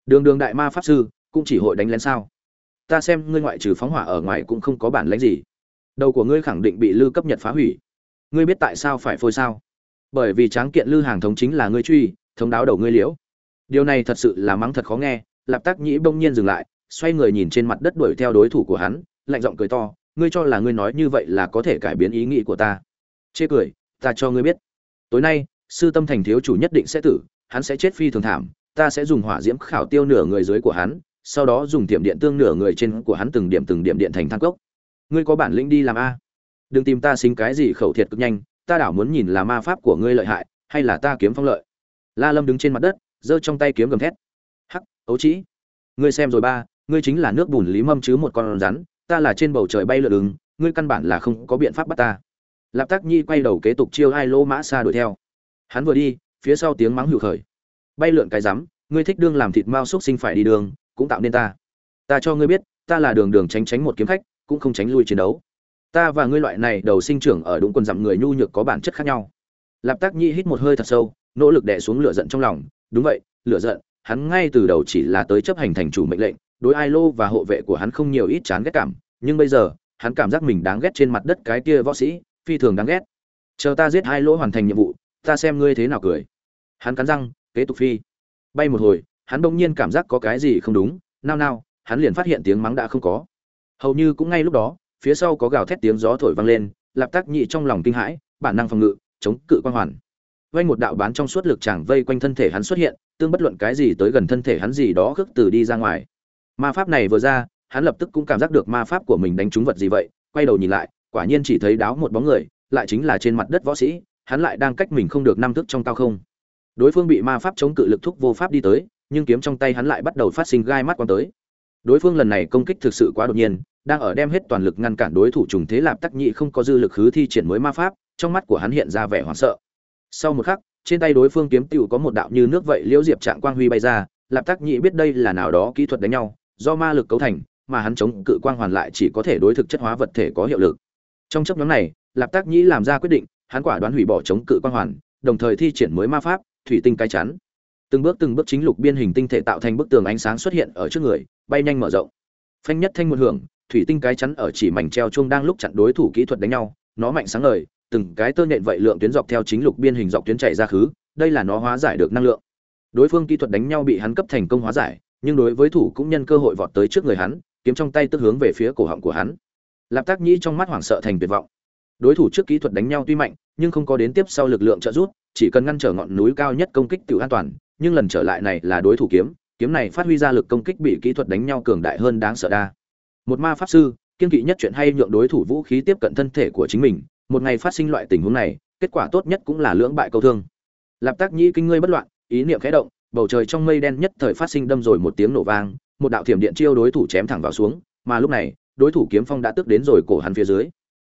Đường đường đại ma pháp sư, cũng chỉ hội đánh lén sao. Ta xem ngươi ngoại trừ phóng hỏa ở ngoài cũng không có bản lãnh gì. Đầu của ngươi khẳng định bị lư cấp nhật phá hủy. Ngươi biết tại sao phải phôi sao? Bởi vì tráng kiện lư hàng thống chính là ngươi truy, thống đáo đầu ngươi liễu. Điều này thật sự là mắng thật khó nghe, lạp tác nhĩ bỗng nhiên dừng lại, xoay người nhìn trên mặt đất đuổi theo đối thủ của hắn, lạnh giọng cười to ngươi cho là ngươi nói như vậy là có thể cải biến ý nghĩ của ta. Chê cười, ta cho ngươi biết. Tối nay, sư tâm thành thiếu chủ nhất định sẽ tử, hắn sẽ chết phi thường thảm, ta sẽ dùng hỏa diễm khảo tiêu nửa người dưới của hắn, sau đó dùng tiệm điện tương nửa người trên của hắn từng điểm từng điểm điện thành thang cốc. Ngươi có bản lĩnh đi làm a. Đừng tìm ta xính cái gì khẩu thiệt cực nhanh, ta đảo muốn nhìn là ma pháp của ngươi lợi hại, hay là ta kiếm phong lợi. La lâm đứng trên mặt đất, giơ trong tay kiếm gầm thét. Hắc, ấu trĩ. Ngươi xem rồi ba, ngươi chính là nước bùn lý mâm chứ một con rắn ta là trên bầu trời bay lượn ứng, ngươi căn bản là không có biện pháp bắt ta. Lạp tác nhi quay đầu kế tục chiêu hai lô mã xa đuổi theo. Hắn vừa đi, phía sau tiếng mắng hữu khởi. Bay lượn cái rắm, ngươi thích đương làm thịt mao xúc sinh phải đi đường, cũng tạo nên ta. Ta cho ngươi biết, ta là đường đường tránh tránh một kiếm khách, cũng không tránh lui chiến đấu. Ta và ngươi loại này đầu sinh trưởng ở đúng quần dặm người nhu nhược có bản chất khác nhau. Lạp tác nhi hít một hơi thật sâu, nỗ lực đè xuống lửa giận trong lòng. Đúng vậy, lửa giận, hắn ngay từ đầu chỉ là tới chấp hành thành chủ mệnh lệnh đối ai lô và hộ vệ của hắn không nhiều ít chán ghét cảm, nhưng bây giờ, hắn cảm giác mình đáng ghét trên mặt đất cái kia võ sĩ, phi thường đáng ghét. Chờ ta giết hai lô hoàn thành nhiệm vụ, ta xem ngươi thế nào cười. Hắn cắn răng, kế tục phi. Bay một hồi, hắn bỗng nhiên cảm giác có cái gì không đúng, nao nao, hắn liền phát hiện tiếng mắng đã không có. Hầu như cũng ngay lúc đó, phía sau có gào thét tiếng gió thổi vang lên, lạp tác nhị trong lòng kinh hãi, bản năng phòng ngự, chống cự quan hoàn. Vây một đạo bán trong suốt lực chàng vây quanh thân thể hắn xuất hiện, tương bất luận cái gì tới gần thân thể hắn gì đó khước từ đi ra ngoài ma pháp này vừa ra, hắn lập tức cũng cảm giác được ma pháp của mình đánh trúng vật gì vậy, quay đầu nhìn lại, quả nhiên chỉ thấy đáo một bóng người, lại chính là trên mặt đất võ sĩ, hắn lại đang cách mình không được năm thước trong cao không. Đối phương bị ma pháp chống cự lực thúc vô pháp đi tới, nhưng kiếm trong tay hắn lại bắt đầu phát sinh gai mắt quang tới. Đối phương lần này công kích thực sự quá đột nhiên, đang ở đem hết toàn lực ngăn cản đối thủ trùng thế lạp tắc nhị không có dư lực hứ thi triển mới ma pháp, trong mắt của hắn hiện ra vẻ hoảng sợ. Sau một khắc, trên tay đối phương kiếm tựu có một đạo như nước vậy liễu diệp trạng quang huy bay ra, lạp tắc nhị biết đây là nào đó kỹ thuật đánh nhau do ma lực cấu thành, mà hắn chống cự quang hoàn lại chỉ có thể đối thực chất hóa vật thể có hiệu lực. Trong chấp nhóm này, lạp tác nhĩ làm ra quyết định, hắn quả đoán hủy bỏ chống cự quang hoàn, đồng thời thi triển mới ma pháp, thủy tinh cai chắn. Từng bước từng bước chính lục biên hình tinh thể tạo thành bức tường ánh sáng xuất hiện ở trước người, bay nhanh mở rộng. Phanh nhất thanh một hưởng, thủy tinh cái chắn ở chỉ mảnh treo chuông đang lúc chặn đối thủ kỹ thuật đánh nhau, nó mạnh sáng ngời, từng cái tơ nện vậy lượng tuyến dọc theo chính lục biên hình dọc tuyến chạy ra khứ, đây là nó hóa giải được năng lượng. Đối phương kỹ thuật đánh nhau bị hắn cấp thành công hóa giải nhưng đối với thủ cũng nhân cơ hội vọt tới trước người hắn, kiếm trong tay tức hướng về phía cổ họng của hắn. Lạp tác nhĩ trong mắt hoảng sợ thành tuyệt vọng. Đối thủ trước kỹ thuật đánh nhau tuy mạnh, nhưng không có đến tiếp sau lực lượng trợ giúp, chỉ cần ngăn trở ngọn núi cao nhất công kích tự an toàn, nhưng lần trở lại này là đối thủ kiếm kiếm này phát huy ra lực công kích bị kỹ thuật đánh nhau cường đại hơn đáng sợ đa. Một ma pháp sư, kiên kỵ nhất chuyện hay nhượng đối thủ vũ khí tiếp cận thân thể của chính mình, một ngày phát sinh loại tình huống này, kết quả tốt nhất cũng là lưỡng bại câu thương. Lạp tác nhĩ kinh ngươi bất loạn, ý niệm khẽ động bầu trời trong mây đen nhất thời phát sinh đâm rồi một tiếng nổ vang, một đạo thiểm điện chiêu đối thủ chém thẳng vào xuống, mà lúc này, đối thủ kiếm phong đã tức đến rồi cổ hắn phía dưới.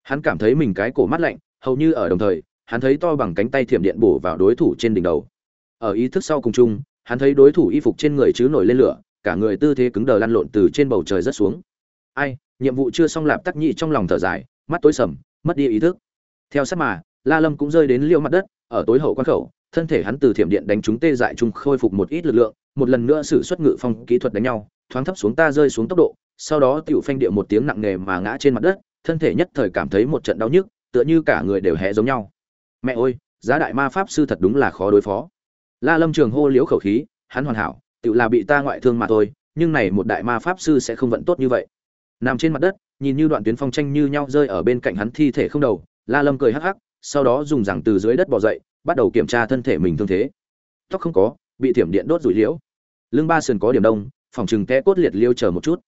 Hắn cảm thấy mình cái cổ mát lạnh, hầu như ở đồng thời, hắn thấy to bằng cánh tay thiểm điện bổ vào đối thủ trên đỉnh đầu. Ở ý thức sau cùng chung, hắn thấy đối thủ y phục trên người chứ nổi lên lửa, cả người tư thế cứng đờ lăn lộn từ trên bầu trời rất xuống. Ai, nhiệm vụ chưa xong lạp tắc nhị trong lòng thở dài, mắt tối sầm, mất đi ý thức. Theo sát mà, la lâm cũng rơi đến liêu mặt đất, ở tối hậu quan khẩu thân thể hắn từ thiểm điện đánh trúng tê dại trung khôi phục một ít lực lượng, một lần nữa sử xuất ngự phong kỹ thuật đánh nhau, thoáng thấp xuống ta rơi xuống tốc độ, sau đó tiểu phanh địa một tiếng nặng nề mà ngã trên mặt đất, thân thể nhất thời cảm thấy một trận đau nhức, tựa như cả người đều hé giống nhau. Mẹ ơi, giá đại ma pháp sư thật đúng là khó đối phó. La lâm trường hô liễu khẩu khí, hắn hoàn hảo, tự là bị ta ngoại thương mà thôi, nhưng này một đại ma pháp sư sẽ không vận tốt như vậy. Nằm trên mặt đất, nhìn như đoạn tuyến phong tranh như nhau rơi ở bên cạnh hắn thi thể không đầu, la lâm cười hắc hắc, sau đó dùng rằng từ dưới đất bò dậy bắt đầu kiểm tra thân thể mình thương thế. Tóc không có, bị thiểm điện đốt rủi liễu. Lưng ba sườn có điểm đông, phòng chừng té cốt liệt liêu chờ một chút.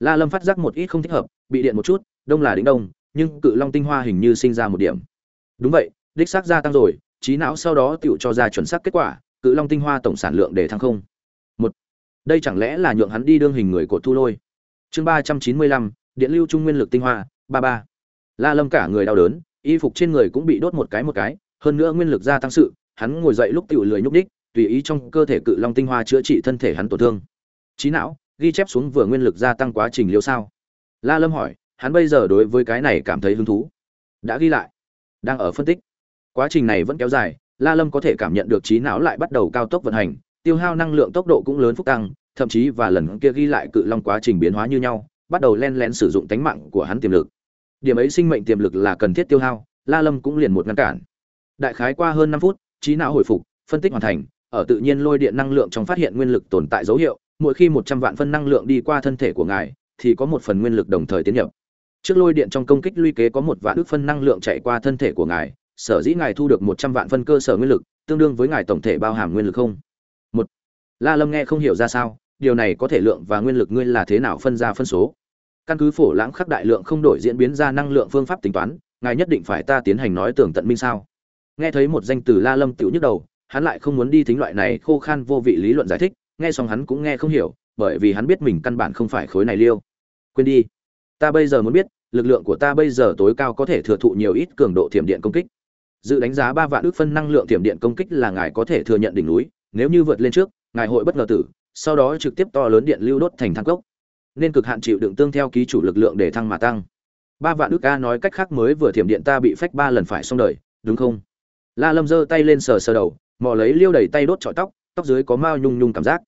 La lâm phát giác một ít không thích hợp, bị điện một chút, đông là đỉnh đông, nhưng cự long tinh hoa hình như sinh ra một điểm. Đúng vậy, đích xác gia tăng rồi, trí não sau đó tựu cho ra chuẩn xác kết quả, cự long tinh hoa tổng sản lượng để thăng không. Một, đây chẳng lẽ là nhượng hắn đi đương hình người cột thu lôi? Chương ba trăm chín mươi lăm, điện lưu trung nguyên lực tinh hoa, ba ba. La lâm cả người đau đớn, y phục trên người cũng bị đốt một cái một cái hơn nữa nguyên lực gia tăng sự, hắn ngồi dậy lúc tiểu lười nhúc đích tùy ý trong cơ thể cự long tinh hoa chữa trị thân thể hắn tổn thương. Trí não, ghi chép xuống vừa nguyên lực gia tăng quá trình liêu sao. La lâm hỏi, hắn bây giờ đối với cái này cảm thấy hứng thú. Đã ghi lại. Đang ở phân tích. Quá trình này vẫn kéo dài, la lâm có thể cảm nhận được trí não lại bắt đầu cao tốc vận hành, tiêu hao năng lượng tốc độ cũng lớn phúc tăng, thậm chí và lần kia ghi lại cự long quá trình biến hóa như nhau, bắt đầu len lén sử dụng tánh mạng của hắn tiềm lực. Điểm ấy sinh mệnh tiềm lực là cần thiết tiêu hao, la lâm cũng liền một ngăn cản đại khái qua hơn năm phút, trí não hồi phục, phân tích hoàn thành, ở tự nhiên lôi điện năng lượng trong phát hiện nguyên lực tồn tại dấu hiệu, mỗi khi một trăm vạn phân năng lượng đi qua thân thể của ngài, thì có một phần nguyên lực đồng thời tiến nhập. Trước lôi điện trong công kích luy kế có một vạn ước phân năng lượng chạy qua thân thể của ngài, sở dĩ ngài thu được một trăm vạn phân cơ sở nguyên lực, tương đương với ngài tổng thể bao hàm nguyên lực không? Một, la lâm nghe không hiểu ra sao, điều này có thể lượng và nguyên lực ngươi là thế nào phân ra phân số? Căn cứ phổ lãng khắc đại lượng không đổi diễn biến ra năng lượng phương pháp tính toán, ngài nhất định phải ta tiến hành nói tưởng tận minh sao? Nghe thấy một danh từ la lâm tựu nhức đầu, hắn lại không muốn đi thính loại này khô khan vô vị lý luận giải thích, nghe xong hắn cũng nghe không hiểu, bởi vì hắn biết mình căn bản không phải khối này liêu. Quên đi. Ta bây giờ muốn biết, lực lượng của ta bây giờ tối cao có thể thừa thụ nhiều ít cường độ thiểm điện công kích. Dự đánh giá ba vạn ước phân năng lượng thiểm điện công kích là ngài có thể thừa nhận đỉnh núi, nếu như vượt lên trước, ngài hội bất ngờ tử, sau đó trực tiếp to lớn điện lưu đốt thành thang cốc. Nên cực hạn chịu đựng tương theo ký chủ lực lượng để thăng mà tăng. Ba vạn ước ca nói cách khác mới vừa thiểm điện ta bị phách ba lần phải xong đời, đúng không? La lâm giơ tay lên sờ sờ đầu mò lấy liêu đầy tay đốt trọi tóc tóc dưới có mao nhung nhung cảm giác.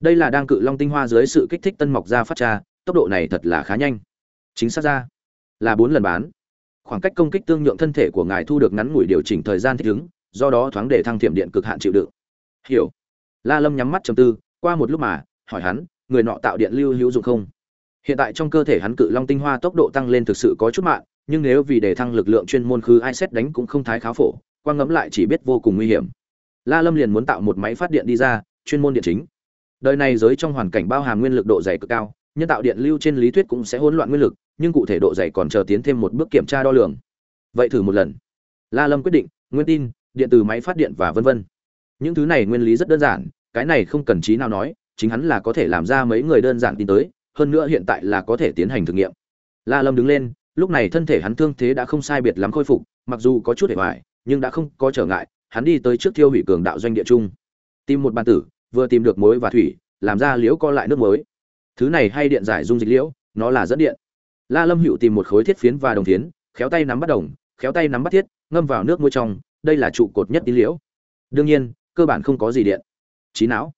Đây là đang cự long tinh hoa dưới sự kích thích tân mọc ra phát ra, tốc độ này thật là khá nhanh. Chính xác ra là bốn lần bán. Khoảng cách công kích tương nhượng thân thể của ngài thu được ngắn ngủi điều chỉnh thời gian thích ứng do đó thoáng để thăng thiểm điện cực hạn chịu đựng. Hiểu. La lâm nhắm mắt trầm tư qua một lúc mà hỏi hắn người nọ tạo điện lưu hữu dụng không? Hiện tại trong cơ thể hắn cự long tinh hoa tốc độ tăng lên thực sự có chút mạng nhưng nếu vì để thăng lực lượng chuyên môn khứ ai xét đánh cũng không thái khá phổ quang ngẫm lại chỉ biết vô cùng nguy hiểm. La lâm liền muốn tạo một máy phát điện đi ra, chuyên môn điện chính. Đời này giới trong hoàn cảnh bao hàm nguyên lực độ dày cực cao, nhân tạo điện lưu trên lý thuyết cũng sẽ hỗn loạn nguyên lực, nhưng cụ thể độ dày còn chờ tiến thêm một bước kiểm tra đo lường. Vậy thử một lần. La lâm quyết định, nguyên tin, điện từ máy phát điện và vân vân. Những thứ này nguyên lý rất đơn giản, cái này không cần trí nào nói, chính hắn là có thể làm ra mấy người đơn giản tin tới, hơn nữa hiện tại là có thể tiến hành thử nghiệm. La lâm đứng lên, lúc này thân thể hắn thương thế đã không sai biệt lắm khôi phục, mặc dù có chút hệ hoại nhưng đã không có trở ngại, hắn đi tới trước thiêu hủy cường đạo doanh địa trung tìm một bàn tử, vừa tìm được muối và thủy, làm ra liễu co lại nước muối. Thứ này hay điện giải dung dịch liễu, nó là dẫn điện. La lâm hữu tìm một khối thiết phiến và đồng phiến khéo tay nắm bắt đồng, khéo tay nắm bắt thiết, ngâm vào nước muối trong, đây là trụ cột nhất tín liễu. Đương nhiên, cơ bản không có gì điện. Trí não.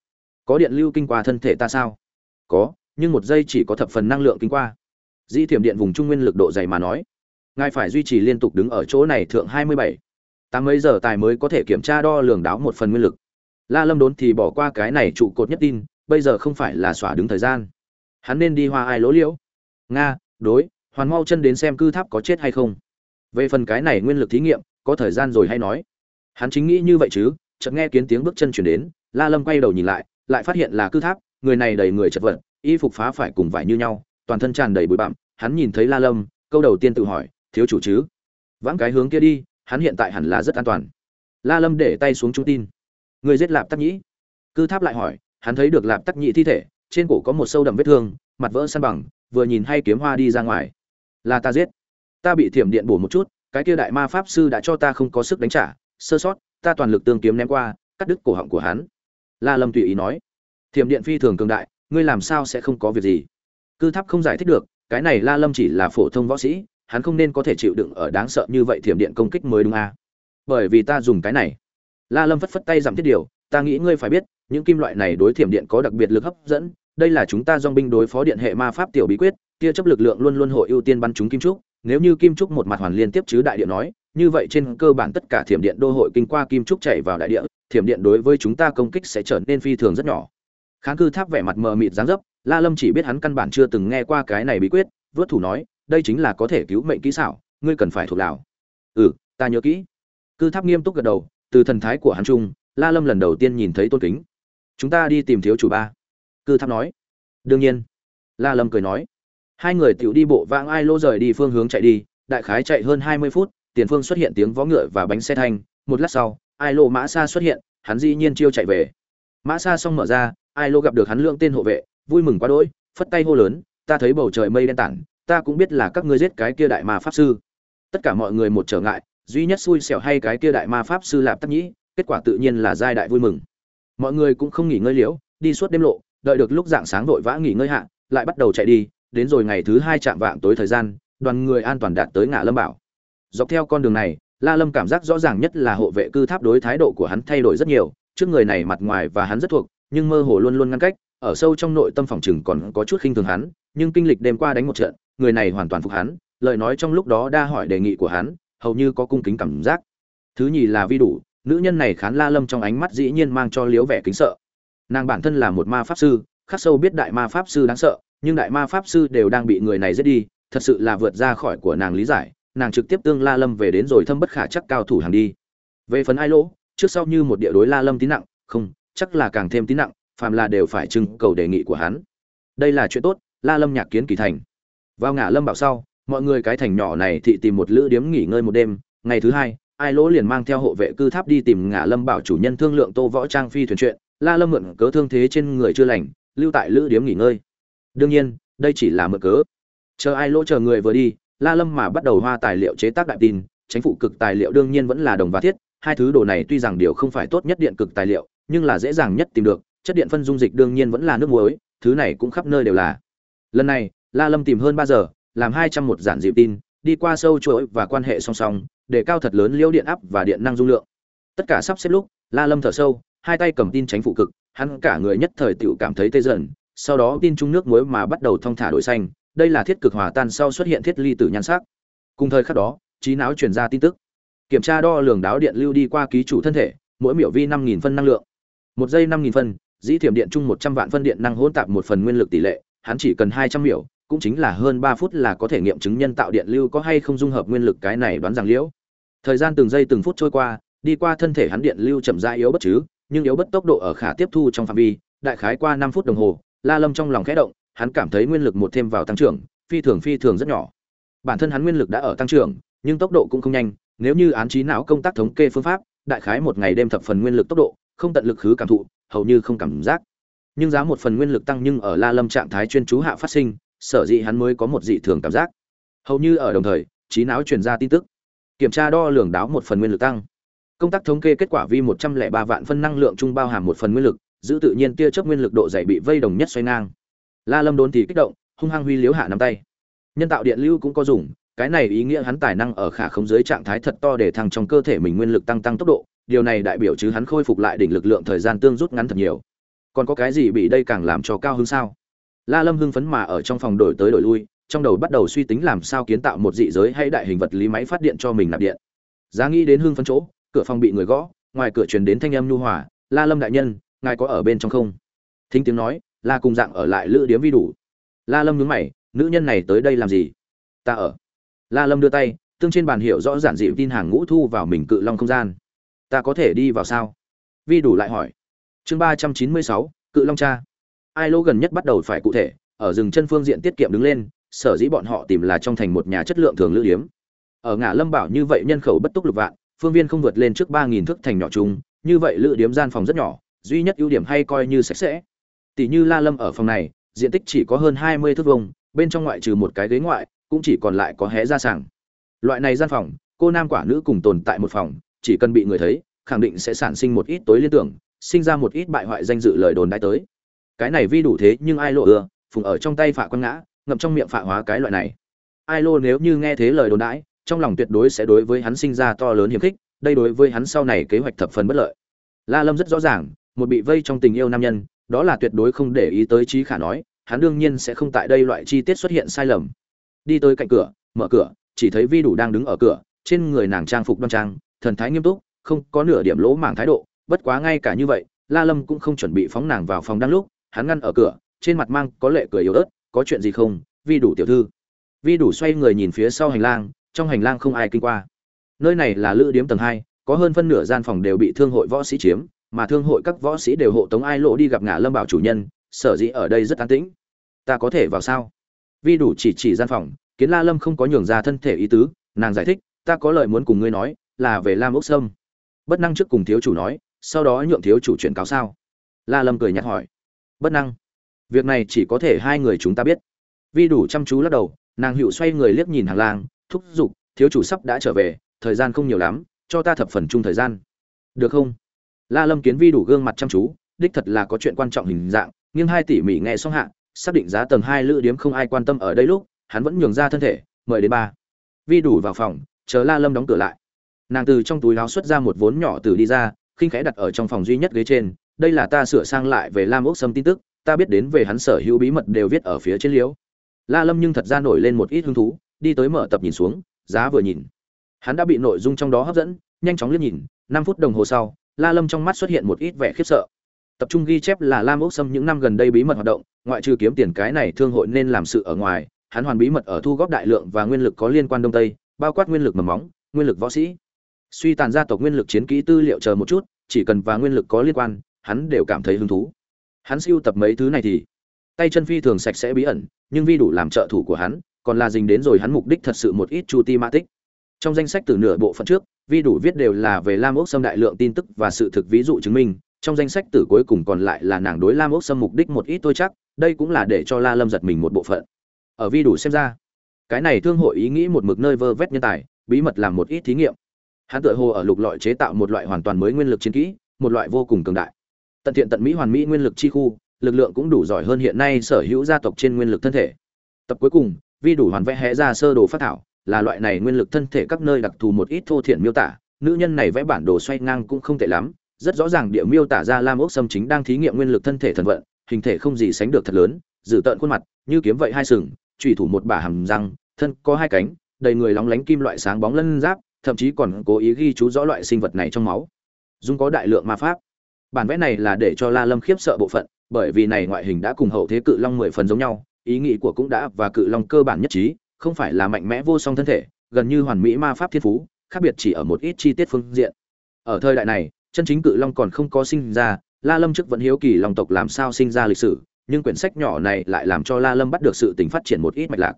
Có điện lưu kinh qua thân thể ta sao? Có, nhưng một giây chỉ có thập phần năng lượng kinh qua. Di thiểm điện vùng trung nguyên lực độ dày mà nói. Ngài phải duy trì liên tục đứng ở chỗ này thượng hai mươi bảy tám mấy giờ tài mới có thể kiểm tra đo lường đáo một phần nguyên lực. La lâm đốn thì bỏ qua cái này trụ cột nhất tin, bây giờ không phải là xỏa đứng thời gian. Hắn nên đi hoa ai lỗ liễu. Nga, đối, hoàn mau chân đến xem cư tháp có chết hay không. Về phần cái này nguyên lực thí nghiệm, có thời gian rồi hay nói. Hắn chính nghĩ như vậy chứ, chợt nghe kiến tiếng bước chân chuyển đến, la lâm quay đầu nhìn lại lại phát hiện là cư tháp, người này đầy người chật vật, y phục phá phải cùng vải như nhau, toàn thân tràn đầy bụi bặm. Hắn nhìn thấy la lâm, câu đầu tiên tự hỏi, thiếu chủ chứ? Vãng cái hướng kia đi hắn hiện tại hẳn là rất an toàn. La lâm để tay xuống trung tin. Người giết lạp tắc nhĩ. Cư tháp lại hỏi, hắn thấy được lạp tắc nhĩ thi thể, trên cổ có một sâu đậm vết thương, mặt vỡ săn bằng, vừa nhìn hay kiếm hoa đi ra ngoài. Là ta giết. Ta bị thiểm điện bổ một chút, cái kia đại ma pháp sư đã cho ta không có sức đánh trả, sơ sót, ta toàn lực tương kiếm ném qua, cắt đứt cổ họng của hắn. La lâm tùy ý nói, thiểm điện phi thường cường đại, ngươi làm sao sẽ không có việc gì? Cư tháp không giải thích được, cái này la lâm chỉ là phổ thông võ sĩ hắn không nên có thể chịu đựng ở đáng sợ như vậy thiểm điện công kích mới đúng à. bởi vì ta dùng cái này la lâm phất phất tay giảm thiết điều, ta nghĩ ngươi phải biết, những kim loại này đối thiểm điện có đặc biệt lực hấp dẫn, đây là chúng ta dong binh đối phó điện hệ ma pháp tiểu bí quyết, tia chấp lực lượng luôn luôn hội ưu tiên bắn chúng kim trúc, nếu như kim trúc một mặt hoàn liên tiếp chứ đại địa nói, như vậy trên cơ bản tất cả thiểm điện đô hội kinh qua kim trúc chảy vào đại địa, thiểm điện đối với chúng ta công kích sẽ trở nên phi thường rất nhỏ kháng cư tháp vẻ mặt mờ mịt dáng dấp, la lâm chỉ biết hắn căn bản chưa từng nghe qua cái này bí quyết, vớt thủ nói đây chính là có thể cứu mệnh kỹ xảo, ngươi cần phải thuộc lào. Ừ ta nhớ kỹ. Cư tháp nghiêm túc gật đầu, từ thần thái của hắn trung la lâm lần đầu tiên nhìn thấy tôn kính. Chúng ta đi tìm thiếu chủ ba. Cư tháp nói. Đương nhiên. La lâm cười nói. Hai người tiểu đi bộ vãng ai lô rời đi phương hướng chạy đi, đại khái chạy hơn hai mươi phút, tiền phương xuất hiện tiếng vó ngựa và bánh xe thanh. Một lát sau, ai lô mã xa xuất hiện, hắn dĩ nhiên chiêu chạy về. Mã xa xong mở ra, ai lô gặp được hắn lượng tên hộ vệ, vui mừng quá đỗi, phất tay hô lớn, ta thấy bầu trời mây đen tản ta cũng biết là các ngươi giết cái kia đại ma pháp sư. Tất cả mọi người một trở ngại, duy nhất xui xẻo hay cái kia đại ma pháp sư lạp tắc nhĩ, kết quả tự nhiên là giai đại vui mừng. Mọi người cũng không nghỉ ngơi liễu, đi suốt đêm lộ, đợi được lúc dạng sáng vội vã nghỉ ngơi hạ, lại bắt đầu chạy đi, đến rồi ngày thứ hai chạm vạng tối thời gian, đoàn người an toàn đạt tới ngã lâm bảo. Dọc theo con đường này, la lâm cảm giác rõ ràng nhất là hộ vệ cư tháp đối thái độ của hắn thay đổi rất nhiều, trước người này mặt ngoài và hắn rất thuộc, nhưng mơ hồ luôn luôn ngăn cách, ở sâu trong nội tâm phòng chừng còn có chút khinh thường hắn, nhưng kinh lịch đêm qua đánh một trận người này hoàn toàn phục hắn, lời nói trong lúc đó đa hỏi đề nghị của hắn, hầu như có cung kính cảm giác. Thứ nhì là vi đủ, nữ nhân này khán la lâm trong ánh mắt dĩ nhiên mang cho liếu vẻ kính sợ. Nàng bản thân là một ma pháp sư, khắc sâu biết đại ma pháp sư đáng sợ, nhưng đại ma pháp sư đều đang bị người này giết đi, thật sự là vượt ra khỏi của nàng lý giải, nàng trực tiếp tương la lâm về đến rồi thâm bất khả chắc cao thủ hàng đi. Về phần ai lỗ, trước sau như một địa đối la lâm tín nặng, không, chắc là càng thêm tín nặng, phàm là đều phải trưng cầu đề nghị của hắn. Đây là chuyện tốt, la lâm nhạc kiến kỳ thành vào ngã lâm bảo sau, mọi người cái thành nhỏ này thị tìm một lữ điếm nghỉ ngơi một đêm. Ngày thứ hai, ai lỗ liền mang theo hộ vệ cư tháp đi tìm ngã lâm bảo chủ nhân thương lượng tô võ trang phi thuyền chuyện. La lâm mượn cớ thương thế trên người chưa lành, lưu tại lữ điếm nghỉ ngơi. Đương nhiên, đây chỉ là mượn cớ. Chờ ai lỗ chờ người vừa đi, la lâm mà bắt đầu hoa tài liệu chế tác đại tin, chính phủ cực tài liệu đương nhiên vẫn là đồng và thiết. Hai thứ đồ này tuy rằng điều không phải tốt nhất điện cực tài liệu, nhưng là dễ dàng nhất tìm được, chất điện phân dung dịch đương nhiên vẫn là nước muối, thứ này cũng khắp nơi đều là. Lần này la lâm tìm hơn ba giờ, làm hai trăm một giản dịu tin, đi qua sâu chuỗi và quan hệ song song, để cao thật lớn liêu điện áp và điện năng dung lượng. Tất cả sắp xếp lúc, la lâm thở sâu, hai tay cầm tin tránh phụ cực, hắn cả người nhất thời tiểu cảm thấy tê dần, sau đó tin trung nước muối mà bắt đầu thông thả đổi xanh, đây là thiết cực hòa tan sau xuất hiện thiết ly tử nhan sắc. Cùng thời khắc đó, trí não truyền ra tin tức. Kiểm tra đo lường đáo điện lưu đi qua ký chủ thân thể, mỗi miểu vi năm nghìn phân năng lượng. Một giây năm nghìn phân, dĩ thiểm điện chung một trăm vạn phân điện năng hỗn tạp một phần nguyên lực tỷ lệ, hắn chỉ cần hai trăm miểu cũng chính là hơn ba phút là có thể nghiệm chứng nhân tạo điện lưu có hay không dung hợp nguyên lực cái này đoán rằng liễu. Thời gian từng giây từng phút trôi qua, đi qua thân thể hắn điện lưu chậm rãi yếu bất chứ, nhưng yếu bất tốc độ ở khả tiếp thu trong phạm vi, đại khái qua năm phút đồng hồ, la lâm trong lòng khẽ động, hắn cảm thấy nguyên lực một thêm vào tăng trưởng, phi thường phi thường rất nhỏ. Bản thân hắn nguyên lực đã ở tăng trưởng, nhưng tốc độ cũng không nhanh, nếu như án trí não công tác thống kê phương pháp, đại khái một ngày đêm thập phần nguyên lực tốc độ, không tận lực khứ cảm thụ, hầu như không cảm giác. Nhưng giá một phần nguyên lực tăng nhưng ở la lâm trạng thái chuyên chú hạ phát sinh sở dĩ hắn mới có một dị thường cảm giác. Hầu như ở đồng thời, trí não truyền ra tin tức. Kiểm tra đo lường đáo một phần nguyên lực tăng. Công tác thống kê kết quả vi một trăm lẻ ba vạn phân năng lượng trung bao hàm một phần nguyên lực, giữ tự nhiên tia chớp nguyên lực độ dày bị vây đồng nhất xoay ngang. La lâm đốn thì kích động, hung hăng huy liếu hạ nắm tay. Nhân tạo điện lưu cũng có dùng, cái này ý nghĩa hắn tài năng ở khả không dưới trạng thái thật to để thăng trong cơ thể mình nguyên lực tăng tăng tốc độ, điều này đại biểu chứ hắn khôi phục lại đỉnh lực lượng thời gian tương rút ngắn thật nhiều. Còn có cái gì bị đây càng làm cho cao hơn sao? La lâm hưng phấn mà ở trong phòng đổi tới đổi lui, trong đầu bắt đầu suy tính làm sao kiến tạo một dị giới hay đại hình vật lý máy phát điện cho mình nạp điện. Giá nghĩ đến hưng phấn chỗ, cửa phòng bị người gõ, ngoài cửa truyền đến thanh âm nhu hòa, la lâm đại nhân, ngài có ở bên trong không? Thính tiếng nói, la cùng dạng ở lại lữ điếm vi đủ. La lâm nhướng mày, nữ nhân này tới đây làm gì? Ta ở. La lâm đưa tay, tương trên bàn hiệu rõ giản dịu tin hàng ngũ thu vào mình cự long không gian. Ta có thể đi vào sao? Vi đủ lại hỏi. Chương ba trăm chín mươi sáu, cự long cha ai lô gần nhất bắt đầu phải cụ thể, ở rừng chân phương diện tiết kiệm đứng lên, sở dĩ bọn họ tìm là trong thành một nhà chất lượng thường lữ điếm. Ở ngã lâm bảo như vậy nhân khẩu bất túc lục vạn, phương viên không vượt lên trước ba nghìn thước thành nhỏ chung, như vậy lữ điếm gian phòng rất nhỏ, duy nhất ưu điểm hay coi như sạch sẽ. Tỷ như la lâm ở phòng này, diện tích chỉ có hơn hai mươi thước vuông, bên trong ngoại trừ một cái ghế ngoại, cũng chỉ còn lại có hé ra sàng. Loại này gian phòng, cô nam quả nữ cùng tồn tại một phòng, chỉ cần bị người thấy, khẳng định sẽ sản sinh một ít tối liên tưởng, sinh ra một ít bại hoại danh dự lời đồn đại tới cái này vi đủ thế nhưng ai lộ ưa, phùng ở trong tay phạ quăng ngã, ngậm trong miệng phạ hóa cái loại này. Ai lô nếu như nghe thế lời đồn đãi, trong lòng tuyệt đối sẽ đối với hắn sinh ra to lớn hiềm khích, đây đối với hắn sau này kế hoạch thập phần bất lợi. La lâm rất rõ ràng, một bị vây trong tình yêu nam nhân, đó là tuyệt đối không để ý tới trí khả nói, hắn đương nhiên sẽ không tại đây loại chi tiết xuất hiện sai lầm. Đi tới cạnh cửa, mở cửa, chỉ thấy vi đủ đang đứng ở cửa, trên người nàng trang phục đoan trang, thần thái nghiêm túc, không có nửa điểm lỗ mảng thái độ, bất quá ngay cả như vậy, la lâm cũng không chuẩn bị phóng nàng vào phòng đang lúc hắn ngăn ở cửa, trên mặt mang có lệ cười yếu ớt, có chuyện gì không, vi đủ tiểu thư? Vi đủ xoay người nhìn phía sau hành lang, trong hành lang không ai kinh qua. Nơi này là lữ điếm tầng hai, có hơn phân nửa gian phòng đều bị thương hội võ sĩ chiếm, mà thương hội các võ sĩ đều hộ tống ai lộ đi gặp ngã lâm bảo chủ nhân, sở dĩ ở đây rất an tĩnh. Ta có thể vào sao? Vi đủ chỉ chỉ gian phòng, kiến la lâm không có nhường ra thân thể ý tứ, nàng giải thích, ta có lời muốn cùng ngươi nói, là về lam ốc sâm. Bất năng trước cùng thiếu chủ nói, sau đó nhượng thiếu chủ chuyển cáo sao? La lâm cười nhạt hỏi bất năng. Việc này chỉ có thể hai người chúng ta biết. Vi đủ chăm chú lắc đầu, nàng hữu xoay người liếc nhìn hàng lang, thúc giục, thiếu chủ sắp đã trở về, thời gian không nhiều lắm, cho ta thập phần chung thời gian. Được không? La lâm kiến vi đủ gương mặt chăm chú, đích thật là có chuyện quan trọng hình dạng nhưng hai tỉ mỉ nghe xong hạ, xác định giá tầng hai lữ điếm không ai quan tâm ở đây lúc, hắn vẫn nhường ra thân thể, mời đến ba. Vi đủ vào phòng, chờ la lâm đóng cửa lại. Nàng từ trong túi láo xuất ra một vốn nhỏ từ đi ra, khinh khẽ đặt ở trong phòng duy nhất ghế trên đây là ta sửa sang lại về lam ốc sâm tin tức, ta biết đến về hắn sở hữu bí mật đều viết ở phía trên liễu la lâm nhưng thật ra nổi lên một ít hứng thú, đi tới mở tập nhìn xuống, giá vừa nhìn. Hắn đã bị nội dung trong đó hấp dẫn, nhanh chóng liếc nhìn, năm phút đồng hồ sau, la lâm trong mắt xuất hiện một ít vẻ khiếp sợ. Tập trung ghi chép là lam ốc sâm những năm gần đây bí mật hoạt động, ngoại trừ kiếm tiền cái này thương hội nên làm sự ở ngoài, hắn hoàn bí mật ở thu góp đại lượng và nguyên lực có liên quan đông tây, bao quát nguyên lực mầm móng, nguyên lực võ sĩ. Suy tàn gia tộc nguyên lực chiến kỹ tư liệu chờ một chút, chỉ cần và nguyên lực có liên quan hắn đều cảm thấy hứng thú. Hắn siêu tập mấy thứ này thì, tay chân phi thường sạch sẽ bí ẩn, nhưng vi đủ làm trợ thủ của hắn, còn là dính đến rồi hắn mục đích thật sự một ít chu ti ma tích. Trong danh sách từ nửa bộ phận trước, vi đủ viết đều là về lam ốc xâm đại lượng tin tức và sự thực ví dụ chứng minh, trong danh sách từ cuối cùng còn lại là nàng đối lam ốc xâm mục đích một ít tôi chắc, đây cũng là để cho la lâm giật mình một bộ phận. Ở vi đủ xem ra, cái này thương hội ý nghĩ một mực nơi vơ vét nhân tài, bí mật làm một ít thí nghiệm. Hắn tự hồ ở lục lọi chế tạo một loại hoàn toàn mới nguyên lực chiến kỹ, một loại vô cùng cường đại tận thiện tận mỹ hoàn mỹ nguyên lực chi khu, lực lượng cũng đủ giỏi hơn hiện nay sở hữu gia tộc trên nguyên lực thân thể. Tập cuối cùng, vi đủ hoàn vẽ hẽ ra sơ đồ phát thảo, là loại này nguyên lực thân thể các nơi đặc thù một ít thô thiện miêu tả. Nữ nhân này vẽ bản đồ xoay ngang cũng không tệ lắm, rất rõ ràng địa miêu tả ra lam ốc sâm chính đang thí nghiệm nguyên lực thân thể thần vận, hình thể không gì sánh được thật lớn dự tợn khuôn mặt, như kiếm vậy hai sừng trùy thủ một bả hầm răng, thân có hai cánh, đầy người lóng lánh kim loại sáng bóng lân giáp, thậm chí còn cố ý ghi chú rõ loại sinh vật này trong máu. Dung có đại lượng ma pháp bản vẽ này là để cho la lâm khiếp sợ bộ phận, bởi vì này ngoại hình đã cùng hậu thế cự long mười phần giống nhau, ý nghĩ của cũng đã và cự long cơ bản nhất trí, không phải là mạnh mẽ vô song thân thể, gần như hoàn mỹ ma pháp thiên phú, khác biệt chỉ ở một ít chi tiết phương diện. Ở thời đại này, chân chính cự long còn không có sinh ra, la lâm trước vẫn hiếu kỳ long tộc làm sao sinh ra lịch sử, nhưng quyển sách nhỏ này lại làm cho la lâm bắt được sự tình phát triển một ít mạch lạc.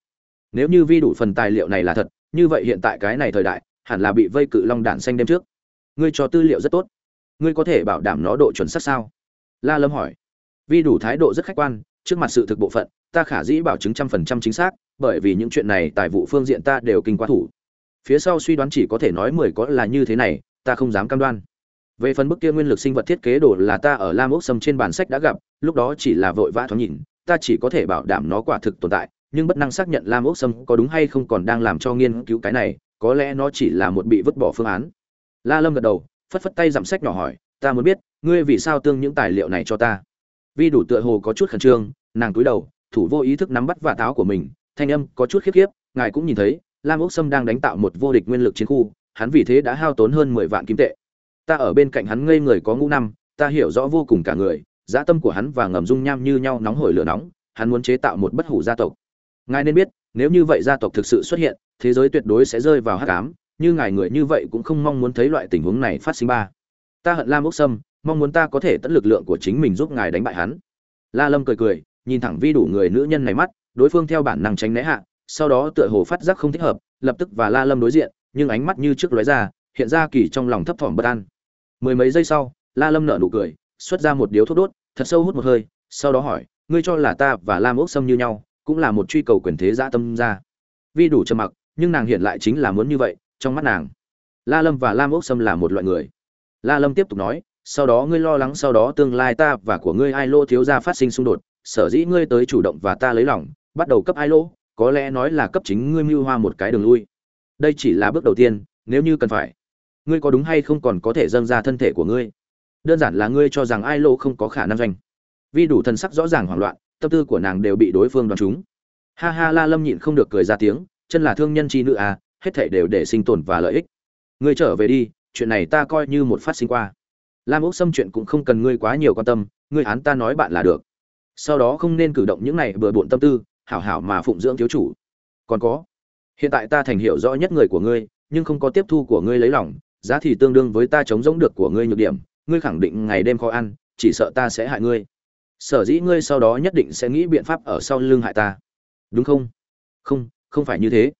Nếu như vi đủ phần tài liệu này là thật, như vậy hiện tại cái này thời đại, hẳn là bị vây cự long đạn xanh đêm trước. Ngươi cho tư liệu rất tốt ngươi có thể bảo đảm nó độ chuẩn xác sao? La lâm hỏi. Vi đủ thái độ rất khách quan, trước mặt sự thực bộ phận, ta khả dĩ bảo chứng trăm phần trăm chính xác, bởi vì những chuyện này tài vụ phương diện ta đều kinh qua thủ. Phía sau suy đoán chỉ có thể nói mười có là như thế này, ta không dám cam đoan. Về phần bức kia nguyên lực sinh vật thiết kế đồ là ta ở lam ốc sâm trên bản sách đã gặp, lúc đó chỉ là vội vã thoáng nhìn, ta chỉ có thể bảo đảm nó quả thực tồn tại, nhưng bất năng xác nhận lam ốc sâm có đúng hay không còn đang làm cho nghiên cứu cái này, có lẽ nó chỉ là một bị vứt bỏ phương án. La lâm gật đầu phất phất tay giảm sách nhỏ hỏi, ta muốn biết, ngươi vì sao tương những tài liệu này cho ta? Vi đủ tựa hồ có chút khẩn trương, nàng cúi đầu, thủ vô ý thức nắm bắt vả táo của mình, thanh âm có chút khiếp khiếp, ngài cũng nhìn thấy, lam ốc sâm đang đánh tạo một vô địch nguyên lực chiến khu, hắn vì thế đã hao tốn hơn mười vạn kim tệ. Ta ở bên cạnh hắn ngây người có ngũ năm, ta hiểu rõ vô cùng cả người, dã tâm của hắn và ngầm dung nham như nhau nóng hổi lửa nóng, hắn muốn chế tạo một bất hủ gia tộc. Ngài nên biết, nếu như vậy gia tộc thực sự xuất hiện, thế giới tuyệt đối sẽ rơi vào hắc ám như ngài người như vậy cũng không mong muốn thấy loại tình huống này phát sinh ba. Ta hận lam ốc sâm, mong muốn ta có thể tận lực lượng của chính mình giúp ngài đánh bại hắn. La lâm cười cười, nhìn thẳng vi đủ người nữ nhân này mắt, đối phương theo bản năng tránh né hạ, sau đó tựa hồ phát giác không thích hợp, lập tức và la lâm đối diện, nhưng ánh mắt như trước lóe ra, hiện ra kỳ trong lòng thấp thỏm bất an. Mười mấy giây sau, la lâm nở nụ cười, xuất ra một điếu thuốc đốt, thật sâu hút một hơi, sau đó hỏi, ngươi cho là ta và lam ốc sâm như nhau, cũng là một truy cầu quyền thế dã tâm ra? Vi đủ trầm mặc, nhưng nàng hiện lại chính là muốn như vậy trong mắt nàng. La lâm và lam ốc sâm là một loại người. La lâm tiếp tục nói, sau đó ngươi lo lắng sau đó tương lai ta và của ngươi ai lô thiếu gia phát sinh xung đột, sở dĩ ngươi tới chủ động và ta lấy lòng, bắt đầu cấp ai lô, có lẽ nói là cấp chính ngươi mưu hoa một cái đường lui. Đây chỉ là bước đầu tiên, nếu như cần phải. Ngươi có đúng hay không còn có thể dâng ra thân thể của ngươi. Đơn giản là ngươi cho rằng ai lô không có khả năng doanh vi đủ thần sắc rõ ràng hoảng loạn, tâm tư của nàng đều bị đối phương đoán trúng. Ha ha, la lâm nhịn không được cười ra tiếng, chân là thương nhân chi nữ à hết thảy đều để sinh tồn và lợi ích. Ngươi trở về đi, chuyện này ta coi như một phát sinh qua. Lam ốc Sâm chuyện cũng không cần ngươi quá nhiều quan tâm, ngươi án ta nói bạn là được. Sau đó không nên cử động những này bừa bộn tâm tư, hảo hảo mà phụng dưỡng thiếu chủ. Còn có, hiện tại ta thành hiểu rõ nhất người của ngươi, nhưng không có tiếp thu của ngươi lấy lòng, giá thì tương đương với ta chống giống được của ngươi nhược điểm, ngươi khẳng định ngày đêm khó ăn, chỉ sợ ta sẽ hại ngươi. Sở dĩ ngươi sau đó nhất định sẽ nghĩ biện pháp ở sau lưng hại ta. Đúng không? Không không phải như thế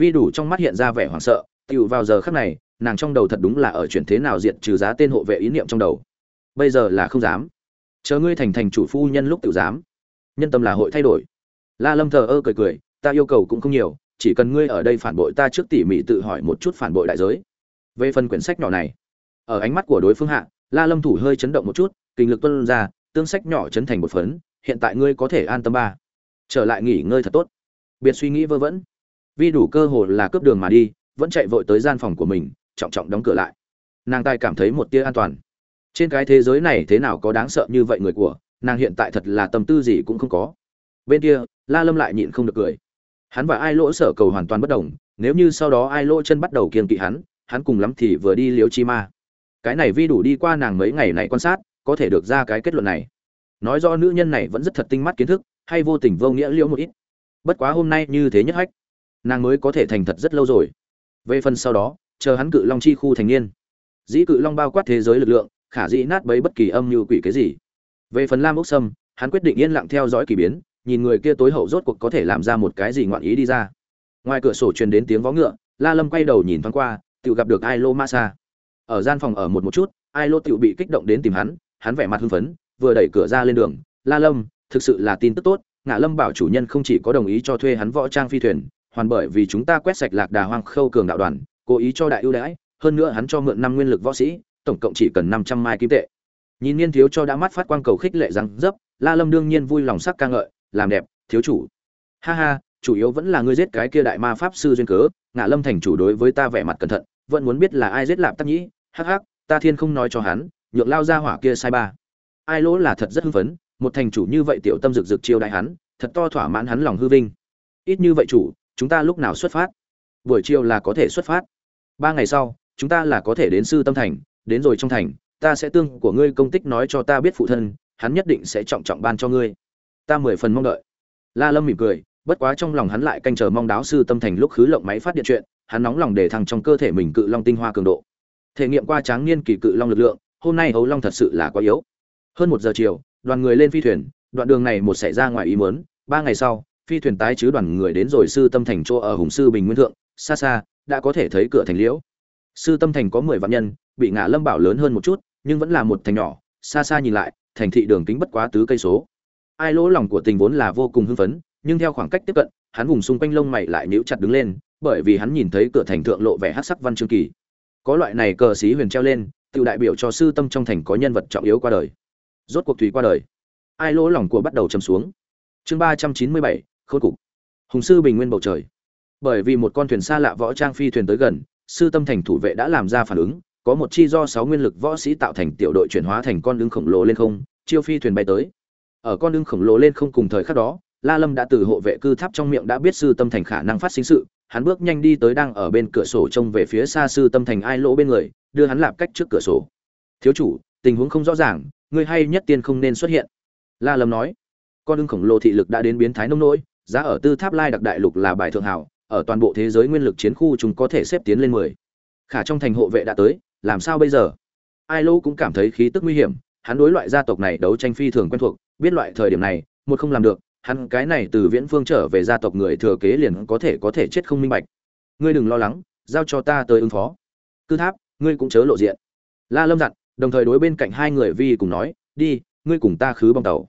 vi đủ trong mắt hiện ra vẻ hoảng sợ tựu vào giờ khắc này, nàng trong đầu thật đúng là ở chuyện thế nào diện trừ giá tên hộ vệ ý niệm trong đầu. Bây giờ là không dám. Chờ ngươi thành thành chủ phu nhân lúc tự dám. Nhân tâm là hội thay đổi. La lâm thờ ơ cười cười, ta yêu cầu cũng không nhiều, chỉ cần ngươi ở đây phản bội ta trước tỉ mỉ tự hỏi một chút phản bội đại giới. Về phần quyển sách nhỏ này, ở ánh mắt của đối phương hạ, la lâm thủ hơi chấn động một chút, kinh lực tuân ra, tương sách nhỏ chấn thành một phấn, hiện tại ngươi có thể an tâm ba. Trở lại nghỉ ngơi thật tốt. Biệt suy nghĩ vơ vẩn vi đủ cơ hồ là cướp đường mà đi, vẫn chạy vội tới gian phòng của mình, trọng trọng đóng cửa lại. Nàng tai cảm thấy một tia an toàn. Trên cái thế giới này thế nào có đáng sợ như vậy người của, nàng hiện tại thật là tâm tư gì cũng không có. Bên kia, la lâm lại nhịn không được cười. Hắn và ai lỗ sở cầu hoàn toàn bất đồng, nếu như sau đó ai lỗ chân bắt đầu kiên kỵ hắn hắn cùng lắm thì vừa đi liếu chi ma. Cái này vi đủ đi qua nàng mấy ngày này quan sát, có thể được ra cái kết luận này. Nói rõ nữ nhân này vẫn rất thật tinh mắt kiến thức, hay vô tình vô nghĩa liễu một ít. Bất quá hôm nay như thế nhất hách nàng mới có thể thành thật rất lâu rồi. Về phần sau đó, chờ hắn cự long chi khu thành niên. Dĩ cự long bao quát thế giới lực lượng, khả dĩ nát bấy bất kỳ âm như quỷ cái gì. Về phần lam ốc sâm, hắn quyết định yên lặng theo dõi kỳ biến, nhìn người kia tối hậu rốt cuộc có thể làm ra một cái gì ngoạn ý đi ra. Ngoài cửa sổ truyền đến tiếng vó ngựa, la lâm quay đầu nhìn thoáng qua tự gặp được ai lô ma sa ở gian phòng ở một một chút ai lô tự bị kích động đến tìm hắn hắn vẻ mặt hưng phấn, vừa đẩy cửa ra lên đường, la lâm, thực sự là tin tức tốt ngã lâm bảo chủ nhân không chỉ có đồng ý cho thuê hắn võ trang phi thuyền hoàn bởi vì chúng ta quét sạch lạc đà hoang khâu cường đạo đoàn, cố ý cho đại ưu đãi, hơn nữa hắn cho mượn năm nguyên lực võ sĩ, tổng cộng chỉ cần năm trăm mai kim tệ. Nhìn niên thiếu cho đã mắt phát quang cầu khích lệ răng dấp, la lâm đương nhiên vui lòng sắc ca ngợi, làm đẹp, thiếu chủ. Ha ha, chủ yếu vẫn là ngươi giết cái kia đại ma pháp sư duyên cớ, ngạ lâm thành chủ đối với ta vẻ mặt cẩn thận, vẫn muốn biết là ai giết lạp tắc nhĩ, hắc hắc, ta thiên không nói cho hắn, nhượng lao ra hỏa kia sai ba. Ai lỗ là thật rất hưng phấn, một thành chủ như vậy tiểu tâm rực rực chiêu đại hắn, thật to thỏa mãn hắn lòng hư vinh. Ít như vậy chủ chúng ta lúc nào xuất phát? Buổi chiều là có thể xuất phát. Ba ngày sau, chúng ta là có thể đến sư tâm thành, đến rồi trong thành, ta sẽ tương của ngươi công tích nói cho ta biết phụ thân, hắn nhất định sẽ trọng trọng ban cho ngươi. Ta mười phần mong đợi. La lâm mỉm cười, bất quá trong lòng hắn lại canh chờ mong đáo sư tâm thành lúc khứ lộng máy phát điện chuyện, hắn nóng lòng để thăng trong cơ thể mình cự long tinh hoa cường độ. Thể nghiệm qua tráng niên kỳ cự long lực lượng, hôm nay hấu long thật sự là quá yếu. Hơn một giờ chiều, đoàn người lên phi thuyền, đoạn đường này một xảy ra ngoài ý muốn, ba ngày sau phi thuyền tái chứ đoàn người đến rồi sư tâm thành chỗ ở hùng sư bình nguyên thượng, xa xa, đã có thể thấy cửa thành liễu. Sư tâm thành có mười vạn nhân, bị ngã lâm bảo lớn hơn một chút, nhưng vẫn là một thành nhỏ, xa xa nhìn lại, thành thị đường kính bất quá tứ cây số. Ai lỗ lòng của tình vốn là vô cùng hưng phấn, nhưng theo khoảng cách tiếp cận, hắn vùng xung quanh lông mày lại nhíu chặt đứng lên, bởi vì hắn nhìn thấy cửa thành thượng lộ vẻ hắc sắc văn chương kỳ. Có loại này cờ xí huyền treo lên, tự đại biểu cho sư tâm trong thành có nhân vật trọng yếu qua đời. Rốt cuộc thủy qua đời, ai lỗ lòng của bắt đầu chầm xuống. Chương ba trăm chín mươi bảy khôi cục. Hùng sư bình nguyên bầu trời. Bởi vì một con thuyền xa lạ võ trang phi thuyền tới gần, sư tâm thành thủ vệ đã làm ra phản ứng, có một chi do sáu nguyên lực võ sĩ tạo thành tiểu đội chuyển hóa thành con đường khổng lồ lên không, chiêu phi thuyền bay tới. Ở con đường khổng lồ lên không cùng thời khắc đó, la lâm đã từ hộ vệ cư tháp trong miệng đã biết sư tâm thành khả năng phát sinh sự, hắn bước nhanh đi tới đang ở bên cửa sổ trông về phía xa sư tâm thành ai lỗ bên người, đưa hắn lạp cách trước cửa sổ. Thiếu chủ, tình huống không rõ ràng, ngươi hay nhất tiên không nên xuất hiện. La lâm nói. Con đường khổng lồ thị lực đã đến biến thái nông nỗi giá ở tư tháp lai đặc đại lục là bài thượng hảo, ở toàn bộ thế giới nguyên lực chiến khu chúng có thể xếp tiến lên mười. Khả trong thành hộ vệ đã tới, làm sao bây giờ? Ai lô cũng cảm thấy khí tức nguy hiểm, hắn đối loại gia tộc này đấu tranh phi thường quen thuộc, biết loại thời điểm này, một không làm được, hắn cái này từ viễn phương trở về gia tộc người thừa kế liền có thể có thể chết không minh bạch. Ngươi đừng lo lắng, giao cho ta tới ứng phó. Cư tháp, ngươi cũng chớ lộ diện. La lâm dặn, đồng thời đối bên cạnh hai người vi cùng nói, đi, ngươi cùng ta khứ bong tàu.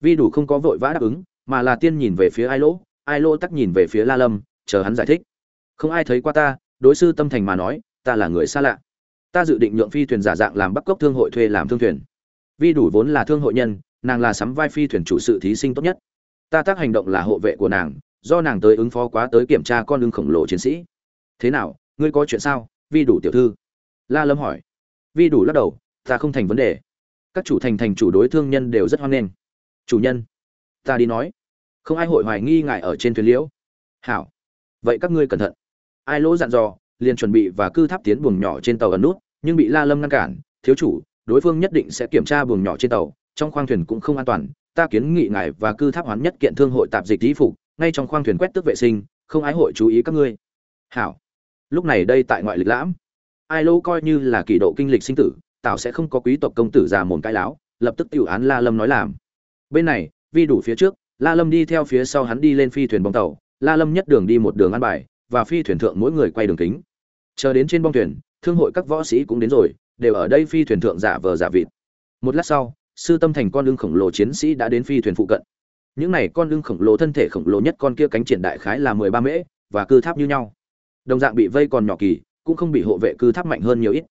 Vi đủ không có vội vã đáp ứng mà là tiên nhìn về phía ai lỗ ai lỗ tắc nhìn về phía la lâm, chờ hắn giải thích. Không ai thấy qua ta, đối sư tâm thành mà nói, ta là người xa lạ. Ta dự định nhượng phi thuyền giả dạng làm bắc cốc thương hội thuê làm thương thuyền. Vi đủ vốn là thương hội nhân, nàng là sắm vai phi thuyền chủ sự thí sinh tốt nhất. Ta tác hành động là hộ vệ của nàng, do nàng tới ứng phó quá tới kiểm tra con lưng khổng lồ chiến sĩ. Thế nào, ngươi có chuyện sao? Vi đủ tiểu thư. La lâm hỏi. Vi đủ lắc đầu, ta không thành vấn đề. Các chủ thành thành chủ đối thương nhân đều rất hoan nghênh. Chủ nhân, ta đi nói không ai hội hoài nghi ngại ở trên thuyền liễu. Hảo. Vậy các ngươi cẩn thận. Ai lỗ dặn dò, liền chuẩn bị và cư tháp tiến buồng nhỏ trên tàu ẩn nút, nhưng bị la lâm ngăn cản. Thiếu chủ, đối phương nhất định sẽ kiểm tra buồng nhỏ trên tàu. Trong khoang thuyền cũng không an toàn. Ta kiến nghị ngài và cư tháp hoán nhất kiện thương hội tạp dịch lý phục. Ngay trong khoang thuyền quét tước vệ sinh, không ai hội chú ý các ngươi. Hảo. Lúc này đây tại ngoại lịch lãm. Ai lỗ coi như là kỷ độ kinh lịch sinh tử tảo sẽ không có quý tộc công tử già mồm cãi láo, lập tức tiểu án la lâm nói làm. Bên này, vi đủ phía trước la lâm đi theo phía sau hắn đi lên phi thuyền bong tàu, la lâm nhất đường đi một đường ăn bài, và phi thuyền thượng mỗi người quay đường kính. Chờ đến trên bong thuyền, thương hội các võ sĩ cũng đến rồi, đều ở đây phi thuyền thượng giả vờ giả vịt. Một lát sau, sư tâm thành con lưng khổng lồ chiến sĩ đã đến phi thuyền phụ cận. Những này con lưng khổng lồ thân thể khổng lồ nhất con kia cánh triển đại khái là mười ba mễ, và cư tháp như nhau. Đồng dạng bị vây còn nhỏ kỳ, cũng không bị hộ vệ cư tháp mạnh hơn nhiều ít.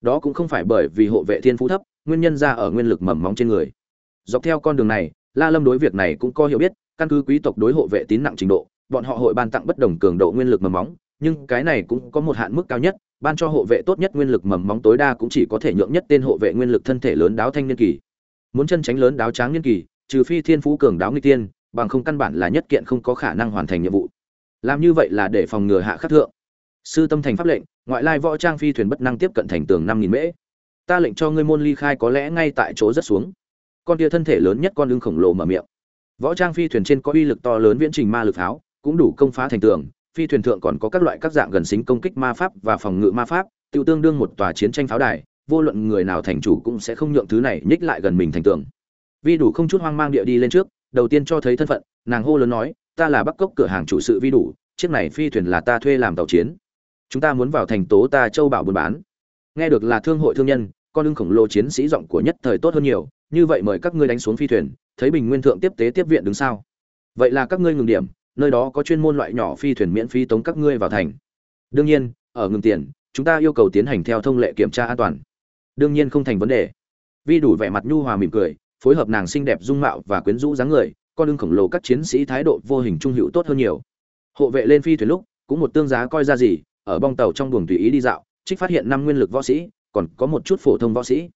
Đó cũng không phải bởi vì hộ vệ thiên phú thấp, nguyên nhân ra ở nguyên lực mầm móng trên người. Dọc theo con đường này la lâm đối việc này cũng có hiểu biết, căn cứ quý tộc đối hộ vệ tín nặng trình độ, bọn họ hội ban tặng bất đồng cường độ nguyên lực mầm móng, nhưng cái này cũng có một hạn mức cao nhất, ban cho hộ vệ tốt nhất nguyên lực mầm móng tối đa cũng chỉ có thể nhượng nhất tên hộ vệ nguyên lực thân thể lớn đáo thanh niên kỳ. Muốn chân tránh lớn đáo tráng niên kỳ, trừ phi thiên phú cường đáo nguy tiên bằng không căn bản là nhất kiện không có khả năng hoàn thành nhiệm vụ. Làm như vậy là để phòng ngừa hạ khắc thượng. Sư tâm thành pháp lệnh, ngoại lai võ trang phi thuyền bất năng tiếp cận thành tường năm nghìn mễ. Ta lệnh cho ngươi môn ly khai có lẽ ngay tại chỗ rất xuống con kia thân thể lớn nhất con lưng khổng lồ mở miệng. Võ trang phi thuyền trên có uy lực to lớn viễn trình ma lực pháo, cũng đủ công phá thành tường, phi thuyền thượng còn có các loại các dạng gần xính công kích ma pháp và phòng ngự ma pháp tự tương đương một tòa chiến tranh pháo đài, vô luận người nào thành chủ cũng sẽ không nhượng thứ này nhích lại gần mình thành tường. Vi đủ không chút hoang mang địa đi lên trước, đầu tiên cho thấy thân phận, nàng hô lớn nói, ta là bắc cốc cửa hàng chủ sự vi đủ, chiếc này phi thuyền là ta thuê làm tàu chiến. Chúng ta muốn vào thành tố ta châu bảo buôn bán. Nghe được là thương hội thương nhân, con ưng khổng lồ chiến sĩ giọng của nhất thời tốt hơn nhiều như vậy mời các ngươi đánh xuống phi thuyền, thấy bình nguyên thượng tiếp tế tiếp viện đứng sao? Vậy là các ngươi ngừng điểm, nơi đó có chuyên môn loại nhỏ phi thuyền miễn phí tống các ngươi vào thành. Đương nhiên, ở ngừng tiền, chúng ta yêu cầu tiến hành theo thông lệ kiểm tra an toàn. Đương nhiên không thành vấn đề. Vi đủ vẻ mặt nhu hòa mỉm cười, phối hợp nàng xinh đẹp dung mạo và quyến rũ dáng người, con lưng khổng lồ các chiến sĩ thái độ vô hình trung hữu tốt hơn nhiều. Hộ vệ lên phi thuyền lúc, cũng một tương giá coi ra gì, ở bong tàu trong buồng tùy ý đi dạo, trích phát hiện năm nguyên lực võ sĩ, còn có một chút phổ thông võ sĩ.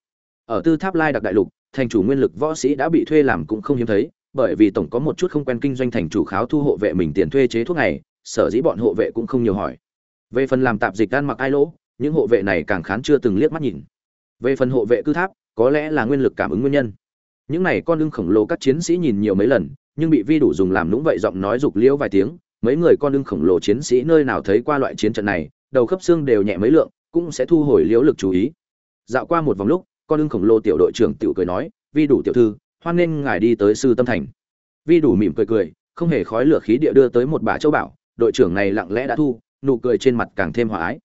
Ở tư tháp lai đặc đại lục thành chủ nguyên lực võ sĩ đã bị thuê làm cũng không hiếm thấy, bởi vì tổng có một chút không quen kinh doanh thành chủ kháo thu hộ vệ mình tiền thuê chế thuốc này, sở dĩ bọn hộ vệ cũng không nhiều hỏi. Về phần làm tạp dịch ăn mặc ai lỗ, những hộ vệ này càng khán chưa từng liếc mắt nhìn. Về phần hộ vệ cư tháp, có lẽ là nguyên lực cảm ứng nguyên nhân. Những này con lưng khổng lồ các chiến sĩ nhìn nhiều mấy lần, nhưng bị vi đủ dùng làm nũng vậy giọng nói dục liễu vài tiếng, mấy người con lưng khổng lồ chiến sĩ nơi nào thấy qua loại chiến trận này, đầu khớp xương đều nhẹ mấy lượng, cũng sẽ thu hồi liễu lực chú ý. Dạo qua một vòng lúc con lưng khổng lồ tiểu đội trưởng tiểu cười nói, vi đủ tiểu thư, hoan nghênh ngài đi tới sư tâm thành. Vi đủ mỉm cười cười, không hề khói lửa khí địa đưa tới một bà châu bảo, đội trưởng này lặng lẽ đã thu, nụ cười trên mặt càng thêm hòa ái.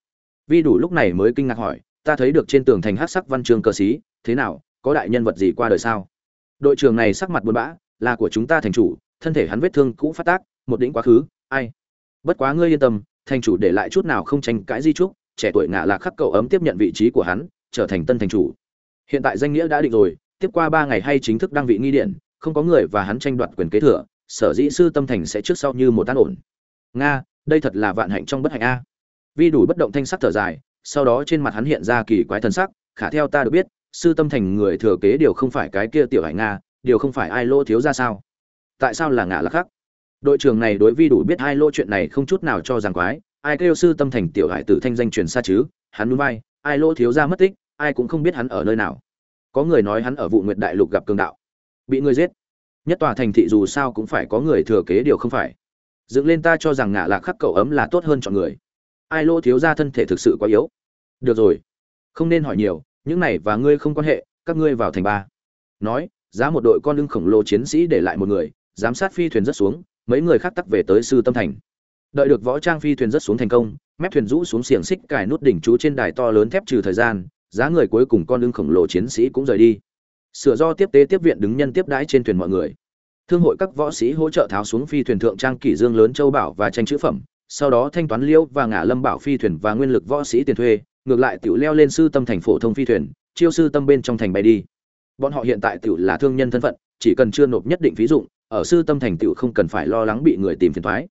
Vi đủ lúc này mới kinh ngạc hỏi, ta thấy được trên tường thành hát sắc văn chương cờ xí, thế nào, có đại nhân vật gì qua đời sao? Đội trưởng này sắc mặt buồn bã, là của chúng ta thành chủ, thân thể hắn vết thương cũ phát tác, một đỉnh quá khứ, ai? Bất quá ngươi yên tâm, thành chủ để lại chút nào không tranh cãi di trúc, trẻ tuổi ngạ lạc khắc cậu ấm tiếp nhận vị trí của hắn, trở thành tân thành chủ hiện tại danh nghĩa đã định rồi, tiếp qua ba ngày hay chính thức đăng vị nghi điện không có người và hắn tranh đoạt quyền kế thừa, sở dĩ sư tâm thành sẽ trước sau như một tan ổn. Nga, đây thật là vạn hạnh trong bất hạnh a. Vi đủ bất động thanh sắc thở dài, sau đó trên mặt hắn hiện ra kỳ quái thần sắc, khả theo ta được biết, sư tâm thành người thừa kế điều không phải cái kia tiểu hải nga điều không phải ai lô thiếu ra sao. Tại sao là ngã là khác? Đội trưởng này đối vi đủ biết ai lô chuyện này không chút nào cho rằng quái, ai kêu sư tâm thành tiểu hải tử thanh danh truyền xa chứ, hắn núi vai, ai lô thiếu ra mất tích ai cũng không biết hắn ở nơi nào. Có người nói hắn ở vụ nguyệt đại lục gặp cường đạo. Bị người giết. Nhất tòa thành thị dù sao cũng phải có người thừa kế điều không phải. Dựng lên ta cho rằng ngạ lạc khắc cậu ấm là tốt hơn chọn người. Ai lô thiếu ra thân thể thực sự quá yếu. Được rồi. Không nên hỏi nhiều, những này và ngươi không quan hệ, các ngươi vào thành ba. Nói, giá một đội con lưng khổng lồ chiến sĩ để lại một người, giám sát phi thuyền rất xuống, mấy người khác tắc về tới sư tâm thành. Đợi được võ trang phi thuyền rất xuống thành công, mép thuyền rũ xuống xiềng xích cài nút đỉnh chú trên đài to lớn thép trừ thời gian giá người cuối cùng con lưng khổng lồ chiến sĩ cũng rời đi. Sửa do tiếp tế tiếp viện đứng nhân tiếp đãi trên thuyền mọi người. Thương hội các võ sĩ hỗ trợ tháo xuống phi thuyền thượng trang kỷ dương lớn châu bảo và tranh chữ phẩm, sau đó thanh toán liêu và ngả lâm bảo phi thuyền và nguyên lực võ sĩ tiền thuê, ngược lại tiểu leo lên sư tâm thành phổ thông phi thuyền, chiêu sư tâm bên trong thành bay đi. Bọn họ hiện tại tiểu là thương nhân thân phận, chỉ cần chưa nộp nhất định phí dụng, ở sư tâm thành tiểu không cần phải lo lắng bị người tìm phiền thoái.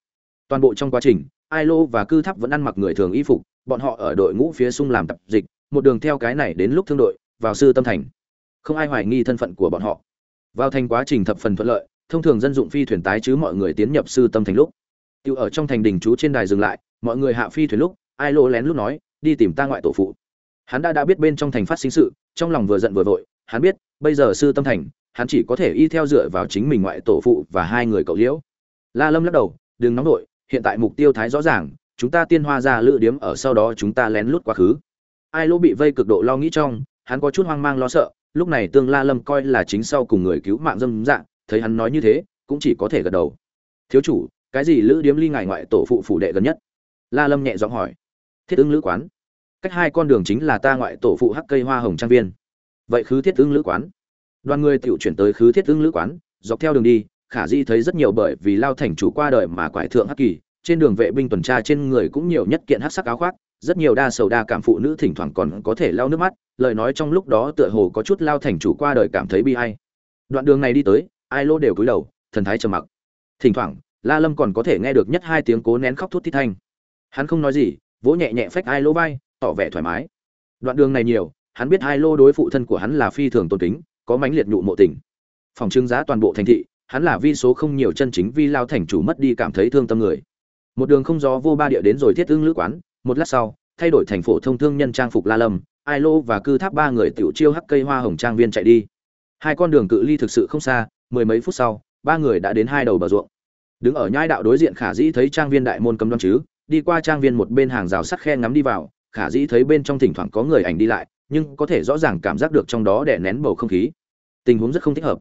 Toàn bộ trong quá trình, ai lô và cư tháp vẫn ăn mặc người thường y phục, bọn họ ở đội ngũ phía sung làm tập dịch một đường theo cái này đến lúc thương đội, vào sư tâm thành. Không ai hoài nghi thân phận của bọn họ. Vào thành quá trình thập phần thuận lợi, thông thường dân dụng phi thuyền tái chứ mọi người tiến nhập sư tâm thành lúc. Tự ở trong thành đình chú trên đài dừng lại, mọi người hạ phi thuyền lúc, ai lô lén lúc nói, đi tìm ta ngoại tổ phụ. Hắn đã đã biết bên trong thành phát sinh sự, trong lòng vừa giận vừa vội, hắn biết, bây giờ sư tâm thành, hắn chỉ có thể y theo dựa vào chính mình ngoại tổ phụ và hai người cậu liễu. La lâm lắc đầu, đừng nóng đội hiện tại mục tiêu thái rõ ràng, chúng ta tiên hoa ra lựa điếm ở sau đó chúng ta lén lút quá khứ ai lô bị vây cực độ lo nghĩ trong, hắn có chút hoang mang lo sợ, lúc này tương la lâm coi là chính sau cùng người cứu mạng dâm dạng thấy hắn nói như thế, cũng chỉ có thể gật đầu. Thiếu chủ, cái gì lữ điếm ly ngài ngoại tổ phụ phủ đệ gần nhất? La lâm nhẹ giọng hỏi. Thiết ứng lữ quán. Cách hai con đường chính là ta ngoại tổ phụ hắc cây hoa hồng trang viên. Vậy khứ thiết ứng lữ quán. Đoàn người tiểu chuyển tới khứ thiết ứng lữ quán, dọc theo đường đi, khả di thấy rất nhiều bởi vì lao thành chủ qua đời mà quải thượng hắc kỳ, trên đường vệ binh tuần tra trên người cũng nhiều nhất kiện hắc sắc áo khoác rất nhiều đa sầu đa cảm phụ nữ thỉnh thoảng còn có thể lau nước mắt, lời nói trong lúc đó tựa hồ có chút lao thành chủ qua đời cảm thấy bi ai. Đoạn đường này đi tới, ai lô đều cúi đầu, thần thái trầm mặc. Thỉnh thoảng, la lâm còn có thể nghe được nhất hai tiếng cố nén khóc thút thít thanh. Hắn không nói gì, vỗ nhẹ nhẹ phách ai lô vai, tỏ vẻ thoải mái. Đoạn đường này nhiều, hắn biết ai lô đối phụ thân của hắn là phi thường tôn kính, có mãnh liệt nhụ mộ tình. Phòng trưng giá toàn bộ thành thị, hắn là vi số không nhiều chân chính vi lao thành chủ mất đi cảm thấy thương tâm người. Một đường không gió vô ba địa đến rồi thiết ưng lữ quán một lát sau, thay đổi thành phổ thông thương nhân trang phục la lâm, ai lô và cư tháp ba người tiểu chiêu hắc cây hoa hồng trang viên chạy đi. Hai con đường cự ly thực sự không xa, mười mấy phút sau, ba người đã đến hai đầu bờ ruộng. Đứng ở nhai đạo đối diện khả dĩ thấy trang viên đại môn cấm đoan chứ, đi qua trang viên một bên hàng rào sắt khe ngắm đi vào, khả dĩ thấy bên trong thỉnh thoảng có người ảnh đi lại, nhưng có thể rõ ràng cảm giác được trong đó đè nén bầu không khí. Tình huống rất không thích hợp.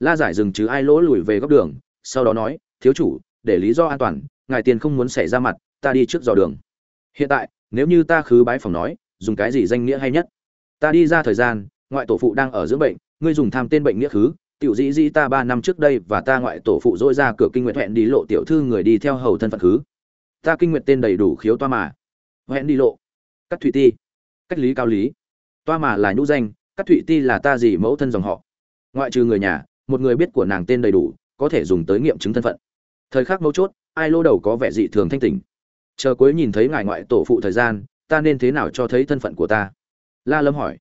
La giải dừng chứ ai lỗ lùi về góc đường, sau đó nói, thiếu chủ, để lý do an toàn, ngài tiền không muốn xảy ra mặt, ta đi trước dò đường hiện tại, nếu như ta khứ bái phòng nói, dùng cái gì danh nghĩa hay nhất? Ta đi ra thời gian, ngoại tổ phụ đang ở dưỡng bệnh, ngươi dùng tham tên bệnh nghĩa khứ. Tiểu dĩ dĩ ta ba năm trước đây và ta ngoại tổ phụ dỗi ra cửa kinh nguyện hẹn đi lộ tiểu thư người đi theo hầu thân phận khứ. Ta kinh nguyện tên đầy đủ khiếu toa mà. Hẹn đi lộ. Cắt thụy ti. Cách lý cao lý. Toa mà là nhũ danh, cắt thụy ti là ta gì mẫu thân dòng họ. Ngoại trừ người nhà, một người biết của nàng tên đầy đủ, có thể dùng tới nghiệm chứng thân phận. Thời khắc mấu chốt, ai lô đầu có vẻ dị thường thanh tỉnh chờ cuối nhìn thấy ngài ngoại tổ phụ thời gian, ta nên thế nào cho thấy thân phận của ta? La lâm hỏi.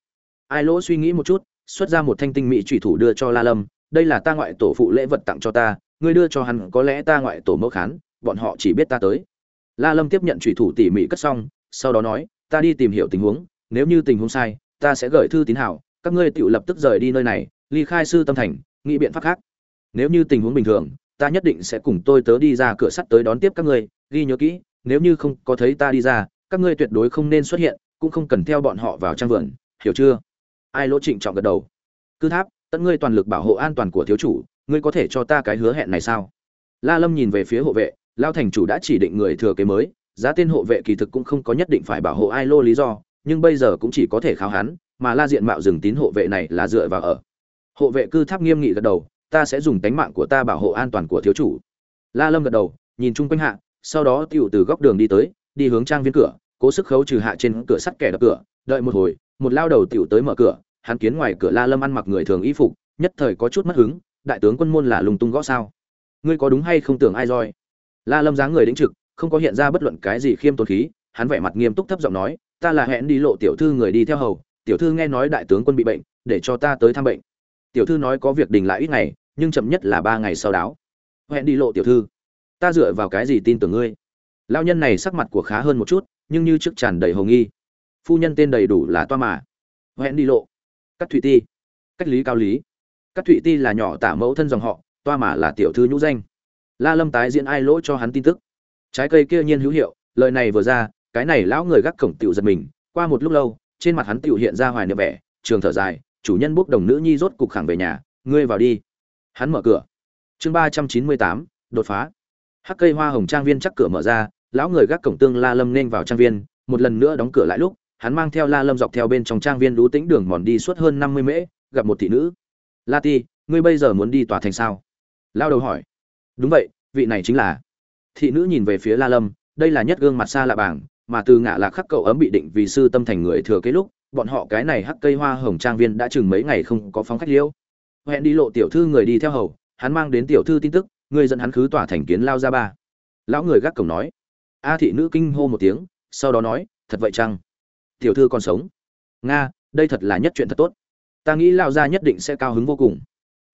Ai lỗ suy nghĩ một chút, xuất ra một thanh tinh mỹ trùy thủ đưa cho la lâm, đây là ta ngoại tổ phụ lễ vật tặng cho ta, ngươi đưa cho hắn, có lẽ ta ngoại tổ mẫu khán, bọn họ chỉ biết ta tới. La lâm tiếp nhận trùy thủ tỉ mỉ cất xong, sau đó nói, ta đi tìm hiểu tình huống, nếu như tình huống sai, ta sẽ gửi thư tín hảo, các ngươi tự lập tức rời đi nơi này, ly khai sư tâm thành, nghĩ biện pháp khác. Nếu như tình huống bình thường, ta nhất định sẽ cùng tôi tớ đi ra cửa sắt tới đón tiếp các ngươi, ghi nhớ kỹ nếu như không có thấy ta đi ra, các ngươi tuyệt đối không nên xuất hiện, cũng không cần theo bọn họ vào trang vườn, hiểu chưa? Ai lỗ trịnh trọng gật đầu. Cư tháp, tận ngươi toàn lực bảo hộ an toàn của thiếu chủ, ngươi có thể cho ta cái hứa hẹn này sao? La lâm nhìn về phía hộ vệ lao thành chủ đã chỉ định người thừa kế mới, giá tên hộ vệ kỳ thực cũng không có nhất định phải bảo hộ ai lô lý do, nhưng bây giờ cũng chỉ có thể kháo hắn, mà la diện mạo rừng tín hộ vệ này là dựa vào ở. Hộ vệ cư tháp nghiêm nghị gật đầu, ta sẽ dùng tánh mạng của ta bảo hộ an toàn của thiếu chủ. La lâm gật đầu, nhìn chung quanh hạ sau đó tiểu từ góc đường đi tới, đi hướng trang viên cửa, cố sức khấu trừ hạ trên cửa sắt kẻ đập cửa, đợi một hồi, một lao đầu tiểu tới mở cửa, hắn kiến ngoài cửa la lâm ăn mặc người thường y phục, nhất thời có chút mất hứng, đại tướng quân môn là lùng tung gõ sao? Ngươi có đúng hay không tưởng ai rồi? la lâm dáng người đĩnh trực, không có hiện ra bất luận cái gì khiêm tốn khí, hắn vẻ mặt nghiêm túc thấp giọng nói, ta là hẹn đi lộ tiểu thư người đi theo hầu, tiểu thư nghe nói đại tướng quân bị bệnh, để cho ta tới thăm bệnh. Tiểu thư nói có việc đình lại ít ngày, nhưng chậm nhất là ba ngày sau đáo. Hẹn đi lộ tiểu thư ta dựa vào cái gì tin tưởng ngươi? Lao nhân này sắc mặt của khá hơn một chút, nhưng như trước tràn đầy hầu nghi. Phu nhân tên đầy đủ là toa mà. Hẹn đi lộ. Cắt thụy ti. Cách lý cao lý. Cắt thụy ti là nhỏ tả mẫu thân dòng họ, toa mà là tiểu thư nhũ danh. La lâm tái diễn ai lỗ cho hắn tin tức. Trái cây kia nhiên hữu hiệu, lời này vừa ra, cái này lão người gác cổng tiểu giật mình, qua một lúc lâu, trên mặt hắn tiểu hiện ra hoài niệm vẻ, trường thở dài, chủ nhân bốc đồng nữ nhi rốt cục khẳng về nhà, ngươi vào đi. Hắn mở cửa. Chương ba trăm chín mươi tám, đột phá hắc cây hoa hồng trang viên chắc cửa mở ra, lão người gác cổng tương la lâm nên vào trang viên, một lần nữa đóng cửa lại lúc, hắn mang theo la lâm dọc theo bên trong trang viên lú tĩnh đường mòn đi suốt hơn năm mươi mễ, gặp một thị nữ. La ti, ngươi bây giờ muốn đi tòa thành sao? Lao đầu hỏi. Đúng vậy, vị này chính là. Thị nữ nhìn về phía la lâm, đây là nhất gương mặt xa lạ bảng, mà từ ngã lạc khắc cậu ấm bị định vì sư tâm thành người thừa kế lúc, bọn họ cái này hắc cây hoa hồng trang viên đã chừng mấy ngày không có phóng khách liêu. Hẹn đi lộ tiểu thư người đi theo hầu, hắn mang đến tiểu thư tin tức người dẫn hắn khứ tỏa thành kiến lao ra ba. Lão người gác cổng nói. A thị nữ kinh hô một tiếng, sau đó nói, thật vậy chăng? Tiểu thư còn sống. Nga, đây thật là nhất chuyện thật tốt. Ta nghĩ lao gia nhất định sẽ cao hứng vô cùng.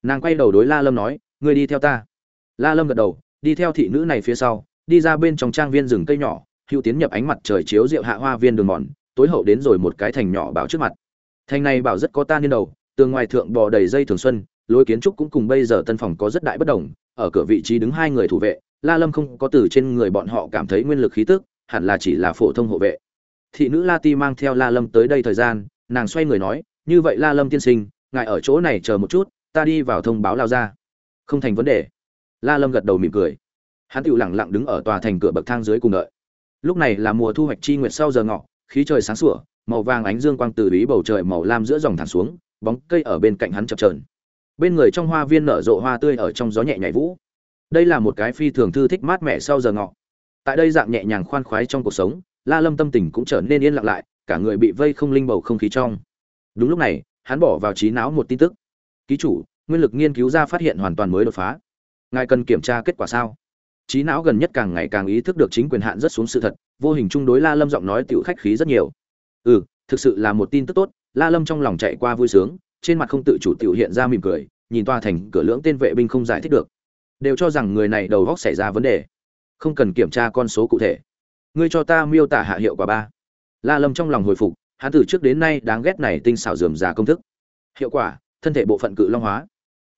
Nàng quay đầu đối la lâm nói người đi theo ta. La lâm gật đầu, đi theo thị nữ này phía sau, đi ra bên trong trang viên rừng cây nhỏ, hữu tiến nhập ánh mặt trời chiếu rượu hạ hoa viên đường mòn, tối hậu đến rồi một cái thành nhỏ bảo trước mặt. Thành này bảo rất có ta niên đầu, tường ngoài thượng bò đầy dây thường xuân, lối kiến trúc cũng cùng bây giờ tân phòng có rất đại bất đồng ở cửa vị trí đứng hai người thủ vệ, la lâm không có từ trên người bọn họ cảm thấy nguyên lực khí tức, hẳn là chỉ là phổ thông hộ vệ. Thị nữ la ti mang theo la lâm tới đây thời gian, nàng xoay người nói, như vậy la lâm tiên sinh, ngài ở chỗ này chờ một chút, ta đi vào thông báo lao ra. Không thành vấn đề. La lâm gật đầu mỉm cười. Hắn tựu lẳng lặng đứng ở tòa thành cửa bậc thang dưới cùng đợi. Lúc này là mùa thu hoạch chi nguyệt sau giờ ngọ, khí trời sáng sủa, màu vàng ánh dương quang từ ý bầu trời màu lam giữa dòng thẳng xuống, bóng cây ở bên cạnh hắn chập trờn bên người trong hoa viên nở rộ hoa tươi ở trong gió nhẹ nhảy vũ. Đây là một cái phi thường thư thích mát mẻ sau giờ ngọ. Tại đây dạng nhẹ nhàng khoan khoái trong cuộc sống, la lâm tâm tình cũng trở nên yên lặng lại, cả người bị vây không linh bầu không khí trong. Đúng lúc này, hắn bỏ vào trí não một tin tức. Ký chủ, nguyên lực nghiên cứu ra phát hiện hoàn toàn mới đột phá. Ngài cần kiểm tra kết quả sao? Trí não gần nhất càng ngày càng ý thức được chính quyền hạn rất xuống sự thật, vô hình chung đối la lâm giọng nói tiểu khách khí rất nhiều. Ừ thực sự là một tin tức tốt. La lâm trong lòng chạy qua vui sướng trên mặt không tự chủ tiểu hiện ra mỉm cười, nhìn toa thành cửa lưỡng tên vệ binh không giải thích được. Đều cho rằng người này đầu góc xảy ra vấn đề. Không cần kiểm tra con số cụ thể. Ngươi cho ta miêu tả hạ hiệu quả ba. La lâm trong lòng hồi phục, hắn từ trước đến nay đáng ghét này tinh xảo dườm rà công thức. Hiệu quả, thân thể bộ phận cự long hóa.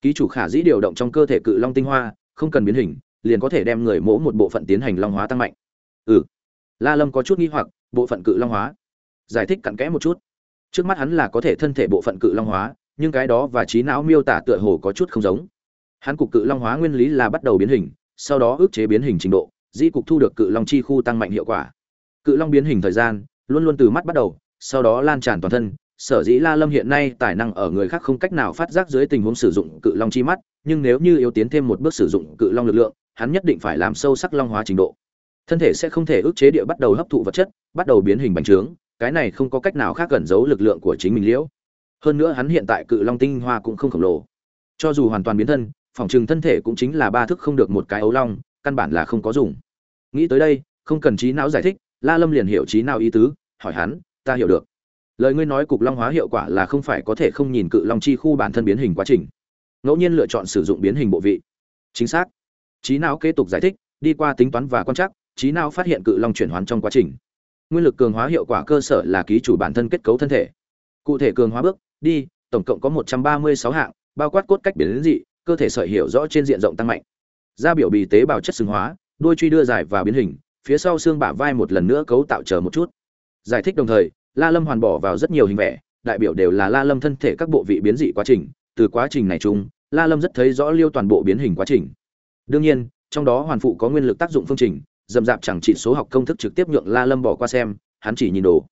Ký chủ khả dĩ điều động trong cơ thể cự long tinh hoa, không cần biến hình, liền có thể đem người mỗ một bộ phận tiến hành long hóa tăng mạnh. Ừ. La lâm có chút nghi hoặc, bộ phận cự long hóa. Giải thích cặn kẽ một chút trước mắt hắn là có thể thân thể bộ phận cự long hóa, nhưng cái đó và trí não miêu tả tựa hồ có chút không giống. Hắn cục cự long hóa nguyên lý là bắt đầu biến hình, sau đó ước chế biến hình trình độ di cục thu được cự long chi khu tăng mạnh hiệu quả. Cự long biến hình thời gian luôn luôn từ mắt bắt đầu, sau đó lan tràn toàn thân. Sở dĩ la lâm hiện nay tài năng ở người khác không cách nào phát giác dưới tình huống sử dụng cự long chi mắt, nhưng nếu như yếu tiến thêm một bước sử dụng cự long lực lượng, hắn nhất định phải làm sâu sắc long hóa trình độ. Thân thể sẽ không thể ước chế địa bắt đầu hấp thụ vật chất, bắt đầu biến hình bành trướng cái này không có cách nào khác gần giấu lực lượng của chính mình liễu. Hơn nữa hắn hiện tại cự long tinh hoa cũng không khổng lồ. Cho dù hoàn toàn biến thân, phòng trừng thân thể cũng chính là ba thức không được một cái ấu long, căn bản là không có dùng. Nghĩ tới đây, không cần trí não giải thích, la lâm liền hiểu trí nào ý tứ, hỏi hắn, ta hiểu được. Lời ngươi nói cục long hóa hiệu quả là không phải có thể không nhìn cự long chi khu bản thân biến hình quá trình. Ngẫu nhiên lựa chọn sử dụng biến hình bộ vị. Chính xác. Trí não kế tục giải thích, đi qua tính toán và quan trắc, trí não phát hiện cự long chuyển hoàn trong quá trình nguyên lực cường hóa hiệu quả cơ sở là ký chủ bản thân kết cấu thân thể. Cụ thể cường hóa bước, đi, tổng cộng có một trăm ba mươi sáu hạng, bao quát cốt cách biến dị, cơ thể sợi hiểu rõ trên diện rộng tăng mạnh. Da biểu bì tế bào chất xương hóa, đôi truy đưa dài và biến hình, phía sau xương bả vai một lần nữa cấu tạo chờ một chút. Giải thích đồng thời, la lâm hoàn bỏ vào rất nhiều hình vẽ, đại biểu đều là la lâm thân thể các bộ vị biến dị quá trình. Từ quá trình này chung, la lâm rất thấy rõ liêu toàn bộ biến hình quá trình. Đương nhiên, trong đó hoàn phụ có nguyên lực tác dụng phương trình dầm dạp chẳng chỉ số học công thức trực tiếp nhượng la lâm bỏ qua xem, hắn chỉ nhìn đồ.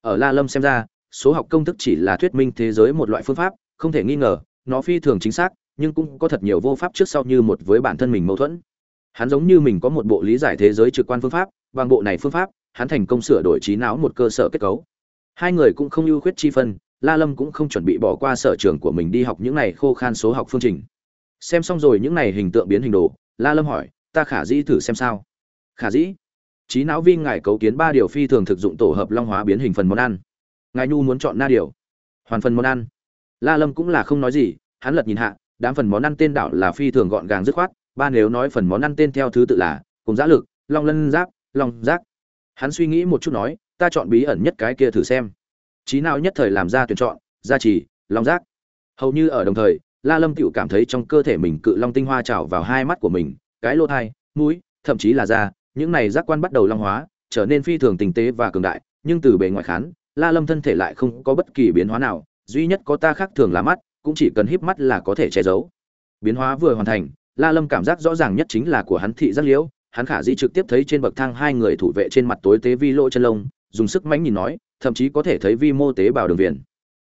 Ở la lâm xem ra, số học công thức chỉ là thuyết minh thế giới một loại phương pháp, không thể nghi ngờ, nó phi thường chính xác, nhưng cũng có thật nhiều vô pháp trước sau như một với bản thân mình mâu thuẫn. Hắn giống như mình có một bộ lý giải thế giới trực quan phương pháp, bằng bộ này phương pháp, hắn thành công sửa đổi trí não một cơ sở kết cấu. Hai người cũng không ưu khuyết chi phân, la lâm cũng không chuẩn bị bỏ qua sở trường của mình đi học những này khô khan số học phương trình. Xem xong rồi những này hình tượng biến hình đồ, la lâm hỏi, ta khả dĩ thử xem sao? Khả dĩ. Trí não vi ngài cấu kiến ba điều phi thường thực dụng tổ hợp long hóa biến hình phần món ăn. Ngài nhu muốn chọn na điều. Hoàn phần món ăn. La lâm cũng là không nói gì, hắn lật nhìn hạ, đám phần món ăn tên đảo là phi thường gọn gàng dứt khoát, ba nếu nói phần món ăn tên theo thứ tự là cùng giã lực, long lân giáp, long giác. Hắn suy nghĩ một chút nói, ta chọn bí ẩn nhất cái kia thử xem. Trí nào nhất thời làm ra tuyển chọn, gia trì, long giác. Hầu như ở đồng thời, la lâm tựu cảm thấy trong cơ thể mình cự long tinh hoa trào vào hai mắt của mình, cái lỗ thai, mũi, thậm chí là da những này giác quan bắt đầu long hóa, trở nên phi thường tinh tế và cường đại, nhưng từ bề ngoài khán, la lâm thân thể lại không có bất kỳ biến hóa nào, duy nhất có ta khác thường là mắt, cũng chỉ cần híp mắt là có thể che giấu. Biến hóa vừa hoàn thành, la lâm cảm giác rõ ràng nhất chính là của hắn thị giác liễu, hắn khả di trực tiếp thấy trên bậc thang hai người thủ vệ trên mặt tối tế vi lỗ chân lông, dùng sức mãnh nhìn nói, thậm chí có thể thấy vi mô tế bào đường viền.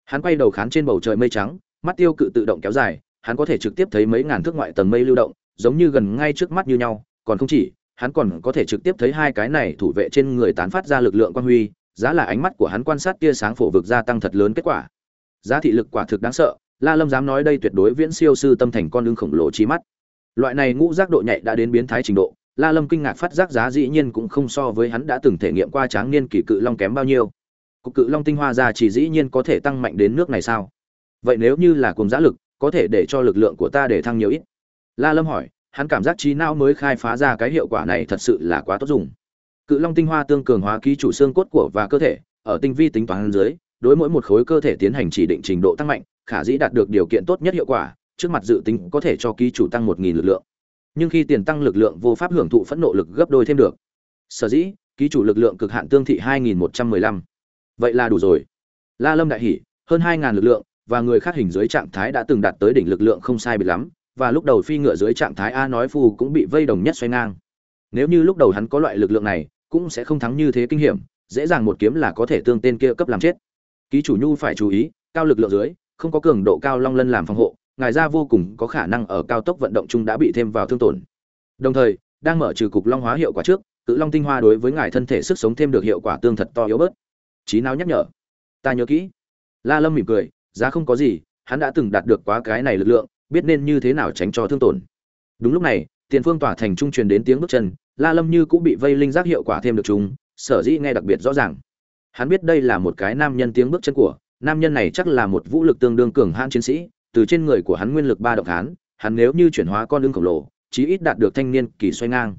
Hắn quay đầu khán trên bầu trời mây trắng, mắt tiêu cự tự động kéo dài, hắn có thể trực tiếp thấy mấy ngàn thước ngoại tầng mây lưu động, giống như gần ngay trước mắt như nhau, còn không chỉ hắn còn có thể trực tiếp thấy hai cái này thủ vệ trên người tán phát ra lực lượng quan huy, giá là ánh mắt của hắn quan sát tia sáng phổ vực gia tăng thật lớn kết quả. Giá thị lực quả thực đáng sợ, la lâm dám nói đây tuyệt đối viễn siêu sư tâm thành con lưng khổng lồ trí mắt. Loại này ngũ giác độ nhạy đã đến biến thái trình độ, la lâm kinh ngạc phát giác giá dĩ nhiên cũng không so với hắn đã từng thể nghiệm qua tráng niên kỷ cự long kém bao nhiêu. Cục cự long tinh hoa ra chỉ dĩ nhiên có thể tăng mạnh đến nước này sao? Vậy nếu như là cùng giã lực, có thể để cho lực lượng của ta để thăng nhiều ít? La lâm hỏi hắn cảm giác trí não mới khai phá ra cái hiệu quả này thật sự là quá tốt dùng. Cự long tinh hoa tương cường hóa ký chủ xương cốt của và cơ thể, ở tinh vi tính toán dưới, đối mỗi một khối cơ thể tiến hành chỉ định trình độ tăng mạnh, khả dĩ đạt được điều kiện tốt nhất hiệu quả, trước mặt dự tính có thể cho ký chủ tăng một nghìn lực lượng. Nhưng khi tiền tăng lực lượng vô pháp hưởng thụ phẫn nộ lực gấp đôi thêm được. Sở dĩ, ký chủ lực lượng cực hạn tương thị 2115. vậy là đủ rồi. La lâm đại hỉ, hơn 2.000 lực lượng, và người khác hình dưới trạng thái đã từng đạt tới đỉnh lực lượng không sai biệt lắm và lúc đầu phi ngựa dưới trạng thái a nói phù cũng bị vây đồng nhất xoay ngang. Nếu như lúc đầu hắn có loại lực lượng này, cũng sẽ không thắng như thế kinh hiểm, dễ dàng một kiếm là có thể tương tên kia cấp làm chết. Ký chủ nhu phải chú ý, cao lực lượng dưới, không có cường độ cao long lân làm phòng hộ, ngài ra vô cùng có khả năng ở cao tốc vận động chung đã bị thêm vào thương tổn. Đồng thời, đang mở trừ cục long hóa hiệu quả trước, cự long tinh hoa đối với ngài thân thể sức sống thêm được hiệu quả tương thật to yếu bớt. Trí não nhắc nhở? Ta nhớ kỹ. La lâm mỉm cười, giá không có gì, hắn đã từng đạt được quá cái này lực lượng biết nên như thế nào tránh cho thương tổn. Đúng lúc này, tiền phương tỏa thành trung truyền đến tiếng bước chân, la lâm như cũng bị vây linh giác hiệu quả thêm được chúng, sở dĩ nghe đặc biệt rõ ràng. Hắn biết đây là một cái nam nhân tiếng bước chân của, nam nhân này chắc là một vũ lực tương đương cường hãn chiến sĩ, từ trên người của hắn nguyên lực ba động hán, hắn nếu như chuyển hóa con đương khổng lồ, chí ít đạt được thanh niên kỳ xoay ngang.